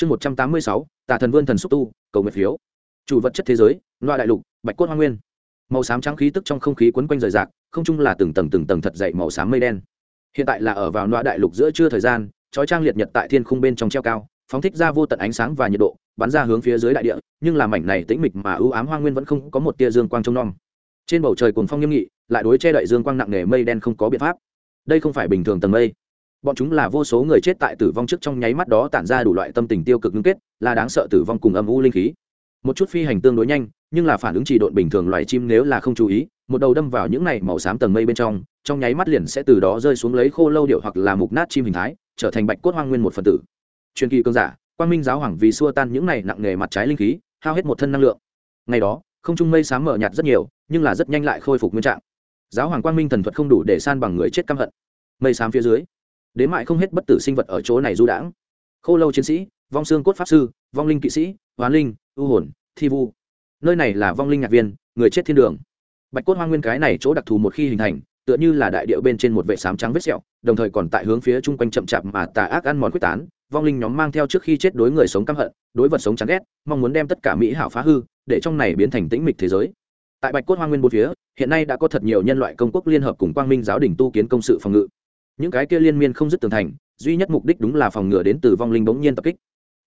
chương một trăm tám mươi sáu, tà thần vươn thần xúc tu, cầu nguyện phiếu. Chủ vật chất thế giới loại đại lục, bạch cốt hoa nguyên. Màu xám trắng khí tức trong không khí quấn quanh rời rạc, không chung là từng tầng từng tầng thật dậy màu xám mây đen. Hiện tại là ở vào loại đại lục giữa trưa thời gian, chói trang liệt nhật tại thiên khung bên trong treo cao, phóng thích ra vô tận ánh sáng và nhiệt độ, bắn ra hướng phía dưới đại địa, nhưng làm mảnh này tĩnh mịch mà ưu ám hoa nguyên vẫn không có một tia dương quang trông nom. Trên bầu trời cuồng phong nghiêm nghị, lại đối che đậy dương quang nặng nề mây đen không có biện pháp. Đây không phải bình thường tầng mây bọn chúng là vô số người chết tại tử vong trước trong nháy mắt đó tản ra đủ loại tâm tình tiêu cực ngưng kết, là đáng sợ tử vong cùng âm u linh khí. Một chút phi hành tương đối nhanh, nhưng là phản ứng chỉ độn bình thường loài chim nếu là không chú ý, một đầu đâm vào những này màu xám tầng mây bên trong trong nháy mắt liền sẽ từ đó rơi xuống lấy khô lâu điệu hoặc là mục nát chim hình thái, trở thành bạch cốt hoang nguyên một phần tử. Truyền kỳ cơn giả, quang minh giáo hoàng vì xua tan những này nặng nghề mặt trái linh khí, hao hết một thân năng lượng. Ngày đó, không trung mây sáng mở nhạt rất nhiều, nhưng là rất nhanh lại khôi phục nguyên trạng. Giáo hoàng quang minh thần thuật không đủ để san bằng người chết căm hận. Mây xám phía dưới đến mại không hết bất tử sinh vật ở chỗ này du đãng. Khô lâu chiến sĩ, vong xương cốt pháp sư, vong linh kỵ sĩ hoán linh u hồn, thi vu. Nơi này là vong linh nhạc viên, người chết thiên đường. Bạch cốt hoang nguyên cái này chỗ đặc thù một khi hình thành, tựa như là đại điệu bên trên một vệ sám trắng vết sẹo, đồng thời còn tại hướng phía chung quanh chậm chạp mà tà ác ăn món quyết tán. Vong linh nhóm mang theo trước khi chết đối người sống căm hận, đối vật sống chán ghét, mong muốn đem tất cả mỹ hảo phá hư, để trong này biến thành tĩnh mịch thế giới. Tại bạch cốt hoang nguyên bốn phía, hiện nay đã có thật nhiều nhân loại công quốc liên hợp cùng quang minh giáo đình tu kiến công sự phòng ngự những cái kia liên miên không dứt tường thành, duy nhất mục đích đúng là phòng ngừa đến từ vong linh bỗng nhiên tập kích.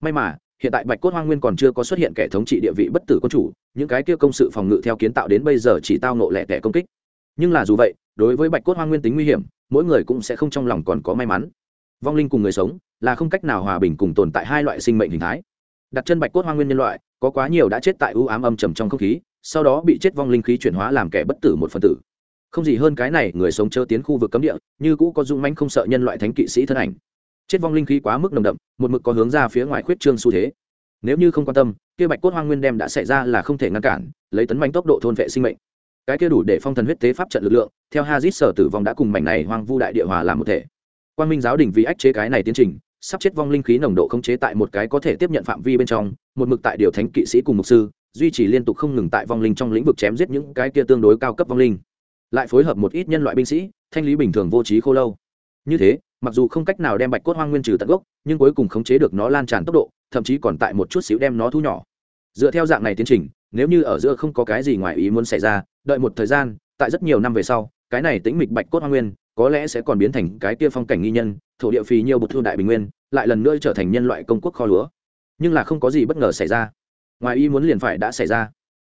May mà, hiện tại bạch cốt hoang nguyên còn chưa có xuất hiện kẻ thống trị địa vị bất tử quân chủ, những cái kia công sự phòng ngự theo kiến tạo đến bây giờ chỉ tao nộ lẹ tẻ công kích. Nhưng là dù vậy, đối với bạch cốt hoang nguyên tính nguy hiểm, mỗi người cũng sẽ không trong lòng còn có may mắn. Vong linh cùng người sống là không cách nào hòa bình cùng tồn tại hai loại sinh mệnh hình thái. Đặt chân bạch cốt hoang nguyên nhân loại, có quá nhiều đã chết tại ưu ám âm trầm trong không khí, sau đó bị chết vong linh khí chuyển hóa làm kẻ bất tử một phần tử không gì hơn cái này, người sống chớ tiến khu vực cấm địa, như cũ có dung manh không sợ nhân loại thánh kỵ sĩ thân ảnh. Chết vong linh khí quá mức nồng đậm, một mực có hướng ra phía ngoài khuyết trương xu thế. Nếu như không quan tâm, kia bạch cốt hoang nguyên đem đã xảy ra là không thể ngăn cản, lấy tấn manh tốc độ thôn vệ sinh mệnh. Cái kia đủ để phong thần huyết tế pháp trận lực lượng, theo hazit sở tử vong đã cùng mảnh này hoang vu đại địa hòa làm một thể. Quan minh giáo đình vì ách chế cái này tiến trình, sắp chết vong linh khí nồng độ không chế tại một cái có thể tiếp nhận phạm vi bên trong, một mực tại điều thánh kỵ sĩ cùng mục sư, duy trì liên tục không ngừng tại vong linh trong lĩnh vực chém giết những cái kia tương đối cao cấp vong linh lại phối hợp một ít nhân loại binh sĩ, thanh lý bình thường vô trí khô lâu. Như thế, mặc dù không cách nào đem bạch cốt hoang nguyên trừ tận gốc, nhưng cuối cùng khống chế được nó lan tràn tốc độ, thậm chí còn tại một chút xíu đem nó thu nhỏ. Dựa theo dạng này tiến trình, nếu như ở giữa không có cái gì ngoài ý muốn xảy ra, đợi một thời gian, tại rất nhiều năm về sau, cái này tính mịch bạch cốt hoang nguyên có lẽ sẽ còn biến thành cái kia phong cảnh nghi nhân, thổ địa phì nhiều bột thu đại bình nguyên, lại lần nữa trở thành nhân loại công quốc kho lúa. Nhưng là không có gì bất ngờ xảy ra. Ngoài ý muốn liền phải đã xảy ra.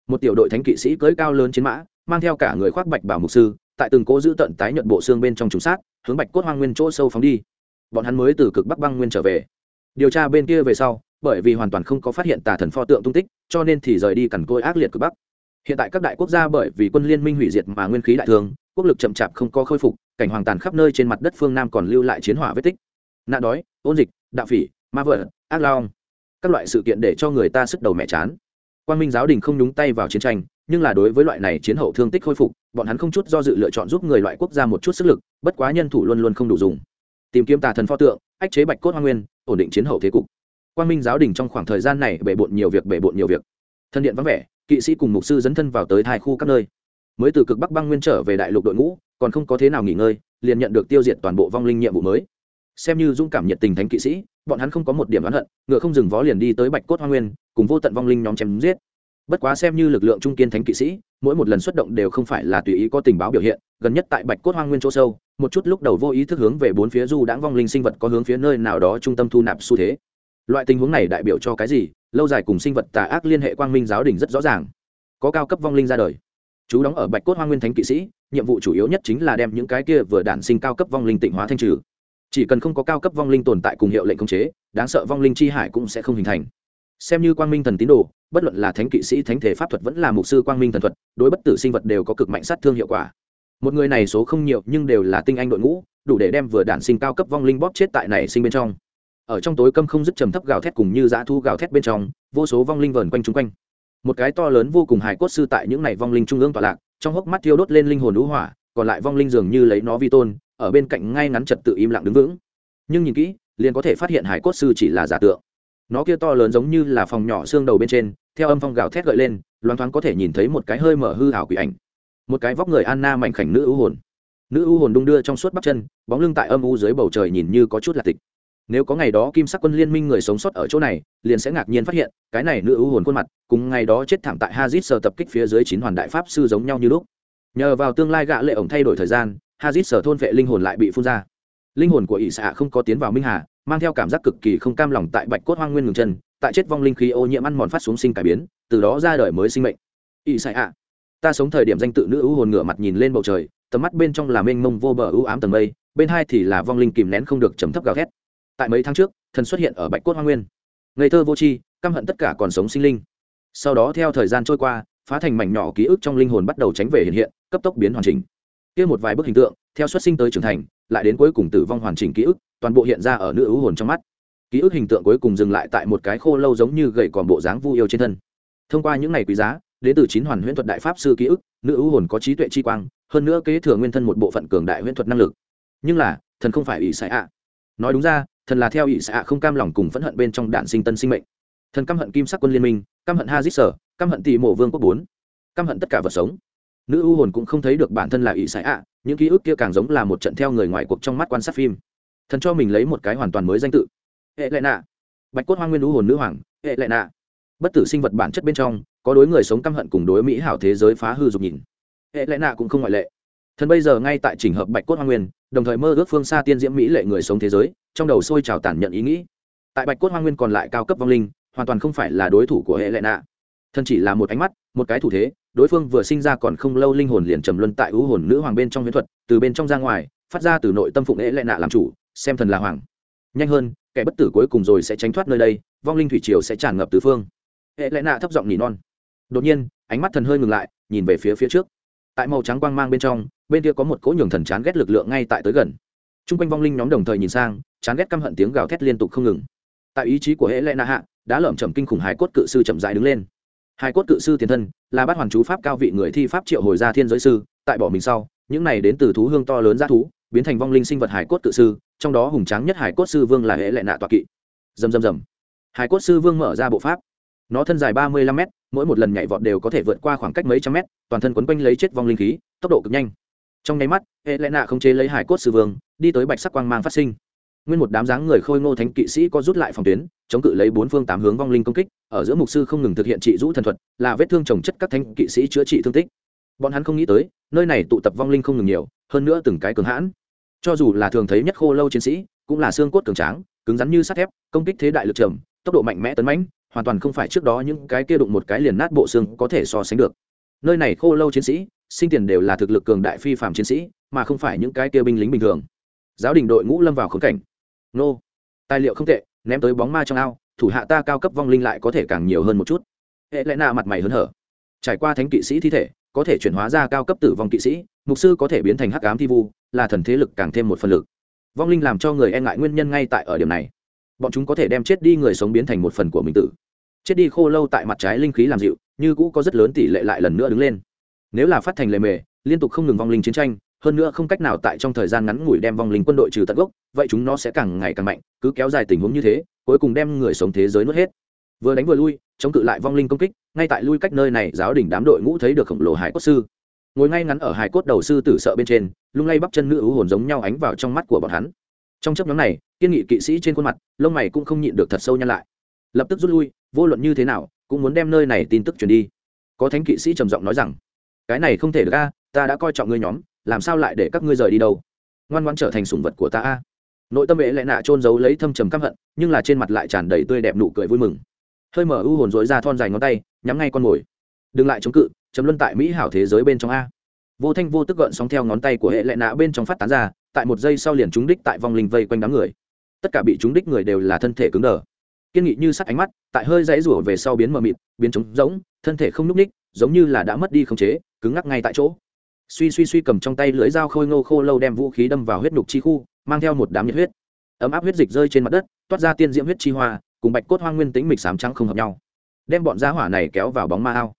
Một tiểu đội thánh kỵ sĩ cưỡi cao lớn chiến mã mang theo cả người khoác bạch bảo mục sư, tại từng cố giữ tận tái nhuận bộ xương bên trong trùng sát, hướng bạch cốt hoang nguyên chỗ sâu phóng đi. Bọn hắn mới từ cực bắc băng nguyên trở về. Điều tra bên kia về sau, bởi vì hoàn toàn không có phát hiện tà thần pho tượng tung tích, cho nên thì rời đi cằn côi ác liệt cực bắc. Hiện tại các đại quốc gia bởi vì quân liên minh hủy diệt mà nguyên khí đại thương, quốc lực chậm chạp không có khôi phục, cảnh hoàng tàn khắp nơi trên mặt đất phương nam còn lưu lại chiến hỏa vết tích. Nạn đói, ôn dịch, đạo phỉ, ma vợ, ác lao các loại sự kiện để cho người ta sức đầu mẹ chán. Quan minh giáo đình không nhúng tay vào chiến tranh nhưng là đối với loại này chiến hậu thương tích khôi phục, bọn hắn không chút do dự lựa chọn giúp người loại quốc gia một chút sức lực, bất quá nhân thủ luôn luôn không đủ dùng. Tìm kiếm tà thần pho tượng, ách chế bạch cốt hoa nguyên, ổn định chiến hậu thế cục. Quan minh giáo đình trong khoảng thời gian này bể bộn nhiều việc, bể bộn nhiều việc. Thân điện vắng vẻ, kỵ sĩ cùng mục sư dấn thân vào tới hai khu các nơi. Mới từ cực bắc băng nguyên trở về đại lục đội ngũ, còn không có thế nào nghỉ ngơi, liền nhận được tiêu diệt toàn bộ vong linh nhiệm vụ mới. Xem như dung cảm nhiệt tình thánh kỵ sĩ, bọn hắn không có một điểm oán hận, ngựa không dừng vó liền đi tới bạch cốt hoa nguyên, cùng vô tận vong linh nhóm chém giết bất quá xem như lực lượng trung kiên thánh kỵ sĩ, mỗi một lần xuất động đều không phải là tùy ý có tình báo biểu hiện, gần nhất tại bạch cốt hoang nguyên chỗ sâu, một chút lúc đầu vô ý thức hướng về bốn phía du đãng vong linh sinh vật có hướng phía nơi nào đó trung tâm thu nạp xu thế. Loại tình huống này đại biểu cho cái gì? Lâu dài cùng sinh vật tà ác liên hệ quang minh giáo đình rất rõ ràng. Có cao cấp vong linh ra đời. Chú đóng ở bạch cốt hoang nguyên thánh kỵ sĩ, nhiệm vụ chủ yếu nhất chính là đem những cái kia vừa đản sinh cao cấp vong linh tịnh hóa thanh trừ. Chỉ cần không có cao cấp vong linh tồn tại cùng hiệu lệnh khống chế, đáng sợ vong linh chi hải cũng sẽ không hình thành. Xem như quang minh thần tín đồ bất luận là thánh kỵ sĩ, thánh thể pháp thuật vẫn là mục sư quang minh thần thuật, đối bất tử sinh vật đều có cực mạnh sát thương hiệu quả. Một người này số không nhiều nhưng đều là tinh anh đội ngũ, đủ để đem vừa đản sinh cao cấp vong linh bóp chết tại này sinh bên trong. Ở trong tối câm không dứt trầm thấp gào thét cùng như dã thu gào thét bên trong, vô số vong linh vờn quanh chung quanh. Một cái to lớn vô cùng hài cốt sư tại những này vong linh trung ương tọa lạc, trong hốc mắt thiêu đốt lên linh hồn lũ hỏa, còn lại vong linh dường như lấy nó vi tôn, ở bên cạnh ngay ngắn trật tự im lặng đứng vững. Nhưng nhìn kỹ, liền có thể phát hiện hải cốt sư chỉ là giả tượng nó kia to lớn giống như là phòng nhỏ xương đầu bên trên, theo âm phong gào thét gợi lên, loáng thoáng có thể nhìn thấy một cái hơi mở hư hảo quỷ ảnh. Một cái vóc người anna mảnh khảnh nữ ưu hồn. Nữ ưu hồn đung đưa trong suốt bắp chân, bóng lưng tại âm u dưới bầu trời nhìn như có chút là tịch. Nếu có ngày đó kim sắc quân liên minh người sống sót ở chỗ này, liền sẽ ngạc nhiên phát hiện, cái này nữ ưu hồn khuôn mặt, cùng ngày đó chết thảm tại hazit sở tập kích phía dưới chín hoàn đại pháp sư giống nhau như lúc. Nhờ vào tương lai gạ lệ ổng thay đổi thời gian, hazit sở thôn vệ linh hồn lại bị phun ra. Linh hồn của ỷ xạ không có tiến vào minh hà mang theo cảm giác cực kỳ không cam lòng tại bạch cốt hoang nguyên ngừng chân, tại chết vong linh khí ô nhiễm ăn mòn phát xuống sinh cải biến, từ đó ra đời mới sinh mệnh. Ý sai à? ta sống thời điểm danh tự nữ ưu hồn ngửa mặt nhìn lên bầu trời, tầm mắt bên trong là mênh mông vô bờ ưu ám tầng mây, bên hai thì là vong linh kìm nén không được chấm thấp gào thét. Tại mấy tháng trước, thần xuất hiện ở bạch cốt hoa nguyên. Ngây thơ vô tri, căm hận tất cả còn sống sinh linh. Sau đó theo thời gian trôi qua, phá thành mảnh nhỏ ký ức trong linh hồn bắt đầu tránh về hiện hiện, cấp tốc biến hoàn chỉnh. Kia một vài bức hình tượng, theo xuất sinh tới trưởng thành lại đến cuối cùng tử vong hoàn chỉnh ký ức, toàn bộ hiện ra ở nữ ưu hồn trong mắt. Ký ức hình tượng cuối cùng dừng lại tại một cái khô lâu giống như gầy còn bộ dáng vu yêu trên thân. Thông qua những ngày quý giá, đến từ chín hoàn huyễn thuật đại pháp sư ký ức, nữ ưu hồn có trí tuệ chi quang, hơn nữa kế thừa nguyên thân một bộ phận cường đại huyễn thuật năng lực. Nhưng là, thần không phải ỷ sai ạ. Nói đúng ra, thần là theo ỷ sai ạ không cam lòng cùng phẫn hận bên trong đạn sinh tân sinh mệnh. Thần căm hận kim sắc quân liên minh, căm hận ha dít sở, căm hận tỷ mộ vương quốc bốn, căm hận tất cả vật sống nữ u hồn cũng không thấy được bản thân là ỷ sai ạ, những ký ức kia càng giống là một trận theo người ngoài cuộc trong mắt quan sát phim. Thần cho mình lấy một cái hoàn toàn mới danh tự. Hệ lệ nạ bạch cốt hoa nguyên u hồn nữ hoàng hệ lệ nạ bất tử sinh vật bản chất bên trong, có đối người sống căm hận cùng đối mỹ hảo thế giới phá hư dục nhìn. Hệ lệ nạ cũng không ngoại lệ. Thần bây giờ ngay tại trình hợp bạch cốt hoa nguyên, đồng thời mơ ước phương xa tiên diễm mỹ lệ người sống thế giới, trong đầu sôi trào tản nhận ý nghĩ. Tại bạch cốt hoa nguyên còn lại cao cấp vong linh, hoàn toàn không phải là đối thủ của hệ lệ nạ thần chỉ là một ánh mắt, một cái thủ thế đối phương vừa sinh ra còn không lâu linh hồn liền trầm luân tại ưu hồn nữ hoàng bên trong huyễn thuật, từ bên trong ra ngoài, phát ra từ nội tâm phụng lễ lệ nạ làm chủ, xem thần là hoàng. Nhanh hơn, kẻ bất tử cuối cùng rồi sẽ tránh thoát nơi đây, vong linh thủy triều sẽ tràn ngập tứ phương. Hệ lệ nạ thấp giọng nỉ non. Đột nhiên, ánh mắt thần hơi ngừng lại, nhìn về phía phía trước. Tại màu trắng quang mang bên trong, bên kia có một cỗ nhường thần chán ghét lực lượng ngay tại tới gần. T r u n g quanh vong linh nhóm đồng thời nhìn sang, chán ghét căm hận tiếng gào thét liên tục không ngừng. Tại ý chí của hệ lệ nạ hạ, đã lởm chầm kinh khủng hài cốt cự sư chậm dại đứng lên hải cốt cự sư tiền thân, là bát hoàn chú pháp cao vị người thi pháp triệu hồi ra thiên giới sư, tại bỏ mình sau, những này đến từ thú hương to lớn g thú, biến thành vong linh sinh vật hải cốt cự sư, trong đó hùng tráng nhất hải cốt sư vương là hệ lệ nạ toạ kỵ. Dầm dầm dầm hải cốt sư vương mở ra bộ pháp. Nó thân dài ba mươi lăm m mỗi một lần nhảy vọt đều có thể vượt qua khoảng cách mấy trăm mét, toàn thân quấn quanh lấy chết vong linh khí, tốc độ cực nhanh. Trong nháy mắt hệ Lệ nạ không chế lấy hải cốt sư vương, đi tới bạch sắc quang mang phát sinh. Nguyên một đám dáng người khôi ngô thánh kỵ sĩ có rút lại phòng tuyến chống cự lấy bốn phương tám hướng vong linh công kích, ở giữa mục sư không ngừng thực hiện trị rũ thần thuật, là vết thương trồng chất các thanh kỵ sĩ chữa trị thương tích. Bọn hắn không nghĩ tới, nơi này tụ tập vong linh không ngừng nhiều, hơn nữa từng cái cường hãn. Cho dù là thường thấy nhất khô lâu chiến sĩ, cũng là xương cốt cường tráng, cứng rắn như sắt thép, công kích thế đại lực trầm, tốc độ mạnh mẽ tấn mãnh, hoàn toàn không phải trước đó những cái kia đụng một cái liền nát bộ xương có thể so sánh được. Nơi này khô lâu chiến sĩ, sinh tiền đều là thực lực cường đại phi phạm chiến sĩ, mà không phải những cái kia binh lính bình thường. Giáo đình đội ngũ lâm vào khống cảnh. Nô, tài liệu không tệ ném tới bóng ma trong ao, thủ hạ ta cao cấp vong linh lại có thể càng nhiều hơn một chút. Hệ lẽ nạ mặt mày hớn hở. Trải qua thánh kỵ sĩ thi thể, có thể chuyển hóa ra cao cấp tử vong kỵ sĩ, mục sư có thể biến thành hắc ám thi vu, là thần thế lực càng thêm một phần lực. Vong linh làm cho người e ngại nguyên nhân ngay tại ở điểm này. Bọn chúng có thể đem chết đi người sống biến thành một phần của mình tử. Chết đi khô lâu tại mặt trái linh khí làm dịu, như cũ có rất lớn tỷ lệ lại lần nữa đứng lên. Nếu là phát thành lề mề, liên tục không ngừng vong linh chiến tranh, hơn nữa không cách nào tại trong thời gian ngắn ngủi đem vong linh quân đội trừ tận gốc vậy chúng nó sẽ càng ngày càng mạnh, cứ kéo dài tình huống như thế, cuối cùng đem người sống thế giới nuốt hết. Vừa đánh vừa lui, chống cự lại vong linh công kích, ngay tại lui cách nơi này, giáo đình đám đội ngũ thấy được khổng lồ hải cốt sư. Ngồi ngay ngắn ở hải cốt đầu sư tử sợ bên trên, lung lay bắp chân nữ ưu hồn giống nhau ánh vào trong mắt của bọn hắn. Trong chấp nhóm này, kiên nghị kỵ sĩ trên khuôn mặt, lông mày cũng không nhịn được thật sâu nhăn lại. Lập tức rút lui, vô luận như thế nào, cũng muốn đem nơi này tin tức truyền đi. Có thánh kỵ sĩ trầm giọng nói rằng, cái này không thể được a, ta đã coi trọng ngươi nhóm, làm sao lại để các ngươi rời đi đâu? Ngoan ngoan trở thành sủng vật của ta a nội tâm ế lại nạ trôn giấu lấy thâm trầm căm hận, nhưng là trên mặt lại tràn đầy tươi đẹp nụ cười vui mừng. Hơi mở ưu hồn dối ra thon dài ngón tay, nhắm ngay con mồi. Đừng lại chống cự, chấm luân tại mỹ hảo thế giới bên trong a. Vô thanh vô tức gợn sóng theo ngón tay của hệ lệ nạ bên trong phát tán ra, tại một giây sau liền trúng đích tại vòng linh vây quanh đám người. Tất cả bị trúng đích người đều là thân thể cứng đờ. Kiên nghị như sắt ánh mắt, tại hơi dãy rủa về sau biến mờ mịt, biến trống rỗng, thân thể không n ú c ních giống như là đã mất đi khống chế, cứng ngắc ngay tại chỗ. Suy suy suy cầm trong tay lưỡi dao khôi ngô khô lâu đem vũ khí đâm vào huyết nhục chi khu mang theo một đám nhiệt huyết. Ấm áp huyết dịch rơi trên mặt đất, toát ra tiên diễm huyết chi hoa, cùng bạch cốt hoa nguyên tính mịch sám trắng không hợp nhau. Đem bọn giá hỏa này kéo vào bóng ma ao.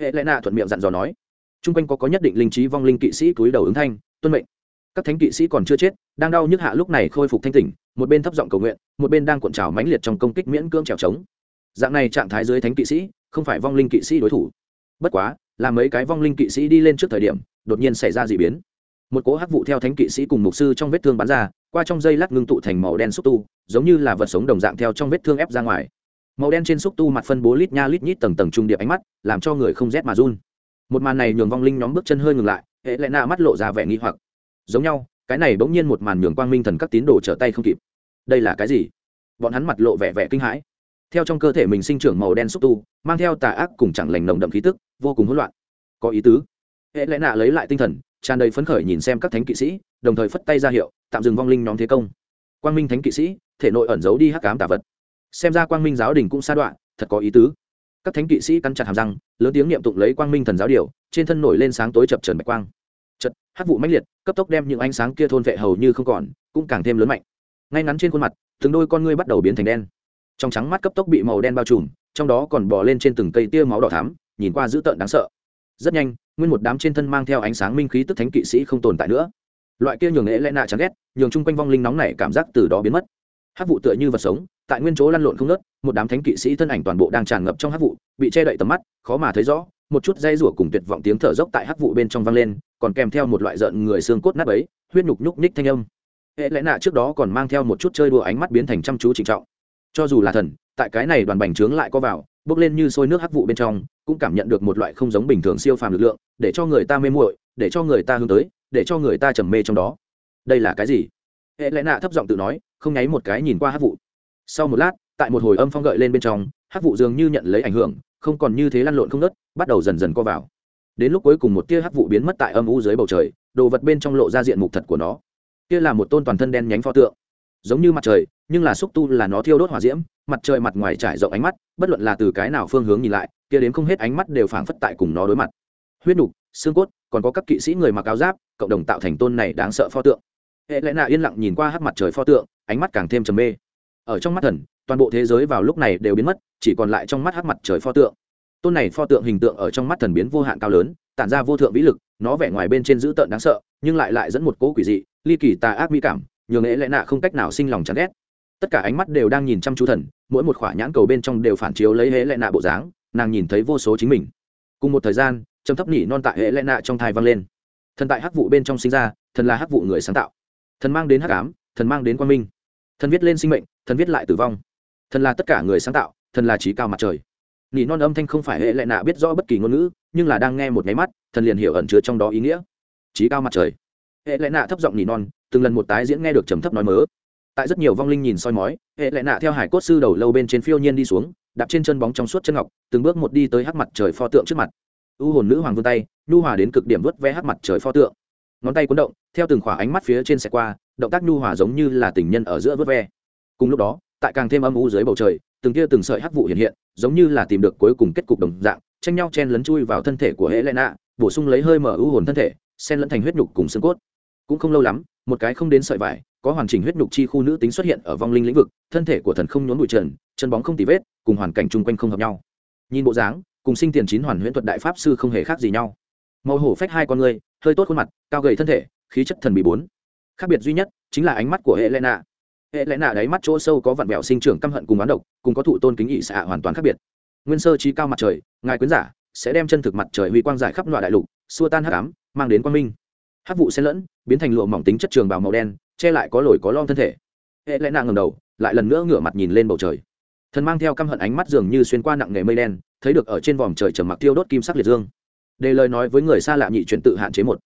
Hệ lẽ nạ thuận miệng dặn dò nói t r u n g quanh có có nhất định linh trí vong linh kỵ sĩ túi đầu ứng thanh, tuân mệnh. Các thánh kỵ sĩ còn chưa chết, đang đau nhức hạ lúc này khôi phục thanh tỉnh, một bên thấp giọng cầu nguyện, một bên đang cuộn trào mãnh liệt trong công kích miễn cưỡng trèo trống. Dạng này trạng thái dưới thánh kỵ sĩ, không phải vong linh kỵ sĩ đối thủ. Bất quá, là mấy cái vong linh kỵ sĩ đi lên trước thời điểm, đột nhiên xảy ra d ị biến một cỗ hắc vụ theo thánh kỵ sĩ cùng mục sư trong vết thương bắn ra, qua trong dây lát ngưng tụ thành màu đen xúc tu, giống như là vật sống đồng dạng theo trong vết thương ép ra ngoài. Màu đen trên xúc tu mặt phân bố lít nha lít nhít tầng tầng trung điệp ánh mắt, làm cho người không rét mà run. Một màn này nhường vong linh nhóm bước chân hơi ngừng lại, hệ lại nạ mắt lộ ra vẻ nghi hoặc. Giống nhau, cái này bỗng nhiên một màn nhường quang minh thần các tín đồ trở tay không kịp. Đây là cái gì? Bọn hắn mặt lộ vẻ vẻ kinh hãi. Theo trong cơ thể mình sinh trưởng màu đen xúc tu, mang theo tà ác cùng chẳng lành nồng đậm khí tức, vô cùng hỗn loạn. Có ý tứ. Hệ lẽ nạ lấy lại tinh thần tràn đầy phấn khởi nhìn xem các thánh kỵ sĩ, đồng thời phất tay ra hiệu, tạm dừng vong linh nhóm thế công. Quang minh thánh kỵ sĩ, thể nội ẩn giấu đi hắc cám tà vật. Xem ra quang minh giáo đình cũng sa đoạn, thật có ý tứ. Các thánh kỵ sĩ cắn chặt hàm răng, lớn tiếng niệm tụng lấy quang minh thần giáo điều, trên thân nổi lên sáng tối chập trần bạch quang. Chật hắc vụ mãnh liệt, cấp tốc đem những ánh sáng kia thôn vệ hầu như không còn, cũng càng thêm lớn mạnh. Ngay ngắn trên khuôn mặt, từng đôi con ngươi bắt đầu biến thành đen. Trong trắng mắt cấp tốc bị màu đen bao trùm, trong đó còn bò lên trên từng cây tia máu đỏ thắm, nhìn qua dữ tợn đáng sợ. Rất nhanh nguyên một đám trên thân mang theo ánh sáng minh khí tức thánh kỵ sĩ không tồn tại nữa. Loại kia nhường lễ lẽ nạ chán ghét, nhường chung quanh vong linh nóng này cảm giác từ đó biến mất. Hát vụ tựa như vật sống, tại nguyên chỗ lăn lộn không nớt một đám thánh kỵ sĩ thân ảnh toàn bộ đang tràn ngập trong hát vụ, bị che đậy tầm mắt, khó mà thấy rõ, một chút dây rủa cùng tuyệt vọng tiếng thở dốc tại hát vụ bên trong vang lên, còn kèm theo một loại rợn người xương cốt nát ấy huyết nhục nhúc ních thanh âm. Hệ lẽ nạ trước đó còn mang theo một chút chơi đùa ánh mắt biến thành chăm chú trịnh trọng. Cho dù là thần, tại cái này đoàn bành trướng lại có vào bốc lên như sôi nước hắc vụ bên trong, cũng cảm nhận được một loại không giống bình thường siêu phàm lực lượng, để cho người ta mê muội, để cho người ta hướng tới, để cho người ta trầm mê trong đó. Đây là cái gì? Hệ lẽ nạ thấp giọng tự nói, không nháy một cái nhìn qua hắc vụ. Sau một lát, tại một hồi âm phong gợi lên bên trong, hắc vụ dường như nhận lấy ảnh hưởng, không còn như thế lăn lộn không nớt bắt đầu dần dần co vào. Đến lúc cuối cùng một tia hắc vụ biến mất tại âm u dưới bầu trời, đồ vật bên trong lộ ra diện mục thật của nó. Kia là một tôn toàn thân đen nhánh pho tượng giống như mặt trời, nhưng là xúc tu là nó thiêu đốt hỏa diễm, mặt trời mặt ngoài trải rộng ánh mắt, bất luận là từ cái nào phương hướng nhìn lại, kia đến không hết ánh mắt đều phảng phất tại cùng nó đối mặt. Huyết nục, xương cốt, còn có các kỵ sĩ người mặc áo giáp, cộng đồng tạo thành tôn này đáng sợ pho tượng. Hệ lẽ nạ yên lặng nhìn qua hát mặt trời pho tượng, ánh mắt càng thêm trầm mê. Ở trong mắt thần, toàn bộ thế giới vào lúc này đều biến mất, chỉ còn lại trong mắt hát mặt trời pho tượng. Tôn này pho tượng hình tượng ở trong mắt thần biến vô hạn cao lớn, tản ra vô thượng vĩ lực, nó vẻ ngoài bên trên dữ tợn đáng sợ, nhưng lại lại dẫn một cỗ quỷ dị, ly kỳ tà ác mỹ cảm nhường lễ lẽ nạ không cách nào sinh lòng chán ghét. Tất cả ánh mắt đều đang nhìn chăm chú thần, mỗi một khỏa nhãn cầu bên trong đều phản chiếu lấy hễ lẽ nạ bộ dáng, nàng nhìn thấy vô số chính mình. Cùng một thời gian, trầm thấp nỉ non tại hễ lẽ nạ trong thai vang lên. Thần tại hắc vụ bên trong sinh ra, thần là hắc vụ người sáng tạo. Thần mang đến hắc ám, thần mang đến quang minh. Thần viết lên sinh mệnh, thần viết lại tử vong. Thần là tất cả người sáng tạo, thần là trí cao mặt trời. Nỉ non âm thanh không phải hệ lệ nạ biết rõ bất kỳ ngôn ngữ, nhưng là đang nghe một nháy mắt, thần liền hiểu ẩn chứa trong đó ý nghĩa. Trí cao mặt trời hệ lệ nạ thấp giọng nỉ non, từng lần một tái diễn nghe được trầm thấp nói mớ. Tại rất nhiều vong linh nhìn soi mói, hệ lệ nạ theo hải cốt sư đầu lâu bên trên phiêu nhiên đi xuống, đạp trên chân bóng trong suốt chân ngọc, từng bước một đi tới hắc mặt trời pho tượng trước mặt. U hồn nữ hoàng vươn tay, nhu hòa đến cực điểm vớt vé hắc mặt trời pho tượng. Ngón tay cuốn động, theo từng khỏa ánh mắt phía trên xe qua, động tác nhu hòa giống như là tình nhân ở giữa vớt ve. Cùng lúc đó, tại càng thêm âm u dưới bầu trời, từng tia từng sợi hắc vụ hiện hiện, giống như là tìm được cuối cùng kết cục đồng dạng, tranh nhau chen lấn chui vào thân thể của hệ lệ nạ, bổ sung lấy hơi mở u hồn thân thể, xen lẫn thành huyết nhục cùng xương cốt cũng không lâu lắm, một cái không đến sợi vải, có hoàn chỉnh huyết nhục chi khu nữ tính xuất hiện ở vong linh lĩnh vực, thân thể của thần không nhốn bụi trần, chân bóng không tì vết, cùng hoàn cảnh chung quanh không hợp nhau. Nhìn bộ dáng, cùng sinh tiền chín hoàn huyễn thuật đại pháp sư không hề khác gì nhau. Màu hổ phách hai con người, hơi tốt khuôn mặt, cao gầy thân thể, khí chất thần bị bốn. Khác biệt duy nhất, chính là ánh mắt của hệ lệ nạ hệ lẽ nạ đáy mắt chỗ sâu có vặn vẹo sinh trưởng căm hận cùng bán độc, cùng có thụ tôn kính ỵ xạ hoàn toàn khác biệt. Nguyên sơ trí cao mặt trời, ngài quyến giả, sẽ đem chân thực mặt trời huy quang giải khắp loại đại lục, xua tan hắc ám, mang đến quang minh hát vụ xen lẫn, biến thành lụa mỏng tính chất trường bào màu đen, che lại có lồi có lon thân thể. Hệ lẽ nạ ngầm đầu, lại lần nữa ngửa mặt nhìn lên bầu trời. Thần mang theo căm hận ánh mắt dường như xuyên qua nặng nghề mây đen, thấy được ở trên vòm trời trầm mặc tiêu đốt kim sắc liệt dương. Đề lời nói với người xa lạ nhị chuyển tự hạn chế một.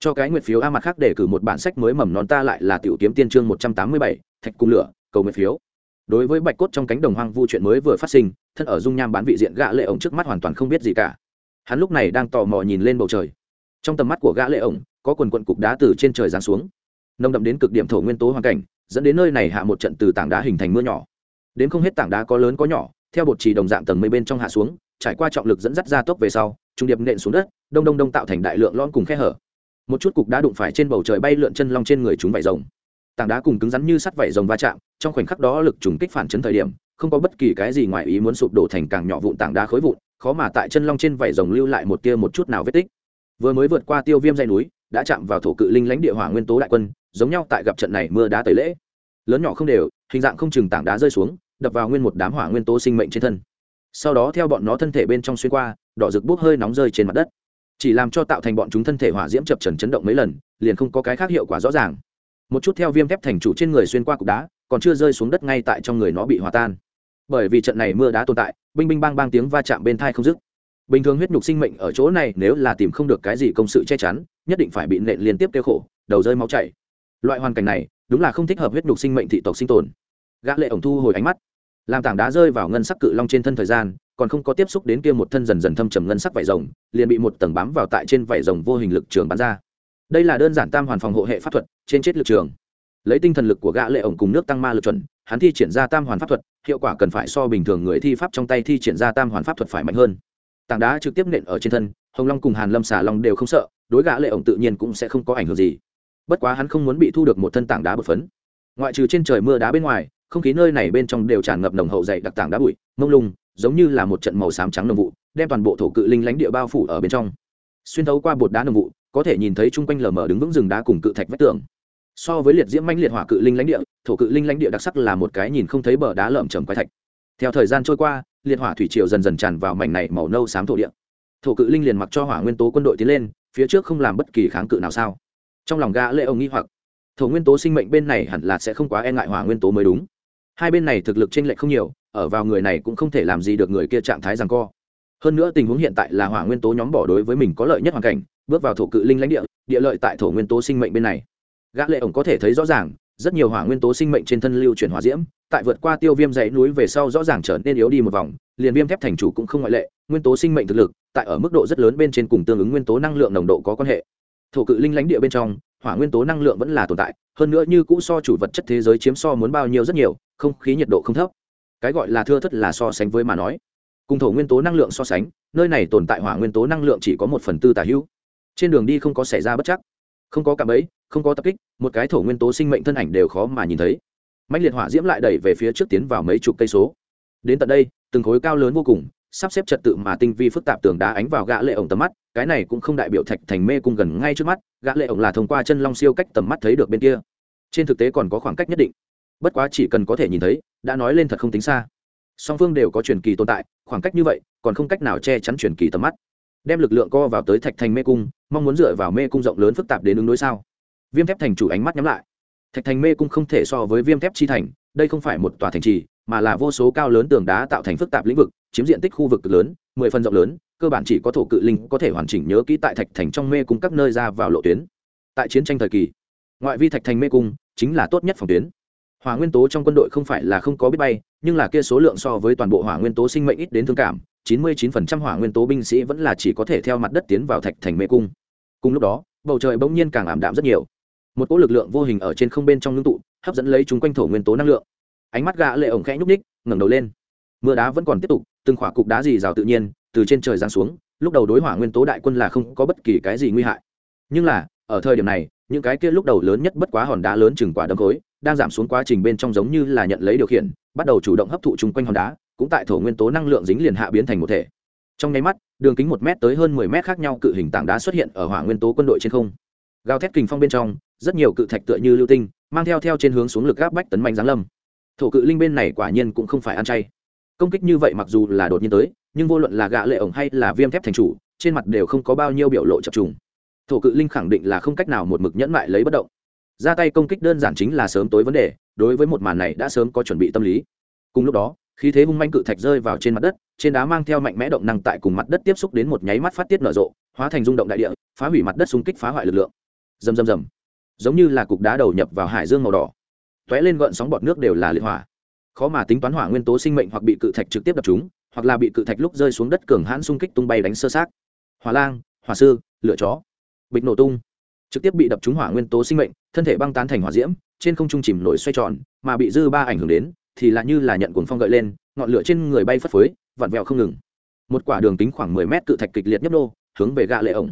Cho cái nguyệt phiếu a mặt khác để cử một bản sách mới mầm nón ta lại là tiểu kiếm tiên chương một trăm tám mươi bảy, thạch cung lửa, cầu nguyện phiếu. Đối với bạch cốt trong cánh đồng hoang vu chuyện mới vừa phát sinh, thân ở dung nham bán vị diện gã lệ ổng trước mắt hoàn toàn không biết gì cả. Hắn lúc này đang tò mò nhìn lên bầu trời. Trong tầm mắt của gã lệ ổng có quần quận cục đá từ trên trời giáng xuống. Nông đậm đến cực điểm thổ nguyên tố hoàn cảnh, dẫn đến nơi này hạ một trận từ tảng đá hình thành mưa nhỏ. Đến không hết tảng đá có lớn có nhỏ, theo bột trì đồng dạng tầng mây bên trong hạ xuống, trải qua trọng lực dẫn dắt ra tốc về sau, trung điệp nện xuống đất, đông đông đông tạo thành đại lượng lon cùng khe hở. Một chút cục đá đụng phải trên bầu trời bay lượn chân long trên người chúng vải rồng. Tảng đá cùng cứng rắn như sắt vảy rồng va chạm, trong khoảnh khắc đó lực trùng kích phản chấn thời điểm, không có bất kỳ cái gì ngoài ý muốn sụp đổ thành càng nhỏ vụn tảng đá khối vụn, khó mà tại chân long trên vảy rồng lưu lại một tia một chút nào vết tích. Vừa mới vượt qua tiêu viêm dây núi đã chạm vào thổ cự linh lãnh địa hỏa nguyên tố đại quân, giống nhau tại gặp trận này mưa đá tẩy lễ. Lớn nhỏ không đều, hình dạng không chừng tảng đá rơi xuống, đập vào nguyên một đám hỏa nguyên tố sinh mệnh trên thân. Sau đó theo bọn nó thân thể bên trong xuyên qua, đỏ rực bốc hơi nóng rơi trên mặt đất. Chỉ làm cho tạo thành bọn chúng thân thể hỏa diễm chập trần chấn động mấy lần, liền không có cái khác hiệu quả rõ ràng. Một chút theo viêm thép thành chủ trên người xuyên qua cục đá, còn chưa rơi xuống đất ngay tại trong người nó bị hòa tan. Bởi vì trận này mưa đá tồn tại, binh binh bang bang tiếng va chạm bên thai không dứt bình thường huyết nhục sinh mệnh ở chỗ này nếu là tìm không được cái gì công sự che chắn, nhất định phải bị nện liên tiếp kêu khổ, đầu rơi máu chảy. Loại hoàn cảnh này, đúng là không thích hợp huyết nhục sinh mệnh thị tộc sinh tồn. Gã lệ ổng thu hồi ánh mắt. Làm tảng đá rơi vào ngân sắc cự long trên thân thời gian, còn không có tiếp xúc đến kia một thân dần dần thâm trầm ngân sắc vảy rồng, liền bị một tầng bám vào tại trên vảy rồng vô hình lực trường bắn ra. Đây là đơn giản tam hoàn phòng hộ hệ pháp thuật, trên chết lực trường. Lấy tinh thần lực của gã lệ ổng cùng nước tăng ma lực chuẩn, hắn thi triển ra tam hoàn pháp thuật, hiệu quả cần phải so bình thường người thi pháp trong tay thi triển ra tam hoàn pháp thuật phải mạnh hơn tảng đá trực tiếp nện ở trên thân, hồng long cùng hàn lâm xà long đều không sợ, đối gã lệ ổng tự nhiên cũng sẽ không có ảnh hưởng gì. Bất quá hắn không muốn bị thu được một thân tảng đá bột phấn. Ngoại trừ trên trời mưa đá bên ngoài, không khí nơi này bên trong đều tràn ngập nồng hậu dày đặc tảng đá bụi, mông lung, giống như là một trận màu xám trắng nồng vụ, đem toàn bộ thổ cự linh lánh địa bao phủ ở bên trong. Xuyên thấu qua bột đá nồng vụ, có thể nhìn thấy chung quanh lờ mờ đứng vững rừng đá cùng cự thạch vách tường. So với liệt diễm manh liệt hỏa cự linh lãnh địa, thổ cự linh lãnh địa đặc sắc là một cái nhìn không thấy bờ đá lởm chởm quái thạch. Theo thời gian trôi qua liệt hỏa thủy triều dần dần tràn vào mảnh này màu nâu xám thổ địa. Thổ cự linh liền mặc cho hỏa nguyên tố quân đội tiến lên, phía trước không làm bất kỳ kháng cự nào sao? Trong lòng gã lệ ông nghi hoặc, thổ nguyên tố sinh mệnh bên này hẳn là sẽ không quá e ngại hỏa nguyên tố mới đúng. Hai bên này thực lực chênh lệch không nhiều, ở vào người này cũng không thể làm gì được người kia trạng thái rằng co. Hơn nữa tình huống hiện tại là hỏa nguyên tố nhóm bỏ đối với mình có lợi nhất hoàn cảnh, bước vào thổ cự linh lãnh địa địa lợi tại thổ nguyên tố sinh mệnh bên này. Gã lệ ổng có thể thấy rõ ràng rất nhiều hỏa nguyên tố sinh mệnh trên thân lưu chuyển hỏa diễm, tại vượt qua tiêu viêm dãy núi về sau rõ ràng trở nên yếu đi một vòng, liền viêm thép thành chủ cũng không ngoại lệ, nguyên tố sinh mệnh thực lực, tại ở mức độ rất lớn bên trên cùng tương ứng nguyên tố năng lượng nồng độ có quan hệ. Thổ cự linh lãnh địa bên trong, hỏa nguyên tố năng lượng vẫn là tồn tại, hơn nữa như cũ so chủ vật chất thế giới chiếm so muốn bao nhiêu rất nhiều, không khí nhiệt độ không thấp. Cái gọi là thưa thất là so sánh với mà nói. Cùng thổ nguyên tố năng lượng so sánh, nơi này tồn tại hỏa nguyên tố năng lượng chỉ có một phần tư tà hữu. Trên đường đi không có xảy ra bất chắc, không có cạm ấy không có tập kích, một cái thổ nguyên tố sinh mệnh thân ảnh đều khó mà nhìn thấy. Mạnh liệt hỏa diễm lại đẩy về phía trước tiến vào mấy chục cây số. Đến tận đây, từng khối cao lớn vô cùng, sắp xếp trật tự mà tinh vi phức tạp tường đá ánh vào gã lệ ổng tầm mắt, cái này cũng không đại biểu thạch thành mê cung gần ngay trước mắt, gã lệ ổng là thông qua chân long siêu cách tầm mắt thấy được bên kia. Trên thực tế còn có khoảng cách nhất định. Bất quá chỉ cần có thể nhìn thấy, đã nói lên thật không tính xa. Song phương đều có truyền kỳ tồn tại, khoảng cách như vậy, còn không cách nào che chắn truyền kỳ tầm mắt. Đem lực lượng co vào tới thạch thành mê cung, mong muốn dựa vào mê cung rộng lớn phức tạp đến ứng đối sao? Viêm thép thành chủ ánh mắt nhắm lại. Thạch thành mê cung không thể so với viêm thép chi thành, đây không phải một tòa thành trì, mà là vô số cao lớn tường đá tạo thành phức tạp lĩnh vực, chiếm diện tích khu vực cực lớn, mười phần rộng lớn, cơ bản chỉ có thổ cự linh có thể hoàn chỉnh nhớ kỹ tại thạch thành trong mê cung các nơi ra vào lộ tuyến. Tại chiến tranh thời kỳ, ngoại vi thạch thành mê cung chính là tốt nhất phòng tuyến. Hỏa nguyên tố trong quân đội không phải là không có biết bay, nhưng là kia số lượng so với toàn bộ hỏa nguyên tố sinh mệnh ít đến thương cảm, chín mươi 99% hỏa nguyên tố binh sĩ vẫn là chỉ có thể theo mặt đất tiến vào thạch thành mê cung. Cùng lúc đó, bầu trời bỗng nhiên càng ảm đạm rất nhiều một cỗ lực lượng vô hình ở trên không bên trong ngưng tụ, hấp dẫn lấy chúng quanh thổ nguyên tố năng lượng. Ánh mắt gã lệ ổng khẽ nhúc ních ngẩng đầu lên. Mưa đá vẫn còn tiếp tục, từng khỏa cục đá gì rào tự nhiên, từ trên trời giáng xuống, lúc đầu đối hỏa nguyên tố đại quân là không có bất kỳ cái gì nguy hại. Nhưng là, ở thời điểm này, những cái kia lúc đầu lớn nhất bất quá hòn đá lớn chừng quả đấm khối, đang giảm xuống quá trình bên trong giống như là nhận lấy điều khiển, bắt đầu chủ động hấp thụ chung quanh hòn đá, cũng tại thổ nguyên tố năng lượng dính liền hạ biến thành một thể. Trong nháy mắt, đường kính một m tới hơn mười m khác nhau cự hình tảng đá xuất hiện ở hỏa nguyên tố quân đội trên không. Gào thét kình phong bên trong rất nhiều cự thạch tựa như lưu tinh, mang theo theo trên hướng xuống lực gáp bách tấn mạnh giáng lâm. Thổ cự linh bên này quả nhiên cũng không phải ăn chay. Công kích như vậy mặc dù là đột nhiên tới, nhưng vô luận là gạ lệ ổng hay là viêm thép thành chủ, trên mặt đều không có bao nhiêu biểu lộ chập trùng. Thổ cự linh khẳng định là không cách nào một mực nhẫn mại lấy bất động. Ra tay công kích đơn giản chính là sớm tối vấn đề, đối với một màn này đã sớm có chuẩn bị tâm lý. Cùng lúc đó, khí thế hung manh cự thạch rơi vào trên mặt đất, trên đá mang theo mạnh mẽ động năng tại cùng mặt đất tiếp xúc đến một nháy mắt phát tiết nở rộ, hóa thành rung động đại địa, phá hủy mặt đất xung kích phá hoại lực lượng. Rầm rầm rầm giống như là cục đá đầu nhập vào hải dương màu đỏ. T lên gợn sóng bọt nước đều là liệt hỏa. Khó mà tính toán hỏa nguyên tố sinh mệnh hoặc bị cự thạch trực tiếp đập chúng, hoặc là bị cự thạch lúc rơi xuống đất cường hãn xung kích tung bay đánh sơ sát. Hỏa lang, hỏa sư, lửa chó. Bịch nổ tung. Trực tiếp bị đập trúng hỏa nguyên tố sinh mệnh, thân thể băng tán thành hỏa diễm, trên không trung chìm nổi xoay tròn, mà bị dư ba ảnh hưởng đến, thì là như là nhận cuồng phong gợi lên, ngọn lửa trên người bay phất phới, vặn vẹo không ngừng. Một quả đường tính khoảng mười mét cự thạch kịch liệt nhấp nô, hướng về gã lệ ổng.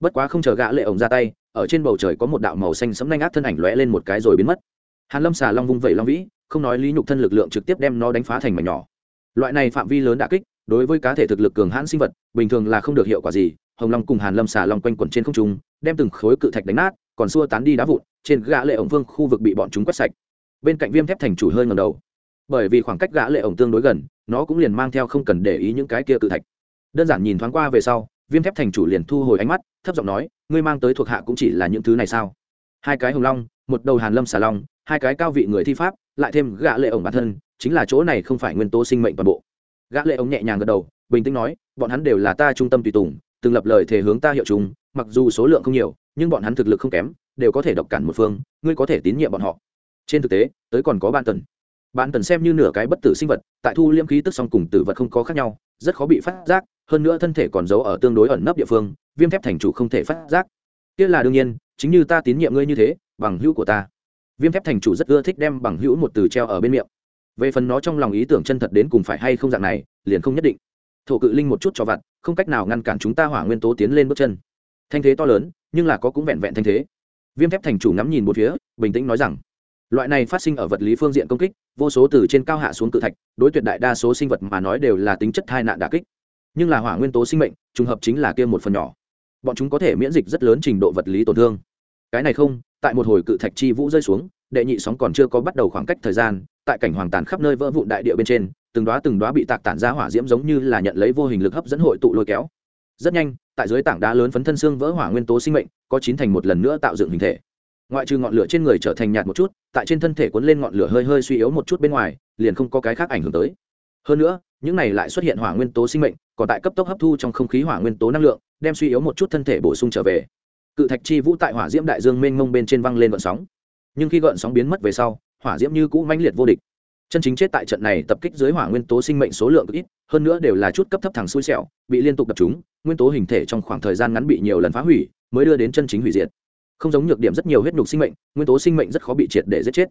Bất quá không chờ gã lệ ổng ra tay ở trên bầu trời có một đạo màu xanh sẫm nhanh ác thân ảnh lóe lên một cái rồi biến mất. Hàn lâm xà long vung vẩy long vĩ, không nói lý nhục thân lực lượng trực tiếp đem nó đánh phá thành mảnh nhỏ. Loại này phạm vi lớn đã kích, đối với cá thể thực lực cường hãn sinh vật, bình thường là không được hiệu quả gì. Hồng long cùng hàn lâm xà long quanh quẩn trên không trung, đem từng khối cự thạch đánh nát, còn xua tán đi đá vụn, trên gã lệ ổng vương khu vực bị bọn chúng quét sạch. Bên cạnh viêm thép thành chủ hơi ngẩng đầu. Bởi vì khoảng cách gã lệ ổng tương đối gần, nó cũng liền mang theo không cần để ý những cái kia cự thạch. Đơn giản nhìn thoáng qua về sau, viêm thép thành chủ liền thu hồi ánh mắt, thấp giọng nói ngươi mang tới thuộc hạ cũng chỉ là những thứ này sao? Hai cái hồng long, một đầu hàn lâm xà long, hai cái cao vị người thi pháp, lại thêm gã lệ ổng bản thân, chính là chỗ này không phải nguyên tố sinh mệnh toàn bộ. Gã lệ ổng nhẹ nhàng gật đầu, bình tĩnh nói, bọn hắn đều là ta trung tâm tùy tùng, từng lập lời thể hướng ta hiệu chúng, mặc dù số lượng không nhiều, nhưng bọn hắn thực lực không kém, đều có thể độc cản một phương, ngươi có thể tín nhiệm bọn họ. Trên thực tế, tới còn có ban tần. Bạn tần xem như nửa cái bất tử sinh vật, tại thu liêm khí tức song cùng tử vật không có khác nhau, rất khó bị phát giác hơn nữa thân thể còn giấu ở tương đối ẩn nấp địa phương, viêm thép thành chủ không thể phát giác. Kia là đương nhiên, chính như ta tín nhiệm ngươi như thế, bằng hữu của ta. Viêm thép thành chủ rất ưa thích đem bằng hữu một từ treo ở bên miệng. Về phần nó trong lòng ý tưởng chân thật đến cùng phải hay không dạng này, liền không nhất định. Thổ cự linh một chút cho vặt, không cách nào ngăn cản chúng ta hỏa nguyên tố tiến lên bước chân. Thanh thế to lớn, nhưng là có cũng vẹn vẹn thanh thế. Viêm thép thành chủ ngắm nhìn một phía, bình tĩnh nói rằng, loại này phát sinh ở vật lý phương diện công kích, vô số từ trên cao hạ xuống cự thạch, đối tuyệt đại đa số sinh vật mà nói đều là tính chất tai nạn đà kích nhưng là hỏa nguyên tố sinh mệnh, trùng hợp chính là kia một phần nhỏ. Bọn chúng có thể miễn dịch rất lớn trình độ vật lý tổn thương. Cái này không, tại một hồi cự thạch chi vũ rơi xuống, đệ nhị sóng còn chưa có bắt đầu khoảng cách thời gian, tại cảnh hoàng tàn khắp nơi vỡ vụn đại địa bên trên, từng đoá từng đoá bị tạc tản ra hỏa diễm giống như là nhận lấy vô hình lực hấp dẫn hội tụ lôi kéo. Rất nhanh, tại dưới tảng đá lớn phấn thân xương vỡ hỏa nguyên tố sinh mệnh, có chín thành một lần nữa tạo dựng hình thể. Ngoại trừ ngọn lửa trên người trở thành nhạt một chút, tại trên thân thể cuốn lên ngọn lửa hơi hơi suy yếu một chút bên ngoài, liền không có cái khác ảnh hưởng tới hơn nữa, những này lại xuất hiện hỏa nguyên tố sinh mệnh, còn tại cấp tốc hấp thu trong không khí hỏa nguyên tố năng lượng, đem suy yếu một chút thân thể bổ sung trở về. Cự thạch chi vũ tại hỏa diễm đại dương mênh mông bên trên văng lên gợn sóng. Nhưng khi gợn sóng biến mất về sau, hỏa diễm như cũ mãnh liệt vô địch. Chân chính chết tại trận này tập kích dưới hỏa nguyên tố sinh mệnh số lượng ít, hơn nữa đều là chút cấp thấp thẳng xui xẻo, bị liên tục đập chúng nguyên tố hình thể trong khoảng thời gian ngắn bị nhiều lần phá hủy, mới đưa đến chân chính hủy diệt. Không giống nhược điểm rất nhiều huyết nhục sinh mệnh, nguyên tố sinh mệnh rất khó bị triệt để giết chết.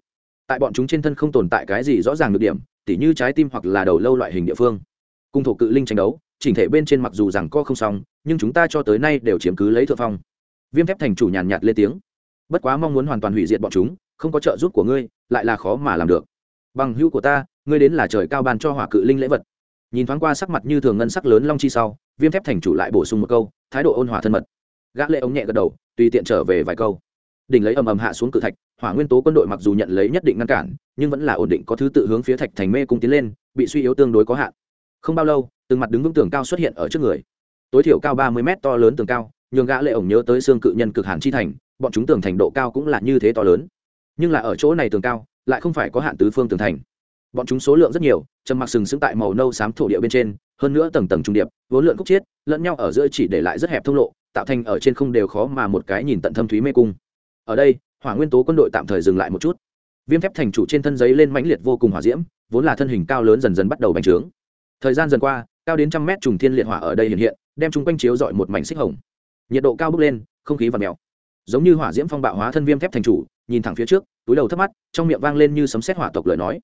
Tại bọn chúng trên thân không tồn tại cái gì rõ ràng nhược điểm tỉ như trái tim hoặc là đầu lâu loại hình địa phương. Cung thổ cự linh tranh đấu, chỉnh thể bên trên mặc dù rằng co không xong, nhưng chúng ta cho tới nay đều chiếm cứ lấy thượng phong. Viêm thép thành chủ nhàn nhạt lên tiếng. Bất quá mong muốn hoàn toàn hủy diệt bọn chúng, không có trợ giúp của ngươi, lại là khó mà làm được. Bằng hữu của ta, ngươi đến là trời cao ban cho hỏa cự linh lễ vật. Nhìn thoáng qua sắc mặt như thường ngân sắc lớn long chi sau, viêm thép thành chủ lại bổ sung một câu, thái độ ôn hòa thân mật. Gã lệ ống nhẹ gật đầu, tùy tiện trở về vài câu. Đỉnh lấy ầm ầm hạ xuống cự thạch, hỏa nguyên tố quân đội mặc dù nhận lấy nhất định ngăn cản nhưng vẫn là ổn định có thứ tự hướng phía thạch thành mê cung tiến lên, bị suy yếu tương đối có hạn. Không bao lâu, từng mặt đứng vững tường cao xuất hiện ở trước người. Tối thiểu cao ba mươi mét to lớn tường cao, nhường gã lệ ổng nhớ tới xương cự nhân cực hàn chi thành, bọn chúng tường thành độ cao cũng là như thế to lớn. Nhưng là ở chỗ này tường cao, lại không phải có hạn tứ phương tường thành. Bọn chúng số lượng rất nhiều, trầm mặc sừng sững tại màu nâu xám thổ địa bên trên, hơn nữa tầng tầng trung điệp, vốn lượn khúc chiết, lẫn nhau ở giữa chỉ để lại rất hẹp thông lộ, tạo thành ở trên không đều khó mà một cái nhìn tận thâm thúy mê cung. Ở đây, hỏa nguyên tố quân đội tạm thời dừng lại một chút viêm thép thành chủ trên thân giấy lên mãnh liệt vô cùng hỏa diễm, vốn là thân hình cao lớn dần dần bắt đầu bành trướng. Thời gian dần qua, cao đến trăm mét trùng thiên liệt hỏa ở đây hiện hiện, đem chung quanh chiếu dọi một mảnh xích hồng. Nhiệt độ cao bốc lên, không khí và mèo. Giống như hỏa diễm phong bạo hóa thân viêm thép thành chủ, nhìn thẳng phía trước, túi đầu thấp mắt, trong miệng vang lên như sấm xét hỏa tộc lời nói.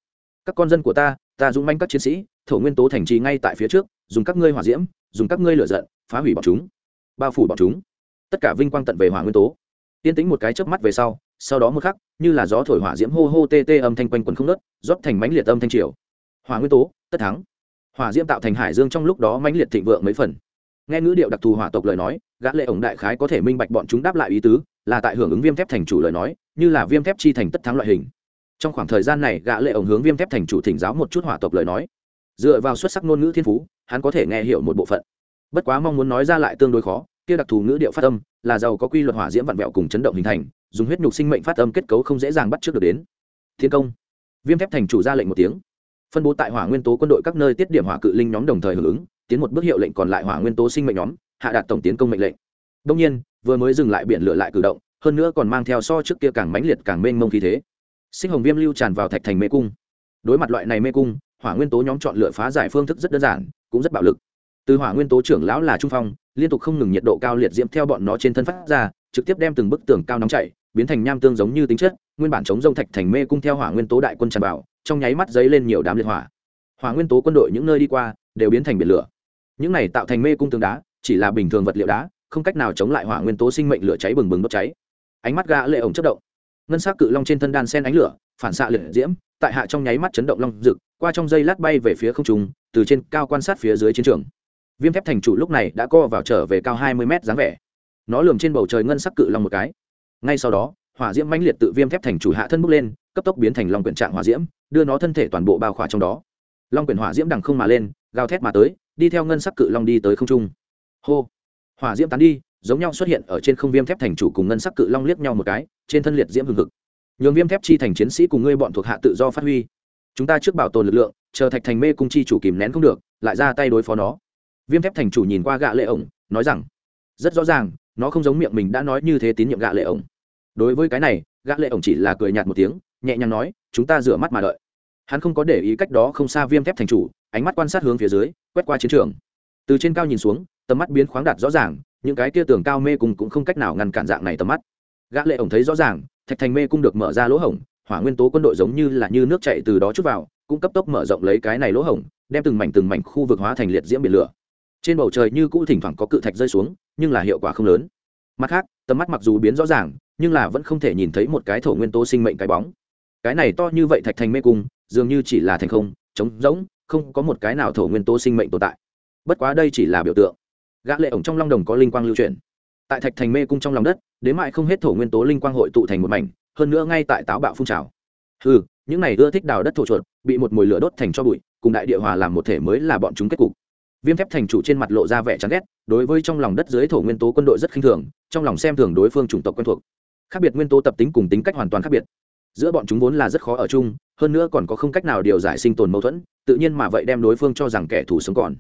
Các con dân của ta ta dũng manh các chiến sĩ, thổ nguyên tố thành trì ngay tại phía trước, dùng các ngươi hỏa diễm, dùng các ngươi lửa giận, phá hủy bọn chúng, bao phủ bọn chúng. Tất cả vinh quang tận về hỏa nguyên tố. Tiên tính một cái chớp mắt về sau sau đó một khắc, như là gió thổi hỏa diễm hô hô tê tê âm thanh quanh quần không nớt rót thành mãnh liệt âm thanh triều. Hỏa nguyên tố, tất thắng. Hỏa diễm tạo thành hải dương trong lúc đó mãnh liệt thịnh vượng mấy phần. Nghe ngữ điệu đặc thù hỏa tộc lời nói, gã lệ ổng đại khái có thể minh bạch bọn chúng đáp lại ý tứ, là tại hưởng ứng viêm thép thành chủ lời nói, như là viêm thép chi thành tất thắng loại hình. Trong khoảng thời gian này, gã lệ ổng hướng viêm thép thành chủ thỉnh giáo một chút hỏa tộc lời nói. Dựa vào xuất sắc ngôn ngữ thiên phú, hắn có thể nghe hiểu một bộ phận. Bất quá mong muốn nói ra lại tương đối khó, kia đặc thù ngữ điệu phát âm là giàu có quy luật hỏa diễm vặn vẹo cùng chấn động hình thành, dùng huyết nhục sinh mệnh phát âm kết cấu không dễ dàng bắt trước được đến. Thiên công. Viêm thép thành chủ ra lệnh một tiếng. Phân bố tại hỏa nguyên tố quân đội các nơi tiết điểm hỏa cự linh nhóm đồng thời hưởng ứng, tiến một bước hiệu lệnh còn lại hỏa nguyên tố sinh mệnh nhóm, hạ đạt tổng tiến công mệnh lệnh. Đông nhiên, vừa mới dừng lại biển lửa lại cử động, hơn nữa còn mang theo so trước kia càng mãnh liệt càng mênh mông khí thế. Sinh hồng viêm lưu tràn vào thạch thành mê cung. Đối mặt loại này mê cung, hỏa nguyên tố nhóm chọn lựa phá giải phương thức rất đơn giản, cũng rất bạo lực từ hỏa nguyên tố trưởng lão là trung phong, liên tục không ngừng nhiệt độ cao liệt diễm theo bọn nó trên thân phát ra, trực tiếp đem từng bức tường cao nóng chảy, biến thành nham tương giống như tính chất, nguyên bản chống rông thạch thành mê cung theo hỏa nguyên tố đại quân tràn vào, trong nháy mắt dấy lên nhiều đám liệt hỏa. Hỏa nguyên tố quân đội những nơi đi qua, đều biến thành biển lửa. Những này tạo thành mê cung tường đá, chỉ là bình thường vật liệu đá, không cách nào chống lại hỏa nguyên tố sinh mệnh lửa cháy bừng bừng đốt cháy. Ánh mắt gã lệ ổng chất động. Ngân sắc cự long trên thân đan sen ánh lửa, phản xạ liệt diễm, tại hạ trong nháy mắt chấn động long rực, qua trong dây lát bay về phía không trung, từ trên cao quan sát phía dưới chiến trường viêm thép thành chủ lúc này đã co vào trở về cao hai mươi mét dáng vẻ. Nó lường trên bầu trời ngân sắc cự long một cái. Ngay sau đó, hỏa diễm mãnh liệt tự viêm thép thành chủ hạ thân bước lên, cấp tốc biến thành long quyển trạng hỏa diễm, đưa nó thân thể toàn bộ bao khỏa trong đó. Long quyển hỏa diễm đằng không mà lên, gào thét mà tới, đi theo ngân sắc cự long đi tới không trung. Hô! Hỏa diễm tán đi, giống nhau xuất hiện ở trên không viêm thép thành chủ cùng ngân sắc cự long liếc nhau một cái, trên thân liệt diễm hừng hực. Nhường viêm thép chi thành chiến sĩ cùng ngươi bọn thuộc hạ tự do phát huy. Chúng ta trước bảo tồn lực lượng, chờ thạch thành mê cung chi chủ kìm nén không được, lại ra tay đối phó nó viêm thép thành chủ nhìn qua gạ lệ ổng, nói rằng, rất rõ ràng, nó không giống miệng mình đã nói như thế tín nhiệm gạ lệ ổng. Đối với cái này, gạ lệ ổng chỉ là cười nhạt một tiếng, nhẹ nhàng nói, chúng ta rửa mắt mà đợi. Hắn không có để ý cách đó không xa viêm thép thành chủ, ánh mắt quan sát hướng phía dưới, quét qua chiến trường. Từ trên cao nhìn xuống, tầm mắt biến khoáng đạt rõ ràng, những cái kia tường cao mê cung cũng không cách nào ngăn cản dạng này tầm mắt. Gã lệ ổng thấy rõ ràng, thạch thành mê cung được mở ra lỗ hổng, hỏa nguyên tố quân đội giống như là như nước chảy từ đó chút vào, cũng cấp tốc mở rộng lấy cái này lỗ hổng, đem từng mảnh từng mảnh khu vực hóa thành liệt diễm biển lửa trên bầu trời như cũ thỉnh thoảng có cự thạch rơi xuống, nhưng là hiệu quả không lớn. Mặt khác, tầm mắt mặc dù biến rõ ràng, nhưng là vẫn không thể nhìn thấy một cái thổ nguyên tố sinh mệnh cái bóng. Cái này to như vậy thạch thành mê cung, dường như chỉ là thành không, trống rỗng, không có một cái nào thổ nguyên tố sinh mệnh tồn tại. Bất quá đây chỉ là biểu tượng. Gã lệ ổng trong long đồng có linh quang lưu truyền tại thạch thành mê cung trong lòng đất, đến mại không hết thổ nguyên tố linh quang hội tụ thành một mảnh, hơn nữa ngay tại táo bạo phun trào. Hừ, những này ưa thích đào đất thổ chuột, bị một mùi lửa đốt thành cho bụi, cùng đại địa hòa làm một thể mới là bọn chúng kết cục viêm thép thành chủ trên mặt lộ ra vẻ chán ghét, đối với trong lòng đất dưới thổ nguyên tố quân đội rất khinh thường, trong lòng xem thường đối phương chủng tộc quen thuộc. Khác biệt nguyên tố tập tính cùng tính cách hoàn toàn khác biệt. Giữa bọn chúng vốn là rất khó ở chung, hơn nữa còn có không cách nào điều giải sinh tồn mâu thuẫn, tự nhiên mà vậy đem đối phương cho rằng kẻ thù sống còn.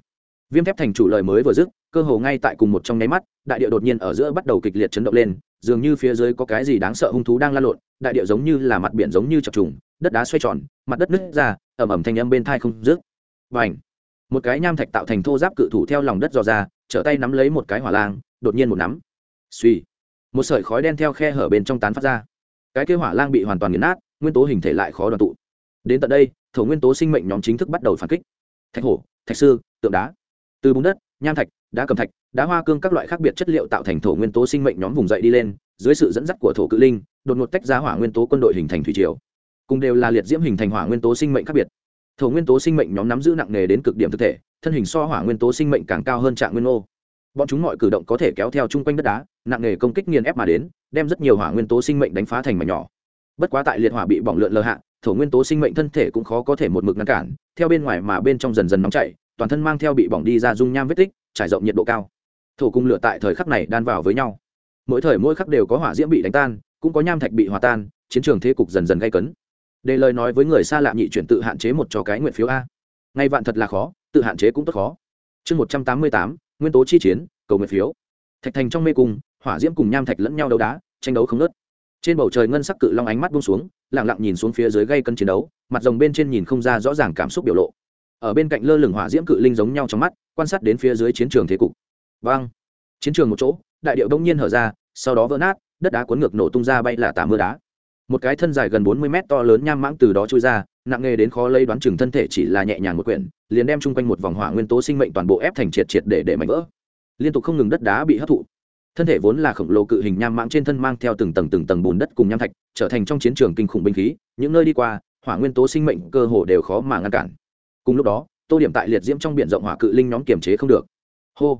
Viêm thép thành chủ lời mới vừa dứt, cơ hồ ngay tại cùng một trong nháy mắt, đại địa đột nhiên ở giữa bắt đầu kịch liệt chấn động lên, dường như phía dưới có cái gì đáng sợ hung thú đang lan lộn, đại địa giống như là mặt biển giống như chập trùng, đất đá xoay tròn, mặt đất nứt ra ẩm ẩm thanh âm bên thai không rước và ảnh một cái nham thạch tạo thành thô giáp cự thủ theo lòng đất dò ra, trở tay nắm lấy một cái hỏa lang, đột nhiên một nắm. Suy một sợi khói đen theo khe hở bên trong tán phát ra. Cái kêu hỏa lang bị hoàn toàn nghiền nát, nguyên tố hình thể lại khó đoàn tụ. Đến tận đây, thổ nguyên tố sinh mệnh nhóm chính thức bắt đầu phản kích. Thạch hổ, thạch sư, tượng đá. Từ bùn đất, nham thạch, đá cầm thạch, đá hoa cương các loại khác biệt chất liệu tạo thành thổ nguyên tố sinh mệnh nhóm vùng dậy đi lên, dưới sự dẫn dắt của thổ cự linh, đột ngột tách ra hỏa nguyên tố quân đội hình thành thủy triều. Cùng đều là liệt diễm hình thành hỏa nguyên tố sinh mệnh khác biệt thổ nguyên tố sinh mệnh nhóm nắm giữ nặng nề đến cực điểm thực thể, thân hình so hỏa nguyên tố sinh mệnh càng cao hơn trạng nguyên ô bọn chúng mọi cử động có thể kéo theo chung quanh đất đá, nặng nề công kích nghiền ép mà đến, đem rất nhiều hỏa nguyên tố sinh mệnh đánh phá thành mảnh nhỏ. Bất quá tại liệt hỏa bị bỏng lượn lờ hạ, thổ nguyên tố sinh mệnh thân thể cũng khó có thể một mực ngăn cản, theo bên ngoài mà bên trong dần dần nóng chảy, toàn thân mang theo bị bỏng đi ra dung nham vết tích, trải rộng nhiệt độ cao. Thổ cung lửa tại thời khắc này đan vào với nhau. Mỗi thời mỗi khắc đều có hỏa diễm bị đánh tan, cũng có nham thạch bị hòa tan, chiến trường thế cục dần dần gây cấn để lời nói với người xa lạ nhị chuyển tự hạn chế một cho cái nguyện phiếu a. Ngay vạn thật là khó, tự hạn chế cũng tốt khó. Chương một trăm tám mươi tám, nguyên tố chi chiến, cầu nguyện phiếu. Thạch thành trong mê cung, hỏa diễm cùng nham thạch lẫn nhau đấu đá, tranh đấu không nớt trên bầu trời ngân sắc cự long ánh mắt buông xuống lẳng lặng nhìn xuống phía dưới gây cân chiến đấu, mặt rồng bên trên nhìn không ra rõ ràng cảm xúc biểu lộ. Ở bên cạnh lơ lửng hỏa diễm cự linh giống nhau trong mắt, quan sát đến phía dưới chiến trường thế cục. Vang! Chiến trường một chỗ, đại điệu đông nhiên hở ra, sau đó vỡ nát, đất đá cuốn ngược nổ tung ra bay là tả mưa đá một cái thân dài gần bốn mươi mét to lớn nham mãng từ đó trôi ra, nặng nghề đến khó lấy đoán chừng thân thể chỉ là nhẹ nhàng một quyển, liền đem chung quanh một vòng hỏa nguyên tố sinh mệnh toàn bộ ép thành triệt triệt để để mảnh vỡ. Liên tục không ngừng đất đá bị hấp thụ. Thân thể vốn là khổng lồ cự hình nham mãng trên thân mang theo từng tầng từng tầng bùn đất cùng nham thạch, trở thành trong chiến trường kinh khủng binh khí, những nơi đi qua, hỏa nguyên tố sinh mệnh cơ hồ đều khó mà ngăn cản. Cùng lúc đó, tô điểm tại liệt diễm trong biển rộng hỏa cự linh nhóm kiềm chế không được. Hô!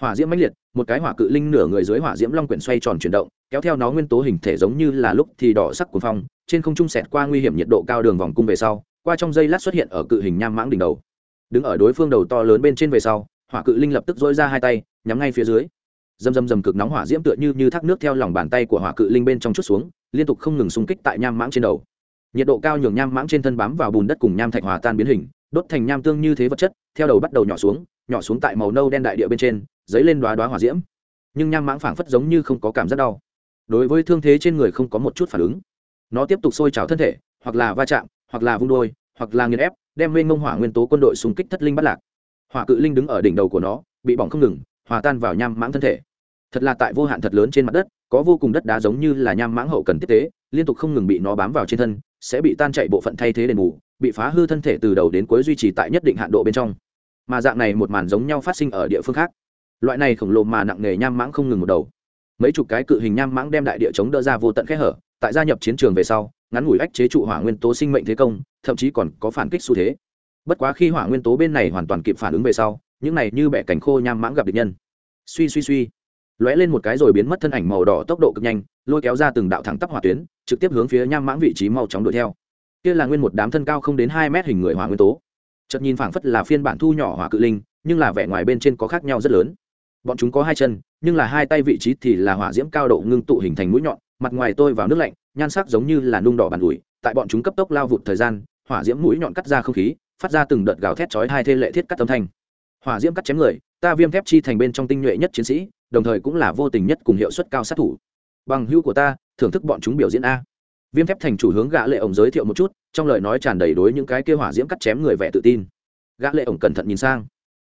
Hỏa diễm mãnh liệt một cái hỏa cự linh nửa người dưới hỏa diễm long quyển xoay tròn chuyển động, kéo theo nó nguyên tố hình thể giống như là lúc thì đỏ sắc của phong, trên không trung sẹt qua nguy hiểm nhiệt độ cao đường vòng cung về sau, qua trong dây lát xuất hiện ở cự hình nham mãng đỉnh đầu. Đứng ở đối phương đầu to lớn bên trên về sau, hỏa cự linh lập tức dỗi ra hai tay, nhắm ngay phía dưới. Dầm dầm dầm cực nóng hỏa diễm tựa như như thác nước theo lòng bàn tay của hỏa cự linh bên trong chút xuống, liên tục không ngừng xung kích tại nham mãng trên đầu. Nhiệt độ cao nhường nham mãng trên thân bám vào bùn đất cùng nham thạch hòa tan biến hình, đốt thành nham tương như thế vật chất, theo đầu bắt đầu nhỏ xuống nhỏ xuống tại màu nâu đen đại địa bên trên dấy lên đoá đoá hỏa diễm. Nhưng nham mãng phảng phất giống như không có cảm giác đau. Đối với thương thế trên người không có một chút phản ứng. Nó tiếp tục sôi trào thân thể, hoặc là va chạm, hoặc là vung đôi, hoặc là nghiền ép, đem nguyên mông hỏa nguyên tố quân đội xung kích thất linh bắt lạc. Hỏa cự linh đứng ở đỉnh đầu của nó, bị bỏng không ngừng, hòa tan vào nham mãng thân thể. Thật là tại vô hạn thật lớn trên mặt đất, có vô cùng đất đá giống như là nham mãng hậu cần tiếp tế, liên tục không ngừng bị nó bám vào trên thân, sẽ bị tan chạy bộ phận thay thế đền bù, bị phá hư thân thể từ đầu đến cuối duy trì tại nhất định hạn độ bên trong. Mà dạng này một màn giống nhau phát sinh ở địa phương khác loại này khổng lồ mà nặng nghề nham mãng không ngừng một đầu. Mấy chục cái cự hình nham mãng đem đại địa chống đỡ ra vô tận kẽ hở, tại gia nhập chiến trường về sau, ngắn ngủi ách chế trụ hỏa nguyên tố sinh mệnh thế công, thậm chí còn có phản kích xu thế. Bất quá khi hỏa nguyên tố bên này hoàn toàn kịp phản ứng về sau, những này như bẻ cành khô nham mãng gặp địch nhân. Suy suy suy. Lóe lên một cái rồi biến mất thân ảnh màu đỏ tốc độ cực nhanh, lôi kéo ra từng đạo thẳng tắp hỏa tuyến, trực tiếp hướng phía nham mãng vị trí mau chóng đuổi theo. Kia là nguyên một đám thân cao không đến hai mét hình người hỏa nguyên tố. Chợt nhìn phảng phất là phiên bản thu nhỏ hỏa cự linh, nhưng là vẻ ngoài bên trên có khác nhau rất lớn bọn chúng có hai chân, nhưng là hai tay vị trí thì là hỏa diễm cao độ ngưng tụ hình thành mũi nhọn, mặt ngoài tôi vào nước lạnh, nhan sắc giống như là nung đỏ bàn ủi. Tại bọn chúng cấp tốc lao vụt thời gian, hỏa diễm mũi nhọn cắt ra không khí, phát ra từng đợt gào thét chói hai thê lệ thiết cắt âm thanh. Hỏa diễm cắt chém người, ta viêm thép chi thành bên trong tinh nhuệ nhất chiến sĩ, đồng thời cũng là vô tình nhất cùng hiệu suất cao sát thủ. Bằng hữu của ta, thưởng thức bọn chúng biểu diễn a. Viêm thép thành chủ hướng gã lệ ổng giới thiệu một chút, trong lời nói tràn đầy đối những cái kia hỏa diễm cắt chém người vẻ tự tin. Gã lệ ổng cẩn thận nhìn sang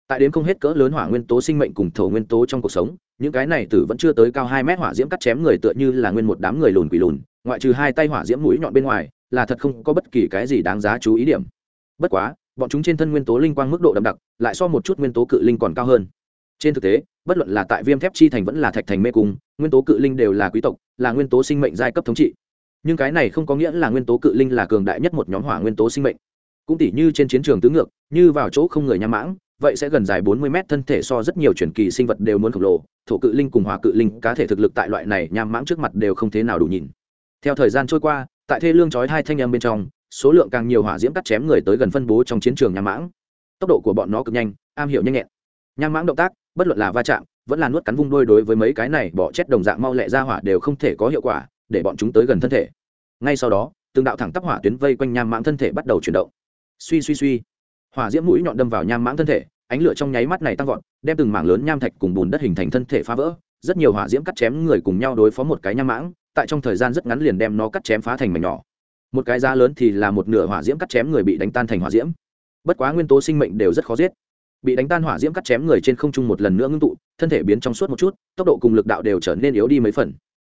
tại đến không hết cỡ lớn hỏa nguyên tố sinh mệnh cùng thổ nguyên tố trong cuộc sống, những cái này tử vẫn chưa tới cao hai mét hỏa diễm cắt chém người tựa như là nguyên một đám người lùn quỷ lùn, ngoại trừ hai tay hỏa diễm mũi nhọn bên ngoài, là thật không có bất kỳ cái gì đáng giá chú ý điểm. Bất quá, bọn chúng trên thân nguyên tố linh quang mức độ đậm đặc, lại so một chút nguyên tố cự linh còn cao hơn. Trên thực tế, bất luận là tại viêm thép chi thành vẫn là thạch thành mê cung, nguyên tố cự linh đều là quý tộc, là nguyên tố sinh mệnh giai cấp thống trị. Nhưng cái này không có nghĩa là nguyên tố cự linh là cường đại nhất một nhóm hỏa nguyên tố sinh mệnh. Cũng tỉ như trên chiến trường tứ ngược, như vào chỗ không người nham mãng vậy sẽ gần dài bốn mươi mét, thân thể so rất nhiều truyền kỳ sinh vật đều muốn khổng lồ, thổ cự linh cùng hỏa cự linh, cá thể thực lực tại loại này nham mãng trước mặt đều không thế nào đủ nhìn. Theo thời gian trôi qua, tại thê lương chói hai thanh âm bên trong, số lượng càng nhiều hỏa diễm cắt chém người tới gần phân bố trong chiến trường nham mãng. Tốc độ của bọn nó cực nhanh, am hiểu nhanh nhẹn. Nham mãng động tác, bất luận là va chạm, vẫn là nuốt cắn vung đôi đối với mấy cái này bỏ chết đồng dạng mau lẹ ra hỏa đều không thể có hiệu quả, để bọn chúng tới gần thân thể. Ngay sau đó, từng đạo thẳng tắp hỏa tuyến vây quanh nham mãng thân thể bắt đầu chuyển động. Suy suy suy hỏa diễm mũi nhọn đâm vào nham mãng thân thể, ánh lửa trong nháy mắt này tăng vọt, đem từng mảng lớn nham thạch cùng bùn đất hình thành thân thể phá vỡ. Rất nhiều hỏa diễm cắt chém người cùng nhau đối phó một cái nham mãng, tại trong thời gian rất ngắn liền đem nó cắt chém phá thành mảnh nhỏ. Một cái giá lớn thì là một nửa hỏa diễm cắt chém người bị đánh tan thành hỏa diễm. Bất quá nguyên tố sinh mệnh đều rất khó giết. Bị đánh tan hỏa diễm cắt chém người trên không trung một lần nữa ngưng tụ, thân thể biến trong suốt một chút, tốc độ cùng lực đạo đều trở nên yếu đi mấy phần.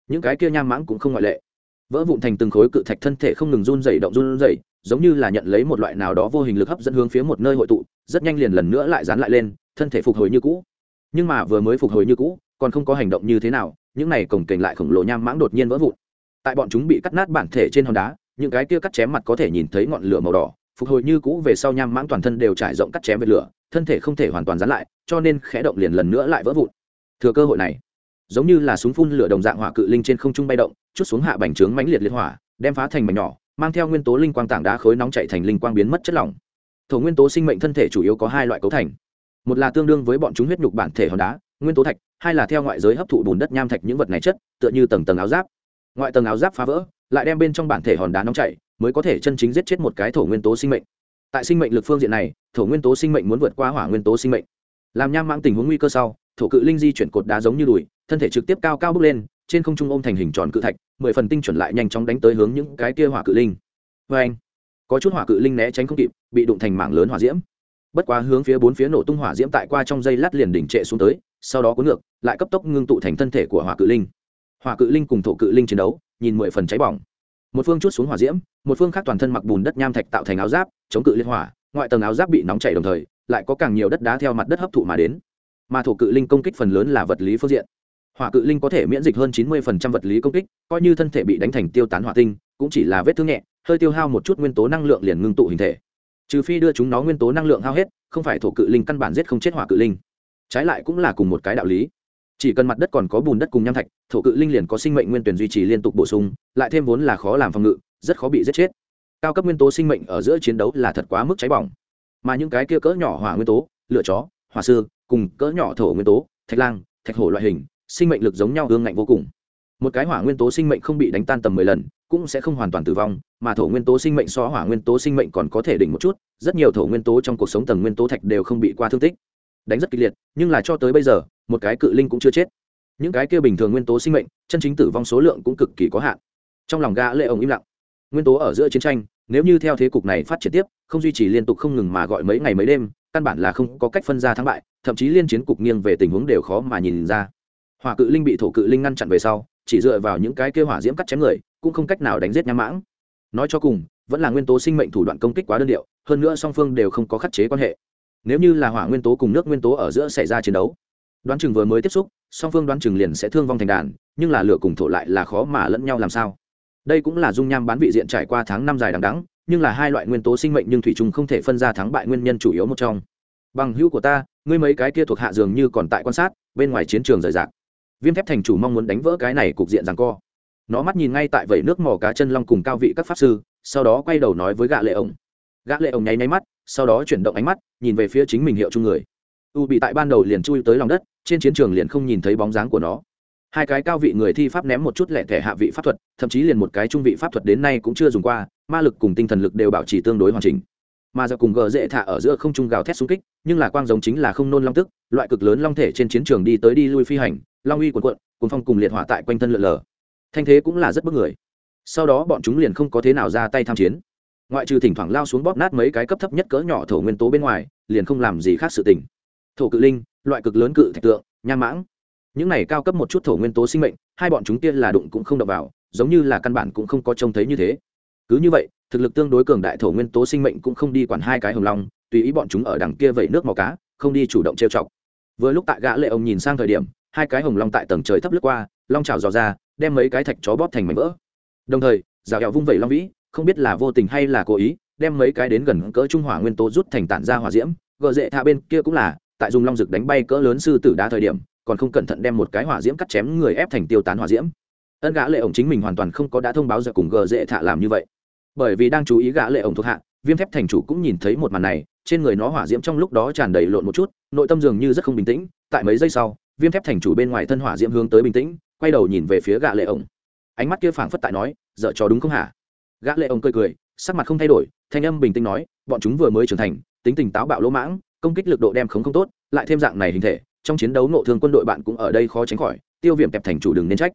Những cái kia nham mãng cũng không ngoại lệ. Vỡ vụn thành từng khối cự thạch thân thể không ngừng run dày động run dày giống như là nhận lấy một loại nào đó vô hình lực hấp dẫn hướng phía một nơi hội tụ, rất nhanh liền lần nữa lại dán lại lên, thân thể phục hồi như cũ. Nhưng mà vừa mới phục hồi như cũ, còn không có hành động như thế nào, những này cổng kềnh lại khổng lồ nham mãng đột nhiên vỡ vụn. Tại bọn chúng bị cắt nát bản thể trên hòn đá, những cái kia cắt chém mặt có thể nhìn thấy ngọn lửa màu đỏ, phục hồi như cũ về sau nham mãng toàn thân đều trải rộng cắt chém về lửa, thân thể không thể hoàn toàn dán lại, cho nên khẽ động liền lần nữa lại vỡ vụn. Thừa cơ hội này, giống như là súng phun lửa đồng dạng hỏa cự linh trên không trung bay động, chút xuống hạ bành trướng mãnh liệt liệt hỏa, đem phá thành mảnh nhỏ mang theo nguyên tố linh quang tảng đá khối nóng chạy thành linh quang biến mất chất lỏng. Thổ nguyên tố sinh mệnh thân thể chủ yếu có hai loại cấu thành. Một là tương đương với bọn chúng huyết nhục bản thể hòn đá, nguyên tố thạch, hai là theo ngoại giới hấp thụ bùn đất nham thạch những vật này chất, tựa như tầng tầng áo giáp. Ngoại tầng áo giáp phá vỡ, lại đem bên trong bản thể hòn đá nóng chảy mới có thể chân chính giết chết một cái thổ nguyên tố sinh mệnh. Tại sinh mệnh lực phương diện này, thổ nguyên tố sinh mệnh muốn vượt qua hỏa nguyên tố sinh mệnh. Làm nham mang tình huống nguy cơ sau, thổ cự linh di chuyển cột đá giống như đùi, thân thể trực tiếp cao cao bước lên, trên không trung ôm thành hình tròn cự thạch mười phần tinh chuẩn lại nhanh chóng đánh tới hướng những cái kia hỏa cự linh. Vê anh, có chút hỏa cự linh né tránh không kịp, bị đụng thành mảng lớn hỏa diễm. Bất quá hướng phía bốn phía nổ tung hỏa diễm tại qua trong dây lát liền đỉnh trệ xuống tới, sau đó cuốn ngược, lại cấp tốc ngưng tụ thành thân thể của hỏa cự linh. Hỏa cự linh cùng thổ cự linh chiến đấu, nhìn mười phần cháy bỏng. Một phương chút xuống hỏa diễm, một phương khác toàn thân mặc bùn đất nham thạch tạo thành áo giáp, chống cự liên hỏa, ngoại tầng áo giáp bị nóng chảy đồng thời, lại có càng nhiều đất đá theo mặt đất hấp thụ mà đến. Mà thổ cự linh công kích phần lớn là vật lý phương diện hỏa cự linh có thể miễn dịch hơn chín mươi phần trăm vật lý công kích, coi như thân thể bị đánh thành tiêu tán hỏa tinh, cũng chỉ là vết thương nhẹ, hơi tiêu hao một chút nguyên tố năng lượng liền ngưng tụ hình thể. Trừ phi đưa chúng nó nguyên tố năng lượng hao hết, không phải thổ cự linh căn bản giết không chết hỏa cự linh. Trái lại cũng là cùng một cái đạo lý. Chỉ cần mặt đất còn có bùn đất cùng nham thạch, thổ cự linh liền có sinh mệnh nguyên tuyển duy trì liên tục bổ sung, lại thêm vốn là khó làm phòng ngự, rất khó bị giết chết. Cao cấp nguyên tố sinh mệnh ở giữa chiến đấu là thật quá mức cháy bỏng. Mà những cái kia cỡ nhỏ hỏa nguyên tố, lửa chó, hỏa sư, cùng cỡ nhỏ thổ nguyên tố, thạch lang, thạch hổ loại hình sinh mệnh lực giống nhau hương ngạnh vô cùng. Một cái hỏa nguyên tố sinh mệnh không bị đánh tan tầm mười lần, cũng sẽ không hoàn toàn tử vong, mà thổ nguyên tố sinh mệnh so hỏa nguyên tố sinh mệnh còn có thể đỉnh một chút, rất nhiều thổ nguyên tố trong cuộc sống tầng nguyên tố thạch đều không bị qua thương tích. Đánh rất kịch liệt, nhưng là cho tới bây giờ, một cái cự linh cũng chưa chết. Những cái kia bình thường nguyên tố sinh mệnh, chân chính tử vong số lượng cũng cực kỳ có hạn. Trong lòng gã lệ ông im lặng. Nguyên tố ở giữa chiến tranh, nếu như theo thế cục này phát triển tiếp, không duy trì liên tục không ngừng mà gọi mấy ngày mấy đêm, căn bản là không có cách phân ra thắng bại, thậm chí liên chiến cục nghiêng về tình huống đều khó mà nhìn ra hỏa cự linh bị thổ cự linh ngăn chặn về sau, chỉ dựa vào những cái kêu hỏa diễm cắt chém người, cũng không cách nào đánh giết nham mãng. Nói cho cùng, vẫn là nguyên tố sinh mệnh thủ đoạn công kích quá đơn điệu, hơn nữa song phương đều không có khắc chế quan hệ. Nếu như là hỏa nguyên tố cùng nước nguyên tố ở giữa xảy ra chiến đấu, đoán chừng vừa mới tiếp xúc, song phương đoán chừng liền sẽ thương vong thành đàn, nhưng là lửa cùng thổ lại là khó mà lẫn nhau làm sao. Đây cũng là dung nham bán vị diện trải qua tháng năm dài đằng đắng nhưng là hai loại nguyên tố sinh mệnh nhưng thủy chung không thể phân ra thắng bại nguyên nhân chủ yếu một trong. Bằng hữu của ta, ngươi mấy cái kia thuộc hạ dường như còn tại quan sát, bên ngoài chiến trường rời rạc viêm thép thành chủ mong muốn đánh vỡ cái này cục diện rằng co. Nó mắt nhìn ngay tại vẩy nước mò cá chân long cùng cao vị các pháp sư, sau đó quay đầu nói với gã lệ ổng. Gã lệ ổng nháy nháy mắt, sau đó chuyển động ánh mắt, nhìn về phía chính mình hiệu chung người. U bị tại ban đầu liền chui tới lòng đất, trên chiến trường liền không nhìn thấy bóng dáng của nó. Hai cái cao vị người thi pháp ném một chút lẻ thẻ hạ vị pháp thuật, thậm chí liền một cái trung vị pháp thuật đến nay cũng chưa dùng qua, ma lực cùng tinh thần lực đều bảo trì tương đối hoàn chỉnh. Mà giờ cùng gờ dễ thả ở giữa không trung gào thét xung kích, nhưng là quang giống chính là không nôn long tức, loại cực lớn long thể trên chiến trường đi tới đi lui phi hành long uy cuộn cuộn cùng phong cùng liệt hỏa tại quanh thân lượn lờ. Thanh thế cũng là rất bức người. Sau đó bọn chúng liền không có thế nào ra tay tham chiến. Ngoại trừ thỉnh thoảng lao xuống bóp nát mấy cái cấp thấp nhất cỡ nhỏ thổ nguyên tố bên ngoài, liền không làm gì khác sự tình. Thổ cự linh, loại cực lớn cự thạch tượng nham mãng. Những này cao cấp một chút thổ nguyên tố sinh mệnh, hai bọn chúng tiên là đụng cũng không đập vào, giống như là căn bản cũng không có trông thấy như thế. Cứ như vậy, thực lực tương đối cường đại thổ nguyên tố sinh mệnh cũng không đi quản hai cái hồng long, tùy ý bọn chúng ở đằng kia vẩy nước màu cá, không đi chủ động trêu chọc. Vừa lúc tại gã lệ ông nhìn sang thời điểm hai cái hồng long tại tầng trời thấp lướt qua, long trào dò ra, đem mấy cái thạch chó bóp thành mảnh vỡ. Đồng thời, rào hẹo vung vẩy long vĩ, không biết là vô tình hay là cố ý, đem mấy cái đến gần cỡ trung hỏa nguyên tố rút thành tản ra hỏa diễm. Gợ dệ thạ bên kia cũng là, tại dùng long rực đánh bay cỡ lớn sư tử đá thời điểm, còn không cẩn thận đem một cái hỏa diễm cắt chém người ép thành tiêu tán hỏa diễm. Ân gã lệ ổng chính mình hoàn toàn không có đã thông báo giờ cùng gờ dễ thạ làm như vậy. Bởi vì đang chú ý gã lệ ổng thuộc hạ, viêm thép thành chủ cũng nhìn thấy một màn này, trên người nó hỏa diễm trong lúc đó tràn đầy lộn một chút, nội tâm dường như rất không bình tĩnh, tại mấy giây sau viêm thép thành chủ bên ngoài thân hỏa diễm hướng tới bình tĩnh, quay đầu nhìn về phía gã lệ ổng. Ánh mắt kia phảng phất tại nói, dở trò đúng không hả? Gã lệ ổng cười cười, sắc mặt không thay đổi, thanh âm bình tĩnh nói, bọn chúng vừa mới trưởng thành, tính tình táo bạo lỗ mãng, công kích lực độ đem không không tốt, lại thêm dạng này hình thể, trong chiến đấu nộ thương quân đội bạn cũng ở đây khó tránh khỏi, tiêu viêm thép thành chủ đừng nên trách.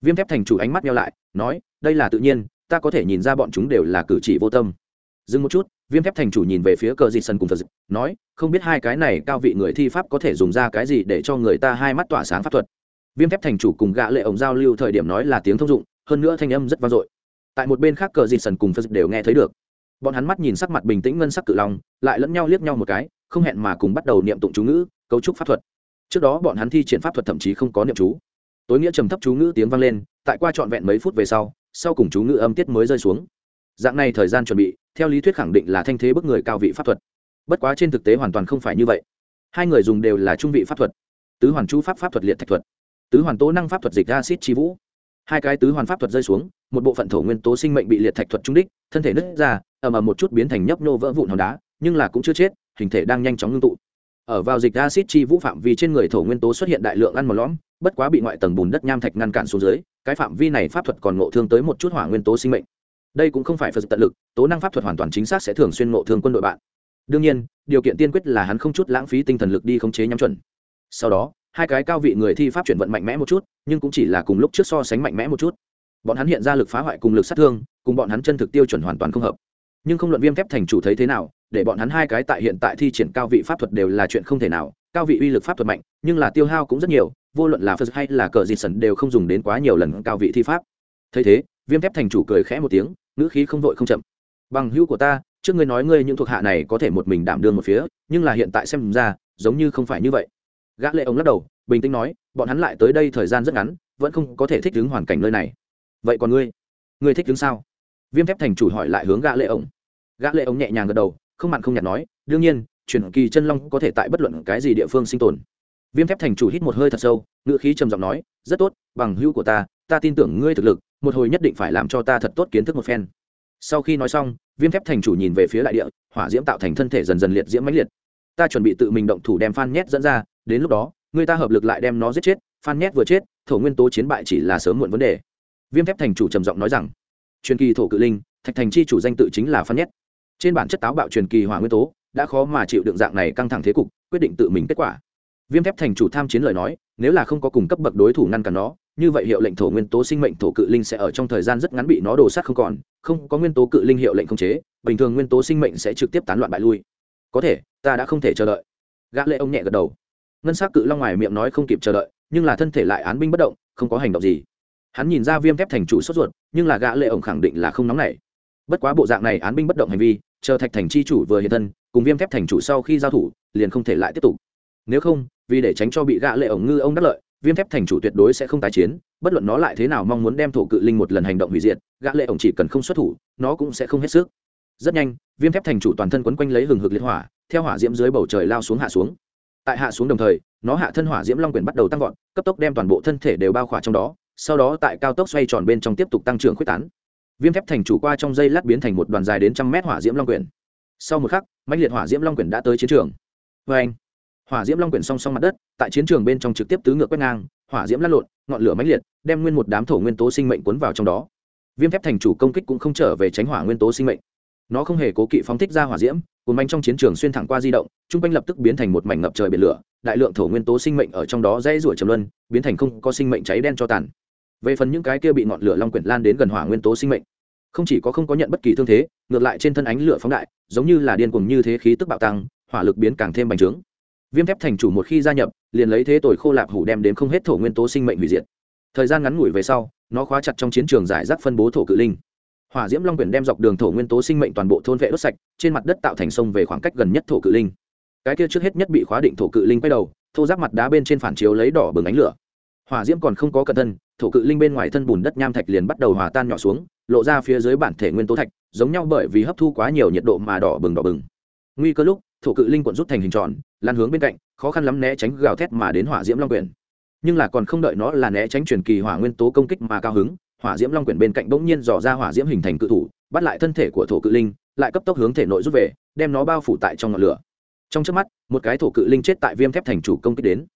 Viêm thép thành chủ ánh mắt nhau lại, nói, đây là tự nhiên, ta có thể nhìn ra bọn chúng đều là cử chỉ vô tâm dừng một chút, viêm thép thành chủ nhìn về phía cờ Di sân cùng phật dịch nói, không biết hai cái này cao vị người thi pháp có thể dùng ra cái gì để cho người ta hai mắt tỏa sáng pháp thuật? Viêm thép thành chủ cùng gã lệ ổng giao lưu thời điểm nói là tiếng thông dụng, hơn nữa thanh âm rất vang dội. Tại một bên khác cờ Di sân cùng phật dịch đều nghe thấy được. Bọn hắn mắt nhìn sắc mặt bình tĩnh ngân sắc cự long, lại lẫn nhau liếc nhau một cái, không hẹn mà cùng bắt đầu niệm tụng chú ngữ, cấu trúc pháp thuật. Trước đó bọn hắn thi triển pháp thuật thậm chí không có niệm chú. Tối nghĩa trầm thấp chú ngữ tiếng vang lên, tại qua trọn vẹn mấy phút về sau sau cùng chú ngữ âm tiết mới rơi xuống dạng này thời gian chuẩn bị, theo lý thuyết khẳng định là thanh thế bức người cao vị pháp thuật. Bất quá trên thực tế hoàn toàn không phải như vậy. Hai người dùng đều là trung vị pháp thuật. Tứ hoàn chú pháp pháp thuật liệt thạch thuật. Tứ hoàn tố năng pháp thuật dịch acid chi vũ. Hai cái tứ hoàn pháp thuật rơi xuống, một bộ phận thổ nguyên tố sinh mệnh bị liệt thạch thuật trung đích, thân thể nứt ra, ầm ầm một chút biến thành nhấp nô vỡ vụn hòn đá, nhưng là cũng chưa chết, hình thể đang nhanh chóng ngưng tụ. Ở vào dịch acid chi vũ phạm vi trên người thổ nguyên tố xuất hiện đại lượng ăn một lõm, bất quá bị ngoại tầng bùn đất nham thạch ngăn cản xuống dưới, cái phạm vi này pháp thuật còn ngộ thương tới một chút hỏa nguyên tố sinh mệnh đây cũng không phải phật tận lực, tố năng pháp thuật hoàn toàn chính xác sẽ thường xuyên ngộ thương quân đội bạn. Đương nhiên, điều kiện tiên quyết là hắn không chút lãng phí tinh thần lực đi khống chế nhắm chuẩn. Sau đó, hai cái cao vị người thi pháp chuyển vận mạnh mẽ một chút, nhưng cũng chỉ là cùng lúc trước so sánh mạnh mẽ một chút. Bọn hắn hiện ra lực phá hoại cùng lực sát thương, cùng bọn hắn chân thực tiêu chuẩn hoàn toàn không hợp. Nhưng không luận viêm thép thành chủ thấy thế nào, để bọn hắn hai cái tại hiện tại thi triển cao vị pháp thuật đều là chuyện không thể nào. Cao vị uy lực pháp thuật mạnh, nhưng là tiêu hao cũng rất nhiều, vô luận là phật hay là cờ dịt sần đều không dùng đến quá nhiều lần cao vị thi pháp. Thấy thế, viêm thép thành chủ cười khẽ một tiếng ngữ khí không vội không chậm. Bằng hữu của ta, trước ngươi nói ngươi những thuộc hạ này có thể một mình đảm đương một phía, nhưng là hiện tại xem ra, giống như không phải như vậy. Gã lệ ông lắc đầu, bình tĩnh nói, bọn hắn lại tới đây thời gian rất ngắn, vẫn không có thể thích ứng hoàn cảnh nơi này. Vậy còn ngươi? Ngươi thích ứng sao? Viêm thép thành chủ hỏi lại hướng gã lệ ông. Gã lệ ông nhẹ nhàng gật đầu, không mặn không nhạt nói, đương nhiên, truyền kỳ chân long có thể tại bất luận cái gì địa phương sinh tồn. Viêm thép thành chủ hít một hơi thật sâu ngựa khí trầm giọng nói, rất tốt, bằng hữu của ta ta tin tưởng ngươi thực lực một hồi nhất định phải làm cho ta thật tốt kiến thức một phen. Sau khi nói xong, viêm thép thành chủ nhìn về phía đại địa, hỏa diễm tạo thành thân thể dần dần liệt diễm mãnh liệt. Ta chuẩn bị tự mình động thủ đem phan nhét dẫn ra, đến lúc đó, người ta hợp lực lại đem nó giết chết, phan nhét vừa chết, thổ nguyên tố chiến bại chỉ là sớm muộn vấn đề. Viêm thép thành chủ trầm giọng nói rằng, truyền kỳ thổ cự linh, thạch thành chi chủ danh tự chính là phan nhét. Trên bản chất táo bạo truyền kỳ hỏa nguyên tố, đã khó mà chịu đựng dạng này căng thẳng thế cục, quyết định tự mình kết quả viêm thép thành chủ tham chiến lời nói, nếu là không có cùng cấp bậc đối thủ ngăn cản nó, như vậy hiệu lệnh thổ nguyên tố sinh mệnh thổ cự linh sẽ ở trong thời gian rất ngắn bị nó đổ sát không còn, không có nguyên tố cự linh hiệu lệnh không chế, bình thường nguyên tố sinh mệnh sẽ trực tiếp tán loạn bại lui. Có thể, ta đã không thể chờ đợi. Gã lệ ông nhẹ gật đầu. Ngân sắc cự long ngoài miệng nói không kịp chờ đợi, nhưng là thân thể lại án binh bất động, không có hành động gì. Hắn nhìn ra viêm thép thành chủ sốt ruột, nhưng là gã lệ ông khẳng định là không nóng nảy. Bất quá bộ dạng này án binh bất động hành vi, chờ thạch thành chi chủ vừa hiện thân, cùng viêm thép thành chủ sau khi giao thủ, liền không thể lại tiếp tục nếu không, vì để tránh cho bị gạ lệ ổng ngư ông đắc lợi, viêm thép thành chủ tuyệt đối sẽ không tái chiến, bất luận nó lại thế nào mong muốn đem thổ cự linh một lần hành động hủy diệt gã lệ ổng chỉ cần không xuất thủ, nó cũng sẽ không hết sức. Rất nhanh, viêm thép thành chủ toàn thân quấn quanh lấy hừng hực liệt hỏa, theo hỏa diễm dưới bầu trời lao xuống hạ xuống. Tại hạ xuống đồng thời, nó hạ thân hỏa diễm long quyển bắt đầu tăng vọt, cấp tốc đem toàn bộ thân thể đều bao khỏa trong đó, sau đó tại cao tốc xoay tròn bên trong tiếp tục tăng trưởng quyết tán. Viêm thép thành chủ qua trong dây lát biến thành một đoàn dài đến trăm mét hỏa diễm long quyển sau một khắc, mãnh liệt hỏa diễm long quyển đã tới chiến trường. Vê anh hỏa diễm long quyển song song mặt đất, tại chiến trường bên trong trực tiếp tứ ngược quét ngang, hỏa diễm lăn lộn, ngọn lửa mãnh liệt, đem nguyên một đám thổ nguyên tố sinh mệnh cuốn vào trong đó. Viêm thép thành chủ công kích cũng không trở về tránh hỏa nguyên tố sinh mệnh. Nó không hề cố kỵ phóng thích ra hỏa diễm, cuốn bánh trong chiến trường xuyên thẳng qua di động chung quanh lập tức biến thành một mảnh ngập trời biển lửa, đại lượng thổ nguyên tố sinh mệnh ở trong đó dễ rủa trầm luân, biến thành không có sinh mệnh cháy đen cho tàn. Về phần những cái kia bị ngọn lửa long quyển lan đến gần hỏa nguyên tố sinh mệnh, không chỉ có không có nhận bất kỳ thương thế, ngược lại trên thân ánh lửa phóng đại, giống như là điên cuồng như thế khí tức bạo tăng, hỏa lực biến càng thêm bành trướng viêm thép thành chủ một khi gia nhập, liền lấy thế tội khô lạp hủ đem đến không hết thổ nguyên tố sinh mệnh hủy diệt. Thời gian ngắn ngủi về sau, nó khóa chặt trong chiến trường giải rác phân bố thổ cự linh. Hỏa diễm long quyển đem dọc đường thổ nguyên tố sinh mệnh toàn bộ thôn vệ đốt sạch, trên mặt đất tạo thành sông về khoảng cách gần nhất thổ cự linh. Cái kia trước hết nhất bị khóa định thổ cự linh quay đầu, thô giáp mặt đá bên trên phản chiếu lấy đỏ bừng ánh lửa. Hỏa diễm còn không có cẩn thân thổ cự linh bên ngoài thân bùn đất nham thạch liền bắt đầu hòa tan nhỏ xuống, lộ ra phía dưới bản thể nguyên tố thạch, giống nhau bởi vì hấp thu quá nhiều nhiệt độ mà đỏ bừng đỏ bừng. Nguy cơ lúc thổ cự linh cuộn rút thành hình tròn lan hướng bên cạnh, khó khăn lắm né tránh gào thét mà đến hỏa diễm long quyển. Nhưng là còn không đợi nó là né tránh truyền kỳ hỏa nguyên tố công kích mà cao hứng, hỏa diễm long quyển bên cạnh bỗng nhiên dò ra hỏa diễm hình thành cự thủ, bắt lại thân thể của thổ cự linh, lại cấp tốc hướng thể nội rút về, đem nó bao phủ tại trong ngọn lửa. Trong trước mắt, một cái thổ cự linh chết tại viêm thép thành chủ công kích đến.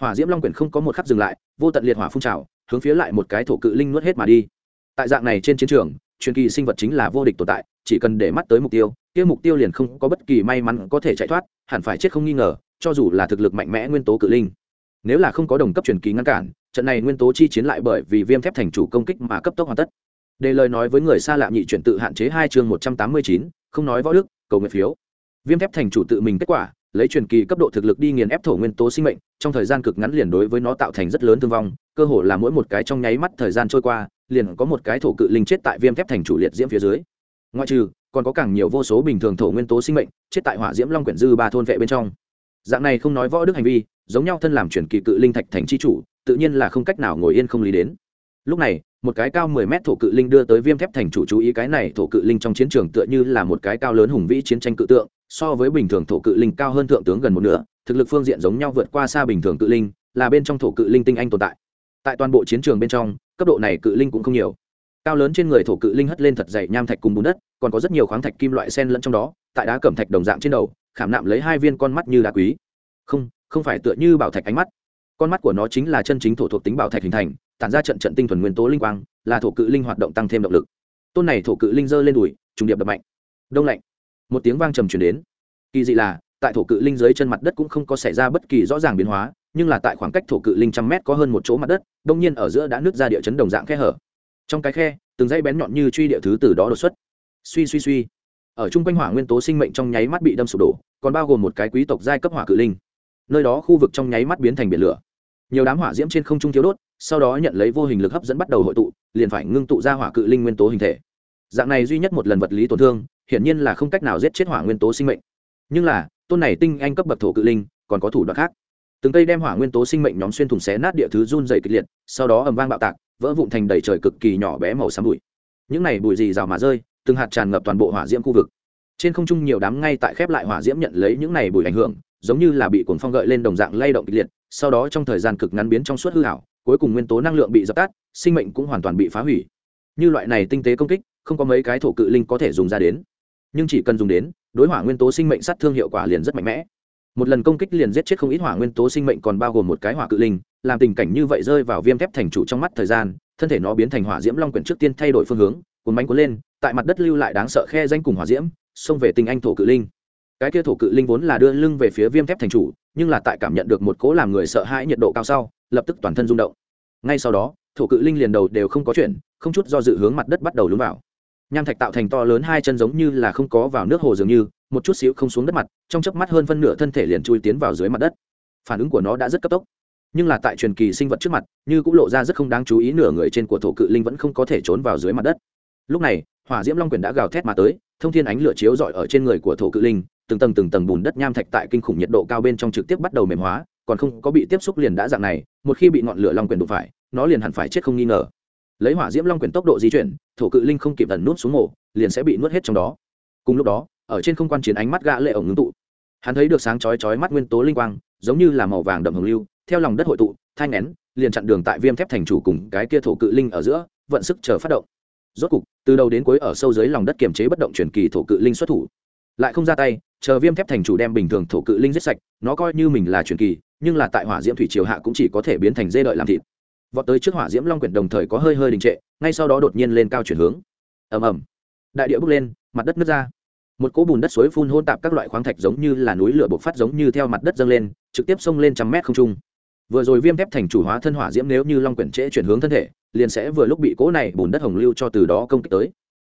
Hỏa diễm long quyển không có một khắc dừng lại, vô tận liệt hỏa phun trào, hướng phía lại một cái thổ cự linh nuốt hết mà đi. Tại dạng này trên chiến trường, truyền kỳ sinh vật chính là vô địch tồn tại, chỉ cần để mắt tới mục tiêu kia mục tiêu liền không có bất kỳ may mắn có thể chạy thoát, hẳn phải chết không nghi ngờ, cho dù là thực lực mạnh mẽ nguyên tố cự linh. Nếu là không có đồng cấp truyền kỳ ngăn cản, trận này nguyên tố chi chiến lại bởi vì viêm thép thành chủ công kích mà cấp tốc hoàn tất. Đề lời nói với người xa lạ nhị chuyển tự hạn chế hai chương một trăm tám mươi chín, không nói võ đức, cầu nguyện phiếu. Viêm thép thành chủ tự mình kết quả, lấy truyền kỳ cấp độ thực lực đi nghiền ép thổ nguyên tố sinh mệnh, trong thời gian cực ngắn liền đối với nó tạo thành rất lớn thương vong, cơ hồ là mỗi một cái trong nháy mắt thời gian trôi qua, liền có một cái thổ cự linh chết tại viêm thép thành chủ liệt diễm phía dưới ngoại trừ, còn có càng nhiều vô số bình thường thổ nguyên tố sinh mệnh, chết tại hỏa diễm long quyển dư ba thôn vệ bên trong. Dạng này không nói võ đức hành vi, giống nhau thân làm chuyển kỳ cự linh thạch thành chi chủ, tự nhiên là không cách nào ngồi yên không lý đến. Lúc này, một cái cao mười mét thổ cự linh đưa tới viêm thép thành chủ chú ý cái này thổ cự linh trong chiến trường tựa như là một cái cao lớn hùng vĩ chiến tranh cự tượng, so với bình thường thổ cự linh cao hơn thượng tướng gần một nửa, thực lực phương diện giống nhau vượt qua xa bình thường cự linh, là bên trong thổ cự linh tinh anh tồn tại. Tại toàn bộ chiến trường bên trong, cấp độ này cự linh cũng không nhiều cao lớn trên người thổ cự linh hất lên thật dày nham thạch cùng bùn đất, còn có rất nhiều khoáng thạch kim loại sen lẫn trong đó, tại đá cẩm thạch đồng dạng trên đầu, khảm nạm lấy hai viên con mắt như đá quý. Không không phải tựa như bảo thạch ánh mắt. Con mắt của nó chính là chân chính thổ thuộc tính bảo thạch hình thành, tản ra trận trận tinh thuần nguyên tố linh quang, là thổ cự linh hoạt động tăng thêm động lực. Tôn này thổ cự linh giơ lên đùi, trùng điệp đập mạnh. Đông lạnh. Một tiếng vang trầm truyền đến. Kỳ dị là, tại thổ cự linh dưới chân mặt đất cũng không có xảy ra bất kỳ rõ ràng biến hóa, nhưng là tại khoảng cách thổ cự linh trăm mét có hơn một chỗ mặt đất, đông nhiên ở giữa đã nứt ra địa chấn đồng dạng khe hở trong cái khe, từng dây bén nhọn như truy địa thứ từ đó đột xuất. Suy suy suy. Ở chung quanh hỏa nguyên tố sinh mệnh trong nháy mắt bị đâm sụp đổ, còn bao gồm một cái quý tộc giai cấp hỏa cự linh. Nơi đó khu vực trong nháy mắt biến thành biển lửa. Nhiều đám hỏa diễm trên không trung thiếu đốt, sau đó nhận lấy vô hình lực hấp dẫn bắt đầu hội tụ, liền phải ngưng tụ ra hỏa cự linh nguyên tố hình thể. Dạng này duy nhất một lần vật lý tổn thương, hiển nhiên là không cách nào giết chết hỏa nguyên tố sinh mệnh. Nhưng là, tôn này tinh anh cấp bậc thổ cự linh, còn có thủ đoạn khác. Từng cây đem hỏa nguyên tố sinh mệnh nhóm xuyên thủng xé nát địa thứ run dày kịch liệt, sau đó ầm vang bạo tạc vỡ vụn thành đầy trời cực kỳ nhỏ bé màu xám bụi. Những này bụi gì rào mà rơi, từng hạt tràn ngập toàn bộ hỏa diễm khu vực. Trên không trung nhiều đám ngay tại khép lại hỏa diễm nhận lấy những này bụi ảnh hưởng, giống như là bị cuồng phong gợi lên đồng dạng lay động kịch liệt, sau đó trong thời gian cực ngắn biến trong suốt hư hảo cuối cùng nguyên tố năng lượng bị dập tắt, sinh mệnh cũng hoàn toàn bị phá hủy. Như loại này tinh tế công kích, không có mấy cái thổ cự linh có thể dùng ra đến. Nhưng chỉ cần dùng đến, đối hỏa nguyên tố sinh mệnh sát thương hiệu quả liền rất mạnh mẽ. Một lần công kích liền giết chết không ít hỏa nguyên tố sinh mệnh còn bao gồm một cái hỏa cự linh làm tình cảnh như vậy rơi vào viêm thép thành chủ trong mắt thời gian, thân thể nó biến thành hỏa diễm long quyển trước tiên thay đổi phương hướng, cuốn bánh cuốn lên, tại mặt đất lưu lại đáng sợ khe danh cùng hỏa diễm, xông về tình anh thổ cự linh. Cái kia thổ cự linh vốn là đưa lưng về phía viêm thép thành chủ, nhưng là tại cảm nhận được một cố làm người sợ hãi nhiệt độ cao sau, lập tức toàn thân rung động. Ngay sau đó, thổ cự linh liền đầu đều không có chuyện không chút do dự hướng mặt đất bắt đầu lún vào. Nham thạch tạo thành to lớn hai chân giống như là không có vào nước hồ dường như, một chút xíu không xuống đất mặt, trong chớp mắt hơn phân nửa thân thể liền chui tiến vào dưới mặt đất. Phản ứng của nó đã rất cấp tốc nhưng là tại truyền kỳ sinh vật trước mặt, như cũng lộ ra rất không đáng chú ý, nửa người trên của thổ cự linh vẫn không có thể trốn vào dưới mặt đất. Lúc này, hỏa diễm long quyền đã gào thét mà tới, thông thiên ánh lửa chiếu rọi ở trên người của thổ cự linh, từng tầng từng tầng bùn đất nham thạch tại kinh khủng nhiệt độ cao bên trong trực tiếp bắt đầu mềm hóa, còn không có bị tiếp xúc liền đã dạng này, một khi bị ngọn lửa long quyền đụng phải, nó liền hẳn phải chết không nghi ngờ. Lấy hỏa diễm long quyền tốc độ di chuyển, thổ cự linh không kịp ẩn nút xuống mổ liền sẽ bị nuốt hết trong đó. Cùng lúc đó, ở trên không quan chiến ánh mắt gã lệ ổng ngưng tụ. Hắn thấy được sáng chói chói mắt nguyên tố linh quang, giống như là màu vàng đậm hồng lưu theo lòng đất hội tụ, thai nén liền chặn đường tại viêm thép thành chủ cùng cái kia thổ cự linh ở giữa, vận sức chờ phát động. Rốt cục, từ đầu đến cuối ở sâu dưới lòng đất kiềm chế bất động truyền kỳ thổ cự linh xuất thủ. Lại không ra tay, chờ viêm thép thành chủ đem bình thường thổ cự linh giết sạch, nó coi như mình là truyền kỳ, nhưng là tại hỏa diễm thủy triều hạ cũng chỉ có thể biến thành dê đợi làm thịt. Vọt tới trước hỏa diễm long quyển đồng thời có hơi hơi đình trệ, ngay sau đó đột nhiên lên cao chuyển hướng. Ầm ầm. Đại địa bốc lên, mặt đất nứt ra. Một cỗ bùn đất suối phun hôn tạp các loại khoáng thạch giống như là núi lửa bộc phát giống như theo mặt đất dâng lên, trực tiếp xông lên trăm mét không trung vừa rồi viêm thép thành chủ hóa thân hỏa diễm nếu như long quyển trễ chuyển hướng thân thể, liền sẽ vừa lúc bị cỗ này bùn đất hồng lưu cho từ đó công kích tới.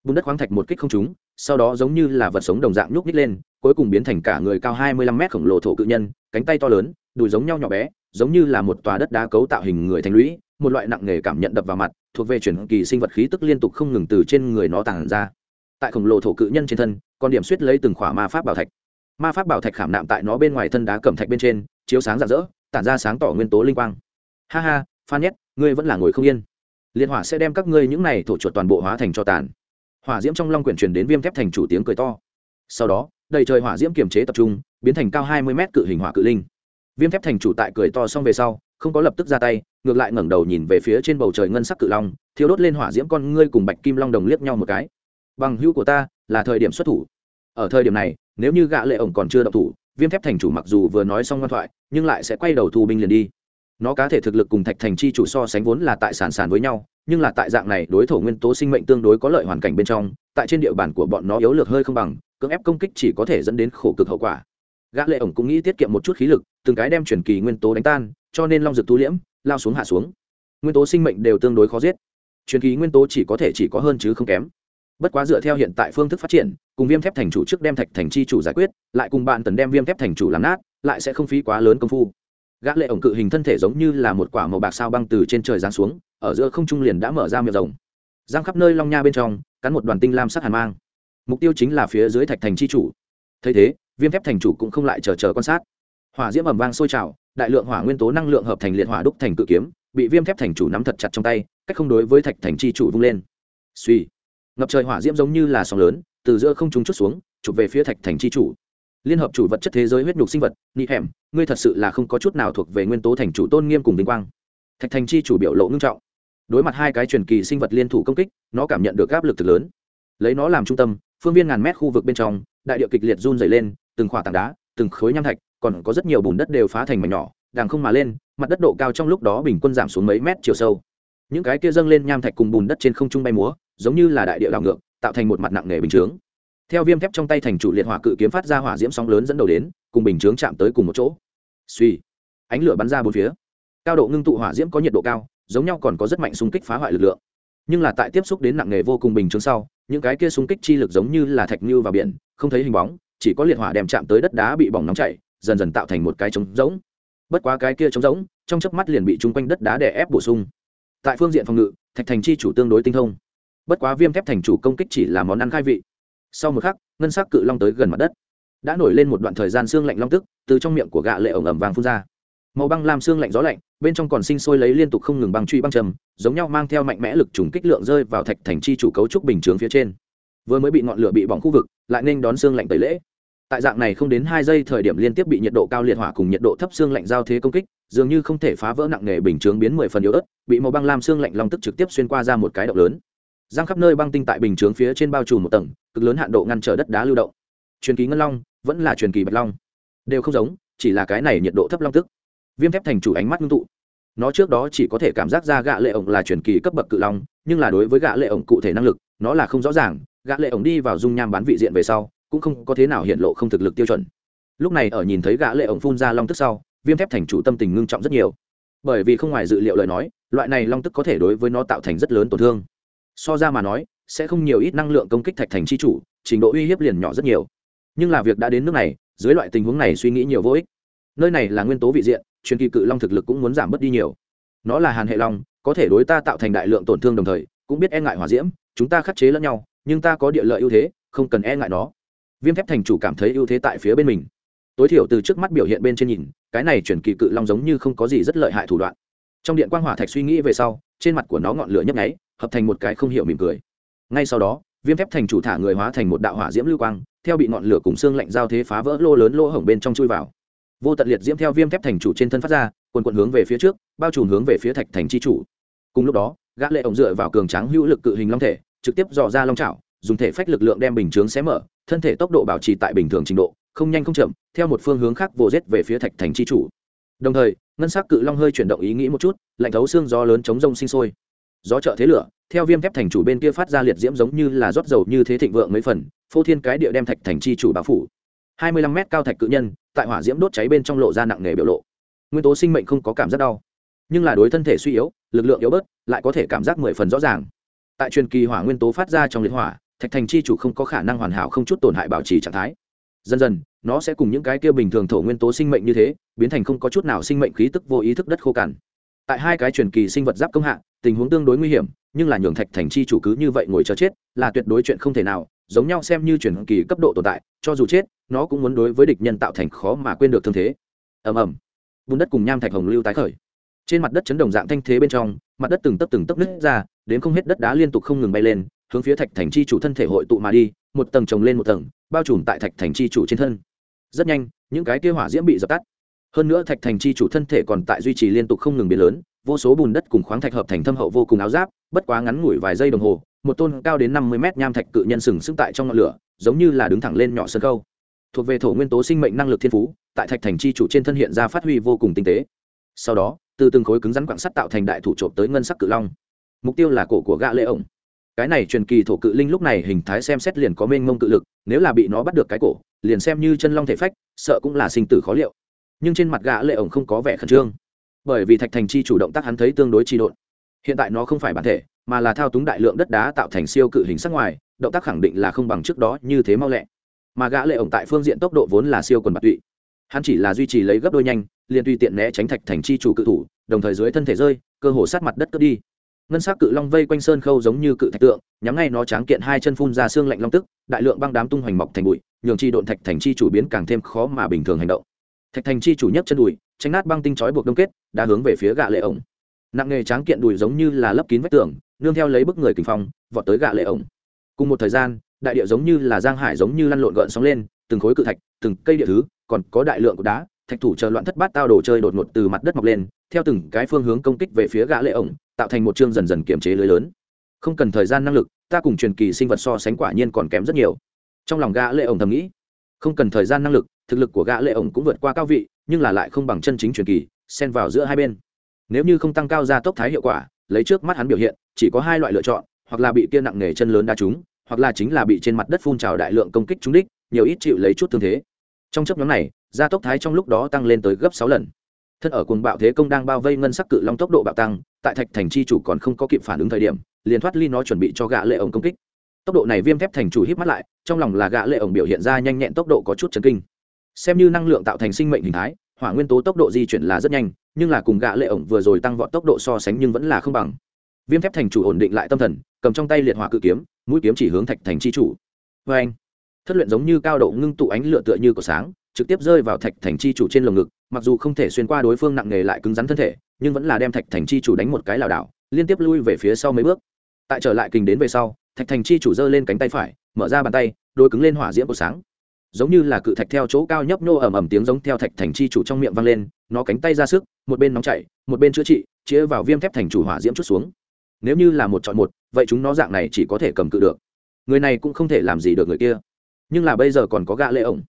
Bùn đất khoáng thạch một kích không trúng, sau đó giống như là vật sống đồng dạng nhúc nhích lên, cuối cùng biến thành cả người cao hai mươi lăm mét khổng lồ thổ cự nhân, cánh tay to lớn, đùi giống nhau nhỏ bé, giống như là một tòa đất đá cấu tạo hình người thành lũy, một loại nặng nề cảm nhận đập vào mặt, thuộc về chuyển kỳ sinh vật khí tức liên tục không ngừng từ trên người nó tàn ra. Tại khổng lồ thổ cự nhân trên thân, còn điểm suýt lấy từng khỏa ma pháp bảo thạch. Ma pháp bảo thạch khảm nạm tại nó bên ngoài thân đá cẩm thạch bên trên, chiếu sáng rạng rỡ tản ra sáng tỏ nguyên tố linh quang. Ha ha, phan nhất, ngươi vẫn là ngồi không yên. Liên hỏa sẽ đem các ngươi những này thổ chuột toàn bộ hóa thành cho tàn. Hỏa diễm trong long quyển truyền đến viêm thép thành chủ tiếng cười to. Sau đó, đầy trời hỏa diễm kiềm chế tập trung, biến thành cao hai mươi mét cự hình hỏa cự linh. Viêm thép thành chủ tại cười to xong về sau, không có lập tức ra tay, ngược lại ngẩng đầu nhìn về phía trên bầu trời ngân sắc cự long thiếu đốt lên hỏa diễm con ngươi cùng bạch kim long đồng liếc nhau một cái. Bằng hữu của ta là thời điểm xuất thủ. Ở thời điểm này, nếu như gã lệ ổng còn chưa động thủ viêm thép thành chủ mặc dù vừa nói xong ngoan thoại, nhưng lại sẽ quay đầu thu binh liền đi. Nó cá thể thực lực cùng thạch thành chi chủ so sánh vốn là tại sản sản với nhau, nhưng là tại dạng này đối thủ nguyên tố sinh mệnh tương đối có lợi hoàn cảnh bên trong, tại trên địa bàn của bọn nó yếu lược hơi không bằng, cưỡng ép công kích chỉ có thể dẫn đến khổ cực hậu quả. Gã lệ ổng cũng nghĩ tiết kiệm một chút khí lực, từng cái đem chuyển kỳ nguyên tố đánh tan, cho nên long dược tu liễm, lao xuống hạ xuống. Nguyên tố sinh mệnh đều tương đối khó giết. Truyền kỳ nguyên tố chỉ có thể chỉ có hơn chứ không kém bất quá dựa theo hiện tại phương thức phát triển, cùng viêm thép thành chủ trước đem thạch thành chi chủ giải quyết, lại cùng bạn tần đem viêm thép thành chủ làm nát, lại sẽ không phí quá lớn công phu. Gã lệ ổng cự hình thân thể giống như là một quả màu bạc sao băng từ trên trời giáng xuống, ở giữa không trung liền đã mở ra miệng rồng giang khắp nơi long nha bên trong, cắn một đoàn tinh lam sắc hàn mang. Mục tiêu chính là phía dưới thạch thành chi chủ. Thấy thế, viêm thép thành chủ cũng không lại chờ chờ quan sát. Hỏa diễm ầm vang sôi trào, đại lượng hỏa nguyên tố năng lượng hợp thành liệt hỏa đúc thành cự kiếm, bị viêm thép thành chủ nắm thật chặt trong tay, cách không đối với thạch thành chi chủ vung lên. Suy ngập trời hỏa diễm giống như là sóng lớn, từ giữa không trung chút xuống, chụp về phía thạch thành chi chủ. Liên hợp chủ vật chất thế giới huyết nhục sinh vật nị hẻm, ngươi thật sự là không có chút nào thuộc về nguyên tố thành chủ tôn nghiêm cùng vinh quang. Thạch thành chi chủ biểu lộ ngưng trọng. Đối mặt hai cái truyền kỳ sinh vật liên thủ công kích, nó cảm nhận được áp lực thực lớn. Lấy nó làm trung tâm, phương viên ngàn mét khu vực bên trong, đại địa kịch liệt run dày lên, từng khỏa tảng đá, từng khối nham thạch, còn có rất nhiều bùn đất đều phá thành mảnh nhỏ đàng không mà lên, mặt đất độ cao trong lúc đó bình quân giảm xuống mấy mét chiều sâu. Những cái kia dâng lên nham thạch cùng bùn đất trên không trung bay múa giống như là đại địa đảo ngược, tạo thành một mặt nặng nề bình chướng. Theo viêm thép trong tay thành chủ liệt hỏa cự kiếm phát ra hỏa diễm sóng lớn dẫn đầu đến, cùng bình chướng chạm tới cùng một chỗ. Suy ánh lửa bắn ra bốn phía. Cao độ ngưng tụ hỏa diễm có nhiệt độ cao, giống nhau còn có rất mạnh xung kích phá hoại lực lượng. Nhưng là tại tiếp xúc đến nặng nề vô cùng bình chướng sau, những cái kia xung kích chi lực giống như là thạch như vào biển, không thấy hình bóng, chỉ có liệt hỏa đem chạm tới đất đá bị bỏng nóng chảy, dần dần tạo thành một cái trống rỗng. Bất quá cái kia trống rỗng, trong chớp mắt liền bị chung quanh đất đá đè ép bổ sung. Tại phương diện phòng ngự, thạch thành chi chủ tương đối tinh thông bất quá viêm thép thành chủ công kích chỉ là món ăn khai vị. Sau một khắc, ngân sắc cự long tới gần mặt đất. Đã nổi lên một đoạn thời gian xương lạnh long tức, từ trong miệng của gạ lệ ổng ẩm vàng phun ra. Màu băng làm xương lạnh gió lạnh, bên trong còn sinh sôi lấy liên tục không ngừng băng truy băng trầm, giống nhau mang theo mạnh mẽ lực trùng kích lượng rơi vào thạch thành chi chủ cấu trúc bình chướng phía trên. Vừa mới bị ngọn lửa bị bỏng khu vực, lại nên đón xương lạnh tẩy lễ. Tại dạng này không đến hai giây thời điểm liên tiếp bị nhiệt độ cao liệt hỏa cùng nhiệt độ thấp xương lạnh giao thế công kích, dường như không thể phá vỡ nặng nề bình chướng biến mười phần yếu ớt, bị màu băng lam xương lạnh long tức trực tiếp xuyên qua ra một cái động lớn giang khắp nơi băng tinh tại bình chướng phía trên bao trùm một tầng, cực lớn hạn độ ngăn trở đất đá lưu động. Truyền kỳ ngân long vẫn là truyền kỳ bạch long. Đều không giống, chỉ là cái này nhiệt độ thấp long tức. Viêm thép thành chủ ánh mắt ngưng tụ. Nó trước đó chỉ có thể cảm giác ra gạ lệ ổng là truyền kỳ cấp bậc cự long, nhưng là đối với gạ lệ ổng cụ thể năng lực, nó là không rõ ràng. Gạ lệ ổng đi vào dung nham bán vị diện về sau, cũng không có thế nào hiện lộ không thực lực tiêu chuẩn. Lúc này ở nhìn thấy gã lệ ổng phun ra long tức sau, viêm thép thành chủ tâm tình ngưng trọng rất nhiều. Bởi vì không ngoài dự liệu lời nói, loại này long tức có thể đối với nó tạo thành rất lớn tổn thương so ra mà nói, sẽ không nhiều ít năng lượng công kích thạch thành chi chủ, trình độ uy hiếp liền nhỏ rất nhiều. Nhưng là việc đã đến nước này, dưới loại tình huống này suy nghĩ nhiều vô ích. Nơi này là nguyên tố vị diện, truyền kỳ cự long thực lực cũng muốn giảm bớt đi nhiều. Nó là hàn hệ long, có thể đối ta tạo thành đại lượng tổn thương đồng thời, cũng biết e ngại hỏa diễm, chúng ta khắc chế lẫn nhau, nhưng ta có địa lợi ưu thế, không cần e ngại nó. Viêm thép thành chủ cảm thấy ưu thế tại phía bên mình. Tối thiểu từ trước mắt biểu hiện bên trên nhìn, cái này chuyển kỳ cự long giống như không có gì rất lợi hại thủ đoạn. Trong điện quang hỏa thạch suy nghĩ về sau, trên mặt của nó ngọn lửa nhấp nháy hợp thành một cái không hiểu mỉm cười. Ngay sau đó, viêm thép thành chủ thả người hóa thành một đạo hỏa diễm lưu quang, theo bị ngọn lửa cùng xương lạnh giao thế phá vỡ lô lớn lỗ hổng bên trong chui vào. Vô tận liệt diễm theo viêm thép thành chủ trên thân phát ra, quần cuộn hướng về phía trước, bao trùm hướng về phía thạch thành chi chủ. Cùng lúc đó, gã lệ ổng dựa vào cường tráng hữu lực cự hình long thể, trực tiếp dò ra long chảo dùng thể phách lực lượng đem bình chướng xé mở, thân thể tốc độ bảo trì tại bình thường trình độ, không nhanh không chậm, theo một phương hướng khác vô rết về phía thạch thành chi chủ. Đồng thời, ngân sắc cự long hơi chuyển động ý nghĩ một chút, lạnh thấu xương gió lớn chống rông sinh sôi gió trợ thế lửa, theo viêm thép thành chủ bên kia phát ra liệt diễm giống như là rót dầu như thế thịnh vượng mấy phần, phô thiên cái địa đem thạch thành chi chủ báo phủ. Hai mươi lăm mét cao thạch cự nhân, tại hỏa diễm đốt cháy bên trong lộ ra nặng nề biểu lộ. Nguyên tố sinh mệnh không có cảm giác đau, nhưng là đối thân thể suy yếu, lực lượng yếu bớt, lại có thể cảm giác mười phần rõ ràng. Tại truyền kỳ hỏa nguyên tố phát ra trong liệt hỏa, thạch thành chi chủ không có khả năng hoàn hảo không chút tổn hại bảo trì trạng thái. Dần dần, nó sẽ cùng những cái kia bình thường thổ nguyên tố sinh mệnh như thế, biến thành không có chút nào sinh mệnh khí tức vô ý thức đất khô cằn tại hai cái truyền kỳ sinh vật giáp công hạ, tình huống tương đối nguy hiểm, nhưng là nhường thạch thành chi chủ cứ như vậy ngồi chờ chết, là tuyệt đối chuyện không thể nào, giống nhau xem như truyền kỳ cấp độ tồn tại, cho dù chết, nó cũng muốn đối với địch nhân tạo thành khó mà quên được thương thế. Ầm ầm. Bùn đất cùng nham thạch hồng lưu tái khởi. Trên mặt đất chấn động dạng thanh thế bên trong, mặt đất từng tấp từng tấp nứt ra, đến không hết đất đá liên tục không ngừng bay lên, hướng phía thạch thành chi chủ thân thể hội tụ mà đi, một tầng chồng lên một tầng, bao trùm tại thạch thành chi chủ trên thân. Rất nhanh, những cái kia hỏa diễm bị dập tắt hơn nữa thạch thành chi chủ thân thể còn tại duy trì liên tục không ngừng biến lớn, vô số bùn đất cùng khoáng thạch hợp thành thâm hậu vô cùng áo giáp, bất quá ngắn ngủi vài giây đồng hồ, một tôn cao đến năm mươi mét nham thạch cự nhân sừng sững tại trong ngọn lửa, giống như là đứng thẳng lên nhỏ sân khâu thuộc về thổ nguyên tố sinh mệnh năng lực thiên phú, tại thạch thành chi chủ trên thân hiện ra phát huy vô cùng tinh tế. Sau đó, từ từng khối cứng rắn quặng sắt tạo thành đại thủ trộm tới ngân sắc cự long. Mục tiêu là cổ của gã lệ ổng. Cái này truyền kỳ thổ cự linh lúc này hình thái xem xét liền có mênh mông cự lực, nếu là bị nó bắt được cái cổ, liền xem như chân long thể phách, sợ cũng là sinh tử khó liệu nhưng trên mặt gã lệ ổng không có vẻ khẩn trương. Bởi vì thạch thành chi chủ động tác hắn thấy tương đối trì độn. Hiện tại nó không phải bản thể, mà là thao túng đại lượng đất đá tạo thành siêu cự hình sắc ngoài, động tác khẳng định là không bằng trước đó như thế mau lẹ. Mà gã lệ ổng tại phương diện tốc độ vốn là siêu quần bạt tụy. Hắn chỉ là duy trì lấy gấp đôi nhanh, liền tùy tiện né tránh thạch thành chi chủ cự thủ, đồng thời dưới thân thể rơi, cơ hồ sát mặt đất cướp đi. Ngân sắc cự long vây quanh sơn khâu giống như cự thạch tượng, nhắm ngay nó tráng kiện hai chân phun ra xương lạnh long tức, đại lượng băng đám tung hoành mọc thành bụi, nhường chi độn thạch thành chi chủ biến càng thêm khó mà bình thường hành động thạch thành chi chủ nhất chân đùi, tránh nát băng tinh chói buộc đông kết, đã hướng về phía gạ lệ ổng. Nặng nghề tráng kiện đùi giống như là lấp kín vách tường, nương theo lấy bức người kinh phong, vọt tới gạ lệ ổng. Cùng một thời gian, đại địa giống như là giang hải giống như lăn lộn gợn sóng lên, từng khối cự thạch, từng cây địa thứ, còn có đại lượng của đá, thạch thủ chờ loạn thất bát tao đồ chơi đột ngột từ mặt đất mọc lên, theo từng cái phương hướng công kích về phía gã lệ ổng, tạo thành một chương dần dần kiểm chế lưới lớn. Không cần thời gian năng lực, ta cùng truyền kỳ sinh vật so sánh quả nhiên còn kém rất nhiều. Trong lòng gã lệ ổng thầm nghĩ không cần thời gian năng lực, thực lực của gã lệ ổng cũng vượt qua cao vị, nhưng là lại không bằng chân chính truyền kỳ, xen vào giữa hai bên. Nếu như không tăng cao ra tốc thái hiệu quả, lấy trước mắt hắn biểu hiện, chỉ có hai loại lựa chọn, hoặc là bị kia nặng nề chân lớn đa trúng, hoặc là chính là bị trên mặt đất phun trào đại lượng công kích trúng đích, nhiều ít chịu lấy chút thương thế. Trong chấp nhóm này, gia tốc thái trong lúc đó tăng lên tới gấp sáu lần. Thân ở cuồng bạo thế công đang bao vây ngân sắc cự long tốc độ bạo tăng, tại thạch thành chi chủ còn không có kịp phản ứng thời điểm, liền thoát ly nó chuẩn bị cho gã lệ ổng công kích tốc độ này viêm thép thành chủ hít mắt lại, trong lòng là gã lệ ổng biểu hiện ra nhanh nhẹn tốc độ có chút chấn kinh. Xem như năng lượng tạo thành sinh mệnh hình thái, hỏa nguyên tố tốc độ di chuyển là rất nhanh, nhưng là cùng gã lệ ổng vừa rồi tăng vọt tốc độ so sánh nhưng vẫn là không bằng. Viêm thép thành chủ ổn định lại tâm thần, cầm trong tay liệt hỏa cự kiếm, mũi kiếm chỉ hướng thạch thành chi chủ. Với anh, thất luyện giống như cao độ ngưng tụ ánh lửa tựa như của sáng, trực tiếp rơi vào thạch thành chi chủ trên lồng ngực, mặc dù không thể xuyên qua đối phương nặng nề lại cứng rắn thân thể, nhưng vẫn là đem thạch thành chi chủ đánh một cái lảo đảo, liên tiếp lui về phía sau mấy bước. Tại trở lại kình đến về sau thạch thành chi chủ giơ lên cánh tay phải, mở ra bàn tay, đôi cứng lên hỏa diễm của sáng. Giống như là cự thạch theo chỗ cao nhấp nhô ầm ầm tiếng giống theo thạch thành chi chủ trong miệng vang lên, nó cánh tay ra sức, một bên nóng chảy, một bên chữa trị, chĩa vào viêm thép thành chủ hỏa diễm chút xuống. Nếu như là một chọn một, vậy chúng nó dạng này chỉ có thể cầm cự được. Người này cũng không thể làm gì được người kia. Nhưng là bây giờ còn có gã lệ ổng.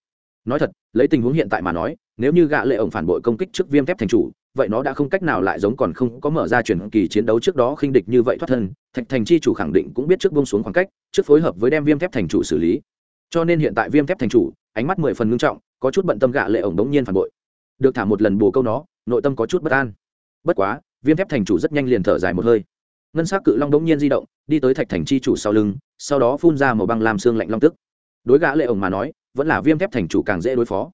Nói thật, lấy tình huống hiện tại mà nói, nếu như gã lệ ổng phản bội công kích trước viêm thép thành chủ vậy nó đã không cách nào lại giống còn không có mở ra chuyển kỳ chiến đấu trước đó khinh địch như vậy thoát thân, thạch thành chi chủ khẳng định cũng biết trước bông xuống khoảng cách, trước phối hợp với đem viêm thép thành chủ xử lý. Cho nên hiện tại viêm thép thành chủ, ánh mắt mười phần ngưng trọng, có chút bận tâm gạ lệ ổng đống nhiên phản bội. Được thả một lần bù câu nó, nội tâm có chút bất an. Bất quá, viêm thép thành chủ rất nhanh liền thở dài một hơi. Ngân sắc cự long đống nhiên di động, đi tới thạch thành chi chủ sau lưng, sau đó phun ra một băng làm xương lạnh long tức. Đối gã lệ ổng mà nói, vẫn là viêm thép thành chủ càng dễ đối phó.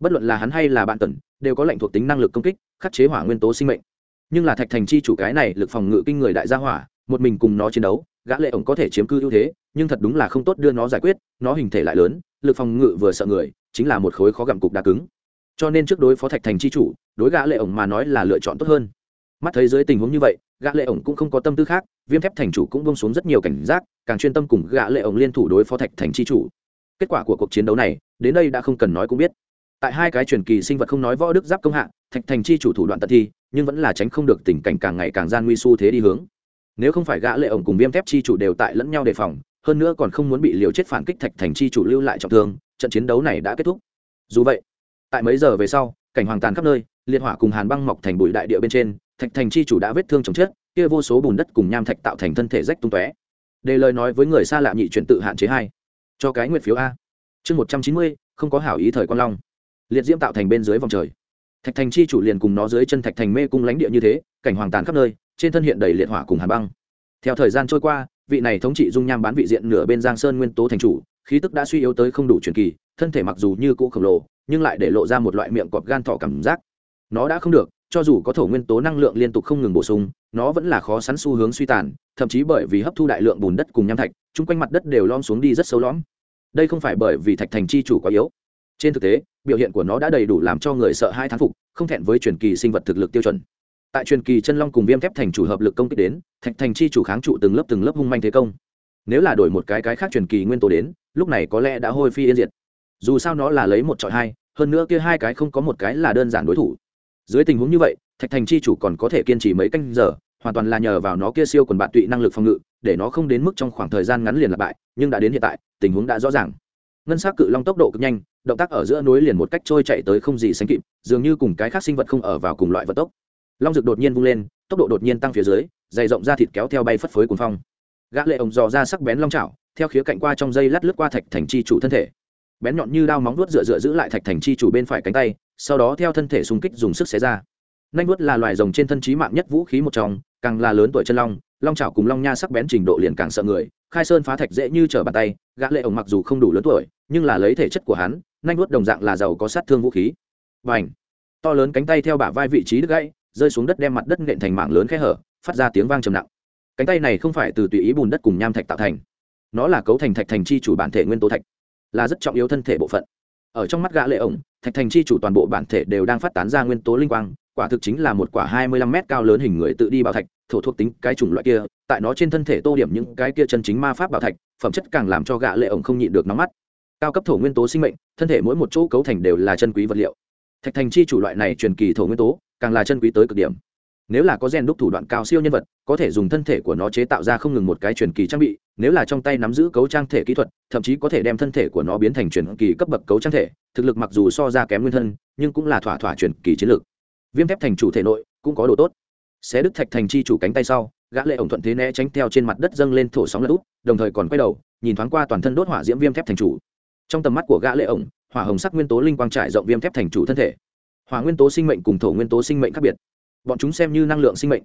Bất luận là hắn hay là bạn tần đều có lệnh thuộc tính năng lực công kích khắc chế hỏa nguyên tố sinh mệnh. Nhưng là thạch thành chi chủ cái này lực phòng ngự kinh người đại gia hỏa, một mình cùng nó chiến đấu, gã lệ ổng có thể chiếm cư ưu thế, nhưng thật đúng là không tốt đưa nó giải quyết, nó hình thể lại lớn, lực phòng ngự vừa sợ người, chính là một khối khó gặm cục đá cứng. Cho nên trước đối phó thạch thành chi chủ, đối gã lệ ổng mà nói là lựa chọn tốt hơn. Mắt thấy dưới tình huống như vậy, gã lệ ổng cũng không có tâm tư khác, viêm thép thành chủ cũng buông xuống rất nhiều cảnh giác, càng chuyên tâm cùng gã lệ ổng liên thủ đối phó thạch thành chi chủ. Kết quả của cuộc chiến đấu này, đến đây đã không cần nói cũng biết. Tại hai cái truyền kỳ sinh vật không nói võ đức giáp công hạ thạch thành chi chủ thủ đoạn tận thi, nhưng vẫn là tránh không được tình cảnh càng ngày càng gian nguy xu thế đi hướng. Nếu không phải gã lệ ổng cùng viêm thép chi chủ đều tại lẫn nhau đề phòng, hơn nữa còn không muốn bị liều chết phản kích thạch thành chi chủ lưu lại trọng thương, trận chiến đấu này đã kết thúc. Dù vậy, tại mấy giờ về sau, cảnh hoàng tàn khắp nơi, liệt hỏa cùng hàn băng mọc thành bụi đại địa bên trên, thạch thành chi chủ đã vết thương chồng chết, kia vô số bùn đất cùng nham thạch tạo thành thân thể rách tung tóe. Đề lời nói với người xa lạ nhị chuyển tự hạn chế hai. Cho cái nguyện phiếu a. Chương một trăm chín mươi, không có hảo ý thời quan long. Liệt diễm tạo thành bên dưới vòng trời thạch thành chi chủ liền cùng nó dưới chân thạch thành mê cung lãnh địa như thế, cảnh hoàng tàn khắp nơi, trên thân hiện đầy liệt hỏa cùng hàn băng. Theo thời gian trôi qua, vị này thống trị dung nham bán vị diện nửa bên giang sơn nguyên tố thành chủ, khí tức đã suy yếu tới không đủ truyền kỳ, thân thể mặc dù như cũ khổng lồ, nhưng lại để lộ ra một loại miệng cọp gan thỏ cảm giác. Nó đã không được, cho dù có thổ nguyên tố năng lượng liên tục không ngừng bổ sung, nó vẫn là khó sắn xu hướng suy tàn, thậm chí bởi vì hấp thu đại lượng bùn đất cùng nham thạch, chung quanh mặt đất đều lom xuống đi rất sâu lõm. Đây không phải bởi vì thạch thành chi chủ quá yếu trên thực tế, biểu hiện của nó đã đầy đủ làm cho người sợ hai thán phục, không thẹn với truyền kỳ sinh vật thực lực tiêu chuẩn. Tại truyền kỳ chân long cùng viêm thép thành chủ hợp lực công kích đến, thạch thành chi chủ kháng trụ từng lớp từng lớp hung manh thế công. Nếu là đổi một cái cái khác truyền kỳ nguyên tố đến, lúc này có lẽ đã hôi phi yên diệt. Dù sao nó là lấy một trọi hai, hơn nữa kia hai cái không có một cái là đơn giản đối thủ. Dưới tình huống như vậy, thạch thành chi chủ còn có thể kiên trì mấy canh giờ, hoàn toàn là nhờ vào nó kia siêu quần bạn tụy năng lực phòng ngự, để nó không đến mức trong khoảng thời gian ngắn liền lặp bại, nhưng đã đến hiện tại, tình huống đã rõ ràng ngân s á c cự long tốc độ cực nhanh, động tác ở giữa núi liền một cách trôi chạy tới không gì sánh kịp, dường như cùng cái khác sinh vật không ở vào cùng loại vật tốc. Long rực đột nhiên vung lên, tốc độ đột nhiên tăng phía dưới, dày rộng ra thịt kéo theo bay phất phới cuồng phong. Gã lệ ổng dò ra sắc bén long chảo, theo khía cạnh qua trong dây lát lướt qua thạch thành chi chủ thân thể. Bén nhọn như đao móng vuốt dựa dựa giữ lại thạch thành chi chủ bên phải cánh tay, sau đó theo thân thể xung kích dùng sức xé ra. Nanh vuốt là loài rồng trên thân trí mạng nhất vũ khí một trong, càng là lớn tuổi chân long long chảo cùng long nha sắc bén trình độ liền càng sợ người, khai sơn phá thạch dễ như trở bàn tay, gã lệ ổng mặc dù không đủ lớn tuổi, nhưng là lấy thể chất của hắn nanh vuốt đồng dạng là giàu có sát thương vũ khí. Và to lớn cánh tay theo bả vai vị trí đứt gãy, rơi xuống đất đem mặt đất nện thành mảng lớn khe hở, phát ra tiếng vang trầm nặng. Cánh tay này không phải từ tùy ý bùn đất cùng nham thạch tạo thành. Nó là cấu thành thạch thành chi chủ bản thể nguyên tố thạch, là rất trọng yếu thân thể bộ phận. Ở trong mắt gã lệ ổng, thạch thành chi chủ toàn bộ bản thể đều đang phát tán ra nguyên tố linh quang quả thực chính là một quả hai mươi lăm mét cao lớn hình người tự đi bảo thạch, thổ thuộc tính cái chủng loại kia, tại nó trên thân thể tô điểm những cái kia chân chính ma pháp bảo thạch, phẩm chất càng làm cho gã lệ ổng không nhịn được nóng mắt. Cao cấp thổ nguyên tố sinh mệnh, thân thể mỗi một chỗ cấu thành đều là chân quý vật liệu. Thạch thành chi chủ loại này truyền kỳ thổ nguyên tố, càng là chân quý tới cực điểm. Nếu là có gen đúc thủ đoạn cao siêu nhân vật, có thể dùng thân thể của nó chế tạo ra không ngừng một cái truyền kỳ trang bị, nếu là trong tay nắm giữ cấu trang thể kỹ thuật, thậm chí có thể đem thân thể của nó biến thành truyền kỳ cấp bậc cấu trang thể, thực lực mặc dù so ra kém nguyên thân, nhưng cũng là thỏa thỏa truyền kỳ chiến lược viêm thép thành chủ thể nội cũng có đồ tốt. Xé đứt thạch thành chi chủ cánh tay sau, gã lệ ổng thuận thế né tránh theo trên mặt đất dâng lên thổ sóng lật úp, đồng thời còn quay đầu, nhìn thoáng qua toàn thân đốt hỏa diễm viêm thép thành chủ. Trong tầm mắt của gã lệ ổng, hỏa hồng sắc nguyên tố linh quang trải rộng viêm thép thành chủ thân thể. Hỏa nguyên tố sinh mệnh cùng thổ nguyên tố sinh mệnh khác biệt. Bọn chúng xem như năng lượng sinh mệnh.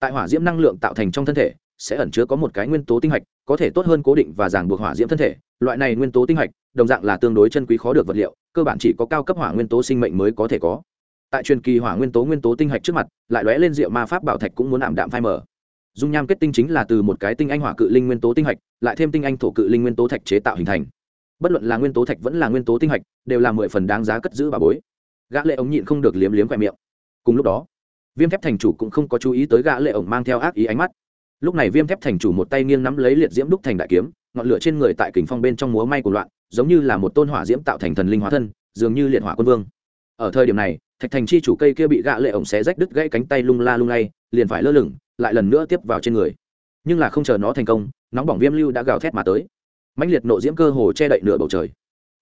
Tại hỏa diễm năng lượng tạo thành trong thân thể, sẽ ẩn chứa có một cái nguyên tố tinh hạch, có thể tốt hơn cố định và ràng buộc hỏa diễm thân thể. Loại này nguyên tố tinh hạch, đồng dạng là tương đối chân quý khó được vật liệu, cơ bản chỉ có cao cấp hỏa nguyên tố sinh mệnh mới có thể có tại truyền kỳ hỏa nguyên tố nguyên tố tinh hạch trước mặt, lại lóe lên rượu ma pháp bảo thạch cũng muốn ảm đạm phai mở dung nham kết tinh chính là từ một cái tinh anh hỏa cự linh nguyên tố tinh hạch, lại thêm tinh anh thổ cự linh nguyên tố thạch chế tạo hình thành. Bất luận là nguyên tố thạch vẫn là nguyên tố tinh hạch, đều là mười phần đáng giá cất giữ bà bối. Gã lệ ống nhịn không được liếm liếm quẹt miệng. Cùng lúc đó, viêm thép thành chủ cũng không có chú ý tới gã lệ ống mang theo ác ý ánh mắt. Lúc này viêm thép thành chủ một tay nghiêng nắm lấy liệt diễm đúc thành đại kiếm, ngọn lửa trên người tại kình phong bên trong múa may của loạn, giống như là một tôn hỏa diễm tạo thành thần linh hóa thân, dường như liệt hỏa quân vương. Ở thời điểm này thạch thành chi chủ cây kia bị gã lệ ổng xé rách đứt gãy cánh tay lung la lung lay, liền phải lơ lửng, lại lần nữa tiếp vào trên người. Nhưng là không chờ nó thành công, nóng bỏng viêm lưu đã gào thét mà tới. Mãnh liệt nộ diễm cơ hồ che đậy nửa bầu trời.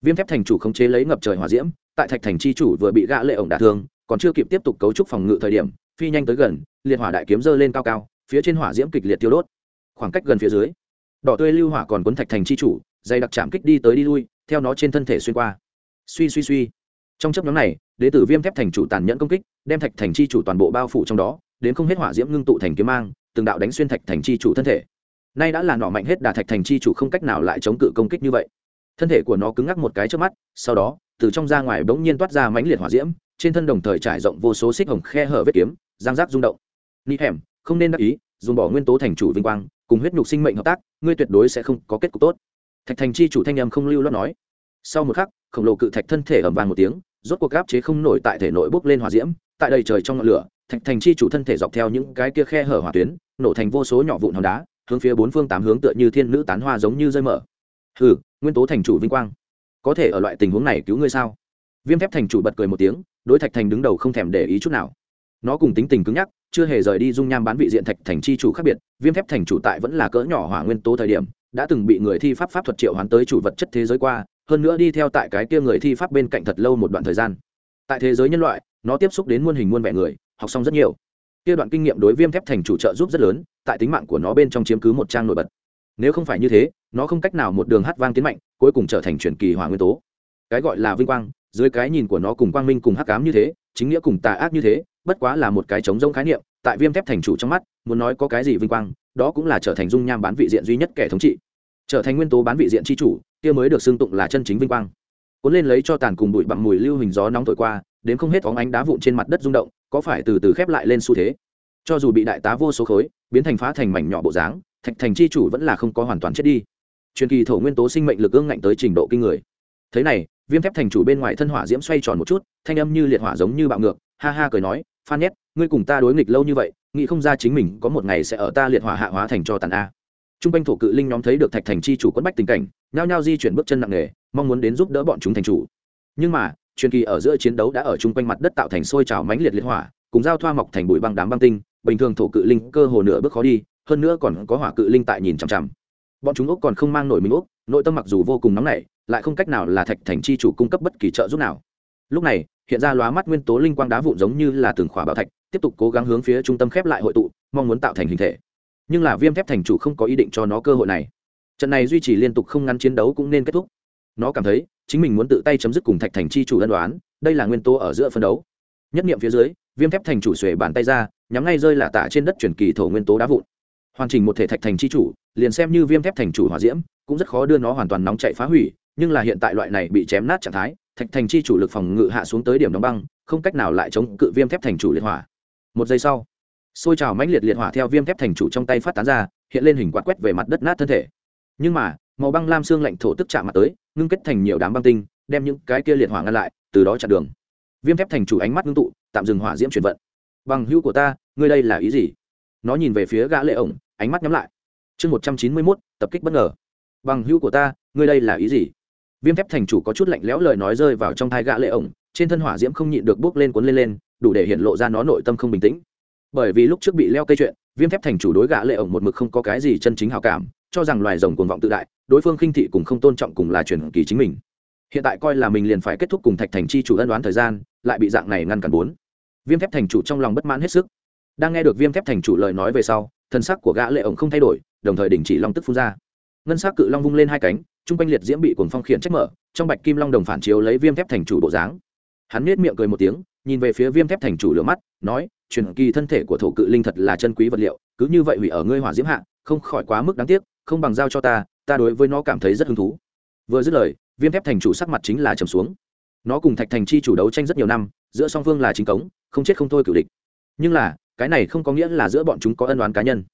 Viêm thép thành chủ khống chế lấy ngập trời hỏa diễm, tại thạch thành chi chủ vừa bị gã lệ ổng đả thương, còn chưa kịp tiếp tục cấu trúc phòng ngự thời điểm, phi nhanh tới gần, liệt hỏa đại kiếm dơ lên cao cao, phía trên hỏa diễm kịch liệt tiêu đốt. Khoảng cách gần phía dưới, đỏ tươi lưu hỏa còn cuốn thạch thành chi chủ, dày đặc chạm kích đi tới đi lui, theo nó trên thân thể xuyên qua. Suy suy suy. Trong chấp nhóm này đế tử viêm thép thành chủ tàn nhẫn công kích, đem thạch thành chi chủ toàn bộ bao phủ trong đó, đến không hết hỏa diễm ngưng tụ thành kiếm mang, từng đạo đánh xuyên thạch thành chi chủ thân thể. Nay đã là nọ mạnh hết đà thạch thành chi chủ không cách nào lại chống cự công kích như vậy. Thân thể của nó cứng ngắc một cái trước mắt, sau đó, từ trong ra ngoài bỗng nhiên toát ra mãnh liệt hỏa diễm, trên thân đồng thời trải rộng vô số xích hồng khe hở vết kiếm, giang giác rung động. Ni hẻm không nên đắc ý, dùng bỏ nguyên tố thành chủ vinh quang, cùng huyết nhục sinh mệnh hợp tác, ngươi tuyệt đối sẽ không có kết cục tốt. Thạch thành chi chủ thanh âm không lưu lo nói. Sau một khắc, khổng lồ cự thạch thân thể ầm vàng một tiếng rốt cuộc gáp chế không nổi tại thể nội bốc lên hỏa diễm, tại đầy trời trong ngọn lửa, thạch thành chi chủ thân thể dọc theo những cái kia khe hở hỏa tuyến, nổ thành vô số nhỏ vụn hòn đá, hướng phía bốn phương tám hướng tựa như thiên nữ tán hoa giống như rơi mở. Hừ, nguyên tố thành chủ vinh quang. Có thể ở loại tình huống này cứu ngươi sao? Viêm thép thành chủ bật cười một tiếng, đối thạch thành đứng đầu không thèm để ý chút nào. Nó cùng tính tình cứng nhắc, chưa hề rời đi dung nham bán vị diện thạch thành chi chủ khác biệt, viêm thép thành chủ tại vẫn là cỡ nhỏ hỏa nguyên tố thời điểm, đã từng bị người thi pháp pháp thuật triệu hoán tới chủ vật chất thế giới qua hơn nữa đi theo tại cái kia người thi pháp bên cạnh thật lâu một đoạn thời gian. Tại thế giới nhân loại, nó tiếp xúc đến muôn hình muôn vẻ người, học xong rất nhiều. Kia đoạn kinh nghiệm đối viêm thép thành chủ trợ giúp rất lớn, tại tính mạng của nó bên trong chiếm cứ một trang nổi bật. Nếu không phải như thế, nó không cách nào một đường hát vang tiến mạnh, cuối cùng trở thành truyền kỳ hỏa nguyên tố. Cái gọi là vinh quang, dưới cái nhìn của nó cùng quang minh cùng hắc cám như thế, chính nghĩa cùng tà ác như thế, bất quá là một cái trống rông khái niệm, tại viêm thép thành chủ trong mắt, muốn nói có cái gì vinh quang, đó cũng là trở thành dung nham bán vị diện duy nhất kẻ thống trị. Trở thành nguyên tố bán vị diện tri chủ kia mới được xưng tụng là chân chính vinh quang. Cuốn lên lấy cho tàn cùng bụi bặm mùi lưu hình gió nóng thổi qua, đến không hết phóng ánh đá vụn trên mặt đất rung động, có phải từ từ khép lại lên xu thế. Cho dù bị đại tá vô số khối, biến thành phá thành mảnh nhỏ bộ dáng, thạch thành chi chủ vẫn là không có hoàn toàn chết đi. Truyền kỳ thổ nguyên tố sinh mệnh lực ương ngạnh tới trình độ kinh người. Thế này, viêm thép thành chủ bên ngoài thân hỏa diễm xoay tròn một chút, thanh âm như liệt hỏa giống như bạo ngược, ha ha cười nói, phan nhét, ngươi cùng ta đối nghịch lâu như vậy, nghĩ không ra chính mình có một ngày sẽ ở ta liệt hỏa hạ hóa thành cho tàn a t r u n g quanh thổ cự linh nhóm thấy được thạch thành chi chủ quất bách tình cảnh, nhao nhao di chuyển bước chân nặng nề, mong muốn đến giúp đỡ bọn chúng thành chủ. Nhưng mà, truyền kỳ ở giữa chiến đấu đã ở chung quanh mặt đất tạo thành sôi trào mãnh liệt liệt hỏa, cùng giao thoa mọc thành bụi băng đám băng tinh, bình thường thổ cự linh cơ hồ nửa bước khó đi, hơn nữa còn có hỏa cự linh tại nhìn chằm chằm. Bọn chúng úc còn không mang nổi mình úc nội tâm mặc dù vô cùng nóng nảy, lại không cách nào là thạch thành chi chủ cung cấp bất kỳ trợ giúp nào. Lúc này, hiện ra lóa mắt nguyên tố linh quang đá vụn giống như là từng khỏa bảo thạch, tiếp tục cố gắng hướng phía trung tâm khép lại hội tụ, mong muốn tạo thành hình thể nhưng là viêm thép thành chủ không có ý định cho nó cơ hội này. Trận này duy trì liên tục không ngắn chiến đấu cũng nên kết thúc. Nó cảm thấy, chính mình muốn tự tay chấm dứt cùng thạch thành chi chủ ân đoán đây là nguyên tố ở giữa phân đấu. Nhất nghiệm phía dưới, viêm thép thành chủ xuề bàn tay ra, nhắm ngay rơi là tạ trên đất chuyển kỳ thổ nguyên tố đá vụn. Hoàn chỉnh một thể thạch thành chi chủ, liền xem như viêm thép thành chủ hỏa diễm, cũng rất khó đưa nó hoàn toàn nóng chạy phá hủy, nhưng là hiện tại loại này bị chém nát trạng thái, thạch thành chi chủ lực phòng ngự hạ xuống tới điểm đóng băng, không cách nào lại chống cự viêm thép thành chủ liệt hỏa. Một giây sau xôi trào mãnh liệt liệt hỏa theo viêm thép thành chủ trong tay phát tán ra, hiện lên hình quạt quét về mặt đất nát thân thể. Nhưng mà, màu băng lam xương lạnh thổ tức chạm mặt tới, ngưng kết thành nhiều đám băng tinh, đem những cái kia liệt hỏa ngăn lại, từ đó chặn đường. Viêm thép thành chủ ánh mắt ngưng tụ, tạm dừng hỏa diễm chuyển vận. Bằng hữu của ta, ngươi đây là ý gì? Nó nhìn về phía gã lệ ổng, ánh mắt nhắm lại. Chương một trăm chín mươi mốt, tập kích bất ngờ. Bằng hữu của ta, ngươi đây là ý gì? Viêm thép thành chủ có chút lạnh lẽo lời nói rơi vào trong thai gã lệ ổng, trên thân hỏa diễm không nhịn được bước lên cuốn lên lên, đủ để hiện lộ ra nó nội tâm không bình tĩnh bởi vì lúc trước bị leo cây chuyện, viêm thép thành chủ đối gã lệ ổng một mực không có cái gì chân chính hảo cảm, cho rằng loài rồng cuồng vọng tự đại, đối phương khinh thị cùng không tôn trọng cùng là truyền kỳ chính mình. Hiện tại coi là mình liền phải kết thúc cùng thạch thành chi chủ ân đoán thời gian, lại bị dạng này ngăn cản bốn. Viêm thép thành chủ trong lòng bất mãn hết sức. Đang nghe được viêm thép thành chủ lời nói về sau, thân sắc của gã lệ ổng không thay đổi, đồng thời đình chỉ long tức phun ra. Ngân sắc cự long vung lên hai cánh, trung quanh liệt diễm bị cuồng phong khiển trách mở, trong bạch kim long đồng phản chiếu lấy viêm thép thành chủ bộ dáng. Hắn nét miệng cười một tiếng, nhìn về phía viêm thép thành chủ lửa mắt, nói truyền kỳ thân thể của thổ cự linh thật là chân quý vật liệu, cứ như vậy hủy ở ngươi hỏa diễm hạ, không khỏi quá mức đáng tiếc, không bằng giao cho ta ta đối với nó cảm thấy rất hứng thú. Vừa dứt lời, viêm thép thành chủ sắc mặt chính là trầm xuống. Nó cùng thạch thành chi chủ đấu tranh rất nhiều năm, giữa song phương là chính cống, không chết không thôi cử địch. Nhưng là, cái này không có nghĩa là giữa bọn chúng có ân oán cá nhân.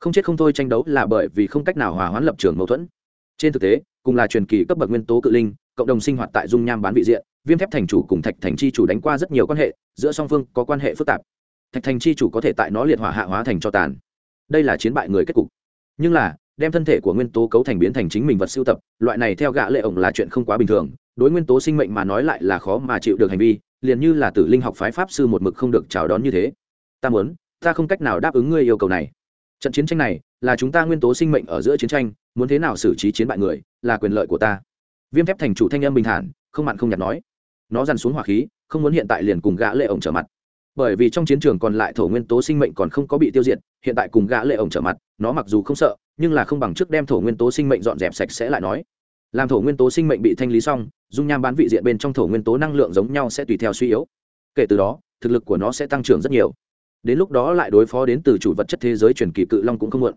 Không chết không thôi tranh đấu là bởi vì không cách nào hòa hoãn lập trường mâu thuẫn. Trên thực tế, cùng là truyền kỳ cấp bậc nguyên tố cự linh, cộng đồng sinh hoạt tại dung nham bán vị diện, viêm thép thành chủ cùng thạch thành chi chủ đánh qua rất nhiều quan hệ, giữa song phương có quan hệ phức tạp thạch thành chi chủ có thể tại nó liệt hỏa hạ hóa thành cho tàn. Đây là chiến bại người kết cục. Nhưng là, đem thân thể của nguyên tố cấu thành biến thành chính mình vật sưu tập, loại này theo gã lệ ổng là chuyện không quá bình thường, đối nguyên tố sinh mệnh mà nói lại là khó mà chịu được hành vi, liền như là tử linh học phái pháp sư một mực không được chào đón như thế. Ta muốn, ta không cách nào đáp ứng ngươi yêu cầu này. Trận chiến tranh này, là chúng ta nguyên tố sinh mệnh ở giữa chiến tranh, muốn thế nào xử trí chiến bại người, là quyền lợi của ta. Viêm thép thành chủ thanh âm bình thản, không mặn không nhạt nói. Nó dằn xuống hỏa khí, không muốn hiện tại liền cùng gã lệ ổng trở mặt bởi vì trong chiến trường còn lại thổ nguyên tố sinh mệnh còn không có bị tiêu diệt, hiện tại cùng gã lệ ổng trở mặt, nó mặc dù không sợ, nhưng là không bằng trước đem thổ nguyên tố sinh mệnh dọn dẹp sạch sẽ lại nói. Làm thổ nguyên tố sinh mệnh bị thanh lý xong, dung nham bán vị diện bên trong thổ nguyên tố năng lượng giống nhau sẽ tùy theo suy yếu. Kể từ đó, thực lực của nó sẽ tăng trưởng rất nhiều. Đến lúc đó lại đối phó đến từ chủ vật chất thế giới truyền kỳ cự long cũng không muộn.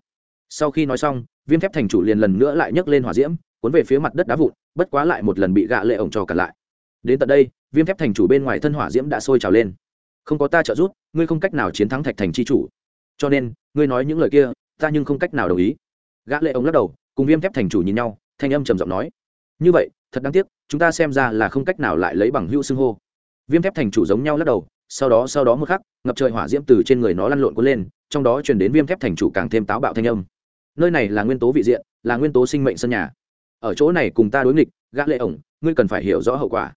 Sau khi nói xong, viêm thép thành chủ liền lần nữa lại nhấc lên hỏa diễm, cuốn về phía mặt đất đá vụn, bất quá lại một lần bị gạ lệ ổng cho cả lại. Đến tận đây, viêm thép thành chủ bên ngoài thân hỏa diễm đã sôi trào lên không có ta trợ giúp, ngươi không cách nào chiến thắng thạch thành c h i chủ. Cho nên, ngươi nói những lời kia, ta nhưng không cách nào đồng ý. Gã lệ ống lắc đầu, cùng viêm thép thành chủ nhìn nhau, thanh âm trầm giọng nói. Như vậy, thật đáng tiếc, chúng ta xem ra là không cách nào lại lấy bằng hữu xưng hô. Viêm thép thành chủ giống nhau lắc đầu, sau đó sau đó một khắc, ngập trời hỏa diễm từ trên người nó lăn lộn cuốn lên, trong đó truyền đến viêm thép thành chủ càng thêm táo bạo thanh âm. Nơi này là nguyên tố vị diện, là nguyên tố sinh mệnh sân nhà. Ở chỗ này cùng ta đối nghịch, gã lệ ổng ngươi cần phải hiểu rõ hậu quả.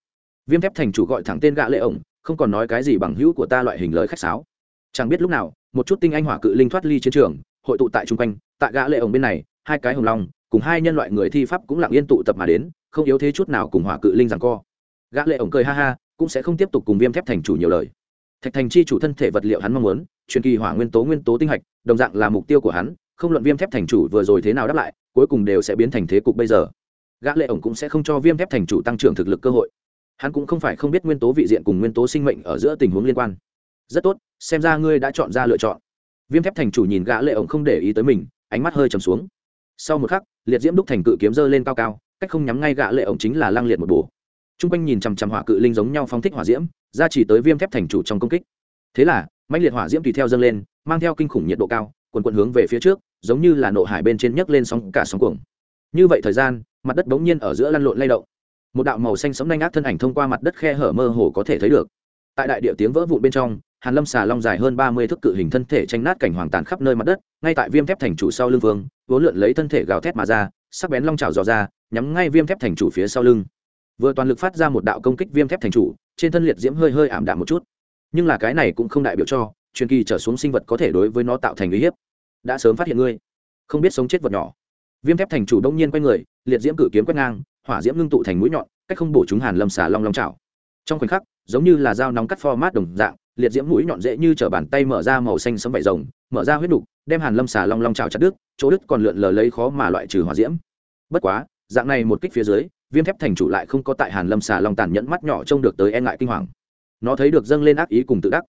Viêm thép thành chủ gọi thẳng tên gã lệ ổng không còn nói cái gì bằng hữu của ta loại hình lời khách sáo. Chẳng biết lúc nào, một chút tinh anh hỏa cự linh thoát ly chiến trường, hội tụ tại trung quanh, tại gã lệ ổng bên này, hai cái hồng long, cùng hai nhân loại người thi pháp cũng lặng yên tụ tập mà đến, không yếu thế chút nào cùng hỏa cự linh giằng co. Gã lệ ổng cười ha ha, cũng sẽ không tiếp tục cùng viêm thép thành chủ nhiều lời. Thạch thành chi chủ thân thể vật liệu hắn mong muốn, truyền kỳ hỏa nguyên tố nguyên tố tinh hạch, đồng dạng là mục tiêu của hắn, không luận viêm thép thành chủ vừa rồi thế nào đáp lại, cuối cùng đều sẽ biến thành thế cục bây giờ. Gã lệ ổng cũng sẽ không cho viêm thép thành chủ tăng trưởng thực lực cơ hội hắn cũng không phải không biết nguyên tố vị diện cùng nguyên tố sinh mệnh ở giữa tình huống liên quan. Rất tốt, xem ra ngươi đã chọn ra lựa chọn. Viêm thép thành chủ nhìn gã lệ ổng không để ý tới mình, ánh mắt hơi trầm xuống. Sau một khắc, liệt diễm đúc thành cự kiếm dơ lên cao cao, cách không nhắm ngay gã lệ ổng chính là lang liệt một bổ. Trung quanh nhìn chằm chằm hỏa cự linh giống nhau phong thích hỏa diễm, ra chỉ tới viêm thép thành chủ trong công kích. Thế là, mãnh liệt hỏa diễm tùy theo dâng lên, mang theo kinh khủng nhiệt độ cao quần quần hướng về phía trước, giống như là nộ hải bên trên nhấc lên sóng cả sóng cuồng. Như vậy thời gian, mặt đất bỗng nhiên ở giữa lăn lộn lay động một đạo màu xanh sẫm nhanh ác thân ảnh thông qua mặt đất khe hở mơ hồ có thể thấy được. Tại đại địa tiếng vỡ vụn bên trong, hàn lâm xà long dài hơn ba mươi thước cự hình thân thể tranh nát cảnh hoàng tàn khắp nơi mặt đất, ngay tại viêm thép thành chủ sau lưng vương, vốn lượn lấy thân thể gào thét mà ra, sắc bén long trào dò ra, nhắm ngay viêm thép thành chủ phía sau lưng. Vừa toàn lực phát ra một đạo công kích viêm thép thành chủ, trên thân liệt diễm hơi hơi ảm đạm một chút. Nhưng là cái này cũng không đại biểu cho, truyền kỳ trở xuống sinh vật có thể đối với nó tạo thành uy hiếp. Đã sớm phát hiện ngươi. Không biết sống chết vật nhỏ. Viêm thép thành chủ đông nhiên quay người, liệt diễm cử kiếm quét ngang hỏa diễm ngưng tụ thành mũi nhọn, cách không bổ chúng hàn lâm xà long long chảo. Trong khoảnh khắc, giống như là dao nóng cắt pho mát đồng dạng, liệt diễm mũi nhọn dễ như t bàn tay mở ra màu xanh sấm vải rồng, mở ra huyết đục, đem hàn lâm xà long long trào chặt đứt, chỗ đứt còn lượn lờ lấy khó mà loại trừ hỏa diễm. Bất quá, dạng này một kích phía dưới, viêm thép thành chủ lại không có tại hàn lâm xà long tàn nhẫn mắt nhỏ trông được tới e ngại kinh hoàng. Nó thấy được dâng lên ác ý cùng tự đắc.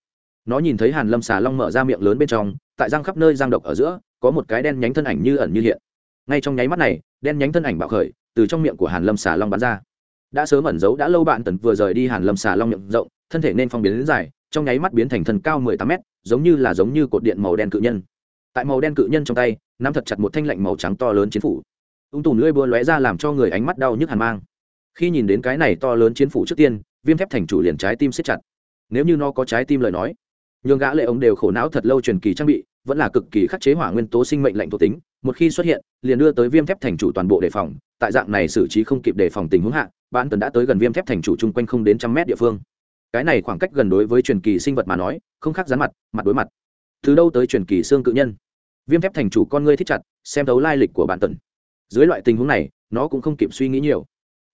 Nó nhìn thấy hàn lâm xà long mở ra miệng lớn bên trong, tại răng khắp nơi răng độc ở giữa, có một cái đen nhánh thân ảnh như ẩn như hiện. Ngay trong nháy mắt này, đen nhánh thân ảnh bạo khởi từ trong miệng của hàn lâm xà long bắn ra. Đã sớm ẩn giấu, đã lâu bạn tần vừa rời đi, hàn lâm xà long miệng rộng, thân thể nên phong biến đến dài, trong nháy mắt biến thành thân cao mười tám mét, giống như là giống như cột điện màu đen cự nhân. Tại màu đen cự nhân trong tay, nắm thật chặt một thanh lạnh màu trắng to lớn chiến phủ. Ung tùm lưỡi búa lóe ra làm cho người ánh mắt đau nhức hàn mang. Khi nhìn đến cái này to lớn chiến phủ trước tiên, viêm thép thành chủ liền trái tim siết chặt. Nếu như nó có trái tim lời nói nhường gã lệ ống đều khổ não thật lâu truyền kỳ trang bị, vẫn là cực kỳ khắc chế hỏa nguyên tố sinh mệnh lạnh thuộc tính, một khi xuất hiện, liền đưa tới viêm thép thành chủ toàn bộ đề phòng, tại dạng này xử trí không kịp đề phòng tình huống hạ, bản tần đã tới gần viêm thép thành chủ chung quanh không đến trăm mét địa phương. Cái này khoảng cách gần đối với truyền kỳ sinh vật mà nói, không khác dán mặt mặt đối mặt. Từ đâu tới truyền kỳ xương cự nhân? Viêm thép thành chủ con ngươi thích chặt, xem thấu lai lịch của bản tần dưới loại tình huống này, nó cũng không kịp suy nghĩ nhiều.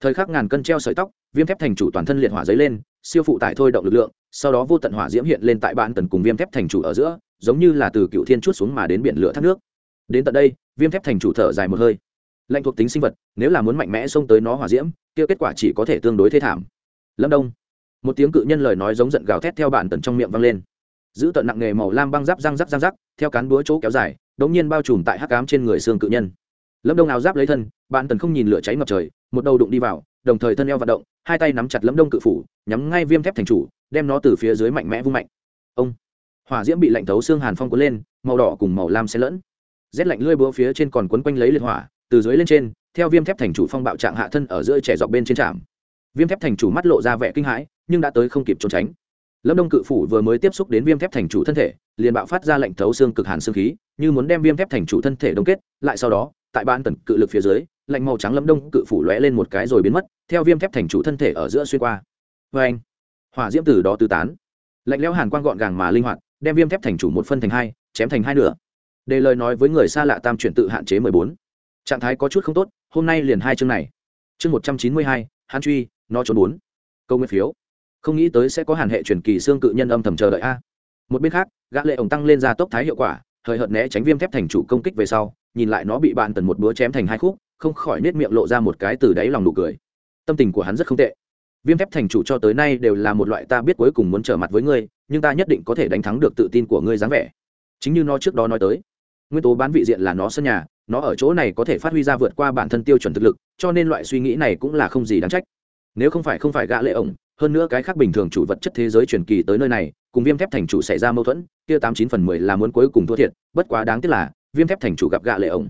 Thời khắc ngàn cân treo sợi tóc, viêm thép thành chủ toàn thân liệt hỏa dấy lên siêu phụ tải thôi động lực lượng, sau đó vô tận hỏa diễm hiện lên tại bản tần cùng viêm thép thành chủ ở giữa, giống như là từ cựu thiên chút xuống mà đến biển lửa thác nước. Đến tận đây, viêm thép thành chủ thở dài một hơi. Lạnh thuộc tính sinh vật, nếu là muốn mạnh mẽ xông tới nó hỏa diễm, kia kết quả chỉ có thể tương đối thế thảm. Lâm đông. Một tiếng cự nhân lời nói giống giận gào thét theo bản tần trong miệng vang lên. Giữ tận nặng nghề màu lam băng giáp răng rắc răng rắc, theo cán búa chỗ kéo dài đống nhiên bao trùm tại hắc cám trên người xương cự nhân. Lâm đông áo giáp lấy thân, bản tần không nhìn lửa cháy ngập trời, một đầu đụng đi vào, đồng thời thân eo vận động, hai tay nắm chặt lâm đông cự phủ nhắm ngay viêm thép thành chủ, đem nó từ phía dưới mạnh mẽ vung mạnh. Ông, hỏa diễm bị lạnh thấu xương hàn phong cuốn lên, màu đỏ cùng màu lam xen lẫn. Rét lạnh lưỡi búa phía trên còn quấn quanh lấy liệt hỏa, từ dưới lên trên, theo viêm thép thành chủ phong bạo trạng hạ thân ở giữa trẻ dọc bên trên trạm. Viêm thép thành chủ mắt lộ ra vẻ kinh hãi, nhưng đã tới không kịp trốn tránh. Lâm đông cự phủ vừa mới tiếp xúc đến viêm thép thành chủ thân thể, liền bạo phát ra lệnh thấu xương cực hàn xương khí, như muốn đem viêm thép thành chủ thân thể đông kết, lại sau đó, tại ban tần cự lực phía dưới, lạnh màu trắng lâm đông cự phủ lóe lên một cái rồi biến mất, theo viêm thép thành chủ thân thể ở giữa xuyên qua vê anh. Hỏa diễm từ đó tứ tán. Lạnh lẽo hàn quang gọn gàng mà linh hoạt, đem viêm thép thành chủ một phân thành hai, chém thành hai nửa. Để lời nói với người xa lạ tam chuyển tự hạn chế mười bốn. Trạng thái có chút không tốt, hôm nay liền hai chương này. Chương một trăm chín mươi hai hàn truy, nó trốn bốn. Câu nguyên phiếu. Không nghĩ tới sẽ có hàn hệ truyền kỳ xương cự nhân âm thầm chờ đợi a. Một bên khác, gã lệ ổng tăng lên ra tốc thái hiệu quả thời hợt né tránh viêm thép thành chủ công kích về sau, nhìn lại nó bị bạn tần một búa chém thành hai khúc, không khỏi nết miệng lộ ra một cái từ đáy lòng nụ cười. Tâm tình của hắn rất không tệ viêm thép thành chủ cho tới nay đều là một loại ta biết cuối cùng muốn trở mặt với ngươi, nhưng ta nhất định có thể đánh thắng được tự tin của ngươi dáng vẻ. Chính như nó trước đó nói tới, nguyên tố bán vị diện là nó sân nhà, nó ở chỗ này có thể phát huy ra vượt qua bản thân tiêu chuẩn thực lực, cho nên loại suy nghĩ này cũng là không gì đáng trách. Nếu không phải không phải gã lệ ổng, hơn nữa cái khác bình thường chủ vật chất thế giới truyền kỳ tới nơi này, cùng viêm thép thành chủ xảy ra mâu thuẫn, kia tám chín phần mười là muốn cuối cùng thua thiệt, bất quá đáng tiếc là, viêm thép thành chủ gặp gã lệ ổng.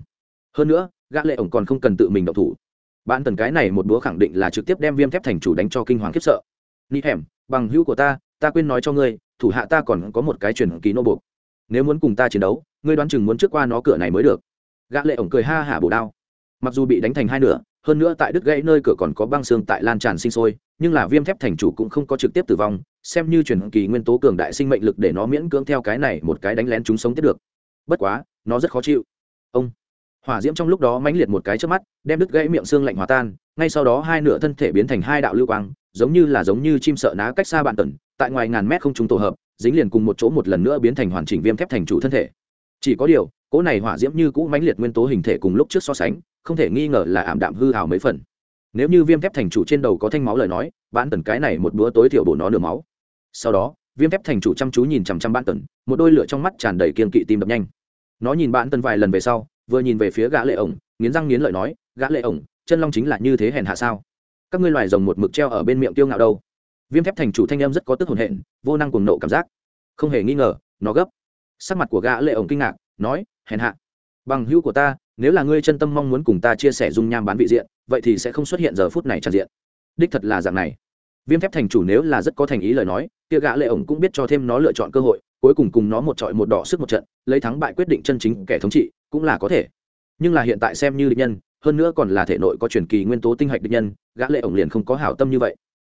Hơn nữa, gã lệ ổng còn không cần tự mình động thủ bản tần cái này một búa khẳng định là trực tiếp đem viêm thép thành chủ đánh cho kinh hoàng khiếp sợ. Ni hẻm bằng hữu của ta ta quên nói cho ngươi, thủ hạ ta còn có một cái truyền kỳ nô buộc. Nếu muốn cùng ta chiến đấu, ngươi đoán chừng muốn trước qua nó cửa này mới được. Gã lệ ổng cười ha hả bổ đao. Mặc dù bị đánh thành hai nửa, hơn nữa tại đứt gãy nơi cửa còn có băng xương tại lan tràn sinh sôi, nhưng là viêm thép thành chủ cũng không có trực tiếp tử vong, xem như truyền kỳ nguyên tố cường đại sinh mệnh lực để nó miễn cưỡng theo cái này một cái đánh lén chúng sống tiếp được. Bất quá, nó rất khó chịu. Ông hỏa diễm trong lúc đó mãnh liệt một cái trước mắt, đem đứt gãy miệng xương lạnh hòa tan, ngay sau đó hai nửa thân thể biến thành hai đạo lưu quang, giống như là giống như chim sợ ná cách xa bạn tần, tại ngoài ngàn mét không trung tổ hợp, dính liền cùng một chỗ một lần nữa biến thành hoàn chỉnh viêm thép thành chủ thân thể. Chỉ có điều, cỗ này hỏa diễm như cũ mãnh liệt nguyên tố hình thể cùng lúc trước so sánh, không thể nghi ngờ là ảm đạm hư hào mấy phần. Nếu như viêm thép thành chủ trên đầu có thanh máu lời nói, bạn tần cái này một bữa tối thiểu bổ nó nửa máu. Sau đó, viêm thép thành chủ chăm chú nhìn chằm chằm bạn tần, một đôi lửa trong mắt tràn đầy kiên kỵ tim đập nhanh. Nó nhìn bạn tần vài lần về sau vừa nhìn về phía gã lệ ổng, nghiến răng nghiến lợi nói, gã lệ ổng, chân long chính là như thế hèn hạ sao? Các ngươi loài rồng một mực treo ở bên miệng tiêu ngạo đâu. Viêm thép thành chủ thanh âm rất có tức hồn hện, vô năng cùng nộ cảm giác. Không hề nghi ngờ, nó gấp. Sắc mặt của gã lệ ổng kinh ngạc, nói, hèn hạ. Bằng hữu của ta, nếu là ngươi chân tâm mong muốn cùng ta chia sẻ dung nham bán vị diện, vậy thì sẽ không xuất hiện giờ phút này tràn diện. Đích thật là dạng này. Viêm thép thành chủ nếu là rất có thành ý lời nói, kia gã lệ ổng cũng biết cho thêm nó lựa chọn cơ hội, cuối cùng cùng nó một trọi một đỏ sức một trận, lấy thắng bại quyết định chân chính kẻ thống trị cũng là có thể. Nhưng là hiện tại xem như địch nhân, hơn nữa còn là thể nội có truyền kỳ nguyên tố tinh hạch địch nhân, gã lệ ổng liền không có hảo tâm như vậy.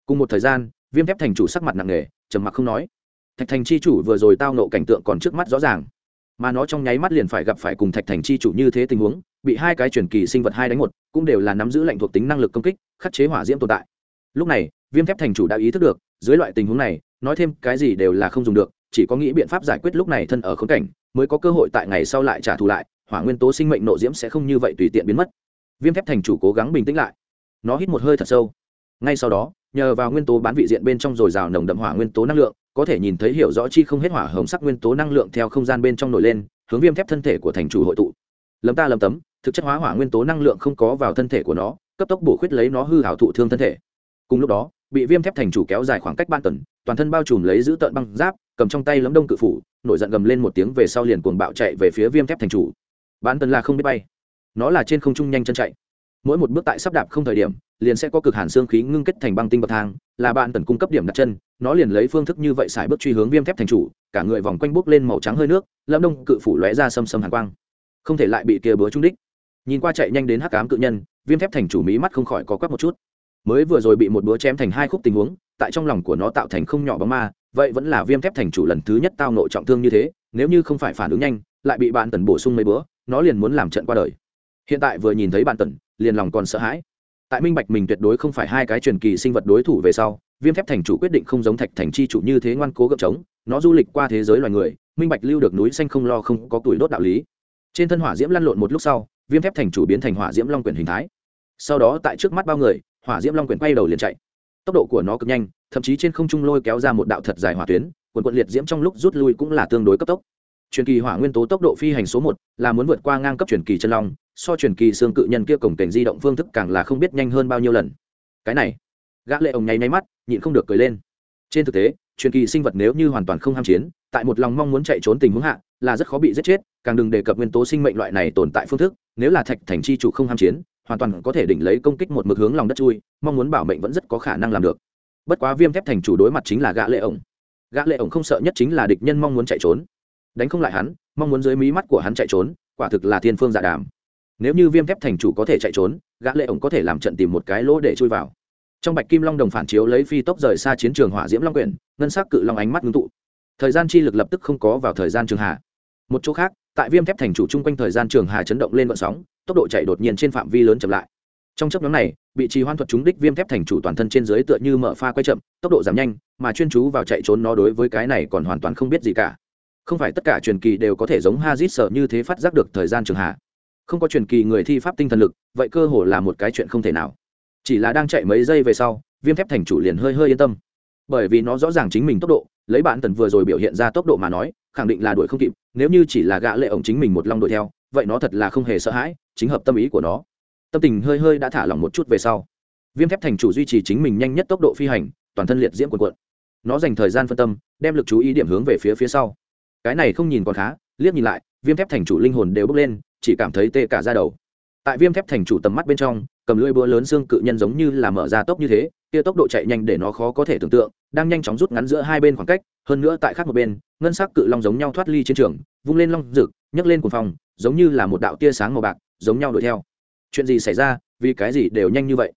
Cùng một thời gian, viêm thép thành chủ sắc mặt nặng nề, trầm mặc không nói. Thạch thành chi chủ vừa rồi tao nộ cảnh tượng còn trước mắt rõ ràng. Mà nó trong nháy mắt liền phải gặp phải cùng thạch thành chi chủ như thế tình huống, bị hai cái truyền kỳ sinh vật hai đánh một, cũng đều là nắm giữ lệnh thuộc tính năng lực công kích, khắc chế hỏa diễm tồn tại. Lúc này, viêm thép thành chủ đã ý thức được, dưới loại tình huống này, nói thêm cái gì đều là không dùng được, chỉ có nghĩ biện pháp giải quyết lúc này thân ở khốn cảnh, mới có cơ hội tại ngày sau lại trả thù lại hỏa nguyên tố sinh mệnh nộ diễm sẽ không như vậy tùy tiện biến mất. Viêm thép thành chủ cố gắng bình tĩnh lại. Nó hít một hơi thật sâu. Ngay sau đó, nhờ vào nguyên tố bán vị diện bên trong dồi dào nồng đậm hỏa nguyên tố năng lượng, có thể nhìn thấy hiểu rõ chi không hết hỏa hồng sắc nguyên tố năng lượng theo không gian bên trong nổi lên, hướng viêm thép thân thể của thành chủ hội tụ. Lấm ta lấm tấm, thực chất hóa hỏa nguyên tố năng lượng không có vào thân thể của nó, cấp tốc bổ khuyết lấy nó hư hảo thụ thương thân thể. Cùng lúc đó, bị viêm thép thành chủ kéo dài khoảng cách ban tuần, toàn thân bao trùm lấy giữ tợn băng giáp, cầm trong tay lấm đông cự phủ, nổi giận gầm lên một tiếng về sau liền cuồng bạo chạy về phía viêm thép thành chủ bán tần là không biết bay. Nó là trên không trung nhanh chân chạy. Mỗi một bước tại sắp đạp không thời điểm, liền sẽ có cực hàn xương khí ngưng kết thành băng tinh bậc thang, là bạn tần cung cấp điểm đặt chân, nó liền lấy phương thức như vậy xài bước truy hướng viêm thép thành chủ, cả người vòng quanh bốc lên màu trắng hơi nước lâm đông cự phủ lóe ra xâm xâm hàn quang. Không thể lại bị kia búa trung đích. Nhìn qua chạy nhanh đến hắc cám cự nhân, viêm thép thành chủ mí mắt không khỏi có quắc một chút. Mới vừa rồi bị một búa chém thành hai khúc tình huống, tại trong lòng của nó tạo thành không nhỏ bóng ma, vậy vẫn là viêm thép thành chủ lần thứ nhất tao nội trọng thương như thế, nếu như không phải phản ứng nhanh, lại bị bạn tần bổ sung mấy bữa nó liền muốn làm trận qua đời. Hiện tại vừa nhìn thấy bản tần, liền lòng còn sợ hãi. Tại minh bạch mình tuyệt đối không phải hai cái truyền kỳ sinh vật đối thủ về sau, viêm thép thành chủ quyết định không giống thạch thành chi chủ như thế ngoan cố gợp trống, nó du lịch qua thế giới loài người, minh bạch lưu được núi xanh không lo không có tuổi đốt đạo lý. Trên thân hỏa diễm lăn lộn một lúc sau, viêm thép thành chủ biến thành hỏa diễm long quyển hình thái. Sau đó tại trước mắt bao người, hỏa diễm long quyển quay đầu liền chạy. Tốc độ của nó cực nhanh, thậm chí trên không trung lôi kéo ra một đạo thật dài hỏa tuyến, quần quận liệt diễm trong lúc rút lui cũng là tương đối cấp tốc truyền kỳ hỏa nguyên tố tốc độ phi hành số một là muốn vượt qua ngang cấp truyền kỳ chân long, so truyền kỳ xương cự nhân kia cổng cảnh di động phương thức càng là không biết nhanh hơn bao nhiêu lần. Cái này, gã lệ ông nháy nháy mắt, nhịn không được cười lên. Trên thực tế, truyền kỳ sinh vật nếu như hoàn toàn không ham chiến, tại một lòng mong muốn chạy trốn tình huống hạ, là rất khó bị giết chết, càng đừng đề cập nguyên tố sinh mệnh loại này tồn tại phương thức, nếu là thạch thành chi chủ không ham chiến, hoàn toàn có thể đỉnh lấy công kích một mực hướng lòng đất chui, mong muốn bảo mệnh vẫn rất có khả năng làm được. Bất quá viêm thép thành chủ đối mặt chính là gã lệ ổng. Gã lệ ổng không sợ nhất chính là địch nhân mong muốn chạy trốn đánh không lại hắn, mong muốn dưới mí mắt của hắn chạy trốn, quả thực là thiên phương giả dạ đàm. Nếu như viêm thép thành chủ có thể chạy trốn, gã lệ ổng có thể làm trận tìm một cái lỗ để chui vào. Trong bạch kim long đồng phản chiếu lấy phi tốc rời xa chiến trường hỏa diễm long quyển, ngân sắc cự long ánh mắt ngưng tụ. Thời gian chi lực lập tức không có vào thời gian trường hạ. Một chỗ khác, tại viêm thép thành chủ chung quanh thời gian trường hà chấn động lên vận sóng, tốc độ chạy đột nhiên trên phạm vi lớn chậm lại. Trong chấp nhóm này bị trì hoan thuật chúng đích viêm thép thành chủ toàn thân trên dưới tựa như mở pha quay chậm, tốc độ giảm nhanh, mà chuyên chú vào chạy trốn nó đối với cái này còn hoàn toàn không biết gì cả không phải tất cả truyền kỳ đều có thể giống hazit sợ như thế phát giác được thời gian trường hạ. Không có truyền kỳ người thi pháp tinh thần lực, vậy cơ hồ là một cái chuyện không thể nào. Chỉ là đang chạy mấy giây về sau, viêm thép thành chủ liền hơi hơi yên tâm. Bởi vì nó rõ ràng chính mình tốc độ, lấy bản tần vừa rồi biểu hiện ra tốc độ mà nói, khẳng định là đuổi không kịp, nếu như chỉ là gã lệ ổng chính mình một long đuổi theo, vậy nó thật là không hề sợ hãi, chính hợp tâm ý của nó. Tâm tình hơi hơi đã thả lỏng một chút về sau. Viêm thép thành chủ duy trì chính mình nhanh nhất tốc độ phi hành, toàn thân liệt diễm quần quận nó dành thời gian phân tâm, đem lực chú ý điểm hướng về phía phía sau cái này không nhìn còn khá, liếc nhìn lại, viêm thép thành chủ linh hồn đều bốc lên, chỉ cảm thấy tê cả ra đầu. Tại viêm thép thành chủ tầm mắt bên trong, cầm lưỡi búa lớn xương cự nhân giống như là mở ra tốc như thế, kia tốc độ chạy nhanh để nó khó có thể tưởng tượng, đang nhanh chóng rút ngắn giữa hai bên khoảng cách, hơn nữa tại khác một bên, ngân sắc cự long giống nhau thoát ly chiến trường, vung lên long rực, nhấc lên cuồng phòng giống như là một đạo tia sáng màu bạc, giống nhau đuổi theo. Chuyện gì xảy ra, vì cái gì đều nhanh như vậy?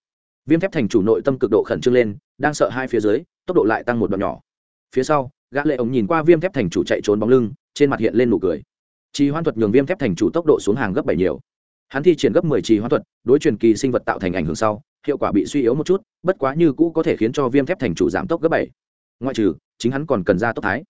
Viêm thép thành chủ nội tâm cực độ khẩn trương lên, đang sợ hai phía dưới, tốc độ lại tăng một đoạn nhỏ phía sau, gã lệ ống nhìn qua viêm thép thành chủ chạy trốn bóng lưng, trên mặt hiện lên nụ cười. Trì hoan thuật nhường viêm thép thành chủ tốc độ xuống hàng gấp bảy nhiều. Hắn thi triển gấp mười trì hoan thuật, đối truyền kỳ sinh vật tạo thành ảnh hưởng sau, hiệu quả bị suy yếu một chút, bất quá như cũ có thể khiến cho viêm thép thành chủ giảm tốc gấp bảy. Ngoại trừ, chính hắn còn cần ra tốc thái.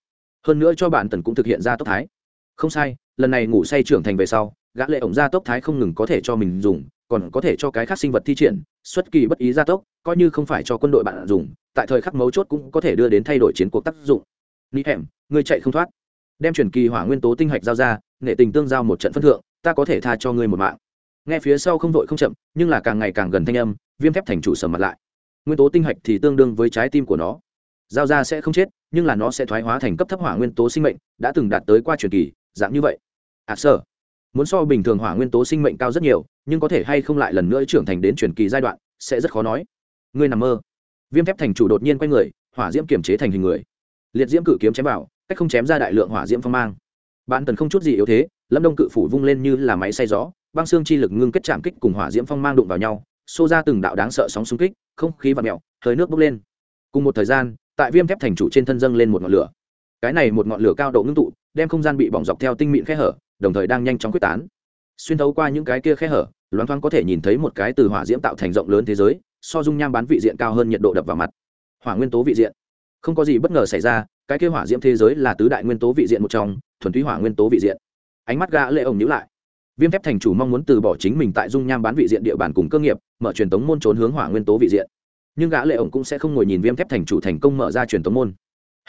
Hơn nữa cho bạn tần cũng thực hiện ra tốc thái. Không sai, lần này ngủ say trưởng thành về sau, gã lệ ổng ra tốc thái không ngừng có thể cho mình dùng, còn có thể cho cái khác sinh vật thi triển xuất kỳ bất ý gia tốc, coi như không phải cho quân đội bạn dùng, tại thời khắc mấu chốt cũng có thể đưa đến thay đổi chiến cuộc tác dụng. Ni hẻm ngươi chạy không thoát. Đem truyền kỳ hỏa nguyên tố tinh hạch giao ra nghệ tình tương giao một trận phân thượng, ta có thể tha cho ngươi một mạng. Nghe phía sau không vội không chậm, nhưng là càng ngày càng gần thanh âm, viêm thép thành chủ sầm mặt lại. Nguyên tố tinh hạch thì tương đương với trái tim của nó. Giao ra sẽ không chết, nhưng là nó sẽ thoái hóa thành cấp thấp hỏa nguyên tố sinh mệnh, đã từng đạt tới qua truyền kỳ, dạng như vậy. À sơ muốn so bình thường hỏa nguyên tố sinh mệnh cao rất nhiều nhưng có thể hay không lại lần nữa trưởng thành đến truyền kỳ giai đoạn, sẽ rất khó nói. Ngươi nằm mơ. Viêm thép thành chủ đột nhiên quay người, hỏa diễm kiểm chế thành hình người. Liệt diễm cự kiếm chém vào, cách không chém ra đại lượng hỏa diễm phong mang. Bạn tần không chút gì yếu thế, lâm đông cự phủ vung lên như là máy xay gió, băng xương chi lực ngưng kết chạm kích cùng hỏa diễm phong mang đụng vào nhau, xô ra từng đạo đáng sợ sóng xung kích, không khí và mẹo hơi nước bốc lên. Cùng một thời gian, tại viêm thép thành chủ trên thân dâng lên một ngọn lửa. Cái này một ngọn lửa cao độ ngưng tụ, đem không gian bị bỏng dọc theo tinh mịn khe hở, đồng thời đang nhanh chóng quyết tán. Xuyên thấu qua những cái kia khe hở loáng thoáng có thể nhìn thấy một cái từ hỏa diễm tạo thành rộng lớn thế giới, so dung nham bán vị diện cao hơn nhiệt độ đập vào mặt. Hỏa nguyên tố vị diện. Không có gì bất ngờ xảy ra, cái kia hỏa diễm thế giới là tứ đại nguyên tố vị diện một trong, thuần túy hỏa nguyên tố vị diện. Ánh mắt gã lệ ổng nhíu lại. Viêm thép thành chủ mong muốn từ bỏ chính mình tại dung nham bán vị diện địa bàn cùng cơ nghiệp, mở truyền tống môn trốn hướng hỏa nguyên tố vị diện. Nhưng gã lệ ổng cũng sẽ không ngồi nhìn viêm thép thành chủ thành công mở ra truyền tống môn.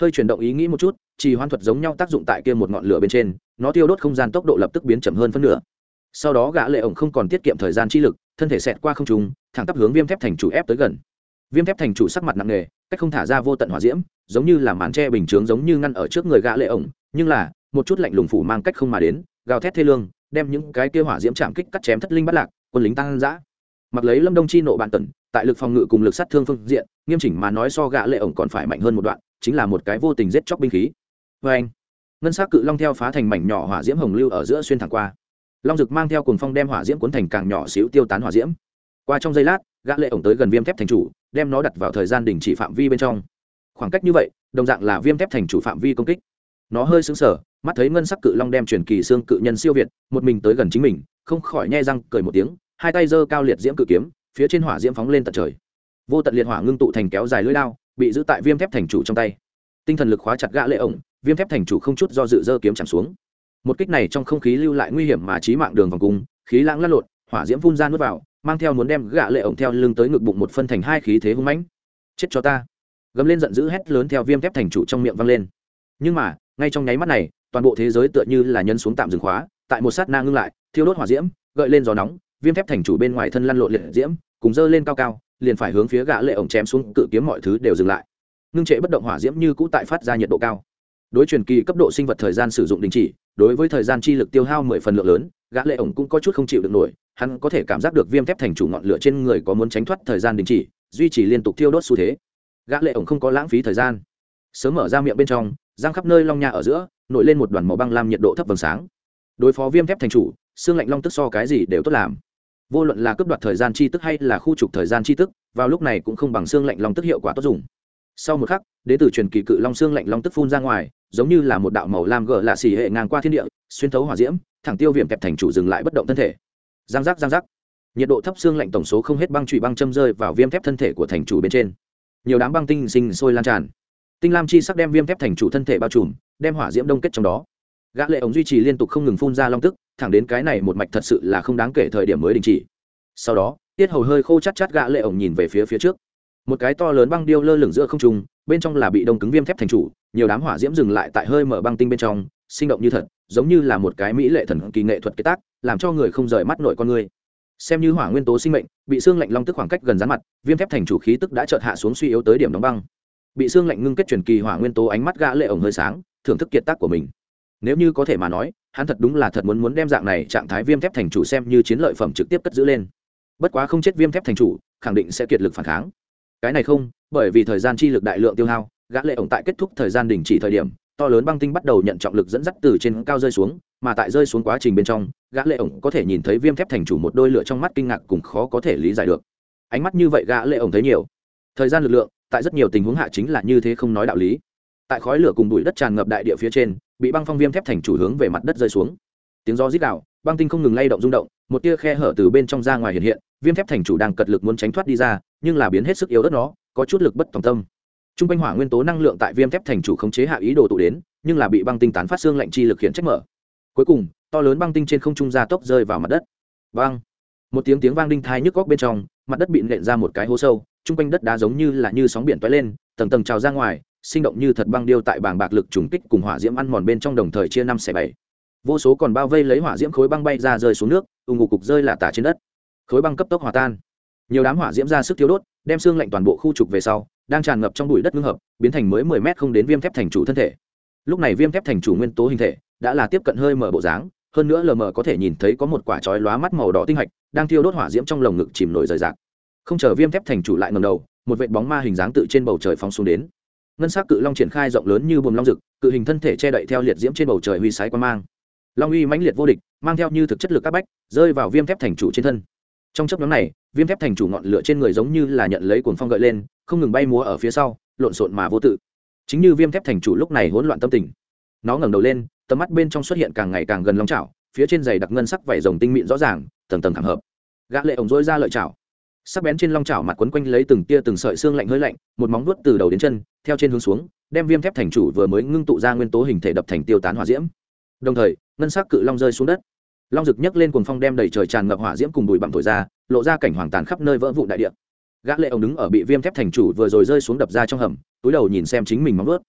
Hơi chuyển động ý nghĩ một chút chỉ hoan thuật giống nhau tác dụng tại kia một ngọn lửa bên trên, nó tiêu đốt không gian tốc độ lập tức biến chậm hơn phân nửa sau đó gã lệ ổng không còn tiết kiệm thời gian chi lực, thân thể xẹt qua không trung, thẳng tắp hướng viêm thép thành chủ ép tới gần. Viêm thép thành chủ sắc mặt nặng nề, cách không thả ra vô tận hỏa diễm, giống như là màn tre bình chướng giống như ngăn ở trước người gã lệ ổng, nhưng là, một chút lạnh lùng phủ mang cách không mà đến, gào thét thê lương, đem những cái kia hỏa diễm chạm kích cắt chém thất linh bất lạc, quân lính tăng dã. Mặc lấy lâm đông chi nộ bạn tần, tại lực phòng ngự cùng lực sát thương phương diện, nghiêm chỉnh mà nói so gã lệ ổng còn phải mạnh hơn một đoạn, chính là một cái vô tình giết chóc binh khí. Vê anh ngân sắc cự long theo phá thành mảnh nhỏ hỏa diễm hồng lưu ở giữa xuyên thẳng qua long dực mang theo cùng phong đem hỏa diễm cuốn thành càng nhỏ xíu tiêu tán hỏa diễm. Qua trong giây lát, gã lệ ổng tới gần viêm thép thành chủ, đem nó đặt vào thời gian đình chỉ phạm vi bên trong. Khoảng cách như vậy, đồng dạng là viêm thép thành chủ phạm vi công kích. Nó hơi sững sờ, mắt thấy ngân sắc cự long đem truyền kỳ xương cự nhân siêu việt, một mình tới gần chính mình, không khỏi nhe răng, cười một tiếng, hai tay giơ cao liệt diễm cự kiếm, phía trên hỏa diễm phóng lên tận trời. Vô tận liệt hỏa ngưng tụ thành kéo dài lưỡi lao bị giữ tại viêm thép thành chủ trong tay. Tinh thần lực khóa chặt gã lệ ổng, viêm thép thành chủ không chút do dự giơ kiếm chạm xuống một kích này trong không khí lưu lại nguy hiểm mà chí mạng đường vòng cung, khí lãng lăn lộn, hỏa diễm phun ra nuốt vào, mang theo muốn đem gã lệ ổng theo lưng tới ngực bụng một phân thành hai khí thế hung mãnh. Chết cho ta. Gầm lên giận dữ hét lớn theo viêm thép thành chủ trong miệng vang lên. Nhưng mà, ngay trong nháy mắt này, toàn bộ thế giới tựa như là nhân xuống tạm dừng khóa, tại một sát na ngưng lại, thiêu đốt hỏa diễm, gợi lên gió nóng, viêm thép thành chủ bên ngoài thân lăn lộn liệt diễm, cùng dơ lên cao cao, liền phải hướng phía gã lệ ổng chém xuống, cự kiếm mọi thứ đều dừng lại. Ngưng trệ bất động hỏa diễm như cũ tại phát ra nhiệt độ cao. Đối truyền kỳ cấp độ sinh vật thời gian sử dụng đình chỉ đối với thời gian chi lực tiêu hao mười phần lượng lớn, gã lệ ổng cũng có chút không chịu được nổi, hắn có thể cảm giác được viêm thép thành chủ ngọn lửa trên người có muốn tránh thoát thời gian đình chỉ, duy trì liên tục tiêu đốt xu thế. Gã lệ ổng không có lãng phí thời gian. Sớm mở ra miệng bên trong, răng khắp nơi long nha ở giữa, nổi lên một đoàn màu băng lam nhiệt độ thấp vầng sáng. Đối phó viêm thép thành chủ, xương lạnh long tức so cái gì đều tốt làm. Vô luận là cướp đoạt thời gian chi tức hay là khu trục thời gian chi tức, vào lúc này cũng không bằng xương lạnh long tức hiệu quả tốt dùng. Sau một khắc đ ế truyền kỳ cự long xương lạnh long tức phun ra ngoài giống như là một đạo màu lam gờ lạ xì hệ ngang qua thiên địa, xuyên thấu hỏa diễm, thẳng tiêu viêm kẹp thành chủ dừng lại bất động thân thể. Giang giác giang giác. Nhiệt độ thấp xương lạnh tổng số không hết băng trụy băng châm rơi vào viêm thép thân thể của thành chủ bên trên. Nhiều đám băng tinh sinh sôi lan tràn. Tinh lam chi sắc đem viêm thép thành chủ thân thể bao trùm, đem hỏa diễm đông kết trong đó. Gã lệ ống duy trì liên tục không ngừng phun ra long tức, thẳng đến cái này một mạch thật sự là không đáng kể thời điểm mới đình chỉ. Sau đó, tiết hầu hơi khô chát chát gã lệ ống nhìn về phía phía trước. Một cái to lớn băng điêu lơ lửng giữa không trung, bên trong là bị đông cứng viêm thép thành chủ nhiều đám hỏa diễm dừng lại tại hơi mở băng tinh bên trong, sinh động như thật, giống như là một cái mỹ lệ thần kỳ nghệ thuật kế tác, làm cho người không rời mắt nội con người. Xem như hỏa nguyên tố sinh mệnh, bị xương lạnh long tức khoảng cách gần rán mặt, viêm thép thành chủ khí tức đã chợt hạ xuống suy yếu tới điểm đóng băng. Bị xương lạnh ngưng kết truyền kỳ hỏa nguyên tố ánh mắt gã lệ ổng hơi sáng, thưởng thức kiệt tác của mình. Nếu như có thể mà nói, hắn thật đúng là thật muốn muốn đem dạng này trạng thái viêm thép thành chủ xem như chiến lợi phẩm trực tiếp cất giữ lên. Bất quá không chết viêm thép thành chủ, khẳng định sẽ kiệt lực phản kháng. Cái này không, bởi vì thời gian chi lực đại lượng tiêu hao gã lệ ổng tại kết thúc thời gian đình chỉ thời điểm to lớn băng tinh bắt đầu nhận trọng lực dẫn dắt từ trên cao rơi xuống mà tại rơi xuống quá trình bên trong gã lệ ổng có thể nhìn thấy viêm thép thành chủ một đôi lửa trong mắt kinh ngạc cùng khó có thể lý giải được. Ánh mắt như vậy gã lệ ổng thấy nhiều. Thời gian lực lượng tại rất nhiều tình huống hạ chính là như thế không nói đạo lý. Tại khói lửa cùng bụi đất tràn ngập đại địa phía trên bị băng phong viêm thép thành chủ hướng về mặt đất rơi xuống. Tiếng gió rít đảo, băng tinh không ngừng lay động rung động một tia khe hở từ bên trong ra ngoài hiện hiện viêm thép thành chủ đang cật lực muốn tránh thoát đi ra nhưng là biến hết sức yếu ớt nó có chút lực bất tòng tâm t r u n g quanh hỏa nguyên tố năng lượng tại viêm thép thành chủ khống chế hạ ý đồ tụ đến, nhưng là bị băng tinh tán phát xương lạnh chi lực khiển trách mở. Cuối cùng, to lớn băng tinh trên không trung gia tốc rơi vào mặt đất. Băng một tiếng tiếng vang đinh thai nhức góc bên trong, mặt đất bị nện ra một cái hố sâu t r u n g quanh đất đá giống như là như sóng biển toái lên, tầng tầng trào ra ngoài, sinh động như thật băng điêu tại bảng bạc lực trùng kích cùng hỏa diễm ăn mòn bên trong đồng thời chia năm xẻ bảy. Vô số còn bao vây lấy hỏa diễm khối băng bay ra rơi xuống nước, ù ngụ cục rơi là tả trên đất. Khối băng cấp tốc hòa tan. Nhiều đám hỏa diễm ra sức thiếu đốt, đem xương lạnh toàn bộ khu trục về sau đang tràn ngập trong bụi đất ngưng hợp, biến thành mới mười mét không đến viêm thép thành chủ thân thể. Lúc này viêm thép thành chủ nguyên tố hình thể đã là tiếp cận hơi mở bộ dáng, hơn nữa lờ mờ có thể nhìn thấy có một quả chói lóa mắt màu đỏ tinh hạch đang thiêu đốt hỏa diễm trong lồng ngực chìm nổi rời rạc. Không chờ viêm thép thành chủ lại ngầm đầu, một vệt bóng ma hình dáng tự trên bầu trời phóng xuống đến. Ngân sắc cự long triển khai rộng lớn như buồm long rực, cự hình thân thể che đậy theo liệt diễm trên bầu trời huy sái quan mang. Long uy mãnh liệt vô địch, mang theo như thực chất lực các bách, rơi vào viêm thép thành chủ trên thân. Trong chấp nhóm này, viêm thép thành chủ ngọn lửa trên người giống như là nhận lấy cuồng phong gợi lên không ngừng bay múa ở phía sau, lộn xộn mà vô tự. Chính như viêm thép thành chủ lúc này hỗn loạn tâm tình. Nó ngẩng đầu lên, tầm mắt bên trong xuất hiện càng ngày càng gần long chảo, phía trên giày đặc ngân sắc vảy rồng tinh mịn rõ ràng, tầng tầng thẳng hợp. Gã lệ ổng dối ra lợi chảo. Sắc bén trên long chảo mặt quấn quanh lấy từng tia từng sợi xương lạnh hơi lạnh, một móng vuốt từ đầu đến chân, theo trên hướng xuống, đem viêm thép thành chủ vừa mới ngưng tụ ra nguyên tố hình thể đập thành tiêu tán hỏa diễm. Đồng thời, ngân sắc cự long rơi xuống đất. Long rực nhấc lên cuồng phong đem đầy trời tràn ngập hỏa diễm cùng bụi bặm thổi ra, lộ ra cảnh hoàng tàn khắp nơi vỡ vụn đại địa gã lệ ông đứng ở bị viêm thép thành chủ vừa rồi rơi xuống đập ra trong hầm, túi đầu nhìn xem chính mình móng vớt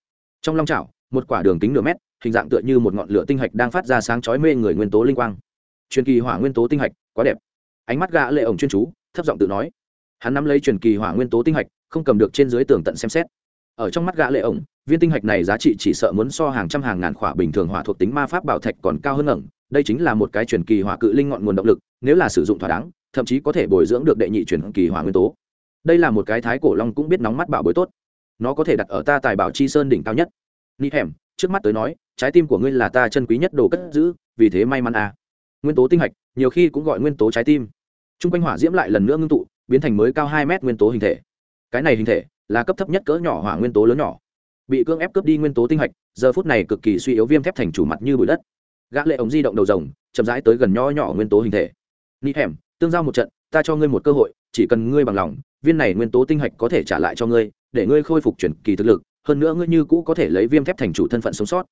trong long chảo, một quả đường kính nửa mét, hình dạng tựa như một ngọn lửa tinh hạch đang phát ra sáng chói mê người nguyên tố linh quang. Truyền kỳ hỏa nguyên tố tinh hạch, quá đẹp. Ánh mắt gã lệ ông chuyên chú, thấp giọng tự nói. Hắn nắm lấy truyền kỳ hỏa nguyên tố tinh hạch, không cầm được trên dưới tường tận xem xét. Ở trong mắt gã lệ ổng viên tinh hạch này giá trị chỉ sợ muốn so hàng trăm hàng ngàn khỏa bình thường hỏa thuộc tính ma pháp bảo thạch còn cao hơn ngẩng. Đây chính là một cái truyền kỳ hỏa cự linh ngọn nguồn động lực, nếu là sử dụng thỏa đáng, thậm chí có thể bồi dưỡng được đệ nhị truyền kỳ hỏa nguyên tố đây là một cái thái cổ long cũng biết nóng mắt bảo bối tốt. Nó có thể đặt ở ta tài bảo chi sơn đỉnh cao nhất. Ni hẻm trước mắt tới nói, trái tim của ngươi là ta chân quý nhất đồ cất giữ, vì thế may mắn à. nguyên tố tinh hạch, nhiều khi cũng gọi nguyên tố trái tim. T r u n g quanh hỏa diễm lại lần nữa ngưng tụ, biến thành mới cao hai mét nguyên tố hình thể. Cái này hình thể là cấp thấp nhất cỡ nhỏ hỏa nguyên tố lớn nhỏ. Bị cưỡng ép cướp đi nguyên tố tinh hạch, giờ phút này cực kỳ suy yếu viêm thép thành chủ mặt như bụi đất. Gã lệ ống di động đầu rồng, chậm rãi tới gần nho nhỏ nguyên tố hình thể. Ni hẻm tương giao một trận, ta cho ngươi một cơ hội, chỉ cần ngươi bằng lòng, viên này nguyên tố tinh hạch có thể trả lại cho ngươi, để ngươi khôi phục chuyển kỳ thực lực, hơn nữa ngươi như cũ có thể lấy viêm thép thành chủ thân phận sống sót.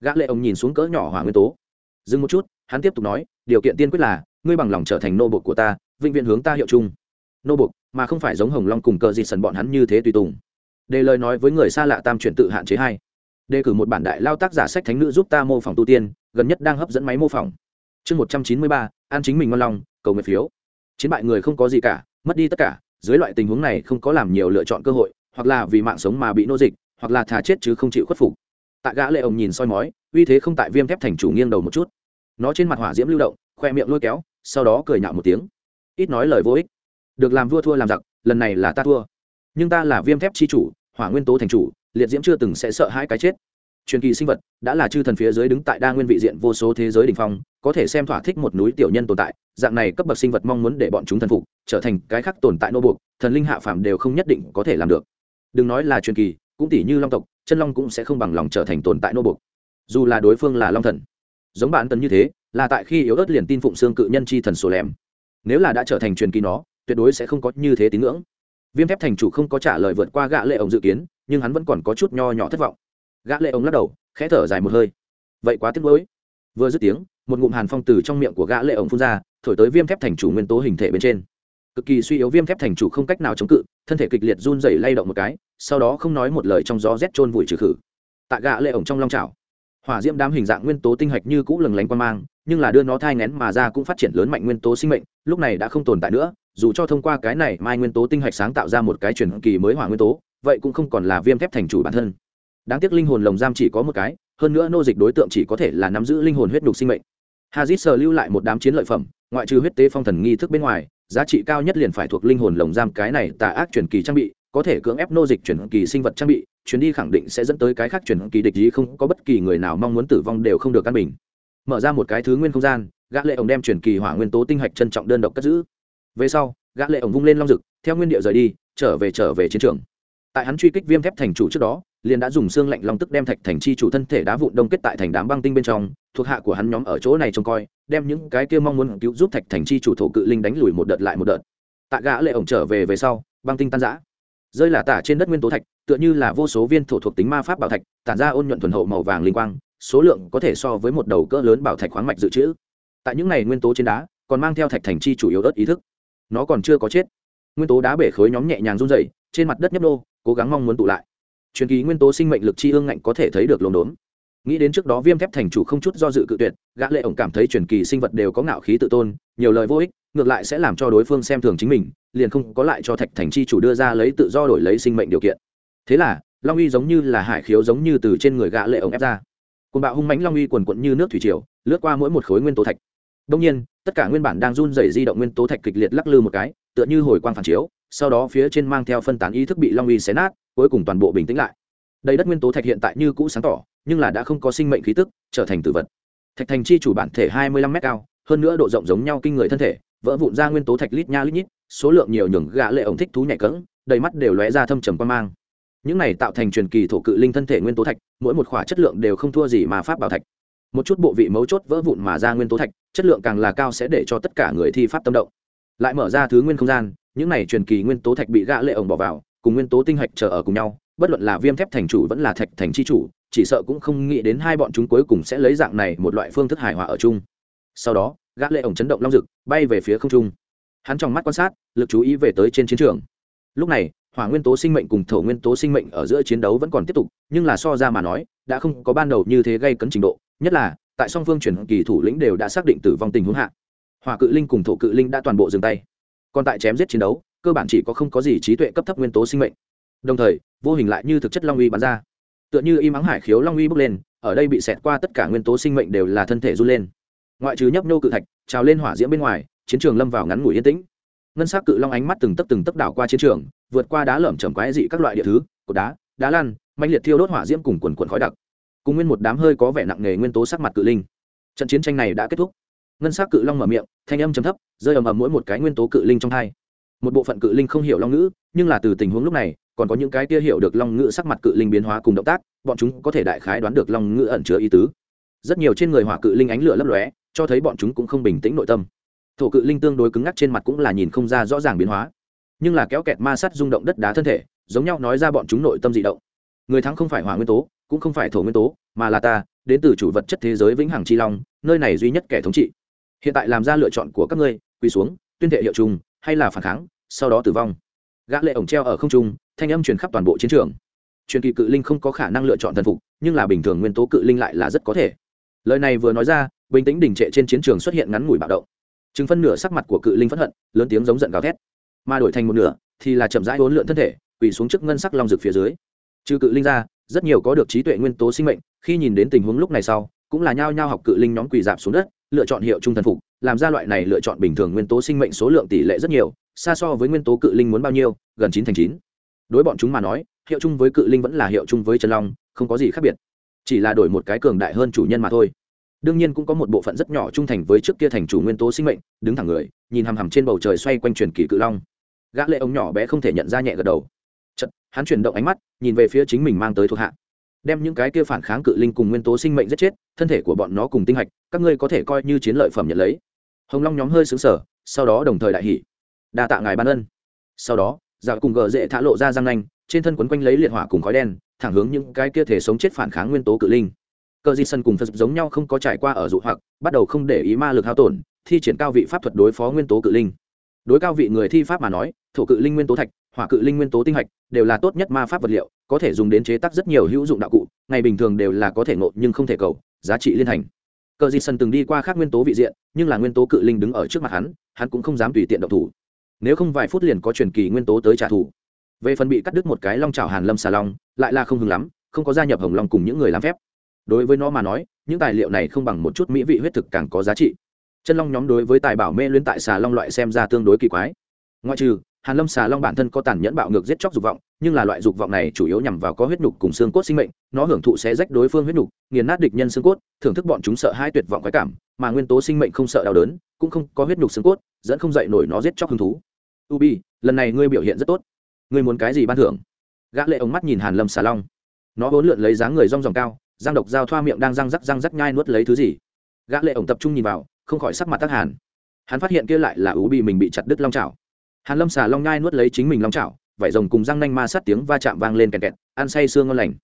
Gã lệ ông nhìn xuống cỡ nhỏ hỏa nguyên tố. Dừng một chút, hắn tiếp tục nói, điều kiện tiên quyết là, ngươi bằng lòng trở thành nô bộc của ta, vĩnh viễn hướng ta hiệu chung. Nô bộc, mà không phải giống hồng long cùng cờ dịt sần bọn hắn như thế tùy tùng. Đề lời nói với người xa lạ tam chuyển tự hạn chế hai. Đề cử một bản đại lao tác giả sách thánh nữ giúp ta mô phỏng tu tiên, gần nhất đang hấp dẫn máy mô phỏng. Chương một trăm chín mươi ba, an chính mình ngon lòng cầu nguyện phiếu. Chiến bại người không có gì cả, mất đi tất cả, dưới loại tình huống này không có làm nhiều lựa chọn cơ hội, hoặc là vì mạng sống mà bị nô dịch, hoặc là thà chết chứ không chịu khuất phục. Tại gã lệ ông nhìn soi mói, uy thế không tại viêm thép thành chủ nghiêng đầu một chút. Nó trên mặt hỏa diễm lưu động, khoe miệng lôi kéo, sau đó cười nhạo một tiếng. Ít nói lời vô ích. Được làm vua thua làm giặc, lần này là ta thua. Nhưng ta là viêm thép chi chủ, hỏa nguyên tố thành chủ, liệt diễm chưa từng sẽ sợ hãi cái chết truyền kỳ sinh vật, đã là chư thần phía dưới đứng tại đa nguyên vị diện vô số thế giới đỉnh phong, có thể xem thỏa thích một núi tiểu nhân tồn tại, dạng này cấp bậc sinh vật mong muốn để bọn chúng thần phục, trở thành cái khác tồn tại nô buộc, thần linh hạ phàm đều không nhất định có thể làm được. Đừng nói là truyền kỳ, cũng tỷ như long tộc, chân long cũng sẽ không bằng lòng trở thành tồn tại nô buộc. Dù là đối phương là long thần, giống bạn tần như thế, là tại khi yếu ớt liền tin phụng xương cự nhân chi thần sổ lem nếu là đã trở thành truyền kỳ nó, tuyệt đối sẽ không có như thế tín ngưỡng. Viêm thép thành chủ không có trả lời vượt qua gã lệ ổng dự kiến, nhưng hắn vẫn còn có chút nho nhỏ thất vọng gã lệ ổng lắc đầu, khẽ thở dài một hơi. Vậy quá tiếc nuối. Vừa dứt tiếng, một ngụm hàn phong từ trong miệng của gã lệ ổng phun ra, thổi tới viêm thép thành chủ nguyên tố hình thể bên trên. Cực kỳ suy yếu viêm thép thành chủ không cách nào chống cự, thân thể kịch liệt run rẩy lay động một cái, sau đó không nói một lời trong gió rét trôn vùi trừ khử. Tạ gã lệ ổng trong long chảo hỏa diễm đám hình dạng nguyên tố tinh hạch như cũ lừng lánh quan mang, nhưng là đưa nó thai ngén mà ra cũng phát triển lớn mạnh nguyên tố sinh mệnh, lúc này đã không tồn tại nữa, dù cho thông qua cái này mai nguyên tố tinh hạch sáng tạo ra một cái truyền kỳ mới hỏa nguyên tố, vậy cũng không còn là viêm thép thành chủ bản thân đáng tiếc linh hồn lồng giam chỉ có một cái, hơn nữa nô dịch đối tượng chỉ có thể là nắm giữ linh hồn huyết đục sinh mệnh. Hazit sờ lưu lại một đám chiến lợi phẩm, ngoại trừ huyết tế phong thần nghi thức bên ngoài, giá trị cao nhất liền phải thuộc linh hồn lồng giam cái này tà ác truyền kỳ trang bị, có thể cưỡng ép nô dịch chuyển kỳ sinh vật trang bị, chuyến đi khẳng định sẽ dẫn tới cái khác chuyển kỳ địch ý không có bất kỳ người nào mong muốn tử vong đều không được căn bình. Mở ra một cái thứ nguyên không gian, gã lệ ổng đem chuyển kỳ hỏa nguyên tố tinh hạch trân trọng đơn độc cất giữ. Về sau, gã lệ ổng vung lên long dực, theo nguyên địa rời đi, trở về trở về chiến trường. Tại hắn truy kích viêm thép thành chủ trước đó liền đã dùng xương lạnh long tức đem thạch thành chi chủ thân thể đá vụn đông kết tại thành đám băng tinh bên trong, thuộc hạ của hắn nhóm ở chỗ này trông coi, đem những cái kia mong muốn cứu giúp thạch thành chi chủ thổ cự linh đánh lùi một đợt lại một đợt. Tạ gã lệ ổng trở về về sau, băng tinh tan rã. Rơi là tả trên đất nguyên tố thạch, tựa như là vô số viên thổ thuộc tính ma pháp bảo thạch, tản ra ôn nhuận thuần hậu màu vàng linh quang, số lượng có thể so với một đầu cỡ lớn bảo thạch khoáng mạch dự trữ. Tại những này nguyên tố trên đá, còn mang theo thạch thành chi chủ yếu ớt ý thức. Nó còn chưa có chết. Nguyên tố đá bể khối nhóm nhẹ nhàng run dày trên mặt đất nhấp nô, cố gắng mong muốn tụ lại truyền kỳ nguyên tố sinh mệnh lực chi ương ngạnh có thể thấy được lồn đốn. Nghĩ đến trước đó viêm thép thành chủ không chút do dự cự tuyệt, gã lệ ổng cảm thấy truyền kỳ sinh vật đều có ngạo khí tự tôn, nhiều lời vô ích, ngược lại sẽ làm cho đối phương xem thường chính mình, liền không có lại cho thạch thành chi chủ đưa ra lấy tự do đổi lấy sinh mệnh điều kiện. Thế là, long uy giống như là hải khiếu giống như từ trên người gã lệ ổng ép ra. Côn bạo hung mãnh long uy quần quận như nước thủy triều, lướt qua mỗi một khối nguyên tố thạch. Đông nhiên, tất cả nguyên bản đang run rẩy di động nguyên tố thạch kịch liệt lắc lư một cái, tựa như hồi quang phản chiếu sau đó phía trên mang theo phân tán ý thức bị long uy xé nát, cuối cùng toàn bộ bình tĩnh lại. Đầy đất nguyên tố thạch hiện tại như cũ sáng tỏ, nhưng là đã không có sinh mệnh khí tức, trở thành tử vật. Thạch thành chi chủ bản thể hai mươi lăm m cao, hơn nữa độ rộng giống nhau kinh người thân thể, vỡ vụn ra nguyên tố thạch lít nha lít nhít, số lượng nhiều nhường gã lệ ổng thích thú nhạy cỡng đầy mắt đều lóe ra thâm trầm quan mang. Những này tạo thành truyền kỳ thổ cự linh thân thể nguyên tố thạch, mỗi một khỏa chất lượng đều không thua gì mà pháp bảo thạch. Một chút bộ vị mấu chốt vỡ vụn mà ra nguyên tố thạch, chất lượng càng là cao sẽ để cho tất cả người thi pháp tâm động. Lại mở ra thứ nguyên không gian những này truyền kỳ nguyên tố thạch bị gã lệ ổng bỏ vào, cùng nguyên tố tinh hạch chờ ở cùng nhau, bất luận là viêm thép thành chủ vẫn là thạch thành chi chủ, chỉ sợ cũng không nghĩ đến hai bọn chúng cuối cùng sẽ lấy dạng này một loại phương thức hài hòa ở chung. Sau đó, gã lệ ổng chấn động long rực bay về phía không trung. Hắn trong mắt quan sát, lực chú ý về tới trên chiến trường. Lúc này, hỏa nguyên tố sinh mệnh cùng thổ nguyên tố sinh mệnh ở giữa chiến đấu vẫn còn tiếp tục, nhưng là so ra mà nói, đã không có ban đầu như thế gây cấn trình độ, nhất là, tại song phương chuyển kỳ thủ lĩnh đều đã xác định tử vong tình huống hạ. Hỏa cự linh cùng thổ cự linh đã toàn bộ dừng tay còn tại chém giết chiến đấu, cơ bản chỉ có không có gì trí tuệ cấp thấp nguyên tố sinh mệnh. Đồng thời, vô hình lại như thực chất long uy bắn ra. Tựa như im ắng hải khiếu long uy bốc lên, ở đây bị xẹt qua tất cả nguyên tố sinh mệnh đều là thân thể run lên. Ngoại trừ nhấp nhô cự thạch, trào lên hỏa diễm bên ngoài, chiến trường lâm vào ngắn ngủi yên tĩnh. Ngân s á c cự long ánh mắt từng tấc từng tấc đảo qua chiến trường, vượt qua đá lởm chởm quái dị các loại địa thứ, cột đá đá lan mạnh liệt thiêu đốt hỏa diễm cùng quần quần khói đặc. Cùng nguyên một đám hơi có vẻ nặng nề nguyên tố sắc mặt cự linh. Trận chiến tranh này đã kết thúc ngân s á c cự long mở miệng, thanh âm chấm thấp, rơi ầm ầm mỗi một cái nguyên tố cự linh trong hai. Một bộ phận cự linh không hiểu long ngữ, nhưng là từ tình huống lúc này, còn có những cái kia hiểu được long ngữ sắc mặt cự linh biến hóa cùng động tác, bọn chúng có thể đại khái đoán được long ngữ ẩn chứa ý tứ. Rất nhiều trên người hỏa cự linh ánh lửa lấp lóe, cho thấy bọn chúng cũng không bình tĩnh nội tâm. Thổ cự linh tương đối cứng ngắc trên mặt cũng là nhìn không ra rõ ràng biến hóa. Nhưng là kéo kẹt ma sắt rung động đất đá thân thể, giống nhau nói ra bọn chúng nội tâm dị động. Người thắng không phải hỏa nguyên tố, cũng không phải thổ nguyên tố, mà là ta, đến từ chủ vật chất thế giới vĩnh hằng chi long, nơi này duy nhất kẻ thống trị hiện tại làm ra lựa chọn của các ngươi, quỳ xuống, tuyên thệ hiệu trùng, hay là phản kháng, sau đó tử vong. Gã lệ ổng treo ở không trung, thanh âm truyền khắp toàn bộ chiến trường. Truyền kỳ cự linh không có khả năng lựa chọn thần phục, nhưng là bình thường nguyên tố cự linh lại là rất có thể. Lời này vừa nói ra, bình tĩnh đình trệ trên chiến trường xuất hiện ngắn ngủi bạo động. Chừng phân nửa sắc mặt của cự linh phẫn hận, lớn tiếng giống giận gào thét. Mà đổi thành một nửa, thì là chậm rãi hỗn lượn thân thể, quỳ xuống trước ngân sắc long rực phía dưới. Trừ cự linh ra, rất nhiều có được trí tuệ nguyên tố sinh mệnh, khi nhìn đến tình huống lúc này sau, cũng là nhao nhao học cự linh nhóm quỳ dạp xuống đất lựa chọn hiệu trung thần phục làm ra loại này lựa chọn bình thường nguyên tố sinh mệnh số lượng tỷ lệ rất nhiều xa so với nguyên tố cự linh muốn bao nhiêu gần chín thành chín. Đối bọn chúng mà nói hiệu chung với cự linh vẫn là hiệu chung với chân long không có gì khác biệt. Chỉ là đổi một cái cường đại hơn chủ nhân mà thôi. Đương nhiên cũng có một bộ phận rất nhỏ trung thành với trước kia thành chủ nguyên tố sinh mệnh đứng thẳng người nhìn hằm hằm trên bầu trời xoay quanh truyền kỳ cự long. Gã lệ ông nhỏ bé không thể nhận ra nhẹ gật đầu. Chật, hắn chuyển động ánh mắt nhìn về phía chính mình mang tới thuộc hạ đem những cái kia phản kháng cự linh cùng nguyên tố sinh mệnh giết chết, thân thể của bọn nó cùng tinh hạch, các ngươi có thể coi như chiến lợi phẩm nhận lấy. Hồng long nhóm hơi xứng sở sau đó đồng thời đại hỉ. Đa tạ ngài ban ân. Sau đó dạ cùng gờ dễ thả lộ ra răng nanh, trên thân quấn quanh lấy liệt hỏa cùng khói đen, thẳng hướng những cái kia thể sống chết phản kháng nguyên tố cự linh. Cờ di sân cùng phật giống nhau không có trải qua ở dụ hoặc, bắt đầu không để ý ma lực hao tổn, thi triển cao vị pháp thuật đối phó nguyên tố cự linh. Đối cao vị người thi pháp mà nói, thổ cự linh nguyên tố thạch hỏa cự linh nguyên tố tinh hạch đều là tốt nhất ma pháp vật liệu, có thể dùng đến chế tác rất nhiều hữu dụng đạo cụ, ngày bình thường đều là có thể ngộ nhưng không thể cầu, giá trị liên thành cờ di sân từng đi qua khác nguyên tố vị diện, nhưng là nguyên tố cự linh đứng ở trước mặt hắn hắn cũng không dám tùy tiện động thủ. Nếu không vài phút liền có truyền kỳ nguyên tố tới trả thù. Về phần bị cắt đứt một cái long trào hàn lâm xà long, lại là không hứng lắm, không có gia nhập hồng long cùng những người làm phép. Đối với nó mà nói, những tài liệu này không bằng một chút mỹ vị huyết thực càng có giá trị. Chân long nhóm đối với tài bảo mê luyến tại xà long loại xem ra tương đối kỳ quái. Ngoại trừ hàn lâm xà long bản thân có tàn nhẫn bạo ngược giết chóc dục vọng, nhưng là loại dục vọng này chủ yếu nhằm vào có huyết nhục cùng xương cốt sinh mệnh, nó hưởng thụ sẽ rách đối phương huyết nhục, nghiền nát địch nhân xương cốt, thưởng thức bọn chúng sợ hai tuyệt vọng quái cảm, mà nguyên tố sinh mệnh không sợ đau đớn, cũng không có huyết nhục xương cốt, dẫn không dậy nổi nó giết chóc hứng thú. Ubi, lần này ngươi biểu hiện rất tốt. Ngươi muốn cái gì ban thưởng? Gã lệ ống mắt nhìn hàn lâm xà long. Nó vốn lượn lấy dáng người rong ròng cao giang độc dao thoa miệng đang răng rắc răng rắc nhai nuốt lấy thứ gì. Gã lệ ổng tập trung nhìn vào, không khỏi sắc mặt tác hàn. Hắn phát hiện kia lại là Ubi mình bị chặt đứt long chảo hàn lâm xà long nhai nuốt lấy chính mình long chảo, vải rồng cùng răng nanh ma sát tiếng va chạm vang lên kẹt kẹt, ăn say sương ngon lành.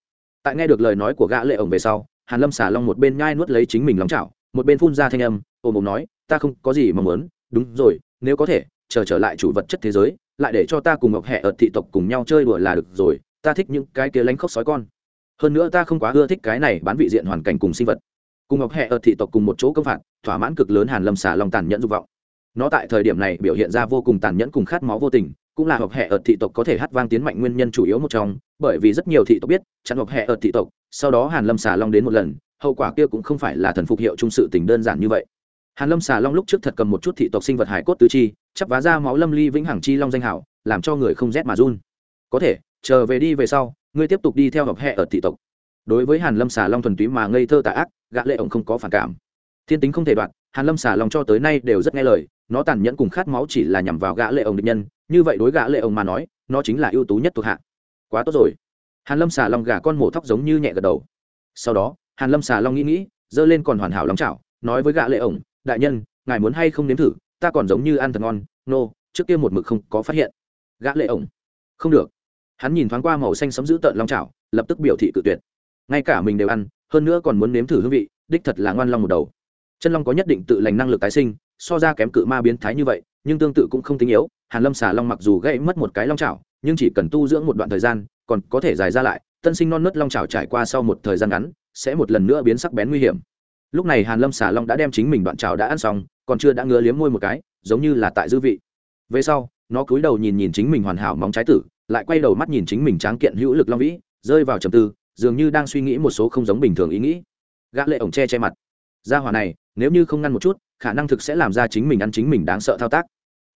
Tại nghe được lời nói của gã lệ ổng về sau, hàn lâm xà long một bên nhai nuốt lấy chính mình long chảo, một bên phun ra thanh âm ôm ôm nói, ta không có gì mong muốn, đúng rồi, nếu có thể, chờ trở lại chủ vật chất thế giới, lại để cho ta cùng ngọc hệ ở thị tộc cùng nhau chơi đùa là được rồi, ta thích những cái kia lánh khóc sói con. Hơn nữa ta không quá ưa thích cái này bán vị diện hoàn cảnh cùng sinh vật. Cùng ngọc hệ ở thị tộc cùng một chỗ công phạt, thỏa mãn cực lớn hàn lâm xà long tàn nhẫn dục vọng nó tại thời điểm này biểu hiện ra vô cùng tàn nhẫn cùng khát máu vô tình, cũng là hợp hệ ở thị tộc có thể hát vang tiến mạnh nguyên nhân chủ yếu một trong, bởi vì rất nhiều thị tộc biết, chặn hợp hệ ở thị tộc, sau đó hàn lâm xà long đến một lần, hậu quả kia cũng không phải là thần phục hiệu trung sự tình đơn giản như vậy. Hàn lâm xà long lúc trước thật cầm một chút thị tộc sinh vật hải cốt tứ chi, chắp vá ra máu lâm ly vĩnh hằng chi long danh hảo, làm cho người không rét mà run. Có thể, chờ về đi về sau, ngươi tiếp tục đi theo hợp hệ ở thị tộc. Đối với hàn lâm xà long thuần túy mà ngây thơ tà ác, gã lệ ổng không có phản cảm thiên tính không thể đoạt hàn lâm xà long cho tới nay đều rất nghe lời nó tàn nhẫn cùng khát máu chỉ là nhằm vào gã lệ ông địch nhân như vậy đối gã lệ ông mà nói nó chính là ưu tú nhất thuộc hạ. Quá tốt rồi. Hàn lâm xà long gà con mổ thóc giống như nhẹ gật đầu. Sau đó hàn lâm xà long nghĩ nghĩ dơ lên còn hoàn hảo lòng chảo nói với gã lệ ông, đại nhân ngài muốn hay không nếm thử ta còn giống như ăn thật ngon nô no, trước kia một mực không có phát hiện. Gã lệ ông, không được. Hắn nhìn thoáng qua màu xanh sấm giữ tợn long chảo lập tức biểu thị cự tuyệt. Ngay cả mình đều ăn hơn nữa còn muốn nếm thử hương vị đích thật là ngoan long một đầu chân long có nhất định tự lành năng lực tái sinh, so ra kém cự ma biến thái như vậy, nhưng tương tự cũng không tính yếu, hàn lâm xà long mặc dù gãy mất một cái long chảo, nhưng chỉ cần tu dưỡng một đoạn thời gian, còn có thể dài ra lại, tân sinh non nớt long chảo trải qua sau một thời gian ngắn, sẽ một lần nữa biến sắc bén nguy hiểm. Lúc này hàn lâm xà long đã đem chính mình đoạn chảo đã ăn xong, còn chưa đã ngứa liếm môi một cái, giống như là tại dư vị. Về sau, nó cúi đầu nhìn nhìn chính mình hoàn hảo móng trái tử, lại quay đầu mắt nhìn chính mình tráng kiện hữu lực long vĩ, rơi vào trầm tư, dường như đang suy nghĩ một số không giống bình thường ý nghĩ. Gã lệ ổng che che mặt. Gia hỏa này nếu như không ngăn một chút, khả năng thực sẽ làm ra chính mình ăn chính mình đáng sợ thao tác.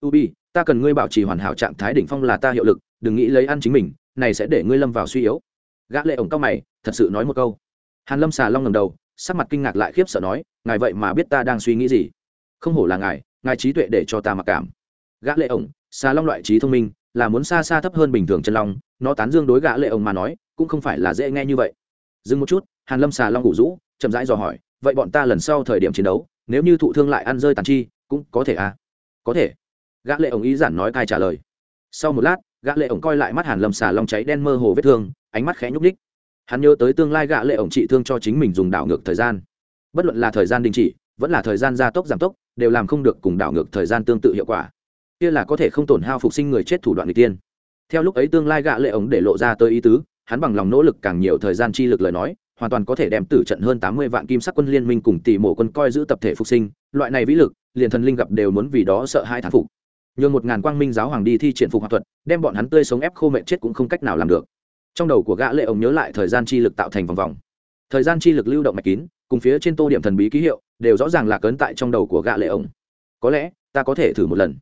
Ubi, ta cần ngươi bảo trì hoàn hảo trạng thái đỉnh phong là ta hiệu lực, đừng nghĩ lấy ăn chính mình, này sẽ để ngươi lâm vào suy yếu. Gã lệ ổng cao mày, thật sự nói một câu. Hàn lâm xà long ngẩng đầu, sắc mặt kinh ngạc lại khiếp sợ nói, ngài vậy mà biết ta đang suy nghĩ gì? Không hổ là ngài ngài trí tuệ để cho ta mặc cảm. Gã lệ ổng, xà long loại trí thông minh, là muốn xa xa thấp hơn bình thường chân long, nó tán dương đối gã lệ ổng mà nói, cũng không phải là dễ nghe như vậy. Dừng một chút, hàn lâm xà long ngủ rũ, chậm rãi dò hỏi vậy bọn ta lần sau thời điểm chiến đấu, nếu như thụ thương lại ăn rơi tàn chi, cũng có thể à? Có thể. Gã lệ ổng ý giản nói cai trả lời. Sau một lát, gã lệ ổng coi lại mắt hàn lâm xà long cháy đen mơ hồ vết thương, ánh mắt khẽ nhúc nhích. Hắn nhớ tới tương lai gã lệ ổng trị thương cho chính mình dùng đảo ngược thời gian. Bất luận là thời gian đình chỉ, vẫn là thời gian gia tốc giảm tốc, đều làm không được cùng đảo ngược thời gian tương tự hiệu quả. Kia là có thể không tổn hao phục sinh người chết thủ đoạn người tiên. Theo lúc ấy tương lai gã lệ ổng để lộ ra tới ý tứ, hắn bằng lòng nỗ lực càng nhiều thời gian chi lực lời nói hoàn toàn có thể đem tử trận hơn tám mươi vạn kim sắc quân liên minh cùng tỷ mộ quân coi giữ tập thể phục sinh, loại này vĩ lực, liền thần linh gặp đều muốn vì đó sợ hai thán phục. Nhưng một ngàn quang minh giáo hoàng đi thi triển phục hoạt thuật, đem bọn hắn tươi sống ép khô mệnh chết cũng không cách nào làm được. Trong đầu của gã lệ ổng nhớ lại thời gian chi lực tạo thành vòng vòng. Thời gian chi lực lưu động mạch kín, cùng phía trên tô điểm thần bí ký hiệu, đều rõ ràng là cấn tại trong đầu của gã lệ ổng có lẽ, ta có thể thử một lần.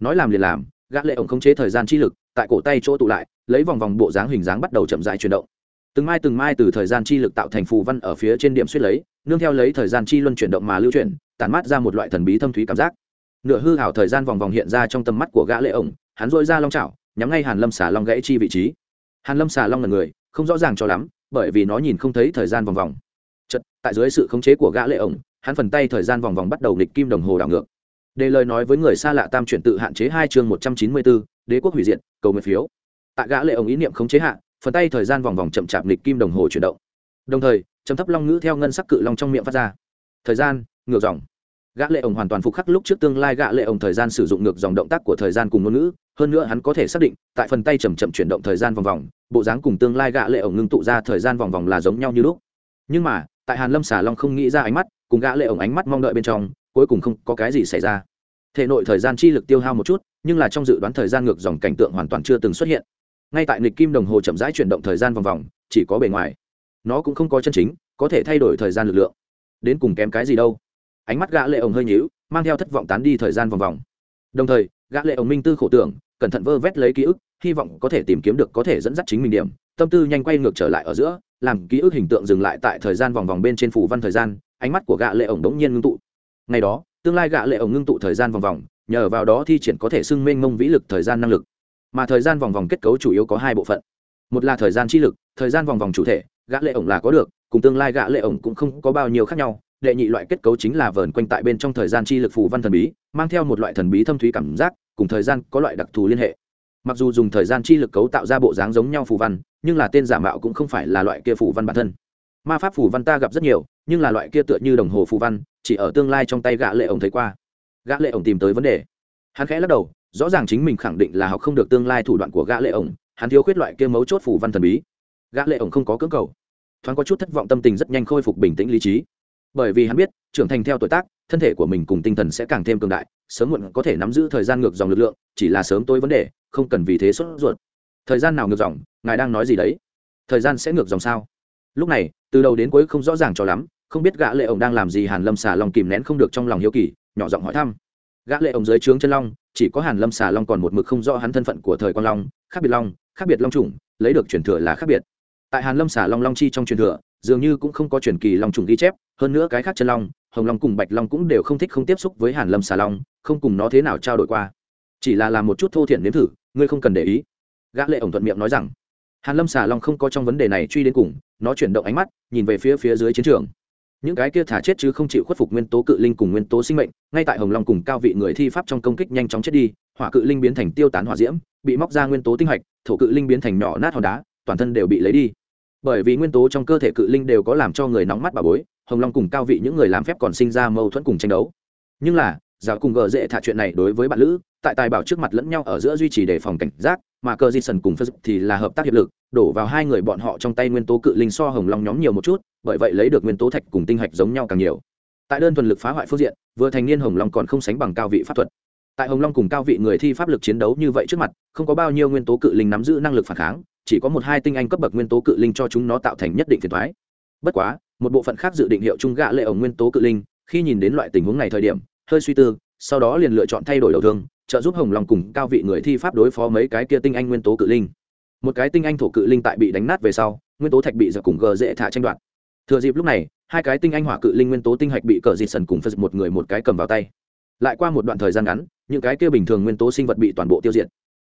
Nói làm liền làm, gã lệ ổng khống chế thời gian chi lực, tại cổ tay chỗ tụ lại, lấy vòng vòng bộ dáng hình dáng bắt đầu chậm rãi chuyển động từng mai từng mai từ thời gian chi lực tạo thành phù văn ở phía trên điểm suýt lấy, nương theo lấy thời gian chi luân chuyển động mà lưu chuyển, tản mát ra một loại thần bí thâm thúy cảm giác. Nửa hư hảo thời gian vòng vòng hiện ra trong tầm mắt của gã lệ ổng, hắn dội ra long chảo, nhắm ngay hàn lâm xà long gãy chi vị trí. Hàn lâm xà long là người, không rõ ràng cho lắm, bởi vì nó nhìn không thấy thời gian vòng vòng. Chật tại dưới sự khống chế của gã lệ ổng, hắn phần tay thời gian vòng vòng bắt đầu nghịch kim đồng hồ đảo ngược. Đề lời nói với người xa lạ tam chuyển tự hạn chế hai chương một trăm chín mươi bốn đế quốc hủy diệt, cầu nguyện phiếu. Tại gã lệ ổng ý niệm khống chế hạ phần tay thời gian vòng vòng chậm chạp nghịch kim đồng hồ chuyển động. Đồng thời, chấm thấp long ngữ theo ngân sắc cự long trong miệng phát ra. Thời gian, ngược dòng. Gã lệ ổng hoàn toàn phục khắc lúc trước tương lai gã lệ ổng thời gian sử dụng ngược dòng động tác của thời gian cùng ngôn ngữ, hơn nữa hắn có thể xác định, tại phần tay chậm chậm chuyển động thời gian vòng vòng, bộ dáng cùng tương lai gã lệ ổng ngưng tụ ra thời gian vòng vòng là giống nhau như lúc. Nhưng mà, tại hàn lâm xà long không nghĩ ra ánh mắt, cùng gã lệ ổng ánh mắt mong đợi bên trong, cuối cùng không có cái gì xảy ra. Thể nội thời gian chi lực tiêu hao một chút, nhưng là trong dự đoán thời gian ngược dòng cảnh tượng hoàn toàn chưa từng xuất hiện ngay tại nghịch kim đồng hồ chậm rãi chuyển động thời gian vòng vòng, chỉ có bề ngoài. Nó cũng không có chân chính, có thể thay đổi thời gian lực lượng. Đến cùng kém cái gì đâu. Ánh mắt gã lệ ổng hơi nhíu, mang theo thất vọng tán đi thời gian vòng vòng. Đồng thời, gã lệ ổng minh tư khổ tưởng, cẩn thận vơ vét lấy ký ức, hy vọng có thể tìm kiếm được có thể dẫn dắt chính mình điểm. Tâm tư nhanh quay ngược trở lại ở giữa, làm ký ức hình tượng dừng lại tại thời gian vòng vòng bên trên phủ văn thời gian, ánh mắt của gã lệ ổng đống nhiên ngưng tụ. Ngày đó, tương lai gã lệ ổng ngưng tụ thời gian vòng vòng, nhờ vào đó thi triển có thể xưng mênh mông vĩ lực thời gian năng lực mà thời gian vòng vòng kết cấu chủ yếu có hai bộ phận. Một là thời gian chi lực, thời gian vòng vòng chủ thể, gã lệ ổng là có được, cùng tương lai gã lệ ổng cũng không có bao nhiêu khác nhau. Đệ nhị loại kết cấu chính là vờn quanh tại bên trong thời gian chi lực phù văn thần bí, mang theo một loại thần bí thâm thúy cảm giác, cùng thời gian có loại đặc thù liên hệ. Mặc dù dùng thời gian chi lực cấu tạo ra bộ dáng giống nhau phù văn, nhưng là tên giả mạo cũng không phải là loại kia phù văn bản thân. Ma pháp phù văn ta gặp rất nhiều, nhưng là loại kia tựa như đồng hồ phù văn, chỉ ở tương lai trong tay gã lệ ổng thấy qua. Gã lệ ổng tìm tới vấn đề. Hắn khẽ lắc đầu rõ ràng chính mình khẳng định là học không được tương lai thủ đoạn của gã lệ ổng, hắn thiếu khuyết loại kia mấu chốt phù văn thần bí. Gã lệ ổng không có cưỡng cầu. Thoáng có chút thất vọng tâm tình rất nhanh khôi phục bình tĩnh lý trí. Bởi vì hắn biết, trưởng thành theo tuổi tác, thân thể của mình cùng tinh thần sẽ càng thêm cường đại, sớm muộn có thể nắm giữ thời gian ngược dòng lực lượng, chỉ là sớm tối vấn đề, không cần vì thế sốt ruột. Thời gian nào ngược dòng, ngài đang nói gì đấy? Thời gian sẽ ngược dòng sao? Lúc này, từ đầu đến cuối không rõ ràng cho lắm, không biết gã lệ ổng đang làm gì hàn lâm xà lòng kìm nén không được trong lòng hiếu kỳ, nhỏ giọng hỏi thăm gã lệ ổng dưới trướng chân long, chỉ có hàn lâm xà long còn một mực không rõ hắn thân phận của thời quan long, khác biệt long, khác biệt long trùng lấy được truyền thừa là khác biệt. Tại hàn lâm xà long long chi trong truyền thừa, dường như cũng không có truyền kỳ long trùng ghi chép, hơn nữa cái khác chân long, hồng long cùng bạch long cũng đều không thích không tiếp xúc với hàn lâm xà long, không cùng nó thế nào trao đổi qua. Chỉ là làm một chút thô thiển nếm thử, ngươi không cần để ý. Gã lệ ổng thuận miệng nói rằng, hàn lâm xà long không có trong vấn đề này truy đến cùng, nó chuyển động ánh mắt, nhìn về phía phía dưới chiến trường những cái kia thả chết chứ không chịu khuất phục nguyên tố cự linh cùng nguyên tố sinh mệnh, ngay tại hồng long cùng cao vị người thi pháp trong công kích nhanh chóng chết đi, hỏa cự linh biến thành tiêu tán hỏa diễm, bị móc ra nguyên tố tinh hạch, thổ cự linh biến thành nhỏ nát hòn đá, toàn thân đều bị lấy đi. Bởi vì nguyên tố trong cơ thể cự linh đều có làm cho người nóng mắt bà bối, hồng long cùng cao vị những người làm phép còn sinh ra mâu thuẫn cùng tranh đấu. Nhưng là, giáo cùng gờ dễ thả chuyện này đối với bạn lữ tại tài bảo trước mặt lẫn nhau ở giữa duy trì đề phòng cảnh giác, mà cơ di sần cùng phật thì là hợp tác hiệp lực, đổ vào hai người bọn họ trong tay nguyên tố cự linh so hồng long nhóm nhiều một chút, bởi vậy lấy được nguyên tố thạch cùng tinh hạch giống nhau càng nhiều. Tại đơn thuần lực phá hoại phương diện, vừa thành niên hồng long còn không sánh bằng cao vị pháp thuật. Tại hồng long cùng cao vị người thi pháp lực chiến đấu như vậy trước mặt, không có bao nhiêu nguyên tố cự linh nắm giữ năng lực phản kháng, chỉ có một hai tinh anh cấp bậc nguyên tố cự linh cho chúng nó tạo thành nhất định phiền thoái bất quá, một bộ phận khác dự định hiệu chung gạ lệ ổng nguyên tố cự linh, khi nhìn đến loại tình huống này thời điểm, hơi suy tư, sau đó liền lựa chọn thay đổi đầu thương trợ giúp hồng long cùng cao vị người thi pháp đối phó mấy cái kia tinh anh nguyên tố cự linh. Một cái tinh anh thổ cự linh tại bị đánh nát về sau, nguyên tố thạch bị giật cùng gờ dễ thả tranh đoạt. Thừa dịp lúc này, hai cái tinh anh hỏa cự linh nguyên tố tinh hạch bị cờ dịt sần cùng phật một người một cái cầm vào tay. Lại qua một đoạn thời gian ngắn, những cái kia bình thường nguyên tố sinh vật bị toàn bộ tiêu diệt.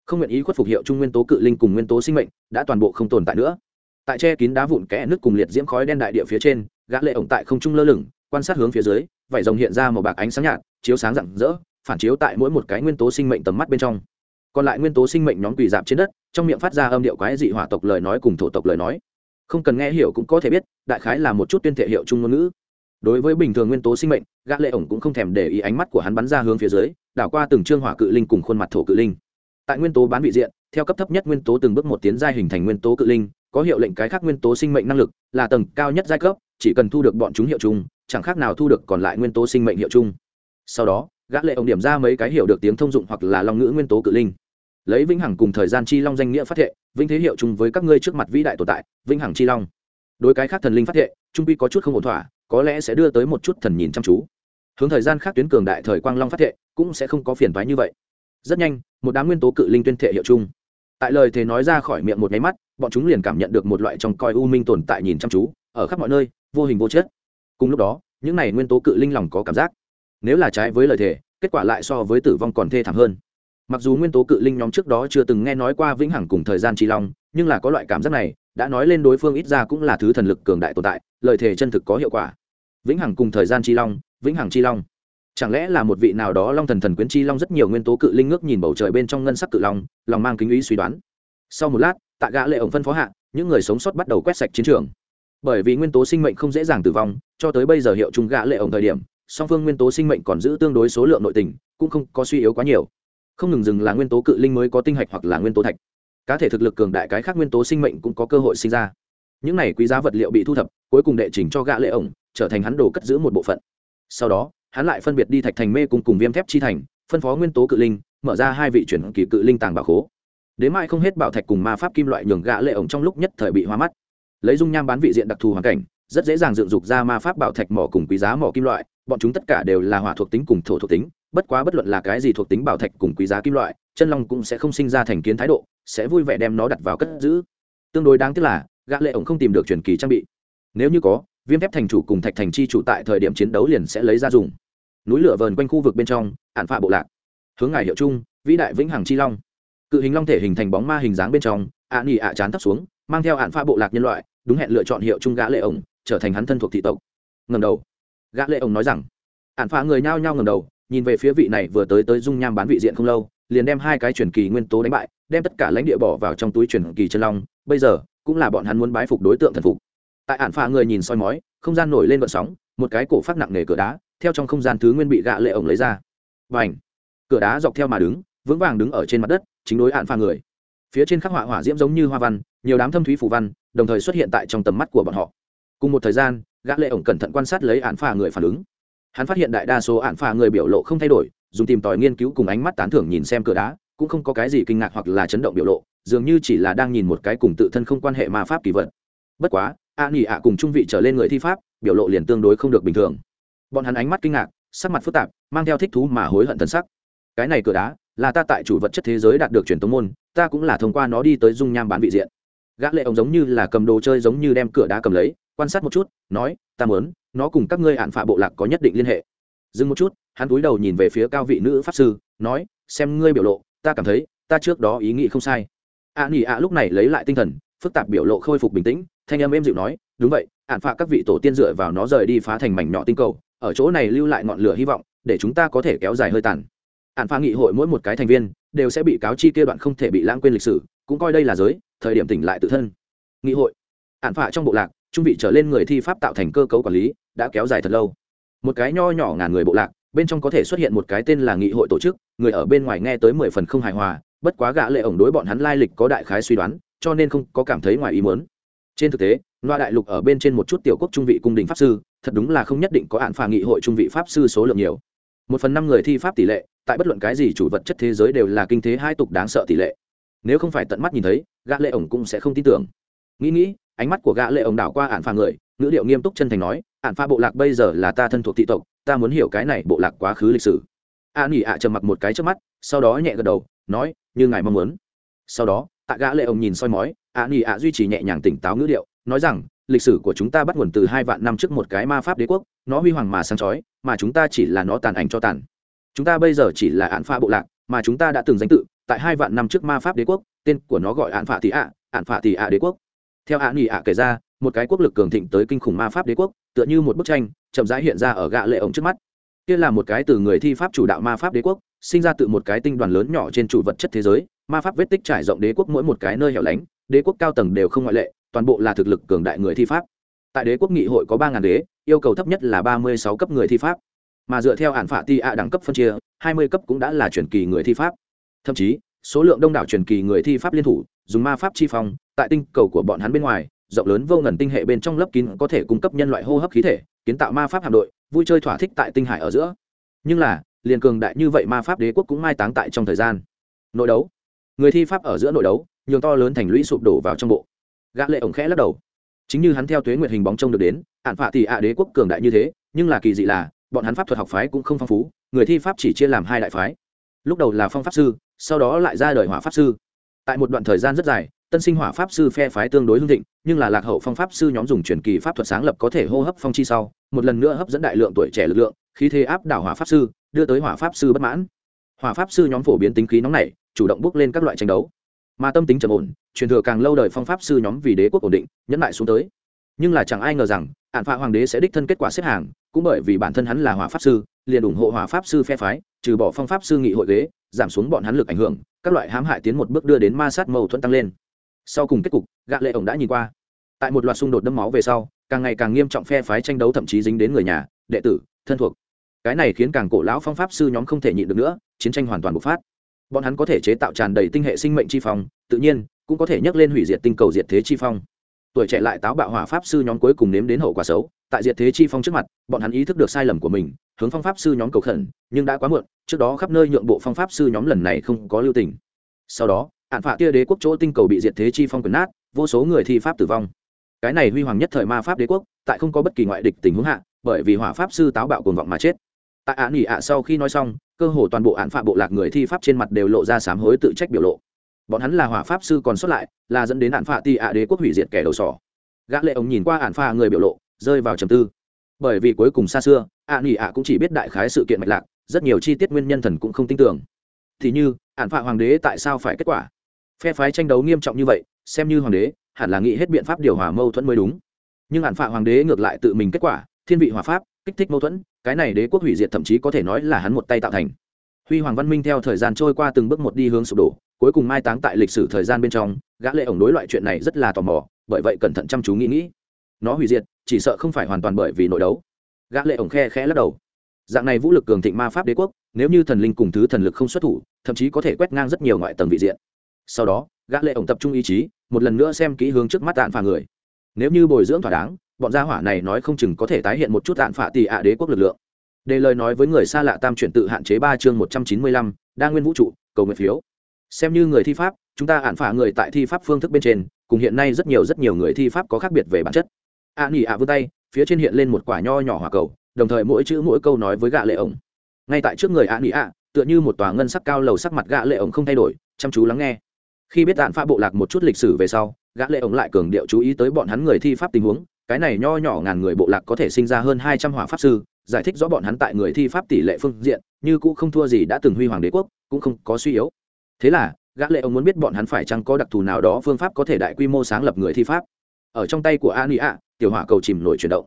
Không nguyện ý khuất phục hiệu chung nguyên tố cự linh cùng nguyên tố sinh mệnh, đã toàn bộ không tồn tại nữa. Tại che kín đá vụn kẽ nước cùng liệt diễm khói đen đại địa phía trên, gã lệ ổng tại không trung lơ lửng, quan sát hướng phía dưới vảy rồng hiện ra màu bạc ánh sáng nhạt, chiếu sáng rạng rỡ phản chiếu tại mỗi một cái nguyên tố sinh mệnh tầm mắt bên trong. Còn lại nguyên tố sinh mệnh nhóm quỳ dạp trên đất, trong miệng phát ra âm điệu quái dị hỏa tộc lời nói cùng thổ tộc lời nói. Không cần nghe hiểu cũng có thể biết, đại khái là một chút tuyên thể hiệu chung ngôn ngữ. Đối với bình thường nguyên tố sinh mệnh, gã lệ ổng cũng không thèm để ý ánh mắt của hắn bắn ra hướng phía dưới, đảo qua từng trương hỏa cự linh cùng khuôn mặt thổ cự linh. Tại nguyên tố bán vị diện, theo cấp thấp nhất nguyên tố từng bước một tiến giai hình thành nguyên tố cự linh, có hiệu lệnh cái khác nguyên tố sinh mệnh năng lực, là tầng cao nhất giai cấp, chỉ cần thu được bọn chúng hiệu chung, chẳng khác nào thu được còn lại nguyên tố sinh mệnh hiệu chung. Sau đó gã lệ ông điểm ra mấy cái hiểu được tiếng thông dụng hoặc là long ngữ nguyên tố cự linh. Lấy vĩnh hằng cùng thời gian chi long danh nghĩa phát thệ, vĩnh thế hiệu chung với các ngươi trước mặt vĩ đại tồn tại, vĩnh hằng chi long. Đối cái khác thần linh phát thệ, trung quy có chút không ổn thỏa, có lẽ sẽ đưa tới một chút thần nhìn chăm chú. Hướng thời gian khác tuyến cường đại thời quang long phát thệ, cũng sẽ không có phiền toái như vậy. Rất nhanh, một đám nguyên tố cự linh tuyên thệ hiệu chung. Tại lời thế nói ra khỏi miệng một nháy mắt, bọn chúng liền cảm nhận được một loại trong coi u minh tồn tại nhìn chăm chú, ở khắp mọi nơi, vô hình vô chất. Cùng lúc đó, những này nguyên tố cự linh lòng có cảm giác nếu là trái với lời thề, kết quả lại so với tử vong còn thê thảm hơn. Mặc dù nguyên tố cự linh nhóm trước đó chưa từng nghe nói qua vĩnh hằng cùng thời gian trí long, nhưng là có loại cảm giác này, đã nói lên đối phương ít ra cũng là thứ thần lực cường đại tồn tại, lời thề chân thực có hiệu quả. Vĩnh hằng cùng thời gian chi long, vĩnh hằng chi long. Chẳng lẽ là một vị nào đó long thần thần quyến chi long rất nhiều nguyên tố cự linh ngước nhìn bầu trời bên trong ngân sắc cự long, lòng mang kính ý suy đoán. Sau một lát, tạ gã lệ ổng phân phó hạ, những người sống sót bắt đầu quét sạch chiến trường. Bởi vì nguyên tố sinh mệnh không dễ dàng tử vong, cho tới bây giờ hiệu trung gã lệ ổng thời điểm song phương nguyên tố sinh mệnh còn giữ tương đối số lượng nội tình, cũng không có suy yếu quá nhiều. Không ngừng dừng là nguyên tố cự linh mới có tinh hạch hoặc là nguyên tố thạch. Cá thể thực lực cường đại cái khác nguyên tố sinh mệnh cũng có cơ hội sinh ra. Những này quý giá vật liệu bị thu thập, cuối cùng đệ trình cho gã lệ ổng, trở thành hắn đồ cất giữ một bộ phận. Sau đó, hắn lại phân biệt đi thạch thành mê cùng cùng viêm thép chi thành, phân phó nguyên tố cự linh, mở ra hai vị chuyển kỳ cự linh tàng bảo khố. Đến mai không hết bảo thạch cùng ma pháp kim loại nhường gã lệ ổng trong lúc nhất thời bị hoa mắt. Lấy dung nham bán vị diện đặc thù hoàn cảnh rất dễ dàng dựng dục ra ma pháp bảo thạch mỏ cùng quý giá mỏ kim loại, bọn chúng tất cả đều là hỏa thuộc tính cùng thổ thuộc tính, bất quá bất luận là cái gì thuộc tính bảo thạch cùng quý giá kim loại, chân long cũng sẽ không sinh ra thành kiến thái độ, sẽ vui vẻ đem nó đặt vào cất giữ. Tương đối đáng tiếc là, gã lệ ổng không tìm được truyền kỳ trang bị. Nếu như có, viêm thép thành chủ cùng thạch thành chi chủ tại thời điểm chiến đấu liền sẽ lấy ra dùng. Núi lửa vờn quanh khu vực bên trong ản phạ bộ lạc. Hướng ngài hiệu chung vĩ đại vĩnh hằng chi long. Cự hình long thể hình thành bóng ma hình dáng bên trong, ạ nghỉ ạ chán thấp xuống, mang theo ản phạ bộ lạc nhân loại, đúng hẹn lựa chọn hiệu trung gã lệ ổng trở thành hắn thân thuộc thị tộc. Ngầm đầu. Gã lệ ông nói rằng, ản phá người nhao nhao ngầm đầu, nhìn về phía vị này vừa tới tới dung nham bán vị diện không lâu, liền đem hai cái truyền kỳ nguyên tố đánh bại, đem tất cả lãnh địa bỏ vào trong túi truyền kỳ chân long, bây giờ cũng là bọn hắn muốn bái phục đối tượng thần phục. Tại ản phá người nhìn soi mói, không gian nổi lên vận sóng, một cái cổ phát nặng nề cửa đá, theo trong không gian thứ nguyên bị gã lệ ổng lấy ra. Và ảnh cửa đá dọc theo mà đứng, vững vàng đứng ở trên mặt đất, chính đối ản phá người. Phía trên khắc họa hỏa diễm giống như hoa văn, nhiều đám thâm thúy phù văn, đồng thời xuất hiện tại trong tầm mắt của bọn họ cùng một thời gian, gã lệ ổng cẩn thận quan sát lấy ản phà người phản ứng. Hắn phát hiện đại đa số ản phà người biểu lộ không thay đổi, dùng tìm tòi nghiên cứu cùng ánh mắt tán thưởng nhìn xem cửa đá, cũng không có cái gì kinh ngạc hoặc là chấn động biểu lộ, dường như chỉ là đang nhìn một cái cùng tự thân không quan hệ ma pháp kỳ vật. Bất quá, a nghỉ ạ cùng trung vị trở lên người thi pháp, biểu lộ liền tương đối không được bình thường. Bọn hắn ánh mắt kinh ngạc, sắc mặt phức tạp, mang theo thích thú mà hối hận thân sắc. Cái này cửa đá, là ta tại chủ vật chất thế giới đạt được truyền tống môn, ta cũng là thông qua nó đi tới dung nham bán vị diện. Gã lệ ông giống như là cầm đồ chơi giống như đem cửa đá cầm lấy quan sát một chút, nói, ta muốn, nó cùng các ngươi hạn phạ bộ lạc có nhất định liên hệ. Dừng một chút, hắn cúi đầu nhìn về phía cao vị nữ pháp sư, nói, xem ngươi biểu lộ, ta cảm thấy, ta trước đó ý nghĩ không sai. Ạ nghỉ ạ lúc này lấy lại tinh thần, phức tạp biểu lộ khôi phục bình tĩnh, thanh âm êm dịu nói, đúng vậy, hạn phạ các vị tổ tiên dựa vào nó rời đi phá thành mảnh nhỏ tinh cầu, ở chỗ này lưu lại ngọn lửa hy vọng, để chúng ta có thể kéo dài hơi tàn. Hạn phạ nghị hội mỗi một cái thành viên, đều sẽ bị cáo chi kia đoạn không thể bị lãng quên lịch sử, cũng coi đây là giới, thời điểm tỉnh lại tự thân. Nghị hội. Hạn phạ trong bộ lạc trung vị trở lên người thi pháp tạo thành cơ cấu quản lý, đã kéo dài thật lâu. Một cái nho nhỏ ngàn người bộ lạc, bên trong có thể xuất hiện một cái tên là nghị hội tổ chức, người ở bên ngoài nghe tới mười phần không hài hòa, bất quá gã lệ ổng đối bọn hắn lai lịch có đại khái suy đoán, cho nên không có cảm thấy ngoài ý muốn. Trên thực tế, loa đại lục ở bên trên một chút tiểu quốc trung vị cung đình pháp sư, thật đúng là không nhất định có hạn phà nghị hội trung vị pháp sư số lượng nhiều. Một phần năm người thi pháp tỷ lệ, tại bất luận cái gì chủ vật chất thế giới đều là kinh thế hai tục đáng sợ tỷ lệ. Nếu không phải tận mắt nhìn thấy, gã lệ ổng cũng sẽ không tin tưởng. Nghĩ nghĩ ánh mắt của gã lệ ổng đảo qua ản pha người, ngữ điệu nghiêm túc chân thành nói, ản pha bộ lạc bây giờ là ta thân thuộc thị tộc, ta muốn hiểu cái này bộ lạc quá khứ lịch sử. Ản nghỉ ạ trầm mặc một cái trước mắt, sau đó nhẹ gật đầu, nói, như ngài mong muốn. Sau đó tạ gã lệ ổng nhìn soi mói ản nghỉ ạ duy trì nhẹ nhàng tỉnh táo ngữ điệu, nói rằng, lịch sử của chúng ta bắt nguồn từ hai vạn năm trước một cái ma pháp đế quốc, nó huy hoàng mà sáng chói, mà chúng ta chỉ là nó tàn ảnh cho tàn. Chúng ta bây giờ chỉ là ạn pha bộ lạc, mà chúng ta đã từng danh tự, tại hai vạn năm trước ma pháp đế quốc, tên của nó gọi ạn phạ thị ạ ạn phạ thị ạ đế quốc theo ạ nghỉ ạ kể ra, một cái quốc lực cường thịnh tới kinh khủng ma pháp đế quốc, tựa như một bức tranh, chậm rãi hiện ra ở gạ lệ ổng trước mắt. Kia là một cái từ người thi pháp chủ đạo ma pháp đế quốc, sinh ra từ một cái tinh đoàn lớn nhỏ trên chủ vật chất thế giới, ma pháp vết tích trải rộng đế quốc mỗi một cái nơi hẻo lánh, đế quốc cao tầng đều không ngoại lệ, toàn bộ là thực lực cường đại người thi pháp. Tại đế quốc nghị hội có ba ngàn đế, yêu cầu thấp nhất là ba mươi sáu cấp người thi pháp. Mà dựa theo hạn phả ti ạ đẳng cấp phân chia, hai mươi cấp cũng đã là truyền kỳ người thi pháp. Thậm chí, số lượng đông đảo truyền kỳ người thi pháp liên thủ, dùng ma pháp chi phong tại tinh cầu của bọn hắn bên ngoài, rộng lớn vô ngần tinh hệ bên trong lớp kín có thể cung cấp nhân loại hô hấp khí thể, kiến tạo ma pháp hạm đội, vui chơi thỏa thích tại tinh hải ở giữa. Nhưng là, liền cường đại như vậy ma pháp đế quốc cũng mai táng tại trong thời gian. Nội đấu. Người thi pháp ở giữa nội đấu, nhường to lớn thành lũy sụp đổ vào trong bộ. Gã lệ ổng khẽ lắc đầu. Chính như hắn theo tuế nguyệt hình bóng trông được đến ạn phạ thì ạ đế quốc cường đại như thế, nhưng là kỳ dị là, bọn hắn pháp thuật học phái cũng không phong phú, người thi pháp chỉ chia làm hai đại phái. Lúc đầu là phong pháp sư, sau đó lại ra đời hỏa pháp sư. Tại một đoạn thời gian rất dài tân sinh hỏa pháp sư phe phái tương đối hưng thịnh, nhưng là lạc hậu phong pháp sư nhóm dùng truyền kỳ pháp thuật sáng lập có thể hô hấp phong chi sau, một lần nữa hấp dẫn đại lượng tuổi trẻ lực lượng, khí thế áp đảo hỏa pháp sư, đưa tới hỏa pháp sư bất mãn. Hỏa pháp sư nhóm phổ biến tính khí nóng nảy, chủ động bước lên các loại tranh đấu. Mà tâm tính trầm ổn, truyền thừa càng lâu đời phong pháp sư nhóm vì đế quốc ổn định, nhẫn lại xuống tới. Nhưng là chẳng ai ngờ rằng hạn phạ hoàng đế sẽ đích thân kết quả xếp hàng, cũng bởi vì bản thân hắn là hỏa pháp sư, liền ủng hộ hỏa pháp sư phe phái, trừ bỏ phong pháp sư nghị hội ghế, giảm xuống bọn hắn lực ảnh hưởng, các loại hãm hại tiến một bước đưa đến ma sát mâu thuẫn tăng lên sau cùng kết cục gạ lệ ổng đã nhìn qua. Tại một loạt xung đột đẫm máu về sau, càng ngày càng nghiêm trọng phe phái tranh đấu thậm chí dính đến người nhà, đệ tử, thân thuộc. Cái này khiến càng cổ lão phong pháp sư nhóm không thể nhịn được nữa, chiến tranh hoàn toàn bộc phát. Bọn hắn có thể chế tạo tràn đầy tinh hệ sinh mệnh chi phong, tự nhiên, cũng có thể nhắc lên hủy diệt tinh cầu diệt thế chi phong. Tuổi trẻ lại táo bạo hỏa pháp sư nhóm cuối cùng nếm đến hậu quả xấu, tại diệt thế chi phong trước mặt, bọn hắn ý thức được sai lầm của mình, hướng phong pháp sư nhóm cầu khẩn, nhưng đã quá muộn, trước đó khắp nơi nhượng bộ phong pháp sư nhóm lần này không có lưu tình. Sau đó ạn phạ tia đế quốc chỗ tinh cầu bị diệt thế chi phong quyền nát, vô số người thi pháp tử vong. Cái này huy hoàng nhất thời ma pháp đế quốc, tại không có bất kỳ ngoại địch tình huống hạ, bởi vì hỏa pháp sư táo bạo cuồng vọng mà chết. Tại ạn nghỉ ạ sau khi nói xong, cơ hồ toàn bộ ạn phạ bộ lạc người thi pháp trên mặt đều lộ ra sám hối tự trách biểu lộ. Bọn hắn là hỏa pháp sư còn xuất lại, là dẫn đến ạn phạ ti ạ đế quốc hủy diệt kẻ đầu sỏ. Gã lệ ông nhìn qua ạn phạ người biểu lộ, rơi vào trầm tư. Bởi vì cuối cùng xa xưa ạ nghỉ ạ cũng chỉ biết đại khái sự kiện mạch lạc, rất nhiều chi tiết nguyên nhân thần cũng không tin tưởng. Thì như ạn phạ hoàng đế tại sao phải kết quả? Phe phái tranh đấu nghiêm trọng như vậy, xem như hoàng đế, hẳn là nghĩ hết biện pháp điều hòa mâu thuẫn mới đúng. Nhưng hạn phạ hoàng đế ngược lại tự mình kết quả, thiên vị hòa pháp, kích thích mâu thuẫn, cái này đế quốc hủy diệt thậm chí có thể nói là hắn một tay tạo thành. Huy hoàng văn minh theo thời gian trôi qua từng bước một đi hướng sụp đổ, cuối cùng mai táng tại lịch sử thời gian bên trong, gã lệ ổng đối loại chuyện này rất là tò mò, bởi vậy cẩn thận chăm chú nghĩ nghĩ. Nó hủy diệt, chỉ sợ không phải hoàn toàn bởi vì nội đấu. Gã lệ ổng khe khẽ lắc đầu. Dạng này vũ lực cường thịnh ma pháp đế quốc, nếu như thần linh cùng thứ thần lực không xuất thủ, thậm chí có thể quét ngang rất nhiều ngoại tầng vị diện sau đó, gã lệ ổng tập trung ý chí, một lần nữa xem kỹ hướng trước mắt tạn phà người. Nếu như bồi dưỡng thỏa đáng, bọn gia hỏa này nói không chừng có thể tái hiện một chút tạn phà tỷ ạ đế quốc lực lượng. Đề lời nói với người xa lạ tam chuyển tự hạn chế ba chương một trăm chín mươi lăm, đa nguyên vũ trụ, cầu nguyện phiếu. Xem như người thi pháp, chúng ta hạn phả người tại thi pháp phương thức bên trên, cùng hiện nay rất nhiều rất nhiều người thi pháp có khác biệt về bản chất. Ạ nghỉ ạ vươn tay, phía trên hiện lên một quả nho nhỏ hỏa cầu, đồng thời mỗi chữ mỗi câu nói với gạ lệ ổng. Ngay tại trước người ạ nghỉ ạ, tựa như một tòa ngân sắc cao lầu sắc mặt gạ lệ ổng không thay đổi, chăm chú lắng nghe khi biết đạn pha bộ lạc một chút lịch sử về sau, gã lệ ổng lại cường điệu chú ý tới bọn hắn người thi pháp tình huống, cái này nho nhỏ ngàn người bộ lạc có thể sinh ra hơn hai trăm hỏa pháp sư, giải thích rõ bọn hắn tại người thi pháp tỷ lệ phương diện, như cũ không thua gì đã từng huy hoàng đế quốc, cũng không có suy yếu. Thế là, gã lệ ông muốn biết bọn hắn phải chăng có đặc thù nào đó phương pháp có thể đại quy mô sáng lập người thi pháp. Ở trong tay của an ạ tiểu hỏa cầu chìm nổi chuyển động.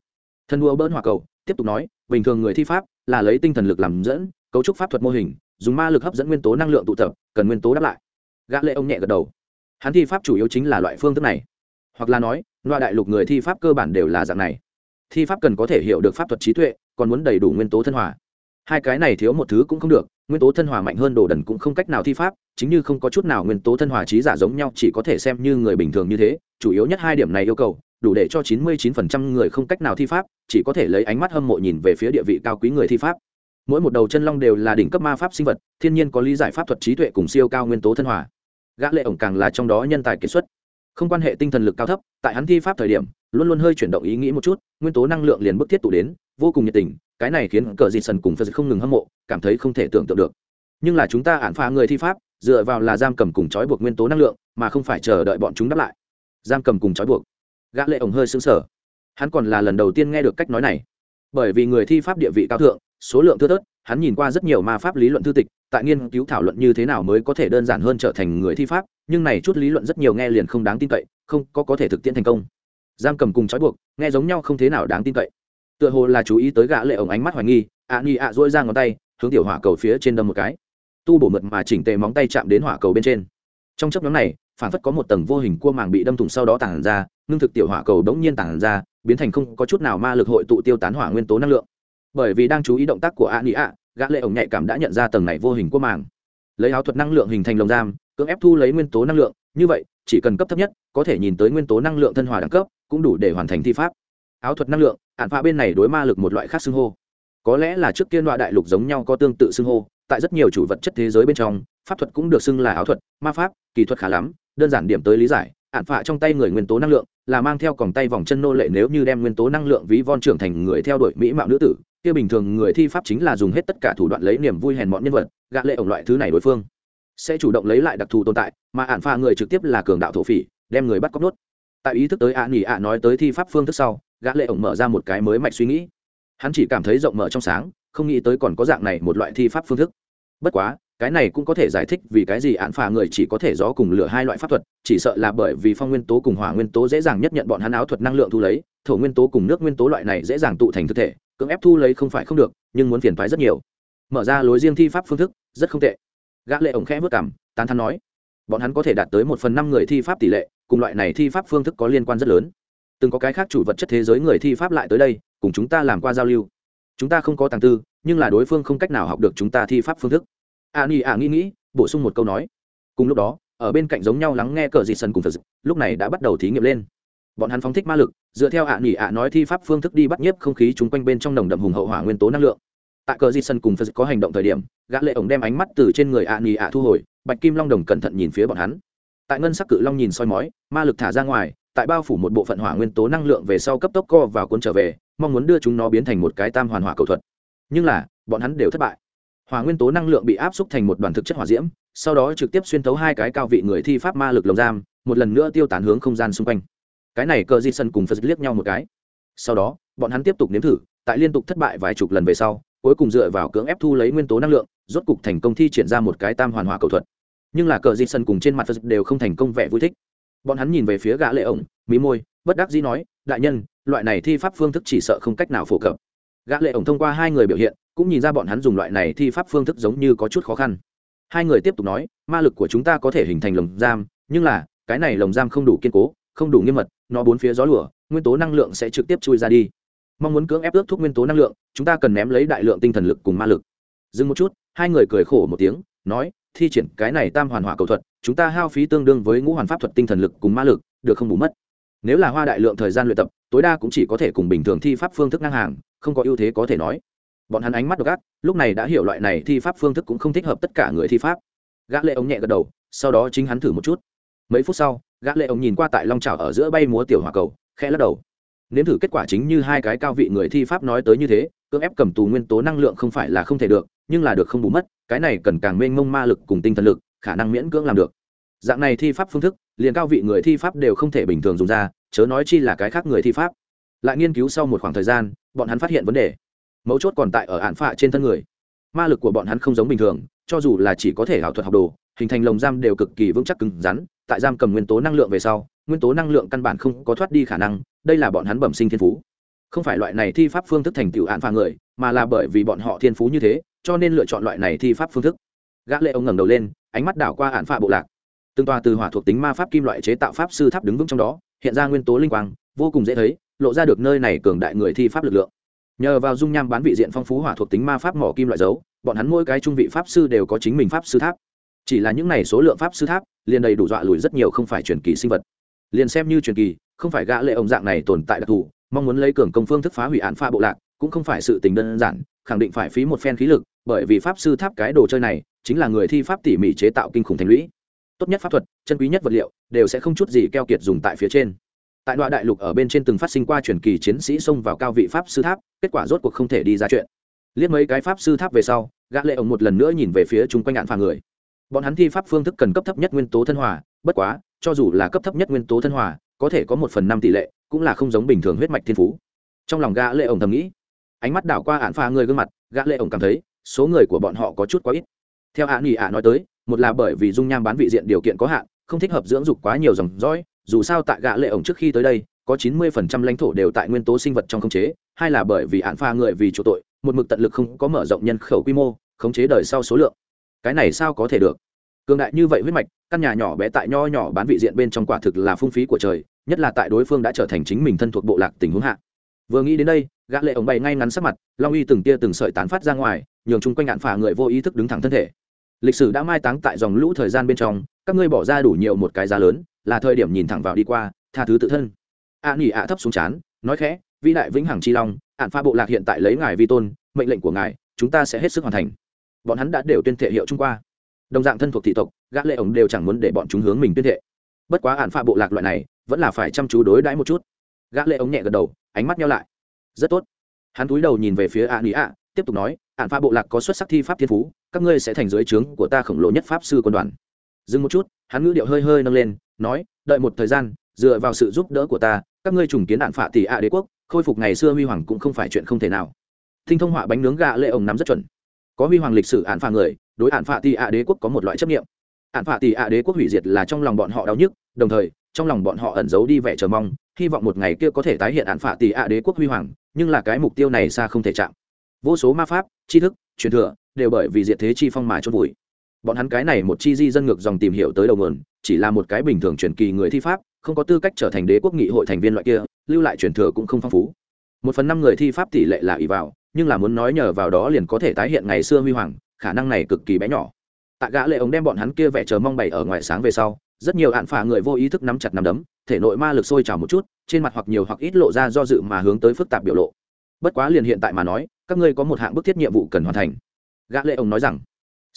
Thân đua bỡn hỏa cầu, tiếp tục nói, bình thường người thi pháp là lấy tinh thần lực làm dẫn, cấu trúc pháp thuật mô hình, dùng ma lực hấp dẫn nguyên tố năng lượng tụ tập, cần nguyên tố đáp lại gã lệ ông nhẹ gật đầu. Hắn thi pháp chủ yếu chính là loại phương thức này. Hoặc là nói, loại đại lục người thi pháp cơ bản đều là dạng này. Thi pháp cần có thể hiểu được pháp thuật trí tuệ, còn muốn đầy đủ nguyên tố thân hòa. Hai cái này thiếu một thứ cũng không được, nguyên tố thân hòa mạnh hơn đồ đần cũng không cách nào thi pháp, chính như không có chút nào nguyên tố thân hòa trí giả giống nhau, chỉ có thể xem như người bình thường như thế, chủ yếu nhất hai điểm này yêu cầu, đủ để cho chín mươi chín phần trăm người không cách nào thi pháp, chỉ có thể lấy ánh mắt hâm mộ nhìn về phía địa vị cao quý người thi pháp. Mỗi một đầu chân long đều là đỉnh cấp ma pháp sinh vật, thiên nhiên có lý giải pháp thuật trí tuệ cùng siêu cao nguyên tố thân hòa gã lệ ổng càng là trong đó nhân tài kiệt xuất. Không quan hệ tinh thần lực cao thấp, tại hắn thi pháp thời điểm, luôn luôn hơi chuyển động ý nghĩ một chút, nguyên tố năng lượng liền bức thiết tụ đến, vô cùng nhiệt tình, cái này khiến cờ dị sần cùng phật không ngừng hâm mộ, cảm thấy không thể tưởng tượng được. Nhưng là chúng ta ản phá người thi pháp, dựa vào là giam cầm cùng trói buộc nguyên tố năng lượng, mà không phải chờ đợi bọn chúng đáp lại. Giam cầm cùng trói buộc. Gã lệ ổng hơi sững sờ. Hắn còn là lần đầu tiên nghe được cách nói này. Bởi vì người thi pháp địa vị cao thượng số lượng thưa thớt, hắn nhìn qua rất nhiều ma pháp lý luận thư tịch, tại nghiên cứu thảo luận như thế nào mới có thể đơn giản hơn trở thành người thi pháp, nhưng này chút lý luận rất nhiều nghe liền không đáng tin cậy, không có có thể thực tiễn thành công. Giam cầm cùng trói buộc, nghe giống nhau không thế nào đáng tin cậy. Tựa hồ là chú ý tới gã lệ ổng ánh mắt hoài nghi, ạ nghi ạ dỗi ra ngón tay, hướng tiểu hỏa cầu phía trên đâm một cái. Tu bổ mượt mà chỉnh tề móng tay chạm đến hỏa cầu bên trên. Trong chấp nhóm này, phản phất có một tầng vô hình cua màng bị đâm thủng sau đó tản ra, ngưng thực tiểu hỏa cầu đống nhiên tản ra, biến thành không có chút nào ma lực hội tụ tiêu tán hỏa nguyên tố năng lượng bởi vì đang chú ý động tác của ạ nị ạ gã lệ ổng nhạy cảm đã nhận ra tầng này vô hình của màng. Lấy áo thuật năng lượng hình thành lồng giam, cưỡng ép thu lấy nguyên tố năng lượng, như vậy, chỉ cần cấp thấp nhất, có thể nhìn tới nguyên tố năng lượng thân hòa đẳng cấp, cũng đủ để hoàn thành thi pháp. Áo thuật năng lượng ạn phạ bên này đối ma lực một loại khác xưng hô. Có lẽ là trước tiên loại đại lục giống nhau có tương tự xưng hô, tại rất nhiều chủ vật chất thế giới bên trong, pháp thuật cũng được xưng là áo thuật, ma pháp kỳ thuật khá lắm, đơn giản điểm tới lý giải ạn phạ trong tay người nguyên tố năng lượng, là mang theo còng tay vòng chân nô lệ nếu như đem nguyên tố năng lượng ví von trưởng thành người theo đuổi mỹ mạo nữ tử, kia bình thường người thi pháp chính là dùng hết tất cả thủ đoạn lấy niềm vui hèn mọn nhân vật, gạ lệ ổng loại thứ này đối phương. Sẽ chủ động lấy lại đặc thù tồn tại, mà ạn phạ người trực tiếp là cường đạo thổ phỉ, đem người bắt cóc nốt. Tại ý thức tới ạ nghỉ ạ nói tới thi pháp phương thức sau gã lệ ổng mở ra một cái mới mạch suy nghĩ. Hắn chỉ cảm thấy rộng mở trong sáng, không nghĩ tới còn có dạng này một loại thi pháp phương thức. Bất quá cái này cũng có thể giải thích vì cái gì án phà người chỉ có thể gió cùng lửa hai loại pháp thuật, chỉ sợ là bởi vì phong nguyên tố cùng hỏa nguyên tố dễ dàng nhất nhận bọn hắn áo thuật năng lượng thu lấy, thổ nguyên tố cùng nước nguyên tố loại này dễ dàng tụ thành thực thể, cưỡng ép thu lấy không phải không được, nhưng muốn phiền thoái rất nhiều. Mở ra lối riêng thi pháp phương thức, rất không tệ. Gã lệ ổng khẽ vớt cảm tán thán nói, bọn hắn có thể đạt tới một phần năm người thi pháp tỷ lệ, cùng loại này thi pháp phương thức có liên quan rất lớn. Từng có cái khác chủ vật chất thế giới người thi pháp lại tới đây, cùng chúng ta làm qua giao lưu. Chúng ta không có tàng tư, nhưng là đối phương không cách nào học được chúng ta thi pháp phương thức a ni a nghĩ nghĩ, bổ sung một câu nói. Cùng lúc đó, ở bên cạnh giống nhau lắng nghe cờ dị sân cùng phật lúc này đã bắt đầu thí nghiệm lên. Bọn hắn phóng thích ma lực, dựa theo ạ nỉ ạ nói thi pháp phương thức đi bắt nhiếp không khí chúng quanh bên trong nồng đậm hùng hậu hỏa nguyên tố năng lượng. Tại cờ di sân cùng phật có hành động thời điểm, gã lệ ổng đem ánh mắt từ trên người ạ nỉ ạ thu hồi, bạch kim long đồng cẩn thận nhìn phía bọn hắn. Tại ngân sắc cự long nhìn soi mói, ma lực thả ra ngoài, tại bao phủ một bộ phận hỏa nguyên tố năng lượng về sau cấp tốc co vào cuốn trở về, mong muốn đưa chúng nó biến thành một cái tam hoàn hỏa cầu thuật. Nhưng là, bọn hắn đều thất bại hỏa nguyên tố năng lượng bị áp xúc thành một đoàn thực chất hỏa diễm, sau đó trực tiếp xuyên thấu hai cái cao vị người thi pháp ma lực lồng giam, một lần nữa tiêu tán hướng không gian xung quanh. Cái này cờ di sân cùng phật liếc nhau một cái. Sau đó, bọn hắn tiếp tục nếm thử, tại liên tục thất bại vài chục lần về sau, cuối cùng dựa vào cưỡng ép thu lấy nguyên tố năng lượng, rốt cục thành công thi triển ra một cái tam hoàn hỏa cầu thuật. Nhưng là cờ di sân cùng trên mặt phật đều không thành công vẻ vui thích. Bọn hắn nhìn về phía gã lệ ổng, mí môi, bất đắc dĩ nói, đại nhân, loại này thi pháp phương thức chỉ sợ không cách nào phổ cập. Gã lệ ổng thông qua hai người biểu hiện cũng nhìn ra bọn hắn dùng loại này thi pháp phương thức giống như có chút khó khăn. Hai người tiếp tục nói, ma lực của chúng ta có thể hình thành lồng giam, nhưng là, cái này lồng giam không đủ kiên cố, không đủ nghiêm mật, nó bốn phía gió lửa nguyên tố năng lượng sẽ trực tiếp chui ra đi. Mong muốn cưỡng ép ước thuốc nguyên tố năng lượng, chúng ta cần ném lấy đại lượng tinh thần lực cùng ma lực. Dừng một chút, hai người cười khổ một tiếng, nói, thi triển cái này tam hoàn hỏa cầu thuật, chúng ta hao phí tương đương với ngũ hoàn pháp thuật tinh thần lực cùng ma lực, được không bù mất. Nếu là hoa đại lượng thời gian luyện tập, tối đa cũng chỉ có thể cùng bình thường thi pháp phương thức ngang hàng, không có ưu thế có thể nói bọn hắn ánh mắt độc ác, lúc này đã hiểu loại này thi pháp phương thức cũng không thích hợp tất cả người thi pháp. Gã lệ ống nhẹ gật đầu, sau đó chính hắn thử một chút. Mấy phút sau, gã lệ ống nhìn qua tại long trào ở giữa bay múa tiểu hỏa cầu, khẽ lắc đầu. Nếm thử kết quả chính như hai cái cao vị người thi pháp nói tới như thế, cưỡng ép cầm tù nguyên tố năng lượng không phải là không thể được, nhưng là được không bù mất, cái này cần càng mênh mông ma lực cùng tinh thần lực, khả năng miễn cưỡng làm được. Dạng này thi pháp phương thức, liền cao vị người thi pháp đều không thể bình thường dùng ra, chớ nói chi là cái khác người thi pháp. Lại nghiên cứu sau một khoảng thời gian, bọn hắn phát hiện vấn đề mấu chốt còn tại ở hạn phạ trên thân người. Ma lực của bọn hắn không giống bình thường, cho dù là chỉ có thể ảo thuật học đồ, hình thành lồng giam đều cực kỳ vững chắc cứng rắn, tại giam cầm nguyên tố năng lượng về sau, nguyên tố năng lượng căn bản không có thoát đi khả năng, đây là bọn hắn bẩm sinh thiên phú. Không phải loại này thi pháp phương thức thành tựu hạn phạ người, mà là bởi vì bọn họ thiên phú như thế, cho nên lựa chọn loại này thi pháp phương thức. Gã lệ ông ngẩng đầu lên, ánh mắt đảo qua hạn phạ bộ lạc. Từng tòa từ hỏa thuộc tính ma pháp kim loại chế tạo pháp sư tháp đứng vững trong đó, hiện ra nguyên tố linh quang, vô cùng dễ thấy, lộ ra được nơi này cường đại người thi pháp lực lượng nhờ vào dung nham bán vị diện phong phú hỏa thuộc tính ma pháp mỏ kim loại dấu, bọn hắn mỗi cái trung vị pháp sư đều có chính mình pháp sư tháp. Chỉ là những này số lượng pháp sư tháp, liền đầy đủ dọa lùi rất nhiều không phải truyền kỳ sinh vật. Liền xem như truyền kỳ, không phải gã lệ ông dạng này tồn tại đặc thù, mong muốn lấy cường công phương thức phá hủy án pha bộ lạc, cũng không phải sự tình đơn giản, khẳng định phải phí một phen khí lực, bởi vì pháp sư tháp cái đồ chơi này, chính là người thi pháp tỉ mỉ chế tạo kinh khủng thành lũy. Tốt nhất pháp thuật, chân quý nhất vật liệu, đều sẽ không chút gì keo kiệt dùng tại phía trên tại đoạn đại lục ở bên trên từng phát sinh qua truyền kỳ chiến sĩ xông vào cao vị pháp sư tháp, kết quả rốt cuộc không thể đi ra chuyện. Liếc mấy cái pháp sư tháp về sau, gã lệ ổng một lần nữa nhìn về phía chung quanh ngạn phà người. Bọn hắn thi pháp phương thức cần cấp thấp nhất nguyên tố thân hòa, bất quá, cho dù là cấp thấp nhất nguyên tố thân hòa, có thể có một phần năm tỷ lệ, cũng là không giống bình thường huyết mạch thiên phú. Trong lòng gã lệ ổng thầm nghĩ, ánh mắt đảo qua ạn phà người gương mặt, gã lệ ổng cảm thấy, số người của bọn họ có chút quá ít. Theo ạ nghỉ ạ nói tới, một là bởi vì dung nham bán vị diện điều kiện có hạn, không thích hợp dưỡng dục quá nhiều dòng dõi dù sao tại gã lệ ổng trước khi tới đây, có 90% lãnh thổ đều tại nguyên tố sinh vật trong khống chế hay là bởi vì án pha người vì chỗ tội, một mực tận lực không có mở rộng nhân khẩu quy mô, khống chế đời sau số lượng. Cái này sao có thể được? Cường đại như vậy huyết mạch, căn nhà nhỏ bé tại nho nhỏ bán vị diện bên trong quả thực là phung phí của trời, nhất là tại đối phương đã trở thành chính mình thân thuộc bộ lạc tình huống hạ. Vừa nghĩ đến đây, gã lệ ổng bày ngay ngắn sắc mặt, long uy từng tia từng sợi tán phát ra ngoài, nhường chung quanh ngạn phà người vô ý thức đứng thẳng thân thể. Lịch sử đã mai táng tại dòng lũ thời gian bên trong, các ngươi bỏ ra đủ nhiều một cái giá lớn là thời điểm nhìn thẳng vào đi qua, tha thứ tự thân. Ạ nghỉ ạ thấp xuống chán, nói khẽ, vĩ đại vĩnh hằng chi long ạn pha bộ lạc hiện tại lấy ngài vi tôn, mệnh lệnh của ngài, chúng ta sẽ hết sức hoàn thành. Bọn hắn đã đều tuyên thệ hiệu trung qua đồng dạng thân thuộc thị tộc, gã lệ ổng đều chẳng muốn để bọn chúng hướng mình tuyên thệ. Bất quá ạn pha bộ lạc loại này, vẫn là phải chăm chú đối đãi một chút. Gã lệ ống nhẹ gật đầu, ánh mắt nhau lại. Rất tốt. Hắn cúi đầu nhìn về phía ạ nỉ ạ, tiếp tục nói ạn pha bộ lạc có xuất sắc thi pháp thiên phú, các ngươi sẽ thành dưới trướng của ta khổng lồ nhất pháp sư quân đoàn dừng một chút, hắn ngữ điệu hơi hơi nâng lên, nói, đợi một thời gian, dựa vào sự giúp đỡ của ta, các ngươi trùng kiến đạn phạ tỷ ạ đế quốc, khôi phục ngày xưa huy hoàng cũng không phải chuyện không thể nào. Thinh thông họa bánh nướng gà lệ ổng nắm rất chuẩn. Có huy hoàng lịch sử ạn phạ người, đối ạn phạ tỷ ạ đế quốc có một loại chấp nghiệm ạn phạ tỷ ạ đế quốc hủy diệt là trong lòng bọn họ đau nhức, đồng thời, trong lòng bọn họ ẩn giấu đi vẻ chờ mong, hy vọng một ngày kia có thể tái hiện ạn phạ tỷ ạ đế quốc huy hoàng, nhưng là cái mục tiêu này xa không thể chạm. Vô số ma pháp, tri thức, truyền thừa, đều bởi vì diệt thế chi phong mà chôn vùi bọn hắn cái này một chi di dân ngược dòng tìm hiểu tới đầu nguồn, chỉ là một cái bình thường truyền kỳ người thi pháp, không có tư cách trở thành đế quốc nghị hội thành viên loại kia, lưu lại truyền thừa cũng không phong phú. Một phần năm người thi pháp tỷ lệ là ỷ vào, nhưng là muốn nói nhờ vào đó liền có thể tái hiện ngày xưa huy hoàng, khả năng này cực kỳ bé nhỏ. Tạ gã lệ ống đem bọn hắn kia vẻ chờ mong bày ở ngoài sáng về sau, rất nhiều hạn phả người vô ý thức nắm chặt nắm đấm, thể nội ma lực sôi trào một chút, trên mặt hoặc nhiều hoặc ít lộ ra do dự mà hướng tới phức tạp biểu lộ. Bất quá liền hiện tại mà nói, các ngươi có một hạng bức thiết nhiệm vụ cần hoàn thành. Gã lệ ông nói rằng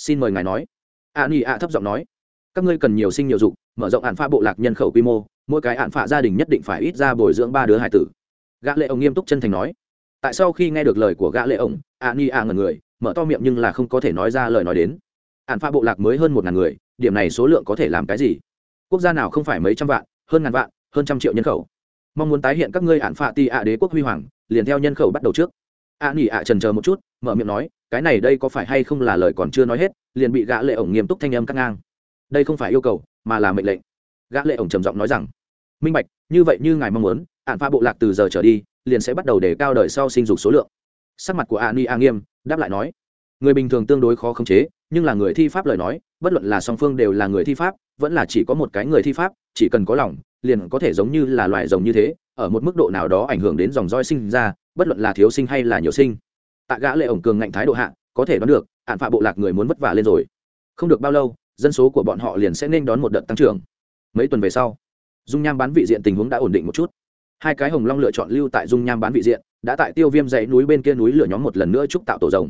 xin mời ngài nói. A ni a thấp giọng nói, các ngươi cần nhiều sinh nhiều dục, mở rộng hạn pha bộ lạc nhân khẩu quy mô, mỗi cái hạn pha gia đình nhất định phải ít ra bồi dưỡng ba đứa hải tử. Gã lệ ông nghiêm túc chân thành nói. Tại sau khi nghe được lời của gã lệ ông, a ni a ngẩn người, mở to miệng nhưng là không có thể nói ra lời nói đến. Hạn pha bộ lạc mới hơn một ngàn người, điểm này số lượng có thể làm cái gì? Quốc gia nào không phải mấy trăm vạn, hơn ngàn vạn, hơn trăm triệu nhân khẩu? Mong muốn tái hiện các ngươi hạn phạ ti ạ đế quốc huy hoàng, liền theo nhân khẩu bắt đầu trước. Ạ nghỉ ạ trần chờ một chút, mở miệng nói cái này đây có phải hay không là lời còn chưa nói hết, liền bị gã lệ ổng nghiêm túc thanh âm cắt ngang. Đây không phải yêu cầu, mà là mệnh lệnh. Gã lệ ổng trầm giọng nói rằng, minh bạch, như vậy như ngài mong muốn ạn pha bộ lạc từ giờ trở đi, liền sẽ bắt đầu để cao đời sau sinh dục số lượng. Sắc mặt của a ni a nghiêm đáp lại nói, người bình thường tương đối khó khống chế, nhưng là người thi pháp lời nói, bất luận là song phương đều là người thi pháp, vẫn là chỉ có một cái người thi pháp, chỉ cần có lòng, liền có thể giống như là loài rồng như thế, ở một mức độ nào đó ảnh hưởng đến dòng roi sinh ra, bất luận là thiếu sinh hay là nhiều sinh tạ gã lệ ổng cường ngạnh thái độ hạ, có thể đoán được, hạn phạ bộ lạc người muốn vất vả lên rồi. Không được bao lâu, dân số của bọn họ liền sẽ nên đón một đợt tăng trưởng. Mấy tuần về sau, dung nham bán vị diện tình huống đã ổn định một chút. Hai cái hồng long lựa chọn lưu tại dung nham bán vị diện, đã tại tiêu viêm dãy núi bên kia núi lửa nhóm một lần nữa trúc tạo tổ rồng.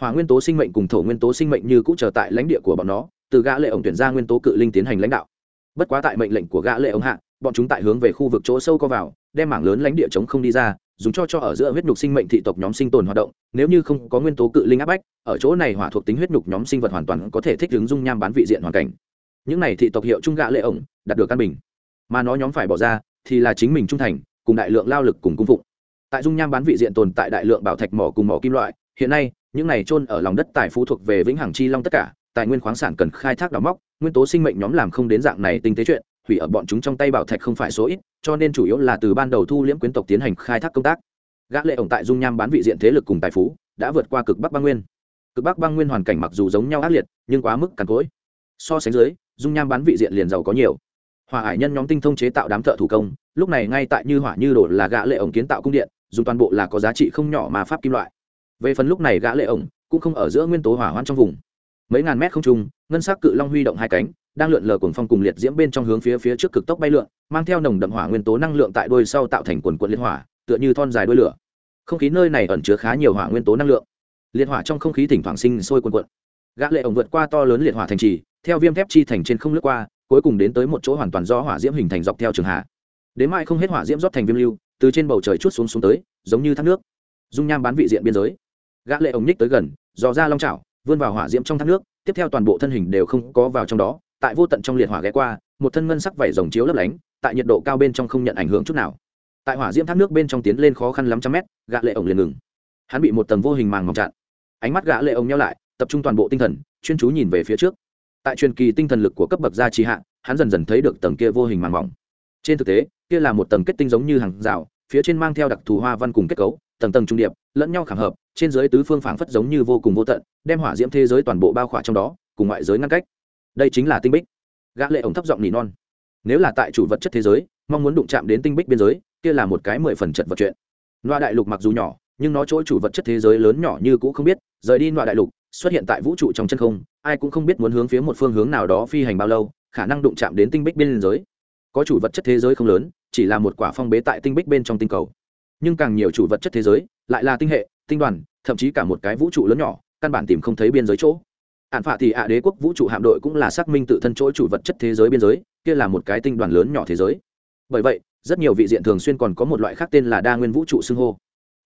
Hỏa nguyên tố sinh mệnh cùng thổ nguyên tố sinh mệnh như cũ chờ tại lãnh địa của bọn nó, từ gã lệ ổng tuyển ra nguyên tố cự linh tiến hành lãnh đạo. Bất quá tại mệnh lệnh của gã lệ ổng hạ, bọn chúng tại hướng về khu vực chỗ sâu co vào, đem mảng lớn lãnh địa chống không đi ra dùng cho cho ở giữa huyết nhục sinh mệnh thị tộc nhóm sinh tồn hoạt động, nếu như không có nguyên tố cự linh áp bách, ở chỗ này hỏa thuộc tính huyết nhục nhóm sinh vật hoàn toàn có thể thích ứng dung nham bán vị diện hoàn cảnh. Những này thị tộc hiệu trung gạ lệ ổng, đạt được căn bình. Mà nó nhóm phải bỏ ra thì là chính mình trung thành, cùng đại lượng lao lực cùng cung phụng. Tại dung nham bán vị diện tồn tại đại lượng bảo thạch mỏ cùng mỏ kim loại, hiện nay, những này trôn ở lòng đất tài phú thuộc về vĩnh hằng chi long tất cả, tài nguyên khoáng sản cần khai thác đào móc, nguyên tố sinh mệnh nhóm làm không đến dạng này tinh tế chuyện hủy ở bọn chúng trong tay bảo thạch không phải số ít, cho nên chủ yếu là từ ban đầu thu liễm quyến tộc tiến hành khai thác công tác. Gã lệ ổng tại dung nham bán vị diện thế lực cùng tài phú, đã vượt qua cực bắc băng nguyên. Cực bắc băng nguyên hoàn cảnh mặc dù giống nhau ác liệt, nhưng quá mức cằn cỗi. So sánh dưới, dung nham bán vị diện liền giàu có nhiều. Hỏa hải nhân nhóm tinh thông chế tạo đám thợ thủ công, lúc này ngay tại như hỏa như đổ là gã lệ ổng kiến tạo cung điện, dùng toàn bộ là có giá trị không nhỏ mà pháp kim loại. Về phần lúc này gã lệ ổng cũng không ở giữa nguyên tố hỏa hoạn trong vùng. Mấy ngàn mét không trung, ngân sắc cự long huy động hai cánh đang lượn lờ cuồng phong cùng liệt diễm bên trong hướng phía phía trước cực tốc bay lượn, mang theo nồng đậm hỏa nguyên tố năng lượng tại đuôi sau tạo thành quần quần liên hỏa, tựa như thon dài đuôi lửa. Không khí nơi này ẩn chứa khá nhiều hỏa nguyên tố năng lượng. Liệt hỏa trong không khí thỉnh thoảng sinh sôi quần quận gã lệ ổng vượt qua to lớn liệt hỏa thành trì, theo viêm thép chi thành trên không lướt qua, cuối cùng đến tới một chỗ hoàn toàn do hỏa diễm hình thành dọc theo trường hạ. Đến mai không hết hỏa diễm rót thành viêm lưu, từ trên bầu trời chút xuống xuống tới, giống như thác nước. Dung nham bán vị diện biên giới. Gã lệ ổng nhích tới gần, dò ra long chảo, vươn vào hỏa diễm trong thác nước, tiếp theo toàn bộ thân hình đều không có vào trong đó tại vô tận trong liệt hỏa ghé qua, một thân ngân sắc vảy rồng chiếu lấp lánh, tại nhiệt độ cao bên trong không nhận ảnh hưởng chút nào. Tại hỏa diễm thác nước bên trong tiến lên khó khăn lắm trăm mét, gã lệ ổng liền ngừng. Hắn bị một tầng vô hình màng mỏng chặn. Ánh mắt gã lệ ổng nhau lại, tập trung toàn bộ tinh thần, chuyên chú nhìn về phía trước. Tại truyền kỳ tinh thần lực của cấp bậc gia trì hạ, hắn dần dần thấy được tầng kia vô hình màng mỏng. Trên thực tế, kia là một tầng kết tinh giống như hàng rào, phía trên mang theo đặc thù hoa văn cùng kết cấu, tầng tầng trung điệp, lẫn nhau khảm hợp, trên dưới tứ phương phảng phất giống như vô cùng vô tận, đem hỏa diễm thế giới toàn bộ bao khỏa trong đó, cùng ngoại giới ngăn cách đây chính là tinh bích. Gã lệ ổng thấp giọng nỉ non. Nếu là tại chủ vật chất thế giới, mong muốn đụng chạm đến tinh bích biên giới, kia là một cái mười phần chật vật chuyện. Loa đại lục mặc dù nhỏ, nhưng nó chỗ chủ vật chất thế giới lớn nhỏ như cũ không biết, rời đi loa đại lục, xuất hiện tại vũ trụ trong chân không, ai cũng không biết muốn hướng phía một phương hướng nào đó phi hành bao lâu, khả năng đụng chạm đến tinh bích biên giới. Có chủ vật chất thế giới không lớn, chỉ là một quả phong bế tại tinh bích bên trong tinh cầu. Nhưng càng nhiều chủ vật chất thế giới, lại là tinh hệ, tinh đoàn, thậm chí cả một cái vũ trụ lớn nhỏ, căn bản tìm không thấy biên giới chỗ hạn phạ thì ạ đế quốc vũ trụ hạm đội cũng là xác minh tự thân chỗ chủ vật chất thế giới biên giới, kia là một cái tinh đoàn lớn nhỏ thế giới. Bởi vậy, rất nhiều vị diện thường xuyên còn có một loại khác tên là đa nguyên vũ trụ xưng hô.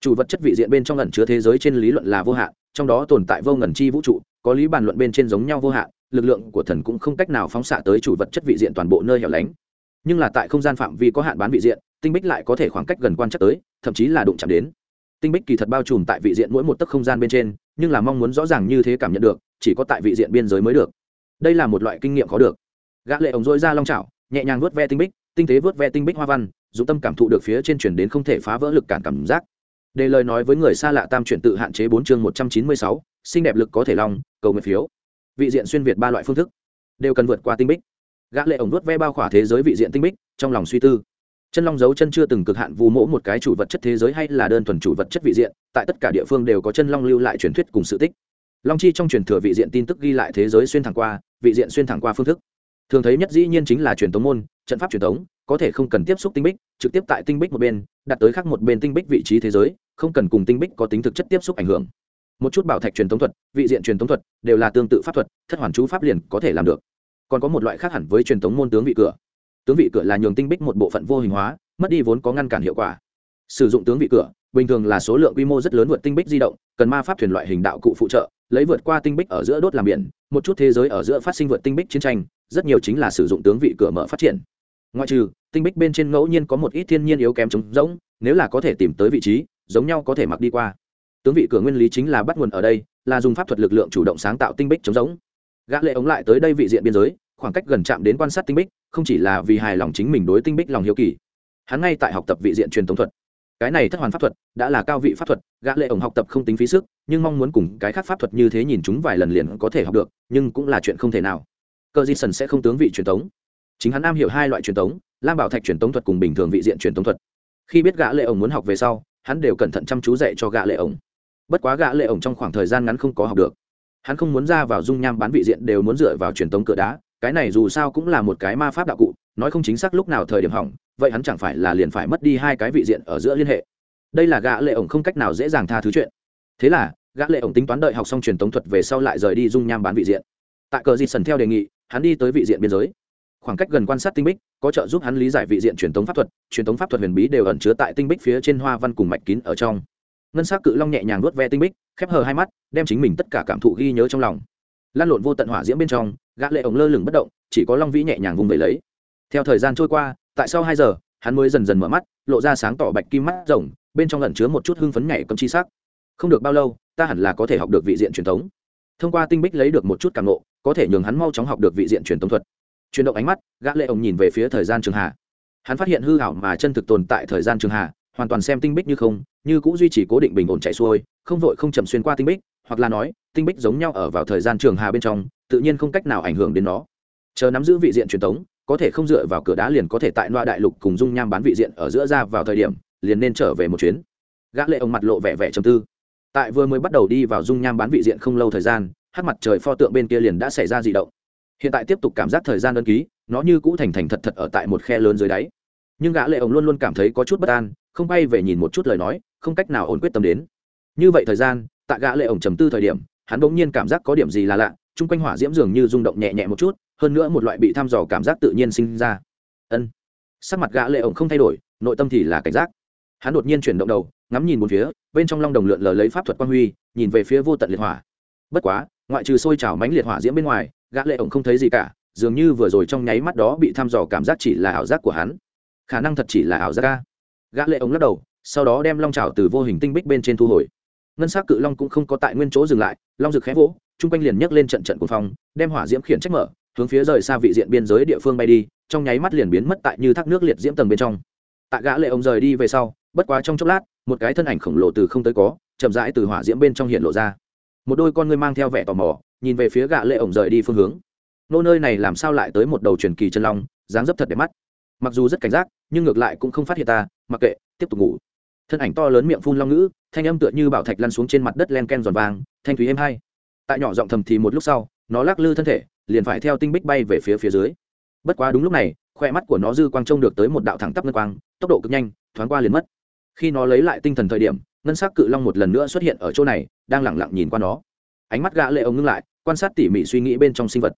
Chủ vật chất vị diện bên trong ẩn chứa thế giới trên lý luận là vô hạn, trong đó tồn tại vô ngần chi vũ trụ, có lý bàn luận bên trên giống nhau vô hạn, lực lượng của thần cũng không cách nào phóng xạ tới chủ vật chất vị diện toàn bộ nơi hẻo lánh. Nhưng là tại không gian phạm vi có hạn bán vị diện, tinh bích lại có thể khoảng cách gần quan chắc tới, thậm chí là đụng chạm đến. Tinh bích kỳ thật bao trùm tại vị diện mỗi một tấc không gian bên trên, nhưng là mong muốn rõ ràng như thế cảm nhận được chỉ có tại vị diện biên giới mới được. Đây là một loại kinh nghiệm khó được. Gã lệ ống dội ra long chảo, nhẹ nhàng vớt ve tinh bích, tinh tế vớt ve tinh bích hoa văn, dùng tâm cảm thụ được phía trên chuyển đến không thể phá vỡ lực cản cảm giác. Đề lời nói với người xa lạ tam chuyển tự hạn chế bốn chương một trăm chín mươi sáu, xinh đẹp lực có thể long, cầu nguyện phiếu. Vị diện xuyên việt ba loại phương thức, đều cần vượt qua tinh bích. Gã lệ ổng vớt ve bao khỏa thế giới vị diện tinh bích, trong lòng suy tư. Chân long dấu chân chưa từng cực hạn vu mỗ một cái chủ vật chất thế giới hay là đơn thuần chủ vật chất vị diện, tại tất cả địa phương đều có chân long lưu lại truyền thuyết cùng sự tích long chi trong truyền thừa vị diện tin tức ghi lại thế giới xuyên thẳng qua, vị diện xuyên thẳng qua phương thức. Thường thấy nhất dĩ nhiên chính là truyền tống môn, trận pháp truyền tống, có thể không cần tiếp xúc tinh bích, trực tiếp tại tinh bích một bên, đặt tới khác một bên tinh bích vị trí thế giới, không cần cùng tinh bích có tính thực chất tiếp xúc ảnh hưởng. Một chút bảo thạch truyền tống thuật, vị diện truyền tống thuật, đều là tương tự pháp thuật, thất hoàn chú pháp liền có thể làm được. Còn có một loại khác hẳn với truyền tống môn tướng vị cửa. Tướng vị cửa là nhường tinh bích một bộ phận vô hình hóa, mất đi vốn có ngăn cản hiệu quả sử dụng tướng vị cửa, bình thường là số lượng quy mô rất lớn vượt tinh bích di động, cần ma pháp thuyền loại hình đạo cụ phụ trợ, lấy vượt qua tinh bích ở giữa đốt làm biển, một chút thế giới ở giữa phát sinh vượt tinh bích chiến tranh, rất nhiều chính là sử dụng tướng vị cửa mở phát triển. Ngoại trừ, tinh bích bên trên ngẫu nhiên có một ít thiên nhiên yếu kém trống rỗng, nếu là có thể tìm tới vị trí, giống nhau có thể mặc đi qua. Tướng vị cửa nguyên lý chính là bắt nguồn ở đây, là dùng pháp thuật lực lượng chủ động sáng tạo tinh bích trống rỗng. Gã lệ ống lại tới đây vị diện biên giới, khoảng cách gần chạm đến quan sát tinh bích, không chỉ là vì hài lòng chính mình đối tinh bích lòng hiếu kỳ. Hắn ngay tại học tập vị diện truyền thống thuật cái này thất hoàn pháp thuật, đã là cao vị pháp thuật, gã lệ ổng học tập không tính phí sức, nhưng mong muốn cùng cái khác pháp thuật như thế nhìn chúng vài lần liền có thể học được, nhưng cũng là chuyện không thể nào. Cơ di sần sẽ không tướng vị truyền tống. Chính hắn am hiểu hai loại truyền tống, lam bảo thạch truyền tống thuật cùng bình thường vị diện truyền tống thuật. Khi biết gã lệ ổng muốn học về sau, hắn đều cẩn thận chăm chú dạy cho gã lệ ổng. Bất quá gã lệ ổng trong khoảng thời gian ngắn không có học được. Hắn không muốn ra vào dung nham bán vị diện đều muốn dựa vào truyền tống cửa đá, cái này dù sao cũng là một cái ma pháp đạo cụ nói không chính xác lúc nào thời điểm hỏng, vậy hắn chẳng phải là liền phải mất đi hai cái vị diện ở giữa liên hệ. Đây là gã lệ ổng không cách nào dễ dàng tha thứ chuyện. Thế là, gã lệ ổng tính toán đợi học xong truyền tống thuật về sau lại rời đi dung nham bán vị diện. Tại cờ di sần theo đề nghị, hắn đi tới vị diện biên giới. Khoảng cách gần quan sát tinh bích, có trợ giúp hắn lý giải vị diện truyền thống pháp thuật, truyền thống pháp thuật huyền bí đều ẩn chứa tại tinh bích phía trên hoa văn cùng mạch kín ở trong. Ngân s á c cự long nhẹ nhàng nuốt ve tinh bích, khép hờ hai mắt, đem chính mình tất cả cảm thụ ghi nhớ trong lòng. Lan lộn vô tận hỏa diễm bên trong, gã lệ ổng lơ lửng bất động, chỉ có long vĩ nhẹ nhàng vùng vẫy lấy theo thời gian trôi qua, tại sau hai giờ, hắn mới dần dần mở mắt, lộ ra sáng tỏ bạch kim mắt rồng, bên trong lẩn chứa một chút hưng phấn nhảy cầm chi sắc. Không được bao lâu, ta hẳn là có thể học được vị diện truyền thống. Thông qua tinh bích lấy được một chút cảm nộ có thể nhường hắn mau chóng học được vị diện truyền thống thuật. Chuyển động ánh mắt, gã lệ ông nhìn về phía thời gian trường hạ. Hắn phát hiện hư hảo mà chân thực tồn tại thời gian trường hạ, hoàn toàn xem tinh bích như không, như cũng duy trì cố định bình ổn chạy xuôi, không vội không chậm xuyên qua tinh bích, hoặc là nói, tinh bích giống nhau ở vào thời gian trường hà bên trong, tự nhiên không cách nào ảnh hưởng đến nó. Chờ nắm giữ vị diện truyền thống có thể không dựa vào cửa đá liền có thể tại loa đại lục cùng dung nham bán vị diện ở giữa ra vào thời điểm, liền nên trở về một chuyến. Gã lệ ông mặt lộ vẻ vẻ trầm tư. Tại vừa mới bắt đầu đi vào dung nham bán vị diện không lâu thời gian hát mặt trời pho tượng bên kia liền đã xảy ra dị động. Hiện tại tiếp tục cảm giác thời gian đơn ký, nó như cũ thành thành thật thật ở tại một khe lớn dưới đáy. Nhưng gã lệ ông luôn luôn cảm thấy có chút bất an, không bay về nhìn một chút lời nói, không cách nào ổn quyết tâm đến. Như vậy thời gian, tại gã lệ ổng trầm tư thời điểm, hắn bỗng nhiên cảm giác có điểm gì là lạ chung quanh hỏa diễm dường như rung động nhẹ nhẹ một chút, hơn nữa một loại bị thăm dò cảm giác tự nhiên sinh ra. Ân. Sắc mặt gã lệ ổng không thay đổi, nội tâm thì là cảnh giác. Hắn đột nhiên chuyển động đầu, ngắm nhìn một phía, bên trong long đồng lượn lờ lấy pháp thuật quang huy, nhìn về phía vô tận liệt hỏa. Bất quá, ngoại trừ sôi trào mãnh liệt hỏa diễm bên ngoài, gã lệ ổng không thấy gì cả, dường như vừa rồi trong nháy mắt đó bị thăm dò cảm giác chỉ là ảo giác của hắn. Khả năng thật chỉ là ảo giác ca gã lệ ổng lắc đầu, sau đó đem long trào từ vô hình tinh bích bên trên thu hồi. Ngân sắc cự long cũng không có tại nguyên chỗ dừng lại, long rực khẽ vỗ trung quanh liền nhấc lên trận trận cuồng phong, đem hỏa diễm khiển trách mở, hướng phía rời xa vị diện biên giới địa phương bay đi, trong nháy mắt liền biến mất tại như thác nước liệt diễm tầng bên trong. Tại gã lệ ông rời đi về sau, bất quá trong chốc lát, một cái thân ảnh khổng lồ từ không tới có, chậm rãi từ hỏa diễm bên trong hiện lộ ra. Một đôi con ngươi mang theo vẻ tò mò, nhìn về phía gã lệ ổng rời đi phương hướng. Nô nơi này làm sao lại tới một đầu truyền kỳ chân long, dáng dấp thật đẹp mắt. Mặc dù rất cảnh giác, nhưng ngược lại cũng không phát hiện ta, mặc kệ, tiếp tục ngủ. Thân ảnh to lớn miệng phun long ngữ, thanh âm tựa như bảo thạch lăn xuống trên mặt đất len ken giòn vàng thanh thúy êm hay tại nhỏ giọng thầm thì một lúc sau, nó lắc lư thân thể, liền phải theo tinh bích bay về phía phía dưới. Bất quá đúng lúc này, khoe mắt của nó dư quang trông được tới một đạo thẳng tắp ngân quang, tốc độ cực nhanh, thoáng qua liền mất. Khi nó lấy lại tinh thần thời điểm, ngân sắc cự long một lần nữa xuất hiện ở chỗ này, đang lẳng lặng nhìn qua nó. Ánh mắt gã lệ ông ngưng lại, quan sát tỉ mỉ suy nghĩ bên trong sinh vật.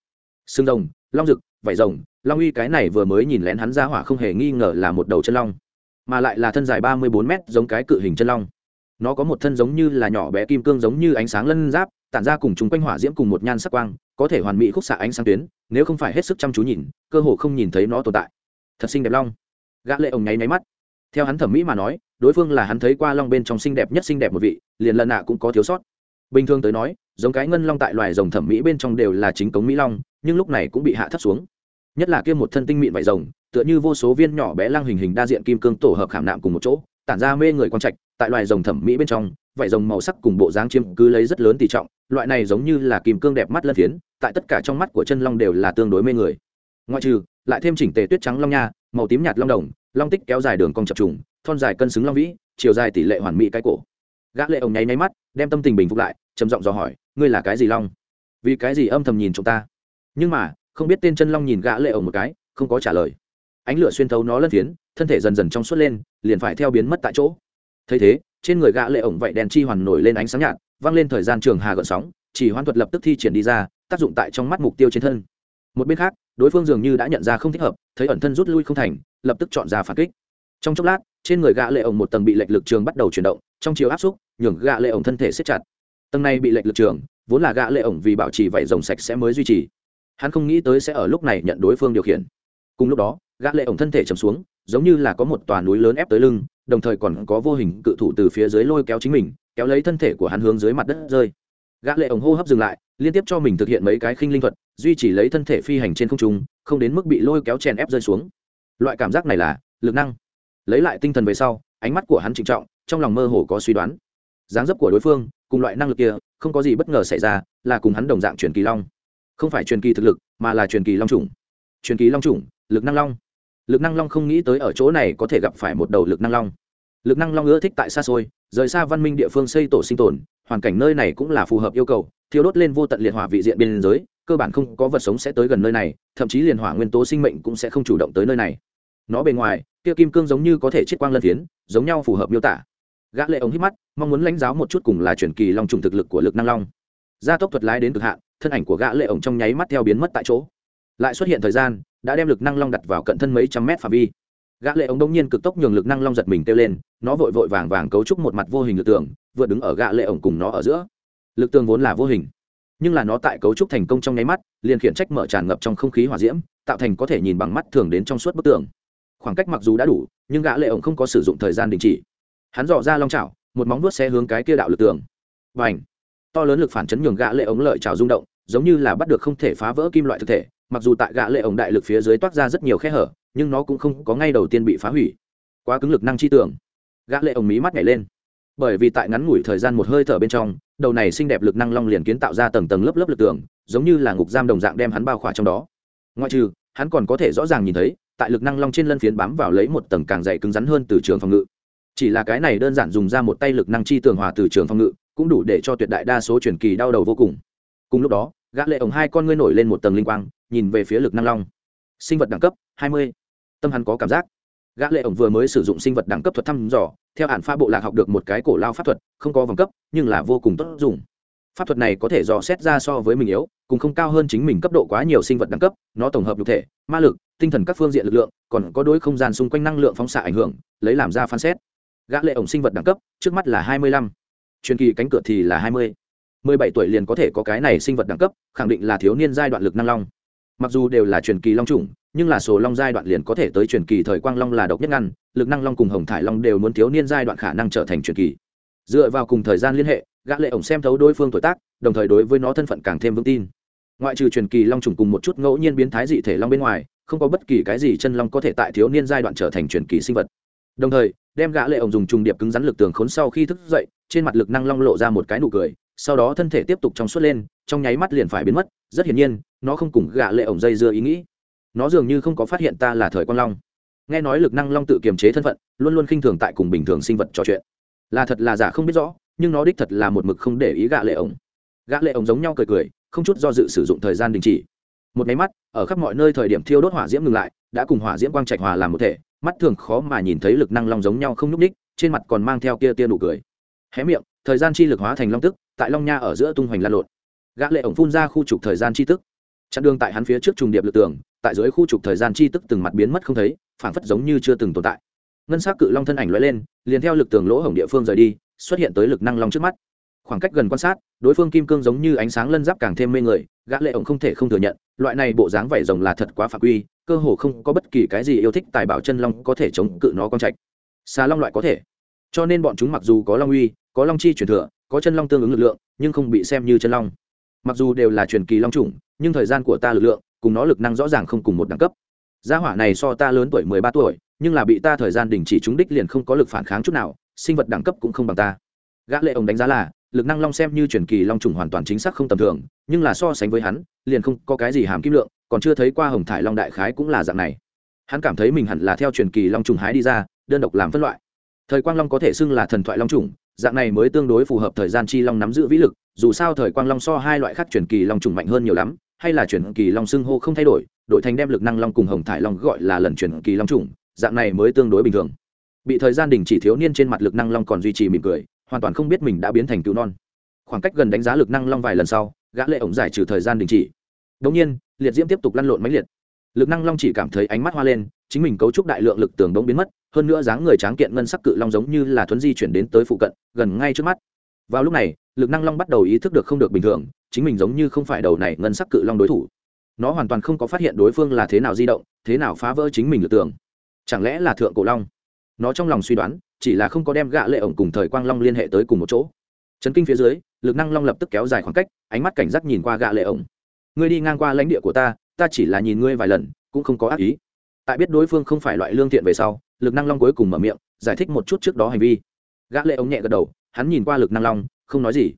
Xương rồng, long rực, vảy rồng, long uy cái này vừa mới nhìn lén hắn ra hỏa không hề nghi ngờ là một đầu chân long, mà lại là thân dài ba mươi bốn mét giống cái cự hình chân long. Nó có một thân giống như là nhỏ bé kim cương giống như ánh sáng lân giáp tản ra cùng chúng quanh hỏa diễm cùng một nhan sắc quang, có thể hoàn mỹ khúc xạ ánh sáng tuyến, nếu không phải hết sức chăm chú nhìn, cơ hồ không nhìn thấy nó tồn tại. Thật xinh đẹp long. Gã lệ ổng nháy nháy mắt. Theo hắn thẩm mỹ mà nói, đối phương là hắn thấy qua long bên trong xinh đẹp nhất xinh đẹp một vị, liền lần nạ cũng có thiếu sót. Bình thường tới nói, giống cái ngân long tại loài rồng thẩm mỹ bên trong đều là chính cống mỹ long, nhưng lúc này cũng bị hạ thấp xuống. Nhất là kia một thân tinh mịn vải rồng, tựa như vô số viên nhỏ bé lăng hình hình đa diện kim cương tổ hợp khảm nạm cùng một chỗ, tản ra mê người quan trạch, tại loài rồng thẩm mỹ bên trong vải rồng màu sắc cùng bộ dáng chiêm cứ lấy rất lớn tỷ trọng, loại này giống như là kim cương đẹp mắt lân phiến, tại tất cả trong mắt của chân long đều là tương đối mê người. Ngoại trừ, lại thêm chỉnh tề tuyết trắng long nha, màu tím nhạt long đồng, long tích kéo dài đường cong chập trùng, thon dài cân xứng long vĩ, chiều dài tỷ lệ hoàn mỹ cái cổ. Gã lệ ổng nháy nháy mắt, đem tâm tình bình phục lại, trầm giọng dò hỏi, ngươi là cái gì long? Vì cái gì âm thầm nhìn chúng ta? Nhưng mà, không biết tên chân long nhìn gã lệ ổng một cái, không có trả lời. Ánh lửa xuyên thấu nó lân phiến, thân thể dần dần trong suốt lên, liền phải theo biến mất tại chỗ. Thấy thế trên người gã lệ ổng vậy đèn chi hoàn nổi lên ánh sáng nhạt văng lên thời gian trường hà gợn sóng, chỉ hoan thuật lập tức thi triển đi ra, tác dụng tại trong mắt mục tiêu trên thân. Một bên khác, đối phương dường như đã nhận ra không thích hợp, thấy ẩn thân rút lui không thành, lập tức chọn ra phản kích. Trong chốc lát, trên người gã lệ ổng một tầng bị lệch lực trường bắt đầu chuyển động, trong chiều áp xúc, nhường gã lệ ổng thân thể siết chặt. Tầng này bị lệch lực trường, vốn là gã lệ ổng vì bảo trì vảy rồng sạch sẽ mới duy trì. Hắn không nghĩ tới sẽ ở lúc này nhận đối phương điều khiển. Cùng lúc đó, gã lệ ổng thân thể trầm xuống giống như là có một tòa núi lớn ép tới lưng, đồng thời còn có vô hình cự thủ từ phía dưới lôi kéo chính mình, kéo lấy thân thể của hắn hướng dưới mặt đất rơi. Gã lệ ổng hô hấp dừng lại, liên tiếp cho mình thực hiện mấy cái khinh linh thuật, duy trì lấy thân thể phi hành trên không trung, không đến mức bị lôi kéo chèn ép rơi xuống. Loại cảm giác này là lực năng. Lấy lại tinh thần về sau, ánh mắt của hắn trịnh trọng, trong lòng mơ hồ có suy đoán. Dáng dấp của đối phương, cùng loại năng lực kia, không có gì bất ngờ xảy ra, là cùng hắn đồng dạng truyền kỳ long. Không phải truyền kỳ thực lực, mà là truyền kỳ long trùng truyền kỳ long trùng lực năng long lực năng long không nghĩ tới ở chỗ này có thể gặp phải một đầu lực năng long. Lực năng long ưa thích tại xa xôi, rời xa văn minh địa phương xây tổ sinh tồn, hoàn cảnh nơi này cũng là phù hợp yêu cầu thiếu đốt lên vô tận liệt hỏa vị diện biên giới, cơ bản không có vật sống sẽ tới gần nơi này, thậm chí liền hỏa nguyên tố sinh mệnh cũng sẽ không chủ động tới nơi này. Nó bề ngoài, kia kim cương giống như có thể chiết quang lân phiến, giống nhau phù hợp miêu tả. Gã lệ ống hít mắt, mong muốn lãnh giáo một chút cùng là truyền kỳ long trùng thực lực của lực năng long. Gia tốc thuật lái đến cực hạn, thân ảnh của gã lệ ống trong nháy mắt theo biến mất tại chỗ. Lại xuất hiện thời gian đã đem lực năng long đặt vào cận thân mấy trăm mét phạm vi. Gã lệ ống đông nhiên cực tốc nhường lực năng long giật mình kêu lên nó vội vội vàng vàng cấu trúc một mặt vô hình lực tường vừa đứng ở gã lệ ống cùng nó ở giữa. Lực tường vốn là vô hình nhưng là nó tại cấu trúc thành công trong nháy mắt liền khiển trách mở tràn ngập trong không khí hỏa diễm tạo thành có thể nhìn bằng mắt thường đến trong suốt bức tường khoảng cách mặc dù đã đủ nhưng gã lệ ổng không có sử dụng thời gian đình chỉ. Hắn dò ra long chảo một móng vuốt xé hướng cái kia đạo lực tường Bành, to lớn lực phản chấn nhường gã lệ ổng lợi chảo rung động giống như là bắt được không thể phá vỡ kim loại thực thể, mặc dù tại gã lệ ổng đại lực phía dưới toát ra rất nhiều khe hở, nhưng nó cũng không có ngay đầu tiên bị phá hủy. Quá cứng lực năng chi tưởng. Gã lệ ổng mí mắt nhảy lên. Bởi vì tại ngắn ngủi thời gian một hơi thở bên trong, đầu này xinh đẹp lực năng long liền kiến tạo ra tầng tầng lớp lớp lực tường giống như là ngục giam đồng dạng đem hắn bao khỏa trong đó. Ngoại trừ, hắn còn có thể rõ ràng nhìn thấy, tại lực năng long trên lân phiến bám vào lấy một tầng càng dày cứng rắn hơn từ trường phòng ngự. Chỉ là cái này đơn giản dùng ra một tay lực năng chi tường hòa từ trường phòng ngự, cũng đủ để cho tuyệt đại đa số truyền kỳ đau đầu vô cùng. Cùng lúc đó gã lệ ổng hai con ngươi nổi lên một tầng linh quang, nhìn về phía lực năng long. Sinh vật đẳng cấp 20. tâm hắn có cảm giác. Gã lệ ổng vừa mới sử dụng sinh vật đẳng cấp thuật thăm dò, theo hạn pha bộ lạc học được một cái cổ lao pháp thuật, không có vòng cấp, nhưng là vô cùng tốt dùng. Pháp thuật này có thể dò xét ra so với mình yếu cùng không cao hơn chính mình cấp độ quá nhiều sinh vật đẳng cấp, nó tổng hợp nhục thể, ma lực, tinh thần các phương diện lực lượng, còn có đối không gian xung quanh năng lượng phóng xạ ảnh hưởng, lấy làm ra phán xét. Gã lệ ổng sinh vật đẳng cấp, trước mắt là hai mươi lăm. Truyền kỳ cánh cửa thì là hai mươi mười bảy tuổi liền có thể có cái này sinh vật đẳng cấp, khẳng định là thiếu niên giai đoạn lực năng long. Mặc dù đều là truyền kỳ long chủng, nhưng là số long giai đoạn liền có thể tới truyền kỳ thời quang long là độc nhất ngăn, lực năng long cùng hồng thải long đều muốn thiếu niên giai đoạn khả năng trở thành truyền kỳ. Dựa vào cùng thời gian liên hệ, gã lệ ổng xem thấu đối phương tuổi tác, đồng thời đối với nó thân phận càng thêm vững tin. Ngoại trừ truyền kỳ long trùng cùng một chút ngẫu nhiên biến thái dị thể long bên ngoài, không có bất kỳ cái gì chân long có thể tại thiếu niên giai đoạn trở thành truyền kỳ sinh vật. Đồng thời, đem gã lệ ổng dùng trùng điệp cứng rắn lực tường khốn sau khi thức dậy, trên mặt lực năng long lộ ra một cái nụ cười sau đó thân thể tiếp tục trong suốt lên, trong nháy mắt liền phải biến mất, rất hiển nhiên, nó không cùng gạ lệ ổng dây dưa ý nghĩ. Nó dường như không có phát hiện ta là thời quan long. Nghe nói lực năng long tự kiềm chế thân phận, luôn luôn khinh thường tại cùng bình thường sinh vật trò chuyện. Là thật là giả không biết rõ, nhưng nó đích thật là một mực không để ý gạ lệ ổng. Gã lệ ổng giống nhau cười cười, không chút do dự sử dụng thời gian đình chỉ. Một máy mắt, ở khắp mọi nơi thời điểm thiêu đốt hỏa diễm ngừng lại, đã cùng hỏa diễm quang trạch hòa làm một thể, mắt thường khó mà nhìn thấy lực năng long giống nhau không nhúc ních trên mặt còn mang theo kia tia nụ cười. Hé miệng thời gian chi lực hóa thành long tức, tại long nha ở giữa tung hoành lan lộn. Gã lệ ổng phun ra khu trục thời gian chi tức. Chặn đường tại hắn phía trước trùng điệp lực tường, tại dưới khu trục thời gian chi tức từng mặt biến mất không thấy, phảng phất giống như chưa từng tồn tại. Ngân sắc cự long thân ảnh lóe lên, liền theo lực tường lỗ hổng địa phương rời đi, xuất hiện tới lực năng long trước mắt. Khoảng cách gần quan sát, đối phương kim cương giống như ánh sáng lân giáp càng thêm mê người, gã lệ ổng không thể không thừa nhận, loại này bộ dáng vảy rồng là thật quá phạm quy, cơ hồ không có bất kỳ cái gì yêu thích tài bảo chân long có thể chống cự nó con trạch. Xà long loại có thể. Cho nên bọn chúng mặc dù có long uy có long chi truyền thừa, có chân long tương ứng lực lượng, nhưng không bị xem như chân long. Mặc dù đều là truyền kỳ long chủng, nhưng thời gian của ta lực lượng, cùng nó lực năng rõ ràng không cùng một đẳng cấp. Gia hỏa này so ta lớn tuổi mười ba tuổi, nhưng là bị ta thời gian đình chỉ chúng đích liền không có lực phản kháng chút nào, sinh vật đẳng cấp cũng không bằng ta. Gã lệ ông đánh giá là, lực năng long xem như truyền kỳ long trùng hoàn toàn chính xác không tầm thường, nhưng là so sánh với hắn, liền không có cái gì hàm kim lượng, còn chưa thấy qua hồng thải long đại khái cũng là dạng này. Hắn cảm thấy mình hẳn là theo truyền kỳ long trùng hái đi ra, đơn độc làm phân loại. Thời quang long có thể xưng là thần thoại long trùng dạng này mới tương đối phù hợp thời gian chi long nắm giữ vĩ lực, dù sao thời quang long so hai loại khác chuyển kỳ long trùng mạnh hơn nhiều lắm, hay là chuyển kỳ long xưng hô không thay đổi, đội thành đem lực năng long cùng hồng thải long gọi là lần chuyển kỳ long trùng, dạng này mới tương đối bình thường. Bị thời gian đình chỉ thiếu niên trên mặt lực năng long còn duy trì mỉm cười, hoàn toàn không biết mình đã biến thành cứu non. Khoảng cách gần đánh giá lực năng long vài lần sau, gã lệ ổng giải trừ thời gian đình chỉ. Đống nhiên, liệt diễm tiếp tục lăn lộn mãnh liệt lực năng long chỉ cảm thấy ánh mắt hoa lên, chính mình cấu trúc đại lượng lực tường đống biến mất, hơn nữa dáng người tráng kiện ngân sắc cự long giống như là thuấn di chuyển đến tới phụ cận, gần ngay trước mắt. Vào lúc này, lực năng long bắt đầu ý thức được không được bình thường, chính mình giống như không phải đầu này ngân sắc cự long đối thủ. Nó hoàn toàn không có phát hiện đối phương là thế nào di động, thế nào phá vỡ chính mình lực tường. Chẳng lẽ là thượng cổ long? Nó trong lòng suy đoán, chỉ là không có đem gạ lệ ổng cùng thời quang long liên hệ tới cùng một chỗ. Chấn kinh phía dưới, lực năng long lập tức kéo dài khoảng cách, ánh mắt cảnh giác nhìn qua gạ lệ ổng. Ngươi đi ngang qua lãnh địa của ta ta chỉ là nhìn ngươi vài lần, cũng không có ác ý. Tại biết đối phương không phải loại lương thiện về sau, lực năng long cuối cùng mở miệng, giải thích một chút trước đó hành vi. Gã lệ ống nhẹ gật đầu, hắn nhìn qua lực năng long, không nói gì.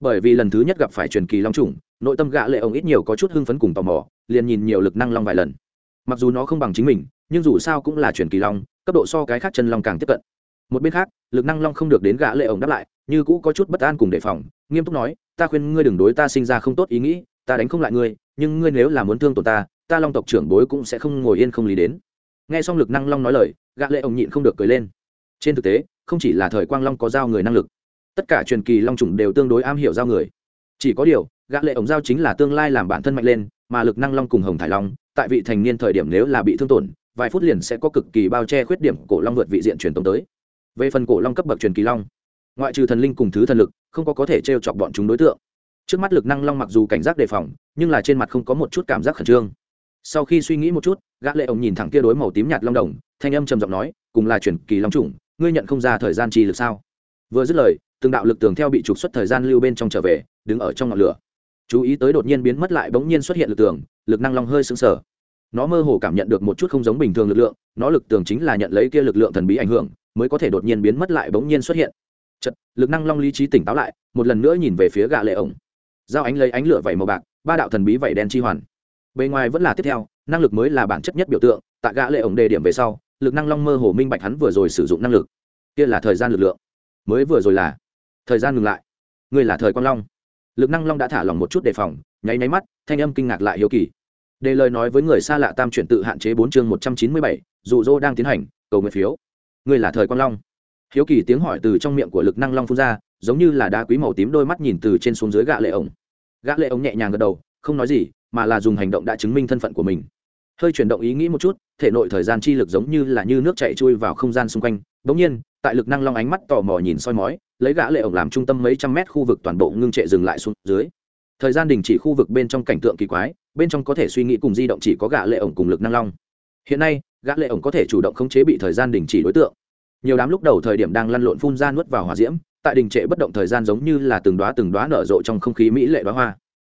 Bởi vì lần thứ nhất gặp phải truyền kỳ long trùng nội tâm gã lệ ống ít nhiều có chút hưng phấn cùng tò mò, liền nhìn nhiều lực năng long vài lần. Mặc dù nó không bằng chính mình, nhưng dù sao cũng là truyền kỳ long, cấp độ so cái khác chân long càng tiếp cận. Một bên khác, lực năng long không được đến gã lệ ổng đáp lại, như cũ có chút bất an cùng đề phòng, nghiêm túc nói, ta khuyên ngươi đừng đối ta sinh ra không tốt ý nghĩ, ta đánh không lại ngươi nhưng ngươi nếu là muốn thương tổn ta ta long tộc trưởng bối cũng sẽ không ngồi yên không lý đến. Nghe xong lực năng long nói lời, gã lệ ổng nhịn không được cười lên. Trên thực tế, không chỉ là thời quang long có giao người năng lực, tất cả truyền kỳ long trùng đều tương đối am hiểu giao người. Chỉ có điều, gã lệ ổng giao chính là tương lai làm bản thân mạnh lên, mà lực năng long cùng hồng thải long, tại vị thành niên thời điểm nếu là bị thương tổn, vài phút liền sẽ có cực kỳ bao che khuyết điểm cổ long vượt vị diện truyền tống tới. Về phần cổ long cấp bậc truyền kỳ long, ngoại trừ thần linh cùng thứ thần lực, không có có thể t chọc bọn chúng đối tượng trước mắt lực năng long mặc dù cảnh giác đề phòng, nhưng là trên mặt không có một chút cảm giác khẩn trương. Sau khi suy nghĩ một chút, gã lệ ổng nhìn thẳng kia đối màu tím nhạt long đồng, thanh âm trầm giọng nói, cùng là truyền kỳ long trùng ngươi nhận không ra thời gian chi lực sao? Vừa dứt lời, từng đạo lực tường theo bị trục xuất thời gian lưu bên trong trở về, đứng ở trong ngọn lửa. Chú ý tới đột nhiên biến mất lại bỗng nhiên xuất hiện lực tường, lực năng long hơi sững sờ. Nó mơ hồ cảm nhận được một chút không giống bình thường lực lượng, nó lực tường chính là nhận lấy kia lực lượng thần bí ảnh hưởng, mới có thể đột nhiên biến mất lại bỗng nhiên xuất hiện. Chật lực năng long lý trí tỉnh táo lại, một lần nữa nhìn về phía gã lệ ổng giao ánh lấy ánh lửa vảy màu bạc, ba đạo thần bí vảy đen chi hoàn. Bề ngoài vẫn là tiếp theo, năng lực mới là bản chất nhất biểu tượng Tạ gã lệ ổng đề điểm về sau, lực năng long mơ hồ minh bạch hắn vừa rồi sử dụng năng lực. Kia là thời gian lực lượng. Mới vừa rồi là, thời gian ngừng lại. Ngươi là thời quang long. Lực năng long đã thả lỏng một chút đề phòng, nháy nháy mắt, thanh âm kinh ngạc lại hiếu kỳ. Đề lời nói với người xa lạ tam chuyển tự hạn chế bốn chương một trăm chín mươi bảy, dụ dỗ đang tiến hành, cầu nguyện phiếu. Ngươi là thời quang long. Hiếu kỳ tiếng hỏi từ trong miệng của lực năng long phun ra giống như là đá quý màu tím đôi mắt nhìn từ trên xuống dưới gã lệ ổng. Gã lệ ổng nhẹ nhàng gật đầu, không nói gì, mà là dùng hành động đã chứng minh thân phận của mình. Hơi chuyển động ý nghĩ một chút, thể nội thời gian chi lực giống như là như nước chảy chui vào không gian xung quanh. Bỗng nhiên, tại lực năng long ánh mắt tò mò nhìn soi mói, lấy gã lệ ổng làm trung tâm mấy trăm mét khu vực toàn bộ ngưng trệ dừng lại xuống dưới. Thời gian đình chỉ khu vực bên trong cảnh tượng kỳ quái, bên trong có thể suy nghĩ cùng di động chỉ có gã lệ ổng cùng lực năng long. Hiện nay, gã lệ ổng có thể chủ động khống chế bị thời gian đình chỉ đối tượng. Nhiều đám lúc đầu thời điểm đang lăn lộn phun ra nuốt vào hỏa diễm tại đình trệ bất động thời gian giống như là từng đóa từng đóa nở rộ trong không khí mỹ lệ đoá hoa.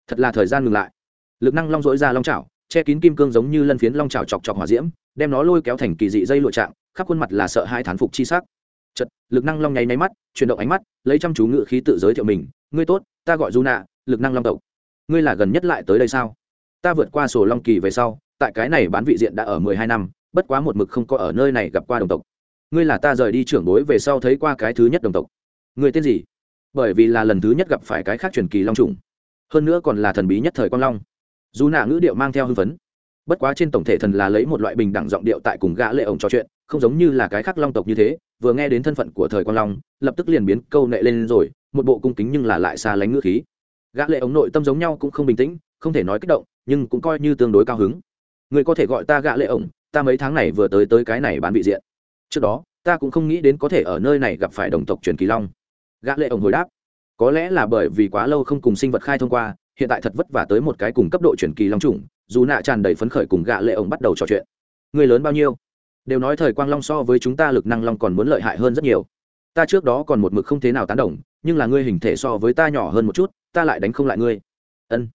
Thật là thời gian ngừng lại. Lực năng long dỗi ra long chảo, che kín kim cương giống như lân phiến long chảo chọc chọc hỏa diễm, đem nó lôi kéo thành kỳ dị dây lụa trạng, khắp khuôn mặt là sợ hai thán phục chi sắc. Chật lực năng long nháy nháy mắt, chuyển động ánh mắt, lấy chăm chú ngự khí tự giới thiệu mình, ngươi tốt, ta gọi du nạ lực năng long tộc. Ngươi là gần nhất lại tới đây sao? Ta vượt qua sổ long kỳ về sau, tại cái này bán vị diện đã ở mười hai năm, bất quá một mực không có ở nơi này gặp qua đồng tộc. Ngươi là ta rời đi trưởng bối về sau thấy qua cái thứ nhất đồng tộc. Người tên gì? Bởi vì là lần thứ nhất gặp phải cái khác truyền kỳ long trùng. Hơn nữa còn là thần bí nhất thời quang long. Dù nạ ngữ điệu mang theo hưng phấn. Bất quá trên tổng thể thần là lấy một loại bình đẳng giọng điệu tại cùng gã lệ ổng trò chuyện, không giống như là cái khác long tộc như thế, vừa nghe đến thân phận của thời quang long, lập tức liền biến câu nệ lên rồi, một bộ cung kính nhưng là lại xa lánh ngữ khí. Gã lệ ống nội tâm giống nhau cũng không bình tĩnh, không thể nói kích động, nhưng cũng coi như tương đối cao hứng. Người có thể gọi ta gã lệ ống ta mấy tháng này vừa tới tới cái này bán vị diện. Trước đó, ta cũng không nghĩ đến có thể ở nơi này gặp phải đồng tộc truyền kỳ long gã lệ ổng hồi đáp, có lẽ là bởi vì quá lâu không cùng sinh vật khai thông qua, hiện tại thật vất vả tới một cái cùng cấp độ chuyển kỳ long trùng dù nạ tràn đầy phấn khởi cùng gã lệ ổng bắt đầu trò chuyện. Người lớn bao nhiêu? Đều nói thời quang long so với chúng ta lực năng long còn muốn lợi hại hơn rất nhiều. Ta trước đó còn một mực không thế nào tán đồng, nhưng là ngươi hình thể so với ta nhỏ hơn một chút, ta lại đánh không lại ngươi. Ân,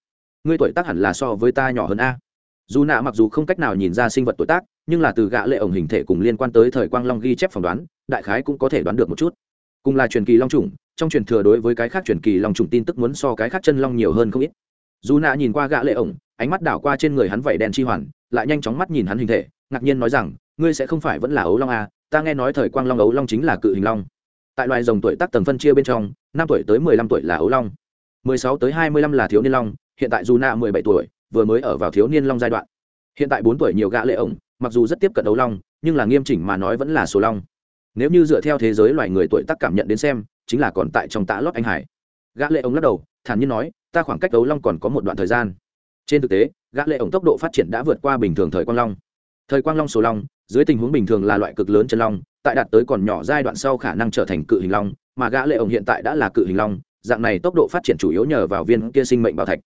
ngươi tuổi tác hẳn là so với ta nhỏ hơn a. Dù nạ mặc dù không cách nào nhìn ra sinh vật tuổi tác, nhưng là từ gã lệ ổng hình thể cùng liên quan tới thời quang long ghi chép phỏng đoán, đại khái cũng có thể đoán được một chút cùng là truyền kỳ long trùng trong truyền thừa đối với cái khác truyền kỳ long trùng tin tức muốn so cái khác chân long nhiều hơn không ít. Dù nạ nhìn qua gã lệ ổng ánh mắt đảo qua trên người hắn vảy đen chi hoàn lại nhanh chóng mắt nhìn hắn hình thể ngạc nhiên nói rằng ngươi sẽ không phải vẫn là ấu long à, ta nghe nói thời quang long ấu long chính là cự hình long. Tại loài rồng tuổi tác tầng phân chia bên trong năm tuổi tới mười lăm tuổi là ấu long mười sáu tới hai mươi lăm là thiếu niên long hiện tại dù nạ mười bảy tuổi vừa mới ở vào thiếu niên long giai đoạn. Hiện tại bốn tuổi nhiều gã lệ ổng mặc dù rất tiếp cận ấu long nhưng là nghiêm chỉnh mà nói vẫn là số long nếu như dựa theo thế giới loài người tuổi tác cảm nhận đến xem, chính là còn tại trong tã lót anh hải. Gã lệ ổng lắc đầu, thản nhiên nói, ta khoảng cách đấu long còn có một đoạn thời gian. Trên thực tế, gã lệ ổng tốc độ phát triển đã vượt qua bình thường thời quang long. Thời quang long số long, dưới tình huống bình thường là loại cực lớn chân long, tại đạt tới còn nhỏ giai đoạn sau khả năng trở thành cự hình long, mà gã lệ ổng hiện tại đã là cự hình long, dạng này tốc độ phát triển chủ yếu nhờ vào viên kia sinh mệnh bảo thạch.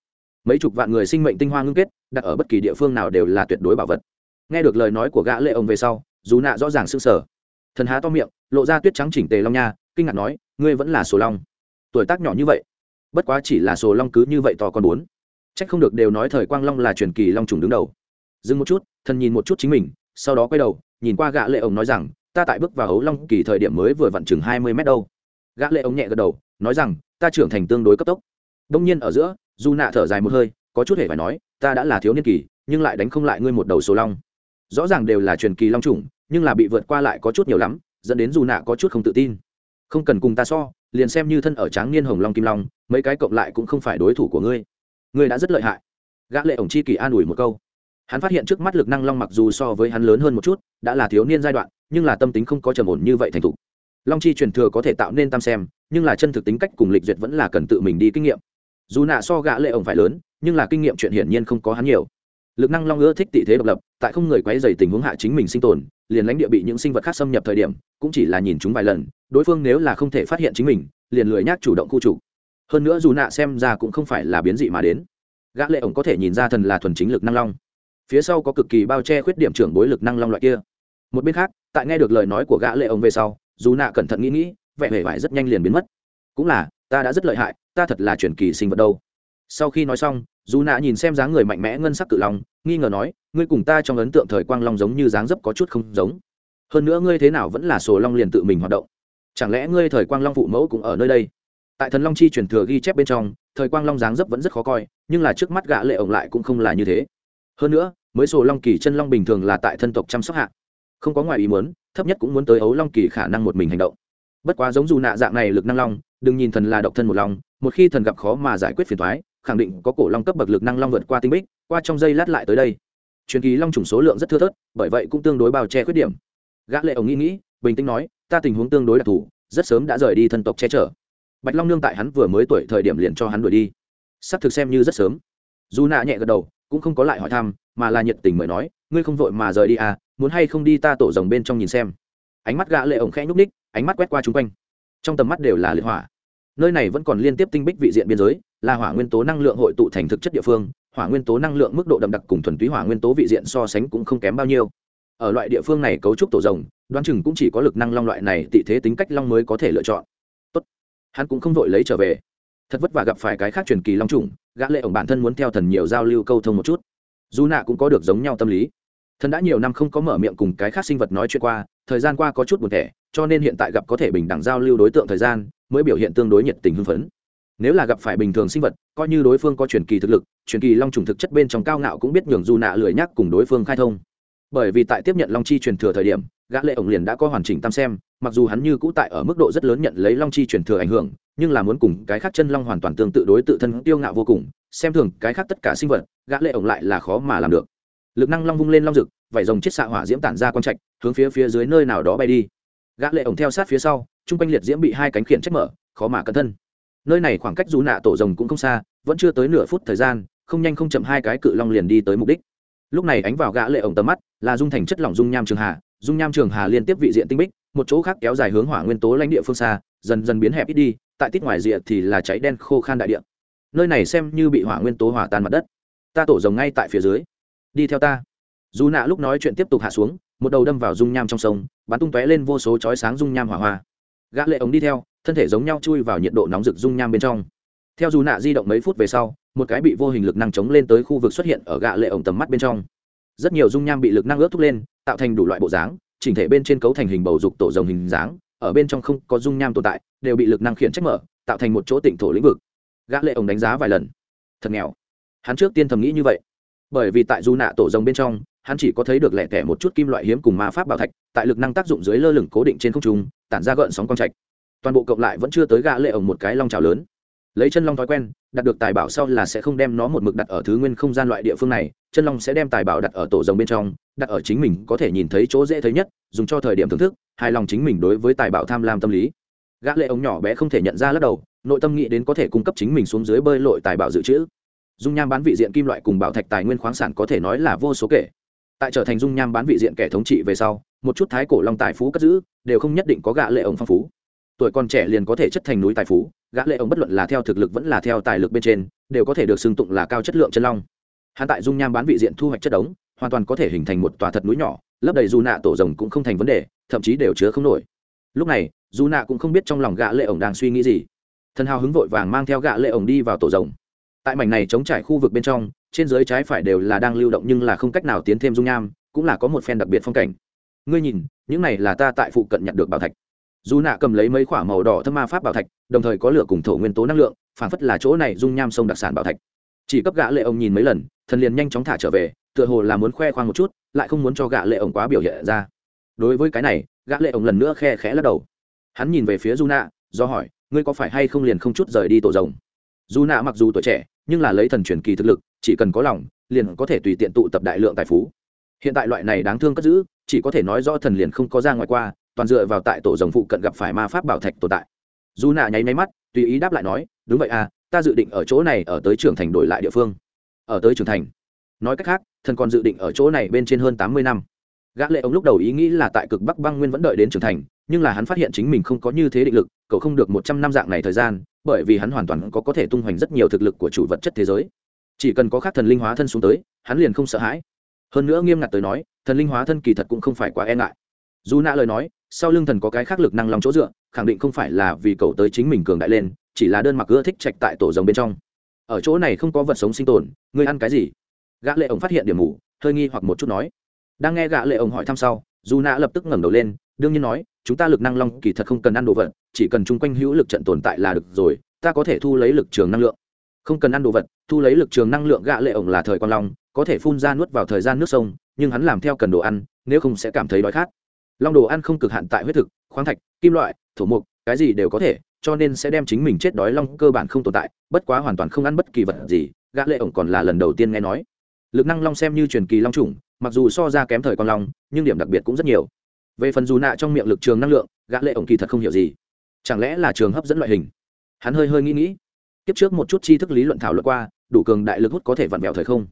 Mấy chục vạn người sinh mệnh tinh hoa ngưng kết, đặt ở bất kỳ địa phương nào đều là tuyệt đối bảo vật. Nghe được lời nói của gã lệ ổng về sau, dù nạ rõ ràng sưng sở thần há to miệng, lộ ra tuyết trắng chỉnh tề long nha, kinh ngạc nói, ngươi vẫn là số long. Tuổi tác nhỏ như vậy, bất quá chỉ là số long cứ như vậy to con bốn. Trách không được đều nói thời quang long là truyền kỳ long trùng đứng đầu. Dừng một chút, thần nhìn một chút chính mình, sau đó quay đầu, nhìn qua gã lệ ổng nói rằng, ta tại bước vào hấu long kỳ thời điểm mới vừa vặn chừng hai mươi mét đâu. Gã lệ ổng nhẹ gật đầu, nói rằng, ta trưởng thành tương đối cấp tốc. Đông nhiên ở giữa, du nạ thở dài một hơi, có chút hề phải nói, ta đã là thiếu niên kỳ, nhưng lại đánh không lại ngươi một đầu số long. Rõ ràng đều là truyền kỳ long trùng nhưng là bị vượt qua lại có chút nhiều lắm, dẫn đến dù nạ có chút không tự tin. Không cần cùng ta so, liền xem như thân ở tráng niên hồng long kim long, mấy cái cộng lại cũng không phải đối thủ của ngươi. Ngươi đã rất lợi hại. Gã lệ ổng chi kỳ an ủi một câu. Hắn phát hiện trước mắt lực năng long mặc dù so với hắn lớn hơn một chút, đã là thiếu niên giai đoạn, nhưng là tâm tính không có trầm ổn như vậy thành thục. Long chi truyền thừa có thể tạo nên tam xem, nhưng là chân thực tính cách cùng lịch duyệt vẫn là cần tự mình đi kinh nghiệm. Dù nạ so gã lệ ổng phải lớn, nhưng là kinh nghiệm chuyện hiển nhiên không có hắn nhiều lực năng long ưa thích tị thế độc lập, tại không người quấy dày tình huống hạ chính mình sinh tồn, liền lãnh địa bị những sinh vật khác xâm nhập thời điểm, cũng chỉ là nhìn chúng vài lần, đối phương nếu là không thể phát hiện chính mình, liền lười nhác chủ động khu chủ hơn nữa dù nạ xem ra cũng không phải là biến dị mà đến. Gã lệ ổng có thể nhìn ra thần là thuần chính lực năng long. Phía sau có cực kỳ bao che khuyết điểm trưởng bối lực năng long loại kia. Một bên khác, tại nghe được lời nói của gã lệ ổng về sau, dù nạ cẩn thận nghĩ nghĩ, vẻ vẻ vải rất nhanh liền biến mất. Cũng là, ta đã rất lợi hại, ta thật là truyền kỳ sinh vật đâu. Sau khi nói xong dù nạ nhìn xem dáng người mạnh mẽ ngân sắc cự long, nghi ngờ nói, ngươi cùng ta trong ấn tượng thời quang long giống như dáng dấp có chút không giống. Hơn nữa ngươi thế nào vẫn là sổ long liền tự mình hoạt động. Chẳng lẽ ngươi thời quang long phụ mẫu cũng ở nơi đây? Tại thần long chi truyền thừa ghi chép bên trong, thời quang long dáng dấp vẫn rất khó coi, nhưng là trước mắt gã lệ ổng lại cũng không là như thế. Hơn nữa, mới sổ long kỳ chân long bình thường là tại thân tộc chăm sóc hạ. Không có ngoài ý muốn, thấp nhất cũng muốn tới ấu long kỳ khả năng một mình hành động. Bất quá giống dù nạ dạng này lực năng long, đừng nhìn thần là độc thân một long, một khi thần gặp khó mà giải quyết phiền toái khẳng định có cổ long cấp bậc lực năng long vượt qua tinh bích, qua trong dây lát lại tới đây. Truyền kỳ long trùng số lượng rất thưa thớt, bởi vậy cũng tương đối bao che khuyết điểm. Gã lệ ổng nghĩ nghĩ, bình tĩnh nói, ta tình huống tương đối đặc thù, rất sớm đã rời đi thân tộc che chở. Bạch long nương tại hắn vừa mới tuổi thời điểm liền cho hắn đuổi đi. Sắp thực xem như rất sớm. Dù nạ nhẹ gật đầu, cũng không có lại hỏi thăm, mà là nhiệt tình mời nói, ngươi không vội mà rời đi à muốn hay không đi ta tổ rồng bên trong nhìn xem. Ánh mắt gã lệ ổng khẽ nhúc ních ánh mắt quét qua chung quanh. Trong tầm mắt đều là liệt hỏa nơi này vẫn còn liên tiếp tinh bích vị diện biên giới, là hỏa nguyên tố năng lượng hội tụ thành thực chất địa phương, hỏa nguyên tố năng lượng mức độ đậm đặc cùng thuần túy hỏa nguyên tố vị diện so sánh cũng không kém bao nhiêu. Ở loại địa phương này cấu trúc tổ rồng, đoán chừng cũng chỉ có lực năng long loại này tị thế tính cách long mới có thể lựa chọn. Tốt. Hắn cũng không vội lấy trở về. Thật vất vả gặp phải cái khác truyền kỳ long trùng gã lệ ổng bản thân muốn theo thần nhiều giao lưu câu thông một chút. Dù nạ cũng có được giống nhau tâm lý. Thần đã nhiều năm không có mở miệng cùng cái khác sinh vật nói chuyện qua, thời gian qua có chút buồn thẻ, cho nên hiện tại gặp có thể bình đẳng giao lưu đối tượng thời gian mới biểu hiện tương đối nhiệt tình hưng phấn. Nếu là gặp phải bình thường sinh vật, coi như đối phương có truyền kỳ thực lực, truyền kỳ long trùng thực chất bên trong cao ngạo cũng biết nhường du nạ lười nhắc cùng đối phương khai thông. Bởi vì tại tiếp nhận long chi truyền thừa thời điểm, gã lệ ổng liền đã có hoàn chỉnh tam xem, mặc dù hắn như cũ tại ở mức độ rất lớn nhận lấy long chi truyền thừa ảnh hưởng, nhưng là muốn cùng cái khác chân long hoàn toàn tương tự đối tự thân tiêu ngạo vô cùng, xem thường cái khác tất cả sinh vật, gã lệ ổng lại là khó mà làm được. Lực năng long vung lên long rực vảy rồng chiết xạ hỏa diễm tản ra quang trạch, hướng phía phía dưới nơi nào đó bay đi gã lệ ổng theo sát phía sau trung quanh liệt diễm bị hai cánh khiển trách mở, khó mà cẩn thân. Nơi này khoảng cách dù nạ tổ rồng cũng không xa, vẫn chưa tới nửa phút thời gian, không nhanh không chậm hai cái cự long liền đi tới mục đích. Lúc này ánh vào gã lệ ổng tầm mắt, là dung thành chất lỏng dung nham trường hà, dung nham trường hà liên tiếp vị diện tinh bích, một chỗ khác kéo dài hướng hỏa nguyên tố lãnh địa phương xa, dần dần biến hẹp ít đi, tại tít ngoài rìa thì là cháy đen khô khan đại địa. Nơi này xem như bị hỏa nguyên tố hỏa tan mặt đất. Ta tổ rồng ngay tại phía dưới. Đi theo ta. Dù nạ lúc nói chuyện tiếp tục hạ xuống một đầu đâm vào dung nham trong sông, bắn tung tóe lên vô số chói sáng dung nham hỏa hoa. Gã lệ ống đi theo, thân thể giống nhau chui vào nhiệt độ nóng rực dung nham bên trong. Theo dù nạ di động mấy phút về sau, một cái bị vô hình lực năng chống lên tới khu vực xuất hiện ở gã lệ ống tầm mắt bên trong. Rất nhiều dung nham bị lực năng ướt thúc lên, tạo thành đủ loại bộ dáng, chỉnh thể bên trên cấu thành hình bầu dục tổ rồng hình dáng, ở bên trong không có dung nham tồn tại, đều bị lực năng khiển trách mở, tạo thành một chỗ tịnh thổ lĩnh vực. Gã lệ ống đánh giá vài lần. Thật nghèo. Hắn trước tiên thầm nghĩ như vậy. Bởi vì tại du nạ tổ rồng bên trong hắn chỉ có thấy được lẻ tẻ một chút kim loại hiếm cùng ma pháp bảo thạch, tại lực năng tác dụng dưới lơ lửng cố định trên không trung, tản ra gợn sóng quang trạch. Toàn bộ cộng lại vẫn chưa tới gã lệ ổng một cái long trào lớn. Lấy chân long thói quen đặt được tài bảo sau là sẽ không đem nó một mực đặt ở thứ nguyên không gian loại địa phương này, chân long sẽ đem tài bảo đặt ở tổ rồng bên trong, đặt ở chính mình có thể nhìn thấy chỗ dễ thấy nhất, dùng cho thời điểm thưởng thức, hài lòng chính mình đối với tài bảo tham lam tâm lý. Gã lệ ống nhỏ bé không thể nhận ra lắc đầu, nội tâm nghĩ đến có thể cung cấp chính mình xuống dưới bơi lội tài bảo dự trữ. Dung nham bán vị diện kim loại cùng bảo thạch tài nguyên khoáng sản có thể nói là vô số kể tại trở thành dung nham bán vị diện kẻ thống trị về sau, một chút thái cổ long tài phú cất giữ, đều không nhất định có gã lệ ông phong phú. Tuổi còn trẻ liền có thể chất thành núi tài phú, gã lệ ông bất luận là theo thực lực vẫn là theo tài lực bên trên, đều có thể được xưng tụng là cao chất lượng chân long. Hắn tại dung nham bán vị diện thu hoạch chất đống, hoàn toàn có thể hình thành một tòa thật núi nhỏ, lấp đầy dù nạ tổ rồng cũng không thành vấn đề, thậm chí đều chứa không nổi. Lúc này, dù nạ cũng không biết trong lòng gã lệ ông đang suy nghĩ gì. Thần hào hứng vội vàng mang theo gã lệ ông đi vào tổ rồng. Tại mảnh này chống trải khu vực bên trong trên dưới trái phải đều là đang lưu động nhưng là không cách nào tiến thêm dung nham, cũng là có một phen đặc biệt phong cảnh. Ngươi nhìn, những này là ta tại phụ cận nhận được bảo thạch. Dù nạ cầm lấy mấy k h ỏ a màu đỏ thâm ma pháp bảo thạch, đồng thời có lửa cùng thổ nguyên tố năng lượng, phản phất là chỗ này dung nham sông đặc sản bảo thạch. Chỉ cấp gã lệ ông nhìn mấy lần, thần liền nhanh chóng thả trở về, tựa hồ là muốn khoe khoang một chút, lại không muốn cho gã lệ ông quá biểu hiện ra. Đối với cái này, gã lệ ông lần nữa khe khẽ lắc đầu. Hắn nhìn về phía du nạ, do hỏi, ngươi có phải hay không liền không chút rời đi tổ rồng? Du nạ mặc dù tuổi trẻ, nhưng là lấy thần truyền kỳ thực lực chỉ cần có lòng, liền có thể tùy tiện tụ tập đại lượng tài phú. Hiện tại loại này đáng thương cất giữ, chỉ có thể nói rõ thần liền không có ra ngoài qua, toàn dựa vào tại tổ rồng phụ cận gặp phải ma pháp bảo thạch tồn tại. Dù nạ nháy máy mắt, tùy ý đáp lại nói, đúng vậy à ta dự định ở chỗ này ở tới trưởng thành đổi lại địa phương. Ở tới trưởng thành? Nói cách khác, thần còn dự định ở chỗ này bên trên hơn tám mươi năm. Gã lệ ông lúc đầu ý nghĩ là tại cực bắc băng nguyên vẫn đợi đến trưởng thành, nhưng là hắn phát hiện chính mình không có như thế định lực, cậu không được một trăm năm dạng này thời gian, bởi vì hắn hoàn toàn có có thể tung hoành rất nhiều thực lực của chủ vật chất thế giới chỉ cần có khác thần linh hóa thân xuống tới, hắn liền không sợ hãi. Hơn nữa nghiêm ngặt tới nói, thần linh hóa thân kỳ thật cũng không phải quá e ngại. Dù nạ lời nói, sau lưng thần có cái khác lực năng lòng chỗ dựa, khẳng định không phải là vì cậu tới chính mình cường đại lên, chỉ là đơn mặc ưa thích trạch tại tổ rồng bên trong. Ở chỗ này không có vật sống sinh tồn, ngươi ăn cái gì? Gã lệ ổng phát hiện điểm mù, hơi nghi hoặc một chút nói. Đang nghe gã lệ ổng hỏi thăm sau, dù nạ lập tức ngẩng đầu lên, đương nhiên nói, chúng ta lực năng long kỳ thật không cần ăn đồ vật, chỉ cần chung quanh hữu lực trận tồn tại là được rồi, ta có thể thu lấy lực trường năng lượng không cần ăn đồ vật, thu lấy lực trường năng lượng gạ lệ ổng là thời con long, có thể phun ra nuốt vào thời gian nước sông, nhưng hắn làm theo cần đồ ăn, nếu không sẽ cảm thấy đói khát. Long đồ ăn không cực hạn tại huyết thực, khoáng thạch, kim loại, thổ mục cái gì đều có thể, cho nên sẽ đem chính mình chết đói long cơ bản không tồn tại, bất quá hoàn toàn không ăn bất kỳ vật gì gã lệ ổng còn là lần đầu tiên nghe nói. Lực năng long xem như truyền kỳ long trùng mặc dù so ra kém thời con long, nhưng điểm đặc biệt cũng rất nhiều. Về phần dù nạ trong miệng lực trường năng lượng gã lệ ổng kỳ thật không hiểu gì. Chẳng lẽ là trường hấp dẫn loại hình? Hắn hơi hơi nghĩ nghĩ kiếp trước một chút tri thức lý luận thảo luận qua, đủ cường đại lực hút có thể vặn vẹo thời không.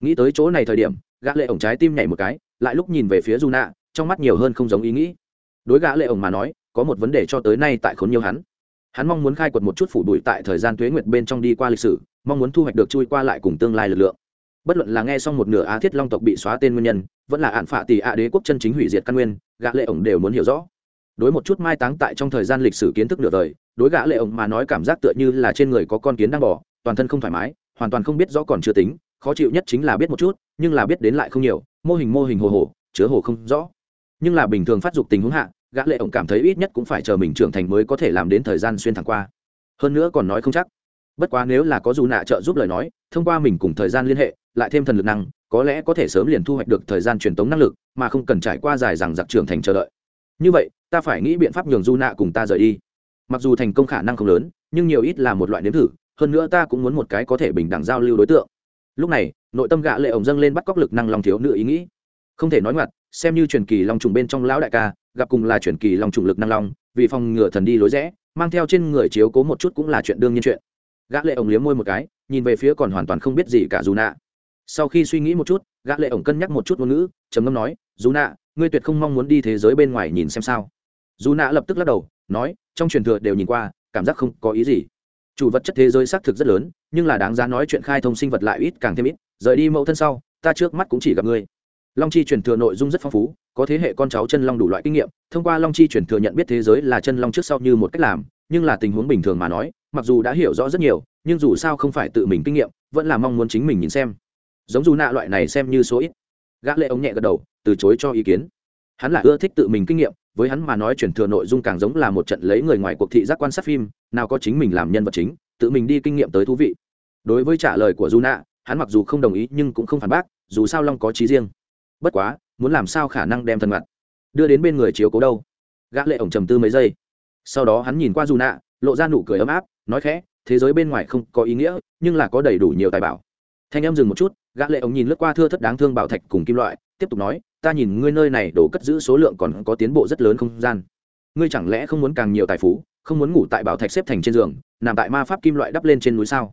Nghĩ tới chỗ này thời điểm, gã lệ ổng trái tim nhảy một cái, lại lúc nhìn về phía du nạ trong mắt nhiều hơn không giống ý nghĩ. Đối gã lệ ổng mà nói, có một vấn đề cho tới nay tại khốn nhiều hắn. Hắn mong muốn khai quật một chút phủ bụi tại thời gian tuế nguyệt bên trong đi qua lịch sử, mong muốn thu hoạch được chui qua lại cùng tương lai lực lượng. Bất luận là nghe xong một nửa á thiết long tộc bị xóa tên nguyên nhân, vẫn là ạn phạ tỷ ạ đế quốc chân chính hủy diệt căn nguyên, gã lệ ổng đều muốn hiểu rõ. Đối một chút mai táng tại trong thời gian lịch sử kiến thức nửa đời đối gã lệ ổng mà nói cảm giác tựa như là trên người có con kiến đang bò, toàn thân không thoải mái, hoàn toàn không biết rõ còn chưa tính, khó chịu nhất chính là biết một chút, nhưng là biết đến lại không nhiều, mô hình mô hình hồ hồ, chứa hồ không rõ. Nhưng là bình thường phát dục tình huống hạ, gã lệ ổng cảm thấy ít nhất cũng phải chờ mình trưởng thành mới có thể làm đến thời gian xuyên thẳng qua. Hơn nữa còn nói không chắc. Bất quá nếu là có dù nạ trợ giúp lời nói, thông qua mình cùng thời gian liên hệ, lại thêm thần lực năng, có lẽ có thể sớm liền thu hoạch được thời gian truyền tống năng lực, mà không cần trải qua dài rằng giặc trưởng thành chờ đợi. Như vậy, ta phải nghĩ biện pháp nhường du nạ cùng ta rời đi mặc dù thành công khả năng không lớn, nhưng nhiều ít là một loại nếm thử, hơn nữa ta cũng muốn một cái có thể bình đẳng giao lưu đối tượng. Lúc này, nội tâm gạ lệ ổng dâng lên bắt cóc lực năng lòng thiếu nữ ý nghĩ. Không thể nói ngoặt, xem như truyền kỳ long trùng bên trong lão đại ca, gặp cùng là truyền kỳ long trùng lực năng long, vì phòng ngừa thần đi lối rẽ, mang theo trên người chiếu cố một chút cũng là chuyện đương nhiên chuyện. Gã lệ ổng liếm môi một cái, nhìn về phía còn hoàn toàn không biết gì cả dù nạ sau khi suy nghĩ một chút, gã lệ ổng cân nhắc một chút ngôn ngữ, trầm ngâm nói, dù nạ ngươi tuyệt không mong muốn đi thế giới bên ngoài nhìn xem sao. Dù nạ lập tức lắc đầu nói, trong truyền thừa đều nhìn qua, cảm giác không có ý gì. Chủ vật chất thế giới xác thực rất lớn, nhưng là đáng giá nói chuyện khai thông sinh vật lại ít càng thêm ít, rời đi mẫu thân sau, ta trước mắt cũng chỉ gặp ngươi. Long chi truyền thừa nội dung rất phong phú, có thế hệ con cháu chân long đủ loại kinh nghiệm, thông qua long chi truyền thừa nhận biết thế giới là chân long trước sau như một cách làm, nhưng là tình huống bình thường mà nói, mặc dù đã hiểu rõ rất nhiều, nhưng dù sao không phải tự mình kinh nghiệm, vẫn là mong muốn chính mình nhìn xem. Giống dù nạ loại này xem như số ít. Gã lệ ống nhẹ gật đầu, từ chối cho ý kiến. Hắn là ưa thích tự mình kinh nghiệm với hắn mà nói chuyển thừa nội dung càng giống là một trận lấy người ngoài cuộc thị giác quan sát phim nào có chính mình làm nhân vật chính tự mình đi kinh nghiệm tới thú vị. Đối với trả lời của Juna, hắn mặc dù không đồng ý nhưng cũng không phản bác dù sao long có trí riêng. Bất quá muốn làm sao khả năng đem thân mặt đưa đến bên người chiếu cố đâu? Gã lệ ổng trầm tư mấy giây. Sau đó hắn nhìn qua Juna, lộ ra nụ cười ấm áp nói khẽ thế giới bên ngoài không có ý nghĩa nhưng là có đầy đủ nhiều tài bảo. Thanh em dừng một chút gã lệ ổng nhìn lướt qua thưa thất đáng thương bảo thạch cùng kim loại tiếp tục nói ta nhìn ngươi nơi này đổ cất giữ số lượng còn có tiến bộ rất lớn không gian. Ngươi chẳng lẽ không muốn càng nhiều tài phú, không muốn ngủ tại bảo thạch xếp thành trên giường, nằm tại ma pháp kim loại đắp lên trên núi sao?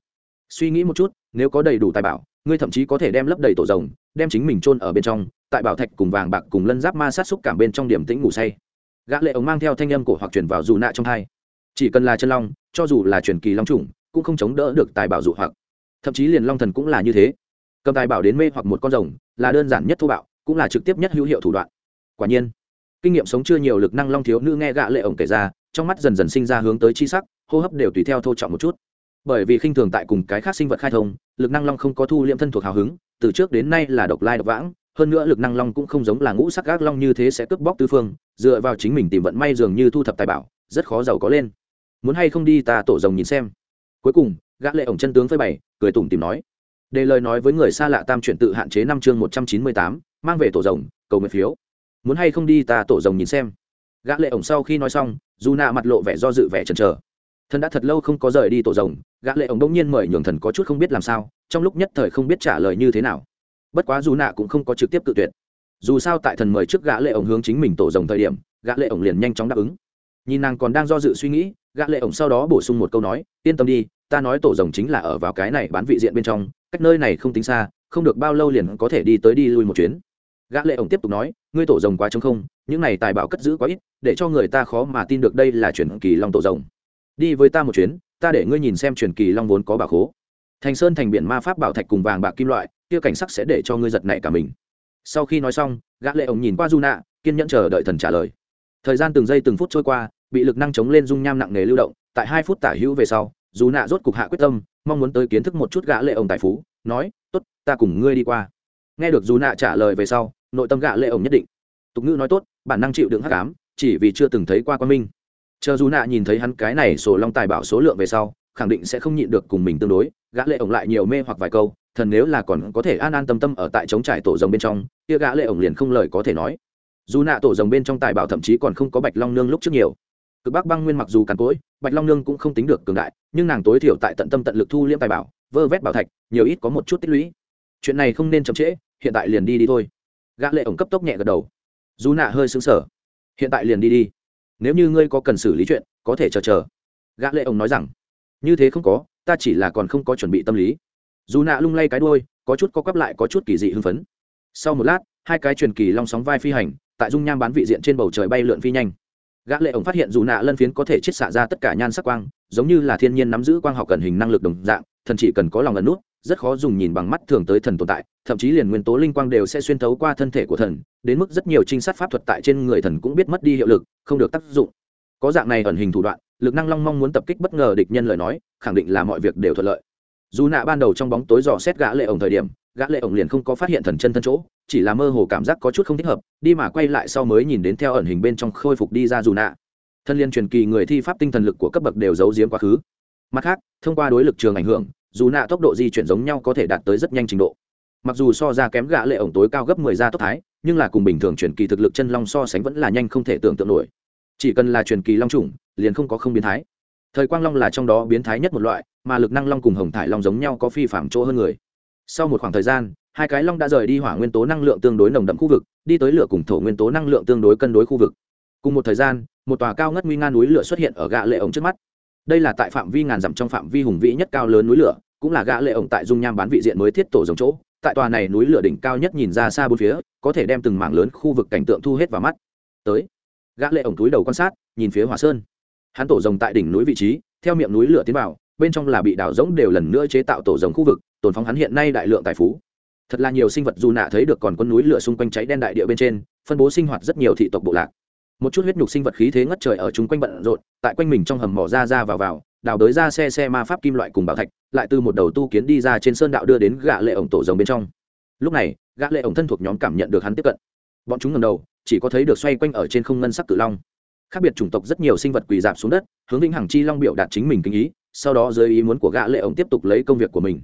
Suy nghĩ một chút, nếu có đầy đủ tài bảo, ngươi thậm chí có thể đem lấp đầy tổ rồng, đem chính mình chôn ở bên trong, tại bảo thạch cùng vàng bạc cùng lân giáp ma sát xúc cảm bên trong điểm tĩnh ngủ say. Gã lệ ống mang theo thanh âm cổ hoặc truyền vào dù nạ trong hai. Chỉ cần là chân long, cho dù là truyền kỳ long trùng cũng không chống đỡ được tài bảo dụ hoặc. Thậm chí liền long thần cũng là như thế. Cầm tài bảo đến mê hoặc một con rồng là đơn giản nhất thô bạo cũng là trực tiếp nhất hữu hiệu thủ đoạn. Quả nhiên, kinh nghiệm sống chưa nhiều lực năng long thiếu nữ nghe gạ lệ ổng kể ra, trong mắt dần dần sinh ra hướng tới chi sắc, hô hấp đều tùy theo thô trọng một chút. Bởi vì khinh thường tại cùng cái khác sinh vật khai thông, lực năng long không có thu liệm thân thuộc hào hứng, từ trước đến nay là độc lai độc vãng, hơn nữa lực năng long cũng không giống là ngũ sắc gác long như thế sẽ cướp bóc tư phương, dựa vào chính mình tìm vận may dường như thu thập tài bảo, rất khó giàu có lên. Muốn hay không đi ta tổ rồng nhìn xem. Cuối cùng, gã lệ ổng chân tướng phơi bày, cười tủm tìm nói. Đề lời nói với người xa lạ tam chuyện tự hạn chế năm chương một trăm chín mươi tám mang về tổ rồng, cầu nguyện phiếu. Muốn hay không đi ta tổ rồng nhìn xem. Gã lệ ổng sau khi nói xong, dù nạ mặt lộ vẻ do dự vẻ chần chờ. Thần đã thật lâu không có rời đi tổ rồng, gã lệ ổng đông nhiên mời nhường thần có chút không biết làm sao, trong lúc nhất thời không biết trả lời như thế nào. Bất quá dù nạ cũng không có trực tiếp tự tuyệt. Dù sao tại thần mời trước gã lệ ổng hướng chính mình tổ rồng thời điểm, gã lệ ổng liền nhanh chóng đáp ứng. Nhìn nàng còn đang do dự suy nghĩ, gã lệ ổng sau đó bổ sung một câu nói, yên tâm đi, ta nói tổ rồng chính là ở vào cái này bán vị diện bên trong, cách nơi này không tính xa, không được bao lâu liền có thể đi tới đi lui một chuyến gã lệ ổng tiếp tục nói, ngươi tổ rồng quá trống không, những này tài bảo cất giữ quá ít, để cho người ta khó mà tin được đây là truyền kỳ long tổ rồng. Đi với ta một chuyến, ta để ngươi nhìn xem truyền kỳ long vốn có bảo khố. Thành sơn thành biển ma pháp bảo thạch cùng vàng bạc kim loại, kia cảnh sắc sẽ để cho ngươi giật nảy cả mình. Sau khi nói xong, gã lệ ổng nhìn qua du nạ kiên nhẫn chờ đợi thần trả lời. Thời gian từng giây từng phút trôi qua, bị lực năng chống lên dung nham nặng nề lưu động, tại hai phút tả hữu về sau dù nạ rốt cục hạ quyết tâm, mong muốn tới kiến thức một chút gã lệ ổng tài phú, nói, tốt, ta cùng ngươi đi qua. Nghe được dù nạ trả lời về sau nội tâm gã lệ ổng nhất định. Tục ngữ nói tốt, bản năng chịu đựng hắc ám, chỉ vì chưa từng thấy qua quan minh. Chờ dù nạ nhìn thấy hắn cái này sổ long tài bảo số lượng về sau, khẳng định sẽ không nhịn được cùng mình tương đối, gã lệ ổng lại nhiều mê hoặc vài câu, thần nếu là còn có thể an an tâm tâm ở tại chống trải tổ rồng bên trong, kia gã lệ ổng liền không lời có thể nói. Dù nạ tổ rồng bên trong tài bảo thậm chí còn không có bạch long nương lúc trước nhiều. Cực bắc băng nguyên mặc dù càn cỗi, bạch long nương cũng không tính được cường đại, nhưng nàng tối thiểu tại tận tâm tận lực thu liễm tài bảo, vơ vét bảo thạch, nhiều ít có một chút tích lũy. Chuyện này không nên chậm trễ, hiện tại liền đi đi thôi gã lệ ổng cấp tốc nhẹ gật đầu. Dù nạ hơi sững sờ. Hiện tại liền đi đi. Nếu như ngươi có cần xử lý chuyện, có thể chờ chờ. Gã lệ ổng nói rằng, như thế không có, ta chỉ là còn không có chuẩn bị tâm lý. Dù nạ lung lay cái đuôi, có chút có quắp lại có chút kỳ dị hưng phấn. Sau một lát, hai cái truyền kỳ long sóng vai phi hành, tại dung nham bán vị diện trên bầu trời bay lượn phi nhanh. Gã lệ ổng phát hiện dù nạ lân phiến có thể chiết xạ ra tất cả nhan sắc quang, giống như là thiên nhiên nắm giữ quang học cần hình năng lực đồng dạng, thần chỉ cần có lòng ẩn nút rất khó dùng nhìn bằng mắt thường tới thần tồn tại, thậm chí liền nguyên tố linh quang đều sẽ xuyên thấu qua thân thể của thần, đến mức rất nhiều trinh sát pháp thuật tại trên người thần cũng biết mất đi hiệu lực, không được tác dụng. Có dạng này ẩn hình thủ đoạn, lực năng long mong muốn tập kích bất ngờ địch nhân lời nói, khẳng định là mọi việc đều thuận lợi. Dù nạ ban đầu trong bóng tối dò xét gã lệ ổng thời điểm, gã lệ ổng liền không có phát hiện thần chân thân chỗ, chỉ là mơ hồ cảm giác có chút không thích hợp, đi mà quay lại sau mới nhìn đến theo ẩn hình bên trong khôi phục đi ra dù nạ. Thân liên truyền kỳ người thi pháp tinh thần lực của cấp bậc đều giấu giếm quá khứ. Mặt khác, thông qua đối lực trường ảnh hưởng dù nạ tốc độ di chuyển giống nhau có thể đạt tới rất nhanh trình độ. Mặc dù so ra kém gã lệ ổng tối cao gấp 10 gia tốc thái, nhưng là cùng bình thường truyền kỳ thực lực chân long so sánh vẫn là nhanh không thể tưởng tượng nổi. Chỉ cần là truyền kỳ long chủng, liền không có không biến thái. Thời quang long là trong đó biến thái nhất một loại, mà lực năng long cùng hồng thải long giống nhau có phi phạm chỗ hơn người. Sau một khoảng thời gian, hai cái long đã rời đi hỏa nguyên tố năng lượng tương đối nồng đậm khu vực, đi tới lửa cùng thổ nguyên tố năng lượng tương đối cân đối khu vực. Cùng một thời gian, một tòa cao ngất nguy nga núi lửa xuất hiện ở gã lệ ổng trước mắt đây là tại phạm vi ngàn dặm trong phạm vi hùng vĩ nhất cao lớn núi lửa, cũng là gã lệ ổng tại dung nham bán vị diện mới thiết tổ giống chỗ. Tại tòa này núi lửa đỉnh cao nhất nhìn ra xa bốn phía, có thể đem từng mảng lớn khu vực cảnh tượng thu hết vào mắt. Tới, gã lệ ổng túi đầu quan sát, nhìn phía hỏa sơn. Hắn tổ rồng tại đỉnh núi vị trí, theo miệng núi lửa tiến vào, bên trong là bị đào rỗng đều lần nữa chế tạo tổ rồng khu vực, tồn phóng hắn hiện nay đại lượng tài phú. Thật là nhiều sinh vật dù nạ thấy được còn con núi lửa xung quanh cháy đen đại địa bên trên, phân bố sinh hoạt rất nhiều thị tộc bộ lạc một chút huyết nhục sinh vật khí thế ngất trời ở chúng quanh bận rộn, tại quanh mình trong hầm mỏ ra ra vào vào, đào đới ra xe xe ma pháp kim loại cùng bảo thạch, lại từ một đầu tu kiến đi ra trên sơn đạo đưa đến gã lệ ổng tổ rồng bên trong. Lúc này, gã lệ ổng thân thuộc nhóm cảm nhận được hắn tiếp cận. Bọn chúng ngẩng đầu, chỉ có thấy được xoay quanh ở trên không ngân sắc cự long. Khác biệt chủng tộc rất nhiều sinh vật quỳ dạp xuống đất, hướng vĩnh hằng chi long biểu đạt chính mình kinh ý, sau đó dưới ý muốn của gã lệ ổng tiếp tục lấy công việc của mình.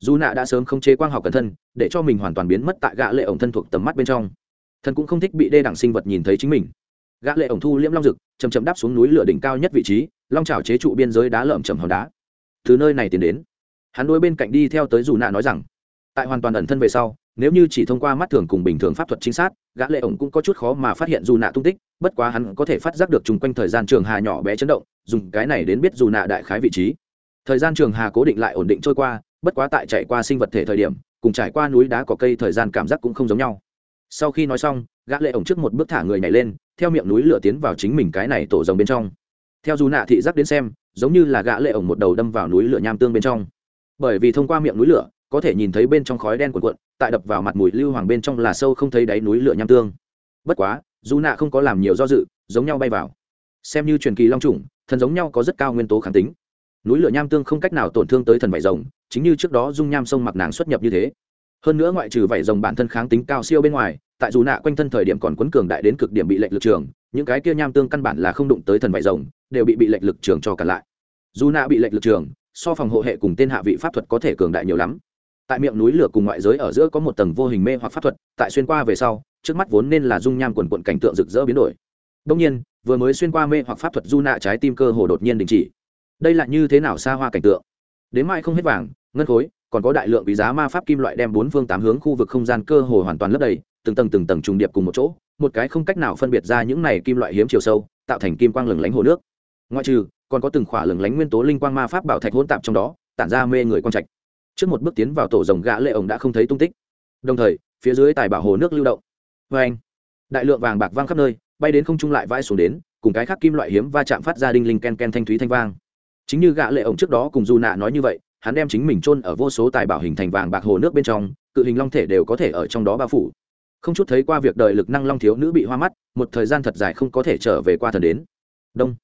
Dù nạ đã sớm không chế quang học cẩn thân, để cho mình hoàn toàn biến mất tại gã lệ ổng thân thuộc tầm mắt bên trong. Thần cũng không thích bị đê đẳng sinh vật nhìn thấy chính mình gã lệ ổng thu liễm long rực chầm chậm đáp xuống núi lửa đỉnh cao nhất vị trí, long trào chế trụ biên giới đá lởm chầm hòn đá. Từ nơi này tiến đến, hắn đuôi bên cạnh đi theo tới dù nạ nói rằng, tại hoàn toàn ẩn thân về sau, nếu như chỉ thông qua mắt thường cùng bình thường pháp thuật chính xác gã lệ ổng cũng có chút khó mà phát hiện dù nạ tung tích, bất quá hắn có thể phát giác được chung quanh thời gian trường hà nhỏ bé chấn động, dùng cái này đến biết dù nạ đại khái vị trí. Thời gian trường hà cố định lại ổn định trôi qua, bất quá tại chạy qua sinh vật thể thời điểm, cùng trải qua núi đá có cây thời gian cảm giác cũng không giống nhau. Sau khi nói xong, gã lệ ổng trước một bước thả người nhảy lên theo miệng núi lửa tiến vào chính mình cái này tổ rồng bên trong. Theo dù nạ thị giác đến xem, giống như là gã lệ ổng một đầu đâm vào núi lửa nham tương bên trong. Bởi vì thông qua miệng núi lửa, có thể nhìn thấy bên trong khói đen cuộn cuộn, tại đập vào mặt mùi lưu hoàng bên trong là sâu không thấy đáy núi lửa nham tương. Bất quá, dù nạ không có làm nhiều do dự, giống nhau bay vào. Xem như truyền kỳ long trùng thần giống nhau có rất cao nguyên tố kháng tính. Núi lửa nham tương không cách nào tổn thương tới thần vảy rồng, chính như trước đó dung nham sông mặc nàng xuất nhập như thế. Hơn nữa ngoại trừ vảy rồng bản thân kháng tính cao siêu bên ngoài tại dù nạ quanh thân thời điểm còn quấn cường đại đến cực điểm bị lệnh lực trường, những cái kia nham tương căn bản là không đụng tới thần vải rồng, đều bị bị lệnh lực trường cho cả lại. Dù nạ bị lệnh lực trường, so phòng hộ hệ cùng tên hạ vị pháp thuật có thể cường đại nhiều lắm. Tại miệng núi lửa cùng ngoại giới ở giữa có một tầng vô hình mê hoặc pháp thuật, tại xuyên qua về sau, trước mắt vốn nên là dung nham quần quận cảnh tượng rực rỡ biến đổi. Đông nhiên, vừa mới xuyên qua mê hoặc pháp thuật du nạ trái tim cơ hồ đột nhiên đình chỉ. Đây là như thế nào xa hoa cảnh tượng? Đến mai không hết vàng, ngân khối, còn có đại lượng quý giá ma pháp kim loại đem bốn phương tám hướng khu vực không gian cơ hồ hoàn toàn lấp đầy từng tầng từng tầng trùng điệp cùng một chỗ, một cái không cách nào phân biệt ra những này kim loại hiếm chiều sâu, tạo thành kim quang lừng lánh hồ nước. Ngoại trừ, còn có từng khỏa lừng lánh nguyên tố linh quang ma pháp bảo thạch hỗn tạp trong đó, tản ra mê người quang trạch. Trước một bước tiến vào tổ rồng gã lệ ổng đã không thấy tung tích. Đồng thời, phía dưới tài bảo hồ nước lưu động. Vê anh, đại lượng vàng bạc vang khắp nơi, bay đến không trung lại vãi xuống đến, cùng cái khác kim loại hiếm va chạm phát ra đinh linh ken ken thanh thúy thanh vang. Chính như gã lệ ổng trước đó cùng du nạ nói như vậy, hắn đem chính mình chôn ở vô số tài bảo hình thành vàng bạc hồ nước bên trong, cự hình long thể đều có thể ở trong đó bao phủ không chút thấy qua việc đời lực năng long thiếu nữ bị hoa mắt, một thời gian thật dài không có thể trở về qua thần đến. Đông.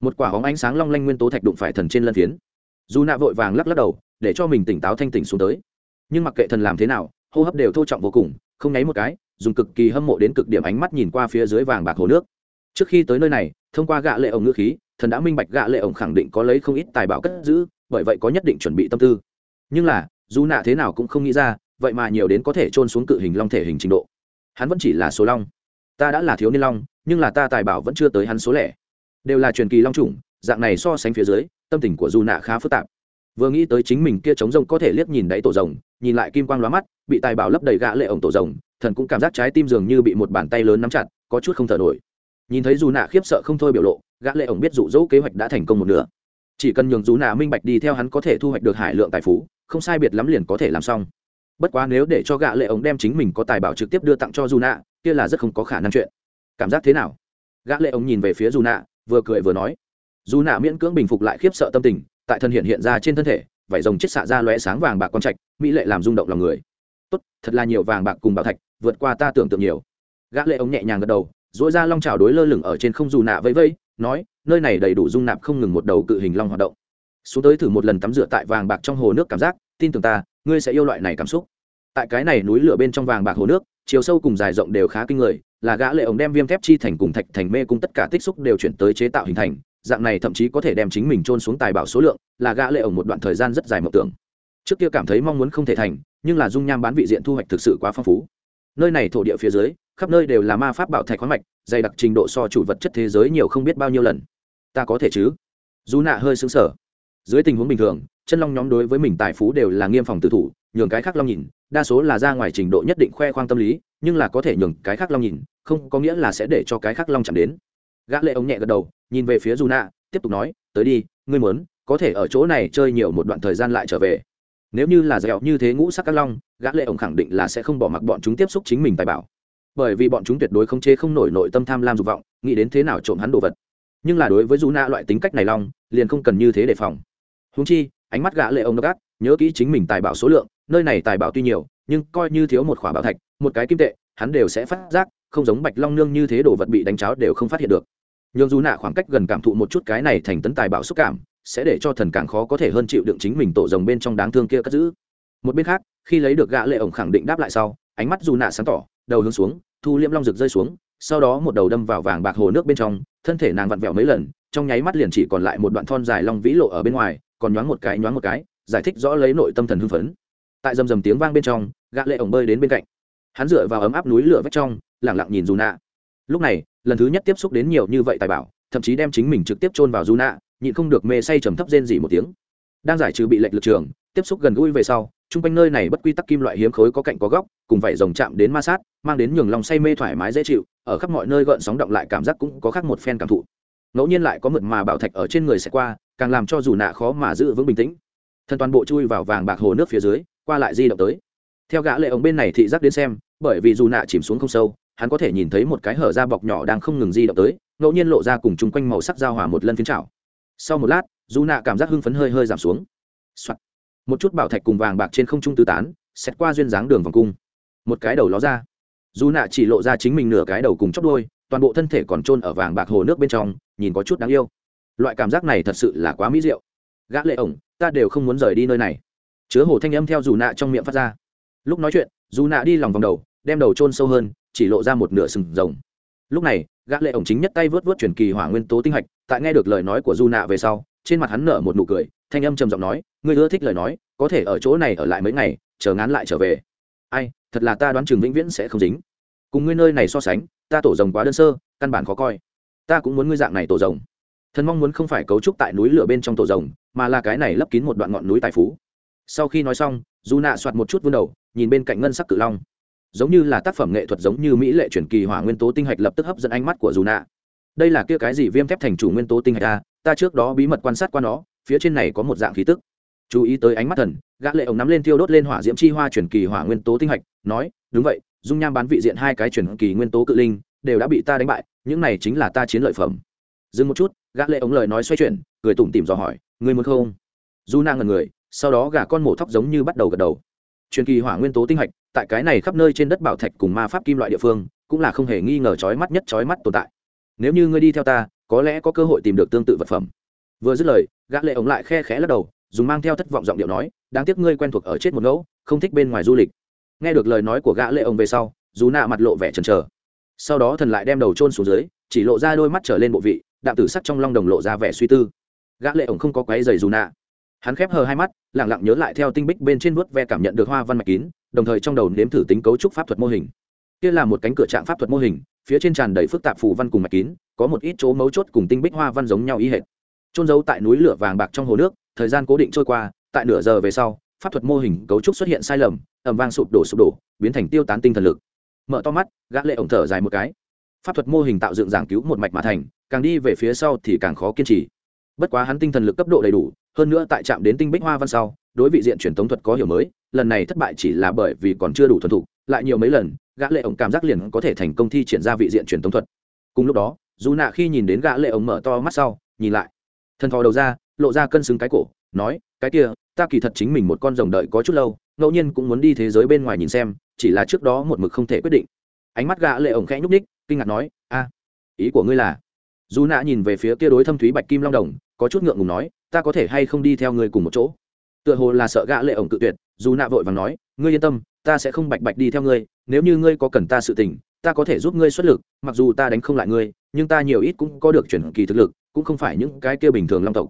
Một quả hóng ánh sáng long lanh nguyên tố thạch đụng phải thần trên lân phiến. Dù nạ vội vàng lắc lắc đầu, để cho mình tỉnh táo thanh tỉnh xuống tới. Nhưng mặc kệ thần làm thế nào, hô hấp đều thô trọng vô cùng, không nháy một cái, dùng cực kỳ hâm mộ đến cực điểm ánh mắt nhìn qua phía dưới vàng bạc hồ nước. Trước khi tới nơi này, thông qua gạ lệ ổng ngữ khí, thần đã minh bạch gạ lệ ổng khẳng định có lấy không ít tài bảo cất giữ, bởi vậy có nhất định chuẩn bị tâm tư. Nhưng là, dù nạ thế nào cũng không nghĩ ra, vậy mà nhiều đến có thể trôn xuống cự hình long thể hình trình độ hắn vẫn chỉ là số long. Ta đã là thiếu niên long, nhưng là ta tài bảo vẫn chưa tới hắn số lẻ. Đều là truyền kỳ long chủng, dạng này so sánh phía dưới, tâm tình của dù nạ khá phức tạp. Vừa nghĩ tới chính mình kia trống rông có thể liếc nhìn đáy tổ rồng, nhìn lại kim quang lóa mắt, bị tài bảo lấp đầy gã lệ ổng tổ rồng, thần cũng cảm giác trái tim dường như bị một bàn tay lớn nắm chặt, có chút không thở nổi. Nhìn thấy dù nạ khiếp sợ không thôi biểu lộ, gã lệ ổng biết dụ dỗ kế hoạch đã thành công một nửa. Chỉ cần nhường dù nạ minh bạch đi theo hắn có thể thu hoạch được hải lượng tài phú, không sai biệt lắm liền có thể làm xong bất quá nếu để cho gã lệ ổng đem chính mình có tài bảo trực tiếp đưa tặng cho dù nạ kia là rất không có khả năng chuyện. Cảm giác thế nào? Gã lệ ổng nhìn về phía dù nạ vừa cười vừa nói. Dù nạ miễn cưỡng bình phục lại khiếp sợ tâm tình, tại thân hiện hiện ra trên thân thể vảy rồng chết xạ ra lóe sáng vàng bạc quang trạch, mỹ lệ làm rung động lòng người. Tốt, thật là nhiều vàng bạc cùng bảo thạch, vượt qua ta tưởng tượng nhiều. Gã lệ ống nhẹ nhàng gật đầu dỗi ra long chảo đối lơ lửng ở trên không dù nạ vẫy vẫy, nói, nơi này đầy đủ dung nạp không ngừng một đầu cự hình long hoạt động. Xuống tới thử một lần tắm rửa tại vàng bạc trong hồ nước cảm giác, tin tưởng ta, ngươi sẽ yêu loại này cảm xúc tại cái này núi lửa bên trong vàng bạc hồ nước, chiều sâu cùng dài rộng đều khá kinh người, là gã lệ ổng đem viêm thép chi thành cùng thạch thành mê cùng tất cả tích xúc đều chuyển tới chế tạo hình thành, dạng này thậm chí có thể đem chính mình trôn xuống tài bảo số lượng, là gã lệ ổng một đoạn thời gian rất dài mộng tưởng. Trước kia cảm thấy mong muốn không thể thành, nhưng là dung nham bán vị diện thu hoạch thực sự quá phong phú. Nơi này thổ địa phía dưới, khắp nơi đều là ma pháp bảo thạch khoáng mạch, dày đặc trình độ so chủ vật chất thế giới nhiều không biết bao nhiêu lần. Ta có thể chứ? Dù nạ hơi xứng sở dưới tình huống bình thường, chân long nhóm đối với mình tài phú đều là nghiêm phòng tự thủ nhường cái khác long nhìn, đa số là ra ngoài trình độ nhất định khoe khoang tâm lý, nhưng là có thể nhường cái khác long nhìn, không có nghĩa là sẽ để cho cái khác long chạm đến. Gã lệ ống nhẹ gật đầu, nhìn về phía dù nạ tiếp tục nói, tới đi, ngươi muốn, có thể ở chỗ này chơi nhiều một đoạn thời gian lại trở về. Nếu như là dẻo như thế ngũ sắc các long, gã lệ ổng khẳng định là sẽ không bỏ mặc bọn chúng tiếp xúc chính mình tài bảo. Bởi vì bọn chúng tuyệt đối không chế không nổi nội tâm tham lam dục vọng, nghĩ đến thế nào trộm hắn đồ vật. Nhưng là đối với dù nạ loại tính cách này long, liền không cần như thế đề phòng. Huống chi, ánh mắt gã lệ ông gác nhớ kỹ chính mình tài bảo số lượng nơi này tài bảo tuy nhiều, nhưng coi như thiếu một khỏa bảo thạch, một cái kim tệ, hắn đều sẽ phát giác, không giống bạch long nương như thế đồ vật bị đánh cháo đều không phát hiện được. Nhường dù nạ khoảng cách gần cảm thụ một chút cái này thành tấn tài bảo xúc cảm, sẽ để cho thần càng khó có thể hơn chịu đựng chính mình tổ rồng bên trong đáng thương kia cất giữ. Một bên khác, khi lấy được gã lệ ổng khẳng định đáp lại sau, ánh mắt dù nạ sáng tỏ, đầu hướng xuống, thu liễm long rực rơi xuống, sau đó một đầu đâm vào vàng bạc hồ nước bên trong, thân thể nàng vặn vẹo mấy lần, trong nháy mắt liền chỉ còn lại một đoạn thon dài long vĩ lộ ở bên ngoài, còn nhoáng một cái, nhoáng một cái, giải thích rõ lấy nội tâm thần hưng phấn tại rầm rầm tiếng vang bên trong, gã lệ ổng bơi đến bên cạnh. Hắn dựa vào ấm áp núi lửa vách trong, lặng lặng nhìn dù nạ lúc này, lần thứ nhất tiếp xúc đến nhiều như vậy tài bảo, thậm chí đem chính mình trực tiếp chôn vào dù nạ nhịn không được mê say trầm thấp rên dỉ một tiếng. Đang giải trừ bị lệch lực trường, tiếp xúc gần gũi về sau, chung quanh nơi này bất quy tắc kim loại hiếm khối có cạnh có góc, cùng vảy rồng chạm đến ma sát, mang đến nhường lòng say mê thoải mái dễ chịu, ở khắp mọi nơi gợn sóng động lại cảm giác cũng có khác một phen cảm thụ. Ngẫu nhiên lại có mượt mà bảo thạch ở trên người sẽ qua, càng làm cho dù nạ khó mà giữ vững bình tĩnh. Thân toàn bộ chui vào vàng bạc hồ nước phía dưới qua lại di động tới. Theo gã lệ ống bên này thị giác đến xem, bởi vì dù nạ chìm xuống không sâu, hắn có thể nhìn thấy một cái hở ra bọc nhỏ đang không ngừng di động tới, ngẫu nhiên lộ ra cùng chung quanh màu sắc giao hòa một lần phiến trào sau một lát, dù nạ cảm giác hưng phấn hơi hơi giảm xuống、Soạn. một chút bảo thạch cùng vàng bạc trên không trung tứ tán xét qua duyên dáng đường vòng cung. Một cái đầu ló ra. Dù nạ chỉ lộ ra chính mình nửa cái đầu cùng chóc đôi toàn bộ thân thể còn trôn ở vàng bạc hồ nước bên trong, nhìn có chút đáng yêu. Loại cảm giác này thật sự là quá mỹ diệu. Gã lệ ổng ta đều không muốn rời đi nơi này chứa hồ thanh âm theo dù nạ trong miệng phát ra. Lúc nói chuyện, dù nạ đi lòng vòng đầu, đem đầu chôn sâu hơn, chỉ lộ ra một nửa sừng rồng. Lúc này, gã lệ ổng chính nhất tay vớt vớt truyền kỳ hỏa nguyên tố tinh hạch, tại nghe được lời nói của du nạ về sau, trên mặt hắn nở một nụ cười, thanh âm trầm giọng nói, ngươi ưa thích lời nói, có thể ở chỗ này ở lại mấy ngày, chờ ngán lại trở về. Ai, thật là ta đoán chừng vĩnh viễn sẽ không dính. Cùng ngươi nơi này so sánh, ta tổ rồng quá đơn sơ, căn bản khó coi. Ta cũng muốn ngươi dạng này tổ rồng. Thần mong muốn không phải cấu trúc tại núi lửa bên trong tổ rồng, mà là cái này lấp kín một đoạn ngọn núi tài phú sau khi nói xong dù nạ soạt một chút vươn đầu, nhìn bên cạnh ngân sắc cự long. Giống như là tác phẩm nghệ thuật giống như mỹ lệ truyền kỳ hỏa nguyên tố tinh hạch lập tức hấp dẫn ánh mắt của dù nạ. Đây là kia cái gì viêm thép thành chủ nguyên tố tinh hạch ta ta trước đó bí mật quan sát qua nó, phía trên này có một dạng khí tức. Chú ý tới ánh mắt thần, gã lệ ống nắm lên thiêu đốt lên hỏa diễm chi hoa truyền kỳ hỏa nguyên tố tinh hạch, nói, đúng vậy, dung nham bán vị diện hai cái truyền kỳ nguyên tố cự linh, đều đã bị ta đánh bại, những này chính là ta chiến lợi phẩm. Dừng một chút, gã lệ ống lời nói xoay chuyển, cười tủm tỉm dò hỏi, ngươi muốn không? Du nàng ngần người sau đó gã con mổ thóc giống như bắt đầu gật đầu. Truyền kỳ hỏa nguyên tố tinh hạch, tại cái này khắp nơi trên đất bảo thạch cùng ma pháp kim loại địa phương, cũng là không hề nghi ngờ chói mắt nhất chói mắt tồn tại. Nếu như ngươi đi theo ta, có lẽ có cơ hội tìm được tương tự vật phẩm. Vừa dứt lời, gã lệ ống lại khe khẽ lắc đầu, dùng mang theo thất vọng giọng điệu nói, đáng tiếc ngươi quen thuộc ở chết một ngẫu, không thích bên ngoài du lịch. Nghe được lời nói của gã lệ ống về sau, dù nạ mặt lộ vẻ chần chờ. Sau đó thần lại đem đầu trôn xuống dưới, chỉ lộ ra đôi mắt trở lên bộ vị, đạm tử sắc trong long đồng lộ ra vẻ suy tư. Gã lệ ổng không có quấy giày dù nạ hắn khép hờ hai mắt lẳng lặng nhớ lại theo tinh bích bên trên vuốt ve cảm nhận được hoa văn mạch kín, đồng thời trong đầu nếm thử tính cấu trúc pháp thuật mô hình. Kia là một cánh cửa trạng pháp thuật mô hình, phía trên tràn đầy phức tạp phù văn cùng mạch kín, có một ít chỗ mấu chốt cùng tinh bích hoa văn giống nhau ý hệt. Trôn giấu tại núi lửa vàng bạc trong hồ nước, thời gian cố định trôi qua, tại nửa giờ về sau, pháp thuật mô hình cấu trúc xuất hiện sai lầm ẩm vang sụp đổ sụp đổ, biến thành tiêu tán tinh thần lực. Mở to mắt, gã lệ ổng thở dài một cái. Pháp thuật mô hình tạo dựng giảng cứu một mạch mà thành, càng đi về phía sau thì càng khó kiên trì bất quá hắn tinh thần lực cấp độ đầy đủ, hơn nữa tại trạm đến tinh bích hoa văn sau, đối vị diện truyền thống thuật có hiểu mới, lần này thất bại chỉ là bởi vì còn chưa đủ thuần thục, lại nhiều mấy lần, gã lệ ổng cảm giác liền có thể thành công thi triển ra vị diện truyền thống thuật. Cùng lúc đó, dù nạ khi nhìn đến gã lệ ổng mở to mắt sau, nhìn lại. Thân thò đầu ra, lộ ra cân xứng cái cổ, nói, cái kia, ta kỳ thật chính mình một con rồng đợi có chút lâu, ngẫu nhiên cũng muốn đi thế giới bên ngoài nhìn xem, chỉ là trước đó một mực không thể quyết định. Ánh mắt gã lệ ổng khẽ nhúc ních kinh ngạc nói, a, ý của ngươi là dù nạ nhìn về phía kia đối thâm thúy bạch kim long đồng, có chút ngượng ngùng nói, ta có thể hay không đi theo ngươi cùng một chỗ? Tựa hồ là sợ gã lệ ổng cự tuyệt, dù nạ vội vàng nói, ngươi yên tâm, ta sẽ không bạch bạch đi theo ngươi, nếu như ngươi có cần ta sự tình, ta có thể giúp ngươi xuất lực, mặc dù ta đánh không lại ngươi, nhưng ta nhiều ít cũng có được chuyển kỳ thực lực, cũng không phải những cái kia bình thường long tộc.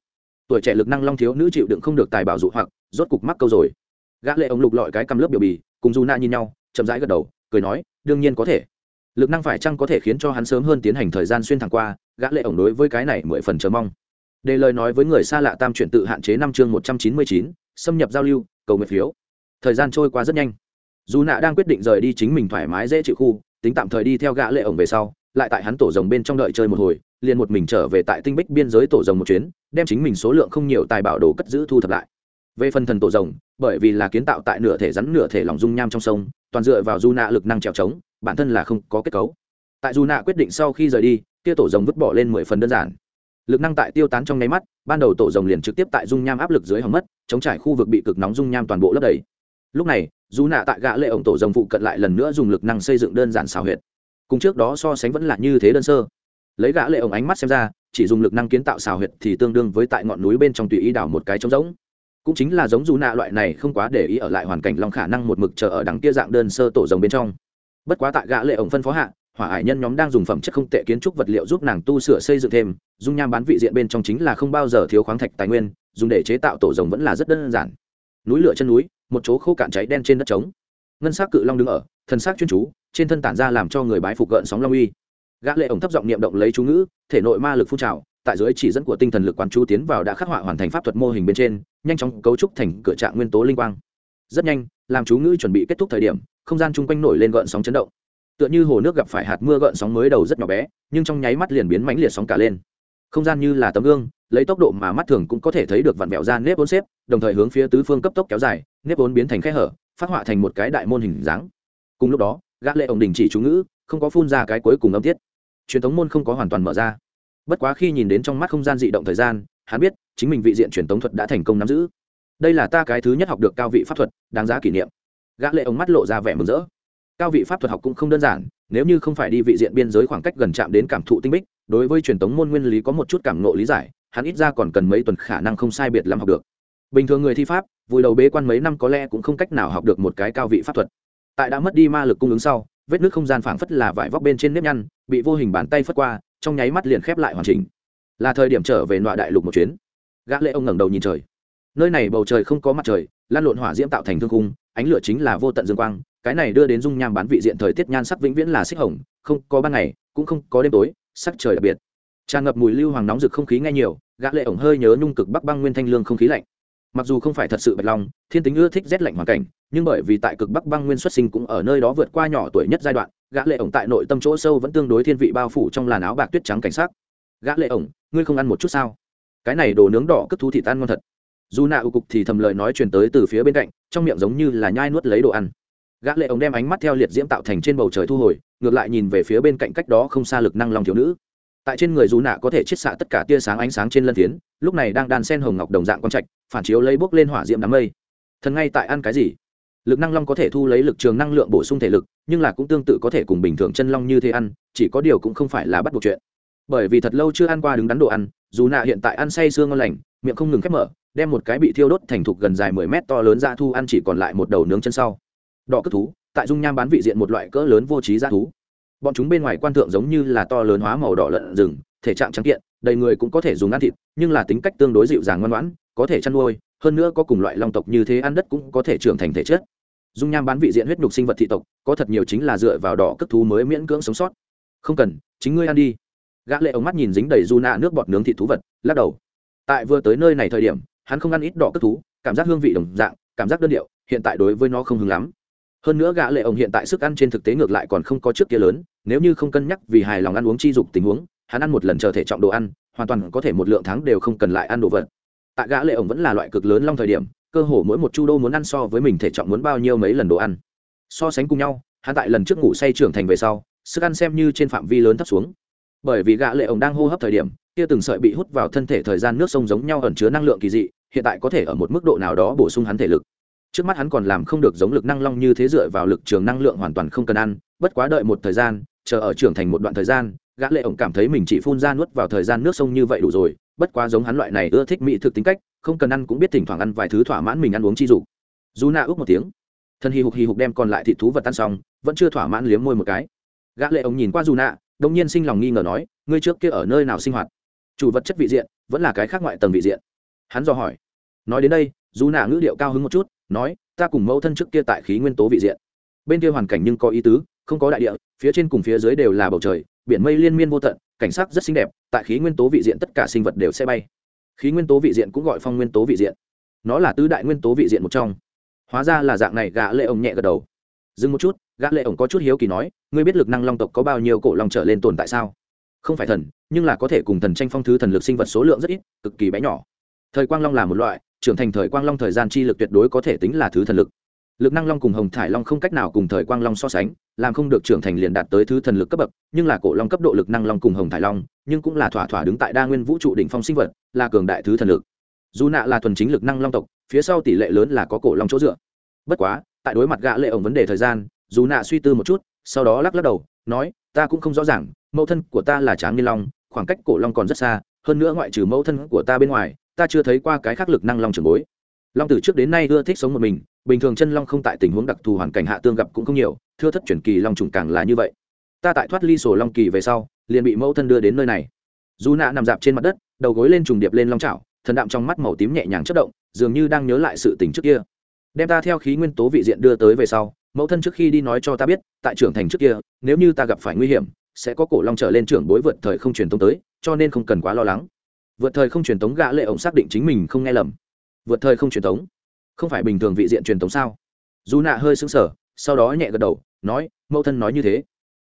Tuổi trẻ lực năng long thiếu nữ chịu đựng không được tài bảo dụ hoặc, rốt cục mắc câu rồi. Gã lệ ổng lục lọi cái cầm lớp biểu bì, cùng dù nạ nhìn nhau, chậm rãi gật đầu, cười nói, đương nhiên có thể lực năng phải chăng có thể khiến cho hắn sớm hơn tiến hành thời gian xuyên thẳng qua, gã lệ ổng đối với cái này mười phần chờ mong. Để lời nói với người xa lạ tam chuyển tự hạn chế năm chương một trăm chín mươi chín, xâm nhập giao lưu, cầu nguyện phiếu. Thời gian trôi qua rất nhanh. Dù nạ đang quyết định rời đi chính mình thoải mái dễ chịu khu, tính tạm thời đi theo gã lệ ổng về sau, lại tại hắn tổ rồng bên trong đợi chơi một hồi, liền một mình trở về tại tinh bích biên giới tổ rồng một chuyến, đem chính mình số lượng không nhiều tài bảo đồ cất giữ thu thập lại. Về phần thần tổ rồng, bởi vì là kiến tạo tại nửa thể rắn nửa thể lòng dung nham trong sông, toàn dựa vào du nạ lực năng trèo trống bản thân là không có kết cấu. Tại dù nạ quyết định sau khi rời đi, kia tổ rồng vứt bỏ lên mười phần đơn giản. Lực năng tại tiêu tán trong nháy mắt, ban đầu tổ rồng liền trực tiếp tại dung nham áp lực dưới hầm mất, chống trải khu vực bị cực nóng dung nham toàn bộ lấp đầy. Lúc này, dù nạ tại gã lệ ổng tổ rồng phụ cận lại lần nữa dùng lực năng xây dựng đơn giản xào huyệt. Cùng trước đó so sánh vẫn là như thế đơn sơ. Lấy gã lệ ổng ánh mắt xem ra, chỉ dùng lực năng kiến tạo xào huyệt thì tương đương với tại ngọn núi bên trong tùy ý đào một cái trống rỗng. Cũng chính là giống dù nạ loại này không quá để ý ở lại hoàn cảnh long khả năng một mực chờ ở đằng kia dạng đơn sơ tổ rồng bên trong bất quá tại gã lệ ổng phân phó hạ, hỏa hải nhân nhóm đang dùng phẩm chất không tệ kiến trúc vật liệu giúp nàng tu sửa xây dựng thêm, dung nham bán vị diện bên trong chính là không bao giờ thiếu khoáng thạch tài nguyên, dùng để chế tạo tổ rồng vẫn là rất đơn giản. Núi lửa chân núi, một chỗ khô cạn cháy đen trên đất trống. Ngân sắc cự long đứng ở, thần sắc chuyên chú, trên thân tản ra làm cho người bái phục gợn sóng long uy. Gã lệ ổng thấp giọng niệm động lấy chú ngữ, thể nội ma lực phun trào, tại dưới chỉ dẫn của tinh thần lực quán chú tiến vào đã khắc họa hoàn thành pháp thuật mô hình bên trên, nhanh chóng cấu trúc thành cửa trạng nguyên tố linh quang. Rất nhanh, làm chú ngữ chuẩn bị kết thúc thời điểm không gian chung quanh nổi lên gợn sóng chấn động. Tựa như hồ nước gặp phải hạt mưa gợn sóng mới đầu rất nhỏ bé, nhưng trong nháy mắt liền biến mãnh liệt sóng cả lên. Không gian như là tấm gương, lấy tốc độ mà mắt thường cũng có thể thấy được vặn vẹo ra nếp vốn xếp, đồng thời hướng phía tứ phương cấp tốc kéo dài, nếp vốn biến thành khe hở, phát họa thành một cái đại môn hình dáng. Cùng lúc đó, gã lệ ổng đình chỉ chú ngữ, không có phun ra cái cuối cùng âm tiết. Truyền thống môn không có hoàn toàn mở ra. Bất quá khi nhìn đến trong mắt không gian dị động thời gian, hắn biết, chính mình vị diện truyền thống thuật đã thành công nắm giữ. Đây là ta cái thứ nhất học được cao vị pháp thuật, đáng giá kỷ niệm gã lệ ống mắt lộ ra vẻ mừng rỡ. Cao vị pháp thuật học cũng không đơn giản, nếu như không phải đi vị diện biên giới khoảng cách gần chạm đến cảm thụ tinh bích, đối với truyền thống môn nguyên lý có một chút cảm ngộ lý giải, hắn ít ra còn cần mấy tuần khả năng không sai biệt lắm học được. Bình thường người thi pháp, vùi đầu bế quan mấy năm có lẽ cũng không cách nào học được một cái cao vị pháp thuật. Tại đã mất đi ma lực cung ứng sau, vết nước không gian phảng phất là vải vóc bên trên nếp nhăn, bị vô hình bàn tay phất qua, trong nháy mắt liền khép lại hoàn chỉnh. Là thời điểm trở về nọa đại lục một chuyến. Gã lệ ông ngẩng đầu nhìn trời. Nơi này bầu trời không có mặt trời, lan lộn hỏa diễm tạo thành thương khung ánh lửa chính là vô tận dương quang, cái này đưa đến dung nham bán vị diện thời tiết nhan sắc vĩnh viễn là xích hồng, không có ban ngày, cũng không có đêm tối, sắc trời đặc biệt. Tràn ngập mùi lưu hoàng nóng rực không khí nghe nhiều, gã lệ ổng hơi nhớ nhung cực bắc băng nguyên thanh lương không khí lạnh. Mặc dù không phải thật sự bạch long, thiên tính ưa thích rét lạnh hoàn cảnh, nhưng bởi vì tại cực bắc băng nguyên xuất sinh cũng ở nơi đó vượt qua nhỏ tuổi nhất giai đoạn, gã lệ ổng tại nội tâm chỗ sâu vẫn tương đối thiên vị bao phủ trong làn áo bạc tuyết trắng cảnh sắc. Gã lệ ổng, ngươi không ăn một chút sao? Cái này đồ nướng đỏ cất thú thịt tan ngon thật. Dù nạ ưu cục thì thầm lời nói truyền tới từ phía bên cạnh trong miệng giống như là nhai nuốt lấy đồ ăn. Gã lệ ổng đem ánh mắt theo liệt diễm tạo thành trên bầu trời thu hồi, ngược lại nhìn về phía bên cạnh cách đó không xa lực năng long thiếu nữ. Tại trên người dù nạ có thể chiết xạ tất cả tia sáng ánh sáng trên lân thiến lúc này đang đan sen hồng ngọc đồng dạng quang trạch, phản chiếu lấy bốc lên hỏa diễm đám mây. Thần ngay tại ăn cái gì? Lực năng long có thể thu lấy lực trường năng lượng bổ sung thể lực, nhưng là cũng tương tự có thể cùng bình thường chân long như thế ăn, chỉ có điều cũng không phải là bắt buộc chuyện. Bởi vì thật lâu chưa ăn qua đứng đắn đồ ăn, dù nạ hiện tại ăn say sương ngon lành, miệng không ngừng khép mở đem một cái bị thiêu đốt thành thục gần dài mười mét to lớn ra thu ăn chỉ còn lại một đầu nướng chân sau. Đỏ cất thú, tại dung nham bán vị diện một loại cỡ lớn vô trí ra thú. Bọn chúng bên ngoài quan thượng giống như là to lớn hóa màu đỏ lợn rừng, thể trạng trắng kiện, đầy người cũng có thể dùng ăn thịt, nhưng là tính cách tương đối dịu dàng ngoan ngoãn, có thể chăn nuôi, hơn nữa có cùng loại long tộc như thế ăn đất cũng có thể trưởng thành thể chất. Dung nham bán vị diện huyết nhục sinh vật thị tộc, có thật nhiều chính là dựa vào đỏ cất thú mới miễn cưỡng sống sót. Không cần, chính ngươi ăn đi. Gã lệ ống mắt nhìn dính đầy du nạ nước bọt nướng thịt thú vật, lắc đầu. Tại vừa tới nơi này thời điểm hắn không ăn ít đỏ cất thú, cảm giác hương vị đồng dạng, cảm giác đơn điệu, hiện tại đối với nó không hứng lắm. Hơn nữa gã lệ ổng hiện tại sức ăn trên thực tế ngược lại còn không có trước kia lớn, nếu như không cân nhắc vì hài lòng ăn uống chi dục tình huống, hắn ăn một lần chờ thể trọng đồ ăn, hoàn toàn có thể một lượng tháng đều không cần lại ăn đồ vật. Tại gã lệ ổng vẫn là loại cực lớn long thời điểm, cơ hồ mỗi một chu đô muốn ăn so với mình thể trọng muốn bao nhiêu mấy lần đồ ăn. So sánh cùng nhau, hắn tại lần trước ngủ say trưởng thành về sau, sức ăn xem như trên phạm vi lớn thấp xuống. Bởi vì gã lệ ổng đang hô hấp thời điểm kia từng sợi bị hút vào thân thể thời gian nước sông giống nhau ẩn chứa năng lượng kỳ dị, hiện tại có thể ở một mức độ nào đó bổ sung hắn thể lực. Trước mắt hắn còn làm không được giống lực năng long như thế dựa vào lực trường năng lượng hoàn toàn không cần ăn, bất quá đợi một thời gian, chờ ở trưởng thành một đoạn thời gian, gã lệ ổng cảm thấy mình chỉ phun ra nuốt vào thời gian nước sông như vậy đủ rồi, bất quá giống hắn loại này ưa thích mỹ thực tính cách, không cần ăn cũng biết thỉnh thoảng ăn vài thứ thỏa mãn mình ăn uống chi dục. Dù na ước một tiếng, thân hi hục hi hục đem còn lại thịt thú vật ăn xong, vẫn chưa thỏa mãn liếm môi một cái. Gã lệ ổng nhìn qua dù nạ đông nhiên sinh lòng nghi ngờ nói, ngươi trước kia ở nơi nào sinh hoạt? Chủ vật chất vị diện vẫn là cái khác ngoại tầng vị diện. Hắn dò hỏi. Nói đến đây, dù nạ ngữ điệu cao hứng một chút, nói, ta cùng mẫu thân trước kia tại khí nguyên tố vị diện. Bên kia hoàn cảnh nhưng có ý tứ, không có đại địa, phía trên cùng phía dưới đều là bầu trời, biển mây liên miên vô tận, cảnh sắc rất xinh đẹp, tại khí nguyên tố vị diện tất cả sinh vật đều sẽ bay. Khí nguyên tố vị diện cũng gọi phong nguyên tố vị diện. Nó là tứ đại nguyên tố vị diện một trong. Hóa ra là dạng này, gã lệ ổng nhẹ gật đầu. Dừng một chút, gã lệ ổng có chút hiếu kỳ nói, ngươi biết lực năng long tộc có bao nhiêu cổ long trở lên tồn tại sao? Không phải thần, nhưng là có thể cùng thần tranh phong thứ thần lực sinh vật số lượng rất ít, cực kỳ bé nhỏ. Thời quang long là một loại, trưởng thành thời quang long thời gian chi lực tuyệt đối có thể tính là thứ thần lực. Lực năng long cùng hồng thải long không cách nào cùng thời quang long so sánh, làm không được trưởng thành liền đạt tới thứ thần lực cấp bậc, nhưng là cổ long cấp độ lực năng long cùng hồng thải long, nhưng cũng là thỏa thỏa đứng tại đa nguyên vũ trụ đỉnh phong sinh vật, là cường đại thứ thần lực. Dù nạ là thuần chính lực năng long tộc, phía sau tỷ lệ lớn là có cổ long chỗ dựa. Bất quá, tại đối mặt gã lệ ổng vấn đề thời gian, dù nạ suy tư một chút, sau đó lắc lắc đầu, nói ta cũng không rõ ràng, mẫu thân của ta là tráng niên long, khoảng cách cổ long còn rất xa, hơn nữa ngoại trừ mẫu thân của ta bên ngoài, ta chưa thấy qua cái khác lực năng long trường bối. Long từ trước đến nay ưa thích sống một mình, bình thường chân long không tại tình huống đặc thù hoàn cảnh hạ tương gặp cũng không nhiều, thưa thất chuyển kỳ long trùng càng là như vậy. Ta tại thoát ly sổ long kỳ về sau, liền bị mẫu thân đưa đến nơi này. Dù nạ nằm dạp trên mặt đất, đầu gối lên trùng điệp lên long trào thần đạm trong mắt màu tím nhẹ nhàng chất động, dường như đang nhớ lại sự tình trước kia. Đem ta theo khí nguyên tố vị diện đưa tới về sau mẫu thân trước khi đi nói cho ta biết, tại trưởng thành trước kia, nếu như ta gặp phải nguy hiểm, sẽ có cổ long trở lên trưởng bối vượt thời không truyền tống tới, cho nên không cần quá lo lắng. Vượt thời không truyền tống gã lệ ổng xác định chính mình không nghe lầm. Vượt thời không truyền tống? Không phải bình thường vị diện truyền tống sao? Dù nạ hơi sững sờ, sau đó nhẹ gật đầu, nói, mẫu thân nói như thế.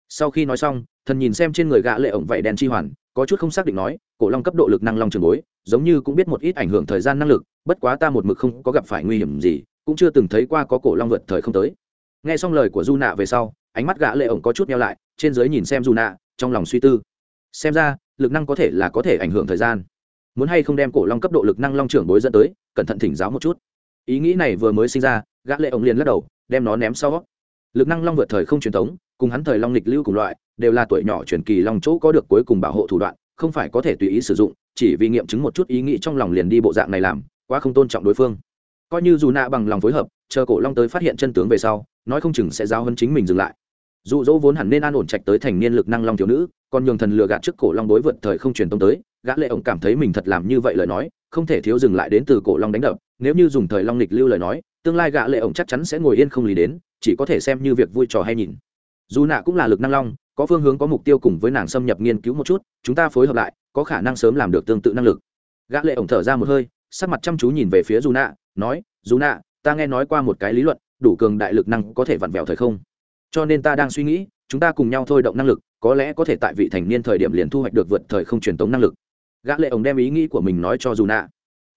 Sau khi nói xong, thần nhìn xem trên người gã lệ ổng vảy đen chi hoàn, có chút không xác định nói, cổ long cấp độ lực năng long trường bối, giống như cũng biết một ít ảnh hưởng thời gian năng lực, bất quá ta một mực không có gặp phải nguy hiểm gì, cũng chưa từng thấy qua có cổ long vượt thời không tới nghe xong lời của du nạ về sau, ánh mắt gã lệ ổng có chút nhéo lại, trên dưới nhìn xem du nạ trong lòng suy tư. Xem ra, lực năng có thể là có thể ảnh hưởng thời gian. Muốn hay không đem cổ long cấp độ lực năng long trưởng bối dẫn tới, cẩn thận thỉnh giáo một chút. Ý nghĩ này vừa mới sinh ra, gã lệ ổng liền lắc đầu, đem nó ném sau. Lực năng long vượt thời không truyền thống, cùng hắn thời long lịch lưu cùng loại, đều là tuổi nhỏ truyền kỳ long chỗ có được cuối cùng bảo hộ thủ đoạn, không phải có thể tùy ý sử dụng, chỉ vì nghiệm chứng một chút ý nghĩ trong lòng liền đi bộ dạng này làm, quá không tôn trọng đối phương. Coi như dù nạ bằng lòng phối hợp chờ cổ long tới phát hiện chân tướng về sau, nói không chừng sẽ giao hơn chính mình dừng lại. Dụ dỗ vốn hẳn nên an ổn trạch tới thành niên lực năng long thiếu nữ, còn nhường thần lừa gạt trước cổ long đối vượt thời không truyền tông tới, gã lệ ổng cảm thấy mình thật làm như vậy lời nói, không thể thiếu dừng lại đến từ cổ long đánh đập, nếu như dùng thời long lịch lưu lời nói, tương lai gã lệ ổng chắc chắn sẽ ngồi yên không lý đến, chỉ có thể xem như việc vui trò hay nhìn. Dù nạ cũng là lực năng long, có phương hướng có mục tiêu cùng với nàng xâm nhập nghiên cứu một chút, chúng ta phối hợp lại, có khả năng sớm làm được tương tự năng lực. Gã lệ ổng thở ra một hơi, sắc mặt chăm chú nhìn về phía dù nạ, nói, dù nạ ta nghe nói qua một cái lý luận, đủ cường đại lực năng có thể vặn vẹo thời không. Cho nên ta đang suy nghĩ, chúng ta cùng nhau thôi động năng lực, có lẽ có thể tại vị thành niên thời điểm liền thu hoạch được vượt thời không truyền tống năng lực. Gã lệ ổng đem ý nghĩ của mình nói cho dù nạ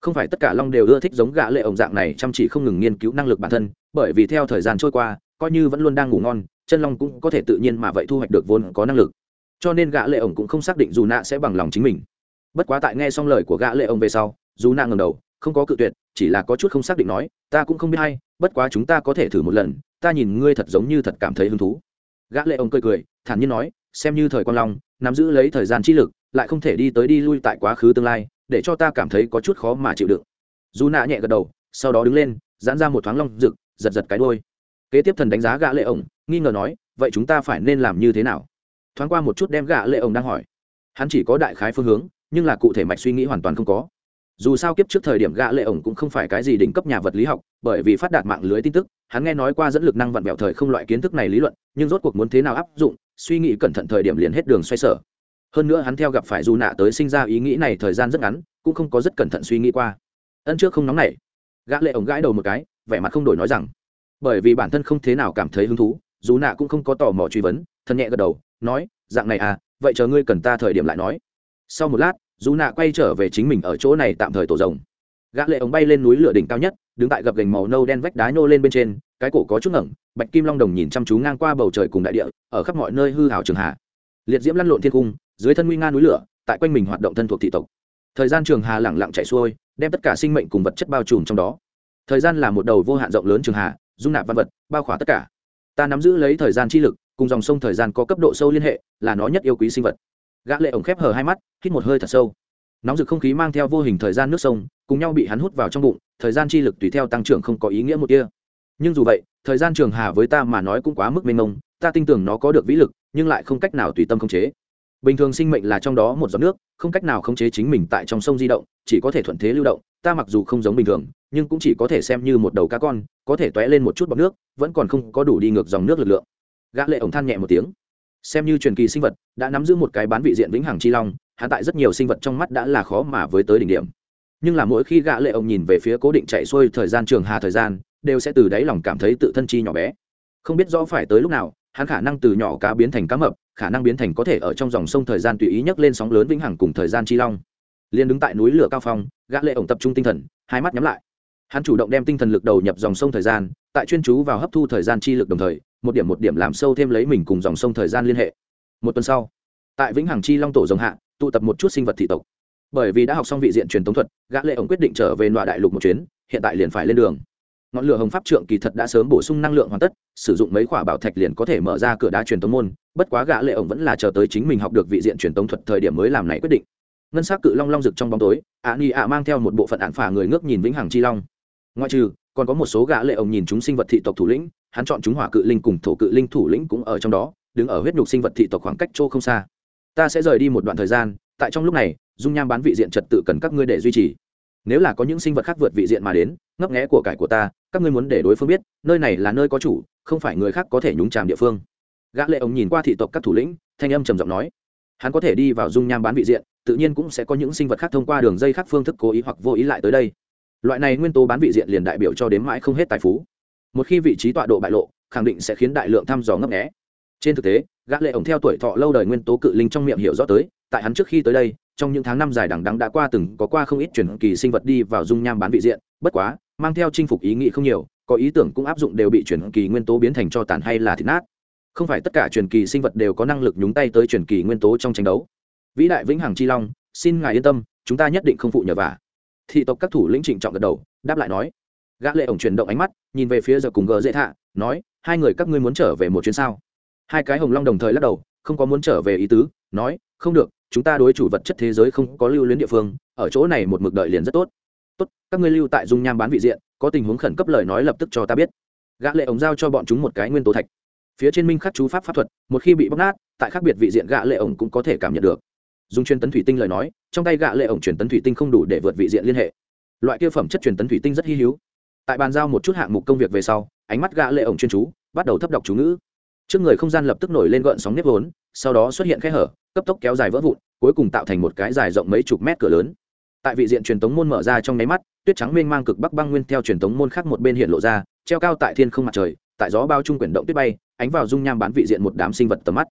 không phải tất cả long đều ưa thích giống gã lệ ổng dạng này chăm chỉ không ngừng nghiên cứu năng lực bản thân, bởi vì theo thời gian trôi qua, coi như vẫn luôn đang ngủ ngon, chân long cũng có thể tự nhiên mà vậy thu hoạch được vốn có năng lực. Cho nên gã lệ ổng cũng không xác định dù nạ sẽ bằng lòng chính mình. Bất quá tại nghe xong lời của gã lệ ổng về sau, dù nạ ngẩng đầu không có cự tuyệt, chỉ là có chút không xác định nói, ta cũng không biết hay, bất quá chúng ta có thể thử một lần, ta nhìn ngươi thật giống như thật cảm thấy hứng thú. Gã lệ ông cười cười, thản nhiên nói, xem như thời quan long, nắm giữ lấy thời gian chi lực, lại không thể đi tới đi lui tại quá khứ tương lai, để cho ta cảm thấy có chút khó mà chịu đựng. Dù nạ nhẹ gật đầu, sau đó đứng lên, giãn ra một thoáng long rực, giật giật cái đuôi. Kế tiếp thần đánh giá gã lệ ổng nghi ngờ nói, vậy chúng ta phải nên làm như thế nào? Thoáng qua một chút đem gã lệ ổng đang hỏi. Hắn chỉ có đại khái phương hướng, nhưng là cụ thể mạch suy nghĩ hoàn toàn không có dù sao kiếp trước thời điểm gã lệ ổng cũng không phải cái gì đỉnh cấp nhà vật lý học, bởi vì phát đạt mạng lưới tin tức, hắn nghe nói qua dẫn lực năng vặn vẹo thời không loại kiến thức này lý luận, nhưng rốt cuộc muốn thế nào áp dụng, suy nghĩ cẩn thận thời điểm liền hết đường xoay sở. Hơn nữa hắn theo gặp phải dù nạ tới sinh ra ý nghĩ này thời gian rất ngắn, cũng không có rất cẩn thận suy nghĩ qua. Ân trước không nóng nảy, gã lệ ổng gãi đầu một cái, vẻ mặt không đổi nói rằng, bởi vì bản thân không thế nào cảm thấy hứng thú, dù nạ cũng không có tò mò truy vấn, thân nhẹ gật đầu, nói, dạng này à vậy chờ ngươi cần ta thời điểm lại nói. Sau một lát dù nạ quay trở về chính mình ở chỗ này tạm thời tổ rồng. Gã lệ ống bay lên núi lửa đỉnh cao nhất, đứng tại gập gành màu nâu đen vách đá nhô lên bên trên, cái cổ có chút ngẩng, bạch kim long đồng nhìn chăm chú ngang qua bầu trời cùng đại địa, ở khắp mọi nơi hư hào trường hạ. Liệt diễm lăn lộn thiên cung, dưới thân nguy nga núi lửa, tại quanh mình hoạt động thân thuộc thị tộc. Thời gian trường hà lẳng lặng chạy xuôi, đem tất cả sinh mệnh cùng vật chất bao trùm trong đó. Thời gian là một đầu vô hạn rộng lớn trường hà dung nạp văn vật, bao khỏa tất cả. Ta nắm giữ lấy thời gian chi lực, cùng dòng sông thời gian có cấp độ sâu liên hệ, là nó nhất yêu quý sinh vật gã lệ ổng khép hờ hai mắt, hít một hơi thật sâu. Nóng rực không khí mang theo vô hình thời gian nước sông, cùng nhau bị hắn hút vào trong bụng, thời gian chi lực tùy theo tăng trưởng không có ý nghĩa một kia. Nhưng dù vậy, thời gian trường hà với ta mà nói cũng quá mức mênh mông, ta tin tưởng nó có được vĩ lực, nhưng lại không cách nào tùy tâm khống chế. Bình thường sinh mệnh là trong đó một giọt nước, không cách nào khống chế chính mình tại trong sông di động, chỉ có thể thuận thế lưu động, ta mặc dù không giống bình thường, nhưng cũng chỉ có thể xem như một đầu cá con, có thể toé lên một chút bọt nước, vẫn còn không có đủ đi ngược dòng nước lực lượng. Gã lệ ổng than nhẹ một tiếng xem như truyền kỳ sinh vật, đã nắm giữ một cái bán vị diện vĩnh hằng chi long, hắn tại rất nhiều sinh vật trong mắt đã là khó mà với tới đỉnh điểm. Nhưng là mỗi khi gã lệ ông nhìn về phía cố định chạy xuôi thời gian, trường hà thời gian, đều sẽ từ đáy lòng cảm thấy tự thân chi nhỏ bé. Không biết rõ phải tới lúc nào, hắn khả năng từ nhỏ cá biến thành cá mập, khả năng biến thành có thể ở trong dòng sông thời gian tùy ý nhấc lên sóng lớn vĩnh hằng cùng thời gian chi long. Liền đứng tại núi lửa cao phong, gã lệ ổng tập trung tinh thần, hai mắt nhắm lại. Hắn chủ động đem tinh thần lực đầu nhập dòng sông thời gian, tại chuyên chú vào hấp thu thời gian chi lực đồng thời một điểm một điểm làm sâu thêm lấy mình cùng dòng sông thời gian liên hệ. Một tuần sau, tại vĩnh hằng chi long tổ dòng hạ, tụ tập một chút sinh vật thị tộc. Bởi vì đã học xong vị diện truyền thống thuật, gã lệ ổng quyết định trở về nội đại lục một chuyến, hiện tại liền phải lên đường. Ngọn lửa hồng pháp trượng kỳ thật đã sớm bổ sung năng lượng hoàn tất, sử dụng mấy quả bảo thạch liền có thể mở ra cửa đá truyền thống môn, bất quá gã lệ ổng vẫn là chờ tới chính mình học được vị diện truyền thống thuật thời điểm mới làm này quyết định. Ngân sắc cự long long rực trong bóng tối ạ ni ạ mang theo một bộ phận ạn phả người ngước nhìn vĩnh hằng chi long. Ngoại trừ còn có một số gã lệ ổng nhìn chúng sinh vật thị tộc thủ lĩnh, hắn chọn chúng hỏa cự linh cùng thổ cự linh thủ lĩnh cũng ở trong đó, đứng ở huyết nhục sinh vật thị tộc khoảng cách chỗ không xa. Ta sẽ rời đi một đoạn thời gian, tại trong lúc này, dung nham bán vị diện trật tự cần các ngươi để duy trì. Nếu là có những sinh vật khác vượt vị diện mà đến, ngấp nghé của cải của ta, các ngươi muốn để đối phương biết, nơi này là nơi có chủ, không phải người khác có thể nhúng chàm địa phương. Gã lệ ông nhìn qua thị tộc các thủ lĩnh, thanh âm trầm giọng nói, hắn có thể đi vào dung nham bán vị diện, tự nhiên cũng sẽ có những sinh vật khác thông qua đường dây khác phương thức cố ý hoặc vô ý lại tới đây loại này nguyên tố bán vị diện liền đại biểu cho đến mãi không hết tài phú. Một khi vị trí tọa độ bại lộ, khẳng định sẽ khiến đại lượng thăm dò ngấp nghé. Trên thực tế, gã lệ ổng theo tuổi thọ lâu đời nguyên tố cự linh trong miệng hiểu rõ tới, tại hắn trước khi tới đây, trong những tháng năm dài đằng đẵng đã qua từng, có qua không ít truyền kỳ sinh vật đi vào dung nham bán vị diện, bất quá, mang theo chinh phục ý nghĩ không nhiều, có ý tưởng cũng áp dụng đều bị truyền kỳ nguyên tố biến thành cho tàn hay là thịt nát. Không phải tất cả truyền kỳ sinh vật đều có năng lực nhúng tay tới truyền kỳ nguyên tố trong tranh đấu. Vĩ đại vĩnh hằng chi long, xin ngài yên tâm, chúng ta nhất định không phụ nhờ vả thị tộc các thủ lĩnh trịnh trọng gật đầu, đáp lại nói. Gã lệ ổng chuyển động ánh mắt, nhìn về phía giờ cùng gờ dễ thạ, nói, hai người các ngươi muốn trở về một chuyến sao? Hai cái hồng long đồng thời lắc đầu, không có muốn trở về ý tứ, nói, không được, chúng ta đối chủ vật chất thế giới không có lưu luyến địa phương, ở chỗ này một mực đợi liền rất tốt. Tốt, các ngươi lưu tại dung nham bán vị diện, có tình huống khẩn cấp lời nói lập tức cho ta biết. Gã lệ ổng giao cho bọn chúng một cái nguyên tố thạch. Phía trên minh khắc chú pháp pháp thuật, một khi bị bóc nát, tại khác biệt vị diện gã lệ ổng cũng có thể cảm nhận được dùng truyền tấn thủy tinh lời nói, trong tay gạ lệ ổng truyền tấn thủy tinh không đủ để vượt vị diện liên hệ. Loại kia phẩm chất truyền tấn thủy tinh rất hi hữu. Tại bàn giao một chút hạng mục công việc về sau, ánh mắt gạ lệ ổng chuyên chú bắt đầu thấp đọc chú ngữ. Trước người không gian lập tức nổi lên gợn sóng nếp vốn, sau đó xuất hiện khe hở, cấp tốc kéo dài vỡ vụn, cuối cùng tạo thành một cái dài rộng mấy chục mét cửa lớn. Tại vị diện truyền tống môn mở ra trong nháy mắt, tuyết trắng mênh mang cực bắc băng nguyên theo truyền tống môn khác một bên hiện lộ ra, treo cao tại thiên không mặt trời, tại gió bao trung quyển động tuyết bay, ánh vào dung nham bán vị diện một đám sinh vật tầm mắt.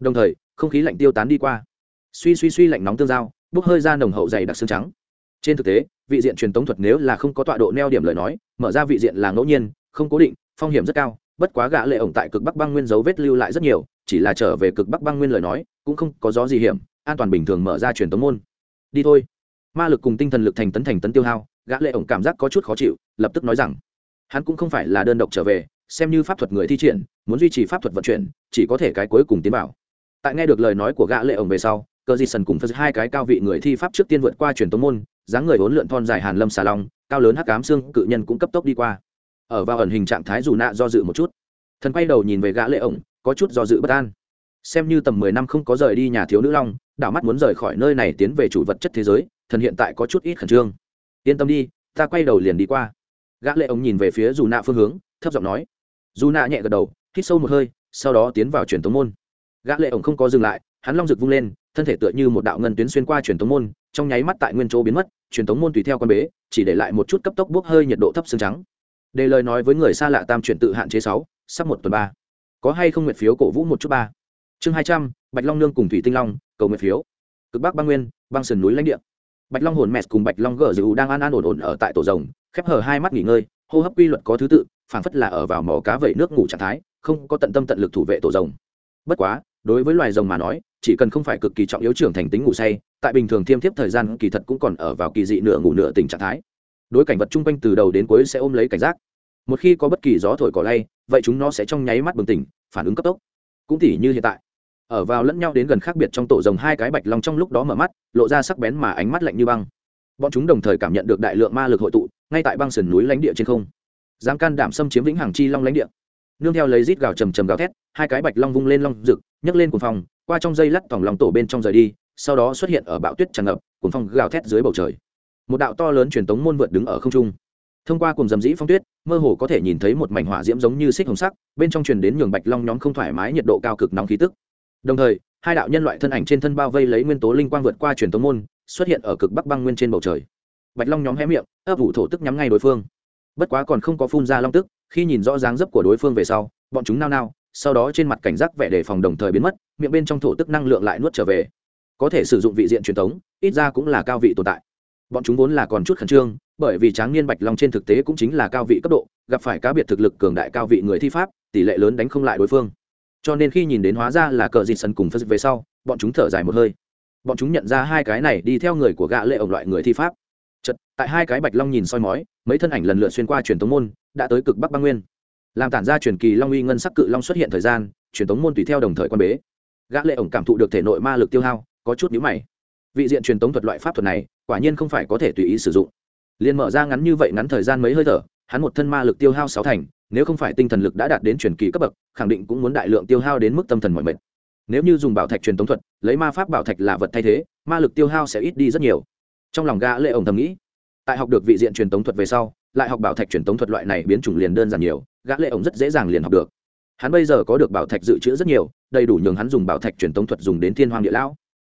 Đồng thời, không khí lạnh tiêu tán đi qua suy suy suy lạnh nóng tương giao, bốc hơi ra nồng hậu dày đặc xương trắng. Trên thực tế, vị diện truyền tống thuật nếu là không có tọa độ neo điểm lời nói, mở ra vị diện là ngẫu nhiên, không cố định, phong hiểm rất cao, bất quá gã lệ ổng tại cực bắc băng nguyên dấu vết lưu lại rất nhiều, chỉ là trở về cực bắc băng nguyên lời nói, cũng không có gió gì hiểm, an toàn bình thường mở ra truyền tống môn. Đi thôi. Ma lực cùng tinh thần lực thành tấn thành tấn tiêu hao, gã lệ ổng cảm giác có chút khó chịu, lập tức nói rằng, hắn cũng không phải là đơn độc trở về, xem như pháp thuật người thi triển, muốn duy trì pháp thuật vận chuyển, chỉ có thể cái cuối cùng tiến bảo tại nghe được lời nói của gã lệ ổng về sau cơ di sần cùng phật hai cái cao vị người thi pháp trước tiên vượt qua truyền tống môn, dáng người vốn lượn thon dài hàn lâm xà long, cao lớn hắc cám xương, cự nhân cũng cấp tốc đi qua. Ở vào ẩn hình trạng thái dù nạ do dự một chút. Thần quay đầu nhìn về gã lệ ổng, có chút do dự bất an. Xem như tầm mười năm không có rời đi nhà thiếu nữ long, đảo mắt muốn rời khỏi nơi này tiến về chủ vật chất thế giới, thần hiện tại có chút ít khẩn trương. Yên tâm đi, ta quay đầu liền đi qua. Gã lệ ổng nhìn về phía dù nạ phương hướng, thấp giọng nói. Dù nạ nhẹ gật đầu, hít sâu một hơi, sau đó tiến vào truyền tống môn. Gã lệ ổng không có dừng lại hắn long rực vung lên, thân thể tựa như một đạo ngân tuyến xuyên qua truyền tống môn, trong nháy mắt tại nguyên chỗ biến mất, truyền tống môn tùy theo con bế, chỉ để lại một chút cấp tốc bốc hơi nhiệt độ thấp xương trắng. Đề lời nói với người xa lạ tam chuyển tự hạn chế sáu, sắp một tuần ba. Có hay không nguyện phiếu cổ vũ một chút ba? Chương hai trăm, bạch long nương cùng thủy tinh long, cầu nguyện phiếu. Cực bắc băng nguyên, băng sườn núi lãnh địa. Bạch long hồn mẹt cùng bạch long gờ dù đang an an ổn ổn ở tại tổ rồng, khép hờ hai mắt nghỉ ngơi, hô hấp quy luật có thứ tự, phảng phất là ở vào mỏ cá vẩy nước ngủ trạng thái, không có tận tâm tận lực thủ vệ tổ rồng. Bất quá, đối với loài rồng mà nói chỉ cần không phải cực kỳ trọng yếu trưởng thành tính ngủ say, tại bình thường thiêm thiếp thời gian kỳ thật cũng còn ở vào kỳ dị nửa ngủ nửa tình trạng thái. Đối cảnh vật chung quanh từ đầu đến cuối sẽ ôm lấy cảnh giác. Một khi có bất kỳ gió thổi cỏ lay, vậy chúng nó sẽ trong nháy mắt bừng tỉnh, phản ứng cấp tốc. Cũng tỉ như hiện tại, ở vào lẫn nhau đến gần khác biệt trong tổ rồng hai cái bạch long trong lúc đó mở mắt, lộ ra sắc bén mà ánh mắt lạnh như băng. Bọn chúng đồng thời cảm nhận được đại lượng ma lực hội tụ, ngay tại băng sườn núi lãnh địa trên không. Dám can đảm xâm chiếm vĩnh hằng chi long lãnh địa. Nương theo lấy rít gào trầm trầm gào thét, hai cái bạch long vung lên long rực, nhấc lên cuồng phòng qua trong dây lắt tòng lòng tổ bên trong rời đi, sau đó xuất hiện ở bão tuyết tràn ngập cùng phong gào thét dưới bầu trời. Một đạo to lớn truyền tống môn vượt đứng ở không trung. Thông qua cùng dầm dĩ phong tuyết, mơ hồ có thể nhìn thấy một mảnh hỏa diễm giống như xích hồng sắc, bên trong truyền đến nhường bạch long nhóm không thoải mái nhiệt độ cao cực nóng khí tức. Đồng thời, hai đạo nhân loại thân ảnh trên thân bao vây lấy nguyên tố linh quang vượt qua truyền tống môn, xuất hiện ở cực bắc băng nguyên trên bầu trời. Bạch long nhóm hé miệng, ấp ủ thổ tức nhắm ngay đối phương. Bất quá còn không có phun ra long tức, khi nhìn rõ dáng dấp của đối phương về sau, bọn chúng nao nao sau đó trên mặt cảnh giác vẻ đề phòng đồng thời biến mất, miệng bên trong thổ tức năng lượng lại nuốt trở về. Có thể sử dụng vị diện truyền thống, ít ra cũng là cao vị tồn tại. Bọn chúng vốn là còn chút khẩn trương, bởi vì tráng niên bạch long trên thực tế cũng chính là cao vị cấp độ, gặp phải cá biệt thực lực cường đại cao vị người thi pháp, tỷ lệ lớn đánh không lại đối phương. Cho nên khi nhìn đến hóa ra là cờ dịt sân cùng phật về sau, bọn chúng thở dài một hơi. Bọn chúng nhận ra hai cái này đi theo người của gã lệ ổng loại người thi pháp. Chật tại hai cái bạch long nhìn soi mói, mấy thân ảnh lần lượt xuyên qua truyền tống môn, đã tới cực bắc băng nguyên làm tản ra truyền kỳ long uy ngân sắc cự long xuất hiện thời gian, truyền tống môn tùy theo đồng thời quan bế. Gã lệ ổng cảm thụ được thể nội ma lực tiêu hao, có chút nhíu mày. Vị diện truyền tống thuật loại pháp thuật này, quả nhiên không phải có thể tùy ý sử dụng. Liền mở ra ngắn như vậy ngắn thời gian mấy hơi thở, hắn một thân ma lực tiêu hao sáu thành, nếu không phải tinh thần lực đã đạt đến truyền kỳ cấp bậc, khẳng định cũng muốn đại lượng tiêu hao đến mức tâm thần mọi mệt. Nếu như dùng bảo thạch truyền tống thuật, lấy ma pháp bảo thạch là vật thay thế, ma lực tiêu hao sẽ ít đi rất nhiều. Trong lòng gã lệ ổng thầm nghĩ, tại học được vị diện truyền tống thuật về sau, lại học bảo thạch truyền tống thuật loại này biến chủng liền đơn giản nhiều gã lệ ổng rất dễ dàng liền học được. Hắn bây giờ có được bảo thạch dự trữ rất nhiều, đầy đủ nhường hắn dùng bảo thạch truyền tống thuật dùng đến thiên hoàng địa lão.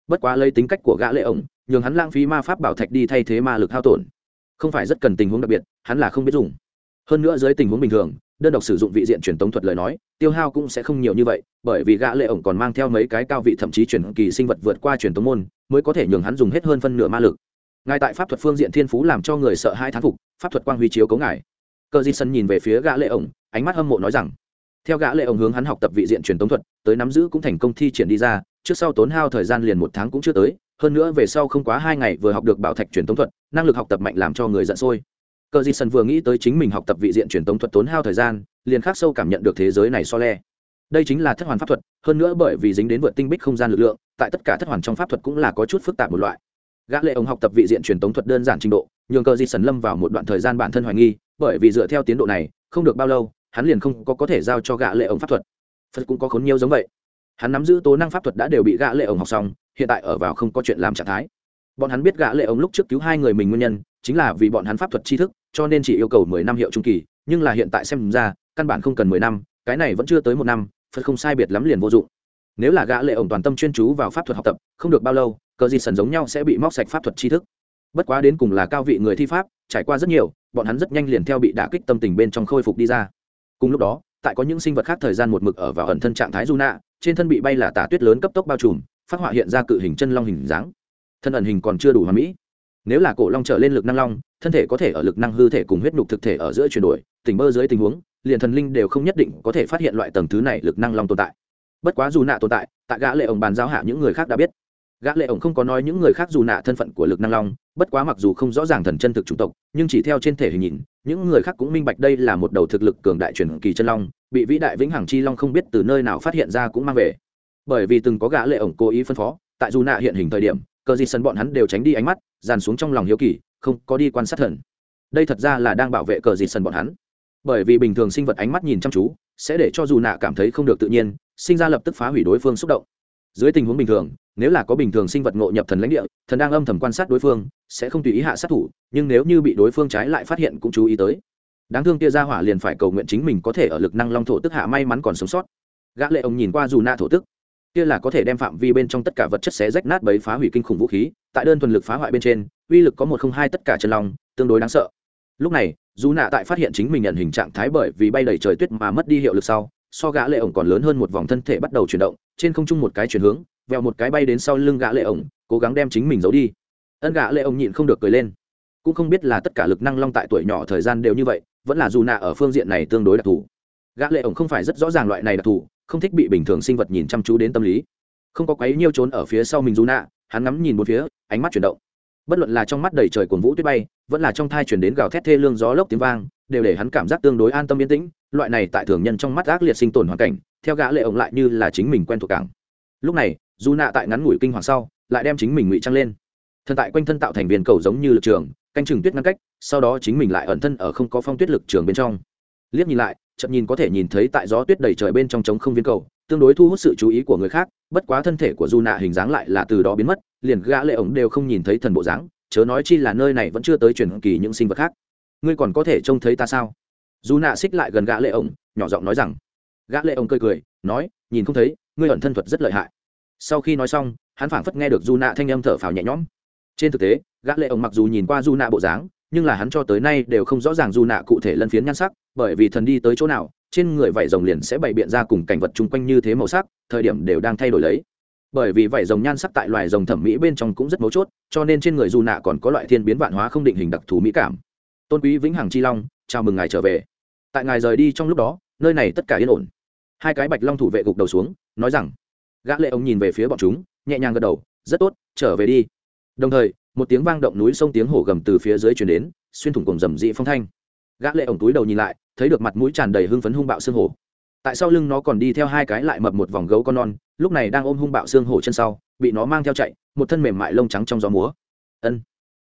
Bất quá lấy tính cách của gã lệ ổng, nhường hắn lãng phí ma pháp bảo thạch đi thay thế ma lực hao tổn. Không phải rất cần tình huống đặc biệt, hắn là không biết dùng. Hơn nữa dưới tình huống bình thường, đơn độc sử dụng vị diện truyền tống thuật lời nói, tiêu hao cũng sẽ không nhiều như vậy, bởi vì gã lệ ổng còn mang theo mấy cái cao vị thậm chí truyền kỳ sinh vật vượt qua truyền tống môn, mới có thể nhường hắn dùng hết hơn phân nửa ma lực. Ngài tại pháp thuật phương diện thiên phú làm cho người sợ hai thán phục, pháp thuật quang huy chiếu cấu ngài cờ di sân nhìn về phía gã lệ ổng, ánh mắt hâm mộ nói rằng, theo gã lệ ổng hướng hắn học tập vị diện truyền tống thuật, tới nắm giữ cũng thành công thi triển đi ra, trước sau tốn hao thời gian liền một tháng cũng chưa tới, hơn nữa về sau không quá hai ngày vừa học được bảo thạch truyền tống thuật, năng lực học tập mạnh làm cho người giận sôi. Cờ di sân vừa nghĩ tới chính mình học tập vị diện truyền tống thuật tốn hao thời gian, liền khắc sâu cảm nhận được thế giới này so le. Đây chính là thất hoàn pháp thuật, hơn nữa bởi vì dính đến vượt tinh bích không gian lực lượng, tại tất cả thất hoàn trong pháp thuật cũng là có chút phức tạp một loại. Gã lệ ông học tập vị diện truyền tống thuật đơn giản trình độ, nhường cờ Di sần lâm vào một đoạn thời gian bản thân hoài nghi bởi vì dựa theo tiến độ này, không được bao lâu, hắn liền không có có thể giao cho gã lệ ổng pháp thuật. Phật cũng có khốn nhiều giống vậy. Hắn nắm giữ tố năng pháp thuật đã đều bị gã lệ ổng học xong, hiện tại ở vào không có chuyện làm trạng thái. Bọn hắn biết gã lệ ổng lúc trước cứu hai người mình nguyên nhân, chính là vì bọn hắn pháp thuật tri thức, cho nên chỉ yêu cầu mười năm hiệu trung kỳ, nhưng là hiện tại xem ra, căn bản không cần mười năm, cái này vẫn chưa tới một năm, phật không sai biệt lắm liền vô dụng. Nếu là gã lệ ổng toàn tâm chuyên chú vào pháp thuật học tập, không được bao lâu, cờ gì sần giống nhau sẽ bị móc sạch pháp thuật tri thức. Bất quá đến cùng là cao vị người thi pháp, trải qua rất nhiều bọn hắn rất nhanh liền theo bị đả kích tâm tình bên trong khôi phục đi ra. Cùng lúc đó, tại có những sinh vật khác thời gian một mực ở vào ẩn thân trạng thái du nạ trên thân bị bay là tả tuyết lớn cấp tốc bao trùm, phát họa hiện ra cự hình chân long hình dáng. Thân ẩn hình còn chưa đủ hoàn mỹ. Nếu là cổ long trở lên lực năng long, thân thể có thể ở lực năng hư thể cùng huyết nhục thực thể ở giữa chuyển đổi tình bơ dưới tình huống, liền thần linh đều không nhất định có thể phát hiện loại tầng thứ này lực năng long tồn tại. Bất quá dù nạ tồn tại tại gã lệ ổng bàn giao hạ những người khác đã biết. Gã lệ ổng không có nói những người khác dù nạ thân phận của lực năng long bất quá mặc dù không rõ ràng thần chân thực chủng tộc, nhưng chỉ theo trên thể hình nhìn, những người khác cũng minh bạch đây là một đầu thực lực cường đại truyền kỳ chân long, bị vĩ đại vĩnh hằng chi long không biết từ nơi nào phát hiện ra cũng mang về. Bởi vì từng có gã lệ ổng cố ý phân phó, tại dù nạ hiện hình thời điểm, cờ gì sân bọn hắn đều tránh đi ánh mắt, dàn xuống trong lòng hiếu kỳ, không có đi quan sát thần. Đây thật ra là đang bảo vệ cờ gì sân bọn hắn. Bởi vì bình thường sinh vật ánh mắt nhìn chăm chú, sẽ để cho dù nạ cảm thấy không được tự nhiên, sinh ra lập tức phá hủy đối phương xúc động. Dưới tình huống bình thường nếu là có bình thường sinh vật ngộ nhập thần lãnh địa, thần đang âm thầm quan sát đối phương, sẽ không tùy ý hạ sát thủ, nhưng nếu như bị đối phương trái lại phát hiện cũng chú ý tới. Đáng thương kia ra hỏa liền phải cầu nguyện chính mình có thể ở lực năng long thổ tức hạ may mắn còn sống sót. Gã lệ ông nhìn qua dù Na thổ tức. Kia là có thể đem phạm vi bên trong tất cả vật chất xé rách nát bấy phá hủy kinh khủng vũ khí, tại đơn thuần lực phá hoại bên trên, uy lực có một không hai tất cả chân long, tương đối đáng sợ. Lúc này, dù nạ tại phát hiện chính mình nhận hình trạng thái bởi vì bay đầy trời tuyết mà mất đi hiệu lực sau, so gã lệ ổng còn lớn hơn một vòng thân thể bắt đầu chuyển động, trên không trung một cái chuyển hướng vèo một cái bay đến sau lưng gã lệ ổng, cố gắng đem chính mình giấu đi. Ân gã lệ ổng nhịn không được cười lên. Cũng không biết là tất cả lực năng long tại tuổi nhỏ thời gian đều như vậy, vẫn là dù nạ ở phương diện này tương đối đặc thù. Gã lệ ổng không phải rất rõ ràng loại này đặc thù, không thích bị bình thường sinh vật nhìn chăm chú đến tâm lý. Không có quấy nhiêu trốn ở phía sau mình dù nạ, hắn ngắm nhìn một phía, ánh mắt chuyển động. Bất luận là trong mắt đầy trời cuồng vũ tuyết bay, vẫn là trong thai chuyển đến gào thét thê lương gió lốc tiếng vang, đều để hắn cảm giác tương đối an tâm yên tĩnh, loại này tại thường nhân trong mắt ác liệt sinh tồn hoàn cảnh, theo gã lệ ổng lại như là chính mình quen thuộc cảng. Lúc này dù nạ tại ngắn ngủi kinh hoàng sau, lại đem chính mình ngụy trang lên. Thân tại quanh thân tạo thành viên cầu giống như lực trường, canh chừng tuyết ngăn cách, sau đó chính mình lại ẩn thân ở không có phong tuyết lực trường bên trong. Liếc nhìn lại chậm nhìn có thể nhìn thấy tại gió tuyết đầy trời bên trong trống không viên cầu, tương đối thu hút sự chú ý của người khác, bất quá thân thể của dù nạ hình dáng lại là từ đó biến mất, liền gã lệ ổng đều không nhìn thấy thần bộ dáng, chớ nói chi là nơi này vẫn chưa tới truyền kỳ những sinh vật khác. Ngươi còn có thể trông thấy ta sao? Dù nạ xích lại gần gã lệ ổng, nhỏ giọng nói rằng. Gã lệ ổng cười cười, nói, nhìn không thấy, ngươi ẩn thân thuật rất lợi hại sau khi nói xong, hắn phảng phất nghe được du nạ thanh âm thở phào nhẹ nhõm. Trên thực tế, gã lệ ổng mặc dù nhìn qua du nạ bộ dáng, nhưng là hắn cho tới nay đều không rõ ràng du nạ cụ thể lân phiến nhan sắc, bởi vì thần đi tới chỗ nào, trên người vảy rồng liền sẽ bày biện ra cùng cảnh vật chung quanh như thế màu sắc, thời điểm đều đang thay đổi lấy. Bởi vì vảy rồng nhan sắc tại loài rồng thẩm mỹ bên trong cũng rất mấu chốt, cho nên trên người du nạ còn có loại thiên biến vạn hóa không định hình đặc thù mỹ cảm. Tôn quý vĩnh hằng chi long, chào mừng ngài trở về. Tại ngài rời đi trong lúc đó, nơi này tất cả yên ổn. Hai cái bạch long thủ vệ gục đầu xuống, nói rằng gã lệ ông nhìn về phía bọn chúng, nhẹ nhàng gật đầu, rất tốt, trở về đi. Đồng thời, một tiếng vang động núi sông tiếng hổ gầm từ phía dưới truyền đến, xuyên thủng cùng rầm dị phong thanh. Gã lệ ổng túi đầu nhìn lại, thấy được mặt mũi tràn đầy hưng phấn hung bạo xương hổ. Tại sau lưng nó còn đi theo hai cái lại mập một vòng gấu con non, lúc này đang ôm hung bạo xương hổ chân sau, bị nó mang theo chạy, một thân mềm mại lông trắng trong gió múa. Ân.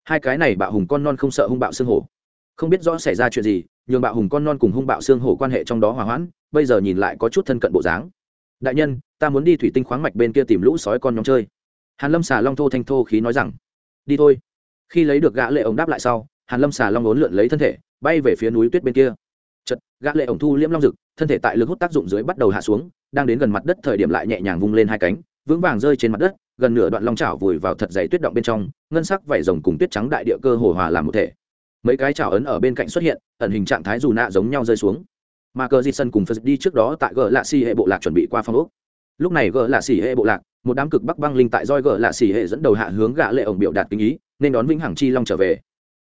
Hai cái này bạo hùng con non không sợ hung bạo xương hổ. Không biết rõ xảy ra chuyện gì, nhường bạo hùng con non cùng hung bạo xương hổ quan hệ trong đó hòa hoãn, bây giờ nhìn lại có chút thân cận bộ dáng. Đại nhân ta muốn đi thủy tinh khoáng mạch bên kia tìm lũ sói con nhóm chơi. Hàn lâm xà long thô thanh thô khí nói rằng, đi thôi. Khi lấy được gã lệ ổng đáp lại sau, hàn lâm xà long ốn lượn lấy thân thể, bay về phía núi tuyết bên kia. Chật gã lệ ổng thu liễm long rực thân thể tại lực hút tác dụng dưới bắt đầu hạ xuống, đang đến gần mặt đất thời điểm lại nhẹ nhàng vung lên hai cánh, vững vàng rơi trên mặt đất, gần nửa đoạn long chảo vùi vào thật dày tuyết động bên trong, ngân sắc vảy rồng cùng tuyết trắng đại địa cơ hồ hòa làm một thể. Mấy cái chảo ấn ở bên cạnh xuất hiện, ẩn hình trạng thái dù nạ giống nhau rơi xuống. Mà cờ di sân cùng phật đi trước đó tại gờ lạ Si hệ bộ lạc chuẩn bị qua phong ốc lúc này gỡ lạ xỉ hệ bộ lạc, một đám cực bắc băng linh tại roi gỡ lạ xỉ hệ dẫn đầu hạ hướng gã lệ ổng biểu đạt kinh ý, nên đón vĩnh hằng chi long trở về.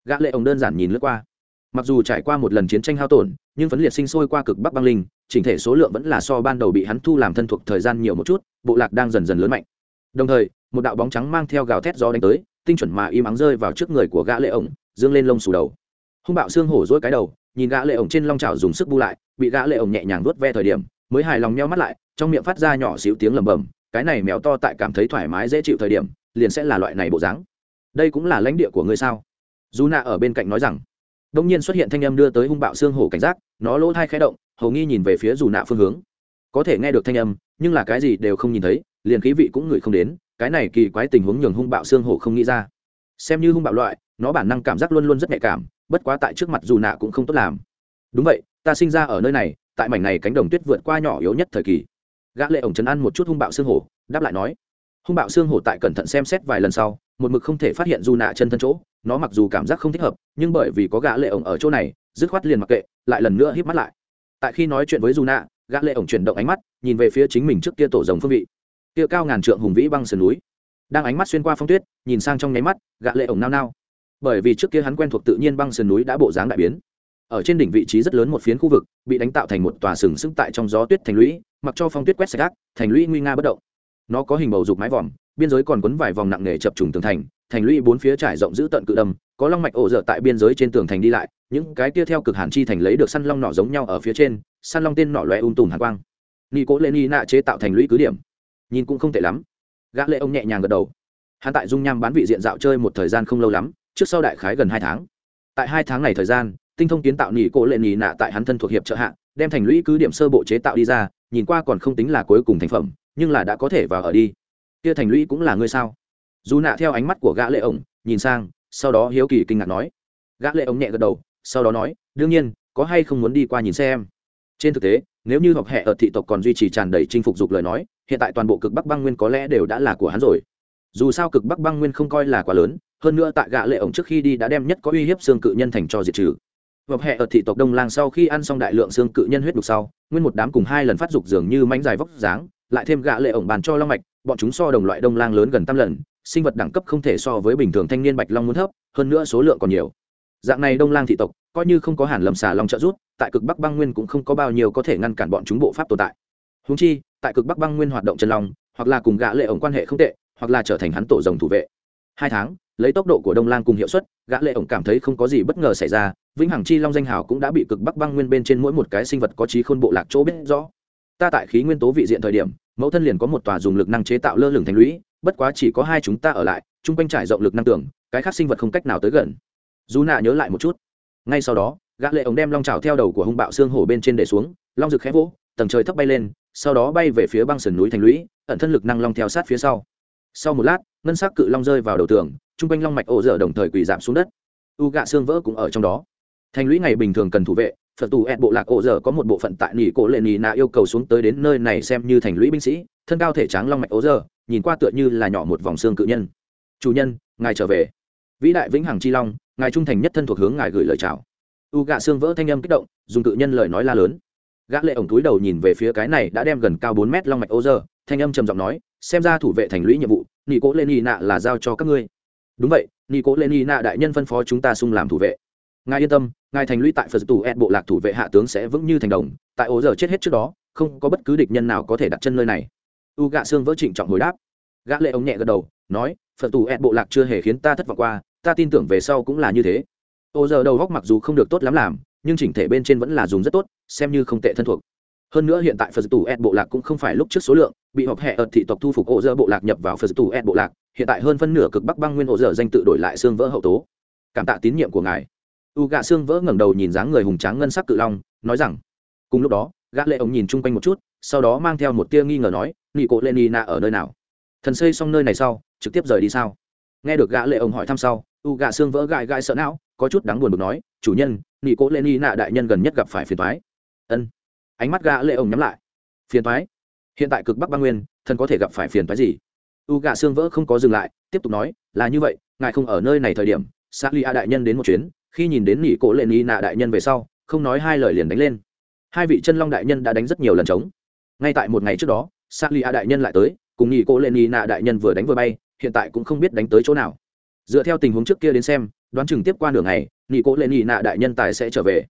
Gã lệ ổng đơn giản nhìn lướt qua. Mặc dù trải qua một lần chiến tranh hao tổn, nhưng phấn liệt sinh sôi qua cực bắc băng linh, chỉnh thể số lượng vẫn là so ban đầu bị hắn thu làm thân thuộc thời gian nhiều một chút, bộ lạc đang dần dần lớn mạnh. Đồng thời, một đạo bóng trắng mang theo gào thét gió đánh tới, tinh chuẩn mà im ắng rơi vào trước người của gã lệ ổng, dương lên lông sù đầu. Hung bạo xương hổ dỗi cái đầu, nhìn gã lệ ổng trên long chảo dùng sức bu lại, bị gã lệ ổng nhẹ nhàng vuốt ve thời điểm, mới hài lòng nheo mắt lại trong miệng phát ra nhỏ xíu tiếng lầm bầm cái này mèo to tại cảm thấy thoải mái dễ chịu thời điểm, liền sẽ là loại này bộ dáng. Đây cũng là lãnh địa của ngươi sao? Dù nạ ở bên cạnh nói rằng. Đông nhiên xuất hiện thanh âm đưa tới hung bạo xương hổ cảnh giác, nó lỗ thai khẽ động, hầu nghi nhìn về phía dù nạ phương hướng. Có thể nghe được thanh âm, nhưng là cái gì đều không nhìn thấy, liền khí vị cũng ngửi không đến, cái này kỳ quái tình huống nhường hung bạo xương hổ không nghĩ ra. Xem như hung bạo loại, nó bản năng cảm giác luôn luôn rất nhạy cảm, bất quá tại trước mặt dù nạ cũng không tốt làm. Đúng vậy, ta sinh ra ở nơi này, tại mảnh này cánh đồng tuyết vượt qua nhỏ yếu nhất thời kỳ gã lệ ổng chấn ăn một chút hung bạo xương hổ, đáp lại nói, hung bạo xương hổ tại cẩn thận xem xét vài lần sau, một mực không thể phát hiện dù nạ chân thân chỗ, nó mặc dù cảm giác không thích hợp, nhưng bởi vì có gã lệ ổng ở chỗ này, dứt khoát liền mặc kệ, lại lần nữa híp mắt lại. Tại khi nói chuyện với dù nạ, gã lệ ổng chuyển động ánh mắt, nhìn về phía chính mình trước kia tổ rồng phương vị. Kia cao ngàn trượng hùng vĩ băng sườn núi, đang ánh mắt xuyên qua phong tuyết, nhìn sang trong nháy mắt, gã lệ ổng nao nao. Bởi vì trước kia hắn quen thuộc tự nhiên băng sườn núi đã bộ dáng đại biến. Ở trên đỉnh vị trí rất lớn một phiến khu vực, bị đánh tạo thành một tòa sừng sững tại trong gió tuyết thành lũy mặc cho phong tuyết quét sạch gác thành lũy nguy nga bất động. Nó có hình bầu dục mái vòm, biên giới còn quấn vài vòng nặng nề chập trùng tường thành thành lũy bốn phía trải rộng giữ tận cự đâm, có long mạch ổ dở tại biên giới trên tường thành đi lại, những cái kia theo cực hàn chi thành lấy được săn long nỏ giống nhau ở phía trên, săn long tên nỏ loe um tùm hàn quang. Ni cố lên ni nạ chế tạo thành lũy cứ điểm. Nhìn cũng không tệ lắm. Gã lệ ông nhẹ nhàng gật đầu. Hắn tại dung nham bán vị diện dạo chơi một thời gian không lâu lắm, trước sau đại khái gần hai tháng. Tại hai tháng này thời gian, tinh thông kiến tạo nỉ Cố lệ nỉ nạ tại hắn thân thuộc hiệp trợ hạ, đem thành lũy cứ điểm sơ bộ chế tạo đi ra nhìn qua còn không tính là cuối cùng thành phẩm, nhưng là đã có thể vào ở đi. Kia thành lũy cũng là ngươi sao? Dù nạ theo ánh mắt của gã lệ ổng, nhìn sang, sau đó hiếu kỳ kinh ngạc nói. Gã lệ ổng nhẹ gật đầu, sau đó nói, đương nhiên, có hay không muốn đi qua nhìn xem? Trên thực tế, nếu như học hệ ở thị tộc còn duy trì tràn đầy chinh phục dục lời nói, hiện tại toàn bộ cực bắc băng nguyên có lẽ đều đã là của hắn rồi. Dù sao cực bắc băng nguyên không coi là quá lớn, hơn nữa tại gã lệ ổng trước khi đi đã đem nhất có uy hiếp xương cự nhân thành cho diệt trừ vập hệ ở thị tộc Đông Lang sau khi ăn xong đại lượng xương cự nhân huyết đục sau, nguyên một đám cùng hai lần phát dục dường như mánh dài vóc dáng, lại thêm gã lệ ổng bàn cho long mạch, bọn chúng so đồng loại Đông Lang lớn gần tam lần, sinh vật đẳng cấp không thể so với bình thường thanh niên bạch long muốn thấp, hơn nữa số lượng còn nhiều. Dạng này Đông Lang thị tộc, coi như không có Hàn Lâm xà long trợ giúp, tại cực Bắc băng nguyên cũng không có bao nhiêu có thể ngăn cản bọn chúng bộ pháp tồn tại. Huống chi, tại cực Bắc băng nguyên hoạt động chân long, hoặc là cùng gã lệ ổng quan hệ không tệ, hoặc là trở thành hắn tổ rồng thủ vệ. Hai tháng, lấy tốc độ của đông lang cùng hiệu suất, gã lệ ổng cảm thấy không có gì bất ngờ xảy ra, vĩnh hằng chi long danh hào cũng đã bị cực bắc băng nguyên bên trên mỗi một cái sinh vật có trí khôn bộ lạc chỗ biết rõ. Ta tại khí nguyên tố vị diện thời điểm, mẫu thân liền có một tòa dùng lực năng chế tạo lơ lửng thành lũy, bất quá chỉ có hai chúng ta ở lại, chung quanh trải rộng lực năng tưởng, cái khác sinh vật không cách nào tới gần. Dù nạ nhớ lại một chút. Ngay sau đó, gã lệ ổng đem long chảo theo đầu của hung bạo xương hổ bên trên để xuống, long rực khẽ vỗ, tầng trời thấp bay lên, sau đó bay về phía băng sườn núi thành lũy, ẩn thân lực năng long theo sát phía sau. Sau một lát ngân sắc cự long rơi vào đầu tường, chung quanh long mạch ổ dở đồng thời quỳ giảm xuống đất. U gạ xương vỡ cũng ở trong đó. Thành lũy ngày bình thường cần thủ vệ, phật tù ed bộ lạc ổ dở có một bộ phận tại nỉ cổ lệ nỉ nạ yêu cầu xuống tới đến nơi này xem như thành lũy binh sĩ, thân cao thể tráng long mạch ổ dở, nhìn qua tựa như là nhỏ một vòng xương cự nhân. Chủ nhân, ngài trở về. Vĩ đại vĩnh hằng chi long, ngài trung thành nhất thân thuộc hướng ngài gửi lời chào. U gạ xương vỡ thanh âm kích động, dùng cự nhân lời nói la lớn. Gã lệ ổng túi đầu nhìn về phía cái này đã đem gần cao bốn mét long mạch ô dơ thanh âm trầm giọng nói, xem ra thủ vệ thành lũy nhiệm vụ nị cố lên nị nạ là giao cho các ngươi. Đúng vậy, nị cố lên nị nạ đại nhân phân phó chúng ta xung làm thủ vệ. Ngài yên tâm, ngài thành lũy tại phật tù ed bộ lạc thủ vệ hạ tướng sẽ vững như thành đồng, tại ố giờ chết hết trước đó, không có bất cứ địch nhân nào có thể đặt chân nơi này. U gạ xương vỡ trịnh trọng hồi đáp. Gã lệ ống nhẹ gật đầu, nói, phật tù ed bộ lạc chưa hề khiến ta thất vọng qua, ta tin tưởng về sau cũng là như thế. Ô giờ đầu góc mặc dù không được tốt lắm làm, nhưng chỉnh thể bên trên vẫn là dùng rất tốt, xem như không tệ thân thuộc hơn nữa hiện tại phật tù ed bộ lạc cũng không phải lúc trước số lượng, bị họp hẹ ợt thị tộc thu phục ổ dơ bộ lạc nhập vào phật tù ed bộ lạc, hiện tại hơn phân nửa cực bắc băng nguyên ổ dơ danh tự đổi lại xương vỡ hậu tố. Cảm tạ tín nhiệm của ngài. U gạ xương vỡ ngẩng đầu nhìn dáng người hùng tráng ngân sắc cự long, nói rằng, cùng lúc đó, gã lệ ông nhìn chung quanh một chút, sau đó mang theo một tia nghi ngờ nói, nị cộ lên nina ở nơi nào? Thần xây xong nơi này sau, trực tiếp rời đi sao? Nghe được gã lệ ông hỏi thăm sau, u gạ xương vỡ gãi gãi sợ não, có chút đáng buồn bực nói, chủ nhân, nị cộ lên nina đại nhân gần nhất gặp phải phiền toái. Ân ánh mắt gã lệ ông nhắm lại. Phiền toái. Hiện tại cực bắc băng nguyên, thần có thể gặp phải phiền toái gì? U gạ xương vỡ không có dừng lại, tiếp tục nói, là như vậy, ngài không ở nơi này thời điểm s a đại nhân đến một chuyến, khi nhìn đến nỉ cổ lệ nị nạ đại nhân về sau, không nói hai lời liền đánh lên. Hai vị chân long đại nhân đã đánh rất nhiều lần trống. Ngay tại một ngày trước đó s a đại nhân lại tới, cùng nỉ cổ lệ nị nạ đại nhân vừa đánh vừa bay, hiện tại cũng không biết đánh tới chỗ nào. Dựa theo tình huống trước kia đến xem, đoán chừng tiếp qua nửa ngày, nỉ cổ lệ nị nạ đại nhân tài sẽ trở về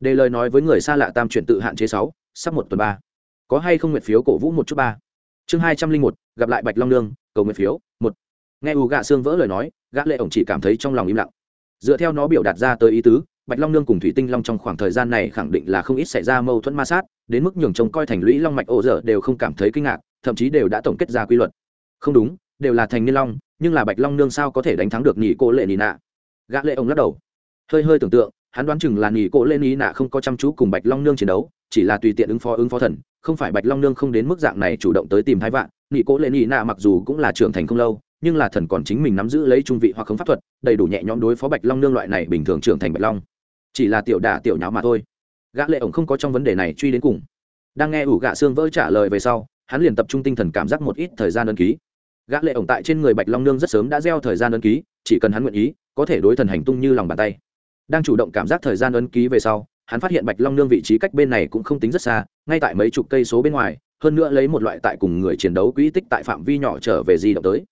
để lời nói với người xa lạ tam chuyển tự hạn chế sáu, sắp một tuần ba. Có hay không nguyện phiếu cổ vũ một chút ba? Chương hai trăm linh một, gặp lại bạch long nương, cầu nguyện phiếu, một. Nghe u gạ xương vỡ lời nói, gã lệ ổng chỉ cảm thấy trong lòng im lặng. Dựa theo nó biểu đạt ra tới ý tứ, bạch long nương cùng thủy tinh long trong khoảng thời gian này khẳng định là không ít xảy ra mâu thuẫn ma sát, đến mức nhường trông coi thành lũy long mạch ổ dở đều không cảm thấy kinh ngạc, thậm chí đều đã tổng kết ra quy luật. Không đúng, đều là thành niên long, nhưng là bạch long nương sao có thể đánh thắng được nhị cô lệ nị nạ? Gã lệ ông lắc đầu. Hơi hơi tưởng tượng hắn đoán chừng là nghỉ cỗ lên ý nạ không có chăm chú cùng bạch long nương chiến đấu, chỉ là tùy tiện ứng phó ứng phó thần, không phải bạch long nương không đến mức dạng này chủ động tới tìm thái vạn. Nghỉ cỗ lên ý nạ mặc dù cũng là trưởng thành không lâu, nhưng là thần còn chính mình nắm giữ lấy trung vị hoặc không pháp thuật, đầy đủ nhẹ nhõm đối phó bạch long nương loại này bình thường trưởng thành bạch long. Chỉ là tiểu đả tiểu nháo mà thôi. Gã lệ ổng không có trong vấn đề này truy đến cùng. Đang nghe ủ gạ xương vỡ trả lời về sau, hắn liền tập trung tinh thần cảm giác một ít thời gian đơn ký. Gã lệ ổng tại trên người bạch long nương rất sớm đã gieo thời gian đơn ký, chỉ cần hắn nguyện ý, có thể đối thần hành tung như lòng bàn tay đang chủ động cảm giác thời gian ấn ký về sau, hắn phát hiện bạch long nương vị trí cách bên này cũng không tính rất xa, ngay tại mấy chục cây số bên ngoài, hơn nữa lấy một loại tại cùng người chiến đấu quỹ tích tại phạm vi nhỏ trở về di động tới.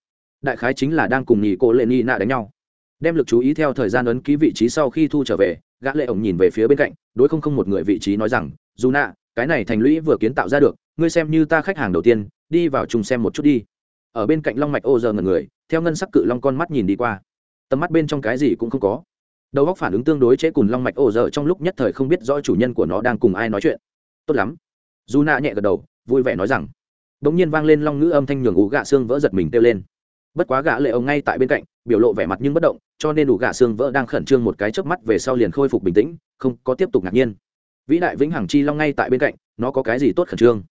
Đại khái chính là đang cùng nhị cô lệ ni nạ đánh nhau. Đem lực chú ý theo thời gian ấn ký vị trí sau khi thu trở về, gã lệ ổng nhìn về phía bên cạnh, đối không không một người vị trí nói rằng, dù nạ, cái này thành lũy vừa kiến tạo ra được, ngươi xem như ta khách hàng đầu tiên, đi vào chung xem một chút đi. Ở bên cạnh long mạch ô giờ ngần người, theo ngân sắc cự long con mắt nhìn đi qua. Tầm mắt bên trong cái gì cũng không có đầu góc phản ứng tương đối chế cùng long mạch ổ dở trong lúc nhất thời không biết rõ chủ nhân của nó đang cùng ai nói chuyện. Tốt lắm. Dù nạ nhẹ gật đầu, vui vẻ nói rằng đ ỗ n g nhiên vang lên long ngữ âm thanh nhường ủ gạ xương vỡ giật mình kêu lên. Bất quá gã lệ ông ngay tại bên cạnh, biểu lộ vẻ mặt nhưng bất động, cho nên đủ gạ xương vỡ đang khẩn trương một cái chớp mắt về sau liền khôi phục bình tĩnh, không có tiếp tục ngạc nhiên. Vĩ đại vĩnh hằng chi long ngay tại bên cạnh, nó có cái gì tốt khẩn trương?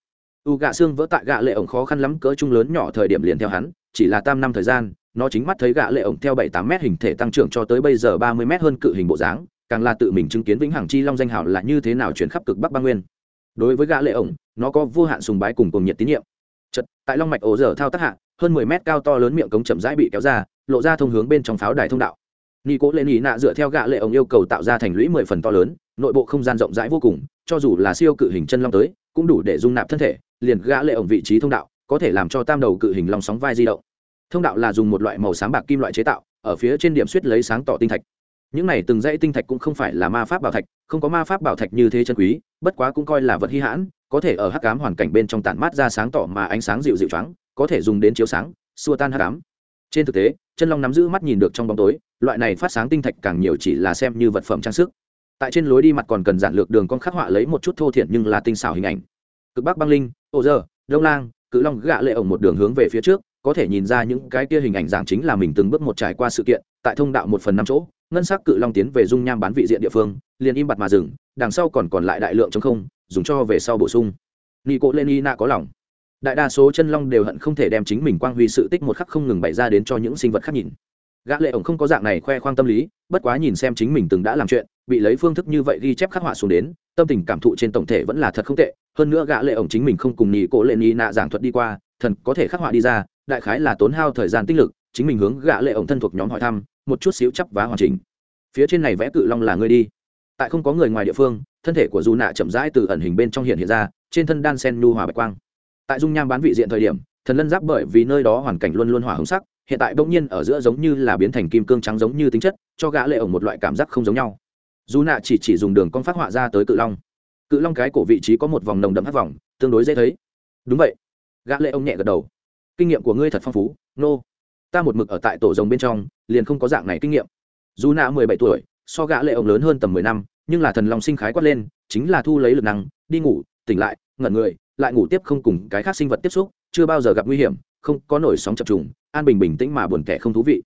U gạ xương vỡ tại gạ lệ ổng khó khăn lắm, cỡ chung lớn nhỏ thời điểm liền theo hắn, chỉ là tam năm thời gian nó chính mắt thấy gã lệ ổng theo bảy tám mét hình thể tăng trưởng cho tới bây giờ ba mươi mét hơn cự hình bộ dáng, càng là tự mình chứng kiến vĩnh hằng chi long danh hào là như thế nào chuyển khắp cực bắc băng nguyên. Đối với gã lệ ổng, nó có vô hạn sùng bái cùng cùng nhiệt tín nhiệm. Chật tại long mạch ổ dở thao tác hạ, hơn mười mét cao to lớn miệng cống chậm rãi bị kéo ra, lộ ra thông hướng bên trong pháo đài thông đạo. Nghi cố lên ý nạ dựa theo gã lệ ổng yêu cầu tạo ra thành lũy mười phần to lớn, nội bộ không gian rộng rãi vô cùng, cho dù là siêu cự hình chân long tới, cũng đủ để dung nạp thân thể, liền gã lệ ổng vị trí thông đạo, có thể làm cho tam đầu cự hình long sóng vai di động thông đạo là dùng một loại màu sáng bạc kim loại chế tạo, ở phía trên điểm suýt lấy sáng tỏ tinh thạch. Những này từng dãy tinh thạch cũng không phải là ma pháp bảo thạch, không có ma pháp bảo thạch như thế chân quý, bất quá cũng coi là vật hy hãn, có thể ở hắc ám hoàn cảnh bên trong tản mát ra sáng tỏ mà ánh sáng dịu dịu trắng có thể dùng đến chiếu sáng, xua tan hắc ám. Trên thực tế, chân long nắm giữ mắt nhìn được trong bóng tối, loại này phát sáng tinh thạch càng nhiều chỉ là xem như vật phẩm trang sức. Tại trên lối đi mặt còn cần giản lược đường con khắc họa lấy một chút thô thiện nhưng là tinh xảo hình ảnh. Cực bắc băng linh, ô dơ, đông lang, cự long gạ lệ ổng một đường hướng về phía trước có thể nhìn ra những cái kia hình ảnh giảng chính là mình từng bước một trải qua sự kiện, tại thông đạo một phần năm chỗ, ngân sắc cự long tiến về dung nham bán vị diện địa phương, liền im bặt mà dừng, đằng sau còn còn lại đại lượng chống không, dùng cho về sau bổ sung. Ni cỗ lên y na có lòng. Đại đa số chân long đều hận không thể đem chính mình quang huy sự tích một khắc không ngừng bày ra đến cho những sinh vật khác nhìn. Gã lệ ổng không có dạng này khoe khoang tâm lý, bất quá nhìn xem chính mình từng đã làm chuyện, bị lấy phương thức như vậy ghi chép khắc họa xuống đến, tâm tình cảm thụ trên tổng thể vẫn là thật không tệ. Hơn nữa gã lệ ổng chính mình không cùng nhị cổ lên nhị nạ giảng thuật đi qua, thần có thể khắc họa đi ra đại khái là tốn hao thời gian tích lực, chính mình hướng gã lệ ổng thân thuộc nhóm hỏi thăm, một chút xíu chấp vá hoàn chỉnh. Phía trên này vẽ cự long là người đi. Tại không có người ngoài địa phương, thân thể của du nạ chậm rãi từ ẩn hình bên trong hiện hiện ra, trên thân đan sen nhu hòa bạch quang. Tại dung nham bán vị diện thời điểm, thần lân giáp bởi vì nơi đó hoàn cảnh luôn luôn hỏa hứng sắc, hiện tại bỗng nhiên ở giữa giống như là biến thành kim cương trắng giống như tính chất, cho gã lệ ổng một loại cảm giác không giống nhau. Dù nạ chỉ chỉ dùng đường con phát họa ra tới cự long. Cự long cái cổ vị trí có một vòng nồng đậm hắc vòng, tương đối dễ thấy. Đúng vậy. Gã lệ ông nhẹ gật đầu kinh nghiệm của ngươi thật phong phú, nô、no. ta một mực ở tại tổ rồng bên trong, liền không có dạng này kinh nghiệm. Dù nạ mười bảy tuổi, so gã lệ ông lớn hơn tầm mười năm, nhưng là thần long sinh khái quát lên, chính là thu lấy lực năng, đi ngủ, tỉnh lại, ngẩn người, lại ngủ tiếp không cùng cái khác sinh vật tiếp xúc, chưa bao giờ gặp nguy hiểm, không có nổi sóng chập trùng, an bình bình tĩnh mà buồn tẻ không thú vị.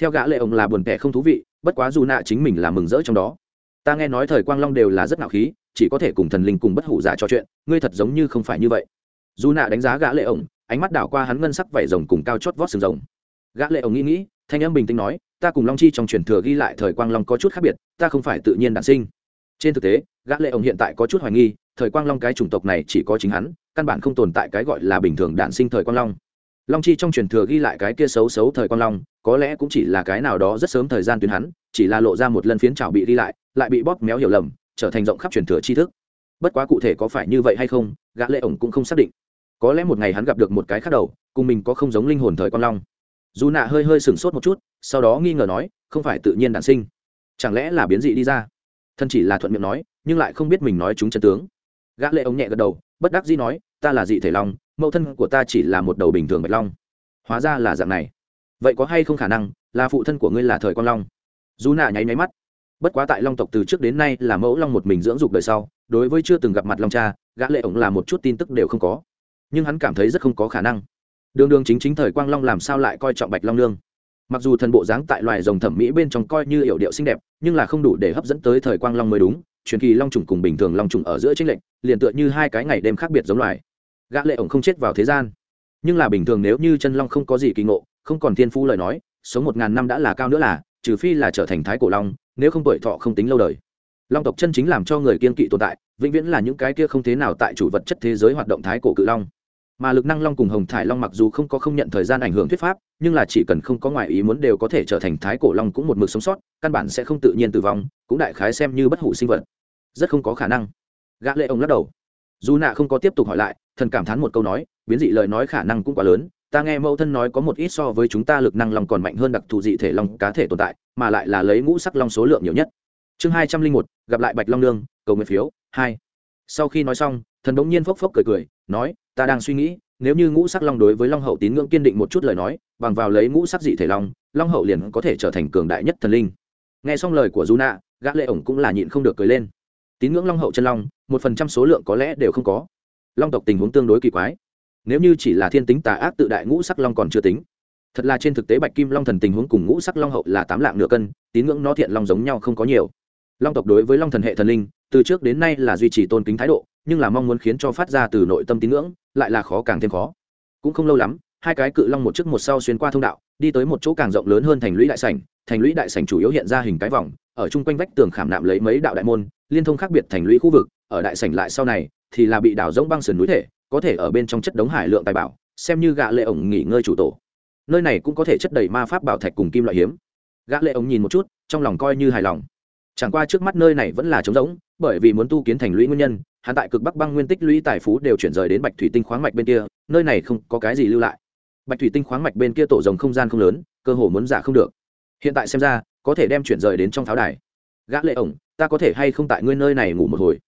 Theo gã lệ ông là buồn tẻ không thú vị, bất quá dù nạ chính mình là mừng rỡ trong đó. Ta nghe nói thời quang long đều là rất ngạo khí, chỉ có thể cùng thần linh cùng bất hủ giả trò chuyện, ngươi thật giống như không phải như vậy. Dù nạ đánh giá gã lệ ổng ánh mắt đảo qua hắn ngân sắc vảy rồng cùng cao chót vót sừng rồng. Gã lệ ổng nghĩ nghĩ, thanh âm bình tĩnh nói, ta cùng long chi trong truyền thừa ghi lại thời quang long có chút khác biệt, ta không phải tự nhiên đản sinh. Trên thực tế, gã lệ ổng hiện tại có chút hoài nghi, thời quang long cái chủng tộc này chỉ có chính hắn, căn bản không tồn tại cái gọi là bình thường đản sinh thời quang long. Long chi trong truyền thừa ghi lại cái kia xấu xấu thời quang long, có lẽ cũng chỉ là cái nào đó rất sớm thời gian tuyến hắn, chỉ là lộ ra một lần phiến trào bị ghi lại lại bị bóp méo hiểu lầm, trở thành rộng khắp truyền thừa tri thức. Bất quá cụ thể có phải như vậy hay không, gã lệ ổng cũng không xác định có lẽ một ngày hắn gặp được một cái khác đầu, cùng mình có không giống linh hồn thời con long. Dù nạ hơi hơi sửng sốt một chút, sau đó nghi ngờ nói, không phải tự nhiên đản sinh. Chẳng lẽ là biến dị đi ra? Thân chỉ là thuận miệng nói, nhưng lại không biết mình nói chúng chân tướng. Gã lệ ông nhẹ gật đầu, bất đắc dĩ nói, ta là dị thể long, mẫu thân của ta chỉ là một đầu bình thường bạch long. Hóa ra là dạng này. Vậy có hay không khả năng là phụ thân của ngươi là thời con long? Dù nạ nháy nháy mắt. Bất quá tại long tộc từ trước đến nay là mẫu long một mình dưỡng dục đời sau, đối với chưa từng gặp mặt long cha, gã lệ ổng là một chút tin tức đều không có nhưng hắn cảm thấy rất không có khả năng. Đường đường chính chính thời quang long làm sao lại coi trọng bạch long nương? Mặc dù thần bộ dáng tại loài rồng thẩm mỹ bên trong coi như hiệu điệu xinh đẹp, nhưng là không đủ để hấp dẫn tới thời quang long mới đúng, truyền kỳ long trùng cùng bình thường long trùng ở giữa chính lệnh liền tựa như hai cái ngày đêm khác biệt giống loài. Gã lệ ổng không chết vào thế gian. Nhưng là bình thường nếu như chân long không có gì kỳ ngộ, không còn thiên phú lời nói, sống một ngàn năm đã là cao nữa là, trừ phi là trở thành thái cổ long, nếu không tuổi thọ không tính lâu đời. Long tộc chân chính làm cho người kiên kỵ tồn tại, vĩnh viễn là những cái kia không thế nào tại chủ vật chất thế giới hoạt động thái cổ cự long mà lực năng long cùng hồng thải long mặc dù không có không nhận thời gian ảnh hưởng thuyết pháp, nhưng là chỉ cần không có ngoại ý muốn đều có thể trở thành thái cổ long cũng một mực sống sót, căn bản sẽ không tự nhiên tử vong, cũng đại khái xem như bất hủ sinh vật. Rất không có khả năng. Gã lệ ông lắc đầu. Dù nạ không có tiếp tục hỏi lại, thần cảm thán một câu nói, biến dị lời nói khả năng cũng quá lớn, ta nghe mẫu thân nói có một ít so với chúng ta lực năng long còn mạnh hơn đặc thù dị thể long cá thể tồn tại, mà lại là lấy ngũ sắc long số lượng nhiều nhất. Chương hai trăm linh một, gặp lại bạch long nương, cầu nguyện phiếu, hai sau khi nói xong, thần bỗng nhiên phốc phốc cười cười, nói, ta đang suy nghĩ, nếu như ngũ sắc long đối với long hậu tín ngưỡng kiên định một chút lời nói, bằng vào lấy ngũ sắc dị thể long long hậu liền có thể trở thành cường đại nhất thần linh. Nghe xong lời của du nạ gã lệ ổng cũng là nhịn không được cười lên. Tín ngưỡng long hậu chân long, một phần trăm số lượng có lẽ đều không có. Long tộc tình huống tương đối kỳ quái. Nếu như chỉ là thiên tính tà ác tự đại ngũ sắc long còn chưa tính. Thật là trên thực tế bạch kim long thần tình huống cùng ngũ sắc long hậu là tám lạng nửa cân, tín ngưỡng nó thiện long giống nhau không có nhiều. Long tộc đối với long thần hệ thần linh từ trước đến nay là duy trì tôn kính thái độ, nhưng là mong muốn khiến cho phát ra từ nội tâm tín ngưỡng, lại là khó càng thêm khó. Cũng không lâu lắm, hai cái cự long một trước một sau xuyên qua thông đạo, đi tới một chỗ càng rộng lớn hơn thành lũy đại sảnh. Thành lũy đại sảnh chủ yếu hiện ra hình cái vòng, ở chung quanh vách tường khảm nạm lấy mấy đạo đại môn, liên thông khác biệt thành lũy khu vực. Ở đại sảnh lại sau này, thì là bị đảo rỗng băng sườn núi thể, có thể ở bên trong chất đống hải lượng tài bảo, xem như gạ lệ ổng nghỉ ngơi chủ tổ. Nơi này cũng có thể chất đầy ma pháp bảo thạch cùng kim loại hiếm. Gã lệ ổng nhìn một chút, trong lòng coi như hài lòng chẳng qua trước mắt nơi này vẫn là trống rỗng, bởi vì muốn tu kiến thành lũy nguyên nhân, hắn tại cực bắc băng nguyên tích lũy tài phú đều chuyển rời đến bạch thủy tinh khoáng mạch bên kia, nơi này không có cái gì lưu lại. Bạch thủy tinh khoáng mạch bên kia tổ rồng không gian không lớn, cơ hồ muốn giả không được. Hiện tại xem ra, có thể đem chuyển rời đến trong pháo đài. Gã lệ ổng, ta có thể hay không tại ngươi nơi này ngủ một hồi?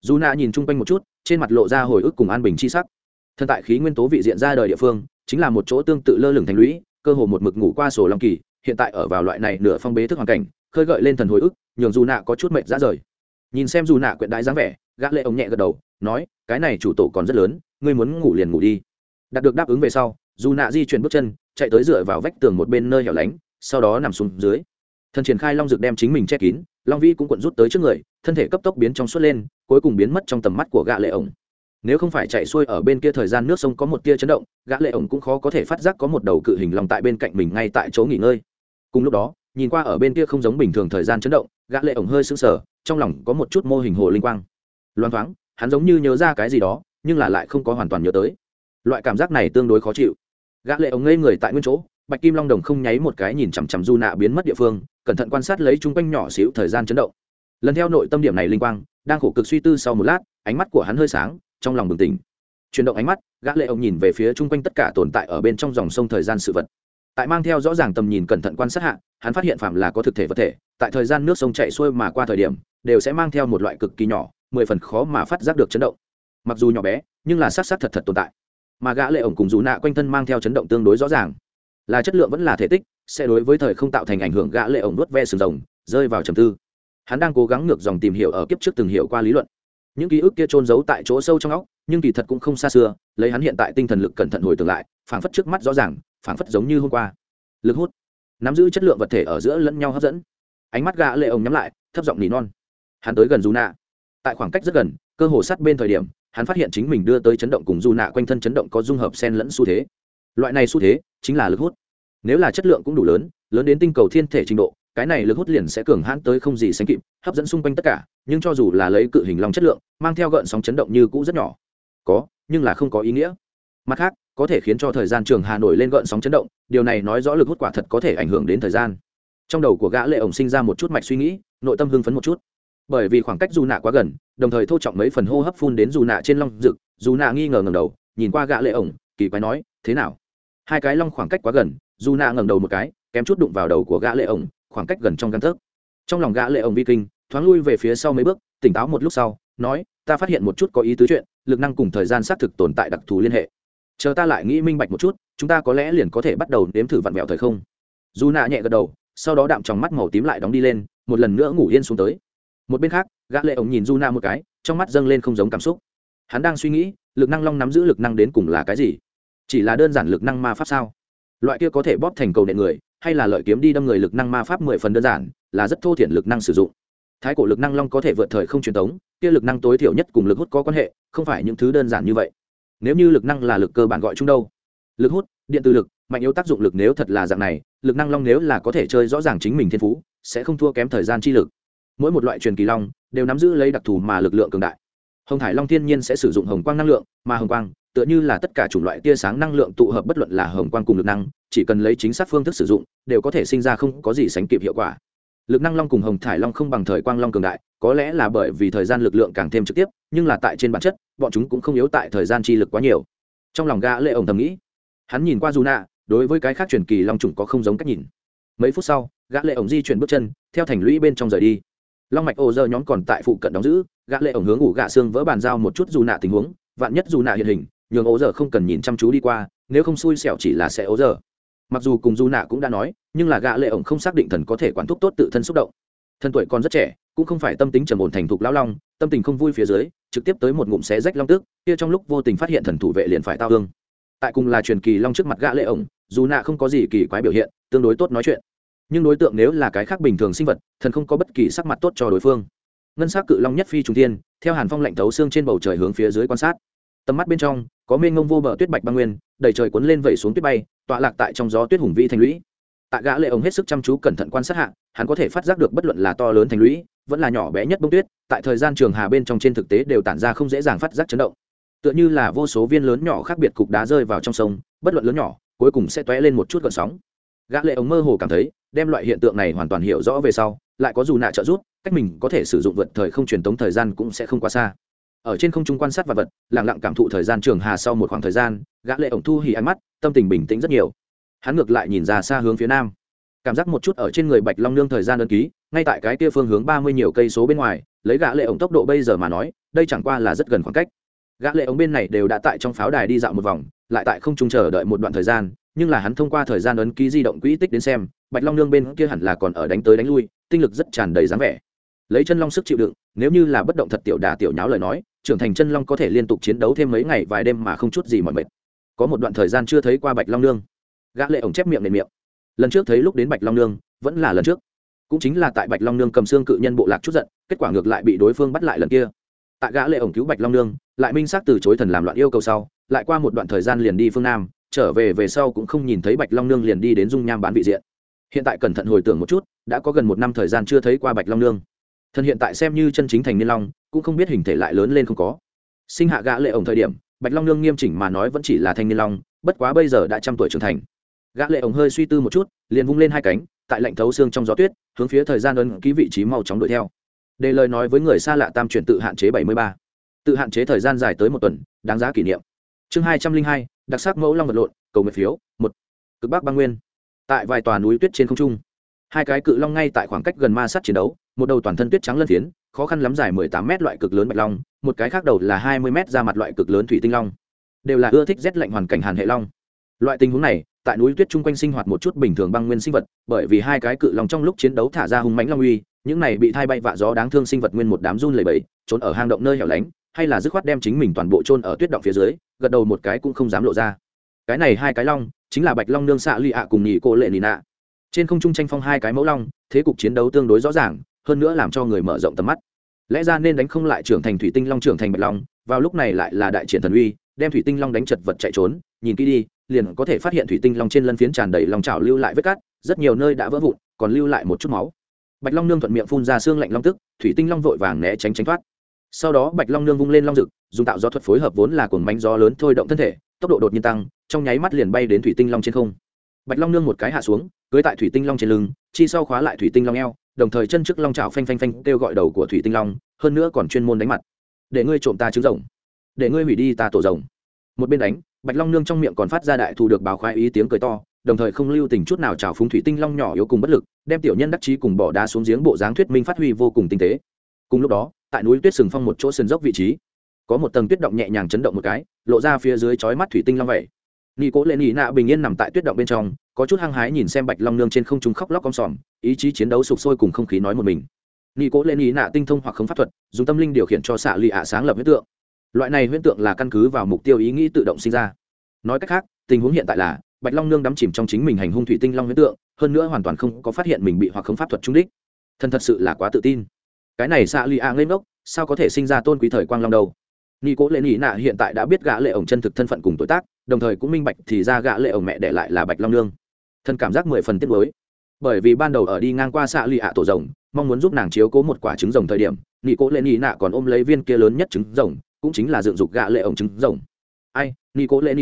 Dù nạ nhìn chung quanh một chút, trên mặt lộ ra hồi ức cùng an bình chi sắc. Thân tại khí nguyên tố vị diện ra đời địa phương, chính là một chỗ tương tự lơ lửng thành lũy, cơ hồ một mực ngủ qua sổ long kỳ, hiện tại ở vào loại này nửa phong bế thức hoàn cảnh, khơi gợi lên thần hồi ức nhường dù nạ có chút mệt ra rời. Nhìn xem dù nạ quyện đái dáng vẻ, gã lệ ông nhẹ gật đầu, nói, cái này chủ tổ còn rất lớn, ngươi muốn ngủ liền ngủ đi. Đạt được đáp ứng về sau, dù nạ di chuyển bước chân, chạy tới dựa vào vách tường một bên nơi hẻo lánh, sau đó nằm xuống dưới. Thần triển khai long dược đem chính mình che kín, long vi cũng cuộn rút tới trước người, thân thể cấp tốc biến trong suốt lên, cuối cùng biến mất trong tầm mắt của gã lệ ổng nếu không phải chạy xuôi ở bên kia thời gian nước sông có một tia chấn động, gã lệ ổng cũng khó có thể phát giác có một đầu cự hình long tại bên cạnh mình ngay tại chỗ nghỉ ngơi. Cùng lúc đó, nhìn qua ở bên kia không giống bình thường thời gian chấn động gã lệ ổng hơi sững sờ, trong lòng có một chút mô hình hồ linh quang. Loan thoáng, hắn giống như nhớ ra cái gì đó, nhưng là lại không có hoàn toàn nhớ tới. Loại cảm giác này tương đối khó chịu. Gã lệ ổng ngây người tại nguyên chỗ, bạch kim long đồng không nháy một cái nhìn chằm chằm du nạ biến mất địa phương, cẩn thận quan sát lấy chung quanh nhỏ xíu thời gian chấn động. Lần theo nội tâm điểm này linh quang, đang khổ cực suy tư sau một lát, ánh mắt của hắn hơi sáng, trong lòng bừng tỉnh. Chuyển động ánh mắt, gã lệ ổng nhìn về phía chung quanh tất cả tồn tại ở bên trong dòng sông thời gian sự vật tại mang theo rõ ràng tầm nhìn cẩn thận quan sát hạ, hắn phát hiện phạm là có thực thể vật thể, tại thời gian nước sông chạy xuôi mà qua thời điểm, đều sẽ mang theo một loại cực kỳ nhỏ, mười phần khó mà phát giác được chấn động. Mặc dù nhỏ bé, nhưng là sát sát thật thật tồn tại. Mà gã lệ ổng cùng dù nạ quanh thân mang theo chấn động tương đối rõ ràng. Là chất lượng vẫn là thể tích, sẽ đối với thời không tạo thành ảnh hưởng gã lệ ổng nuốt ve sừng rồng, rơi vào trầm tư. Hắn đang cố gắng ngược dòng tìm hiểu ở kiếp trước từng hiểu qua lý luận. Những ký ức kia trôn giấu tại chỗ sâu trong óc, nhưng kỳ thật cũng không xa xưa, lấy hắn hiện tại tinh thần lực cẩn thận hồi tưởng lại, phảng phất trước mắt rõ ràng phảng phất giống như hôm qua. Lực hút. Nắm giữ chất lượng vật thể ở giữa lẫn nhau hấp dẫn. Ánh mắt gã lệ ổng nhắm lại, thấp giọng nỉ non. Hắn tới gần dù nạ tại khoảng cách rất gần, cơ hồ sát bên thời điểm, hắn phát hiện chính mình đưa tới chấn động cùng dù nạ quanh thân chấn động có dung hợp xen lẫn xu thế. Loại này xu thế chính là lực hút. Nếu là chất lượng cũng đủ lớn lớn đến tinh cầu thiên thể trình độ, cái này lực hút liền sẽ cường hãn tới không gì sánh kịp, hấp dẫn xung quanh tất cả, nhưng cho dù là lấy cự hình long chất lượng, mang theo gợn sóng chấn động như cũ rất nhỏ. Có, nhưng là không có ý nghĩa mặt khác, có thể khiến cho thời gian trường hà nổi lên gợn sóng chấn động, điều này nói rõ lực hút quả thật có thể ảnh hưởng đến thời gian. Trong đầu của gã lệ ổng sinh ra một chút mạch suy nghĩ, nội tâm hưng phấn một chút. Bởi vì khoảng cách dù nạ quá gần, đồng thời thô trọng mấy phần hô hấp phun đến dù nạ trên long rực, dù nạ nghi ngờ ngẩng đầu, nhìn qua gã lệ ổng, kỳ quái nói, thế nào? Hai cái long khoảng cách quá gần, dù nạ ngẩng đầu một cái, kém chút đụng vào đầu của gã lệ ổng, khoảng cách gần trong căn thức trong lòng gã lệ ổng vi kinh, thoáng lui về phía sau mấy bước, tỉnh táo một lúc sau, nói, ta phát hiện một chút có ý tứ chuyện, lực năng cùng thời gian xác thực tồn tại đặc thù liên hệ chờ ta lại nghĩ minh bạch một chút, chúng ta có lẽ liền có thể bắt đầu nếm thử vặn vẹo thời không. Dù nạ nhẹ gật đầu, sau đó đạm trong mắt màu tím lại đóng đi lên, một lần nữa ngủ yên xuống tới. Một bên khác, gã lệ ổng nhìn du na một cái, trong mắt dâng lên không giống cảm xúc. Hắn đang suy nghĩ, lực năng long nắm giữ lực năng đến cùng là cái gì? Chỉ là đơn giản lực năng ma pháp sao? Loại kia có thể bóp thành cầu nện người, hay là lợi kiếm đi đâm người lực năng ma pháp mười phần đơn giản, là rất thô thiển lực năng sử dụng. Thái cổ lực năng long có thể vượt thời không truyền thống kia lực năng tối thiểu nhất cùng lực hút có quan hệ, không phải những thứ đơn giản như vậy nếu như lực năng là lực cơ bản gọi chung đâu. Lực hút, điện từ lực, mạnh yếu tác dụng lực nếu thật là dạng này, lực năng long nếu là có thể chơi rõ ràng chính mình thiên phú, sẽ không thua kém thời gian chi lực. Mỗi một loại truyền kỳ long đều nắm giữ lấy đặc thù mà lực lượng cường đại. Hồng thải long thiên nhiên sẽ sử dụng hồng quang năng lượng, mà hồng quang, tựa như là tất cả chủng loại tia sáng năng lượng tụ hợp bất luận là hồng quang cùng lực năng, chỉ cần lấy chính xác phương thức sử dụng, đều có thể sinh ra không có gì sánh kịp hiệu quả. Lực năng long cùng hồng thải long không bằng thời quang long cường đại, có lẽ là bởi vì thời gian lực lượng càng thêm trực tiếp, nhưng là tại trên bản chất bọn chúng cũng không yếu tại thời gian chi lực quá nhiều. Trong lòng gã lệ ổng thầm nghĩ, hắn nhìn qua dù nạ đối với cái khác truyền kỳ long trùng có không giống cách nhìn. Mấy phút sau, gã lệ ổng di chuyển bước chân, theo thành lũy bên trong rời đi. Long mạch ô dơ nhóm còn tại phụ cận đóng giữ, gã lệ ổng hướng ủ gã xương vỡ bàn giao một chút dù nạ tình huống, vạn nhất dù nạ hiện hình, nhường ô giờ không cần nhìn chăm chú đi qua, nếu không xui xẻo chỉ là sẽ ô giờ mặc dù cùng dù nạ cũng đã nói, nhưng là gã lệ ổng không xác định thần có thể quản thúc tốt tự thân xúc động. Thân tuổi còn rất trẻ, cũng không phải tâm tính trầm ổn thành thục lão long, tâm tình không vui phía dưới trực tiếp tới một ngụm xé rách long tức kia trong lúc vô tình phát hiện thần thủ vệ liền phải tao hương tại cùng là truyền kỳ long trước mặt gã lệ ổng, dù nạ không có gì kỳ quái biểu hiện, tương đối tốt nói chuyện. Nhưng đối tượng nếu là cái khác bình thường sinh vật, thần không có bất kỳ sắc mặt tốt cho đối phương. Ngân sắc cự long nhất phi trung thiên, theo hàn phong lạnh thấu xương trên bầu trời hướng phía dưới quan sát. Tầm mắt bên trong, có mênh ngông vô bờ tuyết bạch băng nguyên, đầy trời cuốn lên vẩy xuống tuyết bay, tọa lạc tại trong gió tuyết hùng vĩ thành lũy. Tạ gã lệ ống hết sức chăm chú cẩn thận quan sát hạ, hắn có thể phát giác được bất luận là to lớn thành lũy vẫn là nhỏ bé nhất bông tuyết, tại thời gian trường hà bên trong trên thực tế đều tản ra không dễ dàng phát giác chấn động. Tựa như là vô số viên lớn nhỏ khác biệt cục đá rơi vào trong sông, bất luận lớn nhỏ, cuối cùng sẽ tóe lên một chút gợn sóng. Gã lệ ống mơ hồ cảm thấy, đem loại hiện tượng này hoàn toàn hiểu rõ về sau, lại có dù nạ trợ giúp, cách mình có thể sử dụng vượt thời không truyền tống thời gian cũng sẽ không quá xa. Ở trên không trung quan sát vật vật, lặng lặng cảm thụ thời gian trường hà sau một khoảng thời gian, gã lệ ống thu hỉ ánh mắt, tâm tình bình tĩnh rất nhiều. Hắn ngược lại nhìn ra xa hướng phía nam cảm giác một chút ở trên người bạch long nương thời gian đơn ký, ngay tại cái kia phương hướng ba mươi nhiều cây số bên ngoài, lấy gã lệ ống tốc độ bây giờ mà nói, đây chẳng qua là rất gần khoảng cách. Gã lệ ống bên này đều đã tại trong pháo đài đi dạo một vòng, lại tại không trung chờ đợi một đoạn thời gian, nhưng là hắn thông qua thời gian ấn ký di động quỹ tích đến xem, bạch long nương bên kia hẳn là còn ở đánh tới đánh lui, tinh lực rất tràn đầy dáng vẻ. Lấy chân long sức chịu đựng, nếu như là bất động thật tiểu đà tiểu nháo lời nói, trưởng thành chân long có thể liên tục chiến đấu thêm mấy ngày vài đêm mà không chút gì mỏi mệt. Có một đoạn thời gian chưa thấy qua bạch long nương. Gã lệ ổng chép miệng nền miệng lần trước thấy lúc đến bạch long nương, vẫn là lần trước. Cũng chính là tại bạch long nương cầm xương cự nhân bộ lạc chút giận, kết quả ngược lại bị đối phương bắt lại lần kia. Tại gã lệ ổng cứu bạch long nương, lại minh xác từ chối thần làm loạn yêu cầu sau, lại qua một đoạn thời gian liền đi phương nam, trở về về sau cũng không nhìn thấy bạch long nương liền đi đến dung nham bán vị diện. Hiện tại cẩn thận hồi tưởng một chút, đã có gần một năm thời gian chưa thấy qua bạch long nương. Thần hiện tại xem như chân chính thành niên long, cũng không biết hình thể lại lớn lên không có. Sinh hạ gã lệ ổng thời điểm, bạch long nương nghiêm chỉnh mà nói vẫn chỉ là thanh niên long, bất quá bây giờ đã trăm tuổi trưởng thành gã lệ ổng hơi suy tư một chút, liền vung lên hai cánh, tại lạnh thấu xương trong gió tuyết, hướng phía thời gian ấn ký vị trí mau chóng đuổi theo. Đề lời nói với người xa lạ tam chuyển tự hạn chế bảy mươi ba. Tự hạn chế thời gian dài tới một tuần, đáng giá kỷ niệm. Chương hai trăm linh hai, đặc sắc mẫu long vật lộn, cầu nguyện phiếu, một. Cực bắc băng nguyên. Tại vài tòa núi tuyết trên không trung, hai cái cự long ngay tại khoảng cách gần ma sát chiến đấu, một đầu toàn thân tuyết trắng lân phiến, khó khăn lắm dài mười tám mét loại cực lớn bạch long, một cái khác đầu là hai mươi mét ra mặt loại cực lớn thủy tinh long. Đều là ưa thích rét lạnh hoàn cảnh hàn hệ long. Loại tình huống này tại núi tuyết chung quanh sinh hoạt một chút bình thường băng nguyên sinh vật, bởi vì hai cái cự long trong lúc chiến đấu thả ra hung mãnh long uy, những này bị thai bay vạ gió đáng thương sinh vật nguyên một đám run lầy bẫy trốn ở hang động nơi hẻo lánh, hay là dứt khoát đem chính mình toàn bộ trôn ở tuyết động phía dưới, gật đầu một cái cũng không dám lộ ra. Cái này hai cái long, chính là bạch long nương xạ lụy ạ cùng nhị cô lệ nị nạ. Trên không trung tranh phong hai cái mẫu long, thế cục chiến đấu tương đối rõ ràng, hơn nữa làm cho người mở rộng tầm mắt. Lẽ ra nên đánh không lại trưởng thành thủy tinh long trưởng thành bạch long, vào lúc này lại là đại triển thần uy, đem thủy tinh long đánh chật vật chạy trốn, nhìn kỹ đi liền có thể phát hiện thủy tinh long trên lân phiến tràn đầy lòng chảo lưu lại vết cát, rất nhiều nơi đã vỡ vụn, còn lưu lại một chút máu. Bạch long nương thuận miệng phun ra xương lạnh long tức, thủy tinh long vội vàng né tránh tránh thoát. Sau đó bạch long nương vung lên long rực dùng tạo gió thuật phối hợp vốn là cồn bánh gió lớn thôi động thân thể, tốc độ đột nhiên tăng, trong nháy mắt liền bay đến thủy tinh long trên không. Bạch long nương một cái hạ xuống, cưới tại thủy tinh long trên lưng, chi sau khóa lại thủy tinh long eo, đồng thời chân trước long trào phanh phanh phanh kêu gọi đầu của thủy tinh long, hơn nữa còn chuyên môn đánh mặt. Để ngươi trộm ta trứng rồng. Để ngươi hủy đi ta tổ rồng một bên đánh, bạch long nương trong miệng còn phát ra đại thù được báo khoái ý tiếng cười to, đồng thời không lưu tình chút nào trào phúng thủy tinh long nhỏ yếu cùng bất lực, đem tiểu nhân đắc chí cùng bỏ đá xuống giếng bộ dáng thuyết minh phát huy vô cùng tinh tế. Cùng lúc đó, tại núi tuyết sừng phong một chỗ sườn dốc vị trí, có một tầng tuyết động nhẹ nhàng chấn động một cái, lộ ra phía dưới chói mắt thủy tinh long vậy. Nghi cố lệ nhị nạ bình yên nằm tại tuyết động bên trong, có chút hăng hái nhìn xem bạch long nương trên không trung khóc lóc con sòm, ý chí chiến đấu sụp sôi cùng không khí nói một mình. Nghi cố lệ nhị nạ tinh thông hoặc không pháp thuật, dùng tâm linh điều khiển cho xạ lì ạ sáng lập huyết tượng loại này huyễn tượng là căn cứ vào mục tiêu ý nghĩ tự động sinh ra. Nói cách khác, tình huống hiện tại là, bạch long nương đắm chìm trong chính mình hành hung thủy tinh long huyễn tượng, hơn nữa hoàn toàn không có phát hiện mình bị hoặc không pháp thuật trung đích. Thân thật sự là quá tự tin. Cái này xạ lì ạ ngây ngốc, sao có thể sinh ra tôn quý thời quang long đâu? Nghi cố lệ nhị nạ hiện tại đã biết gã lệ ổng chân thực thân phận cùng tuổi tác, đồng thời cũng minh bạch thì ra gã lệ ổng mẹ để lại là bạch long nương. Thân cảm giác mười phần tiếc nuối. Bởi vì ban đầu ở đi ngang qua xạ lì ạ tổ rồng, mong muốn giúp nàng chiếu cố một quả trứng rồng thời điểm nghi cố lệ nhị nạ còn ôm lấy viên kia lớn nhất trứng rồng cũng chính là dựng dục gã lệ ổng trứng rồng. Ai, nico cố lệ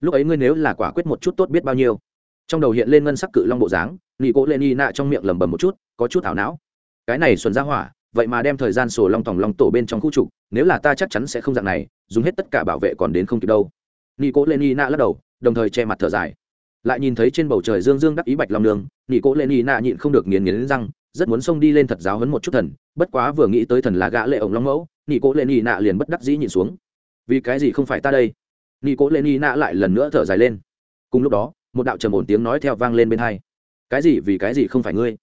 lúc ấy ngươi nếu là quả quyết một chút tốt biết bao nhiêu. Trong đầu hiện lên ngân sắc cự long bộ dáng, nico cố lệ trong miệng lẩm bẩm một chút, có chút thảo não. Cái này xuân ra hỏa, vậy mà đem thời gian sổ long tòng long tổ bên trong khu trục, nếu là ta chắc chắn sẽ không dạng này, dùng hết tất cả bảo vệ còn đến không kịp đâu. Nico cố nina lắc đầu, đồng thời che mặt thở dài. Lại nhìn thấy trên bầu trời dương dương đắc ý bạch long đường nico cố nina nhịn không được nghiền nghiến răng, rất muốn xông đi lên thật giáo hấn một chút thần, bất quá vừa nghĩ tới thần là gã lệ ổng long mẫu nị cố lên nị nạ liền bất đắc dĩ nhìn xuống vì cái gì không phải ta đây nị cố lên nị nạ lại lần nữa thở dài lên cùng lúc đó một đạo trầm ổn tiếng nói theo vang lên bên hai cái gì vì cái gì không phải ngươi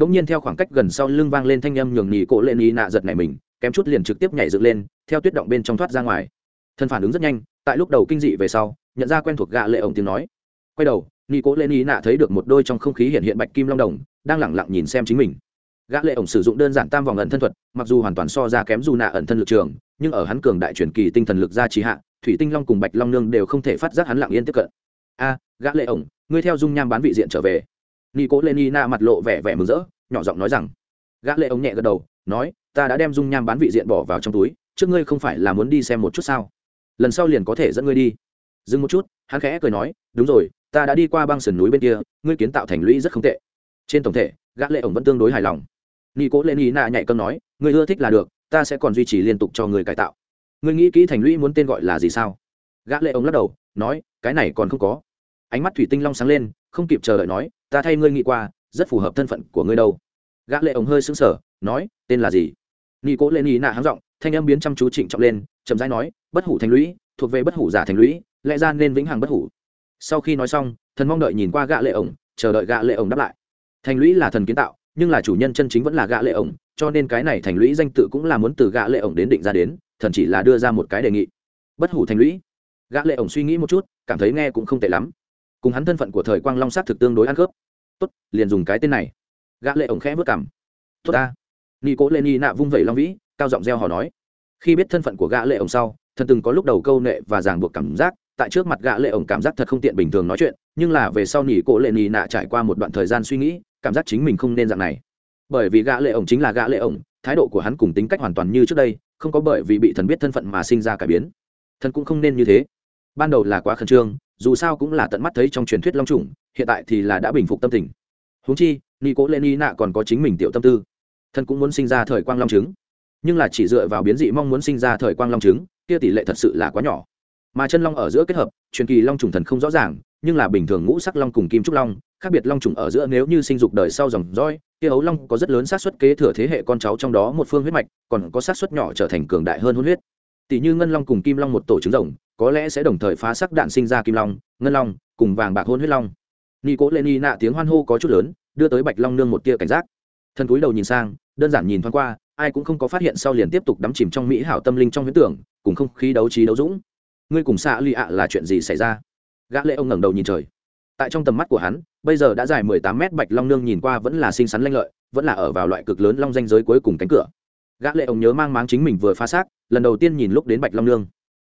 Đống nhiên theo khoảng cách gần sau lưng vang lên thanh âm nhường nị cố lên nị nạ giật này mình, kém chút liền trực tiếp nhảy dựng lên, theo tuyết động bên trong thoát ra ngoài. Thân phản ứng rất nhanh, tại lúc đầu kinh dị về sau, nhận ra quen thuộc gạ lệ ổng tiếng nói. Quay đầu, nị cố lên nị nạ thấy được một đôi trong không khí hiện hiện bạch kim long đồng, đang lẳng lặng nhìn xem chính mình. Gã lệ ổng sử dụng đơn giản tam vòng ẩn thân thuật, mặc dù hoàn toàn so ra kém dù nạ ẩn thân lực trường, nhưng ở hắn cường đại truyền kỳ tinh thần lực ra trì hạ, thủy tinh long cùng bạch long nương đều không thể phát giác hắn lặng yên tiếp cận. A, gã lệ ổng, ngươi theo dung nham bán vị diện trở về. Nị cố lên y mặt lộ vẻ vẻ mừng rỡ nhỏ giọng nói rằng. Gã lệ ống nhẹ gật đầu nói ta đã đem dung nham bán vị diện bỏ vào trong túi trước ngươi không phải là muốn đi xem một chút sao? Lần sau liền có thể dẫn ngươi đi. Dừng một chút hắn khẽ cười nói đúng rồi ta đã đi qua băng sườn núi bên kia ngươi kiến tạo thành lũy rất không tệ. Trên tổng thể gã lệ ống vẫn tương đối hài lòng nghi cố lên ý nạ nhạy cơn nói người ưa thích là được ta sẽ còn duy trì liên tục cho người cải tạo. Người nghĩ kỹ thành lũy muốn tên gọi là gì sao? Gã lệ Ông lắc đầu nói cái này còn không có. Ánh mắt thủy tinh long sáng lên không kịp chờ đợi nói ta thay ngươi nghĩ qua rất phù hợp thân phận của ngươi đâu. Gã lệ Ông hơi sững sờ nói tên là gì? Nghi cố lên Ý nạ háng giọng thanh âm biến chăm chú trịnh trọng lên chậm rãi nói bất hủ thành lũy thuộc về bất hủ giả thành lũy lẽ ra nên vĩnh hằng bất hủ. Sau khi nói xong thần mong đợi nhìn qua gã lệ Ông, chờ đợi gã lệ Ông đáp lại. Thành lũy là thần kiến tạo nhưng là chủ nhân chân chính vẫn là gã lệ ổng, cho nên cái này thành lũy danh tự cũng là muốn từ gã lệ ổng đến định ra đến thần chỉ là đưa ra một cái đề nghị. Bất hủ thành lũy. Gã lệ ổng suy nghĩ một chút cảm thấy nghe cũng không tệ lắm. Cùng hắn thân phận của thời quang long sát thực tương đối ăn khớp. Tốt liền dùng cái tên này. Gã lệ ổng khẽ vớt cằm, tốt ta. Nghi cố lên nghi nạ vung vẩy long vĩ cao giọng reo hò nói. Khi biết thân phận của gã lệ ổng sau thần từng có lúc đầu câu nệ và ràng buộc cảm giác tại trước mặt gã lệ ổng cảm giác thật không tiện bình thường nói chuyện nhưng là về sau nhỉ cố lệ nhị nạ trải qua một đoạn thời gian suy nghĩ cảm giác chính mình không nên dạng này. Bởi vì gã lệ ổng chính là gã lệ ổng, thái độ của hắn cùng tính cách hoàn toàn như trước đây, không có bởi vì bị thần biết thân phận mà sinh ra cải biến. Thần cũng không nên như thế. Ban đầu là quá khẩn trương, dù sao cũng là tận mắt thấy trong truyền thuyết long trùng hiện tại thì là đã bình phục tâm tình. Huống chi ni cố lên ni nạ còn có chính mình tiểu tâm tư. Thân cũng muốn sinh ra thời quang long trứng. Nhưng là chỉ dựa vào biến dị mong muốn sinh ra thời quang long trứng, kia tỷ lệ thật sự là quá nhỏ. Mà chân long ở giữa kết hợp, truyền kỳ long trùng thần không rõ ràng, nhưng là bình thường ngũ sắc long cùng kim trúc long khác biệt long trùng ở giữa nếu như sinh dục đời sau dòng roi kia ấu long có rất lớn xác suất kế thừa thế hệ con cháu trong đó một phương huyết mạch, còn có xác suất nhỏ trở thành cường đại hơn hôn huyết. Tỷ như ngân long cùng kim long một tổ trứng rồng, có lẽ sẽ đồng thời phá sắc đạn sinh ra kim long, ngân long cùng vàng bạc hôn huyết long. Ni cố lên ni nạ tiếng hoan hô có chút lớn, đưa tới bạch long nương một tia cảnh giác. Thân cúi đầu nhìn sang, đơn giản nhìn thoáng qua, ai cũng không có phát hiện sau liền tiếp tục đắm chìm trong mỹ hảo tâm linh trong huyễn tưởng, cùng không khí đấu trí đấu dũng. Ngươi cùng xạ lụy ạ là chuyện gì xảy ra? Gã lệ ông ngẩng đầu nhìn trời. Tại trong tầm mắt của hắn bây giờ đã dài mười tám mét, bạch long nương nhìn qua vẫn là xinh xắn lanh lợi, vẫn là ở vào loại cực lớn long danh giới cuối cùng cánh cửa. Gã lệ ông nhớ mang máng chính mình vừa phá xác, lần đầu tiên nhìn lúc đến bạch long nương.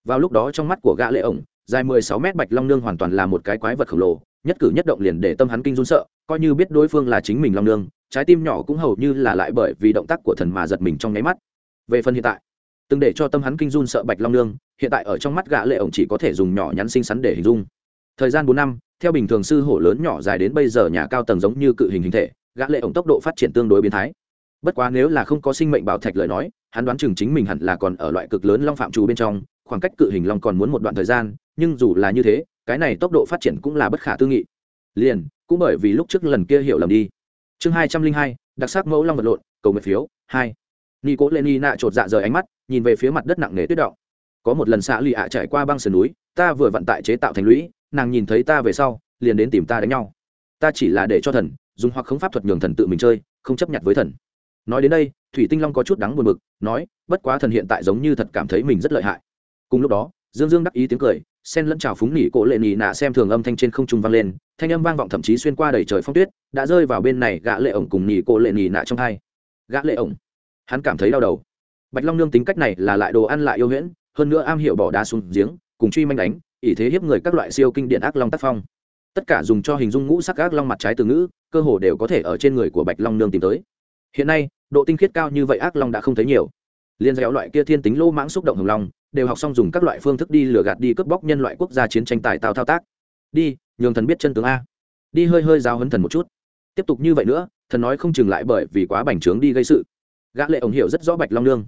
Vào lúc đó trong mắt của gã lệ ổng, dài mười sáu mét, bạch long nương hoàn toàn là một cái quái vật khổng lồ, nhất cử nhất động liền để tâm hắn kinh run sợ, coi như biết đối phương là chính mình long nương, trái tim nhỏ cũng hầu như là lại bởi vì động tác của thần mà giật mình trong nháy mắt. Về phần hiện tại, từng để cho tâm hắn kinh run sợ bạch long nương, hiện tại ở trong mắt gã lệ ổng chỉ có thể dùng nhỏ nhắn xinh xắn để hình dung. Thời gian bốn năm theo bình thường sư hổ lớn nhỏ dài đến bây giờ nhà cao tầng giống như cự hình hình thể, gã lệ ổng tốc độ phát triển tương đối biến thái. Bất quá nếu là không có sinh mệnh bảo thạch lời nói, hắn đoán chừng chính mình hẳn là còn ở loại cực lớn long phạm trù bên trong, khoảng cách cự hình long còn muốn một đoạn thời gian, nhưng dù là như thế, cái này tốc độ phát triển cũng là bất khả tư nghị. Liền, cũng bởi vì lúc trước lần kia hiểu lầm đi. Chương hai trăm linh hai, đặc sắc mẫu long vật lộn, cầu nguyện phiếu, hai. Ni cố lên ni nạ chột dạ rời ánh mắt, nhìn về phía mặt đất nặng nề tuyết động. Có một lần xạ lì ạ trải qua băng sườn núi, ta vừa vận tại chế tạo thành lũy nàng nhìn thấy ta về sau, liền đến tìm ta đánh nhau. Ta chỉ là để cho thần, dùng hoặc không pháp thuật nhường thần tự mình chơi, không chấp nhận với thần. Nói đến đây, thủy tinh long có chút đắng buồn bực, nói, bất quá thần hiện tại giống như thật cảm thấy mình rất lợi hại. Cùng lúc đó, dương dương đắc ý tiếng cười sen lẫn trào phúng nỉ cổ lệ nỉ nạ xem thường âm thanh trên không trung vang lên, thanh âm vang vọng thậm chí xuyên qua đầy trời phong tuyết, đã rơi vào bên này gã lệ ổng cùng nỉ cổ lệ nỉ nạ trong hai. Gã lệ ổng, hắn cảm thấy đau đầu. Bạch long nương tính cách này là lại đồ ăn lại yêu huyễn, hơn nữa am hiểu bỏ đá xuống giếng, cùng truy manh đánh ỷ thế hiếp người các loại siêu kinh điển ác long tác phong. Tất cả dùng cho hình dung ngũ sắc ác long mặt trái từ ngữ, cơ hồ đều có thể ở trên người của bạch long nương tìm tới. Hiện nay, độ tinh khiết cao như vậy ác long đã không thấy nhiều. Liên dẻo loại kia thiên tính lô mãng xúc động hồng long, đều học xong dùng các loại phương thức đi lừa gạt đi cướp bóc nhân loại quốc gia chiến tranh tài tao thao tác. Đi, nhường thần biết chân tướng a. Đi hơi hơi giao hấn thần một chút. Tiếp tục như vậy nữa, thần nói không chừng lại bởi vì quá bành trướng đi gây sự. Gã lệ ổng hiểu rất rõ bạch long nương.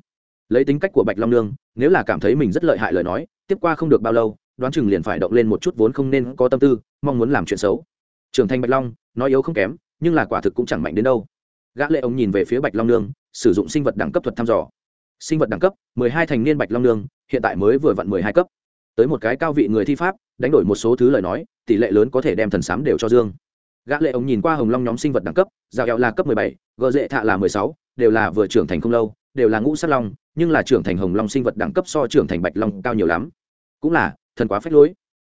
Lấy tính cách của bạch long nương, nếu là cảm thấy mình rất lợi hại lời nói, tiếp qua không được bao lâu đoán chừng liền phải động lên một chút vốn không nên có tâm tư mong muốn làm chuyện xấu. Trưởng thành bạch long nói yếu không kém nhưng là quả thực cũng chẳng mạnh đến đâu. Gã lệ Ống nhìn về phía bạch long nương sử dụng sinh vật đẳng cấp thuật thăm dò. Sinh vật đẳng cấp 12 thành niên bạch long nương hiện tại mới vừa vặn 12 cấp. Tới một cái cao vị người thi pháp đánh đổi một số thứ lời nói tỷ lệ lớn có thể đem thần sám đều cho dương. Gã lệ Ống nhìn qua hồng long nhóm sinh vật đẳng cấp giao eo là cấp 17, gờ dệ thạ là 16, đều là vừa trưởng thành không lâu đều là ngũ sát long nhưng là trưởng thành hồng long sinh vật đẳng cấp so trưởng thành bạch long cao nhiều lắm. Cũng là thần quá phách lối.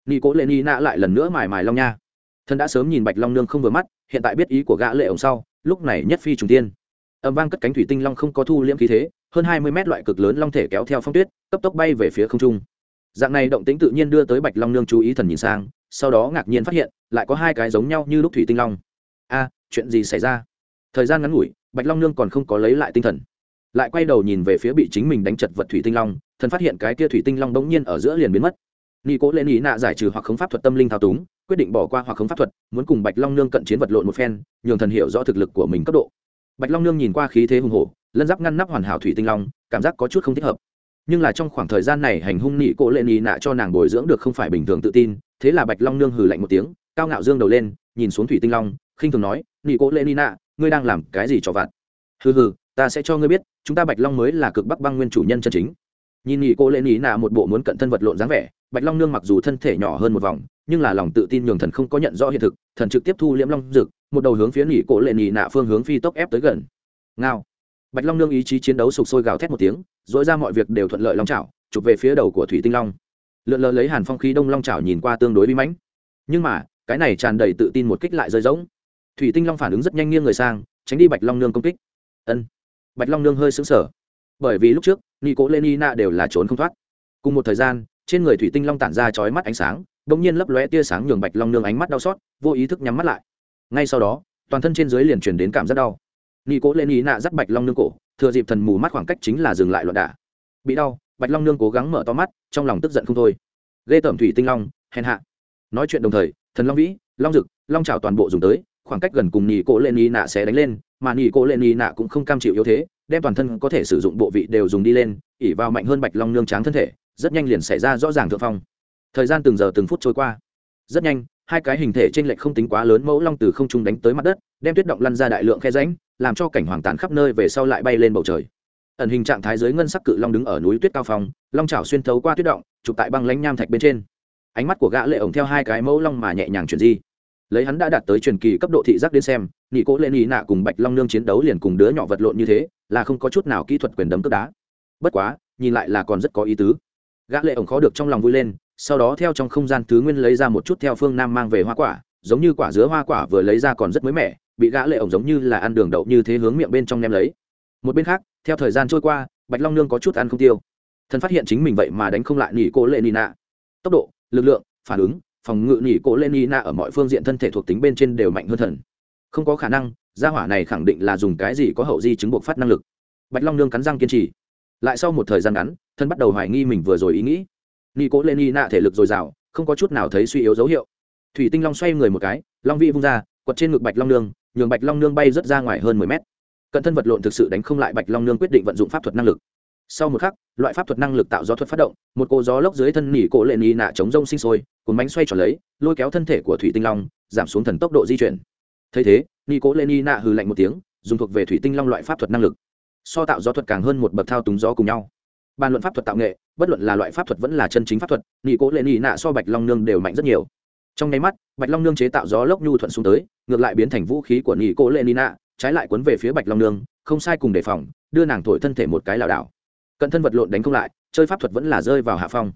Ni cố lệ ni nạ lại lần nữa mài mài long nha. Thần đã sớm nhìn bạch long nương không vừa mắt, hiện tại biết ý của gã lệ ổng sau, lúc này nhất phi trùng tiên. Âm vang cất cánh thủy tinh long không có thu liễm khí thế, hơn hai mươi mét loại cực lớn long thể kéo theo phong tuyết, cấp tốc bay về phía không trung. Dạng này động tĩnh tự nhiên đưa tới bạch long nương chú ý thần nhìn sang, sau đó ngạc nhiên phát hiện, lại có hai cái giống nhau như lúc thủy tinh long. A, chuyện gì xảy ra? Thời gian ngắn ngủi, bạch long nương còn không có lấy lại tinh thần. Lại quay đầu nhìn về phía bị chính mình đánh chật vật thủy tinh long, thần phát hiện cái kia thủy tinh long bỗng nhiên ở giữa liền biến mất nghi cố lên ý nạ giải trừ hoặc khống pháp thuật tâm linh thao túng, quyết định bỏ qua hoặc khống pháp thuật, muốn cùng bạch long nương cận chiến vật lộn một phen, nhường thần hiểu rõ thực lực của mình cấp độ. Bạch long nương nhìn qua khí thế hùng hổ, lân giáp ngăn nắp hoàn hảo thủy tinh long, cảm giác có chút không thích hợp. Nhưng là trong khoảng thời gian này hành hung nị cố lên ý nạ cho nàng bồi dưỡng được không phải bình thường tự tin, thế là bạch long nương hừ lạnh một tiếng, cao ngạo dương đầu lên, nhìn xuống thủy tinh long, khinh thường nói nị cố lên ý nạ, ngươi đang làm cái gì cho vặt? Hừ hừ, ta sẽ cho ngươi biết, chúng ta bạch long mới là cực bắc băng nguyên chủ nhân chân chính. Nhìn nhị cô lệ nhị nạ một bộ muốn cận thân vật lộn dáng vẻ bạch long nương mặc dù thân thể nhỏ hơn một vòng, nhưng là lòng tự tin nhường thần không có nhận rõ hiện thực, thần trực tiếp thu liễm long dực, một đầu hướng phía nghỉ cổ lệ nghỉ nạ phương hướng phi tốc ép tới gần. Ngao. Bạch long nương ý chí chiến đấu sục sôi gào thét một tiếng dỗi ra mọi việc đều thuận lợi long trào chụp về phía đầu của thủy tinh long. Lượn lờ lấy hàn phong khí đông long trào nhìn qua tương đối bí mãnh. Nhưng mà, cái này tràn đầy tự tin một kích lại rơi rỗng. Thủy tinh long phản ứng rất nhanh nghiêng người sang, tránh đi bạch long nương công kích. Ân. Bạch long nương hơi xứng sở bởi vì lúc trước nghi cố lên nina đều là trốn không thoát. Cùng một thời gian trên người thủy tinh long tản ra chói mắt ánh sáng, bỗng nhiên lấp lóe tia sáng nhường bạch long nương ánh mắt đau xót, vô ý thức nhắm mắt lại. Ngay sau đó, toàn thân trên dưới liền truyền đến cảm giác đau. Nghi cố lên nina dắt bạch long nương cổ, thừa dịp thần mù mắt khoảng cách chính là dừng lại loạn đả. Bị đau, bạch long nương cố gắng mở to mắt, trong lòng tức giận không thôi. Ghê tởm thủy tinh long, hèn hạ. Nói chuyện đồng thời, thần long vĩ, long dực, long trào toàn bộ dùng tới, khoảng cách gần cùng nhị cố lên ý nạ sẽ đánh lên, mà nhị cố lên ý nạ cũng không cam chịu yếu thế, đem toàn thân có thể sử dụng bộ vị đều dùng đi lên, ỉ vào mạnh hơn bạch long nương tráng thân thể rất nhanh liền xảy ra rõ ràng thượng phong. Thời gian từng giờ từng phút trôi qua. Rất nhanh, hai cái hình thể trên lệch không tính quá lớn mẫu long từ không trung đánh tới mặt đất, đem tuyết động lăn ra đại lượng khe ránh làm cho cảnh hoàng tàn khắp nơi về sau lại bay lên bầu trời. Ẩn hình trạng thái dưới ngân sắc cự long đứng ở núi tuyết cao phong, long chảo xuyên thấu qua tuyết động, chụp tại băng lánh nham thạch bên trên. Ánh mắt của gã lệ ổng theo hai cái mẫu long mà nhẹ nhàng chuyển di. Lấy hắn đã đạt tới truyền kỳ cấp độ thị giác đến xem nhị cố lên nhị nạ cùng bạch long nương chiến đấu liền cùng đứa nhỏ vật lộn như thế, là không có chút nào kỹ thuật quyền đấm cướp đá. Bất quá, nhìn lại là còn rất có ý tứ gã lệ ổng khó được trong lòng vui lên, sau đó theo trong không gian thứ nguyên lấy ra một chút theo phương nam mang về hoa quả, giống như quả dứa hoa quả vừa lấy ra còn rất mới mẻ, bị gã lệ ổng giống như là ăn đường đậu như thế hướng miệng bên trong nem lấy. Một bên khác, theo thời gian trôi qua, bạch long nương có chút ăn không tiêu. Thần phát hiện chính mình vậy mà đánh không lại nhỉ cô lệ nhị nạ. Tốc độ, lực lượng, phản ứng, phòng ngự nhỉ cô lệ y nạ ở mọi phương diện thân thể thuộc tính bên trên đều mạnh hơn thần. Không có khả năng, gia hỏa này khẳng định là dùng cái gì có hậu di chứng buộc phát năng lực. Bạch long nương cắn răng kiên trì. Lại sau một thời gian ngắn thân bắt đầu hoài nghi mình vừa rồi ý nghĩ. Nhị cố lên y nạ thể lực dồi dào, không có chút nào thấy suy yếu dấu hiệu. Thủy tinh long xoay người một cái, long vị vung ra, quật trên ngực bạch long nương, nhường bạch long nương bay rớt ra ngoài hơn mười mét. Cận thân vật lộn thực sự đánh không lại bạch long nương quyết định vận dụng pháp thuật năng lực. Sau một khắc, loại pháp thuật năng lực tạo gió thuật phát động, một cô gió lốc dưới thân nỉ cổ lệ nỉ nạ chống rông sinh sôi, cuốn bánh xoay tròn lấy, lôi kéo thân thể của thủy tinh long, giảm xuống thần tốc độ di chuyển. Thấy thế nỉ cổ lệ nỉ nạ hừ lạnh một tiếng, dùng thuộc về thủy tinh long loại pháp thuật năng lực. So tạo gió thuật càng hơn một bậc thao túng gió cùng nhau bàn luận pháp thuật tạo nghệ, bất luận là loại pháp thuật vẫn là chân chính pháp thuật nghị cố lệ nghị nạ so bạch long nương đều mạnh rất nhiều. Trong nháy mắt, bạch long nương chế tạo gió lốc nhu thuận xuống tới, ngược lại biến thành vũ khí của nghị cố lệ nghị nạ, trái lại cuốn về phía bạch long nương, không sai cùng đề phòng, đưa nàng thổi thân thể một cái lảo đảo. Cận thân vật lộn đánh không lại, chơi pháp thuật vẫn là rơi vào hạ phong.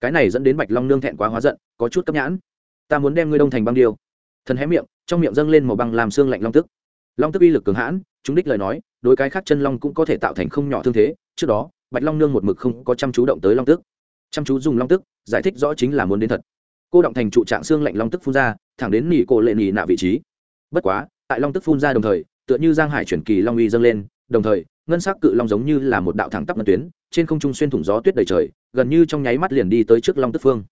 Cái này dẫn đến bạch long nương thẹn quá hóa giận, có chút cấp nhãn. Ta muốn đem ngươi đông thành băng điêu. Thần hé miệng, trong miệng dâng lên màu băng làm xương lạnh long tức. Long tức uy lực cường hãn, chúng đích lời nói, đối cái khác chân long cũng có thể tạo thành không nhỏ thương thế, trước đó bạch long nương một mực không có chăm chú động tới long tức. Chăm chú dùng long tức, giải thích rõ chính là muốn đến thật. Cô động thành trụ trạng xương lạnh long tức phun ra, thẳng đến nỉ cổ lệ nỉ nạ vị trí. Bất quá, tại long tức phun ra đồng thời, tựa như giang hải chuyển kỳ long uy dâng lên, đồng thời, ngân sắc cự long giống như là một đạo thẳng tắp ngân tuyến, trên không trung xuyên thủng gió tuyết đầy trời, gần như trong nháy mắt liền đi tới trước long tức phương.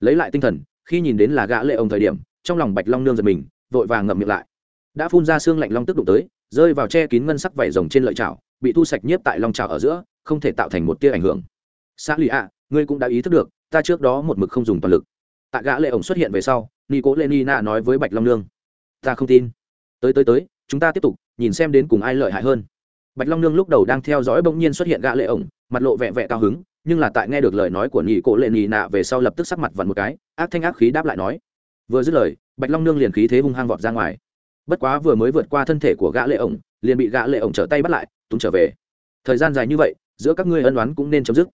Lấy lại tinh thần, khi nhìn đến là gã lệ ông thời điểm, trong lòng bạch long nương giật mình, vội vàng ngậm miệng lại. Đã phun ra xương lạnh long tức đụng tới, rơi vào che kín ngân sắc vảy rồng trên lợi chảo, bị thu sạch nhiếp tại long chảo ở giữa không thể tạo thành một tia ảnh hưởng. Xã lì ạ, ngươi cũng đã ý thức được, ta trước đó một mực không dùng toàn lực. Tại gã lệ ổng xuất hiện về sau ni cố lê ni na nói với bạch long nương. Ta không tin. Tới tới tới, chúng ta tiếp tục, nhìn xem đến cùng ai lợi hại hơn. Bạch long nương lúc đầu đang theo dõi bỗng nhiên xuất hiện gã lệ ổng, mặt lộ vẻ vẻ cao hứng, nhưng là tại nghe được lời nói của nhị cổ lệ nhị nạ về sau lập tức sắc mặt vặn một cái, ác thanh ác khí đáp lại nói. Vừa dứt lời, bạch long nương liền khí thế hung hăng vọt ra ngoài. Bất quá vừa mới vượt qua thân thể của gã lệ ổng, liền bị gã lệ ổng trở tay bắt lại túng trở về. Thời gian dài như vậy giữa các ngươi ân oán cũng nên chấm dứt.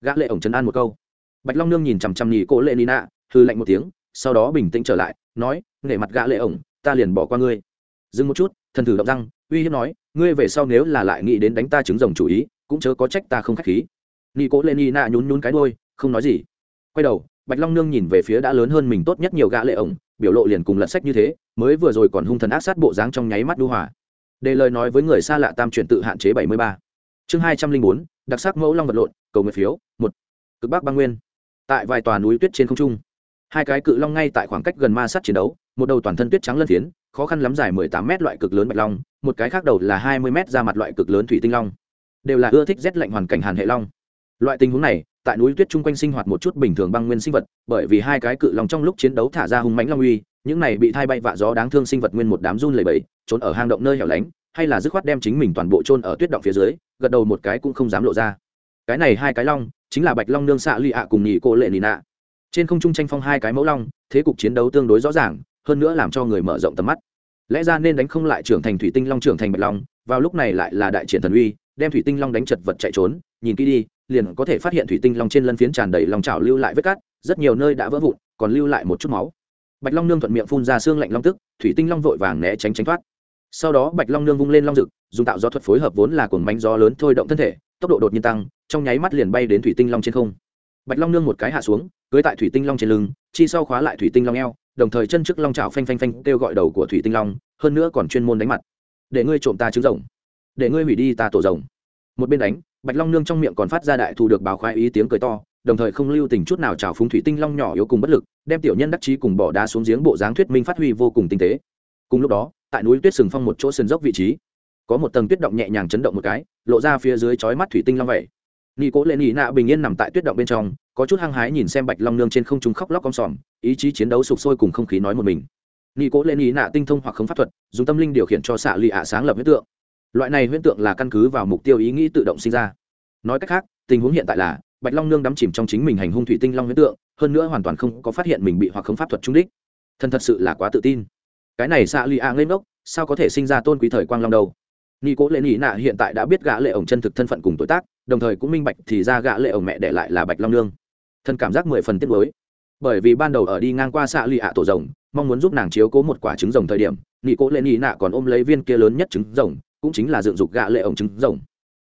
Gã lệ ổng chấn an một câu. Bạch long nương nhìn chằm chằm nhì cô lệ nina hư lạnh một tiếng sau đó bình tĩnh trở lại nói nể mặt gã lệ ổng ta liền bỏ qua ngươi. Dừng một chút thần thử động răng uy hiếp nói ngươi về sau nếu là lại nghĩ đến đánh ta trứng rồng chủ ý cũng chớ có trách ta không khách khí. Nhì cô lệ nina nhún nhún cái đuôi, không nói gì. Quay đầu bạch long nương nhìn về phía đã lớn hơn mình tốt nhất nhiều gã lệ ổng biểu lộ liền cùng lật sách như thế mới vừa rồi còn hung thần ác sát bộ dáng trong nháy mắt đu hòa. Để lời nói với người xa lạ tam chuyển tự hạn chế bảy mươi ba chương hai trăm linh bốn, đặc sắc mẫu long vật lộn, cầu nguyện phiếu, một. Cực bắc băng nguyên. Tại vài tòa núi tuyết trên không trung. Hai cái cự long ngay tại khoảng cách gần ma sát chiến đấu, một đầu toàn thân tuyết trắng lân phiến, khó khăn lắm dài mười tám mét loại cực lớn bạch long, một cái khác đầu là hai mươi mét ra mặt loại cực lớn thủy tinh long. Đều là ưa thích rét lạnh hoàn cảnh hàn hệ long. Loại tình huống này, tại núi tuyết chung quanh sinh hoạt một chút bình thường băng nguyên sinh vật, bởi vì hai cái cự long trong lúc chiến đấu thả ra hung mãnh long uy, những này bị thai bay vạ gió đáng thương sinh vật nguyên một đám run lầy bẫy trốn ở hang động nơi hẻo lánh hay là dứt khoát đem chính mình toàn bộ chôn ở tuyết động phía dưới, gật đầu một cái cũng không dám lộ ra. Cái này hai cái long, chính là bạch long nương xạ lụy ạ cùng nhị cô lệ nị nạ. Trên không trung tranh phong hai cái mẫu long, thế cục chiến đấu tương đối rõ ràng, hơn nữa làm cho người mở rộng tầm mắt. Lẽ ra nên đánh không lại trưởng thành thủy tinh long trưởng thành bạch long, vào lúc này lại là đại triển thần uy, đem thủy tinh long đánh chật vật chạy trốn, nhìn kỹ đi, liền có thể phát hiện thủy tinh long trên lân phiến tràn đầy lòng chảo lưu lại vết cát, rất nhiều nơi đã vỡ vụn, còn lưu lại một chút máu. Bạch long nương thuận miệng phun ra xương lạnh long tức, thủy tinh long vội vàng né tránh tránh thoát sau đó bạch long nương vung lên long rực dùng tạo gió thuật phối hợp vốn là cuồng bánh gió lớn thôi động thân thể, tốc độ đột nhiên tăng, trong nháy mắt liền bay đến thủy tinh long trên không. Bạch long nương một cái hạ xuống, cưới tại thủy tinh long trên lưng, chi sau khóa lại thủy tinh long eo, đồng thời chân trước long trào phanh phanh phanh kêu gọi đầu của thủy tinh long, hơn nữa còn chuyên môn đánh mặt. Để ngươi trộm ta trứng rồng. Để ngươi hủy đi ta tổ rồng. Một bên đánh, bạch long nương trong miệng còn phát ra đại thù được báo khoái ý tiếng cười to, đồng thời không lưu tình chút nào trào phúng thủy tinh long nhỏ yếu cùng bất lực, đem tiểu nhân đắc chí cùng bỏ đá xuống giếng bộ dáng thuyết minh phát huy vô cùng tinh tế. Cùng lúc đó tại núi tuyết sừng phong một chỗ sườn dốc vị trí. Có một tầng tuyết động nhẹ nhàng chấn động một cái, lộ ra phía dưới chói mắt thủy tinh long vậy nghi cố lên nghi nạ bình yên nằm tại tuyết động bên trong, có chút hăng hái nhìn xem bạch long nương trên không trung khóc lóc con sòm, ý chí chiến đấu sụp sôi cùng không khí nói một mình. Nghi cố lên nghi nạ tinh thông hoặc không pháp thuật, dùng tâm linh điều khiển cho xạ lụy ạ sáng lập huyễn tượng. Loại này huyễn tượng là căn cứ vào mục tiêu ý nghĩ tự động sinh ra. Nói cách khác, tình huống hiện tại là, bạch long nương đắm chìm trong chính mình hành hung thủy tinh long huyễn tượng, hơn nữa hoàn toàn không có phát hiện mình bị hoặc không pháp thuật trung đích. Thân thật sự là quá tự tin cái này xạ lì ạ ngây ngốc, sao có thể sinh ra tôn quý thời quang long đâu? Nghi cố lệ nhị nạ hiện tại đã biết gã lệ ổng chân thực thân phận cùng tuổi tác, đồng thời cũng minh bạch thì ra gã lệ ổng mẹ để lại là bạch long nương. Thân cảm giác mười phần tiếc nuối. Bởi vì ban đầu ở đi ngang qua xạ lì ạ tổ rồng, mong muốn giúp nàng chiếu cố một quả trứng rồng thời điểm nghi cố lệ nhị nạ còn ôm lấy viên kia lớn nhất trứng rồng, cũng chính là dựng dục gã lệ ổng trứng rồng.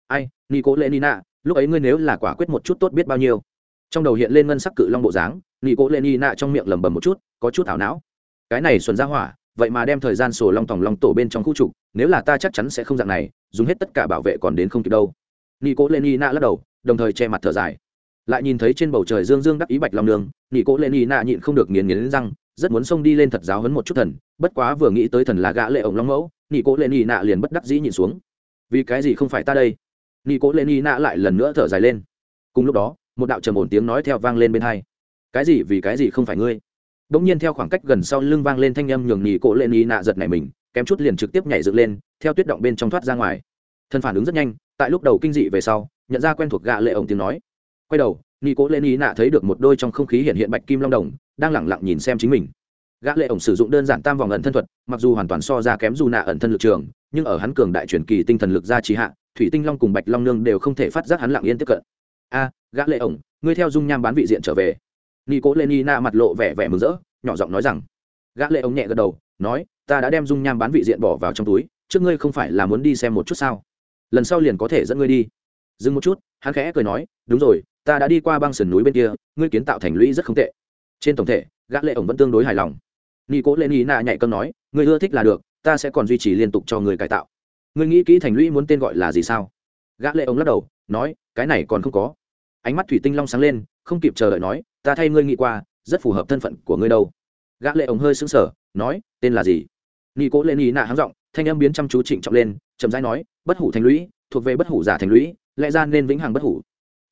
Ai nghi cố lệ nhị nạ, lúc ấy ngươi nếu là quả quyết một chút tốt biết bao nhiêu? Trong đầu hiện lên ngân sắc cự long bộ dáng nghi cố lệ nhị nạ trong miệng lẩm bẩm một chút, có chút ảo não. Cái này xuân ra hỏa vậy mà đem thời gian sổ long tòng long tổ bên trong khu trục, nếu là ta chắc chắn sẽ không dạng này, dùng hết tất cả bảo vệ còn đến không kịp đâu. Nị cố lên y nạ lắc đầu, đồng thời che mặt thở dài. Lại nhìn thấy trên bầu trời dương dương đắc ý bạch long đường nị cố lên y nạ nhịn không được nghiền nghiến răng, rất muốn xông đi lên thật giáo hấn một chút thần, bất quá vừa nghĩ tới thần là gã lệ ổng long mẫu nị cố lên y nạ liền bất đắc dĩ nhìn xuống. Vì cái gì không phải ta đây? Nị cố lên y nạ lại lần nữa thở dài lên. Cùng lúc đó, một đạo trầm ổn tiếng nói theo vang lên bên hai. Cái gì vì cái gì không phải ngươi? Bỗng nhiên theo khoảng cách gần sau lưng vang lên thanh âm nhường nhị cổ lên y nạ giật này mình, kém chút liền trực tiếp nhảy dựng lên, theo tuyết động bên trong thoát ra ngoài. Thân phản ứng rất nhanh, tại lúc đầu kinh dị về sau, nhận ra quen thuộc gạ lệ ổng tiếng nói. Quay đầu, nhị cổ lên y nạ thấy được một đôi trong không khí hiện hiện bạch kim long đồng, đang lẳng lặng nhìn xem chính mình. Gã lệ ổng sử dụng đơn giản tam vòng ẩn thân thuật, mặc dù hoàn toàn so ra kém dù nạ ẩn thân lực trường, nhưng ở hắn cường đại truyền kỳ tinh thần lực ra trì hạ, thủy tinh long cùng bạch long nương đều không thể phát giác hắn lặng yên tiếp cận. A, gã lệ ổng, ngươi theo dung nham bán vị diện trở về nico cố mặt lộ vẻ vẻ mừng rỡ, nhỏ giọng nói rằng, gã lệ ống nhẹ gật đầu, nói, ta đã đem dung nham bán vị diện bỏ vào trong túi, trước ngươi không phải là muốn đi xem một chút sao? Lần sau liền có thể dẫn ngươi đi. Dừng một chút, hắn khẽ cười nói, đúng rồi, ta đã đi qua băng sườn núi bên kia, ngươi kiến tạo thành lũy rất không tệ. Trên tổng thể, gã lệ ổng vẫn tương đối hài lòng. Nghi cố lên nhạy cơm nói, ngươi ưa thích là được, ta sẽ còn duy trì liên tục cho người cải tạo. Ngươi nghĩ kỹ thành lũy muốn tên gọi là gì sao? Gã lệ ổng lắc đầu, nói, cái này còn không có. Ánh mắt thủy tinh long sáng lên, không kịp chờ đợi nói ta thay ngươi nghĩ qua, rất phù hợp thân phận của ngươi đâu. Gã lệ ổng hơi sững sờ, nói, tên là gì? Nghi cố lên ý nạ háng giọng, thanh âm biến chăm chú trịnh trọng lên, chậm rãi nói, bất hủ thành lũy, thuộc về bất hủ giả thành lũy, lẽ ra nên vĩnh hằng bất hủ.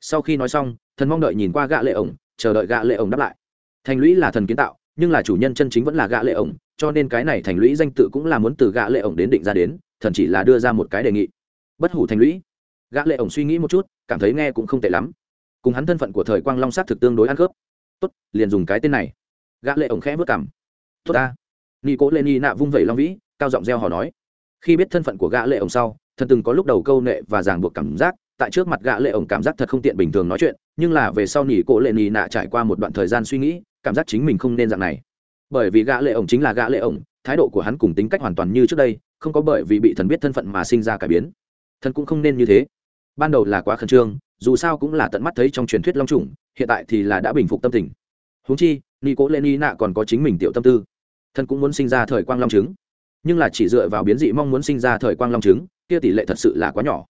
Sau khi nói xong, thần mong đợi nhìn qua gã lệ ổng, chờ đợi gã lệ ổng đáp lại. Thành lũy là thần kiến tạo, nhưng là chủ nhân chân chính vẫn là gã lệ ổng, cho nên cái này thành lũy danh tự cũng là muốn từ gã lệ ổng đến định ra đến, thần chỉ là đưa ra một cái đề nghị. Bất hủ thành lũy. Gã lệ ổng suy nghĩ một chút, cảm thấy nghe cũng không tệ lắm cùng hắn thân phận của thời quang long sát thực tương đối ăn khớp. Tốt, liền dùng cái tên này. Gã lệ ổng khẽ vớt cằm. Tốt ta. Nghi cố lên nhị nạ vung vẩy long vĩ, cao giọng reo hò nói. Khi biết thân phận của gã lệ ổng sau, thần từng có lúc đầu câu nệ và ràng buộc cảm giác, tại trước mặt gã lệ ổng cảm giác thật không tiện bình thường nói chuyện, nhưng là về sau nhỉ cố lệ nhì nạ trải qua một đoạn thời gian suy nghĩ, cảm giác chính mình không nên dạng này. Bởi vì gã lệ ổng chính là gã lệ ổng, thái độ của hắn cùng tính cách hoàn toàn như trước đây, không có bởi vì bị thần biết thân phận mà sinh ra cải biến. Thần cũng không nên như thế. Ban đầu là quá khẩn trương dù sao cũng là tận mắt thấy trong truyền thuyết long trùng hiện tại thì là đã bình phục tâm tình. Huống chi ni cố lên ni nạ còn có chính mình tiểu tâm tư. Thân cũng muốn sinh ra thời quang long trứng. Nhưng là chỉ dựa vào biến dị mong muốn sinh ra thời quang long trứng, kia tỷ lệ thật sự là quá nhỏ.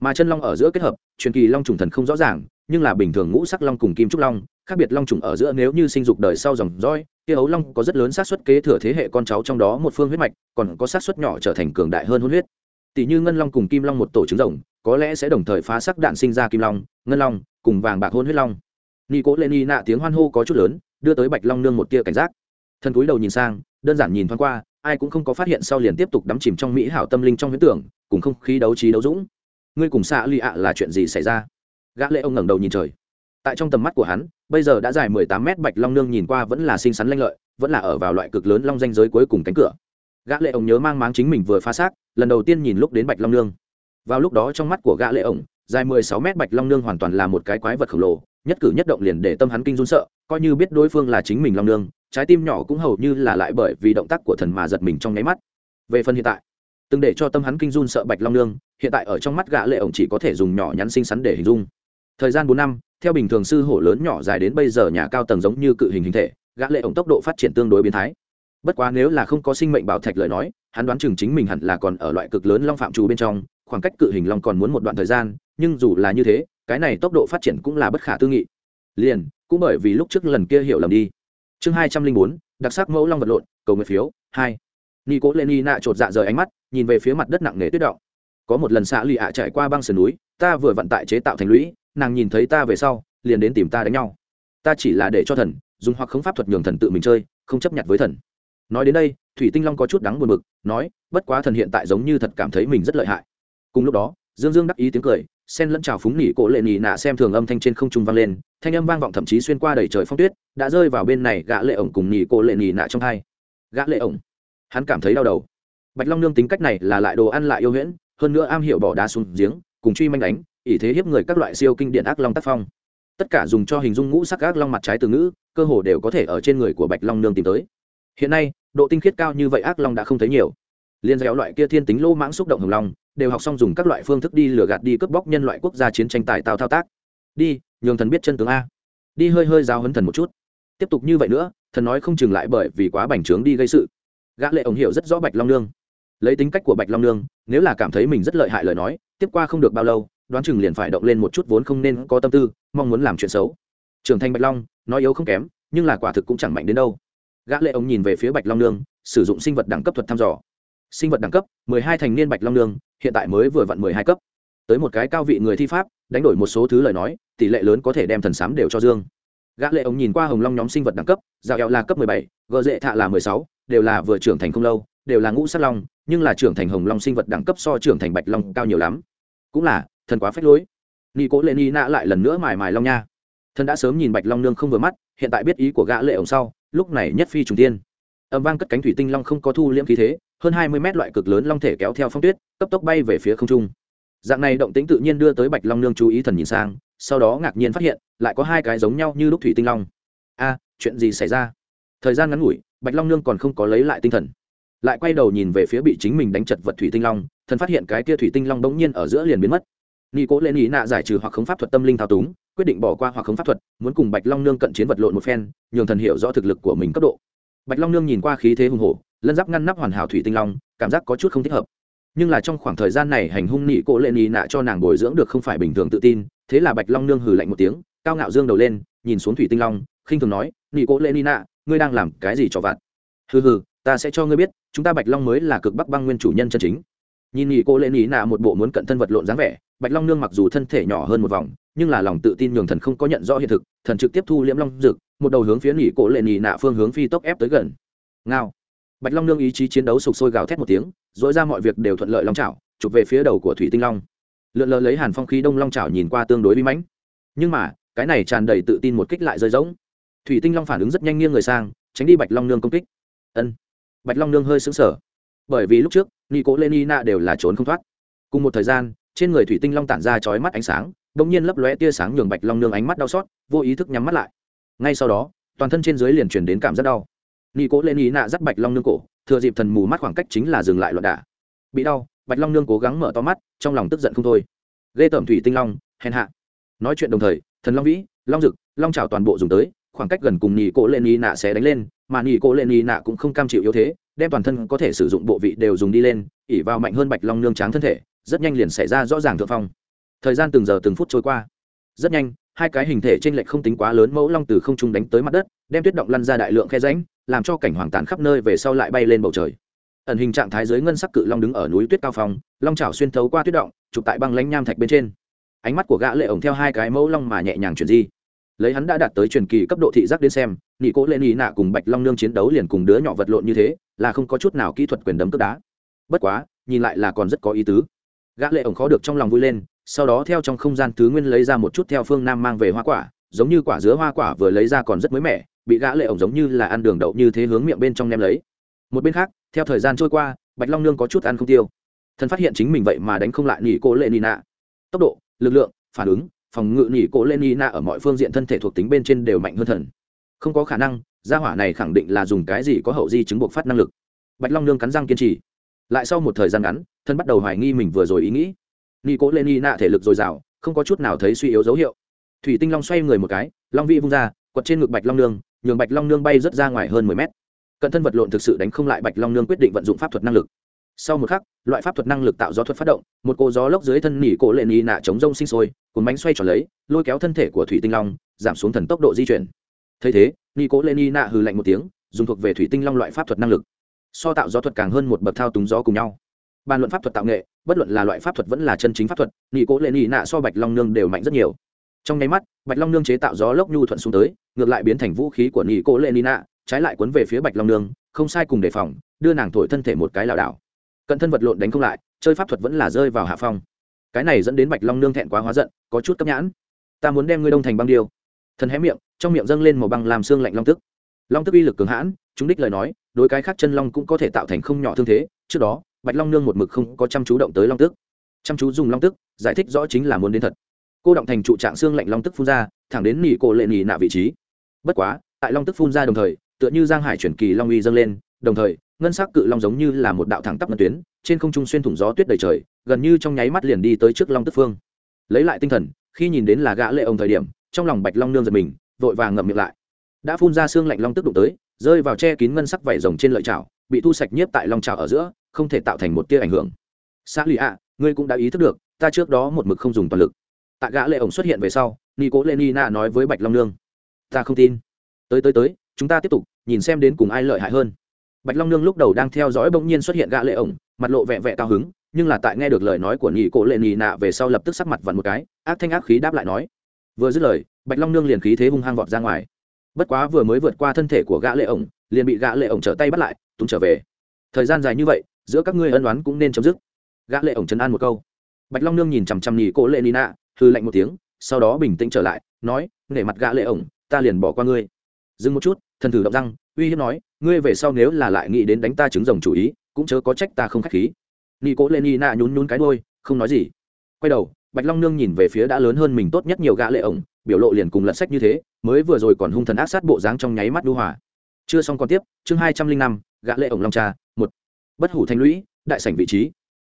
Mà chân long ở giữa kết hợp, truyền kỳ long trùng thần không rõ ràng, nhưng là bình thường ngũ sắc long cùng kim trúc long, khác biệt long trùng ở giữa nếu như sinh dục đời sau dòng roi kia ấu long có rất lớn xác suất kế thừa thế hệ con cháu trong đó một phương huyết mạch, còn có xác suất nhỏ trở thành cường đại hơn hôn huyết. Tỷ như ngân long cùng kim long một tổ trứng rồng có lẽ sẽ đồng thời phá sắc đạn sinh ra kim long, ngân long, cùng vàng bạc hôn huyết long. Ni cố lên ni nạ tiếng hoan hô có chút lớn, đưa tới bạch long nương một tia cảnh giác. Thân cúi đầu nhìn sang, đơn giản nhìn thoáng qua, ai cũng không có phát hiện sau liền tiếp tục đắm chìm trong mỹ hảo tâm linh trong huyễn tưởng, cùng không khí đấu trí đấu dũng. Ngươi cùng xạ lụy ạ là chuyện gì xảy ra? Gã lệ ông ngẩng đầu nhìn trời. Tại trong tầm mắt của hắn, bây giờ đã dài mười tám mét bạch long nương nhìn qua vẫn là xinh xắn lanh lợi, vẫn là ở vào loại cực lớn long danh giới cuối cùng cánh cửa. Gã lệ ông nhớ mang máng chính mình vừa phá xác, lần đầu tiên nhìn lúc đến bạch long nương vào lúc đó trong mắt của gã lệ ổng, dài mười sáu mét bạch long nương hoàn toàn là một cái quái vật khổng lồ, nhất cử nhất động liền để tâm hắn kinh run sợ, coi như biết đối phương là chính mình long nương, trái tim nhỏ cũng hầu như là lại bởi vì động tác của thần mà giật mình trong nháy mắt. Về phần hiện tại, từng để cho tâm hắn kinh run sợ bạch long nương, hiện tại ở trong mắt gã lệ ổng chỉ có thể dùng nhỏ nhắn xinh xắn để hình dung. Thời gian bốn năm, theo bình thường sư hổ lớn nhỏ dài đến bây giờ nhà cao tầng giống như cự hình hình thể, gã lệ ổng tốc độ phát triển tương đối biến thái. Bất quá nếu là không có sinh mệnh bảo thạch lời nói, hắn đoán chừng chính mình hẳn là còn ở loại cực lớn long phạm trù bên trong khoảng cách cự hình long còn muốn một đoạn thời gian, nhưng dù là như thế, cái này tốc độ phát triển cũng là bất khả tư nghị. Liền, cũng bởi vì lúc trước lần kia hiểu lầm đi. Chương hai trăm linh bốn, đặc sắc mẫu long vật lộn, cầu nguyện phiếu, hai. Ni cố lên ni nạ chột dạ rời ánh mắt, nhìn về phía mặt đất nặng nề tuyết động. Có một lần xạ lì ạ chạy qua băng sườn núi, ta vừa vận tải chế tạo thành lũy, nàng nhìn thấy ta về sau, liền đến tìm ta đánh nhau. Ta chỉ là để cho thần, dùng hoặc không pháp thuật nhường thần tự mình chơi, không chấp nhận với thần. Nói đến đây, thủy tinh long có chút đắng buồn bực, nói, bất quá thần hiện tại giống như thật cảm thấy mình rất lợi hại cùng lúc đó, dương dương đắc ý tiếng cười sen lẫn trào phúng nỉ cổ lệ nỉ nạ xem thường âm thanh trên không trung vang lên, thanh âm vang vọng thậm chí xuyên qua đầy trời phong tuyết, đã rơi vào bên này gã lệ ổng cùng nỉ cổ lệ nỉ nạ trong hai. Gã lệ ổng. Hắn cảm thấy đau đầu. Bạch long nương tính cách này là lại đồ ăn lại yêu huyễn, hơn nữa am hiểu bỏ đá xuống giếng, cùng truy manh đánh, ỷ thế hiếp người các loại siêu kinh điển ác long tác phong. Tất cả dùng cho hình dung ngũ sắc ác long mặt trái từ ngữ, cơ hồ đều có thể ở trên người của bạch long nương tìm tới. Hiện nay, độ tinh khiết cao như vậy ác long đã không thấy nhiều. Liên dẻo loại kia thiên tính lô mãng xúc động hồng long đều học xong dùng các loại phương thức đi lừa gạt đi cướp bóc nhân loại quốc gia chiến tranh tài tao thao tác. Đi, nhường thần biết chân tướng a. Đi hơi hơi giao hấn thần một chút. Tiếp tục như vậy nữa, thần nói không chừng lại bởi vì quá bành trướng đi gây sự. Gã lệ ổng hiểu rất rõ bạch long nương. Lấy tính cách của bạch long nương, nếu là cảm thấy mình rất lợi hại lời nói, tiếp qua không được bao lâu, đoán chừng liền phải động lên một chút vốn không nên có tâm tư, mong muốn làm chuyện xấu. Trưởng thành bạch long, nói yếu không kém, nhưng là quả thực cũng chẳng mạnh đến đâu. Gã lệ ổng nhìn về phía bạch long nương, sử dụng sinh vật đẳng cấp thuật thăm dò sinh vật đẳng cấp, mười hai thành niên bạch long nương, hiện tại mới vừa vặn mười hai cấp. Tới một cái cao vị người thi pháp, đánh đổi một số thứ lời nói, tỷ lệ lớn có thể đem thần sám đều cho dương. Gã lệ ống nhìn qua hồng long nhóm sinh vật đẳng cấp, dạo eo là cấp mười bảy, gờ dệ thạ là mười sáu, đều là vừa trưởng thành không lâu, đều là ngũ sát long, nhưng là trưởng thành hồng long sinh vật đẳng cấp so trưởng thành bạch long cao nhiều lắm. Cũng là, thần quá phách lối. Ni cố lên ni nạ lại lần nữa mài mài long nha. Thần đã sớm nhìn bạch long nương không vừa mắt, hiện tại biết ý của gã lệ ổng sau, lúc này nhất phi trùng tiên. Âm vang cất cánh thủy tinh long không có thu liễm khí thế hơn hai mươi mét loại cực lớn long thể kéo theo phong tuyết, cấp tốc bay về phía không trung. Dạng này động tĩnh tự nhiên đưa tới bạch long nương chú ý thần nhìn sang, sau đó ngạc nhiên phát hiện, lại có hai cái giống nhau như lúc thủy tinh long. A, chuyện gì xảy ra? Thời gian ngắn ngủi, bạch long nương còn không có lấy lại tinh thần. Lại quay đầu nhìn về phía bị chính mình đánh chật vật thủy tinh long, thần phát hiện cái kia thủy tinh long bỗng nhiên ở giữa liền biến mất. Nghi cố lên ý nạ giải trừ hoặc khống pháp thuật tâm linh thao túng, quyết định bỏ qua hoặc khống pháp thuật, muốn cùng bạch long nương cận chiến vật lộn một phen, nhường thần hiểu rõ thực lực của mình cấp độ. Bạch long nương nhìn qua khí thế hùng hổ lân giáp ngăn nắp hoàn hảo thủy tinh long, cảm giác có chút không thích hợp. Nhưng là trong khoảng thời gian này hành hung nị cố lệ nị nạ cho nàng bồi dưỡng được không phải bình thường tự tin, thế là bạch long nương hừ lạnh một tiếng, cao ngạo dương đầu lên, nhìn xuống thủy tinh long, khinh thường nói, nị cố lệ nị nạ, ngươi đang làm cái gì cho vặt? Hừ hừ, ta sẽ cho ngươi biết, chúng ta bạch long mới là cực bắc băng nguyên chủ nhân chân chính. Nhìn nị cô lệ nị nạ một bộ muốn cận thân vật lộn dáng vẻ, bạch long nương mặc dù thân thể nhỏ hơn một vòng, nhưng là lòng tự tin nhường thần không có nhận rõ hiện thực, thần trực tiếp thu liễm long dực, một đầu hướng phía nị cô lệ nị nạ phương hướng phi tốc ép tới gần. Ngao bạch long nương ý chí chiến đấu sục sôi gào thét một tiếng dỗi ra mọi việc đều thuận lợi long trào chụp về phía đầu của thủy tinh long. Lượn lờ lấy hàn phong khí đông long trào nhìn qua tương đối bí mãnh. Nhưng mà, cái này tràn đầy tự tin một kích lại rơi rỗng. Thủy tinh long phản ứng rất nhanh nghiêng người sang, tránh đi bạch long nương công kích. Ân. Bạch long nương hơi xứng sở bởi vì lúc trước nghi cố lên y nạ đều là trốn không thoát. Cùng một thời gian, trên người thủy tinh long tản ra chói mắt ánh sáng đ ỗ n g nhiên lấp lóe tia sáng nhường bạch long nương ánh mắt đau xót, vô ý thức nhắm mắt lại. Ngay sau đó, toàn thân trên dưới liền chuyển đến cảm giác đau nị cố lên ý nạ dắt bạch long nương cổ, thừa dịp thần mù mắt khoảng cách chính là dừng lại loạn đả. Bị đau, bạch long nương cố gắng mở to mắt, trong lòng tức giận không thôi. Ghê tởm thủy tinh long, hèn hạ. Nói chuyện đồng thời, thần long vĩ, long dực, long trào toàn bộ dùng tới, khoảng cách gần cùng nị cố lên ý nạ sẽ đánh lên, mà nị cố lên ý nạ cũng không cam chịu yếu thế, đem toàn thân có thể sử dụng bộ vị đều dùng đi lên, ỉ vào mạnh hơn bạch long nương tráng thân thể, rất nhanh liền xảy ra rõ ràng thượng phong. Thời gian từng giờ từng phút trôi qua. Rất nhanh hai cái hình thể t r ê n lệch không tính quá lớn mẫu long từ không trung đánh tới mặt đất, đem tuyết động lăn ra đại lượng khe ránh làm cho cảnh hoàng tàn khắp nơi về sau lại bay lên bầu trời. Ẩn hình trạng thái dưới ngân sắc cự long đứng ở núi tuyết cao phong, long trào xuyên thấu qua tuyết động, chụp tại băng lánh nham thạch bên trên. Ánh mắt của gã lệ ổng theo hai cái mẫu long mà nhẹ nhàng chuyển di. Lấy hắn đã đạt tới truyền kỳ cấp độ thị giác đến xem nhị cố lên nhị nạ cùng bạch long nương chiến đấu liền cùng đứa nhỏ vật lộn như thế, là không có chút nào kỹ thuật quyền đấm cướp đá. Bất quá, nhìn lại là còn rất có ý tứ. Gã lệ ổng khó được trong lòng vui lên sau đó theo trong không gian thứ nguyên lấy ra một chút theo phương nam mang về hoa quả, giống như quả dứa hoa quả vừa lấy ra còn rất mới mẻ, bị gã lệ ổng giống như là ăn đường đậu như thế hướng miệng bên trong nem lấy. Một bên khác, theo thời gian trôi qua, bạch long nương có chút ăn không tiêu. Thần phát hiện chính mình vậy mà đánh không lại nỉ cô lệ nhị nạ. Tốc độ, lực lượng, phản ứng, phòng ngự nỉ cô lên y nạ ở mọi phương diện thân thể thuộc tính bên trên đều mạnh hơn thần. Không có khả năng, gia hỏa này khẳng định là dùng cái gì có hậu di chứng buộc phát năng lực. Bạch long nương cắn răng kiên trì. Lại sau một thời gian ngắn, thân bắt đầu hoài nghi mình vừa rồi ý nghĩ nhị cố lên y thể lực dồi dào, không có chút nào thấy suy yếu dấu hiệu. Thủy tinh long xoay người một cái, long vị vung ra, quật trên ngực bạch long nương, nhường bạch long nương bay rất ra ngoài hơn mười mét. Cận thân vật lộn thực sự đánh không lại bạch long nương quyết định vận dụng pháp thuật năng lực. Sau một khắc, loại pháp thuật năng lực tạo gió thuật phát động, một cô gió lốc dưới thân nỉ cổ lệ nỉ nạ chống rông sinh sôi, cuốn bánh xoay tròn lấy, lôi kéo thân thể của thủy tinh long, giảm xuống thần tốc độ di chuyển. Thấy thế nỉ cổ lệ nỉ nạ hừ lạnh một tiếng, dùng thuộc về thủy tinh long loại pháp thuật năng lực. So tạo gió thuật càng hơn một bậc thao túng gió cùng nhau bàn luận pháp thuật tạo nghệ, bất luận là loại pháp thuật vẫn là chân chính pháp thuật nghị cố lệ nỉ nạ so bạch long nương đều mạnh rất nhiều. Trong nháy mắt, bạch long nương chế tạo gió lốc nhu thuận xuống tới, ngược lại biến thành vũ khí của nghị cố lệ nỉ nạ, trái lại cuốn về phía bạch long nương, không sai cùng đề phòng, đưa nàng thổi thân thể một cái lảo đảo. Cận thân vật lộn đánh không lại, chơi pháp thuật vẫn là rơi vào hạ phong. Cái này dẫn đến bạch long nương thẹn quá hóa giận, có chút cấp nhãn. Ta muốn đem ngươi đông thành băng điêu. Thần hé miệng, trong miệng dâng lên màu băng làm xương lạnh long tức. Long tức uy lực cường hãn, chúng đích lời nói, đối cái khác chân long cũng có thể tạo thành không nhỏ thương thế, trước đó bạch long nương một mực không có chăm chú động tới long tức. Chăm chú dùng long tức, giải thích rõ chính là muốn đến thật. Cô động thành trụ trạng xương lạnh long tức phun ra, thẳng đến nỉ cổ lệ nỉ nạ vị trí. Bất quá, tại long tức phun ra đồng thời, tựa như giang hải chuyển kỳ long uy dâng lên, đồng thời, ngân sắc cự long giống như là một đạo thẳng tắp ngân tuyến, trên không trung xuyên thủng gió tuyết đầy trời, gần như trong nháy mắt liền đi tới trước long tức phương. Lấy lại tinh thần, khi nhìn đến là gã lệ ông thời điểm, trong lòng bạch long nương giật mình, vội vàng ngậm miệng lại. Đã phun ra xương lạnh long tức đụng tới, rơi vào che kín ngân sắc vảy rồng trên lợi chảo, bị thu sạch nhiếp tại long chảo ở giữa không thể tạo thành một tia ảnh hưởng. Xã lì ạ, ngươi cũng đã ý thức được, ta trước đó một mực không dùng toàn lực. Tạ gã lệ ổng xuất hiện về sau ni cố lên na nói với bạch long nương. Ta không tin. Tới tới tới, chúng ta tiếp tục, nhìn xem đến cùng ai lợi hại hơn. Bạch long nương lúc đầu đang theo dõi bỗng nhiên xuất hiện gã lệ ổng, mặt lộ vẻ vẻ cao hứng, nhưng là tại nghe được lời nói của nhị cổ lệ nhị nạ về sau lập tức sắc mặt vặn một cái, ác thanh ác khí đáp lại nói. Vừa dứt lời, bạch long nương liền khí thế hung hăng vọt ra ngoài. Bất quá vừa mới vượt qua thân thể của gã lệ ổng, liền bị gã lệ ổng trở tay bắt lại tung trở về. Thời gian dài như vậy giữa các ngươi ân oán cũng nên chấm dứt. Gã lệ ổng chân an một câu. Bạch long nương nhìn chằm chằm nhị cô lệ nina hư hừ lạnh một tiếng, sau đó bình tĩnh trở lại, nói, nể mặt gã lệ ổng, ta liền bỏ qua ngươi. Dừng một chút, thần thử động răng, uy hiếp nói, ngươi về sau nếu là lại nghĩ đến đánh ta trứng rồng chủ ý, cũng chớ có trách ta không khách khí. Nhì cô lệ nina nhún nhún cái đuôi, không nói gì. Quay đầu, bạch long nương nhìn về phía đã lớn hơn mình tốt nhất nhiều gã lệ ổng, biểu lộ liền cùng lật sách như thế, mới vừa rồi còn hung thần ác sát bộ dáng trong nháy mắt đu hòa. Chưa xong còn tiếp, chương hai trăm linh năm, gã lệ ổng long cha bất hủ thanh lũy, đại sảnh vị trí.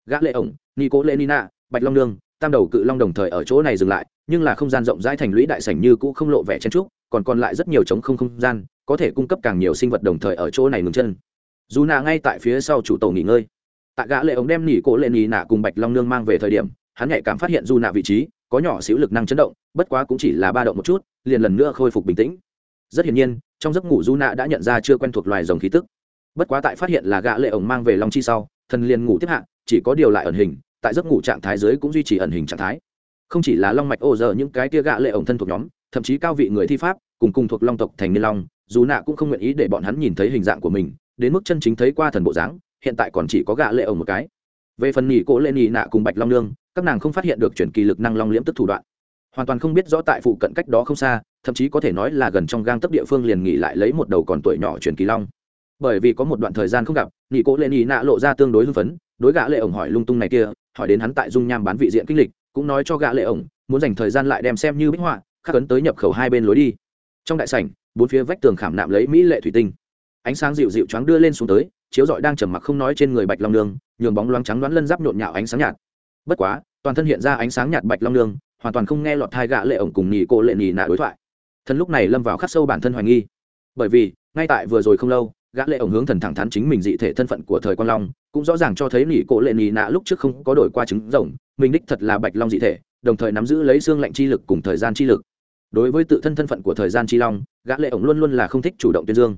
Gã lệ ổng, nico lenina, bạch long nương, tam đầu cự long đồng thời ở chỗ này dừng lại, nhưng là không gian rộng rãi thành lũy đại sảnh như cũ không lộ vẻ chen trúc còn còn lại rất nhiều trống không không gian, có thể cung cấp càng nhiều sinh vật đồng thời ở chỗ này ngừng chân. Dù nà ngay tại phía sau chủ tổ nghỉ ngơi. Tại gã lệ ống đem nỉ cổ lên nỉ nạ cùng bạch long nương mang về thời điểm, hắn nhạy cảm phát hiện dù nà vị trí, có nhỏ xíu lực năng chấn động, bất quá cũng chỉ là ba động một chút, liền lần nữa khôi phục bình tĩnh. Rất hiển nhiên, trong giấc ngủ dù nà đã nhận ra chưa quen thuộc loài rồng khí tức bất quá tại phát hiện là gã lệ ống mang về long chi sau, thần liền ngủ tiếp hạ, chỉ có điều lại ẩn hình, tại giấc ngủ trạng thái dưới cũng duy trì ẩn hình trạng thái. Không chỉ là long mạch ô giờ những cái tia gã lệ ống thân thuộc nhóm, thậm chí cao vị người thi pháp, cùng cùng thuộc long tộc thành niên long, dù nạ cũng không nguyện ý để bọn hắn nhìn thấy hình dạng của mình, đến mức chân chính thấy qua thần bộ dáng, hiện tại còn chỉ có gã lệ ổng một cái. Về phần nhị cố lên nhị nạ cùng bạch long nương, các nàng không phát hiện được chuyển kỳ lực năng long liễm tức thủ đoạn. Hoàn toàn không biết rõ tại phụ cận cách đó không xa, thậm chí có thể nói là gần trong gang tấc địa phương liền nghỉ lại lấy một đầu còn tuổi nhỏ chuyển kỳ long bởi vì có một đoạn thời gian không gặp nhị cố lên ý nạ lộ ra tương đối hưng phấn, đối gã lệ ổng hỏi lung tung này kia, hỏi đến hắn tại dung nham bán vị diện kinh lịch, cũng nói cho gã lệ ổng, muốn dành thời gian lại đem xem như bích họa, khắc ấn tới nhập khẩu hai bên lối đi. Trong đại sảnh, bốn phía vách tường khảm nạm lấy mỹ lệ thủy tinh. Ánh sáng dịu dịu choáng đưa lên xuống tới, chiếu rọi đang trầm mặc không nói trên người bạch long nương, nhường bóng loáng trắng đoán lân giáp nhộn nhạo ánh sáng nhạt. Bất quá, toàn thân hiện ra ánh sáng nhạt bạch long nương, hoàn toàn không nghe lọt thai gã lệ ổng cùng nhị cô lệ nhì nạ đối thoại. Thân lúc này lâm vào khắc sâu bản thân hoài nghi. Bởi vì, ngay tại vừa rồi không lâu gã lệ ổng hướng thần thẳng thắn chính mình dị thể thân phận của thời quan long, cũng rõ ràng cho thấy nhị cổ lệ nỉ nạ lúc trước không có đổi qua trứng rồng, mình đích thật là bạch long dị thể, đồng thời nắm giữ lấy xương lạnh chi lực cùng thời gian chi lực. Đối với tự thân thân phận của thời gian chi long, gã lệ ổng luôn luôn là không thích chủ động tuyên dương.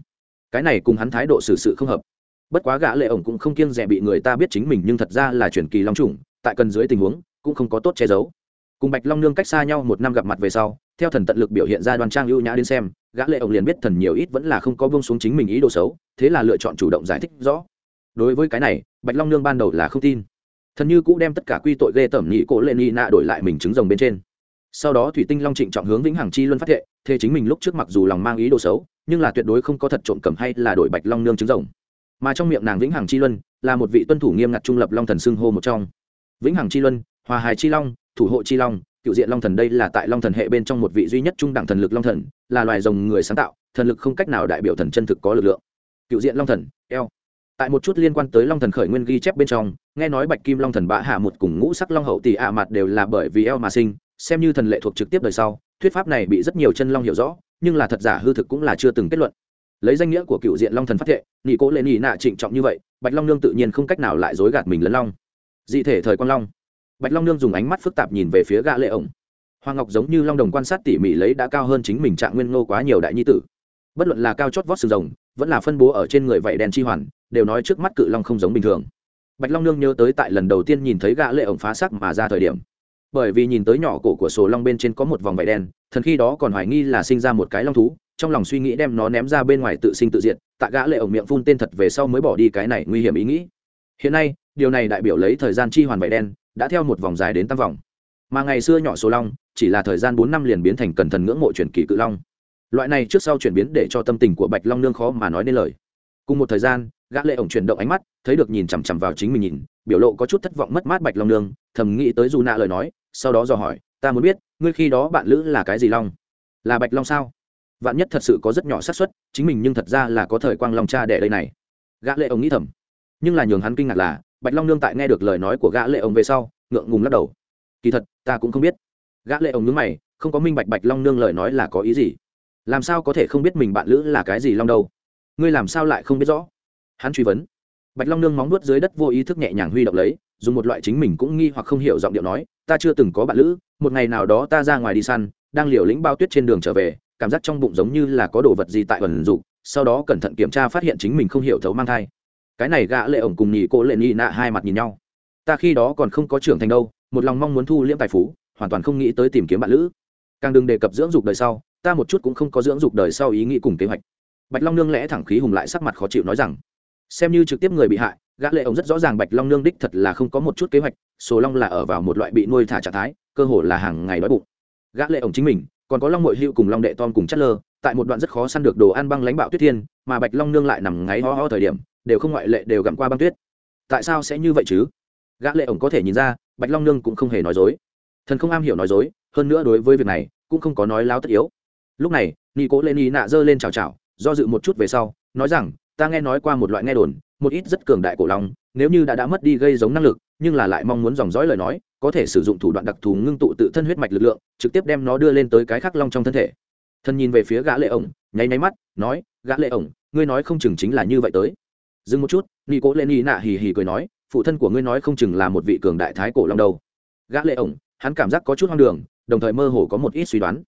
Cái này cùng hắn thái độ xử sự không hợp. Bất quá gã lệ ổng cũng không kiêng dè bị người ta biết chính mình nhưng thật ra là truyền kỳ long trùng tại cần dưới tình huống, cũng không có tốt che giấu. Cùng bạch long nương cách xa nhau một năm gặp mặt về sau theo thần tận lực biểu hiện ra đoan trang ưu nhã đến xem, gã lệ ổng liền biết thần nhiều ít vẫn là không có buông xuống chính mình ý đồ xấu, thế là lựa chọn chủ động giải thích rõ. Đối với cái này, bạch long nương ban đầu là không tin. Thần như cũ đem tất cả quy tội ghê tởm nhị cổ lên nhị nạ đổi lại mình trứng rồng bên trên. Sau đó thủy tinh long trịnh trọng hướng vĩnh hằng chi luân phát thệ thế chính mình lúc trước mặc dù lòng mang ý đồ xấu, nhưng là tuyệt đối không có thật trộm cầm hay là đổi bạch long nương trứng rồng. Mà trong miệng nàng vĩnh hằng chi luân là một vị tuân thủ nghiêm ngặt trung lập long thần xưng hô một trong. Vĩnh hằng chi luân, hòa hài chi long, thủ hộ chi long cựu diện long thần đây là tại long thần hệ bên trong một vị duy nhất trung đẳng thần lực long thần, là loài rồng người sáng tạo, thần lực không cách nào đại biểu thần chân thực có lực lượng. Cựu diện long thần, eo. Tại một chút liên quan tới long thần khởi nguyên ghi chép bên trong, nghe nói bạch kim long thần, bạ hạ một cùng ngũ sắc long hậu tỷ ạ mặt đều là bởi vì eo mà sinh, xem như thần lệ thuộc trực tiếp đời sau, thuyết pháp này bị rất nhiều chân long hiểu rõ, nhưng là thật giả hư thực cũng là chưa từng kết luận. Lấy danh nghĩa của cựu diện long thần phát thệ nghị cố lên nghị nạ trịnh trọng như vậy, bạch long nương tự nhiên không cách nào lại dối gạt mình lấn long. Dị thể thời quang long bạch long nương dùng ánh mắt phức tạp nhìn về phía gã lệ ổng. Hoàng ngọc giống như long đồng quan sát tỉ mỉ lấy đã cao hơn chính mình trạng nguyên ngô quá nhiều đại nhi tử. Bất luận là cao chót vót sừng rồng, vẫn là phân bố ở trên người vảy đen chi hoàn, đều nói trước mắt cự long không giống bình thường. Bạch long nương nhớ tới tại lần đầu tiên nhìn thấy gã lệ ổng phá sắc mà ra thời điểm. Bởi vì nhìn tới nhỏ cổ của sổ long bên trên có một vòng vảy đen, thần khi đó còn hoài nghi là sinh ra một cái long thú, trong lòng suy nghĩ đem nó ném ra bên ngoài tự sinh tự diệt tạ gã lệ ổng miệng phun tên thật về sau mới bỏ đi cái này nguy hiểm ý nghĩ. Hiện nay, điều này đại biểu lấy thời gian chi hoàn vảy đen đã theo một vòng dài đến tam vòng. Mà ngày xưa nhỏ số long, chỉ là thời gian bốn năm liền biến thành cẩn thần ngưỡng mộ truyền kỳ cự long. Loại này trước sau chuyển biến để cho tâm tình của bạch long nương khó mà nói nên lời. Cùng một thời gian, gã lệ ổng chuyển động ánh mắt, thấy được nhìn chằm chằm vào chính mình nhìn, biểu lộ có chút thất vọng mất mát bạch long nương, thầm nghĩ tới dù nạ lời nói, sau đó dò hỏi, ta muốn biết, ngươi khi đó bạn lữ là cái gì long? Là bạch long sao? Vạn nhất thật sự có rất nhỏ xác suất, chính mình nhưng thật ra là có thời quang long cha đẻ đây này. Gã lệ ổng nghĩ thầm. Nhưng là nhường hắn kinh ngạc là bạch long nương tại nghe được lời nói của gã lệ ông về sau, ngượng ngùng lắc đầu. Kỳ thật, ta cũng không biết. Gã lệ ông nhướng mày, không có minh bạch bạch long nương lời nói là có ý gì. Làm sao có thể không biết mình bạn lữ là cái gì long đâu? Ngươi làm sao lại không biết rõ? Hắn truy vấn. Bạch long nương móng nuốt dưới đất vô ý thức nhẹ nhàng huy động lấy, dùng một loại chính mình cũng nghi hoặc không hiểu giọng điệu nói, ta chưa từng có bạn lữ, một ngày nào đó ta ra ngoài đi săn, đang liều lĩnh bao tuyết trên đường trở về, cảm giác trong bụng giống như là có đồ vật gì tại ẩn dụ. sau đó cẩn thận kiểm tra phát hiện chính mình không hiểu thấu mang thai cái này gã lệ ổng cùng nhị cô lệ nhị nạ hai mặt nhìn nhau. Ta khi đó còn không có trưởng thành đâu, một lòng mong muốn thu liễm tài phú, hoàn toàn không nghĩ tới tìm kiếm bạn lữ. Càng đừng đề cập dưỡng dục đời sau, ta một chút cũng không có dưỡng dục đời sau ý nghĩ cùng kế hoạch. Bạch long nương lẽ thẳng khí hùng lại sắc mặt khó chịu nói rằng, xem như trực tiếp người bị hại, gã lệ ổng rất rõ ràng bạch long nương đích thật là không có một chút kế hoạch số long là ở vào một loại bị nuôi thả trạng thái, cơ hồ là hàng ngày đói bụng. Gã lệ ổng chính mình, còn có long nội hữu cùng long đệ tom cùng chất lơ, tại một đoạn rất khó săn được đồ ăn băng lãnh bạo tuyết thiên, mà bạch long nương lại nằm ngáy ho ho thời điểm đều không ngoại lệ đều gặm qua băng tuyết. Tại sao sẽ như vậy chứ? Gã lệ ổng có thể nhìn ra, bạch long nương cũng không hề nói dối. Thần không am hiểu nói dối, hơn nữa đối với việc này, cũng không có nói láo tất yếu. Lúc này nghi cố lên y nạ dơ lên chào chào, do dự một chút về sau, nói rằng, ta nghe nói qua một loại nghe đồn, một ít rất cường đại cổ long, nếu như đã đã mất đi gây giống năng lực, nhưng là lại mong muốn dòng dõi lời nói, có thể sử dụng thủ đoạn đặc thù ngưng tụ tự thân huyết mạch lực lượng, trực tiếp đem nó đưa lên tới cái khắc long trong thân thể. Thân nhìn về phía gã lệ ổng, nháy nháy mắt, nói, gã lệ ổng, ngươi nói không chừng chính là như vậy tới dừng một chút nghi cố lên y nạ hì hì cười nói, phụ thân của ngươi nói không chừng là một vị cường đại thái cổ long đâu gã lệ ổng, hắn cảm giác có chút hoang đường, đồng thời mơ hồ có một ít suy đoán.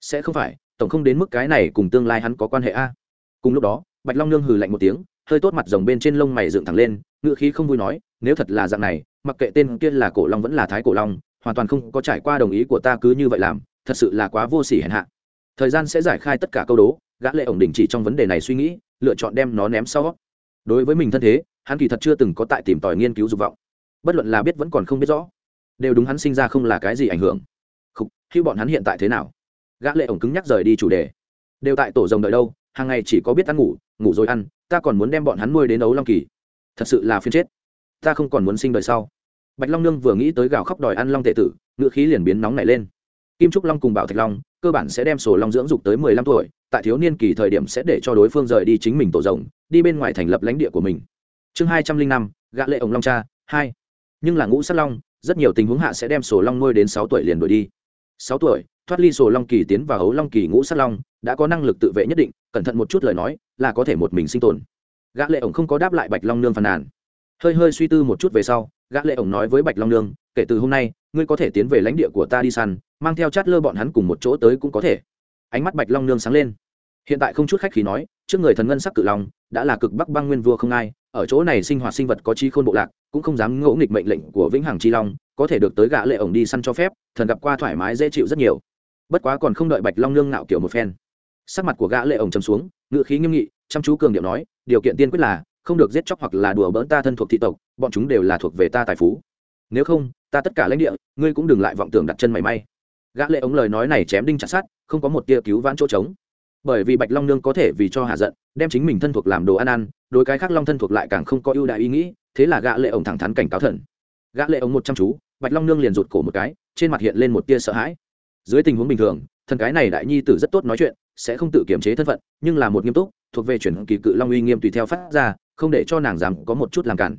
Sẽ không phải, tổng không đến mức cái này cùng tương lai hắn có quan hệ a. Cùng lúc đó, bạch long nương hừ lạnh một tiếng, hơi tốt mặt rồng bên trên lông mày dựng thẳng lên, ngựa khí không vui nói, nếu thật là dạng này, mặc kệ tên kia là cổ long vẫn là thái cổ long, hoàn toàn không có trải qua đồng ý của ta cứ như vậy làm, thật sự là quá vô sỉ hèn hạ. Thời gian sẽ giải khai tất cả câu đố, gã lệ ổng đình chỉ trong vấn đề này suy nghĩ, lựa chọn đem nó ném sau đối với mình thân thế, hắn kỳ thật chưa từng có tại tìm tòi nghiên cứu dục vọng. Bất luận là biết vẫn còn không biết rõ, đều đúng hắn sinh ra không là cái gì ảnh hưởng. Không khi bọn hắn hiện tại thế nào? Gã lệ ổng cứng nhắc rời đi chủ đề. Đều tại tổ rồng đợi đâu, hàng ngày chỉ có biết ăn ngủ ngủ rồi ăn, ta còn muốn đem bọn hắn nuôi đến ấu long kỳ. Thật sự là phiên chết. Ta không còn muốn sinh đời sau. Bạch long nương vừa nghĩ tới gào khóc đòi ăn long tệ tử ngựa khí liền biến nóng nảy lên. Kim trúc long cùng bảo thạch long cơ bản sẽ đem sổ long dưỡng dục tới mười lăm tuổi, tại thiếu niên kỳ thời điểm sẽ để cho đối phương rời đi chính mình tổ rồng, đi bên ngoài thành lập lãnh địa của mình. Chương hai trăm linh năm gã lệ ổng long cha, hai. Nhưng là ngũ sát long, rất nhiều tình huống hạ sẽ đem sổ long nuôi đến sáu tuổi liền đuổi đi. Sáu tuổi, thoát ly sổ long kỳ tiến vào hấu long kỳ ngũ sát long, đã có năng lực tự vệ nhất định, cẩn thận một chút lời nói, là có thể một mình sinh tồn. Gã lệ ổng không có đáp lại bạch long nương phàn nàn. Hơi hơi suy tư một chút về sau gã lệ ổng nói với bạch long nương, kể từ hôm nay, ngươi có thể tiến về lãnh địa của ta đi săn mang theo chát lơ bọn hắn cùng một chỗ tới cũng có thể. Ánh mắt bạch long nương sáng lên. Hiện tại không chút khách khí nói, trước người thần ngân sắc cự long, đã là cực bắc băng nguyên vua không ai, ở chỗ này sinh hoạt sinh vật có chi khôn bộ lạc, cũng không dám ngỗ nghịch mệnh lệnh của vĩnh hằng chi long, có thể được tới gã lệ ổng đi săn cho phép, thần gặp qua thoải mái dễ chịu rất nhiều. Bất quá còn không đợi bạch long nương ngạo kiểu một phen. Sắc mặt của gã lệ ổng trầm xuống ngựa khí nghiêm nghị, chăm chú cường điệu nói, điều kiện tiên quyết là, không được giết chóc hoặc là đùa bỡn ta thân thuộc thị tộc, bọn chúng đều là thuộc về ta tài phú. Nếu không, ta tất cả lãnh địa, ngươi cũng đừng lại vọng tưởng đặt chân mảy may gã lệ ống lời nói này chém đinh chặt sát không có một tia cứu vãn chỗ trống. Bởi vì bạch long nương có thể vì cho hạ giận, đem chính mình thân thuộc làm đồ ăn ăn, đối cái khác long thân thuộc lại càng không có ưu đại ý nghĩ, thế là gã lệ ống thẳng thắn cảnh cáo thần. Gã lệ ống một chăm chú, bạch long nương liền rụt cổ một cái, trên mặt hiện lên một tia sợ hãi. Dưới tình huống bình thường, thần cái này đại nhi tử rất tốt nói chuyện, sẽ không tự kiểm chế thân phận, nhưng là một nghiêm túc, thuộc về chuyển kỳ cự long uy nghiêm tùy theo phát ra, không để cho nàng dám có một chút làm cản.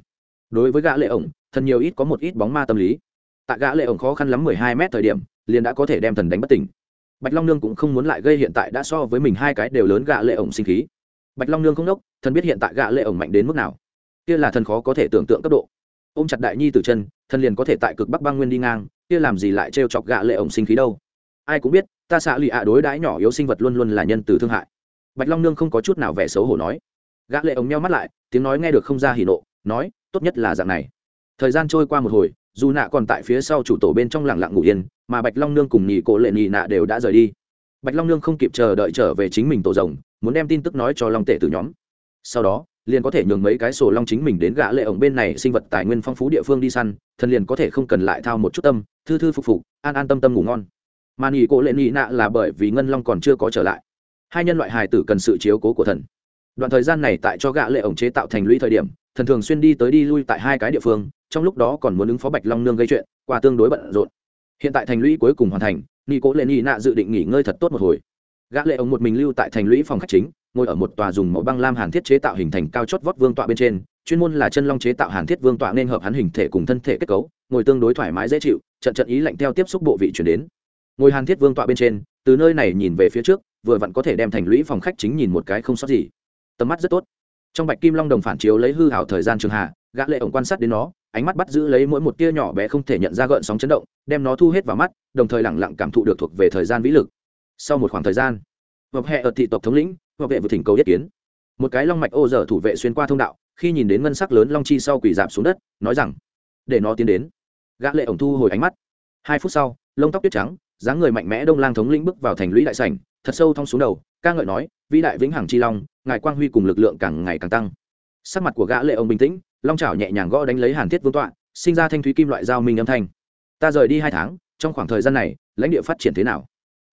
Đối với gã lệ ổng, thần nhiều ít có một ít bóng ma tâm lý. Tại gã lệ ổng khó khăn lắm mười hai mét thời điểm liền đã có thể đem thần đánh bất tỉnh. Bạch long nương cũng không muốn lại gây hiện tại đã so với mình hai cái đều lớn gạ lệ ổng sinh khí. Bạch long nương không đốc, thần biết hiện tại gạ lệ ổng mạnh đến mức nào. Kia là thần khó có thể tưởng tượng cấp độ. Ôm chặt đại nhi từ chân, thần liền có thể tại cực bắc băng nguyên đi ngang, kia làm gì lại trêu chọc gạ lệ ổng sinh khí đâu? Ai cũng biết, ta xạ lụy ạ đối đãi nhỏ yếu sinh vật luôn luôn là nhân từ thương hại. Bạch long nương không có chút nào vẻ xấu hổ nói. Gã lệ ống meo mắt lại, tiếng nói nghe được không ra hỉ nộ, nói, tốt nhất là dạng này. Thời gian trôi qua một hồi dù nạ còn tại phía sau chủ tổ bên trong lặng lặng ngủ yên, mà bạch long nương cùng nhị cổ lệ nhị nạ đều đã rời đi. Bạch long nương không kịp chờ đợi trở về chính mình tổ rồng, muốn đem tin tức nói cho long tể từ nhóm. Sau đó, liền có thể nhường mấy cái sổ long chính mình đến gã lệ ổng bên này sinh vật tài nguyên phong phú địa phương đi săn, thần liền có thể không cần lại thao một chút tâm, thư thư phục phục, an an tâm tâm ngủ ngon. Mà nhị cổ lệ nhị nạ là bởi vì ngân long còn chưa có trở lại. Hai nhân loại hài tử cần sự chiếu cố của thần. Đoạn thời gian này tại cho gã lệ ổng chế tạo thành lũy thời điểm, thần thường xuyên đi tới đi lui tại hai cái địa phương trong lúc đó còn muốn ứng phó bạch long nương gây chuyện, qua tương đối bận rộn. Hiện tại thành lũy cuối cùng hoàn thành nghi cố lệ nghi nạ dự định nghỉ ngơi thật tốt một hồi. Gã lệ ông một mình lưu tại thành lũy phòng khách chính, ngồi ở một tòa dùng màu băng lam hàn thiết chế tạo hình thành cao chót vót vương tọa bên trên, chuyên môn là chân long chế tạo hàn thiết vương tọa nên hợp hắn hình thể cùng thân thể kết cấu, ngồi tương đối thoải mái dễ chịu, trận trận ý lạnh theo tiếp xúc bộ vị chuyển đến. Ngồi hàn thiết vương tọa bên trên, từ nơi này nhìn về phía trước, vừa vặn có thể đem thành lũy phòng khách chính nhìn một cái không sót gì. Tầm mắt rất tốt. Trong bạch kim long đồng phản chiếu lấy hư hảo thời gian trường hạ, gã lệ ổng quan sát đến nó ánh mắt bắt giữ lấy mỗi một tia nhỏ bé không thể nhận ra gợn sóng chấn động, đem nó thu hết vào mắt, đồng thời lặng lặng cảm thụ được thuộc về thời gian vĩ lực. Sau một khoảng thời gian, vập hệ ở thị tộc thống lĩnh, vập vệ vừa thỉnh cầu yết kiến. Một cái long mạch ô dở thủ vệ xuyên qua thông đạo, khi nhìn đến ngân sắc lớn long chi sau quỳ dạp xuống đất, nói rằng, để nó tiến đến. Gã lệ ổng thu hồi ánh mắt. Hai phút sau, lông tóc tuyết trắng, dáng người mạnh mẽ đông lang thống lĩnh bước vào thành lũy đại sảnh, thật sâu thong xuống đầu, ca ngợi nói, vĩ đại vĩnh hằng chi long, ngài quang huy cùng lực lượng càng ngày càng tăng. Sắc mặt của gã lệ ông bình tĩnh long chảo nhẹ nhàng gõ đánh lấy hàn thiết vương tọa, sinh ra thanh thúy kim loại dao minh âm thanh. Ta rời đi hai tháng, trong khoảng thời gian này, lãnh địa phát triển thế nào?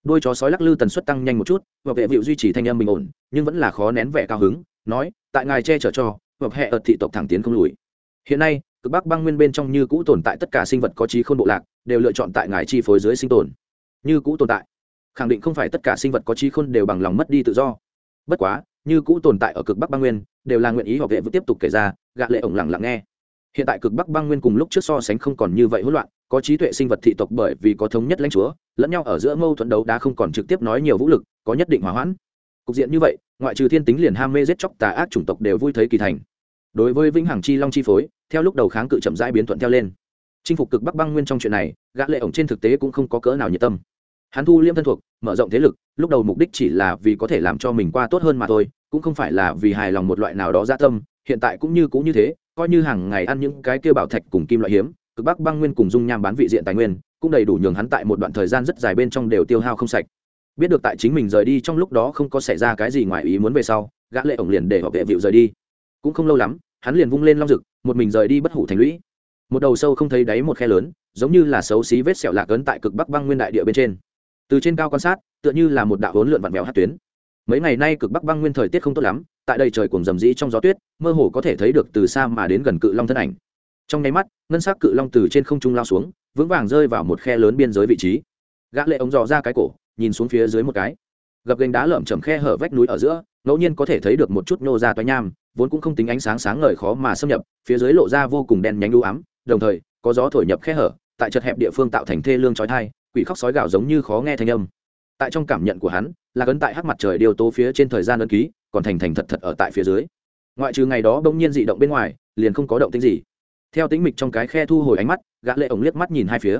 Đôi chó sói lắc lư tần suất tăng nhanh một chút và vệ vịu duy trì thanh âm bình ổn, nhưng vẫn là khó nén vẻ cao hứng, nói, tại ngài che chở cho, hợp hệ ở thị tộc thẳng tiến không lùi. Hiện nay, cực bắc băng nguyên bên trong như cũ tồn tại tất cả sinh vật có trí khôn bộ lạc, đều lựa chọn tại ngài chi phối dưới sinh tồn. Như cũ tồn tại. Khẳng định không phải tất cả sinh vật có trí khôn đều bằng lòng mất đi tự do. Bất quá như cũ tồn tại ở cực bắc băng nguyên, đều là nguyện ý học vệ vẫn tiếp tục kể ra, gạ lệ ổng lặng lặng nghe. Hiện tại cực bắc băng nguyên cùng lúc trước so sánh không còn như vậy hỗn loạn, có trí tuệ sinh vật thị tộc bởi vì có thống nhất lãnh chúa, lẫn nhau ở giữa mâu thuẫn đấu đá không còn trực tiếp nói nhiều vũ lực, có nhất định hòa hoãn. Cục diện như vậy, ngoại trừ thiên tính liền ham mê giết chóc tà ác chủng tộc đều vui thấy kỳ thành. Đối với vĩnh hằng chi long chi phối, theo lúc đầu kháng cự chậm rãi biến thuận theo lên. Chinh phục cực bắc băng nguyên trong chuyện này, gã lệ ổng trên thực tế cũng không có cỡ nào nhiệt tâm hắn thu liêm thân thuộc, mở rộng thế lực, lúc đầu mục đích chỉ là vì có thể làm cho mình qua tốt hơn mà thôi, cũng không phải là vì hài lòng một loại nào đó dạ tâm, hiện tại cũng như cũng như thế, coi như hàng ngày ăn những cái kia bảo thạch cùng kim loại hiếm, cực bắc băng nguyên cùng dung nham bán vị diện tài nguyên, cũng đầy đủ nhường hắn tại một đoạn thời gian rất dài bên trong đều tiêu hao không sạch. Biết được tại chính mình rời đi trong lúc đó không có xảy ra cái gì ngoài ý muốn về sau, gã lệ ổng liền để họ vệ vịu rời đi. Cũng không lâu lắm, hắn liền vung lên long rực một mình rời đi bất hủ thành lũy. Một đầu sâu không thấy đáy một khe lớn, giống như là xấu xí vết sẹo lạc ấn tại cực bắc băng nguyên đại địa bên trên từ trên cao quan sát, tựa như là một đạo hỗn lượn vặn vẹo hát tuyến. Mấy ngày nay cực bắc băng nguyên thời tiết không tốt lắm, tại đây trời cùng rầm rĩ trong gió tuyết, mơ hồ có thể thấy được từ xa mà đến gần cự long thân ảnh. Trong nháy mắt, ngân sắc cự long từ trên không trung lao xuống, vững vàng rơi vào một khe lớn biên giới vị trí. Gã lệ ống dò ra cái cổ, nhìn xuống phía dưới một cái. Gập gành đá lởm chầm khe hở vách núi ở giữa, ngẫu nhiên có thể thấy được một chút nô ra toái nham, vốn cũng không tính ánh sáng sáng ngời khó mà xâm nhập, phía dưới lộ ra vô cùng đen nhánh u ám, đồng thời, có gió thổi nhập khe hở, tại chật hẹp địa phương tạo thành thê lương chói tai quỷ khóc sói gạo giống như khó nghe thanh âm. Tại trong cảm nhận của hắn, là cấn tại hắc mặt trời điều tố phía trên thời gian ấn ký, còn thành thành thật thật ở tại phía dưới. Ngoại trừ ngày đó bỗng nhiên dị động bên ngoài, liền không có động tĩnh gì. Theo tính mịch trong cái khe thu hồi ánh mắt, gã lệ ổng liếc mắt nhìn hai phía.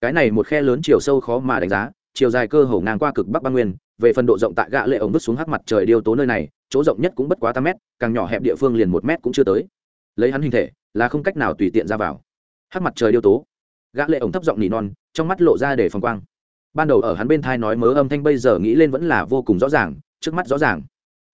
Cái này một khe lớn chiều sâu khó mà đánh giá, chiều dài cơ hồ ngang qua cực bắc băng nguyên, về phần độ rộng tại gã lệ ổng bước xuống hắc mặt trời điều tố nơi này, chỗ rộng nhất cũng bất quá tám mét, càng nhỏ hẹp địa phương liền một mét cũng chưa tới. Lấy hắn hình thể, là không cách nào tùy tiện ra vào. Hắc mặt trời điều tố. Gã lệ ổng thấp giọng nỉ non trong mắt lộ ra để phòng quang. Ban đầu ở hắn bên thai nói mớ âm thanh bây giờ nghĩ lên vẫn là vô cùng rõ ràng, trước mắt rõ ràng.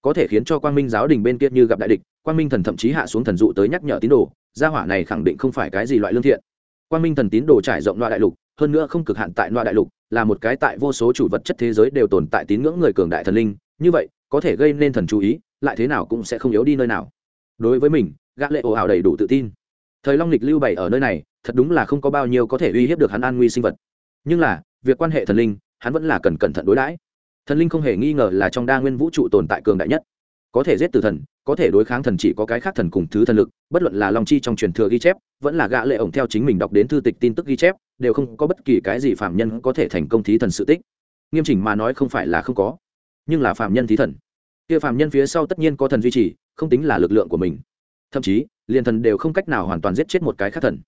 Có thể khiến cho quang minh giáo đình bên kia như gặp đại địch, quang minh thần thậm chí hạ xuống thần dụ tới nhắc nhở tín đồ, gia hỏa này khẳng định không phải cái gì loại lương thiện. Quang minh thần tín đồ trải rộng loại đại lục, hơn nữa không cực hạn tại loại đại lục, là một cái tại vô số chủ vật chất thế giới đều tồn tại tín ngưỡng người cường đại thần linh, như vậy, có thể gây nên thần chú ý, lại thế nào cũng sẽ không yếu đi nơi nào. Đối với mình, gã lệ ồ ảo đầy đủ tự tin thời long lịch lưu bày ở nơi này, thật đúng là không có bao nhiêu có thể uy hiếp được hắn an nguy sinh vật. Nhưng là, việc quan hệ thần linh, hắn vẫn là cần cẩn thận đối đãi. Thần linh không hề nghi ngờ là trong đa nguyên vũ trụ tồn tại cường đại nhất. Có thể giết từ thần, có thể đối kháng thần chỉ có cái khác thần cùng thứ thần lực, bất luận là long chi trong truyền thừa ghi chép, vẫn là gã lệ ổng theo chính mình đọc đến thư tịch tin tức ghi chép, đều không có bất kỳ cái gì phạm nhân có thể thành công thí thần sự tích. Nghiêm chỉnh mà nói không phải là không có, nhưng là phạm nhân thí thần. Kia phạm nhân phía sau tất nhiên có thần duy trì, không tính là lực lượng của mình thậm chí, liền thần đều không cách nào hoàn toàn giết chết một cái khác thần.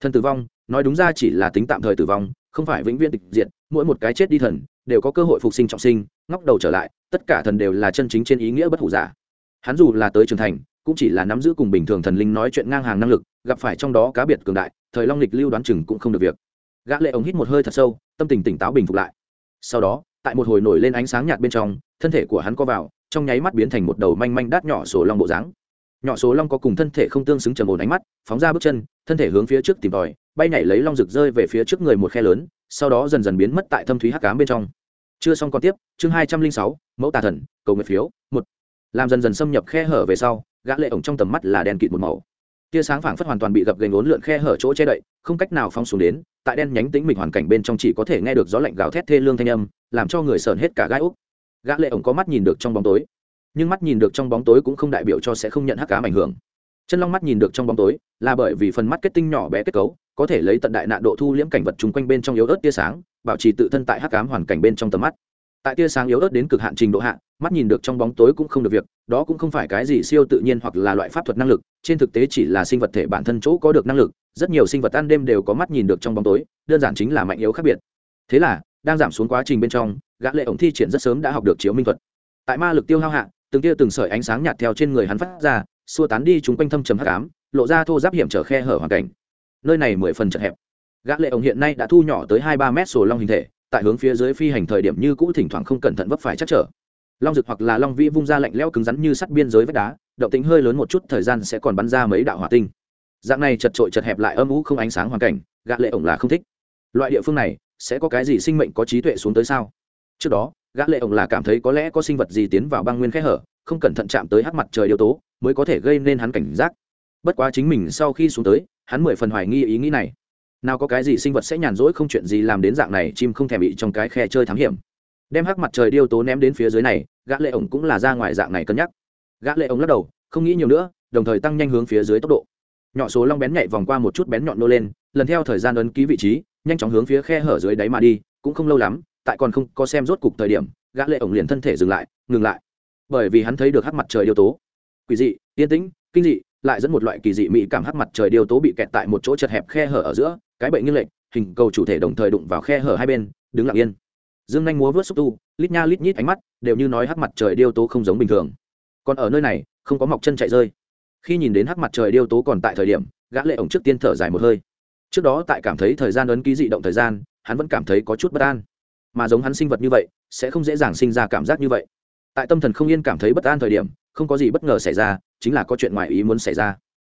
Thần tử vong, nói đúng ra chỉ là tính tạm thời tử vong, không phải vĩnh viễn tịch diệt, mỗi một cái chết đi thần, đều có cơ hội phục sinh trọng sinh, ngóc đầu trở lại, tất cả thần đều là chân chính trên ý nghĩa bất hủ giả. Hắn dù là tới trưởng thành, cũng chỉ là nắm giữ cùng bình thường thần linh nói chuyện ngang hàng năng lực, gặp phải trong đó cá biệt cường đại, thời long lịch lưu đoán chừng cũng không được việc. Gã lệ ống hít một hơi thật sâu, tâm tình tỉnh táo bình phục lại. Sau đó, tại một hồi nổi lên ánh sáng nhạt bên trong, thân thể của hắn co vào, trong nháy mắt biến thành một đầu manh manh đát nhỏ sổ long bộ dáng nhỏ số long có cùng thân thể không tương xứng trầm ổn ánh mắt, phóng ra bước chân, thân thể hướng phía trước tìm tòi, bay nhảy lấy long rực rơi về phía trước người một khe lớn, sau đó dần dần biến mất tại thâm thúy hắc cám bên trong. Chưa xong còn tiếp, chương hai trăm linh sáu, mẫu tà thần, cầu nguyện phiếu, một. Làm dần dần xâm nhập khe hở về sau, gã lệ ổng trong tầm mắt là đen kịt một màu. Tia sáng phảng phất hoàn toàn bị gập gành ốn lượn khe hở chỗ che đậy, không cách nào phong xuống đến, tại đen nhánh tĩnh mịch hoàn cảnh bên trong chỉ có thể nghe được gió lạnh gào thét thê lương thanh âm, làm cho người sờn hết cả gai úc. Gã lệ ổng có mắt nhìn được trong bóng tối nhưng mắt nhìn được trong bóng tối cũng không đại biểu cho sẽ không nhận hắc ám ảnh hưởng. Chân long mắt nhìn được trong bóng tối là bởi vì phần mắt kết tinh nhỏ bé kết cấu, có thể lấy tận đại nạn độ thu liễm cảnh vật chung quanh bên trong yếu ớt tia sáng, bảo trì tự thân tại hắc ám hoàn cảnh bên trong tầm mắt. Tại tia sáng yếu ớt đến cực hạn trình độ hạn mắt nhìn được trong bóng tối cũng không được việc, đó cũng không phải cái gì siêu tự nhiên hoặc là loại pháp thuật năng lực, trên thực tế chỉ là sinh vật thể bản thân chỗ có được năng lực, rất nhiều sinh vật ăn đêm đều có mắt nhìn được trong bóng tối, đơn giản chính là mạnh yếu khác biệt. Thế là, đang giảm xuống quá trình bên trong, gã lệ ổng thi triển rất sớm đã học được chiếu minh thuật. Tại ma lực tiêu hao hạ từng tia từng sợi ánh sáng nhạt theo trên người hắn phát ra, xua tán đi chúng quanh thâm trầm hắc ám, lộ ra thô giáp hiểm trở khe hở hoàn cảnh. Nơi này mười phần chật hẹp. Gã lệ ổng hiện nay đã thu nhỏ tới hai ba mét sổ long hình thể, tại hướng phía dưới phi hành thời điểm như cũ thỉnh thoảng không cẩn thận vấp phải chắc trở. Long rực hoặc là long vĩ vung ra lạnh lẽo cứng rắn như sắt biên giới vách đá, động tính hơi lớn một chút, thời gian sẽ còn bắn ra mấy đạo hỏa tinh. Dạng này chật trội chật hẹp lại âm u không ánh sáng hoàn cảnh, gã lệ ổng là không thích. Loại địa phương này, sẽ có cái gì sinh mệnh có trí tuệ xuống tới sao? Trước đó gã lệ ổng là cảm thấy có lẽ có sinh vật gì tiến vào băng nguyên khe hở, không cẩn thận chạm tới hắc mặt trời yếu tố, mới có thể gây nên hắn cảnh giác. Bất quá chính mình sau khi xuống tới, hắn mười phần hoài nghi ý nghĩ này. Nào có cái gì sinh vật sẽ nhàn rỗi không chuyện gì làm đến dạng này, chim không thèm bị trong cái khe chơi thám hiểm. Đem hắc mặt trời điêu tố ném đến phía dưới này, gã lệ ổng cũng là ra ngoài dạng này cân nhắc. Gã lệ ổng lắc đầu, không nghĩ nhiều nữa, đồng thời tăng nhanh hướng phía dưới tốc độ. Nhỏ số long bén nhạy vòng qua một chút bén nhọn nô lên, lần theo thời gian ấn ký vị trí, nhanh chóng hướng phía khe hở dưới đáy mà đi, cũng không lâu lắm tại còn không có xem rốt cục thời điểm, gã lệ ổng liền thân thể dừng lại, ngừng lại. Bởi vì hắn thấy được hắc mặt trời điêu tố. Quỷ dị, yên tĩnh, kinh dị, lại dẫn một loại kỳ dị mỹ cảm hắc mặt trời điêu tố bị kẹt tại một chỗ chật hẹp khe hở ở giữa, cái bệnh như lệch, hình cầu chủ thể đồng thời đụng vào khe hở hai bên, đứng lặng yên. Dương nhanh múa vớt xúc tu, lít nha lít nhít ánh mắt đều như nói hắc mặt trời điêu tố không giống bình thường. Còn ở nơi này, không có mọc chân chạy rơi. Khi nhìn đến hắc mặt trời điêu tố còn tại thời điểm, gã lệ ổng trước tiên thở dài một hơi. Trước đó tại cảm thấy thời gian ấn ký dị động thời gian, hắn vẫn cảm thấy có chút bất an mà giống hắn sinh vật như vậy, sẽ không dễ dàng sinh ra cảm giác như vậy. Tại tâm thần không yên cảm thấy bất an thời điểm, không có gì bất ngờ xảy ra, chính là có chuyện ngoài ý muốn xảy ra.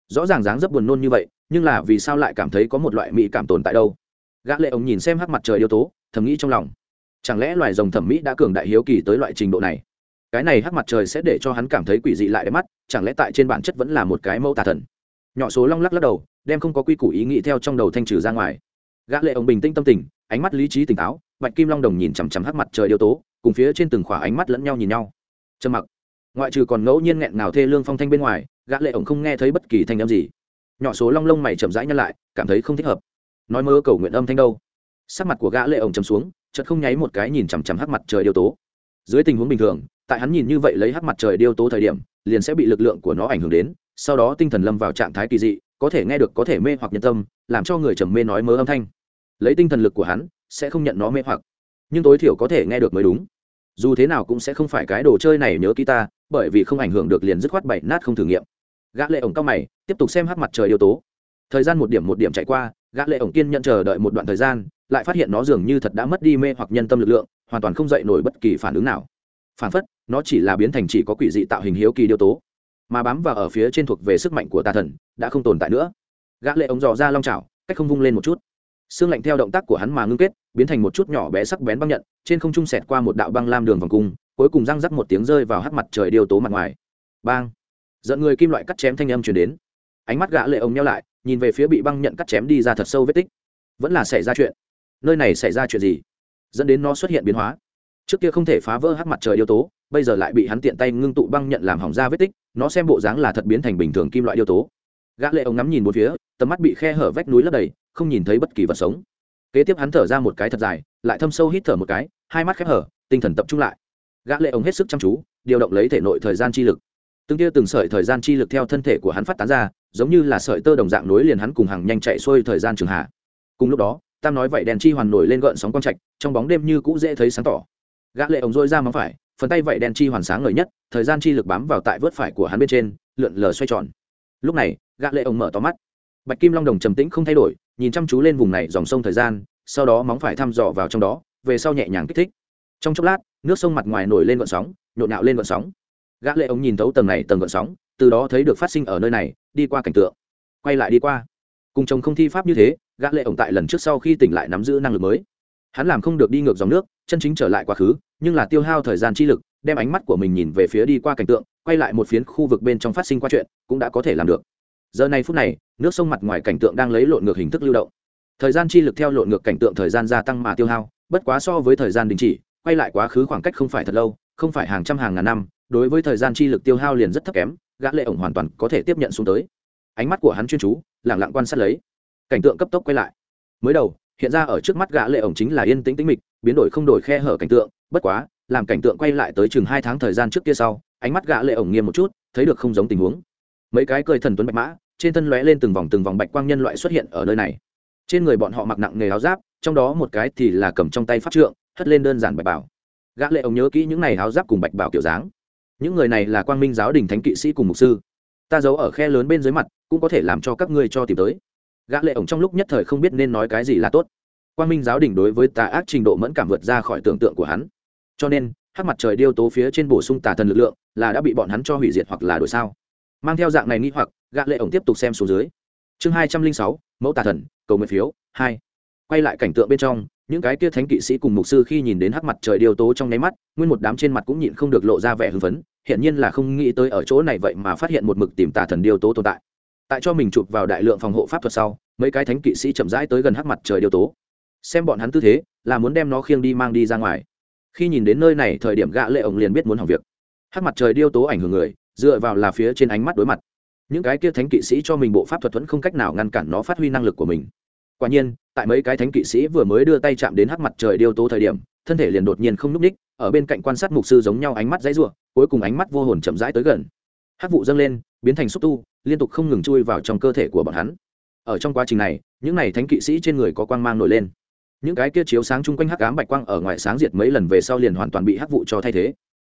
Rõ ràng dáng rất buồn nôn như vậy, nhưng là vì sao lại cảm thấy có một loại mỹ cảm tồn tại đâu? Gã lệ ống nhìn xem hắc mặt trời yếu tố, thầm nghĩ trong lòng. Chẳng lẽ loài rồng thẩm mỹ đã cường đại hiếu kỳ tới loại trình độ này? Cái này hắc mặt trời sẽ để cho hắn cảm thấy quỷ dị lại đẹp mắt, chẳng lẽ tại trên bản chất vẫn là một cái mẫu tà thần? Nhỏ số long lắc lắc đầu, đem không có quy củ ý nghĩ theo trong đầu thanh trừ ra ngoài. Gã lệ ông bình tĩnh tâm tình, ánh mắt lý trí tỉnh táo bạch kim long đồng nhìn chằm chằm hắc mặt trời điêu tố, cùng phía trên từng khỏa ánh mắt lẫn nhau nhìn nhau. Trầm mặc. Ngoại trừ còn ngẫu nhiên nghẹn nào thê lương phong thanh bên ngoài, gã lệ ổng không nghe thấy bất kỳ thanh âm gì. Nhỏ số long lông mày chậm rãi nhăn lại, cảm thấy không thích hợp. Nói mơ cầu nguyện âm thanh đâu? Sắc mặt của gã lệ ổng trầm xuống, chợt không nháy một cái nhìn chằm chằm hắc mặt trời điêu tố. Dưới tình huống bình thường, tại hắn nhìn như vậy lấy hắc mặt trời điêu tố thời điểm, liền sẽ bị lực lượng của nó ảnh hưởng đến, sau đó tinh thần lâm vào trạng thái kỳ dị, có thể nghe được, có thể mê hoặc nhân tâm, làm cho người trầm mê nói mớ âm thanh. Lấy tinh thần lực của hắn sẽ không nhận nó mê hoặc. Nhưng tối thiểu có thể nghe được mới đúng. Dù thế nào cũng sẽ không phải cái đồ chơi này nhớ ký ta, bởi vì không ảnh hưởng được liền dứt khoát bảy nát không thử nghiệm. Gã lệ ổng cao mày, tiếp tục xem hát mặt trời yếu tố. Thời gian một điểm một điểm chạy qua, gã lệ ổng kiên nhận chờ đợi một đoạn thời gian, lại phát hiện nó dường như thật đã mất đi mê hoặc nhân tâm lực lượng, hoàn toàn không dậy nổi bất kỳ phản ứng nào. Phản phất, nó chỉ là biến thành chỉ có quỷ dị tạo hình hiếu kỳ yếu tố, mà bám vào ở phía trên thuộc về sức mạnh của tà thần, đã không tồn tại nữa. Gã lệ ống dò ra long chảo, cách không vung lên một chút xương lạnh theo động tác của hắn mà ngưng kết, biến thành một chút nhỏ bé sắc bén băng nhận, trên không trung sẹt qua một đạo băng lam đường vòng cung, cuối cùng răng rắc một tiếng rơi vào hắt mặt trời điều tố mặt ngoài. Bang! Giận người kim loại cắt chém thanh âm truyền đến. Ánh mắt gã lệ ông nhau lại, nhìn về phía bị băng nhận cắt chém đi ra thật sâu vết tích. Vẫn là xảy ra chuyện. Nơi này xảy ra chuyện gì? Dẫn đến nó xuất hiện biến hóa. Trước kia không thể phá vỡ hắc mặt trời điều tố, bây giờ lại bị hắn tiện tay ngưng tụ băng nhận làm hỏng ra vết tích, nó xem bộ dáng là thật biến thành bình thường kim loại điều tố. Gã lệ ông ngắm nhìn một phía, tầm mắt bị khe hở vách núi lấp đầy không nhìn thấy bất kỳ vật sống. Kế tiếp hắn thở ra một cái thật dài, lại thâm sâu hít thở một cái, hai mắt khép hở, tinh thần tập trung lại. Gã lệ ông hết sức chăm chú, điều động lấy thể nội thời gian chi lực. Từng tia từng sợi thời gian chi lực theo thân thể của hắn phát tán ra, giống như là sợi tơ đồng dạng nối liền hắn cùng hàng nhanh chạy xuôi thời gian trường hạ. Cùng lúc đó, tam nói vậy đèn chi hoàn nổi lên gợn sóng quang trạch, trong bóng đêm như cũ dễ thấy sáng tỏ. Gã lệ ống rôi ra móng phải, phần tay vậy đèn chi hoàn sáng ngời nhất, thời gian chi lực bám vào tại vớt phải của hắn bên trên, lượn lờ xoay tròn. Lúc này, gã lệ ống mở to mắt. Bạch kim long đồng trầm tĩnh không thay đổi nhìn chăm chú lên vùng này dòng sông thời gian, sau đó móng phải thăm dò vào trong đó, về sau nhẹ nhàng kích thích. Trong chốc lát, nước sông mặt ngoài nổi lên gợn sóng, nhộn nhạo lên gợn sóng. Gã lệ ống nhìn thấu tầng này tầng gợn sóng, từ đó thấy được phát sinh ở nơi này, đi qua cảnh tượng. Quay lại đi qua. Cùng chồng không thi pháp như thế, gã lệ ống tại lần trước sau khi tỉnh lại nắm giữ năng lực mới. Hắn làm không được đi ngược dòng nước, chân chính trở lại quá khứ, nhưng là tiêu hao thời gian chi lực, đem ánh mắt của mình nhìn về phía đi qua cảnh tượng, quay lại một phiến khu vực bên trong phát sinh qua chuyện, cũng đã có thể làm được giờ này phút này, nước sông mặt ngoài cảnh tượng đang lấy lộn ngược hình thức lưu động. Thời gian chi lực theo lộn ngược cảnh tượng thời gian gia tăng mà tiêu hao, bất quá so với thời gian đình chỉ, quay lại quá khứ khoảng cách không phải thật lâu, không phải hàng trăm hàng ngàn năm, đối với thời gian chi lực tiêu hao liền rất thấp kém, gã lệ ổng hoàn toàn có thể tiếp nhận xuống tới. Ánh mắt của hắn chuyên chú, lặng lặng quan sát lấy. Cảnh tượng cấp tốc quay lại. Mới đầu, hiện ra ở trước mắt gã lệ ổng chính là yên tĩnh tĩnh mịch, biến đổi không đổi khe hở cảnh tượng, bất quá, làm cảnh tượng quay lại tới chừng hai tháng thời gian trước kia sau, ánh mắt gã lệ ổng nghiêm một chút, thấy được không giống tình huống mấy cái cười thần tuấn bạch mã, trên thân lóe lên từng vòng từng vòng bạch quang nhân loại xuất hiện ở nơi này. Trên người bọn họ mặc nặng nghề áo giáp, trong đó một cái thì là cầm trong tay pháp trượng, hất lên đơn giản bạch bảo. Gã lệ ông nhớ kỹ những này áo giáp cùng bạch bảo kiểu dáng. Những người này là quang minh giáo đình thánh kỵ sĩ cùng mục sư. Ta giấu ở khe lớn bên dưới mặt, cũng có thể làm cho các ngươi cho tìm tới. Gã lệ ổng trong lúc nhất thời không biết nên nói cái gì là tốt. Quang minh giáo đình đối với tà ác trình độ mẫn cảm vượt ra khỏi tưởng tượng của hắn. Cho nên, hắc mặt trời điêu tố phía trên bổ sung tà thần lực lượng, là đã bị bọn hắn cho hủy diệt hoặc là đổi sao mang theo dạng này nghi hoặc gã lệ ổng tiếp tục xem xuống dưới. Chương hai trăm linh sáu, mẫu tà thần, cầu nguyện phiếu, hai. Quay lại cảnh tượng bên trong, những cái kia thánh kỵ sĩ cùng mục sư khi nhìn đến hắc mặt trời điều tố trong nháy mắt, nguyên một đám trên mặt cũng nhịn không được lộ ra vẻ hưng phấn hiện nhiên là không nghĩ tới ở chỗ này vậy mà phát hiện một mực tìm tà thần điều tố tồn tại. Tại cho mình chụp vào đại lượng phòng hộ pháp thuật sau, mấy cái thánh kỵ sĩ chậm rãi tới gần hắc mặt trời điều tố. Xem bọn hắn tư thế, là muốn đem nó khiêng đi mang đi ra ngoài. Khi nhìn đến nơi này, thời điểm gã lệ ổng liền biết muốn hỏng việc. Hắc mặt trời điêu tố ảnh hưởng người dựa vào là phía trên ánh mắt đối mặt. Những cái kia thánh kỵ sĩ cho mình bộ pháp thuật thuẫn không cách nào ngăn cản nó phát huy năng lực của mình. Quả nhiên, tại mấy cái thánh kỵ sĩ vừa mới đưa tay chạm đến hắc mặt trời điêu tố thời điểm, thân thể liền đột nhiên không núp ních, ở bên cạnh quan sát mục sư giống nhau ánh mắt dãy ruộng cuối cùng ánh mắt vô hồn chậm rãi tới gần. Hắc vụ dâng lên, biến thành xúc tu, liên tục không ngừng chui vào trong cơ thể của bọn hắn. Ở trong quá trình này, những này thánh kỵ sĩ trên người có quang mang nổi lên. Những cái kia chiếu sáng chung quanh hắc ám bạch quang ở ngoài sáng diệt mấy lần về sau liền hoàn toàn bị hắc vụ cho thay thế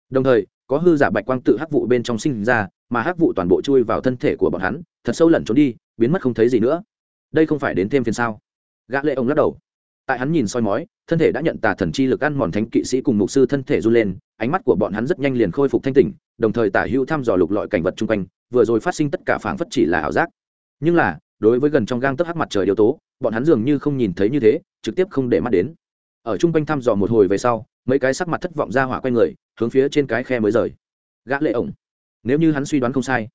đồng thời, có hư giả bạch quang tự hắc vụ bên trong sinh ra, mà hắc vụ toàn bộ chui vào thân thể của bọn hắn, thật sâu lẩn trốn đi, biến mất không thấy gì nữa. Đây không phải đến thêm phiền sao? Gã lệ ông lắc đầu. Tại hắn nhìn soi mói, thân thể đã nhận tà thần chi lực ăn mòn thánh kỵ sĩ cùng mục sư thân thể run lên, ánh mắt của bọn hắn rất nhanh liền khôi phục thanh tỉnh, đồng thời tả hưu thăm dò lục lọi cảnh vật chung quanh, vừa rồi phát sinh tất cả phảng phất chỉ là ảo giác. Nhưng là, đối với gần trong gang tấc hắc mặt trời yếu tố, bọn hắn dường như không nhìn thấy như thế, trực tiếp không để mắt đến ở chung quanh thăm dò một hồi về sau, mấy cái sắc mặt thất vọng ra hỏa quay người, hướng phía trên cái khe mới rời. Gã lệ ổng. Nếu như hắn suy đoán không sai,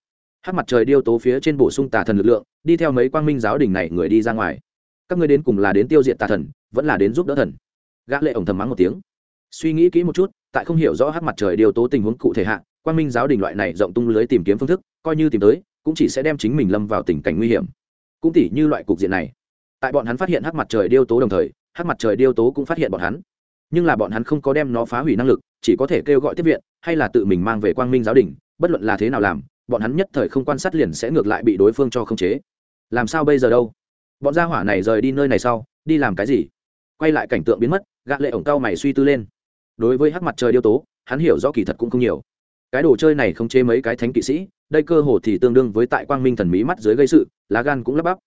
hắc mặt trời điêu tố phía trên bổ sung tà thần lực lượng, đi theo mấy quang minh giáo đình này người đi ra ngoài. Các ngươi đến cùng là đến tiêu diệt tà thần, vẫn là đến giúp đỡ thần? Gã lệ ổng thầm mắng một tiếng. Suy nghĩ kỹ một chút, tại không hiểu rõ hắc mặt trời điêu tố tình huống cụ thể hạ, quang minh giáo đình loại này rộng tung lưới tìm kiếm phương thức, coi như tìm tới, cũng chỉ sẽ đem chính mình lâm vào tình cảnh nguy hiểm. Cũng tỉ như loại cục diện này. Tại bọn hắn phát hiện hắc mặt trời điêu tố đồng thời hắc mặt trời điêu tố cũng phát hiện bọn hắn. Nhưng là bọn hắn không có đem nó phá hủy năng lực, chỉ có thể kêu gọi tiếp viện, hay là tự mình mang về quang minh giáo đình, bất luận là thế nào làm, bọn hắn nhất thời không quan sát liền sẽ ngược lại bị đối phương cho khống chế. Làm sao bây giờ đâu? Bọn gia hỏa này rời đi nơi này sau, đi làm cái gì? Quay lại cảnh tượng biến mất, gã lệ ổng cao mày suy tư lên. Đối với hắc mặt trời điêu tố, hắn hiểu rõ kỳ thật cũng không nhiều. Cái đồ chơi này không chế mấy cái thánh kỵ sĩ, đây cơ hồ thì tương đương với tại quang minh thần mỹ mắt dưới gây sự, lá gan cũng lắp bắp.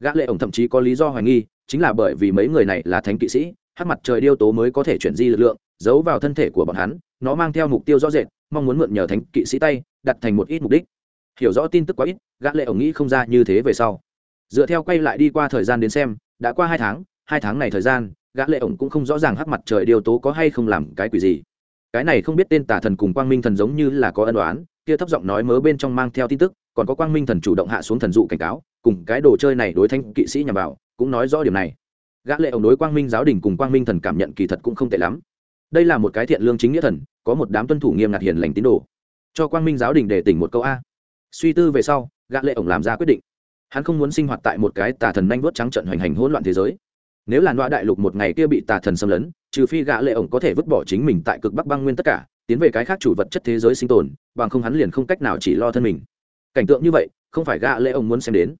Gã lệ ổng thậm chí có lý do hoài nghi chính là bởi vì mấy người này là thánh kỵ sĩ hắc mặt trời điêu tố mới có thể chuyển di lực lượng, giấu vào thân thể của bọn hắn, nó mang theo mục tiêu rõ rệt, mong muốn mượn nhờ thánh kỵ sĩ tay, đặt thành một ít mục đích. Hiểu rõ tin tức quá ít, gã lệ ổng nghĩ không ra như thế về sau. Dựa theo quay lại đi qua thời gian đến xem, đã qua hai tháng hai tháng này thời gian, gã lệ ổng cũng không rõ ràng hắc mặt trời điêu tố có hay không làm cái quỷ gì. Cái này không biết tên tà thần cùng quang minh thần giống như là có ân đoán kia thấp giọng nói mớ bên trong mang theo tin tức, còn có quang minh thần chủ động hạ xuống thần dụ cảnh cáo, cùng cái đồ chơi này đối thanh kỵ sĩ nhằm vào cũng nói rõ điểm này. Gã lệ ổng đối quang minh giáo đình cùng quang minh thần cảm nhận kỳ thật cũng không tệ lắm. Đây là một cái thiện lương chính nghĩa thần, có một đám tuân thủ nghiêm ngặt hiền lành tín đồ. Cho quang minh giáo đình để tỉnh một câu a. Suy tư về sau, gã lệ ổng làm ra quyết định. Hắn không muốn sinh hoạt tại một cái tà thần nhanh vớt trắng trận hoành hành hỗn loạn thế giới. Nếu là loa đại lục một ngày kia bị tà thần xâm lấn, trừ phi gã lệ ổng có thể vứt bỏ chính mình tại cực bắc băng nguyên tất cả, tiến về cái khác chủ vật chất thế giới sinh tồn, bằng không hắn liền không cách nào chỉ lo thân mình. Cảnh tượng như vậy, không phải gã lệ ổng muốn xem đến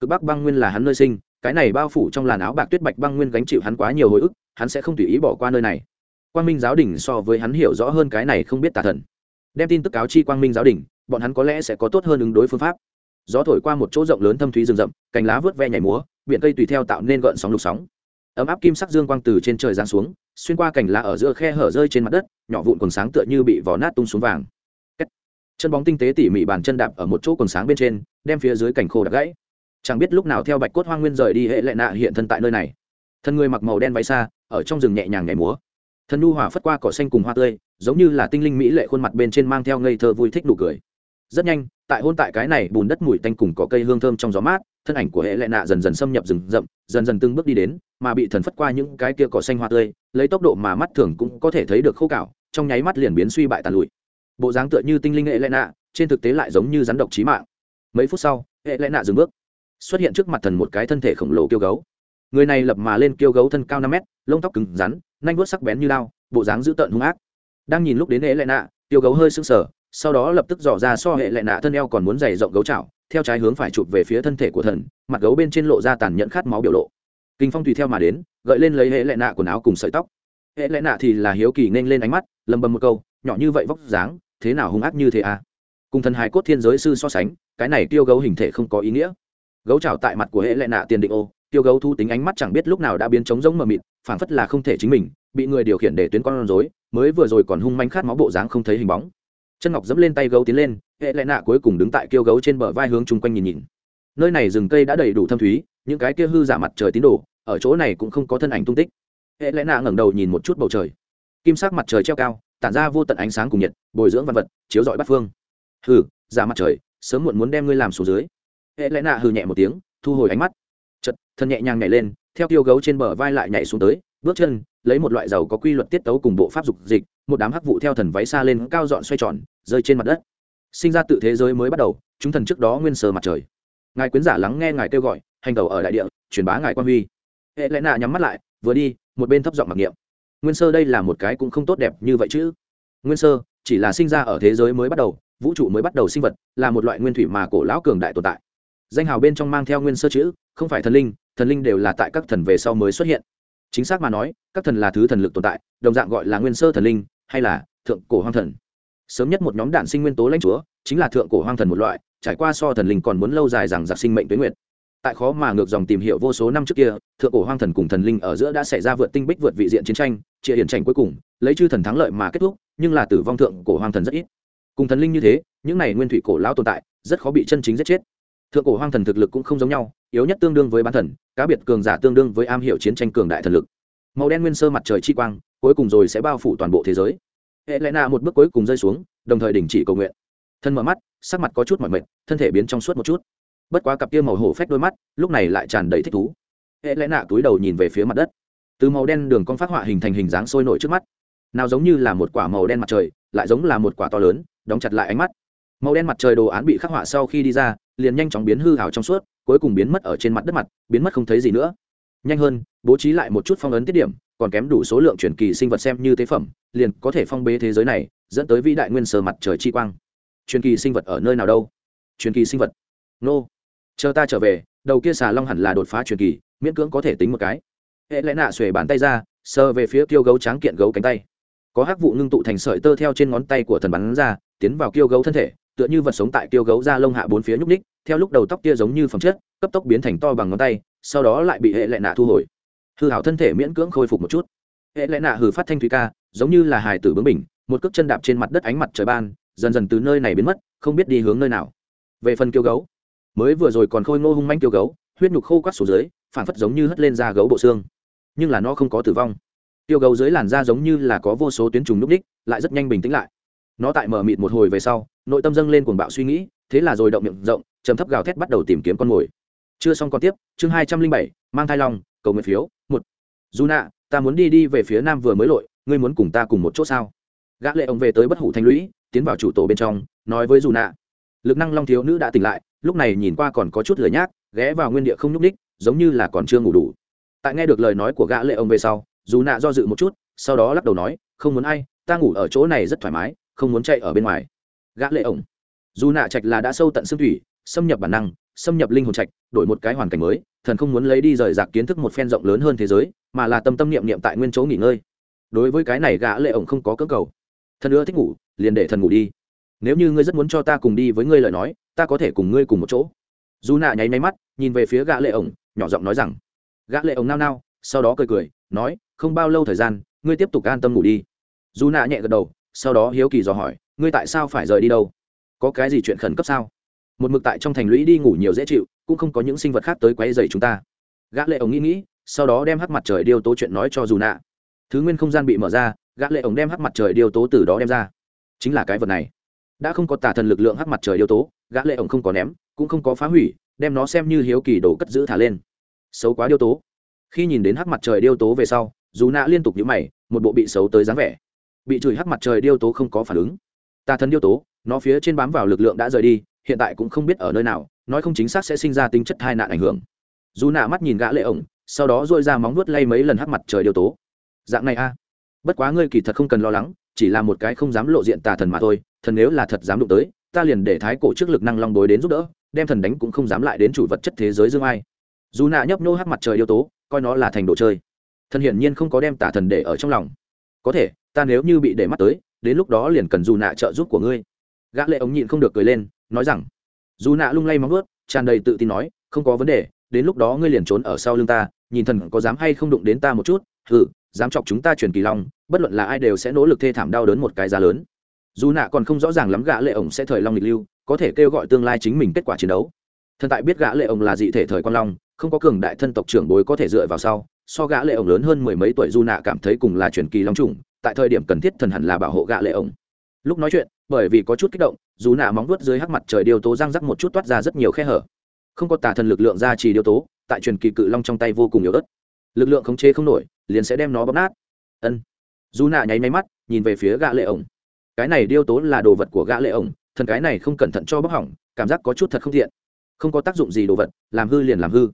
cực bắc băng nguyên là hắn nơi sinh, cái này bao phủ trong làn áo bạc tuyết bạch băng nguyên gánh chịu hắn quá nhiều hồi ức, hắn sẽ không tùy ý bỏ qua nơi này. Quang minh giáo đình so với hắn hiểu rõ hơn cái này không biết tà thần. Đem tin tức cáo chi quang minh giáo đình, bọn hắn có lẽ sẽ có tốt hơn ứng đối phương pháp. Gió thổi qua một chỗ rộng lớn thâm thúy rừng rậm, cành lá vớt ve nhảy múa, biển cây tùy theo tạo nên gợn sóng lục sóng. Ấm áp kim sắc dương quang từ trên trời giáng xuống, xuyên qua cành lá ở giữa khe hở rơi trên mặt đất, nhỏ vụn quần sáng tựa như bị vò nát tung xuống vàng. Chân bóng tinh tế tỉ mỉ bàn chân đạp ở một chỗ quần sáng bên trên, đem phía dưới cảnh khô đập gãy chẳng biết lúc nào theo bạch cốt hoang nguyên rời đi hệ lệ nạ hiện thân tại nơi này. Thân người mặc màu đen váy xa, ở trong rừng nhẹ nhàng nhảy múa. Thân nu hỏa phất qua cỏ xanh cùng hoa tươi, giống như là tinh linh mỹ lệ khuôn mặt bên trên mang theo ngây thơ vui thích nụ cười. Rất nhanh, tại hôn tại cái này bùn đất mùi tanh cùng có cây hương thơm trong gió mát, thân ảnh của hệ lệ nạ dần dần xâm nhập rừng rậm, dần dần từng bước đi đến, mà bị thần phất qua những cái kia cỏ xanh hoa tươi, lấy tốc độ mà mắt thường cũng có thể thấy được khô cạo, trong nháy mắt liền biến suy bại tàn lụi. Bộ dáng tựa như tinh linh hệ lệ nạ, trên thực tế lại giống như rắn độc trí mạng. Mấy phút sau, hệ lệ nạ dừng bước xuất hiện trước mặt thần một cái thân thể khổng lồ kiêu gấu. Người này lập mà lên kiêu gấu thân cao năm mét, lông tóc cứng rắn, nanh vuốt sắc bén như lao bộ dáng dữ tợn hung ác. Đang nhìn lúc đến hệ lệ nạ, kiêu gấu hơi sưng sờ, sau đó lập tức dò ra so hệ lệ nạ thân eo còn muốn dày rộng gấu chảo theo trái hướng phải chụp về phía thân thể của thần, mặt gấu bên trên lộ ra tàn nhẫn khát máu biểu lộ. Kinh phong tùy theo mà đến, gợi lên lấy hệ lệ nạ quần áo cùng sợi tóc. Hệ lệ nạ thì là hiếu kỳ nên lên ánh mắt, lầm bầm một câu, nhỏ như vậy vóc dáng, thế nào hung ác như thế à? Cùng thần hài cốt thiên giới sư so sánh, cái này tiêu gấu hình thể không có ý nghĩa gấu trào tại mặt của hệ lệ nạ tiền định ô, tiêu gấu thu tính ánh mắt chẳng biết lúc nào đã biến trống rỗng mờ mịt, phảng phất là không thể chính mình, bị người điều khiển để tuyến con rối, mới vừa rồi còn hung manh khát máu bộ dáng không thấy hình bóng. Chân ngọc dẫm lên tay gấu tiến lên, hệ lệ nạ cuối cùng đứng tại kiêu gấu trên bờ vai hướng chung quanh nhìn nhìn. Nơi này rừng cây đã đầy đủ thâm thúy, những cái kia hư giả mặt trời tín đồ, ở chỗ này cũng không có thân ảnh tung tích. Hệ lệ nạ ngẩng đầu nhìn một chút bầu trời. Kim sắc mặt trời treo cao, tản ra vô tận ánh sáng cùng nhiệt, bồi dưỡng văn vật, chiếu rọi bát phương. Hừ, giả mặt trời, sớm muộn muốn đem ngươi làm xuống dưới hệ lẽ nạ hừ nhẹ một tiếng, thu hồi ánh mắt. Chật thân nhẹ nhàng nhảy lên, theo tiêu gấu trên bờ vai lại nhảy xuống tới, bước chân, lấy một loại dầu có quy luật tiết tấu cùng bộ pháp dục dịch, một đám hắc vụ theo thần váy xa lên cao dọn xoay tròn, rơi trên mặt đất. Sinh ra tự thế giới mới bắt đầu, chúng thần trước đó nguyên sơ mặt trời. Ngài quyến giả lắng nghe ngài kêu gọi, hành tàu ở đại địa, truyền bá ngài quan huy. Hệ lẽ nạ nhắm mắt lại, vừa đi, một bên thấp giọng mặc niệm. Nguyên sơ đây là một cái cũng không tốt đẹp như vậy chứ. Nguyên sơ, chỉ là sinh ra ở thế giới mới bắt đầu, vũ trụ mới bắt đầu sinh vật, là một loại nguyên thủy mà cổ lão cường đại tồn tại danh hào bên trong mang theo nguyên sơ chữ, không phải thần linh thần linh đều là tại các thần về sau mới xuất hiện. Chính xác mà nói, các thần là thứ thần lực tồn tại, đồng dạng gọi là nguyên sơ thần linh, hay là thượng cổ hoang thần. Sớm nhất một nhóm đạn sinh nguyên tố lãnh chúa, chính là thượng cổ hoang thần một loại, trải qua so thần linh còn muốn lâu dài rằng giặc sinh mệnh tuyến nguyện tại khó mà ngược dòng tìm hiểu vô số năm trước kia, thượng cổ hoang thần cùng thần linh ở giữa đã xảy ra vượt tinh bích vượt vị diện chiến tranh, chia hiển tranh cuối cùng, lấy chư thần thắng lợi mà kết thúc, nhưng là tử vong thượng cổ hoang thần rất ít. Cùng thần linh như thế, những này nguyên thủy cổ lão tồn tại, rất khó bị chân chính giết chết thượng cổ hoang thần thực lực cũng không giống nhau, yếu nhất tương đương với bán thần, cá biệt cường giả tương đương với am hiểu chiến tranh cường đại thần lực. Màu đen nguyên sơ mặt trời chi quang, cuối cùng rồi sẽ bao phủ toàn bộ thế giới. Hệ lẽ nạ một bước cuối cùng rơi xuống, đồng thời đình chỉ cầu nguyện. Thân mở mắt, sắc mặt có chút mỏi mệt, thân thể biến trong suốt một chút. Bất quá cặp kia màu hổ phách đôi mắt, lúc này lại tràn đầy thích thú. Hệ lẽ nạ túi đầu nhìn về phía mặt đất. Từ màu đen đường con phát họa hình thành hình dáng sôi nổi trước mắt. Nào giống như là một quả màu đen mặt trời, lại giống là một quả to lớn, đóng chặt lại ánh mắt. Màu đen mặt trời đồ án bị khắc họa sau khi đi ra liền nhanh chóng biến hư hào trong suốt, cuối cùng biến mất ở trên mặt đất mặt, biến mất không thấy gì nữa. Nhanh hơn, bố trí lại một chút phong ấn tiết điểm, còn kém đủ số lượng truyền kỳ sinh vật xem như tế phẩm, liền có thể phong bế thế giới này, dẫn tới vĩ đại nguyên sơ mặt trời chi quang. Truyền kỳ sinh vật ở nơi nào đâu? Truyền kỳ sinh vật. Nô. Chờ ta trở về, đầu kia xà long hẳn là đột phá truyền kỳ, miễn cưỡng có thể tính một cái. Hệ lẽ nạ xuề bàn tay ra, sờ về phía kiêu gấu tráng kiện gấu cánh tay. Có hắc vụ ngưng tụ thành sợi tơ theo trên ngón tay của thần bắn ra, tiến vào kiêu gấu thân thể tựa như vật sống tại kiêu gấu ra lông hạ bốn phía nhúc ních theo lúc đầu tóc kia giống như phẩm chất, cấp tốc biến thành to bằng ngón tay, sau đó lại bị hệ lệ nạ thu hồi. Hư hảo thân thể miễn cưỡng khôi phục một chút. Hệ lệ nạ hừ phát thanh thủy ca, giống như là hài tử bướng bình một cước chân đạp trên mặt đất ánh mặt trời ban, dần dần từ nơi này biến mất, không biết đi hướng nơi nào. Về phần kiêu gấu, mới vừa rồi còn khôi ngô hung manh kiêu gấu, huyết nhục khô quắt xuống dưới phản phất giống như hất lên da gấu bộ xương. Nhưng là nó không có tử vong. Tiêu gấu dưới làn da giống như là có vô số tuyến trùng núp đích lại rất nhanh bình tĩnh lại nó tại mở mịt một hồi về sau, nội tâm dâng lên cuồng bạo suy nghĩ, thế là rồi động miệng rộng chấm thấp gào thét bắt đầu tìm kiếm con mồi. Chưa xong còn tiếp, chương hai trăm linh bảy, mang thai long, cầu nguyện phiếu, một. Dù nạ, ta muốn đi đi về phía nam vừa mới lội, ngươi muốn cùng ta cùng một chỗ sao? Gã lệ ông về tới bất hủ thanh lũy, tiến vào chủ tổ bên trong, nói với dù nạ. Lực năng long thiếu nữ đã tỉnh lại, lúc này nhìn qua còn có chút lười nhác, ghé vào nguyên địa không nhúc ních giống như là còn chưa ngủ đủ. Tại nghe được lời nói của gã lệ ông về sau dù nạ do dự một chút, sau đó lắc đầu nói, không muốn ai, ta ngủ ở chỗ này rất thoải mái không muốn chạy ở bên ngoài. Gã lệ ông dù nạ trạch là đã sâu tận xương thủy, xâm nhập bản năng, xâm nhập linh hồn trạch, đổi một cái hoàn cảnh mới, thần không muốn lấy đi rời rạc kiến thức một phen rộng lớn hơn thế giới, mà là tâm tâm niệm niệm tại nguyên chỗ nghỉ ngơi. Đối với cái này gã lệ ổng không có cơ cầu. Thần ưa thích ngủ, liền để thần ngủ đi. Nếu như ngươi rất muốn cho ta cùng đi với ngươi lời nói, ta có thể cùng ngươi cùng một chỗ. Dù nạ nháy máy mắt, nhìn về phía gã lệ ổng, nhỏ giọng nói rằng. Gã lệ ổng nao nao, sau đó cười cười, nói, không bao lâu thời gian, ngươi tiếp tục an tâm ngủ đi. Dù nạ nhẹ gật đầu sau đó hiếu kỳ dò hỏi, ngươi tại sao phải rời đi đâu? Có cái gì chuyện khẩn cấp sao? Một mực tại trong thành lũy đi ngủ nhiều dễ chịu, cũng không có những sinh vật khác tới quấy dày chúng ta. Gã lệ ổng nghĩ nghĩ, sau đó đem hắc mặt trời điêu tố chuyện nói cho dù nạ. Thứ nguyên không gian bị mở ra, gã lệ ổng đem hắc mặt trời điêu tố từ đó đem ra. Chính là cái vật này. Đã không có tà thần lực lượng hắc mặt trời điêu tố, gã lệ ổng không có ném, cũng không có phá hủy, đem nó xem như hiếu kỳ đồ cất giữ thả lên. Xấu quá điêu tố. Khi nhìn đến hắc mặt trời điêu tố về sau, dù nạ liên tục nhíu mày, một bộ bị xấu tới dáng vẻ bị chửi hắc mặt trời điêu tố không có phản ứng. Tà thần điêu tố, nó phía trên bám vào lực lượng đã rời đi, hiện tại cũng không biết ở nơi nào, nói không chính xác sẽ sinh ra tính chất tai nạn ảnh hưởng. Dù nạ mắt nhìn gã lệ ổng, sau đó dội ra móng nuốt lay mấy lần hắc mặt trời điêu tố. Dạng này a. Bất quá ngươi kỳ thật không cần lo lắng, chỉ là một cái không dám lộ diện tà thần mà thôi, thần nếu là thật dám đụng tới, ta liền để thái cổ trước lực năng long bối đến giúp đỡ, đem thần đánh cũng không dám lại đến chủ vật chất thế giới dương ai. Dù nạ nhấp nhô hắc mặt trời điêu tố, coi nó là thành đồ chơi. Thần hiển nhiên không có đem tà thần để ở trong lòng. Có thể ta nếu như bị để mắt tới, đến lúc đó liền cần dù nạ trợ giúp của ngươi. Gã lệ ống nhịn không được cười lên, nói rằng, dù nạ lung lay móng ướt tràn đầy tự tin nói, không có vấn đề, đến lúc đó ngươi liền trốn ở sau lưng ta, nhìn thần có dám hay không đụng đến ta một chút, hừ, dám chọc chúng ta truyền kỳ long, bất luận là ai đều sẽ nỗ lực thê thảm đau đớn một cái giá lớn. Dù nạ còn không rõ ràng lắm gã lệ ổng sẽ thời long lịch lưu, có thể kêu gọi tương lai chính mình kết quả chiến đấu. Thần tại biết gã lệ ổng là dị thể thời quan long, không có cường đại thân tộc trưởng bối có thể dựa vào sau, so gã lệ ổng lớn hơn mười mấy tuổi dù nạ cảm thấy cùng là truyền kỳ long trùng tại thời điểm cần thiết thần hẳn là bảo hộ gã lệ ổng. Lúc nói chuyện, bởi vì có chút kích động, dù nạ móng vuốt dưới hắc mặt trời điêu tố răng rắc một chút toát ra rất nhiều khe hở. Không có tà thần lực lượng ra trì điêu tố, tại truyền kỳ cự long trong tay vô cùng yếu ớt. Lực lượng khống chế không nổi, liền sẽ đem nó bóp nát. Ân. Dù nạ nháy máy mắt, nhìn về phía gã lệ ổng. Cái này điêu tố là đồ vật của gã lệ ổng, thần cái này không cẩn thận cho bóc hỏng, cảm giác có chút thật không thiện không có tác dụng gì đồ vật, làm hư liền làm hư.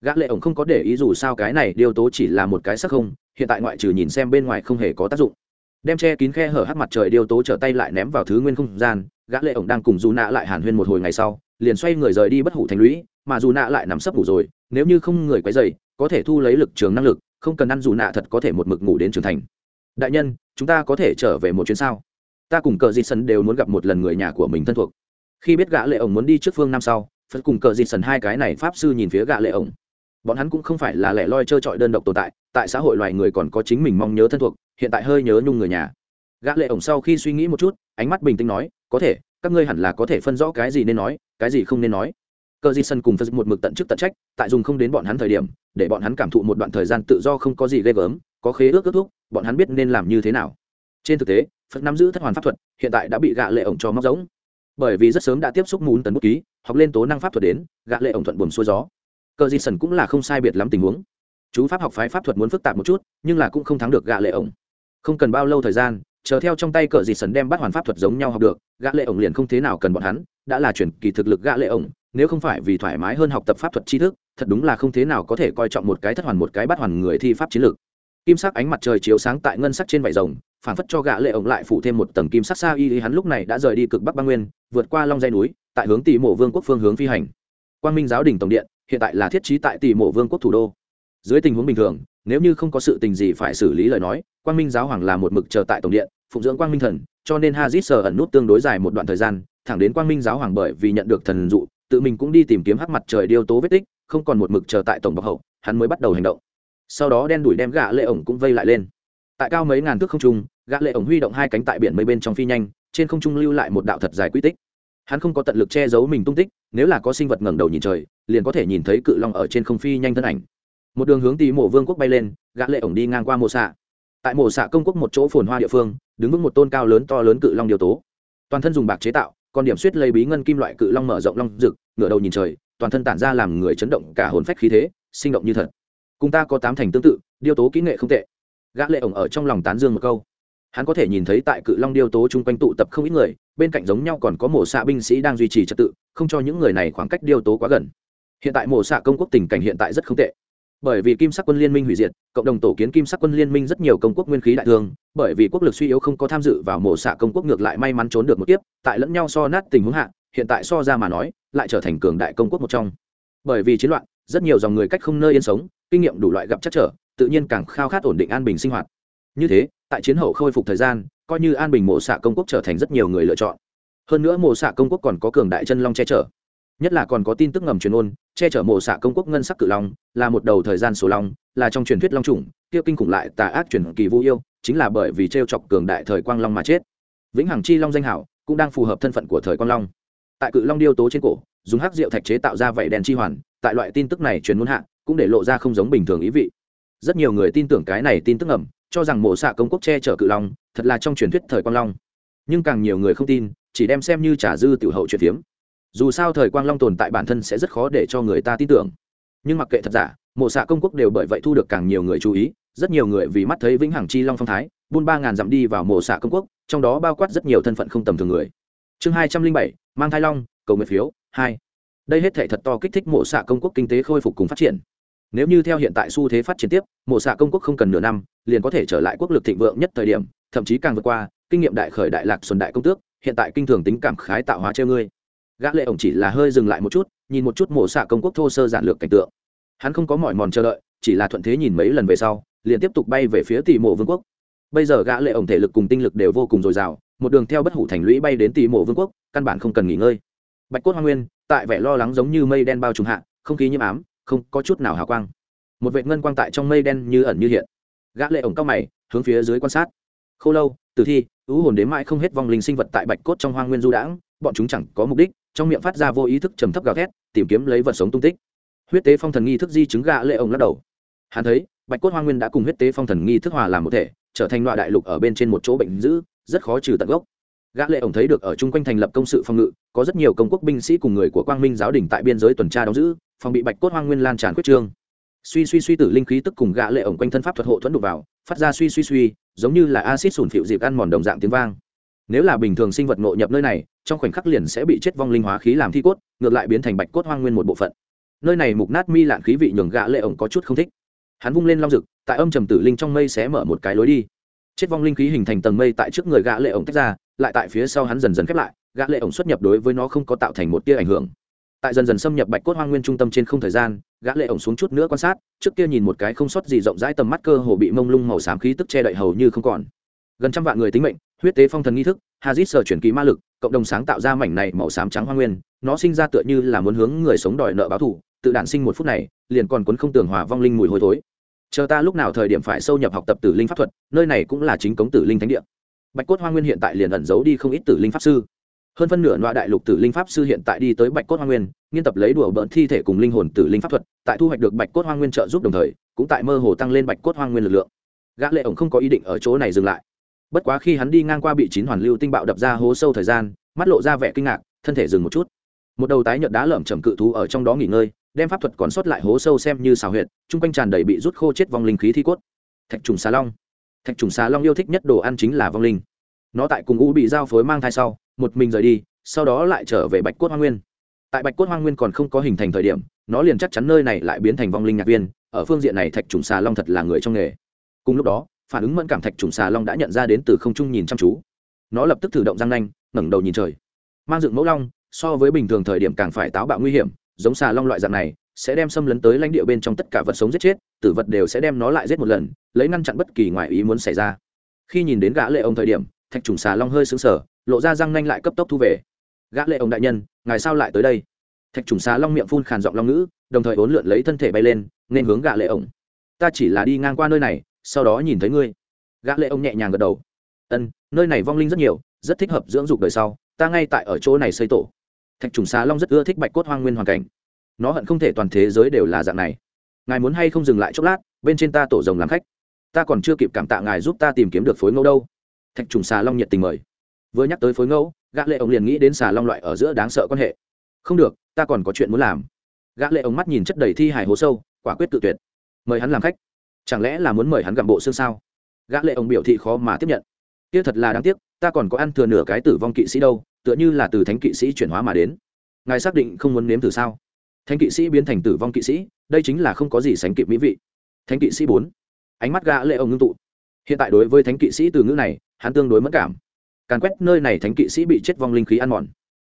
Gã lệ ổng không có để ý dù sao cái này điêu tố chỉ là một cái sắc không hiện tại ngoại trừ nhìn xem bên ngoài không hề có tác dụng. Đem che kín khe hở hắt mặt trời điêu tố trở tay lại ném vào thứ nguyên không gian, gã lệ ổng đang cùng dù nạ lại hàn huyên một hồi ngày sau, liền xoay người rời đi bất hủ thành lũy, mà dù nạ lại nằm sấp ngủ rồi, nếu như không người quấy dày có thể thu lấy lực trường năng lực, không cần ăn dù nạ thật có thể một mực ngủ đến trưởng thành. Đại nhân, chúng ta có thể trở về một chuyến sao? Ta cùng cờ di sân đều muốn gặp một lần người nhà của mình thân thuộc. Khi biết gã lệ ổng muốn đi trước phương năm sau, phật cùng cờ di sân hai cái này pháp sư nhìn phía gã lệ ổng bọn hắn cũng không phải là lẻ loi trơ trọi đơn độc tồn tại tại xã hội loài người còn có chính mình mong nhớ thân thuộc, hiện tại hơi nhớ nhung người nhà. Gã lệ ổng sau khi suy nghĩ một chút, ánh mắt bình tĩnh nói, có thể, các ngươi hẳn là có thể phân rõ cái gì nên nói, cái gì không nên nói. Cơ di sân cùng phật một mực tận chức tận trách, tại dùng không đến bọn hắn thời điểm, để bọn hắn cảm thụ một đoạn thời gian tự do không có gì ghê gớm, có khế ước kết thúc, bọn hắn biết nên làm như thế nào. Trên thực tế, phật nắm giữ thất hoàn pháp thuật, hiện tại đã bị gạ lệ ổng cho móc giống. Bởi vì rất sớm đã tiếp xúc mún tấn bút ký, học lên tố năng pháp thuật đến gạ lệ ổng thuận buồm xuôi gió. Cờ di sần cũng là không sai biệt lắm tình huống. Chú pháp học phái pháp thuật muốn phức tạp một chút, nhưng là cũng không thắng được gạ lệ ổng. Không cần bao lâu thời gian, chờ theo trong tay cờ Di sần đem bắt hoàn pháp thuật giống nhau học được gã lệ ổng liền không thế nào cần bọn hắn, đã là chuyển kỳ thực lực gã lệ ổng, nếu không phải vì thoải mái hơn học tập pháp thuật tri thức, thật đúng là không thế nào có thể coi trọng một cái thất hoàn một cái bắt hoàn người thi pháp chiến lược. Kim sắc ánh mặt trời chiếu sáng tại ngân sắc trên vải rồng phản phất cho gã lệ ổng lại phủ thêm một tầng kim sắc xa y hắn lúc này đã rời đi cực bắc băng nguyên, vượt qua long dây núi, tại hướng tỷ mộ vương quốc phương hướng phi hành. Quang minh giáo đình tổng điện hiện tại là thiết trí tại tỷ mộ vương quốc thủ đô. Dưới tình huống bình thường, nếu như không có sự tình gì phải xử lý lời nói, quang minh giáo hoàng là một mực chờ tại tổng điện, phụng dưỡng quang minh thần, cho nên hazit sờ ẩn nút tương đối dài một đoạn thời gian, thẳng đến quang minh giáo hoàng bởi vì nhận được thần dụ, tự mình cũng đi tìm kiếm hắc mặt trời điêu tố vết tích, không còn một mực chờ tại tổng bọc hậu, hắn mới bắt đầu hành động. Sau đó đen đuổi đem gã lệ ổng cũng vây lại lên. Tại cao mấy ngàn thước không trung, gã lệ ổng huy động hai cánh tại biển mây bên trong phi nhanh, trên không trung lưu lại một đạo thật dài quy tích hắn không có tận lực che giấu mình tung tích, nếu là có sinh vật ngẩng đầu nhìn trời, liền có thể nhìn thấy cự long ở trên không phi nhanh thân ảnh. Một đường hướng tì mộ vương quốc bay lên, gã lệ ổng đi ngang qua mộ xạ tại mộ xạ công quốc một chỗ phồn hoa địa phương, đứng vững một tôn cao lớn to lớn cự long điều tố. Toàn thân dùng bạc chế tạo, còn điểm suýt lấy bí ngân kim loại cự long mở rộng long rực, ngửa đầu nhìn trời, toàn thân tản ra làm người chấn động cả hồn phách khí thế, sinh động như thật. Cùng ta có tám thành tương tự điêu tố kỹ nghệ không tệ. Gã lệ ổng ở trong lòng tán dương một câu hắn có thể nhìn thấy tại cự long điêu tố chung quanh tụ tập không ít người, bên cạnh giống nhau còn có mổ xạ binh sĩ đang duy trì trật tự, không cho những người này khoảng cách điêu tố quá gần. Hiện tại mổ xạ công quốc tình cảnh hiện tại rất không tệ. Bởi vì kim sắc quân liên minh hủy diệt, cộng đồng tổ kiến kim sắc quân liên minh rất nhiều công quốc nguyên khí đại thương, bởi vì quốc lực suy yếu không có tham dự vào mổ xạ công quốc ngược lại may mắn trốn được một kiếp, tại lẫn nhau so nát tình huống hạ, hiện tại so ra mà nói, lại trở thành cường đại công quốc một trong. Bởi vì chiến loạn, rất nhiều dòng người cách không nơi yên sống, kinh nghiệm đủ loại gặp chắc trở, tự nhiên càng khao khát ổn định an bình sinh hoạt như thế, tại chiến hậu khôi phục thời gian, coi như an bình mộ xạ công quốc trở thành rất nhiều người lựa chọn. Hơn nữa mộ xạ công quốc còn có cường đại chân long che chở. Nhất là còn có tin tức ngầm truyền ôn, che chở mộ xạ công quốc ngân sắc cự long, là một đầu thời gian sổ long, là trong truyền thuyết long trùng tiêu kinh khủng lại tà ác truyền kỳ vô yêu, chính là bởi vì t r e o chọc cường đại thời quang long mà chết. Vĩnh hằng chi long danh hảo, cũng đang phù hợp thân phận của thời quang long. Tại cự long điêu tố trên cổ, dùng hắc rượu thạch chế tạo ra vảy đèn chi hoàn, tại loại tin tức này truyền muốn hạ, cũng để lộ ra không giống bình thường ý vị. Rất nhiều người tin tưởng cái này tin tức ngầm cho rằng mộ xạ công quốc che chở cự long, thật là trong truyền thuyết thời quang long. Nhưng càng nhiều người không tin, chỉ đem xem như trả dư tiểu hậu truyền phiếm. Dù sao thời quang long tồn tại bản thân sẽ rất khó để cho người ta tin tưởng. Nhưng mặc kệ thật giả, mộ xạ công quốc đều bởi vậy thu được càng nhiều người chú ý, rất nhiều người vì mắt thấy vĩnh hằng chi long phong thái, buôn ba ngàn dặm đi vào mộ xạ công quốc, trong đó bao quát rất nhiều thân phận không tầm thường người. Chương hai trăm linh bảy, mang thai long, cầu nguyện phiếu, hai. Đây hết thể thật to kích thích mộ xạ công quốc kinh tế khôi phục cùng phát triển nếu như theo hiện tại xu thế phát triển tiếp mộ xạ công quốc không cần nửa năm, liền có thể trở lại quốc lực thịnh vượng nhất thời điểm, thậm chí càng vượt qua, kinh nghiệm đại khởi đại lạc xuân đại công tước, hiện tại kinh thường tính cảm khái tạo hóa chơi ngươi. Gã lệ ổng chỉ là hơi dừng lại một chút, nhìn một chút mộ xạ công quốc thô sơ giản lược cảnh tượng. Hắn không có mỏi mòn chờ đợi, chỉ là thuận thế nhìn mấy lần về sau, liền tiếp tục bay về phía tỷ mộ vương quốc. Bây giờ gã lệ ổng thể lực cùng tinh lực đều vô cùng dồi dào, một đường theo bất hủ thành lũy bay đến tỷ mộ vương quốc, căn bản không cần nghỉ ngơi. Bạch cốt hoa nguyên, tại vẻ lo lắng giống như mây đen bao trùm hạ, không khí nhiễm ám không có chút nào hào quang. Một vệt ngân quang tại trong mây đen như ẩn như hiện. Gã lệ ổng cao mày, hướng phía dưới quan sát. Khô lâu, tử thi ưu hồn đến mãi không hết vong linh sinh vật tại bạch cốt trong hoang nguyên du đãng, bọn chúng chẳng có mục đích, trong miệng phát ra vô ý thức trầm thấp gào thét, tìm kiếm lấy vật sống tung tích. Huyết tế phong thần nghi thức di chứng gã lệ ông lắc đầu. Hắn thấy, bạch cốt hoang nguyên đã cùng huyết tế phong thần nghi thức hòa làm một thể, trở thành loại đại lục ở bên trên một chỗ bệnh dữ, rất khó trừ tận gốc. Gã lệ ổng thấy được ở chung quanh thành lập công sự phòng ngự, có rất nhiều công quốc binh sĩ cùng người của quang minh giáo đình tại biên giới tuần tra đóng giữ phòng bị bạch cốt hoang nguyên lan tràn quyết trương. Suy suy suy tử linh khí tức cùng gã lệ ổng quanh thân pháp thuật hộ thuẫn đục vào, phát ra suy suy suy, giống như là acid sủn phịu dịp ăn mòn đồng dạng tiếng vang. Nếu là bình thường sinh vật ngộ nhập nơi này, trong khoảnh khắc liền sẽ bị chết vong linh hóa khí làm thi cốt, ngược lại biến thành bạch cốt hoang nguyên một bộ phận. Nơi này mục nát mi lạn khí vị nhường gã lệ ổng có chút không thích. Hắn vung lên long rực tại âm trầm tử linh trong mây xé mở một cái lối đi. Chết vong linh khí hình thành tầng mây tại trước người gã lệ ổng tách ra, lại tại phía sau hắn dần dần khép lại, gã lệ ổng xuất nhập đối với nó không có tạo thành một tia ảnh hưởng tại dần dần xâm nhập bạch cốt hoang nguyên trung tâm trên không thời gian, gã lệ ổng xuống chút nữa quan sát, trước kia nhìn một cái không sót gì rộng rãi tầm mắt cơ hồ bị mông lung màu xám khí tức che đậy hầu như không còn. Gần trăm vạn người tính mệnh, huyết tế phong thần nghi thức, hazit sở chuyển kỳ ma lực, cộng đồng sáng tạo ra mảnh này màu xám trắng hoang nguyên, nó sinh ra tựa như là muốn hướng người sống đòi nợ báo thù, tự đản sinh một phút này, liền còn cuốn không tưởng hòa vong linh mùi hôi thối. Chờ ta lúc nào thời điểm phải sâu nhập học tập tử linh pháp thuật, nơi này cũng là chính cống tử linh thánh địa. Bạch cốt hoa nguyên hiện tại liền ẩn giấu đi không ít tử linh pháp sư hơn phân nửa loại đại lục tử linh pháp sư hiện tại đi tới bạch cốt hoa nguyên, nghiên tập lấy đùa bỡn thi thể cùng linh hồn tử linh pháp thuật, tại thu hoạch được bạch cốt hoa nguyên trợ giúp đồng thời, cũng tại mơ hồ tăng lên bạch cốt hoa nguyên lực lượng. Gã lệ ổng không có ý định ở chỗ này dừng lại. Bất quá khi hắn đi ngang qua bị chín hoàn lưu tinh bạo đập ra hố sâu thời gian, mắt lộ ra vẻ kinh ngạc, thân thể dừng một chút. Một đầu tái nhợt đá lởm chầm cự thú ở trong đó nghỉ ngơi, đem pháp thuật còn sót lại hố sâu xem như xào huyệt, chung quanh tràn đầy bị rút khô chết vong linh khí thi cốt. Thạch trùng xà long. Thạch trùng xà long yêu thích nhất đồ ăn chính là vong linh nó tại cùng u bị giao phối mang thai sau, một mình rời đi, sau đó lại trở về bạch cốt hoa nguyên. Tại bạch cốt hoa nguyên còn không có hình thành thời điểm, nó liền chắc chắn nơi này lại biến thành vong linh nhạc viên, ở phương diện này thạch trùng xà long thật là người trong nghề. Cùng lúc đó, phản ứng mẫn cảm thạch trùng xà long đã nhận ra đến từ không trung nhìn chăm chú. Nó lập tức thử động răng nanh, ngẩng đầu nhìn trời. Mang dựng mẫu long, so với bình thường thời điểm càng phải táo bạo nguy hiểm, giống xà long loại dạng này, sẽ đem xâm lấn tới lãnh địa bên trong tất cả vật sống giết chết, tử vật đều sẽ đem nó lại giết một lần, lấy ngăn chặn bất kỳ ngoại ý muốn xảy ra. Khi nhìn đến gã lệ ông thời điểm thạch trùng xà long hơi sững sờ, lộ ra răng nanh lại cấp tốc thu về. Gã lệ ông đại nhân, ngài sao lại tới đây? Thạch trùng xà long miệng phun khàn giọng long ngữ, đồng thời uốn lượn lấy thân thể bay lên, nên hướng gã lệ ông. Ta chỉ là đi ngang qua nơi này, sau đó nhìn thấy ngươi. Gã lệ ông nhẹ nhàng gật đầu. Ân, nơi này vong linh rất nhiều, rất thích hợp dưỡng dục đời sau, ta ngay tại ở chỗ này xây tổ. Thạch trùng xà long rất ưa thích bạch cốt hoang nguyên hoàn cảnh. Nó hận không thể toàn thế giới đều là dạng này. Ngài muốn hay không dừng lại chốc lát, bên trên ta tổ rồng làm khách. Ta còn chưa kịp cảm tạ ngài giúp ta tìm kiếm được phối ngẫu đâu thạch trùng xà long nhiệt tình mời. Vừa nhắc tới phối ngẫu, gã lệ ông liền nghĩ đến xà long loại ở giữa đáng sợ quan hệ. Không được, ta còn có chuyện muốn làm. Gã lệ ông mắt nhìn chất đầy thi hài hố sâu, quả quyết tự tuyệt. Mời hắn làm khách. Chẳng lẽ là muốn mời hắn gặm bộ xương sao? Gã lệ ông biểu thị khó mà tiếp nhận. Kia thật là đáng tiếc, ta còn có ăn thừa nửa cái tử vong kỵ sĩ đâu, tựa như là từ thánh kỵ sĩ chuyển hóa mà đến. Ngài xác định không muốn nếm thử sao? Thánh kỵ sĩ biến thành tử vong kỵ sĩ, đây chính là không có gì sánh kịp mỹ vị. Thánh kỵ sĩ bốn. Ánh mắt gã lệ ông ngưng tụ. Hiện tại đối với thánh kỵ sĩ từ ngữ này hắn tương đối mất cảm. Càn quét nơi này thánh kỵ sĩ bị chết vong linh khí ăn mòn.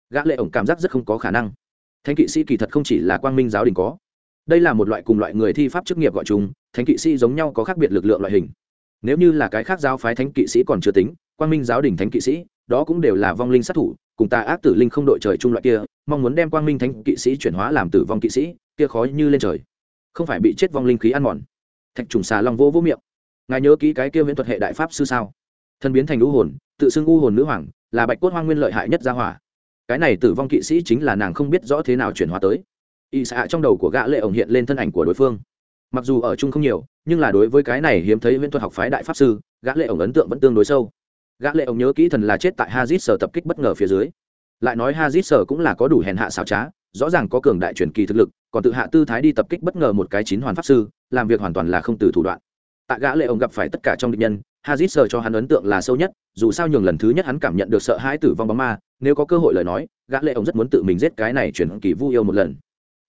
Gã lệ ổng cảm giác rất không có khả năng. Thánh kỵ sĩ kỳ thật không chỉ là quang minh giáo đình có. Đây là một loại cùng loại người thi pháp chức nghiệp gọi chung, thánh kỵ sĩ giống nhau có khác biệt lực lượng loại hình. Nếu như là cái khác giáo phái thánh kỵ sĩ còn chưa tính, quang minh giáo đình thánh kỵ sĩ, đó cũng đều là vong linh sát thủ, cùng ta ác tử linh không đội trời chung loại kia, mong muốn đem quang minh thánh kỵ sĩ chuyển hóa làm tử vong kỵ sĩ, kia khó như lên trời. Không phải bị chết vong linh khí ăn mòn. Thạch trùng xà long vô vô miệng. Ngài nhớ kỹ cái kia viễn thuật hệ đại pháp sư sao? Thân biến thành u hồn, tự xưng u hồn nữ hoàng, là bạch cốt hoang nguyên lợi hại nhất gia hỏa. Cái này tử vong kỵ sĩ chính là nàng không biết rõ thế nào chuyển hóa tới. Y xạ trong đầu của gã lệ ổng hiện lên thân ảnh của đối phương. Mặc dù ở chung không nhiều, nhưng là đối với cái này hiếm thấy viễn thuật học phái đại pháp sư, gã lệ ổng ấn tượng vẫn tương đối sâu. Gã lệ ổng nhớ kỹ thần là chết tại hazit sở tập kích bất ngờ phía dưới. Lại nói hazit sở cũng là có đủ hèn hạ xảo trá, rõ ràng có cường đại truyền kỳ thực lực, còn tự hạ tư thái đi tập kích bất ngờ một cái chín hoàn pháp sư, làm việc hoàn toàn là không từ thủ đoạn. Tại gã lệ ổng gặp phải tất cả trong địch nhân hazit sở cho hắn ấn tượng là sâu nhất, dù sao nhường lần thứ nhất hắn cảm nhận được sợ hãi tử vong bóng ma, nếu có cơ hội lời nói, gã lệ ông rất muốn tự mình giết cái này truyền kỳ vu yêu một lần.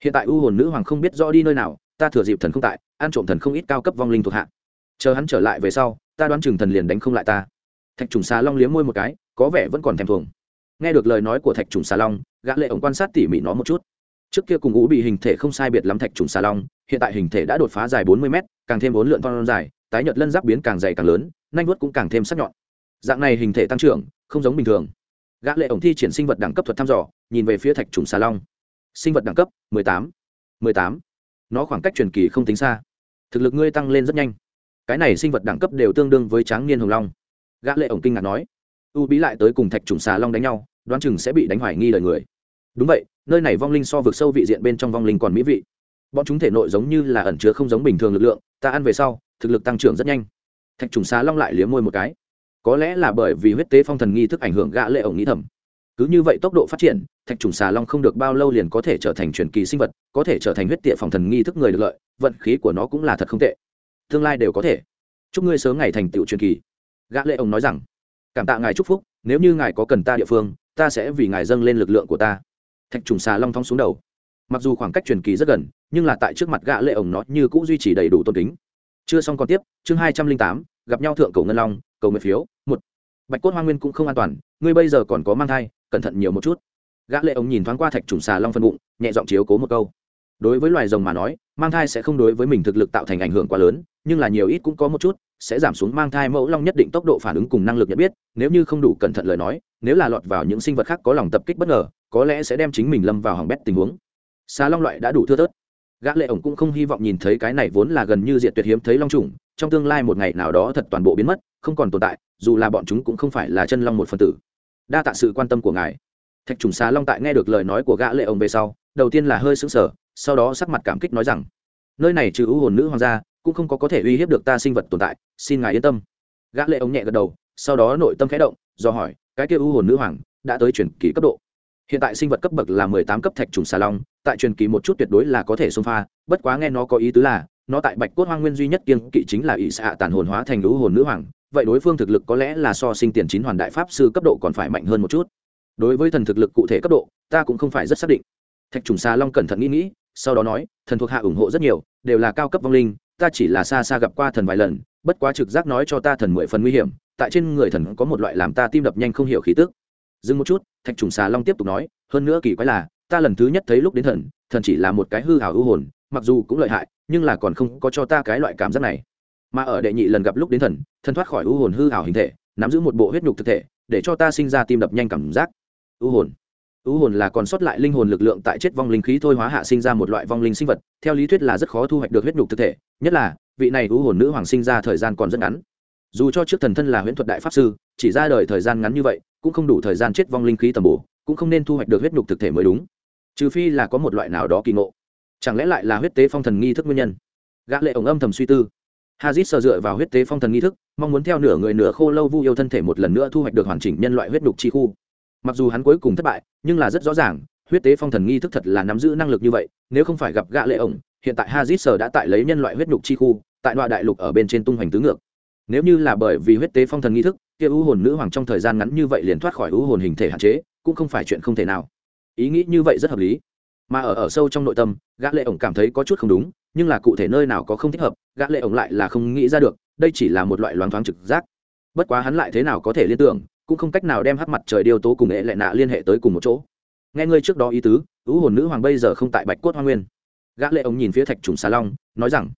Hiện tại u hồn nữ hoàng không biết rõ đi nơi nào, ta thừa dịp thần không tại, ăn trộm thần không ít cao cấp vong linh thuộc hạ. Chờ hắn trở lại về sau, ta đoán chừng thần liền đánh không lại ta. Thạch trùng xà long liếm môi một cái, có vẻ vẫn còn thèm thuồng. Nghe được lời nói của thạch trùng xà long, gã lệ ổng quan sát tỉ mỉ nó một chút. Trước kia cùng ngũ bị hình thể không sai biệt lắm thạch trùng xà long, hiện tại hình thể đã đột phá dài bốn mươi mét, càng thêm bốn lượn phong dài tái nhợt lân giáp biến càng dày càng lớn, nanh vuốt cũng càng thêm sắc nhọn. Dạng này hình thể tăng trưởng, không giống bình thường. Gã lệ ổng thi triển sinh vật đẳng cấp thuật thăm dò, nhìn về phía thạch trùng xà long. Sinh vật đẳng cấp 18. 18. nó khoảng cách truyền kỳ không tính xa. Thực lực ngươi tăng lên rất nhanh. Cái này sinh vật đẳng cấp đều tương đương với tráng niên hồng long. Gã lệ ổng kinh ngạc nói. U bí lại tới cùng thạch trùng xà long đánh nhau, đoán chừng sẽ bị đánh hoài nghi lời người. Đúng vậy, nơi này vong linh so vực sâu vị diện bên trong vong linh còn mỹ vị. Bọn chúng thể nội giống như là ẩn chứa không giống bình thường lực lượng, ta ăn về sau thực lực tăng trưởng rất nhanh. Thạch trùng xà long lại liếm môi một cái. Có lẽ là bởi vì huyết tế phong thần nghi thức ảnh hưởng gã lệ ổng nghĩ thầm. Cứ như vậy tốc độ phát triển, thạch trùng xà long không được bao lâu liền có thể trở thành truyền kỳ sinh vật, có thể trở thành huyết tịa phòng thần nghi thức người được lợi, vận khí của nó cũng là thật không tệ. Tương lai đều có thể. Chúc ngươi sớm ngày thành tựu truyền kỳ. Gã lệ ông nói rằng, cảm tạ ngài chúc phúc, nếu như ngài có cần ta địa phương, ta sẽ vì ngài dâng lên lực lượng của ta. Thạch trùng xà long thong xuống đầu. Mặc dù khoảng cách truyền kỳ rất gần, nhưng là tại trước mặt gã lệ ổng nó như cũng duy trì đầy đủ tôn kính chưa xong còn tiếp, chương hai trăm linh tám, gặp nhau thượng cầu ngân long, cầu nguyện phiếu, một. Bạch cốt hoa nguyên cũng không an toàn, ngươi bây giờ còn có mang thai, cẩn thận nhiều một chút. Gã lệ ống nhìn thoáng qua thạch trùng xà long phân bụng, nhẹ giọng chiếu cố một câu. Đối với loài rồng mà nói, mang thai sẽ không đối với mình thực lực tạo thành ảnh hưởng quá lớn, nhưng là nhiều ít cũng có một chút, sẽ giảm xuống mang thai mẫu long nhất định tốc độ phản ứng cùng năng lực nhận biết, nếu như không đủ cẩn thận lời nói, nếu là lọt vào những sinh vật khác có lòng tập kích bất ngờ, có lẽ sẽ đem chính mình lâm vào hỏng bét tình huống. Xà long loại đã đủ thưa thớt gã lệ ổng cũng không hy vọng nhìn thấy cái này vốn là gần như diệt tuyệt hiếm thấy long trùng, trong tương lai một ngày nào đó thật toàn bộ biến mất, không còn tồn tại, dù là bọn chúng cũng không phải là chân long một phần tử. Đa tạ sự quan tâm của ngài. Thạch trùng xà long tại nghe được lời nói của gã lệ ổng về sau, đầu tiên là hơi sững sờ, sau đó sắc mặt cảm kích nói rằng, nơi này trừ ưu hồn nữ hoàng gia, cũng không có có thể uy hiếp được ta sinh vật tồn tại, xin ngài yên tâm. Gã lệ ổng nhẹ gật đầu, sau đó nội tâm khẽ động, do hỏi, cái kia ưu hồn nữ hoàng đã tới chuyển kỳ cấp độ? Hiện tại sinh vật cấp bậc là mười tám cấp thạch trùng xà long, tại truyền kỳ một chút tuyệt đối là có thể xông pha, bất quá nghe nó có ý tứ là, nó tại bạch cốt hoang nguyên duy nhất kiên kỵ chính là ỵ xạ tàn hồn hóa thành lũ hồn nữ hoàng, vậy đối phương thực lực có lẽ là so sinh tiền chín hoàn đại pháp sư cấp độ còn phải mạnh hơn một chút. Đối với thần thực lực cụ thể cấp độ, ta cũng không phải rất xác định. Thạch trùng xà long cẩn thận nghĩ nghĩ, sau đó nói, thần thuộc hạ ủng hộ rất nhiều, đều là cao cấp vong linh, ta chỉ là xa xa gặp qua thần vài lần, bất quá trực giác nói cho ta thần mười phần nguy hiểm, tại trên người thần có một loại làm ta tim đập nhanh không hiểu khí tức dừng một chút, thạch trùng xà long tiếp tục nói, hơn nữa kỳ quái là, ta lần thứ nhất thấy lúc đến thần thần chỉ là một cái hư hào ưu hồn, mặc dù cũng lợi hại, nhưng là còn không có cho ta cái loại cảm giác này. Mà ở đệ nhị lần gặp lúc đến thần thần thoát khỏi ưu hồn hư hào hình thể, nắm giữ một bộ huyết nhục thực thể, để cho ta sinh ra tim đập nhanh cảm giác. Hư hồn. U hồn là còn sót lại linh hồn lực lượng tại chết vong linh khí thôi hóa hạ sinh ra một loại vong linh sinh vật, theo lý thuyết là rất khó thu hoạch được huyết nhục thực thể, nhất là, vị này u hồn nữ hoàng sinh ra thời gian còn rất ngắn dù cho trước thần thân là huyễn thuật đại pháp sư, chỉ ra đời thời gian ngắn như vậy, cũng không đủ thời gian chết vong linh khí tầm bổ, cũng không nên thu hoạch được huyết nhục thực thể mới đúng. Trừ phi là có một loại nào đó kỳ ngộ. Chẳng lẽ lại là huyết tế phong thần nghi thức nguyên nhân? Gã lệ ổng âm thầm suy tư. Hazit sờ dựa vào huyết tế phong thần nghi thức, mong muốn theo nửa người nửa khô lâu vu yêu thân thể một lần nữa thu hoạch được hoàn chỉnh nhân loại huyết nhục chi khu. Mặc dù hắn cuối cùng thất bại, nhưng là rất rõ ràng, huyết tế phong thần nghi thức thật là nắm giữ năng lực như vậy, nếu không phải gặp gã lệ ổng, hiện tại hazit sờ đã tại lấy nhân loại huyết nhục chi khu, tại loại đại lục ở bên trên tung hoành tứ ngược nếu như là bởi vì huyết tế phong thần nghi thức, kia u hồn nữ hoàng trong thời gian ngắn như vậy liền thoát khỏi u hồn hình thể hạn chế, cũng không phải chuyện không thể nào. Ý nghĩ như vậy rất hợp lý. Mà ở ở sâu trong nội tâm, gã lệ ổng cảm thấy có chút không đúng, nhưng là cụ thể nơi nào có không thích hợp, gã lệ ổng lại là không nghĩ ra được, đây chỉ là một loại loáng thoáng trực giác. Bất quá hắn lại thế nào có thể liên tưởng, cũng không cách nào đem hắc mặt trời điều tố cùng nghệ lệ nạ liên hệ tới cùng một chỗ. Nghe ngươi trước đó ý tứ u hồn nữ hoàng bây giờ không tại bạch cốt hoa nguyên. Gã lệ ổng nhìn phía thạch trùng xà long, nói rằng,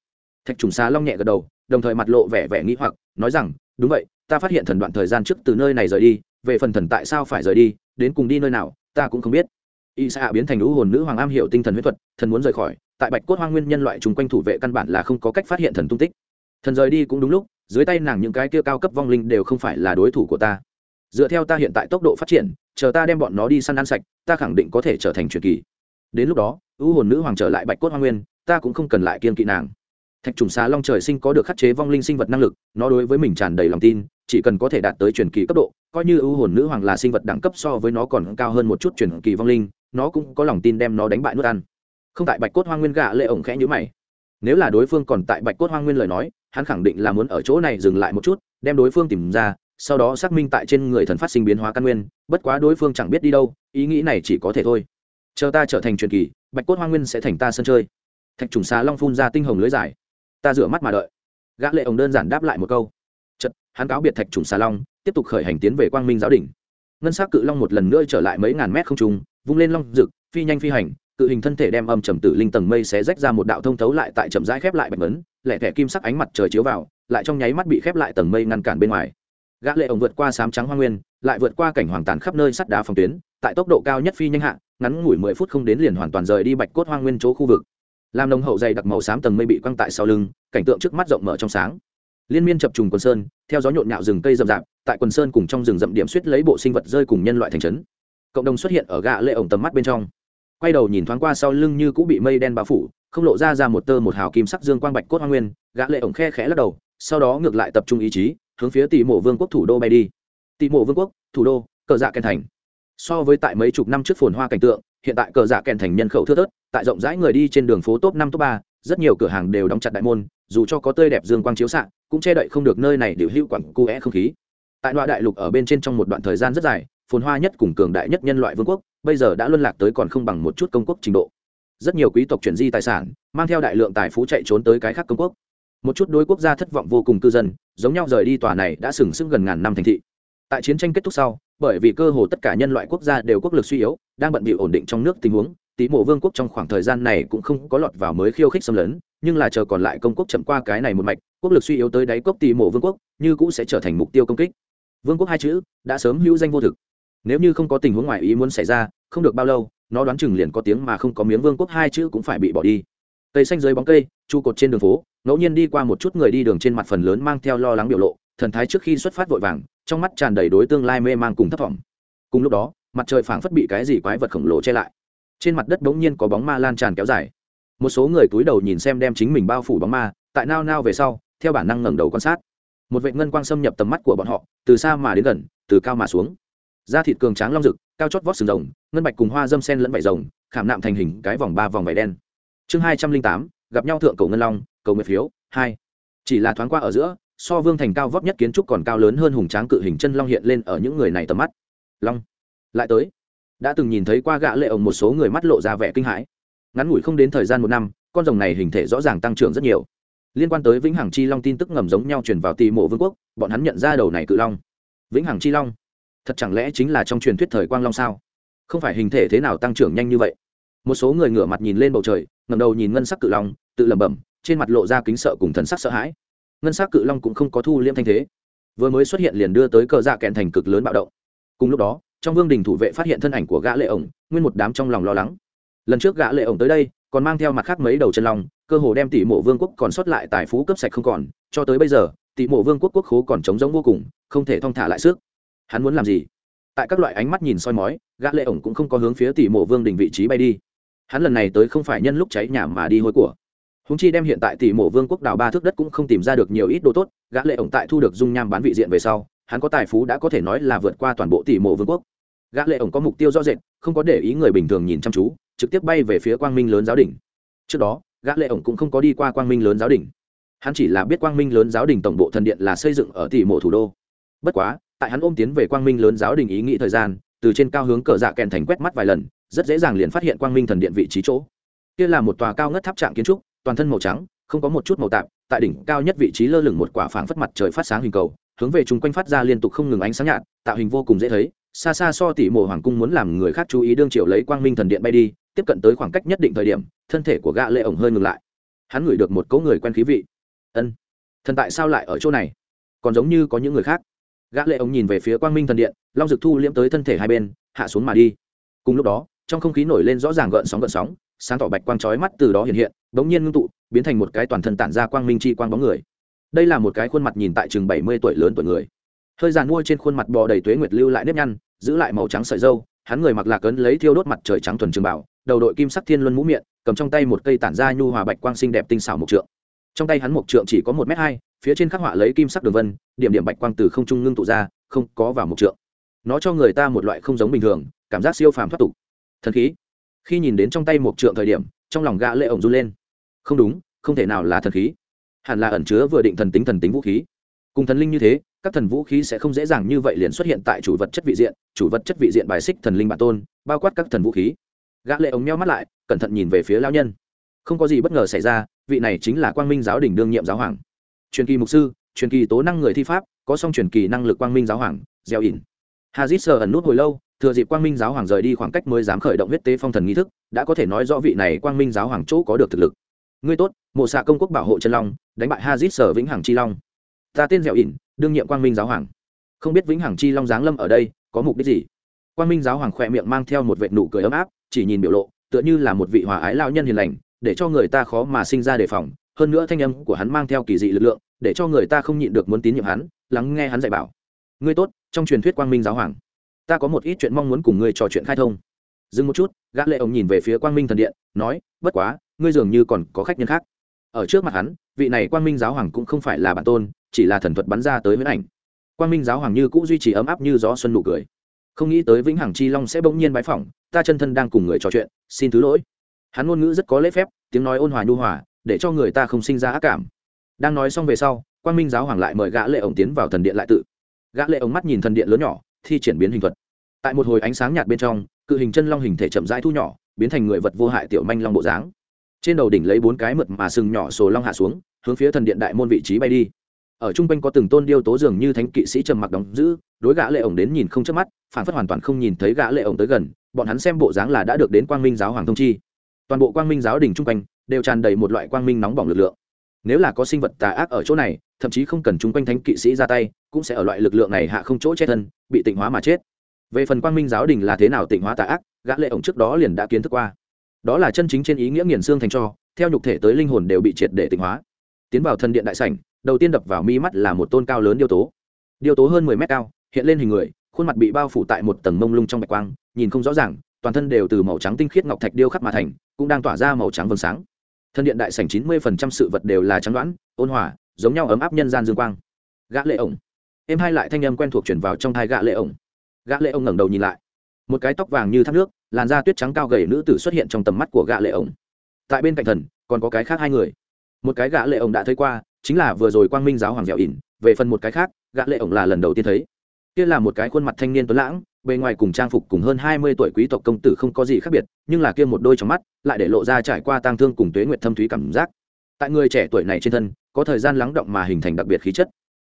thạch trùng xà long nhẹ gật đầu đồng thời mặt lộ vẻ vẻ nghĩ hoặc, nói rằng, đúng vậy, ta phát hiện thần đoạn thời gian trước từ nơi này rời đi, về phần thần tại sao phải rời đi, đến cùng đi nơi nào, ta cũng không biết. Y sa biến thành lũ hồn nữ hoàng am hiểu tinh thần huyết thuật, thần muốn rời khỏi, tại bạch cốt hoang nguyên nhân loại chung quanh thủ vệ căn bản là không có cách phát hiện thần tung tích. Thần rời đi cũng đúng lúc, dưới tay nàng những cái kia cao cấp vong linh đều không phải là đối thủ của ta. Dựa theo ta hiện tại tốc độ phát triển, chờ ta đem bọn nó đi săn ăn sạch, ta khẳng định có thể trở thành truyền kỳ. Đến lúc đó ưu hồn nữ hoàng trở lại bạch cốt hoang nguyên, ta cũng không cần lại kiên kỵ nàng thạch trùng xà long trời sinh có được khắc chế vong linh sinh vật năng lực, nó đối với mình tràn đầy lòng tin, chỉ cần có thể đạt tới truyền kỳ cấp độ, coi như ưu hồn nữ hoàng là sinh vật đẳng cấp so với nó còn cao hơn một chút truyền kỳ vong linh, nó cũng có lòng tin đem nó đánh bại nuốt ăn. Không tại bạch cốt hoa nguyên gạ lệ ổng khẽ nhữ mày. Nếu là đối phương còn tại bạch cốt hoa nguyên lời nói, hắn khẳng định là muốn ở chỗ này dừng lại một chút, đem đối phương tìm ra, sau đó xác minh tại trên người thần phát sinh biến hóa căn nguyên, bất quá đối phương chẳng biết đi đâu, ý nghĩ này chỉ có thể thôi. Chờ ta trở thành truyền kỳ, bạch cốt hoa nguyên sẽ thành ta sân chơi. Thạch trùng xà long phun ra tinh hồng lưới dài ta rửa mắt mà đợi. Gã lệ ổng đơn giản đáp lại một câu. Chật hắn cáo biệt thạch trùng xà long, tiếp tục khởi hành tiến về quang minh giáo đỉnh ngân sắc cự long một lần nữa trở lại mấy ngàn mét không trung, vung lên long rực, phi nhanh phi hành, cự hình thân thể đem âm trầm tử linh tầng mây xé rách ra một đạo thông thấu lại tại chậm rãi khép lại bạch vấn lẹ thẻ kim sắc ánh mặt trời chiếu vào, lại trong nháy mắt bị khép lại tầng mây ngăn cản bên ngoài. Gã lệ ổng vượt qua sám trắng hoa nguyên, lại vượt qua cảnh hoàng tàn khắp nơi sắt đá phòng tuyến, tại tốc độ cao nhất phi nhanh hạ, ngắn ngủi mười phút không đến liền hoàn toàn rời đi bạch cốt hoa nguyên chỗ khu vực làm nồng hậu dày đặc màu xám tầng mây bị quăng tại sau lưng, cảnh tượng trước mắt rộng mở trong sáng. Liên miên chập trùng quần sơn, theo gió nhộn nhạo rừng cây rậm rạp, tại quần sơn cùng trong rừng rậm điểm suýt lấy bộ sinh vật rơi cùng nhân loại thành trấn. Cộng đồng xuất hiện ở gã lệ ổng tầm mắt bên trong. Quay đầu nhìn thoáng qua sau lưng như cũng bị mây đen bao phủ, không lộ ra ra một tơ một hào kim sắc dương quang bạch cốt hoa nguyên, gã lệ ổng khe khẽ lắc đầu, sau đó ngược lại tập trung ý chí, hướng phía tỷ mộ vương quốc thủ đô bay đi. Tỷ mộ vương quốc, thủ đô, cờ dạ kèn thành. So với tại mấy chục năm trước phồn hoa cảnh tượng hiện tại cờ dạ kèn thành nhân khẩu thưa thớt, tại rộng rãi người đi trên đường phố top năm, top ba, rất nhiều cửa hàng đều đóng chặt đại môn, dù cho có tươi đẹp dương quang chiếu xạ, cũng che đậy không được nơi này điều hữu quặng cu é không khí. Tại đoạn đại lục ở bên trên trong một đoạn thời gian rất dài, phồn hoa nhất cùng cường đại nhất nhân loại vương quốc, bây giờ đã luân lạc tới còn không bằng một chút công quốc trình độ. Rất nhiều quý tộc chuyển di tài sản, mang theo đại lượng tài phú chạy trốn tới cái khác công quốc. Một chút đối quốc gia thất vọng vô cùng cư dân, giống nhau rời đi tòa này đã sừng sững gần ngàn năm thành thị. Tại chiến tranh kết thúc sau, bởi vì cơ hồ tất cả nhân loại quốc gia đều quốc lực suy yếu đang bận bị ổn định trong nước tình huống, tí mộ vương quốc trong khoảng thời gian này cũng không có lọt vào mới khiêu khích xâm lấn, nhưng là chờ còn lại công quốc chậm qua cái này một mạch, quốc lực suy yếu tới đáy cốc tí mộ vương quốc, như cũ sẽ trở thành mục tiêu công kích. Vương quốc hai chữ, đã sớm hữu danh vô thực. Nếu như không có tình huống ngoài ý muốn xảy ra, không được bao lâu, nó đoán chừng liền có tiếng mà không có miếng vương quốc hai chữ cũng phải bị bỏ đi. Cây xanh dưới bóng cây, trụ cột trên đường phố, ngẫu nhiên đi qua một chút người đi đường trên mặt phần lớn mang theo lo lắng biểu lộ, thần thái trước khi xuất phát vội vàng, trong mắt tràn đầy đối tương lai mê mang cùng thấp thỏm cùng lúc đó mặt trời phảng phất bị cái gì quái vật khổng lồ che lại. Trên mặt đất bỗng nhiên có bóng ma lan tràn kéo dài. Một số người túi đầu nhìn xem đem chính mình bao phủ bóng ma, tại nao nao về sau, theo bản năng ngẩng đầu quan sát. Một vệ ngân quang xâm nhập tầm mắt của bọn họ, từ xa mà đến gần, từ cao mà xuống. Da thịt cường tráng long rực, cao chót vót sừng rồng, ngân bạch cùng hoa dâm sen lẫn vải rồng, khảm nạm thành hình cái vòng ba vòng vải đen. Chương hai trăm linh tám, gặp nhau thượng cầu ngân long, cầu nguyệt phiếu, hai. Chỉ là thoáng qua ở giữa, so vương thành cao vóc nhất kiến trúc còn cao lớn hơn hùng tráng cự hình chân long hiện lên ở những người này tầm mắt. Long lại tới. Đã từng nhìn thấy qua gã lệ ổng một số người mắt lộ ra vẻ kinh hãi. Ngắn ngủi không đến thời gian một năm, con rồng này hình thể rõ ràng tăng trưởng rất nhiều. Liên quan tới vĩnh hằng chi long tin tức ngầm giống nhau truyền vào tì mộ vương quốc, bọn hắn nhận ra đầu này cự long. Vĩnh hằng chi long? Thật chẳng lẽ chính là trong truyền thuyết thời quang long sao? Không phải hình thể thế nào tăng trưởng nhanh như vậy? Một số người ngửa mặt nhìn lên bầu trời, ngẩng đầu nhìn ngân sắc cự long, tự lẩm bẩm, trên mặt lộ ra kính sợ cùng thần sắc sợ hãi. Ngân sắc cự long cũng không có thu liêm thanh thế. Vừa mới xuất hiện liền đưa tới cờ dạ kẹn thành cực lớn bạo động. Cùng lúc đó trong vương đình thủ vệ phát hiện thân ảnh của gã lệ ổng, nguyên một đám trong lòng lo lắng. Lần trước gã lệ ổng tới đây, còn mang theo mặt khác mấy đầu chân long, cơ hồ đem tỷ mộ vương quốc còn sót lại tài phú cấp sạch không còn, cho tới bây giờ, tỷ mộ vương quốc quốc khố còn trống rỗng vô cùng, không thể thong thả lại sức. Hắn muốn làm gì? Tại các loại ánh mắt nhìn soi mói, gã lệ ổng cũng không có hướng phía tỷ mộ vương đình vị trí bay đi. Hắn lần này tới không phải nhân lúc cháy nhà mà đi hôi của. Húng chi đem hiện tại tỷ mộ vương quốc đào ba thước đất cũng không tìm ra được nhiều ít đồ tốt, gã lệ ổng tại thu được dung nham bán vị diện về sau, hắn có tài phú đã có thể nói là vượt qua toàn bộ tỷ mộ vương quốc gã lệ ổng có mục tiêu rõ rệt, không có để ý người bình thường nhìn chăm chú, trực tiếp bay về phía quang minh lớn giáo đỉnh trước đó, gã lệ ổng cũng không có đi qua quang minh lớn giáo đỉnh hắn chỉ là biết quang minh lớn giáo đỉnh tổng bộ thần điện là xây dựng ở tỷ mộ thủ đô. Bất quá, tại hắn ôm tiến về quang minh lớn giáo đỉnh ý nghĩ thời gian, từ trên cao hướng cờ dạ kèn thành quét mắt vài lần, rất dễ dàng liền phát hiện quang minh thần điện vị trí chỗ. Kia là một tòa cao ngất tháp trạng kiến trúc, toàn thân màu trắng, không có một chút màu tạp, tại đỉnh cao nhất vị trí lơ lửng một quả phảng phất mặt trời phát sáng hình cầu, hướng về chúng quanh phát ra liên tục không ngừng ánh sáng nhạt, tạo hình vô cùng dễ thấy xa xa so tỷ mộ hoàng cung muốn làm người khác chú ý đương triệu lấy quang minh thần điện bay đi, tiếp cận tới khoảng cách nhất định thời điểm, thân thể của gã lệ ổng hơi ngừng lại. Hắn ngửi được một cỗ người quen khí vị. Ân, thần tại sao lại ở chỗ này? Còn giống như có những người khác. Gã lệ ổng nhìn về phía quang minh thần điện, long dực thu liễm tới thân thể hai bên, hạ xuống mà đi. Cùng lúc đó, trong không khí nổi lên rõ ràng gợn sóng gợn sóng, sáng tỏ bạch quang chói mắt từ đó hiện hiện, bỗng nhiên ngưng tụ, biến thành một cái toàn thân tản ra quang minh chi quang bóng người. Đây là một cái khuôn mặt nhìn tại chừng bảy mươi tuổi lớn tuổi người hơi dàn mua trên khuôn mặt bò đầy tuế nguyệt lưu lại nếp nhăn, giữ lại màu trắng sợi dâu, hắn người mặc lạc ấn lấy thiêu đốt mặt trời trắng thuần trường bảo, đầu đội kim sắc thiên luân mũ miệng, cầm trong tay một cây tản ra nhu hòa bạch quang xinh đẹp tinh xảo mộc trượng. Trong tay hắn mộc trượng chỉ có một m hai, phía trên khắc họa lấy kim sắc đường vân, điểm điểm bạch quang từ không trung ngưng tụ ra, không có vào mộc trượng. Nó cho người ta một loại không giống bình thường, cảm giác siêu phàm thoát tục. Thần khí. Khi nhìn đến trong tay mộc trượng thời điểm, trong lòng gã lệ ổng run lên. Không đúng, không thể nào là thần khí. Hẳn là ẩn chứa vừa định thần tính thần tính vũ khí. Cùng thần linh như thế các thần vũ khí sẽ không dễ dàng như vậy liền xuất hiện tại chủ vật chất vị diện, chủ vật chất vị diện bài xích thần linh bản tôn, bao quát các thần vũ khí. Gã lệ ống nheo mắt lại, cẩn thận nhìn về phía lão nhân. Không có gì bất ngờ xảy ra, vị này chính là quang minh giáo đình đương nhiệm giáo hoàng. Truyền kỳ mục sư, truyền kỳ tố năng người thi pháp, có song truyền kỳ năng lực quang minh giáo hoàng gieo ỉn. Hazit sờ ẩn nút hồi lâu, thừa dịp quang minh giáo hoàng rời đi khoảng cách mới dám khởi động huyết tế phong thần nghi thức, đã có thể nói rõ vị này quang minh giáo hoàng chỗ có được thực lực. Ngươi tốt, mộ xạ công quốc bảo hộ chân long, đánh bại hazit sở vĩnh hằng chi long ta tên dẻo ỉn, đương nhiệm quang minh giáo hoàng. Không biết vĩnh hằng chi long giáng lâm ở đây có mục đích gì? Quang minh giáo hoàng khỏe miệng mang theo một vệ nụ cười ấm áp, chỉ nhìn biểu lộ, tựa như là một vị hòa ái lao nhân hiền lành, để cho người ta khó mà sinh ra đề phòng. Hơn nữa thanh âm của hắn mang theo kỳ dị lực lượng, để cho người ta không nhịn được muốn tín nhiệm hắn, lắng nghe hắn dạy bảo. Ngươi tốt, trong truyền thuyết quang minh giáo hoàng, ta có một ít chuyện mong muốn cùng ngươi trò chuyện khai thông. Dừng một chút, gã lệ ông nhìn về phía quang minh thần điện, nói, bất quá, ngươi dường như còn có khách nhân khác. Ở trước mặt hắn, vị này quang minh giáo hoàng cũng không phải là bản tôn chỉ là thần thuật bắn ra tới huyễn ảnh. Quang minh giáo hoàng như cũ duy trì ấm áp như gió xuân nụ cười. Không nghĩ tới vĩnh hằng chi long sẽ bỗng nhiên bái phỏng, ta chân thân đang cùng người trò chuyện, xin thứ lỗi. Hắn ngôn ngữ rất có lễ phép, tiếng nói ôn hòa nhu hòa, để cho người ta không sinh ra ác cảm. Đang nói xong về sau, quang minh giáo hoàng lại mời gã lệ ổng tiến vào thần điện lại tự. Gã lệ ổng mắt nhìn thần điện lớn nhỏ, thi triển biến hình thuật. Tại một hồi ánh sáng nhạt bên trong, cự hình chân long hình thể chậm rãi thu nhỏ, biến thành người vật vô hại tiểu manh long bộ dáng. Trên đầu đỉnh lấy bốn cái mượt mà sừng nhỏ sồ long hạ xuống, hướng phía thần điện đại môn vị trí bay đi ở trung quanh có từng tôn điêu tố dường như thánh kỵ sĩ trầm mặc đóng giữ, đối gã lệ ổng đến nhìn không chớp mắt, phản phất hoàn toàn không nhìn thấy gã lệ ổng tới gần, bọn hắn xem bộ dáng là đã được đến quang minh giáo hoàng thông chi. Toàn bộ quang minh giáo đình trung quanh đều tràn đầy một loại quang minh nóng bỏng lực lượng. Nếu là có sinh vật tà ác ở chỗ này, thậm chí không cần trung quanh thánh kỵ sĩ ra tay, cũng sẽ ở loại lực lượng này hạ không chỗ chết thân, bị tịnh hóa mà chết. Về phần quang minh giáo đình là thế nào tịnh hóa tà ác, gã lệ ổng trước đó liền đã kiến thức qua. Đó là chân chính trên ý nghĩa nghiền xương thành cho theo nhục thể tới linh hồn đều bị triệt để tịnh hóa. Tiến vào thần điện đại sảnh đầu tiên đập vào mi mắt là một tôn cao lớn điêu tố. Điêu tố hơn mười mét cao, hiện lên hình người, khuôn mặt bị bao phủ tại một tầng mông lung trong bạch quang, nhìn không rõ ràng, toàn thân đều từ màu trắng tinh khiết ngọc thạch điêu khắc mà thành, cũng đang tỏa ra màu trắng vầng sáng. Thân điện đại sảnh chín mươi phần trăm sự vật đều là trắng đoán, ôn hòa, giống nhau ấm áp nhân gian dương quang. Gã lệ ổng. Em hai lại thanh âm quen thuộc chuyển vào trong thai gã lệ ổng. Gã lệ ổng ngẩng đầu nhìn lại. Một cái tóc vàng như thác nước, làn da tuyết trắng cao gầy nữ tử xuất hiện trong tầm mắt của gã lệ ổng. Tại bên cạnh thần, còn có cái khác hai người. Một cái gã lệ ổng đã thấy qua chính là vừa rồi quang minh giáo hoàng dẻo ỉn, về phần một cái khác, gã lệ ổng là lần đầu tiên thấy. Kia là một cái khuôn mặt thanh niên tuấn lãng, bề ngoài cùng trang phục cùng hơn hai mươi tuổi quý tộc công tử không có gì khác biệt, nhưng là kia một đôi trong mắt, lại để lộ ra trải qua tang thương cùng tuế nguyệt thâm thúy cảm giác. Tại người trẻ tuổi này trên thân, có thời gian lắng động mà hình thành đặc biệt khí chất.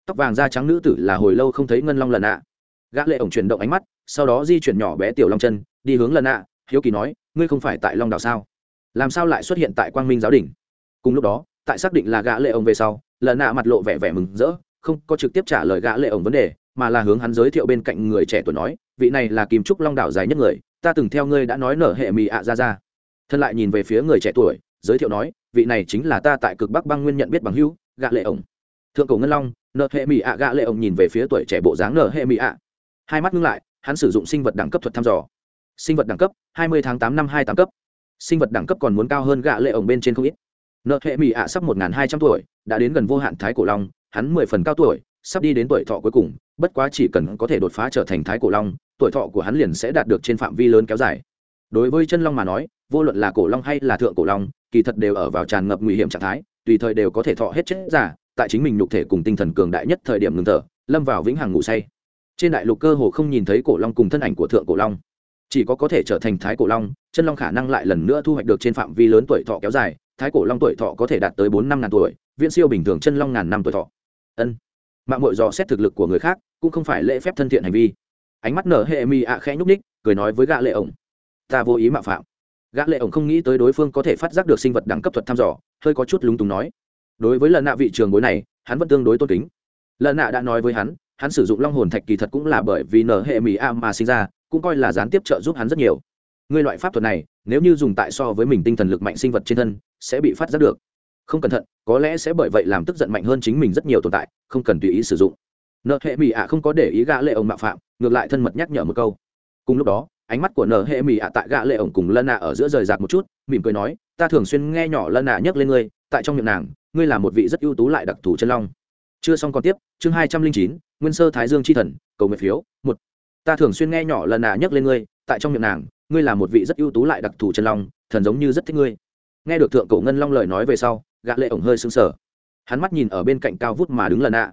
Tóc vàng da trắng nữ tử là hồi lâu không thấy ngân long lần ạ. Gã lệ ổng chuyển động ánh mắt, sau đó di chuyển nhỏ bé tiểu long chân, đi hướng lần ạ. Hiếu kỳ nói, ngươi không phải tại long đảo sao? Làm sao lại xuất hiện tại quang minh giáo đỉnh? Cùng lúc đó tại xác định là gã lệ ổng về sau lần nạ mặt lộ vẻ vẻ mừng rỡ, không có trực tiếp trả lời gã lệ ổng vấn đề, mà là hướng hắn giới thiệu bên cạnh người trẻ tuổi nói, vị này là kim trúc long đảo dài nhất người, ta từng theo ngươi đã nói nở hệ mì ạ ra ra. Thân lại nhìn về phía người trẻ tuổi, giới thiệu nói, vị này chính là ta tại cực bắc băng nguyên nhận biết bằng hữu gạ lệ ổng thượng cổ ngân long nợ hệ mì ạ gạ lệ ổng nhìn về phía tuổi trẻ bộ dáng nợ hệ mì ạ. Hai mắt ngưng lại, hắn sử dụng sinh vật đẳng cấp thuật thăm dò. Sinh vật đẳng cấp, hai mươi tháng tám năm hai tám cấp. Sinh vật đẳng cấp còn muốn cao hơn gạ lệ ổng bên trên không ít nợ hệ mỹ ạ sắp một hai trăm tuổi, đã đến gần vô hạn thái cổ long, hắn mười phần cao tuổi, sắp đi đến tuổi thọ cuối cùng, bất quá chỉ cần có thể đột phá trở thành thái cổ long, tuổi thọ của hắn liền sẽ đạt được trên phạm vi lớn kéo dài. Đối với chân long mà nói, vô luận là cổ long hay là thượng cổ long, kỳ thật đều ở vào tràn ngập nguy hiểm trạng thái, tùy thời đều có thể thọ hết chết giả tại chính mình nhục thể cùng tinh thần cường đại nhất thời điểm ngừng thở, lâm vào vĩnh hằng ngủ say. Trên đại lục cơ hồ không nhìn thấy cổ long cùng thân ảnh của thượng cổ long. Chỉ có có thể trở thành thái cổ long, chân long khả năng lại lần nữa thu hoạch được trên phạm vi lớn tuổi thọ kéo dài thái cổ long tuổi thọ có thể đạt tới bốn năm ngàn tuổi, viễn siêu bình thường chân long ngàn năm tuổi thọ. Ân. Mạng mội dò xét thực lực của người khác, cũng không phải lễ phép thân thiện hành vi. Ánh mắt nở hệ mi ạ khẽ nhúc ních cười nói với gã lệ ổng. Ta vô ý mạo phạm. Gã lệ ổng không nghĩ tới đối phương có thể phát giác được sinh vật đẳng cấp thuật thăm dò, hơi có chút lúng túng nói. Đối với lần nạ vị trường bối này, hắn vẫn tương đối tôn kính. Lần nạ đã nói với hắn hắn sử dụng long hồn thạch kỳ thật cũng là bởi vì nở hệ mỹ a mà sinh ra, cũng coi là gián tiếp trợ giúp hắn rất nhiều. Ngươi loại pháp thuật này, nếu như dùng tại so với mình tinh thần lực mạnh sinh vật trên thân sẽ bị phát giác được. Không cẩn thận, có lẽ sẽ bởi vậy làm tức giận mạnh hơn chính mình rất nhiều tồn tại, không cần tùy ý sử dụng. Nợ hệ mỹ ạ không có để ý gã lệ ông mạo phạm, ngược lại thân mật nhắc nhở một câu. Cùng lúc đó, ánh mắt của nợ hệ mỹ ạ tại gã lệ ổng cùng lân nạ ở giữa rời rạc một chút, mỉm cười nói, ta thường xuyên nghe nhỏ lân ạ nhắc lên ngươi, tại trong miệng nàng, ngươi là một vị rất ưu tú lại đặc thù chân long. Chưa xong còn tiếp, chương hai trăm linh chín, nguyên sơ thái dương chi thần, cầu nguyện phiếu, một. Ta thường xuyên nghe nhỏ lần nạ nhắc lên ngươi, tại trong miệng nàng, ngươi là một vị rất ưu tú lại đặc thù chân long, thần giống như rất thích ngươi nghe được thượng cổ ngân long lời nói về sau, gã lệ ổng hơi sưng sờ. Hắn mắt nhìn ở bên cạnh cao vút mà đứng lần nạ.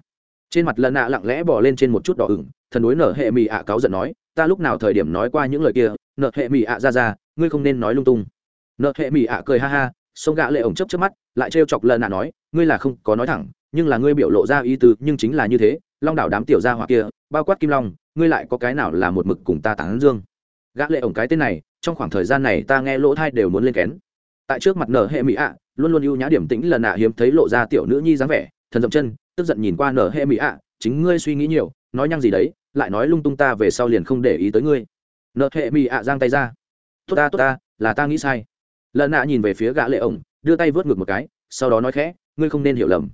Trên mặt lần nạ lặng lẽ bò lên trên một chút đỏ ửng, thần đối nở hệ mì ạ cáo giận nói, ta lúc nào thời điểm nói qua những lời kia nợ hệ mì ạ ra ra, ngươi không nên nói lung tung. Nợ hệ mì ạ cười ha ha sông gã lệ ổng chớp chớp mắt, lại trêu chọc lần nạ nói, ngươi là không có nói thẳng, nhưng là ngươi biểu lộ ra ý tứ, nhưng chính là như thế, long đảo đám tiểu gia hỏa kia, bao quát kim long, ngươi lại có cái nào là một mực cùng ta tán dương? Gã lệ ổng cái tên này, trong khoảng thời gian này ta nghe lỗ thai đều muốn lên kén tại trước mặt nở hệ mỹ ạ, luôn luôn ưu nhã điểm tĩnh lần nạ hiếm thấy lộ ra tiểu nữ nhi dáng vẻ, thần dậm chân, tức giận nhìn qua nở hệ mỹ ạ, chính ngươi suy nghĩ nhiều, nói nhăng gì đấy, lại nói lung tung ta về sau liền không để ý tới ngươi. Nợ hệ mỹ ạ giang tay ra. Tốt ta tốt ta, là ta nghĩ sai. Lần ạ nhìn về phía gã lệ ổng, đưa tay vớt ngược một cái, sau đó nói khẽ, ngươi không nên hiểu lầm.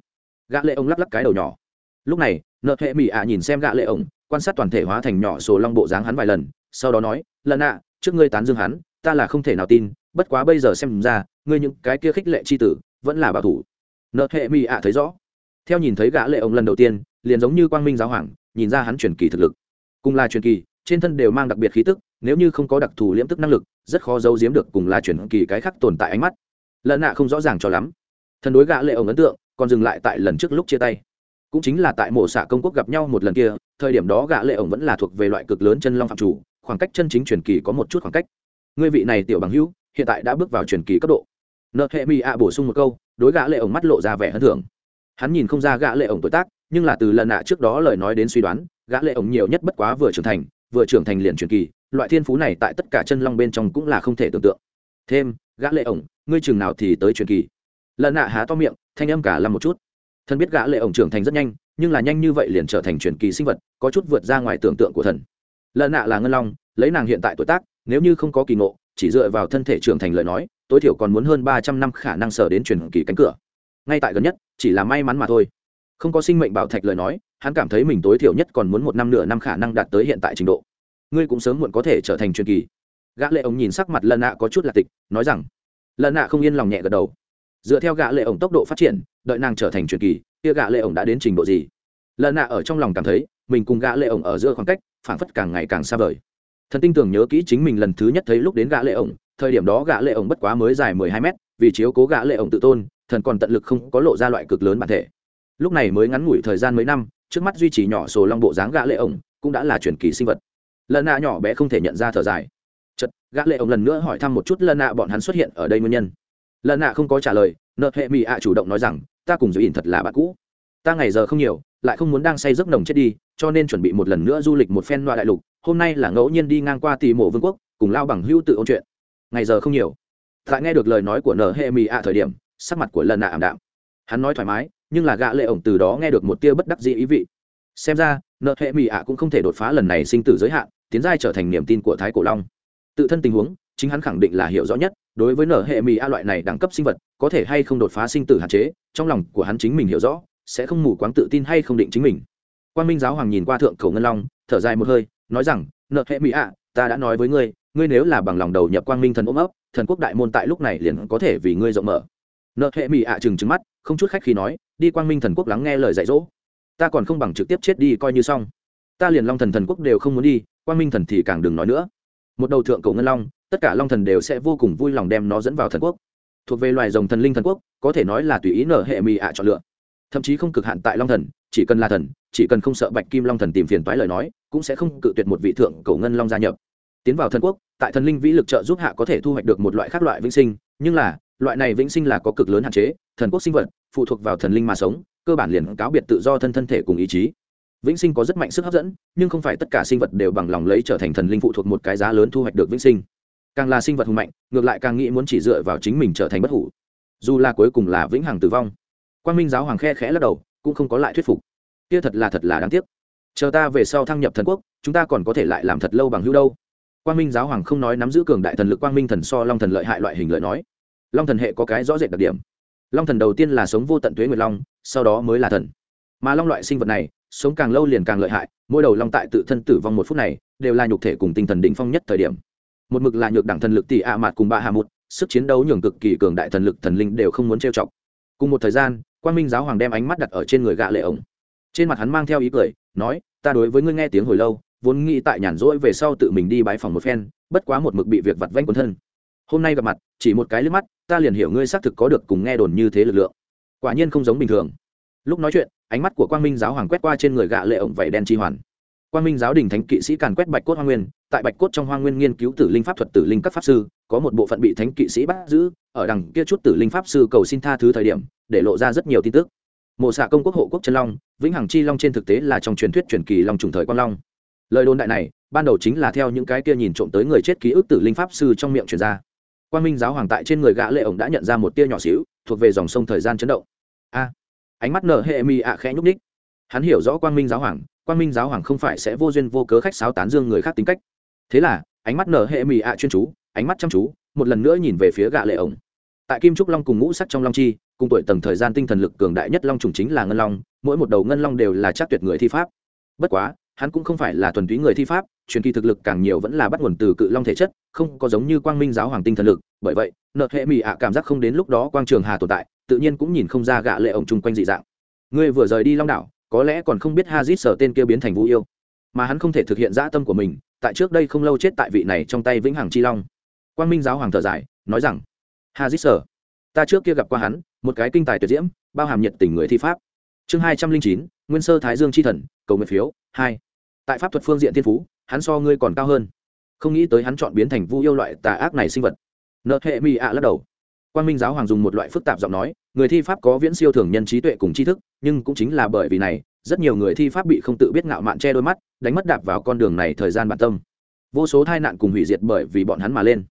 Gã lệ ổng lắc lắc cái đầu nhỏ. Lúc này nợ hệ mỹ ạ nhìn xem gã lệ ổng, quan sát toàn thể hóa thành nhỏ sổ long bộ dáng hắn vài lần, sau đó nói lần ạ trước ngươi tán dương hắn ta là không thể nào tin, bất quá bây giờ xem ra, ngươi những cái kia khích lệ chi tử, vẫn là bảo thủ. Nợ hệ mỹ ạ thấy rõ. Theo nhìn thấy gã lệ ông lần đầu tiên, liền giống như quang minh giáo hoàng, nhìn ra hắn truyền kỳ thực lực. Cùng là truyền kỳ, trên thân đều mang đặc biệt khí tức, nếu như không có đặc thù liễm tức năng lực, rất khó giấu giếm được cùng là truyền kỳ cái khác tồn tại ánh mắt. Lợn nạ không rõ ràng cho lắm. Thần đối gã lệ ông ấn tượng, còn dừng lại tại lần trước lúc chia tay. Cũng chính là tại mộ xạ công quốc gặp nhau một lần kia, thời điểm đó gã lệ ổng vẫn là thuộc về loại cực lớn chân long phạm chủ, khoảng cách chân chính truyền kỳ có một chút khoảng cách ngươi vị này tiểu bằng hữu, hiện tại đã bước vào truyền kỳ cấp độ. Nợ hệ mỹ ạ bổ sung một câu, đối gã lệ ổng mắt lộ ra vẻ hân thưởng hắn nhìn không ra gã lệ ổng tuổi tác, nhưng là từ lần nạ trước đó lời nói đến suy đoán, gã lệ ổng nhiều nhất bất quá vừa trưởng thành, vừa trưởng thành liền truyền kỳ, loại thiên phú này tại tất cả chân long bên trong cũng là không thể tưởng tượng. Thêm, gã lệ ổng, ngươi trưởng nào thì tới truyền kỳ. Lần nạ há to miệng, thanh âm cả làm một chút. Thần biết gã lệ ổng trưởng thành rất nhanh, nhưng là nhanh như vậy liền trở thành truyền kỳ sinh vật, có chút vượt ra ngoài tưởng tượng của thần. Lần nạ là ngân long, lấy nàng hiện tại tuổi tác nếu như không có kỳ ngộ, chỉ dựa vào thân thể trưởng thành lời nói, tối thiểu còn muốn hơn ba trăm năm khả năng sở đến truyền kỳ cánh cửa. Ngay tại gần nhất, chỉ là may mắn mà thôi. Không có sinh mệnh bảo thạch lời nói, hắn cảm thấy mình tối thiểu nhất còn muốn một năm nửa năm khả năng đạt tới hiện tại trình độ. Ngươi cũng sớm muộn có thể trở thành truyền kỳ. Gã lệ ổng nhìn sắc mặt lần nạ có chút là tịch, nói rằng lần nạ không yên lòng nhẹ gật đầu. Dựa theo gã lệ ổng tốc độ phát triển, đợi nàng trở thành truyền kỳ, kia gã lệ ổng đã đến trình độ gì? Lần nạ ở trong lòng cảm thấy, mình cùng gã lệ ổng ở giữa khoảng cách, phảng phất càng ngày càng xa vời thần tinh tưởng nhớ kỹ chính mình lần thứ nhất thấy lúc đến gã lệ ổng, thời điểm đó gã lệ ổng bất quá mới dài mười hai mét, vì chiếu cố gã lệ ổng tự tôn, thần còn tận lực không có lộ ra loại cực lớn bản thể. Lúc này mới ngắn ngủi thời gian mấy năm, trước mắt duy trì nhỏ sổ long bộ dáng gã lệ ổng cũng đã là truyền kỳ sinh vật. Lần nạ nhỏ bé không thể nhận ra thở dài. Chật gã lệ ổng lần nữa hỏi thăm một chút lần nạ bọn hắn xuất hiện ở đây nguyên nhân. Lần nạ không có trả lời nợ hệ mỹ ạ chủ động nói rằng, ta cùng giữ ỉn thật là bạn cũ. Ta ngày giờ không nhiều, lại không muốn đang say giấc nồng chết đi, cho nên chuẩn bị một lần nữa du lịch một phen loại đại lục hôm nay là ngẫu nhiên đi ngang qua tỷ mộ vương quốc, cùng lao bằng hưu tự ôn chuyện. Ngày giờ không nhiều. Tại nghe được lời nói của nợ hệ Mì ạ thời điểm, sắc mặt của lần nạ ảm đạm. Hắn nói thoải mái, nhưng là gã lệ ổng từ đó nghe được một tia bất đắc dĩ ý vị. Xem ra nợ hệ Mì ạ cũng không thể đột phá lần này sinh tử giới hạn, tiến giai trở thành niềm tin của thái cổ long. Tự thân tình huống, chính hắn khẳng định là hiểu rõ nhất, đối với nở hệ Mì a loại này đẳng cấp sinh vật, có thể hay không đột phá sinh tử hạn chế, trong lòng của hắn chính mình hiểu rõ, sẽ không mù quáng tự tin hay không định chính mình. Quan minh giáo hoàng nhìn qua thượng cầu ngân long, thở dài một hơi nói rằng, nợ hệ mỹ a ta đã nói với ngươi ngươi nếu là bằng lòng đầu nhập quang minh thần ôm ấp, thần quốc đại môn tại lúc này liền có thể vì ngươi rộng mở. Nợ hệ mỹ ạ trừng trừng mắt, không chút khách khi nói, đi quang minh thần quốc lắng nghe lời dạy dỗ. Ta còn không bằng trực tiếp chết đi, coi như xong. Ta liền long thần thần quốc đều không muốn đi, quang minh thần thì càng đừng nói nữa. Một đầu thượng cổ ngân long, tất cả long thần đều sẽ vô cùng vui lòng đem nó dẫn vào thần quốc. Thuộc về loài rồng thần linh thần quốc, có thể nói là tùy ý nở hệ mì ạ chọn lựa. Thậm chí không cực hạn tại long thần, chỉ cần là thần, chỉ cần không sợ bạch kim long thần tìm phiền toái lời nói cũng sẽ không cự tuyệt một vị thượng cổ ngân long gia nhập. Tiến vào thần quốc, tại thần linh vĩ lực trợ giúp hạ có thể thu hoạch được một loại khác loại vĩnh sinh, nhưng là, loại này vĩnh sinh là có cực lớn hạn chế, thần quốc sinh vật, phụ thuộc vào thần linh mà sống, cơ bản liền cáo biệt tự do thân thân thể cùng ý chí. Vĩnh sinh có rất mạnh sức hấp dẫn, nhưng không phải tất cả sinh vật đều bằng lòng lấy trở thành thần linh phụ thuộc một cái giá lớn thu hoạch được vĩnh sinh. Càng là sinh vật hùng mạnh, ngược lại càng nghĩ muốn chỉ dựa vào chính mình trở thành bất hủ. Dù là cuối cùng là vĩnh hằng tử vong quan minh giáo hoàng khe khẽ lắc đầu, cũng không có lại thuyết phục. Kia thật là thật là đáng tiếc chờ ta về sau thăng nhập thần quốc, chúng ta còn có thể lại làm thật lâu bằng hữu đâu. Quang minh giáo hoàng không nói nắm giữ cường đại thần lực, quang minh thần so long thần lợi hại loại hình lợi nói. Long thần hệ có cái rõ rệt đặc điểm. Long thần đầu tiên là sống vô tận tuế nguyệt long, sau đó mới là thần. Mà long loại sinh vật này, sống càng lâu liền càng lợi hại, mỗi đầu long tại tự thân tử vong một phút này, đều là nhục thể cùng tinh thần đỉnh phong nhất thời điểm. Một mực là nhược đẳng thần lực tỷ ạ mạt cùng ba hà một sức chiến đấu nhường cực kỳ cường đại thần lực thần linh đều không muốn trêu chọc. Cùng một thời gian, quang minh giáo hoàng đem ánh mắt đặt ở trên người gạ lệ ổng. Trên mặt hắn mang theo ý cười nói, ta đối với ngươi nghe tiếng hồi lâu, vốn nghĩ tại nhàn rỗi về sau tự mình đi bái phòng một phen, bất quá một mực bị việc vặt vanh quần thân. Hôm nay gặp mặt, chỉ một cái liếc mắt, ta liền hiểu ngươi xác thực có được cùng nghe đồn như thế lực lượng. Quả nhiên không giống bình thường. Lúc nói chuyện, ánh mắt của quang minh giáo hoàng quét qua trên người gạ lệ ổng vẩy đen chi hoàn. Quang minh giáo đình thánh kỵ sĩ càn quét bạch cốt hoa nguyên, tại bạch cốt trong hoa nguyên nghiên cứu tử linh pháp thuật, tử linh các pháp sư, có một bộ phận bị thánh kỵ sĩ bắt giữ, ở đằng kia chút tử linh pháp sư cầu xin tha thứ thời điểm, để lộ ra rất nhiều tin tức mộ xạ công quốc hộ quốc chân long, vĩnh hằng chi long trên thực tế là trong truyền thuyết truyền kỳ long trùng thời quang long. Lời đồn đại này, ban đầu chính là theo những cái kia nhìn trộm tới người chết ký ức tử linh pháp sư trong miệng truyền ra. Quan minh giáo hoàng tại trên người gã lệ ổng đã nhận ra một tia nhỏ xíu, thuộc về dòng sông thời gian chấn động. A, ánh mắt nở hệ mi ạ khẽ nhúc ních hắn hiểu rõ quan minh giáo hoàng quan minh giáo hoàng không phải sẽ vô duyên vô cớ khách sáo tán dương người khác tính cách. Thế là, ánh mắt nở hệ mi ạ chuyên chú, ánh mắt chăm chú, một lần nữa nhìn về phía gã lệ ổng. Tại kim trúc long cùng ngũ sắc trong long chi cùng tuổi tầng thời gian tinh thần lực cường đại nhất long trùng chính là ngân long, mỗi một đầu ngân long đều là chắc tuyệt người thi pháp. Bất quá, hắn cũng không phải là thuần túy người thi pháp, truyền kỳ thực lực càng nhiều vẫn là bắt nguồn từ cự long thể chất, không có giống như quang minh giáo hoàng tinh thần lực, bởi vậy, nợ hệ mỹ ạ cảm giác không đến lúc đó quang trường hà tồn tại, tự nhiên cũng nhìn không ra gạ lệ ổng chung quanh dị dạng. Ngươi vừa rời đi long đảo, có lẽ còn không biết hazit sở tên kia biến thành vũ yêu. Mà hắn không thể thực hiện dã tâm của mình, tại trước đây không lâu chết tại vị này trong tay vĩnh hằng chi long. Quang minh giáo hoàng thở dài, nói rằng, hazit sở ta trước kia gặp qua hắn, một cái kinh tài tuyệt diễm, bao hàm nhiệt tình người thi pháp. Chương hai trăm linh chín, nguyên sơ thái dương c h i thần, cầu nguyện phiếu, hai. Tại pháp thuật phương diện thiên phú, hắn so ngươi còn cao hơn. Không nghĩ tới hắn chọn biến thành vu yêu loại tà ác này sinh vật. Nợ hệ mỹ ạ lắc đầu. Quan minh giáo hoàng dùng một loại phức tạp giọng nói, người thi pháp có viễn siêu thường nhân trí tuệ cùng tri thức, nhưng cũng chính là bởi vì này, rất nhiều người thi pháp bị không tự biết ngạo mạn che đôi mắt, đánh mất đạp vào con đường này thời gian bản tâm. Vô số tai nạn cùng hủy diệt bởi vì bọn hắn mà lên.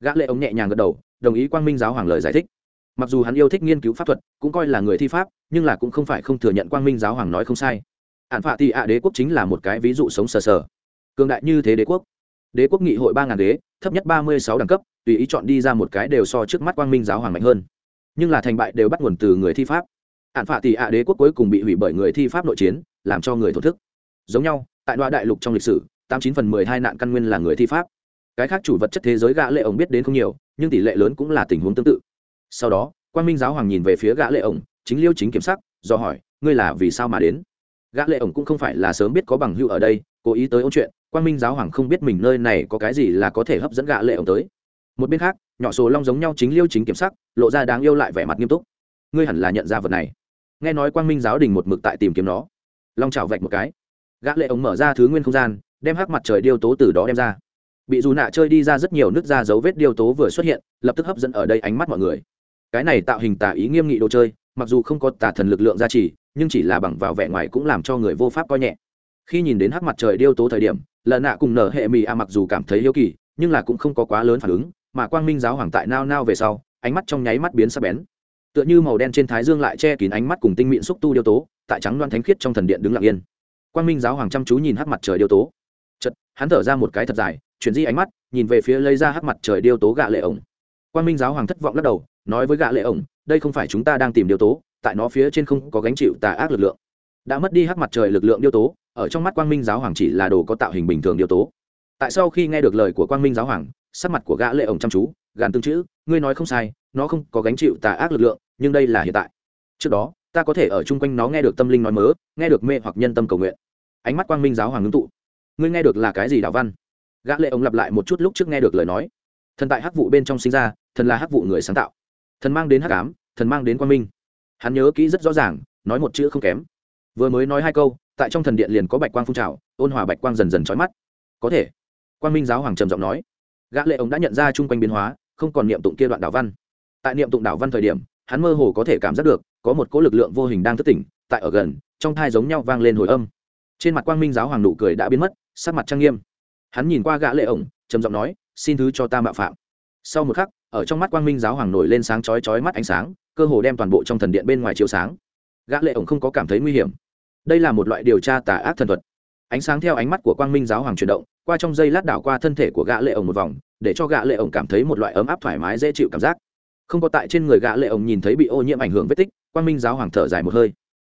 Gã lệ ống nhẹ nhàng gật đầu, đồng ý quang minh giáo hoàng lời giải thích mặc dù hắn yêu thích nghiên cứu pháp thuật, cũng coi là người thi pháp, nhưng là cũng không phải không thừa nhận quang minh giáo hoàng nói không sai. Hạn phạ tị ạ đế quốc chính là một cái ví dụ sống sờ sờ. Cường đại như thế đế quốc. Đế quốc nghị hội ba ngàn đế, thấp nhất ba mươi sáu đẳng cấp, tùy ý chọn đi ra một cái đều so trước mắt quang minh giáo hoàng mạnh hơn. Nhưng là thành bại đều bắt nguồn từ người thi pháp. Hạn phạ tị ạ đế quốc cuối cùng bị hủy bởi người thi pháp nội chiến, làm cho người thổ thức. Giống nhau, tại đoạn đại lục trong lịch sử, tám chín phần mười hai nạn căn nguyên là người thi pháp. Cái khác chủ vật chất thế giới gã lệ ổng biết đến không nhiều, nhưng tỷ lệ lớn cũng là tình huống tương tự sau đó quan minh giáo hoàng nhìn về phía gã lệ ổng, chính liêu chính kiểm sắc, do hỏi, ngươi là vì sao mà đến? Gã lệ ổng cũng không phải là sớm biết có bằng hữu ở đây, cố ý tới ôn chuyện quan minh giáo hoàng không biết mình nơi này có cái gì là có thể hấp dẫn gã lệ ổng tới. Một bên khác, nhỏ số long giống nhau chính liêu chính kiểm sắc, lộ ra đáng yêu lại vẻ mặt nghiêm túc. Ngươi hẳn là nhận ra vật này. Nghe nói quang minh giáo đình một mực tại tìm kiếm nó. Long chảo vạch một cái. Gã lệ ổng mở ra thứ nguyên không gian, đem hắc mặt trời điêu tố từ đó đem ra. Bị dù nạ chơi đi ra rất nhiều nước ra dấu vết điêu tố vừa xuất hiện, lập tức hấp dẫn ở đây ánh mắt mọi người cái này tạo hình tà ý nghiêm nghị đồ chơi, mặc dù không có tà thần lực lượng gia trì, nhưng chỉ là bằng vào vẻ ngoài cũng làm cho người vô pháp coi nhẹ. Khi nhìn đến hắc mặt trời điêu tố thời điểm, lần nạ cùng nở hệ mì a mặc dù cảm thấy hiếu kỳ, nhưng là cũng không có quá lớn phản ứng, mà quang minh giáo hoàng tại nao nao về sau, ánh mắt trong nháy mắt biến sắc bén. Tựa như màu đen trên thái dương lại che kín ánh mắt cùng tinh mịn xúc tu điêu tố, tại trắng loan thánh khiết trong thần điện đứng lặng yên. Quang minh giáo hoàng chăm chú nhìn hắc mặt trời điêu tố. Chật hắn thở ra một cái thật dài, chuyển di ánh mắt, nhìn về phía lấy ra hắc mặt trời điêu tố gạ lệ ổng. Quang minh giáo hoàng thất vọng lắc đầu nói với gã lệ ổng, đây không phải chúng ta đang tìm điều tố, tại nó phía trên không có gánh chịu tà ác lực lượng. Đã mất đi hắc mặt trời lực lượng điều tố, ở trong mắt quang minh giáo hoàng chỉ là đồ có tạo hình bình thường điều tố. Tại sau khi nghe được lời của quang minh giáo hoàng, sắc mặt của gã lệ ổng chăm chú, gàn tương chữ, ngươi nói không sai, nó không có gánh chịu tà ác lực lượng, nhưng đây là hiện tại. Trước đó, ta có thể ở chung quanh nó nghe được tâm linh nói mớ, nghe được mê hoặc nhân tâm cầu nguyện. Ánh mắt quang minh giáo hoàng ngưng tụ. Ngươi nghe được là cái gì đạo văn? Gã lệ ông lặp lại một chút lúc trước nghe được lời nói. Thần tại hắc vụ bên trong sinh ra, thần là hắc vụ người sáng tạo thần mang đến hắc ám, thần mang đến quang minh. Hắn nhớ kỹ rất rõ ràng, nói một chữ không kém. Vừa mới nói hai câu, tại trong thần điện liền có bạch quang phun trào, ôn hòa bạch quang dần dần trói mắt. Có thể. Quang minh giáo hoàng trầm giọng nói. Gã lệ ông đã nhận ra chung quanh biến hóa, không còn niệm tụng kia đoạn đạo văn. Tại niệm tụng đạo văn thời điểm, hắn mơ hồ có thể cảm giác được, có một cỗ lực lượng vô hình đang thức tỉnh, tại ở gần, trong thai giống nhau vang lên hồi âm. Trên mặt quang minh giáo hoàng nụ cười đã biến mất, sắc mặt trang nghiêm. Hắn nhìn qua gã lệ ổng trầm giọng nói, xin thứ cho ta mạo phạm. Sau một khắc ở trong mắt quang minh giáo hoàng nổi lên sáng chói chói mắt ánh sáng, cơ hồ đem toàn bộ trong thần điện bên ngoài chiếu sáng. Gã lệ ổng không có cảm thấy nguy hiểm. Đây là một loại điều tra tà ác thần thuật. Ánh sáng theo ánh mắt của quang minh giáo hoàng chuyển động, qua trong dây lát đảo qua thân thể của gã lệ ổng một vòng, để cho gã lệ ổng cảm thấy một loại ấm áp thoải mái dễ chịu cảm giác. Không có tại trên người gã lệ ổng nhìn thấy bị ô nhiễm ảnh hưởng vết tích, quang minh giáo hoàng thở dài một hơi.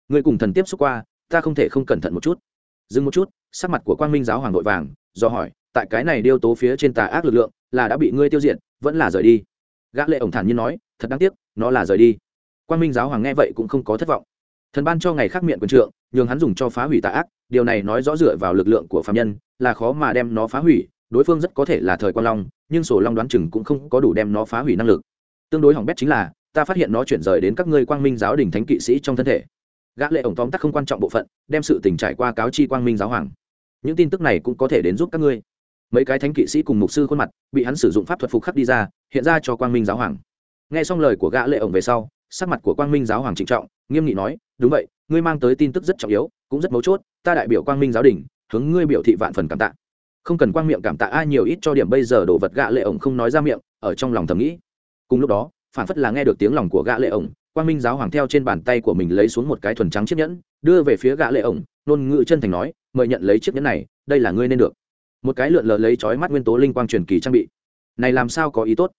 Người cùng thần tiếp xúc qua, ta không thể không cẩn thận một chút. Dừng một chút, sắc mặt của quang minh giáo hoàng nội vàng, do hỏi, tại cái này điêu tố phía trên tà ác lực lượng là đã bị ngươi tiêu diệt, vẫn là rời đi. Gã lệ ổng thản nhiên nói, thật đáng tiếc, nó là rời đi. Quang minh giáo hoàng nghe vậy cũng không có thất vọng. Thần ban cho ngày khác miệng quyền trượng, nhường hắn dùng cho phá hủy tà ác, điều này nói rõ dựa vào lực lượng của phạm nhân, là khó mà đem nó phá hủy, đối phương rất có thể là thời quan long, nhưng sổ long đoán chừng cũng không có đủ đem nó phá hủy năng lực. Tương đối hỏng bét chính là, ta phát hiện nó chuyển rời đến các ngươi quang minh giáo đình thánh kỵ sĩ trong thân thể. Gã lệ ổng tóm tắt không quan trọng bộ phận, đem sự tình trải qua cáo chi quang minh giáo hoàng. Những tin tức này cũng có thể đến giúp các ngươi mấy cái thánh kỵ sĩ cùng mục sư khuôn mặt, bị hắn sử dụng pháp thuật phục khắc đi ra, hiện ra cho quang minh giáo hoàng. Nghe xong lời của gã lệ ổng về sau, sắc mặt của quang minh giáo hoàng trịnh trọng, nghiêm nghị nói, đúng vậy, ngươi mang tới tin tức rất trọng yếu, cũng rất mấu chốt, ta đại biểu quang minh giáo đình, hướng ngươi biểu thị vạn phần cảm tạ. Không cần quang miệng cảm tạ ai nhiều ít cho điểm bây giờ đồ vật gã lệ ổng không nói ra miệng, ở trong lòng thầm nghĩ. Cùng lúc đó, phản phất là nghe được tiếng lòng của gã lệ ổng, quang minh giáo hoàng theo trên bàn tay của mình lấy xuống một cái thuần trắng chiếc nhẫn, đưa về phía gã lệ ổng nôn ngự chân thành nói, mời nhận lấy chiếc nhẫn này, đây là ngươi nên được một cái lượn lờ lấy chói mắt nguyên tố linh quang truyền kỳ trang bị. Này làm sao có ý tốt?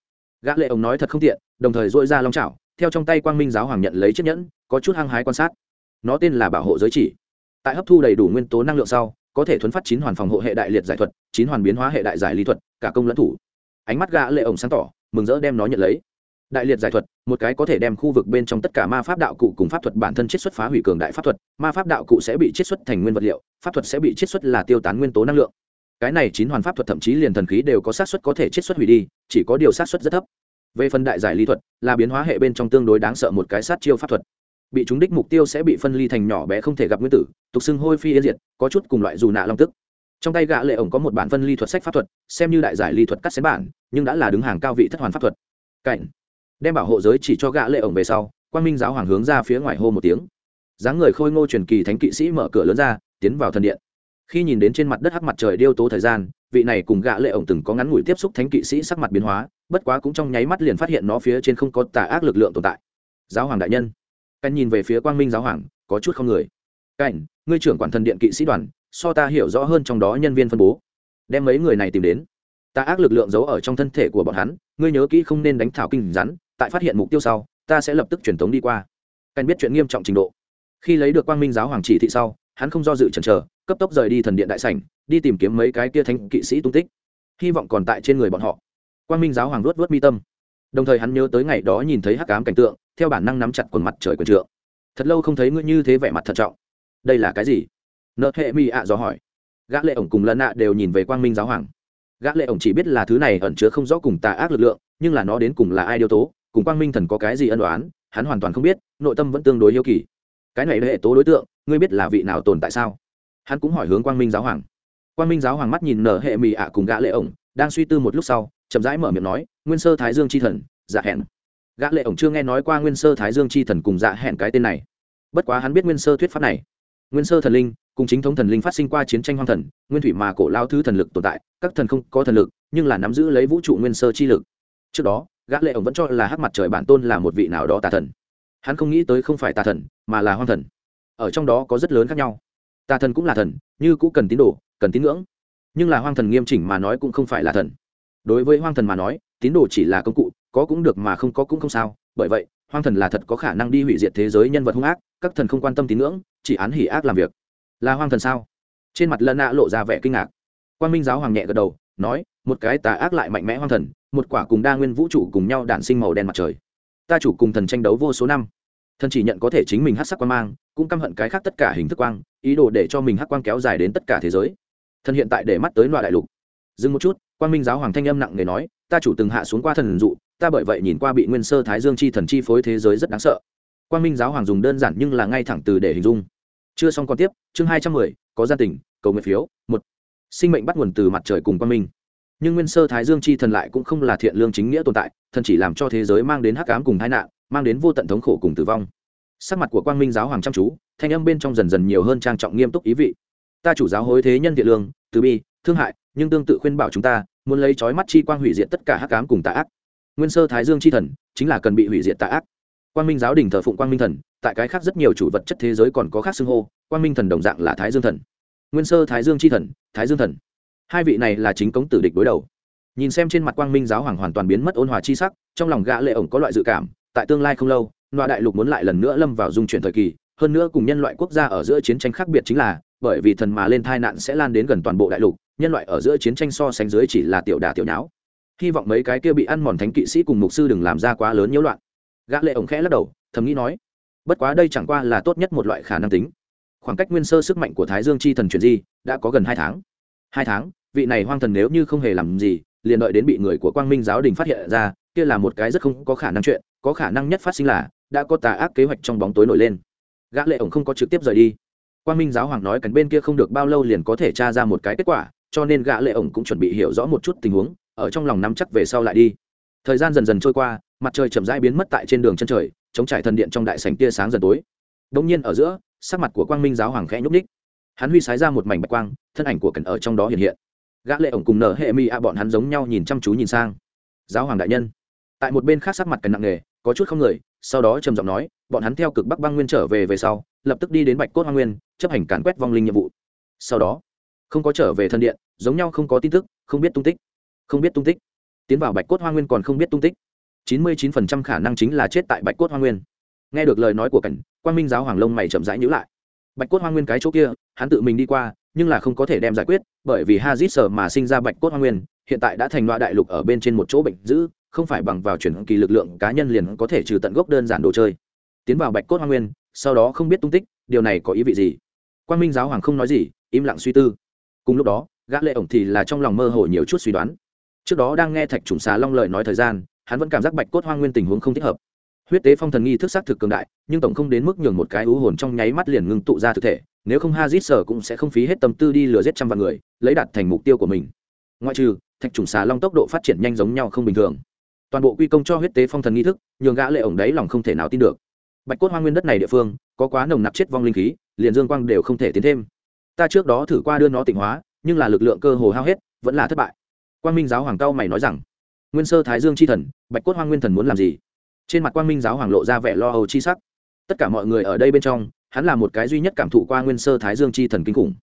Gã lệ ông nói thật không tiện, đồng thời duỗi ra long chảo, theo trong tay quang minh giáo hoàng nhận lấy chiếc nhẫn, có chút hăng hái quan sát. Nó tên là bảo hộ giới chỉ. Tại hấp thu đầy đủ nguyên tố năng lượng sau, có thể thuấn phát chín hoàn phòng hộ hệ đại liệt giải thuật, chín hoàn biến hóa hệ đại giải lý thuật, cả công lẫn thủ. Ánh mắt gã lệ ổng sáng tỏ, mừng rỡ đem nó nhận lấy. Đại liệt giải thuật, một cái có thể đem khu vực bên trong tất cả ma pháp đạo cụ cùng pháp thuật bản thân chiết xuất phá hủy cường đại pháp thuật, ma pháp đạo cụ sẽ bị chiết xuất thành nguyên vật liệu, pháp thuật sẽ bị chiết xuất là tiêu tán nguyên tố năng lượng cái này chín hoàn pháp thuật thậm chí liền thần khí đều có xác suất có thể chiết xuất hủy đi, chỉ có điều xác suất rất thấp. Về phần đại giải ly thuật, là biến hóa hệ bên trong tương đối đáng sợ một cái sát chiêu pháp thuật. Bị chúng đích mục tiêu sẽ bị phân ly thành nhỏ bé không thể gặp nguyên tử, tục xưng hôi phi yên diệt, có chút cùng loại dù nạ long tức. Trong tay gã lệ ổng có một bản phân ly thuật sách pháp thuật, xem như đại giải ly thuật cắt xén bản, nhưng đã là đứng hàng cao vị thất hoàn pháp thuật. Cảnh. Đem bảo hộ giới chỉ cho gã lệ ổng về sau, quang minh giáo hoàng hướng ra phía ngoài hô một tiếng. Dáng người khôi ngô truyền kỳ thánh kỵ sĩ mở cửa lớn ra, tiến vào thần điện khi nhìn đến trên mặt đất hắc mặt trời điêu tố thời gian, vị này cùng gã lệ ổng từng có ngắn ngủi tiếp xúc thánh kỵ sĩ sắc mặt biến hóa, bất quá cũng trong nháy mắt liền phát hiện nó phía trên không có tà ác lực lượng tồn tại. Giáo hoàng đại nhân. Cảnh nhìn về phía quang minh giáo hoàng, có chút không người. Cảnh, ngươi trưởng quản thần điện kỵ sĩ đoàn, so ta hiểu rõ hơn trong đó nhân viên phân bố. Đem mấy người này tìm đến. Tà ác lực lượng giấu ở trong thân thể của bọn hắn, ngươi nhớ kỹ không nên đánh thảo kinh rắn, tại phát hiện mục tiêu sau, ta sẽ lập tức truyền tống đi qua. Cảnh biết chuyện nghiêm trọng trình độ. Khi lấy được quang minh giáo hoàng chỉ thị sau, hắn không do dự chần chờ cấp tốc rời đi thần điện đại sảnh, đi tìm kiếm mấy cái kia thánh kỵ sĩ tung tích. Hy vọng còn tại trên người bọn họ. Quang minh giáo hoàng luốt ruột mi tâm. Đồng thời hắn nhớ tới ngày đó nhìn thấy hắc ám cảnh tượng, theo bản năng nắm chặt quần mặt trời quần trượng. Thật lâu không thấy ngươi như thế vẻ mặt thận trọng. Đây là cái gì? Nợ hệ mi ạ dò hỏi. Gã lệ ổng cùng lần ạ đều nhìn về quang minh giáo hoàng. Gã lệ ổng chỉ biết là thứ này ẩn chứa không rõ cùng tà ác lực lượng, nhưng là nó đến cùng là ai điều tố, cùng quang minh thần có cái gì ân đoán hắn hoàn toàn không biết, nội tâm vẫn tương đối yêu kỳ. Cái này hệ tố đối tượng, ngươi biết là vị nào tồn tại sao? Hắn cũng hỏi hướng quang minh giáo hoàng. Quang minh giáo hoàng mắt nhìn nở hệ mì ạ cùng gã lệ ổng, đang suy tư một lúc sau, chậm rãi mở miệng nói, nguyên sơ thái dương chi thần dạ hẹn. Gã lệ ổng chưa nghe nói qua nguyên sơ thái dương chi thần cùng dạ hẹn cái tên này. Bất quá hắn biết nguyên sơ thuyết pháp này. Nguyên sơ thần linh, cùng chính thống thần linh phát sinh qua chiến tranh hoang thần, nguyên thủy mà cổ lao thứ thần lực tồn tại, các thần không có thần lực, nhưng là nắm giữ lấy vũ trụ nguyên sơ chi lực. Trước đó, gã lệ ổng vẫn cho là hắc mặt trời bản tôn là một vị nào đó tà thần. Hắn không nghĩ tới không phải tà thần, mà là hoang thần. Ở trong đó có rất lớn khác nhau tà thần cũng là thần, như cũng cần tín đồ, cần tín ngưỡng. Nhưng là hoang thần nghiêm chỉnh mà nói cũng không phải là thần. Đối với hoang thần mà nói, tín đồ chỉ là công cụ, có cũng được mà không có cũng không sao. Bởi vậy, hoang thần là thật có khả năng đi hủy diệt thế giới nhân vật hung ác, các thần không quan tâm tín ngưỡng, chỉ án hỉ ác làm việc. Là hoang thần sao? Trên mặt lân ạ lộ ra vẻ kinh ngạc. Quan minh giáo hoàng nhẹ gật đầu, nói, một cái tà ác lại mạnh mẽ hoang thần, một quả cùng đa nguyên vũ trụ cùng nhau đản sinh màu đen mặt trời. Ta chủ cùng thần tranh đấu vô số năm thần chỉ nhận có thể chính mình hát sắc quan mang, cũng căm hận cái khác tất cả hình thức quang, ý đồ để cho mình hát quang kéo dài đến tất cả thế giới. Thần hiện tại để mắt tới loại đại lục. Dừng một chút quan minh giáo hoàng thanh âm nặng người nói, ta chủ từng hạ xuống qua thần dụ, ta bởi vậy nhìn qua bị nguyên sơ thái dương chi thần chi phối thế giới rất đáng sợ. Quan minh giáo hoàng dùng đơn giản nhưng là ngay thẳng từ để hình dung. Chưa xong còn tiếp, chương hai trăm mười, có gia tình, cầu nguyện phiếu, một. Sinh mệnh bắt nguồn từ mặt trời cùng quan minh. Nhưng nguyên sơ thái dương chi thần lại cũng không là thiện lương chính nghĩa tồn tại, thần chỉ làm cho thế giới mang đến hắc ám cùng tai nạn mang đến vô tận thống khổ cùng tử vong. Sắc mặt của quang minh giáo hoàng chăm chú, thanh âm bên trong dần dần nhiều hơn trang trọng nghiêm túc ý vị. Ta chủ giáo hối thế nhân thiện lương, từ bi, thương hại, nhưng tương tự khuyên bảo chúng ta, muốn lấy trói mắt chi quang hủy diệt tất cả hắc ám cùng tà ác. Nguyên sơ thái dương chi thần, chính là cần bị hủy diệt tà ác. Quang minh giáo đình thờ phụng quang minh thần, tại cái khác rất nhiều chủ vật chất thế giới còn có khác xưng hô, quang minh thần đồng dạng là thái dương thần. Nguyên sơ thái dương chi thần, thái dương thần. Hai vị này là chính cống tử địch đối đầu. Nhìn xem trên mặt quang minh giáo hoàng hoàn toàn biến mất ôn hòa chi sắc, trong lòng gã lệ ổng có loại dự cảm tại tương lai không lâu loại đại lục muốn lại lần nữa lâm vào dung chuyển thời kỳ. Hơn nữa cùng nhân loại quốc gia ở giữa chiến tranh khác biệt chính là, bởi vì thần mà lên tai nạn sẽ lan đến gần toàn bộ đại lục, nhân loại ở giữa chiến tranh so sánh dưới chỉ là tiểu đả tiểu nháo. Hy vọng mấy cái kia bị ăn mòn thánh kỵ sĩ cùng mục sư đừng làm ra quá lớn nhiễu loạn. Gã lệ ổng khẽ lắc đầu, thầm nghĩ nói, bất quá đây chẳng qua là tốt nhất một loại khả năng tính. Khoảng cách nguyên sơ sức mạnh của thái dương chi thần chuyển di đã có gần hai tháng. Hai tháng, vị này hoang thần nếu như không hề làm gì, liền đợi đến bị người của quang minh giáo đình phát hiện ra, kia là một cái rất không có khả năng chuyện có khả năng nhất phát sinh là đã có tà ác kế hoạch trong bóng tối nổi lên. Gã lệ ổng không có trực tiếp rời đi. Quang minh giáo hoàng nói cẩn bên kia không được bao lâu liền có thể tra ra một cái kết quả, cho nên gã lệ ổng cũng chuẩn bị hiểu rõ một chút tình huống, ở trong lòng nắm chắc về sau lại đi. Thời gian dần dần trôi qua, mặt trời chậm rãi biến mất tại trên đường chân trời, chống trải thần điện trong đại sảnh tia sáng dần tối. Đống nhiên ở giữa, sắc mặt của quang minh giáo hoàng khẽ nhúc ních hắn huy sái ra một mảnh bạch quang, thân ảnh của cẩn ở trong đó hiện hiện. Gã lệ ổng cùng nở hệ mi a bọn hắn giống nhau nhìn chăm chú nhìn sang. Giáo hoàng đại nhân. Tại một bên khác sắc mặt cẩn nặng nề có chút không người, sau đó trầm giọng nói, bọn hắn theo cực bắc băng nguyên trở về về sau, lập tức đi đến bạch cốt hoa nguyên, chấp hành càn quét vong linh nhiệm vụ. Sau đó, không có trở về thân điện, giống nhau không có tin tức, không biết tung tích. Không biết tung tích. Tiến vào bạch cốt hoa nguyên còn không biết tung tích. Chín mươi chín phần trăm khả năng chính là chết tại bạch cốt hoa nguyên. Nghe được lời nói của cảnh quan minh giáo hoàng lông mày chậm rãi nhữ lại. Bạch cốt hoa nguyên cái chỗ kia, hắn tự mình đi qua, nhưng là không có thể đem giải quyết, bởi vì hazit sở mà sinh ra bạch cốt hoa nguyên, hiện tại đã thành loại đại lục ở bên trên một chỗ bệnh giữ không phải bằng vào chuyển kỳ lực lượng cá nhân liền có thể trừ tận gốc đơn giản đồ chơi. Tiến vào bạch cốt hoa nguyên, sau đó không biết tung tích, điều này có ý vị gì? Quan minh giáo hoàng không nói gì, im lặng suy tư. Cùng lúc đó, gã lệ ổng thì là trong lòng mơ hồ nhiều chút suy đoán. Trước đó đang nghe thạch trùng xà long lời nói thời gian, hắn vẫn cảm giác bạch cốt hoang nguyên tình huống không thích hợp. Huyết tế phong thần nghi thức xác thực cường đại, nhưng tổng không đến mức nhường một cái ú hồn trong nháy mắt liền ngưng tụ ra thực thể, nếu không hazit sở cũng sẽ không phí hết tâm tư đi lừa giết trăm vạn người, lấy đạt thành mục tiêu của mình. Ngoại trừ, thạch trùng xà long tốc độ phát triển nhanh giống nhau không bình thường toàn bộ quy công cho huyết tế phong thần nghi thức, nhường gã lệ ổng đấy lòng không thể nào tin được. Bạch cốt hoang nguyên đất này địa phương, có quá nồng nặc chết vong linh khí, liền dương quang đều không thể tiến thêm. Ta trước đó thử qua đưa nó tịnh hóa, nhưng là lực lượng cơ hồ hao hết, vẫn là thất bại. Quang minh giáo hoàng cao mày nói rằng, nguyên sơ thái dương chi thần, bạch cốt hoang nguyên thần muốn làm gì? Trên mặt quang minh giáo hoàng lộ ra vẻ lo âu chi sắc. Tất cả mọi người ở đây bên trong, hắn là một cái duy nhất cảm thụ qua nguyên sơ thái dương chi thần kinh khủng.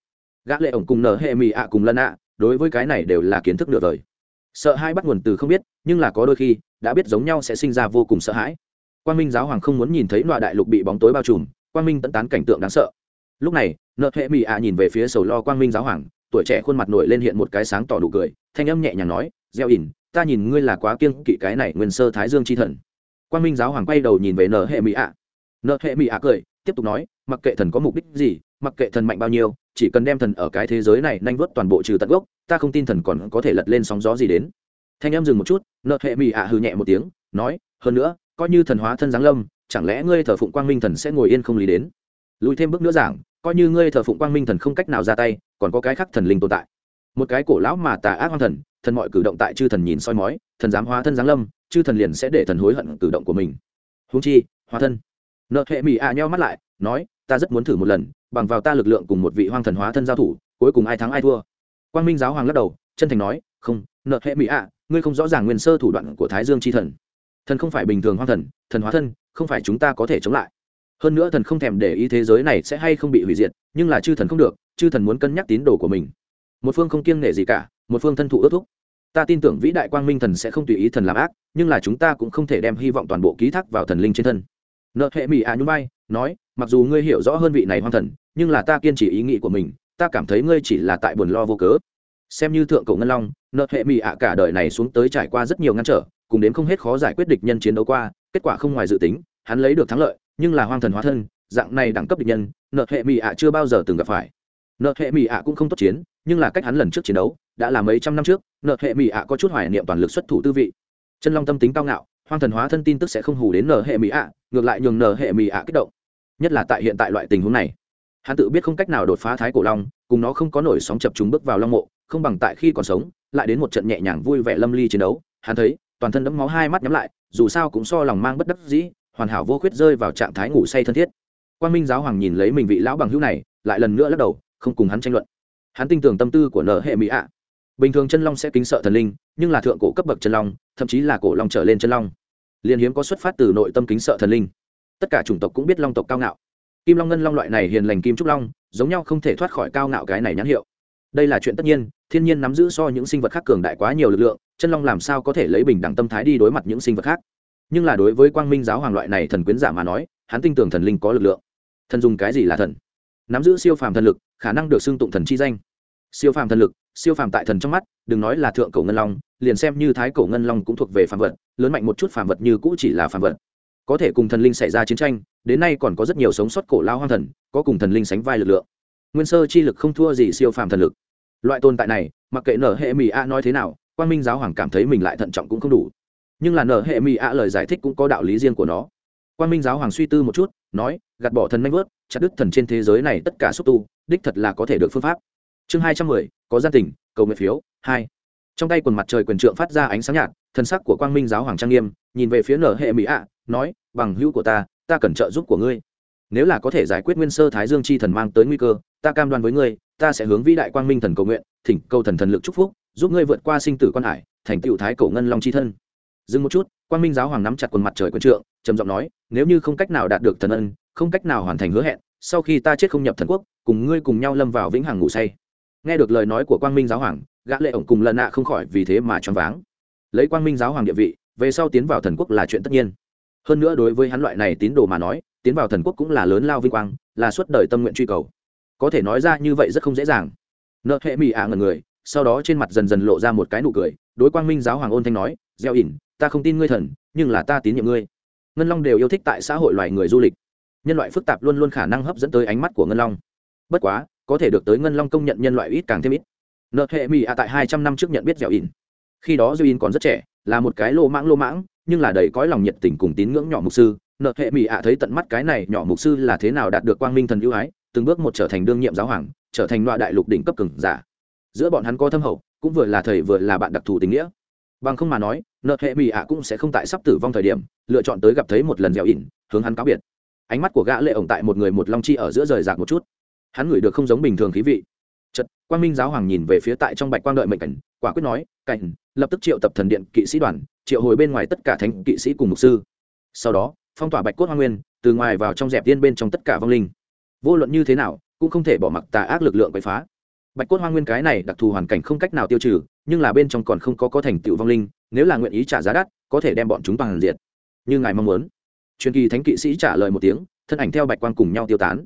Gã lệ ổng cùng nở hệ mì ạ cùng lân ạ, đối với cái này đều là kiến thức nửa rồi sợ hai bắt nguồn từ không biết, nhưng là có đôi khi, đã biết giống nhau sẽ sinh ra vô cùng sợ hãi. Quang minh giáo hoàng không muốn nhìn thấy loại đại lục bị bóng tối bao trùm, quang minh tận tán cảnh tượng đáng sợ. Lúc này, nợ hệ mỹ ạ nhìn về phía sầu lo quang minh giáo hoàng, tuổi trẻ khuôn mặt nổi lên hiện một cái sáng tỏ đủ cười, thanh âm nhẹ nhàng nói, gieo ỉn, ta nhìn ngươi là quá kiêng kỵ cái này nguyên sơ thái dương chi thần. Quang minh giáo hoàng quay đầu nhìn về nợ hệ mỹ ạ. Nợ hệ mỹ ạ cười, tiếp tục nói, mặc kệ thần có mục đích gì mặc kệ thần mạnh bao nhiêu, chỉ cần đem thần ở cái thế giới này nanh vớt toàn bộ trừ tận gốc, ta không tin thần còn có thể lật lên sóng gió gì đến. Thanh em dừng một chút, nợ hệ mỹ ạ hư nhẹ một tiếng, nói, hơn nữa, coi như thần hóa thân giáng lâm, chẳng lẽ ngươi thờ phụng quang minh thần sẽ ngồi yên không lý đến? Lùi thêm bước nữa giảng, coi như ngươi thờ phụng quang minh thần không cách nào ra tay, còn có cái khác thần linh tồn tại. Một cái cổ lão mà tà ác hoang thần thần mọi cử động tại chư thần nhìn soi mói, thần dám hóa thân giáng lâm, chư thần liền sẽ để thần hối hận cử động của mình. Húng chi, hóa thân. Nợ hệ mỹ ạ à mắt lại, nói ta rất muốn thử một lần, bằng vào ta lực lượng cùng một vị hoang thần hóa thân giao thủ, cuối cùng ai thắng ai thua. Quang minh giáo hoàng lắc đầu, chân thành nói, không, nợ hệ mỹ ạ, ngươi không rõ ràng nguyên sơ thủ đoạn của thái dương c h i thần. Thần không phải bình thường hoang thần thần hóa thân, không phải chúng ta có thể chống lại. Hơn nữa thần không thèm để ý thế giới này sẽ hay không bị hủy diệt, nhưng là chư thần không được, chư thần muốn cân nhắc tín đồ của mình. Một phương không kiêng nể gì cả, một phương thân thụ ước thúc. Ta tin tưởng vĩ đại quang minh thần sẽ không tùy ý thần làm ác, nhưng là chúng ta cũng không thể đem hy vọng toàn bộ ký thác vào thần linh trên thân nợ hệ mỹ à nhún bay nói, mặc dù ngươi hiểu rõ hơn vị này hoang thần, nhưng là ta kiên trì ý nghĩ của mình, ta cảm thấy ngươi chỉ là tại buồn lo vô cớ. Xem như thượng cổ ngân long, nợ hệ mỹ ạ à cả đời này xuống tới trải qua rất nhiều ngăn trở, cùng đến không hết khó giải quyết địch nhân chiến đấu qua, kết quả không ngoài dự tính, hắn lấy được thắng lợi, nhưng là hoang thần hóa thân, dạng này đẳng cấp địch nhân, nợ hệ mỹ ạ à chưa bao giờ từng gặp phải. Nợ hệ mỹ ạ à cũng không tốt chiến, nhưng là cách hắn lần trước chiến đấu, đã là mấy trăm năm trước, nợ hệ mỹ ạ có chút hoài niệm toàn lực xuất thủ tư vị. Chân long tâm tính cao ngạo, hoang thần hóa thân tin tức sẽ không hù đến nợ hệ mỹ ạ ngược lại nhường nở hệ mỹ ạ kích động. Nhất là tại hiện tại loại tình huống này. Hắn tự biết không cách nào đột phá thái cổ long, cùng nó không có nổi sóng chập chúng bước vào long mộ, không bằng tại khi còn sống, lại đến một trận nhẹ nhàng vui vẻ lâm ly chiến đấu. Hắn thấy, toàn thân đẫm máu hai mắt nhắm lại, dù sao cũng so lòng mang bất đắc dĩ, hoàn hảo vô khuyết rơi vào trạng thái ngủ say thân thiết. Quan minh giáo hoàng nhìn lấy mình vị lão bằng hữu này, lại lần nữa lắc đầu, không cùng hắn tranh luận. Hắn tin tưởng tâm tư của nở hệ mỹ ạ. Bình thường chân long sẽ kính sợ thần linh, nhưng là thượng cổ cấp bậc chân long, thậm chí là cổ long trở lên chân long liên hiếm có xuất phát từ nội tâm kính sợ thần linh. Tất cả chủng tộc cũng biết long tộc cao ngạo. Kim long ngân long loại này hiền lành kim trúc long, giống nhau không thể thoát khỏi cao ngạo cái này nhãn hiệu. Đây là chuyện tất nhiên, thiên nhiên nắm giữ so những sinh vật khác cường đại quá nhiều lực lượng, chân long làm sao có thể lấy bình đẳng tâm thái đi đối mặt những sinh vật khác. Nhưng là đối với quang minh giáo hoàng loại này thần quyến giả mà nói, hắn tin tưởng thần linh có lực lượng. Thần dùng cái gì là thần? Nắm giữ siêu phàm thần lực, khả năng được xưng tụng thần chi danh siêu phàm thần lực, siêu phàm tại thần trong mắt, đừng nói là thượng cổ ngân long, liền xem như thái cổ ngân long cũng thuộc về phàm vật, lớn mạnh một chút phàm vật như cũ chỉ là phàm vật. Có thể cùng thần linh xảy ra chiến tranh, đến nay còn có rất nhiều sống sót cổ lao hoang thần, có cùng thần linh sánh vai lực lượng. Nguyên sơ chi lực không thua gì siêu phàm thần lực. Loại tồn tại này, mặc kệ nở hệ mỹ a nói thế nào quan minh giáo hoàng cảm thấy mình lại thận trọng cũng không đủ. Nhưng là nở hệ mỹ a lời giải thích cũng có đạo lý riêng của nó. Quan minh giáo hoàng suy tư một chút, nói, gạt bỏ thần nanh vớt, chặt đứt thần trên thế giới này tất cả xúc tu, đích thật là có thể được phương pháp chương hai trăm mười, có gia tình, cầu nguyện phiếu, hai. Trong tay quần mặt trời quyền trượng phát ra ánh sáng nhạt thần sắc của quang minh giáo hoàng trang nghiêm, nhìn về phía nở hệ mỹ ạ, nói, bằng hữu của ta ta cần trợ giúp của ngươi. Nếu là có thể giải quyết nguyên sơ thái dương chi thần mang tới nguy cơ, ta cam đoan với ngươi, ta sẽ hướng vĩ đại quang minh thần cầu nguyện, thỉnh cầu thần thần lực chúc phúc, giúp ngươi vượt qua sinh tử quan hải, thành tựu thái cổ ngân long chi thân. Dừng một chút, quang minh giáo hoàng nắm chặt quần mặt trời quân trượng, trầm giọng nói, nếu như không cách nào đạt được thần ân, không cách nào hoàn thành hứa hẹn, sau khi ta chết không nhập thần quốc, cùng ngươi cùng nhau lâm vào vĩnh hằng ngủ say nghe được lời nói của quang minh giáo hoàng, gã lệ ổng cùng lần nạ không khỏi vì thế mà choáng váng. Lấy quang minh giáo hoàng địa vị, về sau tiến vào thần quốc là chuyện tất nhiên. Hơn nữa đối với hắn loại này tín đồ mà nói, tiến vào thần quốc cũng là lớn lao vinh quang, là suốt đời tâm nguyện truy cầu. Có thể nói ra như vậy rất không dễ dàng. Nợ hệ mỹ ả ngần người, sau đó trên mặt dần dần lộ ra một cái nụ cười, đối quang minh giáo hoàng ôn thanh nói, gieo ỉn, ta không tin ngươi thần, nhưng là ta tín nhiệm ngươi. Ngân long đều yêu thích tại xã hội loài người du lịch. Nhân loại phức tạp luôn luôn khả năng hấp dẫn tới ánh mắt của ngân long. Bất quá có thể được tới ngân long công nhận nhân loại ít càng thêm ít. Nợ hệ mỹ ả tại hai trăm năm trước nhận biết dẻo in khi đó dẻo in còn rất trẻ, là một cái lô mãng lô mãng, nhưng là đầy cõi lòng nhiệt tình cùng tín ngưỡng nhỏ mục sư. Nợ hệ mỹ ạ thấy tận mắt cái này nhỏ mục sư là thế nào đạt được quang minh thần ưu ái, từng bước một trở thành đương nhiệm giáo hoàng, trở thành loại đại lục đỉnh cấp cường giả. Giữa bọn hắn có thâm hậu, cũng vừa là thầy vừa là bạn đặc thù tình nghĩa. Bằng không mà nói, nợ hệ mỹ ạ cũng sẽ không tại sắp tử vong thời điểm, lựa chọn tới gặp thấy một lần dẻo ỉn hướng hắn cáo biệt. Ánh mắt của gã lệ ổng tại một người một long chi ở giữa rời rạc một chút hắn ngửi được không giống bình thường khí vị. Chật quang minh giáo hoàng nhìn về phía tại trong bạch quang đợi mệnh cảnh, quả quyết nói, cảnh, lập tức triệu tập thần điện kỵ sĩ đoàn, triệu hồi bên ngoài tất cả thánh kỵ sĩ cùng mục sư. Sau đó, phong tỏa bạch cốt hoa nguyên, từ ngoài vào trong dẹp tiên bên trong tất cả vong linh. Vô luận như thế nào, cũng không thể bỏ mặc tà ác lực lượng quậy phá. Bạch cốt hoa nguyên cái này đặc thù hoàn cảnh không cách nào tiêu trừ, nhưng là bên trong còn không có có thành tựu vong linh, nếu là nguyện ý trả giá đắt, có thể đem bọn chúng toàn diệt. Như ngài mong muốn. Truyền kỳ thánh kỵ sĩ trả lời một tiếng, thân ảnh theo bạch quang cùng nhau tiêu tán.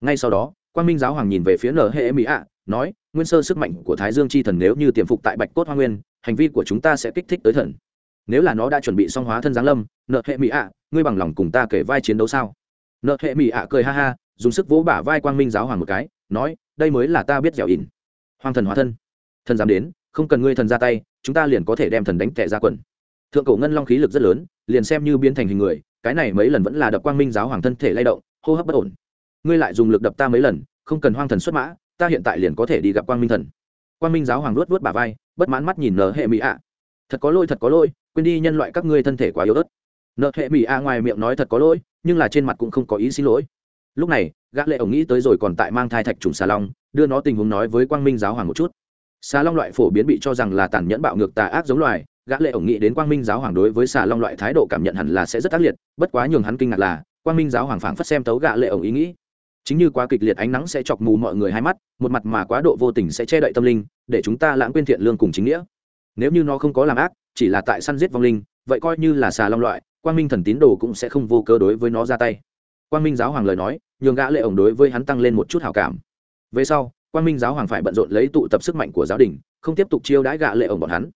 Ngay sau đó quang minh giáo hoàng nhìn về phía nở hệ mỹ ạ, nói, nguyên sơ sức mạnh của thái dương chi thần nếu như tiềm phục tại bạch cốt hoa nguyên, hành vi của chúng ta sẽ kích thích tới thần. Nếu là nó đã chuẩn bị xong hóa thân giáng lâm nợ hệ mỹ ạ, ngươi bằng lòng cùng ta kể vai chiến đấu sao? Nợ hệ mỹ ạ cười ha ha, dùng sức vỗ bả vai quang minh giáo hoàng một cái, nói, đây mới là ta biết dẻo ỉn. Hoàng thần hóa thân. Thần dám đến, không cần ngươi thần ra tay, chúng ta liền có thể đem thần đánh tệ ra quần. Thượng cổ ngân long khí lực rất lớn, liền xem như biến thành hình người, cái này mấy lần vẫn là đập quang minh giáo hoàng thân thể lay động, hô hấp bất ổn ngươi lại dùng lực đập ta mấy lần, không cần hoang thần xuất mã, ta hiện tại liền có thể đi gặp quang minh thần. Quang minh giáo hoàng luốt vớt bà vai, bất mãn mắt nhìn nở hệ mỹ ạ. Thật có lỗi, thật có lỗi, quên đi nhân loại các ngươi thân thể quá yếu ớt. Nợ hệ mỹ ạ ngoài miệng nói thật có lỗi, nhưng là trên mặt cũng không có ý xin lỗi. Lúc này, gã lệ ổng nghĩ tới rồi còn tại mang thai thạch trùng xà long, đưa nó tình huống nói với quang minh giáo hoàng một chút. Xà long loại phổ biến bị cho rằng là tàn nhẫn bạo ngược tà ác giống loài, gã lệ ổng nghĩ đến quang minh giáo hoàng đối với xà long loại thái độ cảm nhận hẳn là sẽ rất ác liệt, bất quá nhường hắn kinh ngạc là, quang minh giáo hoàng phảng phất xem tấu gã lệ ổng ý nghĩ chính như quá kịch liệt ánh nắng sẽ chọc mù mọi người hai mắt, một mặt mà quá độ vô tình sẽ che đậy tâm linh, để chúng ta lãng quên thiện lương cùng chính nghĩa. Nếu như nó không có làm ác, chỉ là tại săn giết vong linh, vậy coi như là xà long loại, quang minh thần tín đồ cũng sẽ không vô cơ đối với nó ra tay. Quang minh giáo hoàng lời nói, nhường gã lệ ổng đối với hắn tăng lên một chút hảo cảm. Về sau, quang minh giáo hoàng phải bận rộn lấy tụ tập sức mạnh của giáo đình, không tiếp tục chiêu đãi gã lệ ổng bọn hắn.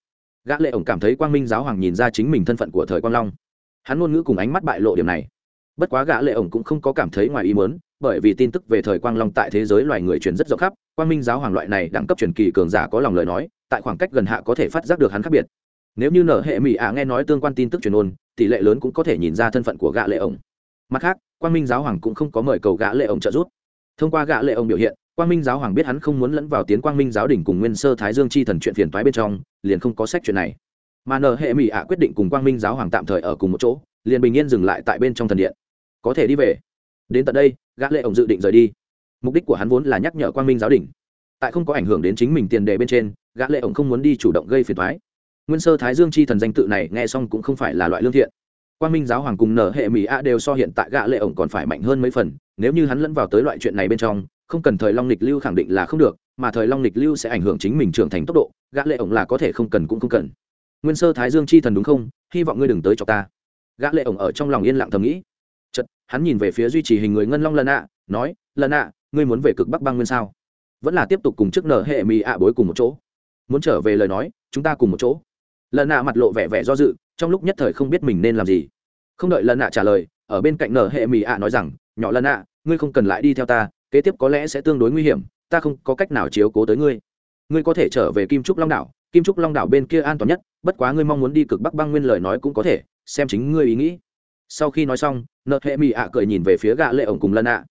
Gã lệ ổng cảm thấy quang minh giáo hoàng nhìn ra chính mình thân phận của thời quang long. Hắn ngôn ngữ cùng ánh mắt bại lộ điểm này. Bất quá gã lệ ổng cũng không có cảm thấy ngoài ý muốn bởi vì tin tức về thời quang long tại thế giới loài người truyền rất rộng khắp, quang minh giáo hoàng loại này đẳng cấp truyền kỳ cường giả có lòng lời nói, tại khoảng cách gần hạ có thể phát giác được hắn khác biệt. Nếu như nở hệ mỹ ạ nghe nói tương quan tin tức truyền ôn, tỷ lệ lớn cũng có thể nhìn ra thân phận của gã lệ ổng. Mặt khác, quang minh giáo hoàng cũng không có mời cầu gã lệ ổng trợ giúp. Thông qua gã lệ ổng biểu hiện, quang minh giáo hoàng biết hắn không muốn lẫn vào tiến quang minh giáo đỉnh cùng nguyên sơ thái dương chi thần chuyện phiền toái bên trong, liền không có sách chuyện này. Mà nở hệ mỹ ạ quyết định cùng quang minh giáo hoàng tạm thời ở cùng một chỗ, liền bình yên dừng lại tại bên trong thần điện. Có thể đi về đến tận đây, gã lệ ổng dự định rời đi. Mục đích của hắn vốn là nhắc nhở quang minh giáo đỉnh tại không có ảnh hưởng đến chính mình tiền đề bên trên, gã lệ ổng không muốn đi chủ động gây phiền toái. Nguyên sơ thái dương chi thần danh tự này nghe xong cũng không phải là loại lương thiện. Quang minh giáo hoàng cùng nở hệ mỹ a đều so hiện tại gã lệ ổng còn phải mạnh hơn mấy phần, nếu như hắn lẫn vào tới loại chuyện này bên trong, không cần thời long lịch lưu khẳng định là không được, mà thời long lịch lưu sẽ ảnh hưởng chính mình trưởng thành tốc độ, gã lệ ổng là có thể không cần cũng không cần. Nguyên sơ thái dương chi thần đúng không? Hy vọng ngươi đừng tới cho ta. Gã lệ ổng ở trong lòng yên lặng thầm nghĩ chật hắn nhìn về phía duy trì hình người ngân long lần ạ nói lần ạ ngươi muốn về cực bắc băng nguyên sao? Vẫn là tiếp tục cùng trước nở hệ mỹ ạ bối cùng một chỗ. Muốn trở về lời nói chúng ta cùng một chỗ. Lần ạ mặt lộ vẻ vẻ do dự trong lúc nhất thời không biết mình nên làm gì. Không đợi lần ạ trả lời ở bên cạnh nở hệ mỹ ạ nói rằng nhỏ lần ạ, ngươi không cần lại đi theo ta kế tiếp có lẽ sẽ tương đối nguy hiểm ta không có cách nào chiếu cố tới ngươi. Ngươi có thể trở về kim trúc long đảo kim trúc long đảo bên kia an toàn nhất bất quá ngươi mong muốn đi cực bắc băng nguyên lời nói cũng có thể xem chính ngươi ý nghĩ sau khi nói xong nợ hệ mỹ ạ cười nhìn về phía gã lệ ổng cùng lần ạ,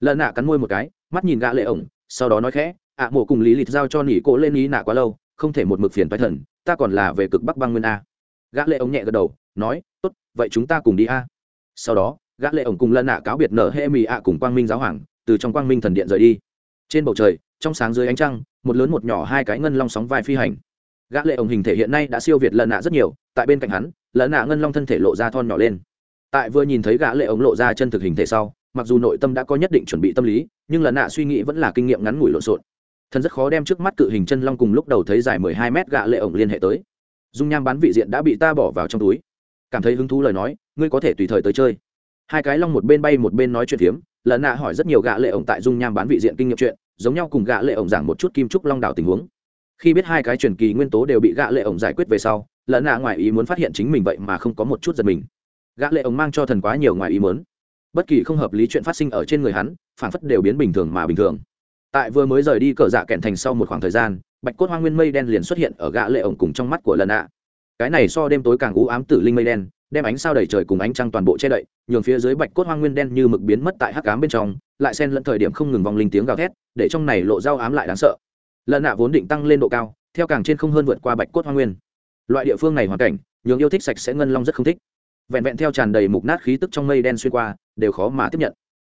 lần ạ cắn môi một cái mắt nhìn gã lệ ổng sau đó nói khẽ ạ mộ cùng lý lịch giao cho nỉ cô lên ý nạ quá lâu không thể một mực phiền phái thần ta còn là về cực bắc băng nguyên a. Gã lệ ổng nhẹ gật đầu nói tốt vậy chúng ta cùng đi a. Sau đó gã lệ ổng cùng lân ạ cáo biệt nở hệ mì ạ cùng quang minh giáo hoàng từ trong quang minh thần điện rời đi. Trên bầu trời trong sáng dưới ánh trăng một lớn một nhỏ hai cái ngân long sóng vai phi hành. Gã lệ ổng hình thể hiện nay đã siêu việt lân ạ rất nhiều tại bên cạnh hắn lân ạ ngân long thân thể lộ ra thon nhỏ lên tại vừa nhìn thấy gã lệ ống lộ ra chân thực hình thể sau, mặc dù nội tâm đã có nhất định chuẩn bị tâm lý, nhưng lần nạ suy nghĩ vẫn là kinh nghiệm ngắn ngủi lộn xộn. Thần rất khó đem trước mắt cự hình chân long cùng lúc đầu thấy dài mười hai mét gã lệ ổng liên hệ tới. Dung nham bán vị diện đã bị ta bỏ vào trong túi. Cảm thấy hứng thú lời nói, ngươi có thể tùy thời tới chơi. Hai cái long một bên bay một bên nói chuyện phiếm, lần nạ hỏi rất nhiều gã lệ ổng tại dung nham bán vị diện kinh nghiệm chuyện, giống nhau cùng gã lệ ổng giảng một chút kim trúc long đảo tình huống. Khi biết hai cái truyền kỳ nguyên tố đều bị gã lệ ổng giải quyết về sau, lần nạ ngoài ý muốn phát hiện chính mình vậy mà không có một chút giật mình gã lệ ổng mang cho thần quá nhiều ngoài ý muốn. Bất kỳ không hợp lý chuyện phát sinh ở trên người hắn phản phất đều biến bình thường mà bình thường. Tại vừa mới rời đi cờ dạ kẹn thành sau một khoảng thời gian, bạch cốt hoa nguyên mây đen liền xuất hiện ở gã lệ ổng cùng trong mắt của lần ạ. Cái này so đêm tối càng u ám tử linh mây đen, đem ánh sao đầy trời cùng ánh trăng toàn bộ che đậy, nhường phía dưới bạch cốt hoa nguyên đen như mực biến mất tại hắc ám bên trong, lại xen lẫn thời điểm không ngừng vòng linh tiếng gào thét, để trong này lộ dao ám lại đáng sợ. Lần ạ vốn định tăng lên độ cao, theo càng trên không hơn vượt qua bạch cốt hoa nguyên. Loại địa phương này hoàn cảnh, nhường yêu thích sạch sẽ ngân long rất không thích vẹn vẹn theo tràn đầy mục nát khí tức trong mây đen xuyên qua, đều khó mà tiếp nhận.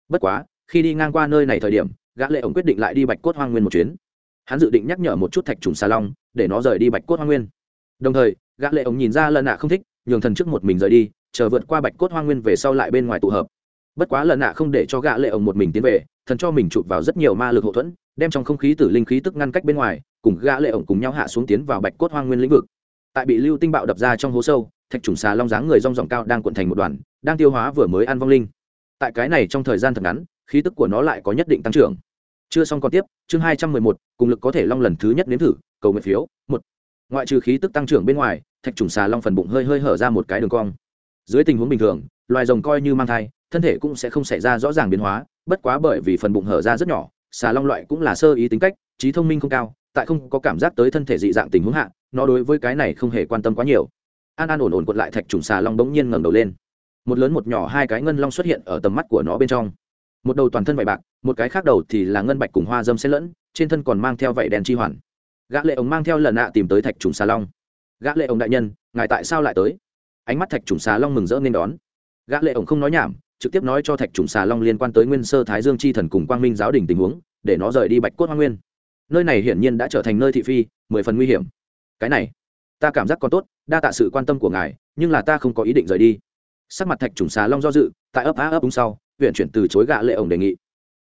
Bất quá, khi đi ngang qua nơi này thời điểm, gã lệ ổng quyết định lại đi bạch cốt hoang nguyên một chuyến. Hắn dự định nhắc nhở một chút thạch trùng xà long, để nó rời đi bạch cốt hoang nguyên. Đồng thời, gã lệ ổng nhìn ra lần nạ không thích, nhường thần trước một mình rời đi, chờ vượt qua bạch cốt hoang nguyên về sau lại bên ngoài tụ hợp. Bất quá lần nạ không để cho gã lệ ổng một mình tiến về, thần cho mình chụp vào rất nhiều ma lực hậu thuẫn, đem trong không khí tử linh khí tức ngăn cách bên ngoài, cùng gã lệ ổng cùng nhau hạ xuống tiến vào bạch cốt hoang nguyên lĩnh vực. Tại bị lưu tinh bạo đập ra trong hố sâu thạch trùng xà long dáng người rong ròng cao đang cuộn thành một đoàn, đang tiêu hóa vừa mới ăn vong linh. Tại cái này trong thời gian thật ngắn, khí tức của nó lại có nhất định tăng trưởng. Chưa xong còn tiếp, chương hai trăm mười một, cùng lực có thể long lần thứ nhất nếm thử, cầu nguyện phiếu, một. Ngoại trừ khí tức tăng trưởng bên ngoài, thạch trùng xà long phần bụng hơi hơi hở ra một cái đường cong. Dưới tình huống bình thường, loài rồng coi như mang thai, thân thể cũng sẽ không xảy ra rõ ràng biến hóa, bất quá bởi vì phần bụng hở ra rất nhỏ, xà long loại cũng là sơ ý tính cách, trí thông minh không cao, tại không có cảm giác tới thân thể dị dạng tình huống hạ, nó đối với cái này không hề quan tâm quá nhiều an an ổn ổn quật lại thạch trùng xà long bỗng nhiên ngẩng đầu lên. Một lớn một nhỏ hai cái ngân long xuất hiện ở tầm mắt của nó bên trong. Một đầu toàn thân vải bạc, một cái khác đầu thì là ngân bạch cùng hoa dâm xen lẫn, trên thân còn mang theo vảy đen chi hoàn. Gã lệ ông mang theo lần nạ tìm tới thạch trùng xà long. Gã lệ ông đại nhân, ngài tại sao lại tới? Ánh mắt thạch trùng xà long mừng rỡ nên đón. Gã lệ ông không nói nhảm, trực tiếp nói cho thạch trùng xà long liên quan tới nguyên sơ thái dương chi thần cùng quang minh giáo đình tình huống, để nó rời đi bạch cốt hoa nguyên. Nơi này hiển nhiên đã trở thành nơi thị phi, mười phần nguy hiểm. Cái này ta cảm giác còn tốt, đa tạ sự quan tâm của ngài, nhưng là ta không có ý định rời đi. Sắc mặt thạch trùng xà long do dự, tại ấp á ấp đúng sau, huyện chuyển từ chối gạ lệ ổng đề nghị.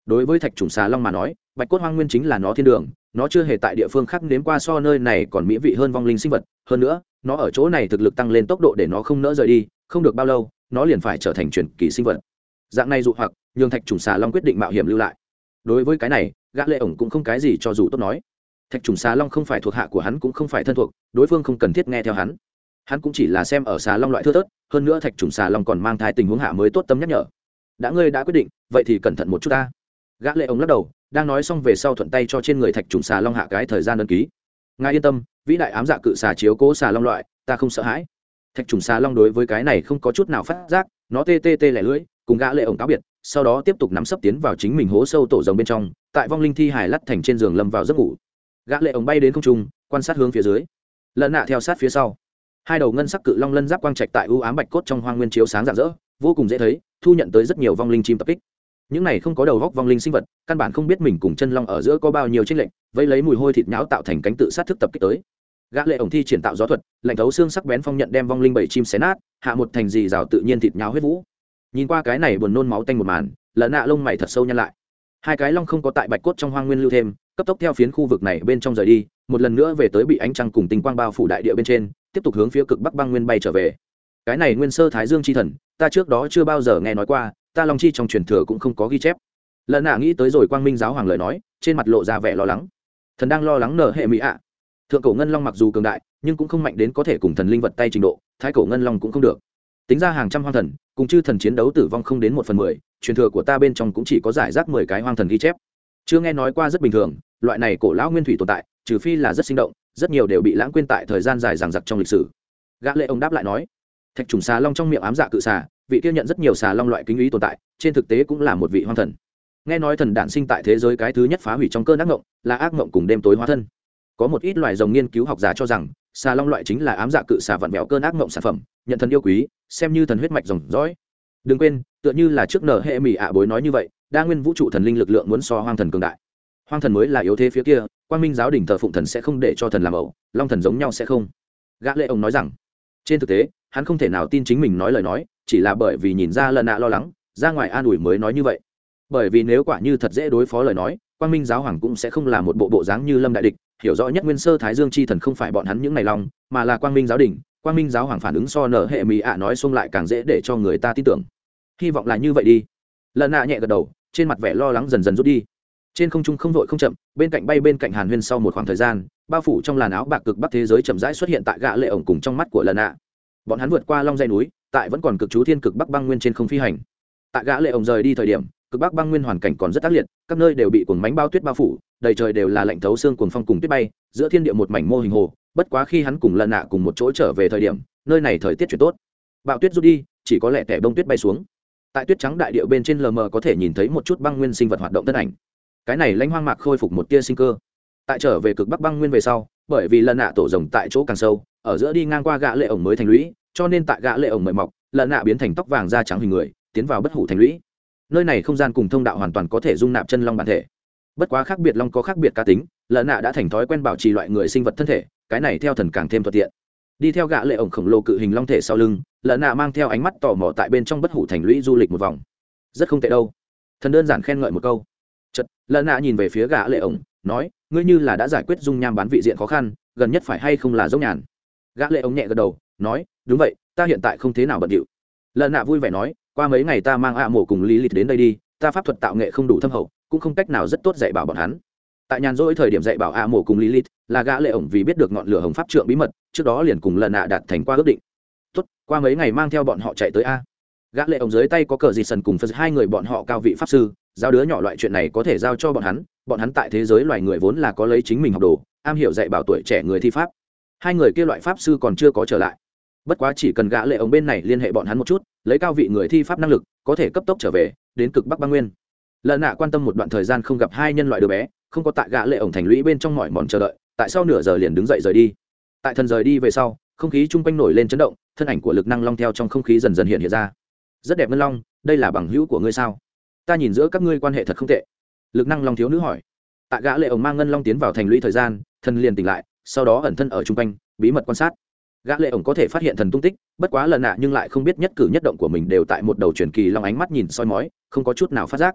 Đối với thạch trùng xà long mà nói, bạch cốt hoang nguyên chính là nó thiên đường, nó chưa hề tại địa phương khác nếm qua so nơi này còn mỹ vị hơn vong linh sinh vật, hơn nữa, nó ở chỗ này thực lực tăng lên tốc độ để nó không nỡ rời đi, không được bao lâu, nó liền phải trở thành truyền kỳ sinh vật. Dạng này dụ hoặc, nhường thạch trùng xà long quyết định mạo hiểm lưu lại. Đối với cái này gã lệ ổng cũng không cái gì cho dù tốt nói thạch trùng xà long không phải thuộc hạ của hắn cũng không phải thân thuộc, đối phương không cần thiết nghe theo hắn. Hắn cũng chỉ là xem ở xà long loại thưa thớt, hơn nữa thạch trùng xà long còn mang thai tình huống hạ mới tốt tâm nhắc nhở. Đã ngươi đã quyết định, vậy thì cẩn thận một chút ta. Gã lệ ông lắc đầu, đang nói xong về sau thuận tay cho trên người thạch trùng xà long hạ cái thời gian đơn ký. Ngài yên tâm, vĩ đại ám dạ cự xà chiếu cố xà long loại, ta không sợ hãi. Thạch trùng xà long đối với cái này không có chút nào phát giác, nó tê tê tê lẻ lưỡi, cùng gã lệ ổng cáo biệt, sau đó tiếp tục nắm sấp tiến vào chính mình hố sâu tổ rồng bên trong, tại vong linh thi hải lắt thành trên giường lâm vào giấc ngủ gã lệ ổng bay đến không trung, quan sát hướng phía dưới. Lần nạ theo sát phía sau. Hai đầu ngân sắc cự long lân giáp quang trạch tại ưu ám bạch cốt trong hoang nguyên chiếu sáng rạng rỡ, vô cùng dễ thấy, thu nhận tới rất nhiều vong linh chim tập kích. Những này không có đầu góc vong linh sinh vật, căn bản không biết mình cùng chân long ở giữa có bao nhiêu tranh lệnh vây lấy mùi hôi thịt nhão tạo thành cánh tự sát thức tập kích tới. Gã lệ ổng thi triển tạo gió thuật, lạnh thấu xương sắc bén phong nhận đem vong linh bảy chim xé nát, hạ một thành dì rào tự nhiên thịt nháo huyết vũ. Nhìn qua cái này buồn nôn máu tanh một màn, lợn nạ lông mày thật sâu nhăn lại. Hai cái long không có tại bạch cốt trong hoang nguyên lưu thêm cấp tốc theo phiến khu vực này bên trong rời đi, một lần nữa về tới bị ánh trăng cùng tinh quang bao phủ đại địa bên trên, tiếp tục hướng phía cực bắc băng nguyên bay trở về. Cái này nguyên sơ thái dương chi thần, ta trước đó chưa bao giờ nghe nói qua, ta long chi trong truyền thừa cũng không có ghi chép. Lần nạ nghĩ tới rồi quang minh giáo hoàng lời nói, trên mặt lộ ra vẻ lo lắng. Thần đang lo lắng nở hệ mỹ ạ. Thượng cổ ngân long mặc dù cường đại, nhưng cũng không mạnh đến có thể cùng thần linh vật tay trình độ, thái cổ ngân long cũng không được. Tính ra hàng trăm hoang thần, cùng chư thần chiến đấu tử vong không đến một phần mười, truyền thừa của ta bên trong cũng chỉ có giải rác mười cái hoang thần ghi chép chưa nghe nói qua rất bình thường, loại này cổ lão nguyên thủy tồn tại, trừ phi là rất sinh động, rất nhiều đều bị lãng quên tại thời gian dài ràng giặc trong lịch sử. Gã lệ ông đáp lại nói, thạch trùng xà long trong miệng ám dạ cự xà, vị kia nhận rất nhiều xà long loại kính ý tồn tại, trên thực tế cũng là một vị hoang thần. Nghe nói thần đản sinh tại thế giới cái thứ nhất phá hủy trong cơn ác ngộng, là ác ngộng cùng đêm tối hóa thân. Có một ít loài rồng nghiên cứu học giả cho rằng, xà long loại chính là ám dạ cự xà vặn mèo cơn ác ngộng sản phẩm, nhận thần yêu quý, xem như thần huyết mạch rồng dõi đừng quên, tựa như là trước nở hệ mỹ ạ bối nói như vậy đa nguyên vũ trụ thần linh lực lượng muốn so hoang thần cường đại. Hoang thần mới là yếu thế phía kia quan minh giáo đình thờ phụng thần sẽ không để cho thần làm ẩu, long thần giống nhau sẽ không. Gã lệ ông nói rằng, trên thực tế, hắn không thể nào tin chính mình nói lời nói, chỉ là bởi vì nhìn ra lần nạ lo lắng, ra ngoài an ủi mới nói như vậy. Bởi vì nếu quả như thật dễ đối phó lời nói quan minh giáo hoàng cũng sẽ không là một bộ bộ dáng như lâm đại địch, hiểu rõ nhất nguyên sơ thái dương chi thần không phải bọn hắn những này lòng mà là quang minh giáo đình quang minh giáo hoàng phản ứng so nở hệ mỹ ạ nói xung lại càng dễ để cho người ta tin tưởng. Hy vọng là như vậy đi. Lần nạ nhẹ gật đầu trên mặt vẻ lo lắng dần dần rút đi. Trên không trung không vội không chậm, bên cạnh bay bên cạnh hàn huyên sau một khoảng thời gian, bao phủ trong làn áo bạc cực bắc thế giới chậm rãi xuất hiện tại gã lệ ổng cùng trong mắt của lần nạ bọn hắn vượt qua long dây núi, tại vẫn còn cực chú thiên cực bắc băng nguyên trên không phi hành. Tại gã lệ ổng rời đi thời điểm, cực bắc băng nguyên hoàn cảnh còn rất ác liệt, các nơi đều bị cuồng mánh bao tuyết bao phủ, đầy trời đều là lạnh thấu xương cuồng phong cùng tuyết bay, giữa thiên địa một mảnh mô hình hồ, bất quá khi hắn cùng lần nạ cùng một chỗ trở về thời điểm, nơi này thời tiết chuyển tốt. Bạo tuyết rút đi, chỉ có lẽ kẻ bông tuyết bay xuống tại tuyết trắng đại địa bên trên lờ mờ có thể nhìn thấy một chút băng nguyên sinh vật hoạt động thân ảnh. Cái này lãnh hoang mạc khôi phục một tia sinh cơ. Tại trở về cực bắc băng nguyên về sau, bởi vì lần nạ tổ rồng tại chỗ càng sâu, ở giữa đi ngang qua gã lệ ổng mới thành lũy, cho nên tại gã lệ ổng mời mọc lần nạ biến thành tóc vàng da trắng hình người, tiến vào bất hủ thành lũy. Nơi này không gian cùng thông đạo hoàn toàn có thể dung nạp chân long bản thể. Bất quá khác biệt long có khác biệt cá tính lần nạ đã thành thói quen bảo trì loại người sinh vật thân thể, cái này theo thần càng thêm thuận tiện đi theo gã lệ ổng khổng lồ cự hình long thể sau lưng, lợn nạ mang theo ánh mắt tò mò tại bên trong bất hủ thành lũy du lịch một vòng. Rất không tệ đâu. Thần đơn giản khen ngợi một câu. Chật Lợn nạ nhìn về phía gã lệ ổng, nói, ngươi như là đã giải quyết dung nham bán vị diện khó khăn, gần nhất phải hay không là dốc nhàn? Gã lệ ổng nhẹ gật đầu, nói, đúng vậy, ta hiện tại không thế nào bận điệu. Lợn nạ vui vẻ nói, qua mấy ngày ta mang ạ mổ cùng lý lịch đến đây đi, ta pháp thuật tạo nghệ không đủ thâm hậu, cũng không cách nào rất tốt dạy bảo bọn hắn tại nhàn rỗi thời điểm dạy bảo a mổ cùng lilith, là gã lệ ổng vì biết được ngọn lửa hồng pháp trượng bí mật, trước đó liền cùng lần nạ đạt thành qua ước định. Tốt, qua mấy ngày mang theo bọn họ chạy tới a. Gã lệ ổng dưới tay có cờ gì sần cùng phật hai người bọn họ cao vị pháp sư, giao đứa nhỏ loại chuyện này có thể giao cho bọn hắn bọn hắn tại thế giới loài người vốn là có lấy chính mình học đồ, am hiểu dạy bảo tuổi trẻ người thi pháp. Hai người kia loại pháp sư còn chưa có trở lại. Bất quá chỉ cần gã lệ ổng bên này liên hệ bọn hắn một chút, lấy cao vị người thi pháp năng lực, có thể cấp tốc trở về, đến cực bắc băng nguyên. Lợn nạ quan tâm một đoạn thời gian không gặp hai nhân loại đứa bé không có tại gã lệ ổng thành lũy bên trong mỏi mòn chờ đợi, tại sau nửa giờ liền đứng dậy rời đi. Tại thần rời đi về sau, không khí chung quanh nổi lên chấn động, thân ảnh của lực năng long theo trong không khí dần dần hiện hiện ra. Rất đẹp ngân long, đây là bằng hữu của ngươi sao? Ta nhìn giữa các ngươi quan hệ thật không tệ. Lực năng long thiếu nữ hỏi. Tạ gã lệ ổng mang ngân long tiến vào thành lũy thời gian, thần liền tỉnh lại, sau đó ẩn thân ở chung quanh, bí mật quan sát. Gã lệ ổng có thể phát hiện thần tung tích, bất quá lần nạ nhưng lại không biết nhất cử nhất động của mình đều tại một đầu truyền kỳ long ánh mắt nhìn soi mói, không có chút nào phát giác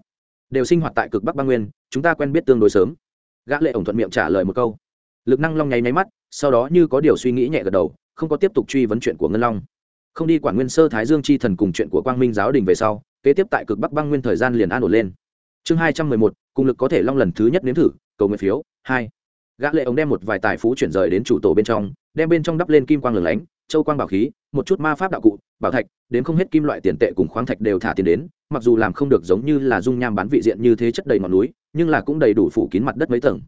đều sinh hoạt tại cực bắc băng nguyên, chúng ta quen biết tương đối sớm. Gã lệ ổng thuận miệng trả lời một câu. Lực năng long nháy nháy mắt, sau đó như có điều suy nghĩ nhẹ gật đầu, không có tiếp tục truy vấn chuyện của ngân long. Không đi quản nguyên sơ thái dương chi thần cùng chuyện của quang minh giáo đình về sau, kế tiếp tại cực bắc băng nguyên thời gian liền an ổn lên. Chương hai trăm mười một, cùng lực có thể long lần thứ nhất nếm thử, cầu nguyện phiếu, hai. Gã lệ ống đem một vài tài phú chuyển rời đến chủ tổ bên trong, đem bên trong đắp lên kim quang lửng lánh, châu quang bảo khí, một chút ma pháp đạo cụ, bảo thạch, đến không hết kim loại tiền tệ cùng khoáng thạch đều thả tiền đến mặc dù làm không được giống như là dung nham bán vị diện như thế chất đầy ngọn núi, nhưng là cũng đầy đủ phủ kín mặt đất mấy tầng.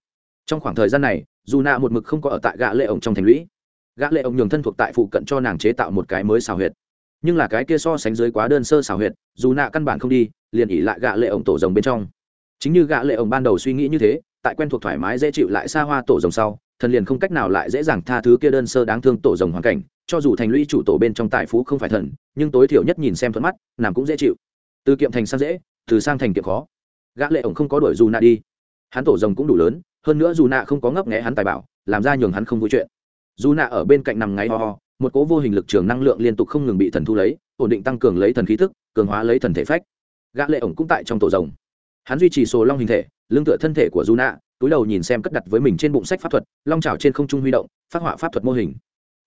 Trong khoảng thời gian này, dù nạ một mực không có ở tại gã lệ ổng trong thành lũy, gã lệ ổng nhường thân thuộc tại phụ cận cho nàng chế tạo một cái mới xào huyệt. Nhưng là cái kia so sánh dưới quá đơn sơ xào huyệt, dù nạ căn bản không đi, liền ỉ lại gã lệ ổng tổ rồng bên trong. Chính như gã lệ ổng ban đầu suy nghĩ như thế, tại quen thuộc thoải mái dễ chịu lại xa hoa tổ rồng sau, thần liền không cách nào lại dễ dàng tha thứ kia đơn sơ đáng thương tổ rồng hoàn cảnh, cho dù thành lũy chủ tổ bên trong tài phú không phải thần, nhưng tối thiểu nhất nhìn xem thuận mắt làm cũng dễ chịu từ kiệm thành sang dễ, từ sang thành kiệm khó. Gã lệ ổng không có đuổi dù nạ đi. Hắn tổ rồng cũng đủ lớn, hơn nữa dù nạ không có ngấp nghé hắn tài bảo, làm ra nhường hắn không vui chuyện. Dù nạ ở bên cạnh nằm ngáy ho ho, một cố vô hình lực trường năng lượng liên tục không ngừng bị thần thu lấy, ổn định tăng cường lấy thần khí thức, cường hóa lấy thần thể phách. Gã lệ ổng cũng tại trong tổ rồng. Hắn duy trì sồ long hình thể, lưng tựa thân thể của dù nạ, túi đầu nhìn xem cất đặt với mình trên bụng sách pháp thuật, long trào trên không trung huy động, phát họa pháp thuật mô hình.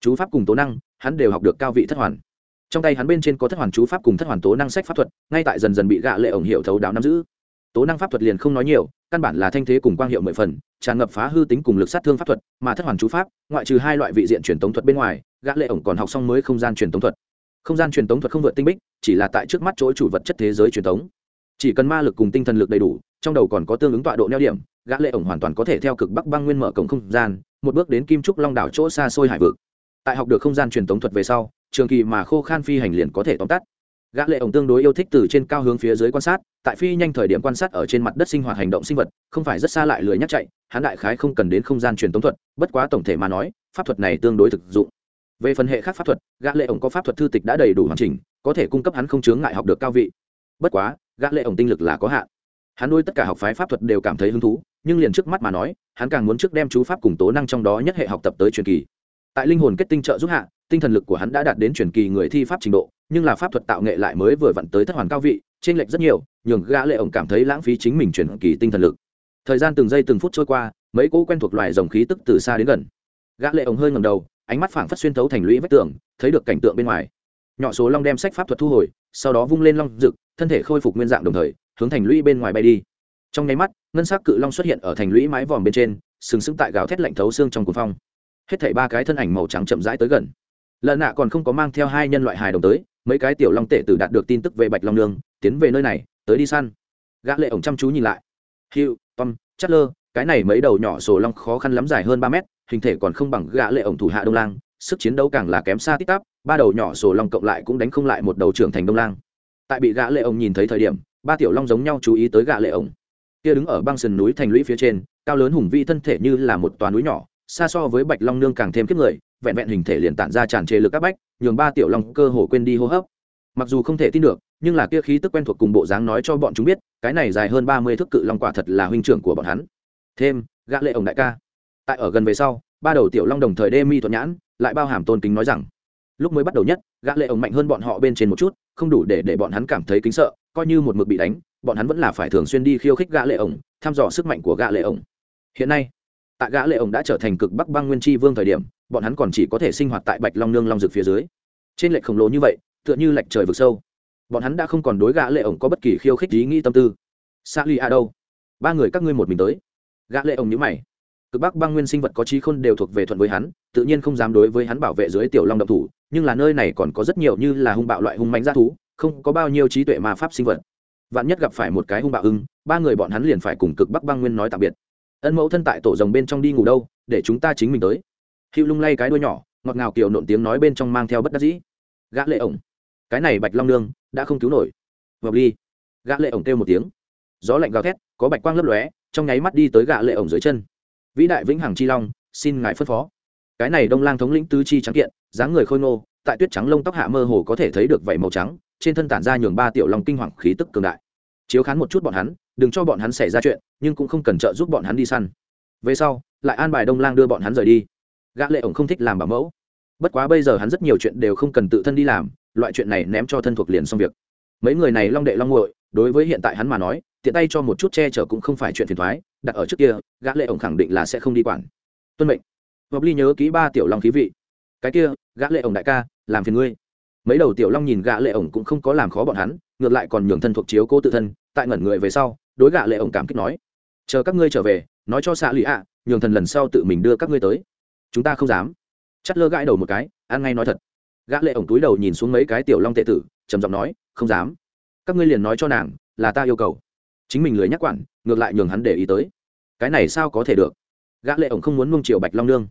Chú pháp cùng tố năng, hắn đều học được cao vị thất hoàn trong tay hắn bên trên có thất hoàn chú pháp cùng thất hoàn tố năng sách pháp thuật, ngay tại dần dần bị gạ lệ ổng hiệu thấu đáo nắm giữ. Tố năng pháp thuật liền không nói nhiều, căn bản là thanh thế cùng quang hiệu mười phần, tràn ngập phá hư tính cùng lực sát thương pháp thuật, mà thất hoàn chú pháp, ngoại trừ hai loại vị diện truyền tống thuật bên ngoài gã lệ ổng còn học xong mới không gian truyền tống thuật. Không gian truyền tống thuật không vượt tinh bích, chỉ là tại trước mắt chỗ chủ vật chất thế giới truyền tống. Chỉ cần ma lực cùng tinh thần lực đầy đủ, trong đầu còn có tương ứng tọa độ neo điểm gã lệ ổng hoàn toàn có thể theo cực bắc băng nguyên mở cổng không gian, một bước đến kim trúc long đảo chỗ xa xôi hải vực. Tại học được không gian truyền tống thuật về sau trường kỳ mà khô khan phi hành liền có thể tóm tắt. Gã lệ ổng tương đối yêu thích từ trên cao hướng phía dưới quan sát, tại phi nhanh thời điểm quan sát ở trên mặt đất sinh hoạt hành động sinh vật, không phải rất xa lại lười nhắc chạy, hắn đại khái không cần đến không gian truyền tống thuật, bất quá tổng thể mà nói, pháp thuật này tương đối thực dụng. Về phần hệ khác pháp thuật, gã lệ ổng có pháp thuật thư tịch đã đầy đủ hoàn chỉnh, có thể cung cấp hắn không chướng ngại học được cao vị. Bất quá, gã lệ ổng tinh lực là có hạn. Hắn nuôi tất cả học phái pháp thuật đều cảm thấy hứng thú, nhưng liền trước mắt mà nói, hắn càng muốn trước đem chú pháp cùng tố năng trong đó nhất hệ học tập tới truyền kỳ. Tại linh hồn kết tinh trợ giúp hạ tinh thần lực của hắn đã đạt đến truyền kỳ người thi pháp trình độ, nhưng là pháp thuật tạo nghệ lại mới vừa vặn tới thất hoàn cao vị trên lệch rất nhiều, nhường gã lệ ổng cảm thấy lãng phí chính mình truyền kỳ tinh thần lực. Thời gian từng giây từng phút trôi qua, mấy cỗ quen thuộc loài dòng khí tức từ xa đến gần. Gã lệ ổng hơi ngẩng đầu, ánh mắt phảng phất xuyên thấu thành lũy vách tường, thấy được cảnh tượng bên ngoài. Nhỏ số long đem sách pháp thuật thu hồi, sau đó vung lên long rực thân thể khôi phục nguyên dạng đồng thời, hướng thành lũy bên ngoài bay đi. Trong nháy mắt, ngân sắc cự long xuất hiện ở thành lũy mái vòm bên trên, sừng sững tại gào thét lạnh thấu xương trong cuồng phong. Hết thảy ba cái thân ảnh màu trắng chậm rãi tới gần lợn nạ còn không có mang theo hai nhân loại hài đồng tới mấy cái tiểu long tể tử đạt được tin tức về bạch long nương tiến về nơi này tới đi săn. Gã lệ ổng chăm chú nhìn lại. Hugh tom lơ, cái này mấy đầu nhỏ sổ long khó khăn lắm dài hơn ba mét hình thể còn không bằng gã lệ ổng thủ hạ đông lang sức chiến đấu càng là kém xa tít tắp ba đầu nhỏ sổ long cộng lại cũng đánh không lại một đầu trưởng thành đông lang. Tại bị gã lệ ổng nhìn thấy thời điểm ba tiểu long giống nhau chú ý tới gã lệ ổng. Kia đứng ở băng sườn núi thành lũy phía trên cao lớn hùng vĩ thân thể như là một toà núi nhỏ xa so với bạch long nương càng thêm kiếp người vẹn vẹn hình thể liền tản ra tràn trề lực áp bách, nhường ba tiểu long cơ hồ quên đi hô hấp. Mặc dù không thể tin được, nhưng là kia khí tức quen thuộc cùng bộ dáng nói cho bọn chúng biết, cái này dài hơn ba mươi thước cự long quả thật là huynh trưởng của bọn hắn. Thêm, gã lệ ổng đại ca. Tại ở gần về sau, ba đầu tiểu long đồng thời đê mi thuận nhãn, lại bao hàm tôn kính nói rằng, lúc mới bắt đầu nhất, gã lệ ổng mạnh hơn bọn họ bên trên một chút, không đủ để để bọn hắn cảm thấy kính sợ, coi như một mực bị đánh, bọn hắn vẫn là phải thường xuyên đi khiêu khích gã lệ ổng thăm dò sức mạnh của gã lệ ổng hiện nay, tại gã lệ ổng đã trở thành cực bắc băng nguyên chi vương thời điểm bọn hắn còn chỉ có thể sinh hoạt tại bạch long nương long rực phía dưới. Trên lệch khổng lồ như vậy, tựa như lệch trời vực sâu. Bọn hắn đã không còn đối gã lệ ổng có bất kỳ khiêu khích ý nghĩ tâm tư. Xa ly a đâu? Ba người các ngươi một mình tới. Gã lệ ổng nhíu mày. Cực bắc băng nguyên sinh vật có trí khôn đều thuộc về thuận với hắn, tự nhiên không dám đối với hắn bảo vệ dưới tiểu long động thủ, nhưng là nơi này còn có rất nhiều như là hung bạo loại hung mãnh gia thú, không có bao nhiêu trí tuệ mà pháp sinh vật. Vạn nhất gặp phải một cái hung bạo ưng, ba người bọn hắn liền phải cùng cực bắc băng nguyên nói tạm biệt. Ân mẫu thân tại tổ rồng bên trong đi ngủ đâu, để chúng ta chính mình tới hữu lung lay cái đuôi nhỏ, ngọt ngào kiểu nộn tiếng nói bên trong mang theo bất đắc dĩ. Gã lệ ổng. Cái này bạch long nương, đã không cứu nổi. Vập ly gã lệ ổng kêu một tiếng. Gió lạnh gào thét, có bạch quang lấp lóe, trong nháy mắt đi tới gã lệ ổng dưới chân. Vĩ đại vĩnh hằng chi long, xin ngài phân phó. Cái này đông lang thống lĩnh tứ chi trắng kiện, dáng người khôi ngô, tại tuyết trắng lông tóc hạ mơ hồ có thể thấy được vảy màu trắng, trên thân tản ra nhường ba tiểu long kinh hoàng khí tức cường đại. Chiếu khán một chút bọn hắn, đừng cho bọn hắn xảy ra chuyện, nhưng cũng không cần trợ giúp bọn hắn đi săn. Về sau, lại an bài đông lang đưa bọn hắn rời đi gã lệ ổng không thích làm bảo mẫu. Bất quá bây giờ hắn rất nhiều chuyện đều không cần tự thân đi làm, loại chuyện này ném cho thân thuộc liền xong việc. Mấy người này long đệ long nguội đối với hiện tại hắn mà nói, tiện tay cho một chút che chở cũng không phải chuyện phiền toái, đặt ở trước kia, gã lệ ổng khẳng định là sẽ không đi quản. Tuân mệnh. Hợp ly nhớ kỹ ba tiểu long khí vị. Cái kia, gã lệ ổng đại ca, làm phiền ngươi. Mấy đầu tiểu long nhìn gã lệ ổng cũng không có làm khó bọn hắn, ngược lại còn nhường thân thuộc chiếu cố tự thân, tại ngẩn người về sau, đối gã lệ ổng cảm kích nói, chờ các ngươi trở về, nói cho xạ lụy ạ, nhường thần lần sau tự mình đưa các ngươi tới chúng ta không dám. Chắt lơ gãi đầu một cái, ăn ngay nói thật. Gã lệ ổng túi đầu nhìn xuống mấy cái tiểu long tệ tử, trầm giọng nói, không dám. Các ngươi liền nói cho nàng, là ta yêu cầu. Chính mình lười nhắc quản, ngược lại nhường hắn để ý tới. Cái này sao có thể được? Gã lệ ổng không muốn nuông chiều bạch long nương.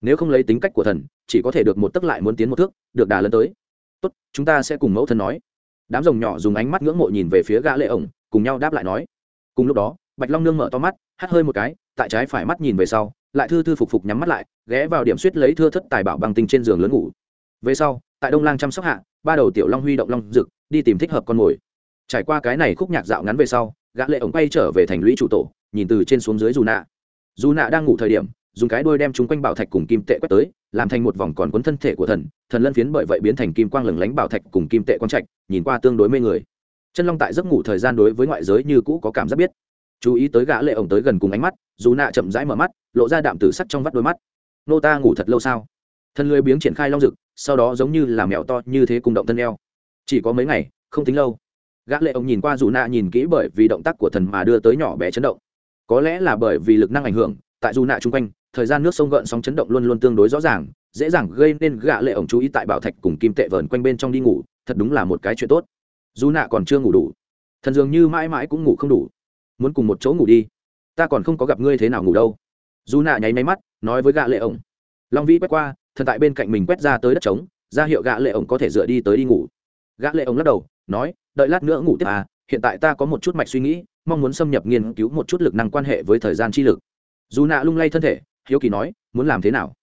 Nếu không lấy tính cách của thần, chỉ có thể được một tức lại muốn tiến một thước, được đà lớn tới. Tốt, chúng ta sẽ cùng mẫu thân nói. Đám rồng nhỏ dùng ánh mắt ngưỡng mộ nhìn về phía gã lệ ổng, cùng nhau đáp lại nói. Cùng lúc đó, bạch long nương mở to mắt, hắt hơi một cái tại trái phải mắt nhìn về sau, lại thư thư phục phục nhắm mắt lại, ghé vào điểm suýt lấy thưa thất tài bảo bằng tinh trên giường lớn ngủ. Về sau, tại đông lang chăm sóc hạ, ba đầu tiểu long huy động long rực, đi tìm thích hợp con mồi. Trải qua cái này khúc nhạc dạo ngắn về sau, gã lệ ổng quay trở về thành lũy chủ tổ, nhìn từ trên xuống dưới dù nạ. Dù nạ đang ngủ thời điểm, dùng cái đuôi đem chúng quanh bảo thạch cùng kim tệ quét tới, làm thành một vòng còn cuốn thân thể của thần thần lân phiến bởi vậy biến thành kim quang lừng lánh bảo thạch cùng kim tệ quang trạch, nhìn qua tương đối mê người. Chân long tại giấc ngủ thời gian đối với ngoại giới như cũ có cảm giác biết chú ý tới gã lệ ổng tới gần cùng ánh mắt, dù nạ chậm rãi mở mắt, lộ ra đạm tử sắc trong vắt đôi mắt. Nô ta ngủ thật lâu sao? Thân lưới biếng triển khai long rực sau đó giống như là mèo to như thế cùng động thân eo. Chỉ có mấy ngày, không tính lâu. Gã lệ ổng nhìn qua dù nạ nhìn kỹ bởi vì động tác của thần mà đưa tới nhỏ bé chấn động. Có lẽ là bởi vì lực năng ảnh hưởng, tại dù nạ chung quanh, thời gian nước sông gợn sóng chấn động luôn luôn tương đối rõ ràng, dễ dàng gây nên gã lệ ổng chú ý tại bảo thạch cùng kim tệ vờn quanh bên trong đi ngủ, thật đúng là một cái chuyện tốt. Dù nạ còn chưa ngủ đủ. Thần dường như mãi mãi cũng ngủ không đủ muốn cùng một chỗ ngủ đi. Ta còn không có gặp ngươi thế nào ngủ đâu. Dù nạ nháy máy mắt, nói với gã lệ ổng. Long vĩ quét qua, thần tại bên cạnh mình quét ra tới đất trống, ra hiệu gã lệ ổng có thể dựa đi tới đi ngủ. Gã lệ ổng lắc đầu, nói, đợi lát nữa ngủ tiếp à hiện tại ta có một chút mạch suy nghĩ, mong muốn xâm nhập nghiên cứu một chút lực năng quan hệ với thời gian chi lực. Dù nạ lung lay thân thể, hiếu kỳ nói, muốn làm thế nào?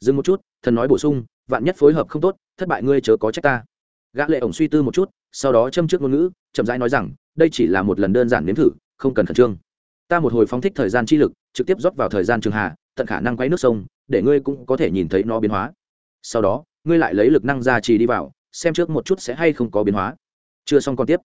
Dừng một chút, thần nói bổ sung, vạn nhất phối hợp không tốt, thất bại ngươi chớ có trách ta. Gã lệ ổng suy tư một chút, sau đó châm trước ngôn ngữ, chậm rãi nói rằng, đây chỉ là một lần đơn giản nếm thử không cần khẩn trương. Ta một hồi phóng thích thời gian chi lực, trực tiếp rót vào thời gian trường hà, tận khả năng quay nước sông, để ngươi cũng có thể nhìn thấy nó biến hóa. Sau đó, ngươi lại lấy lực năng ra trì đi vào, xem trước một chút sẽ hay không có biến hóa. Chưa xong còn tiếp.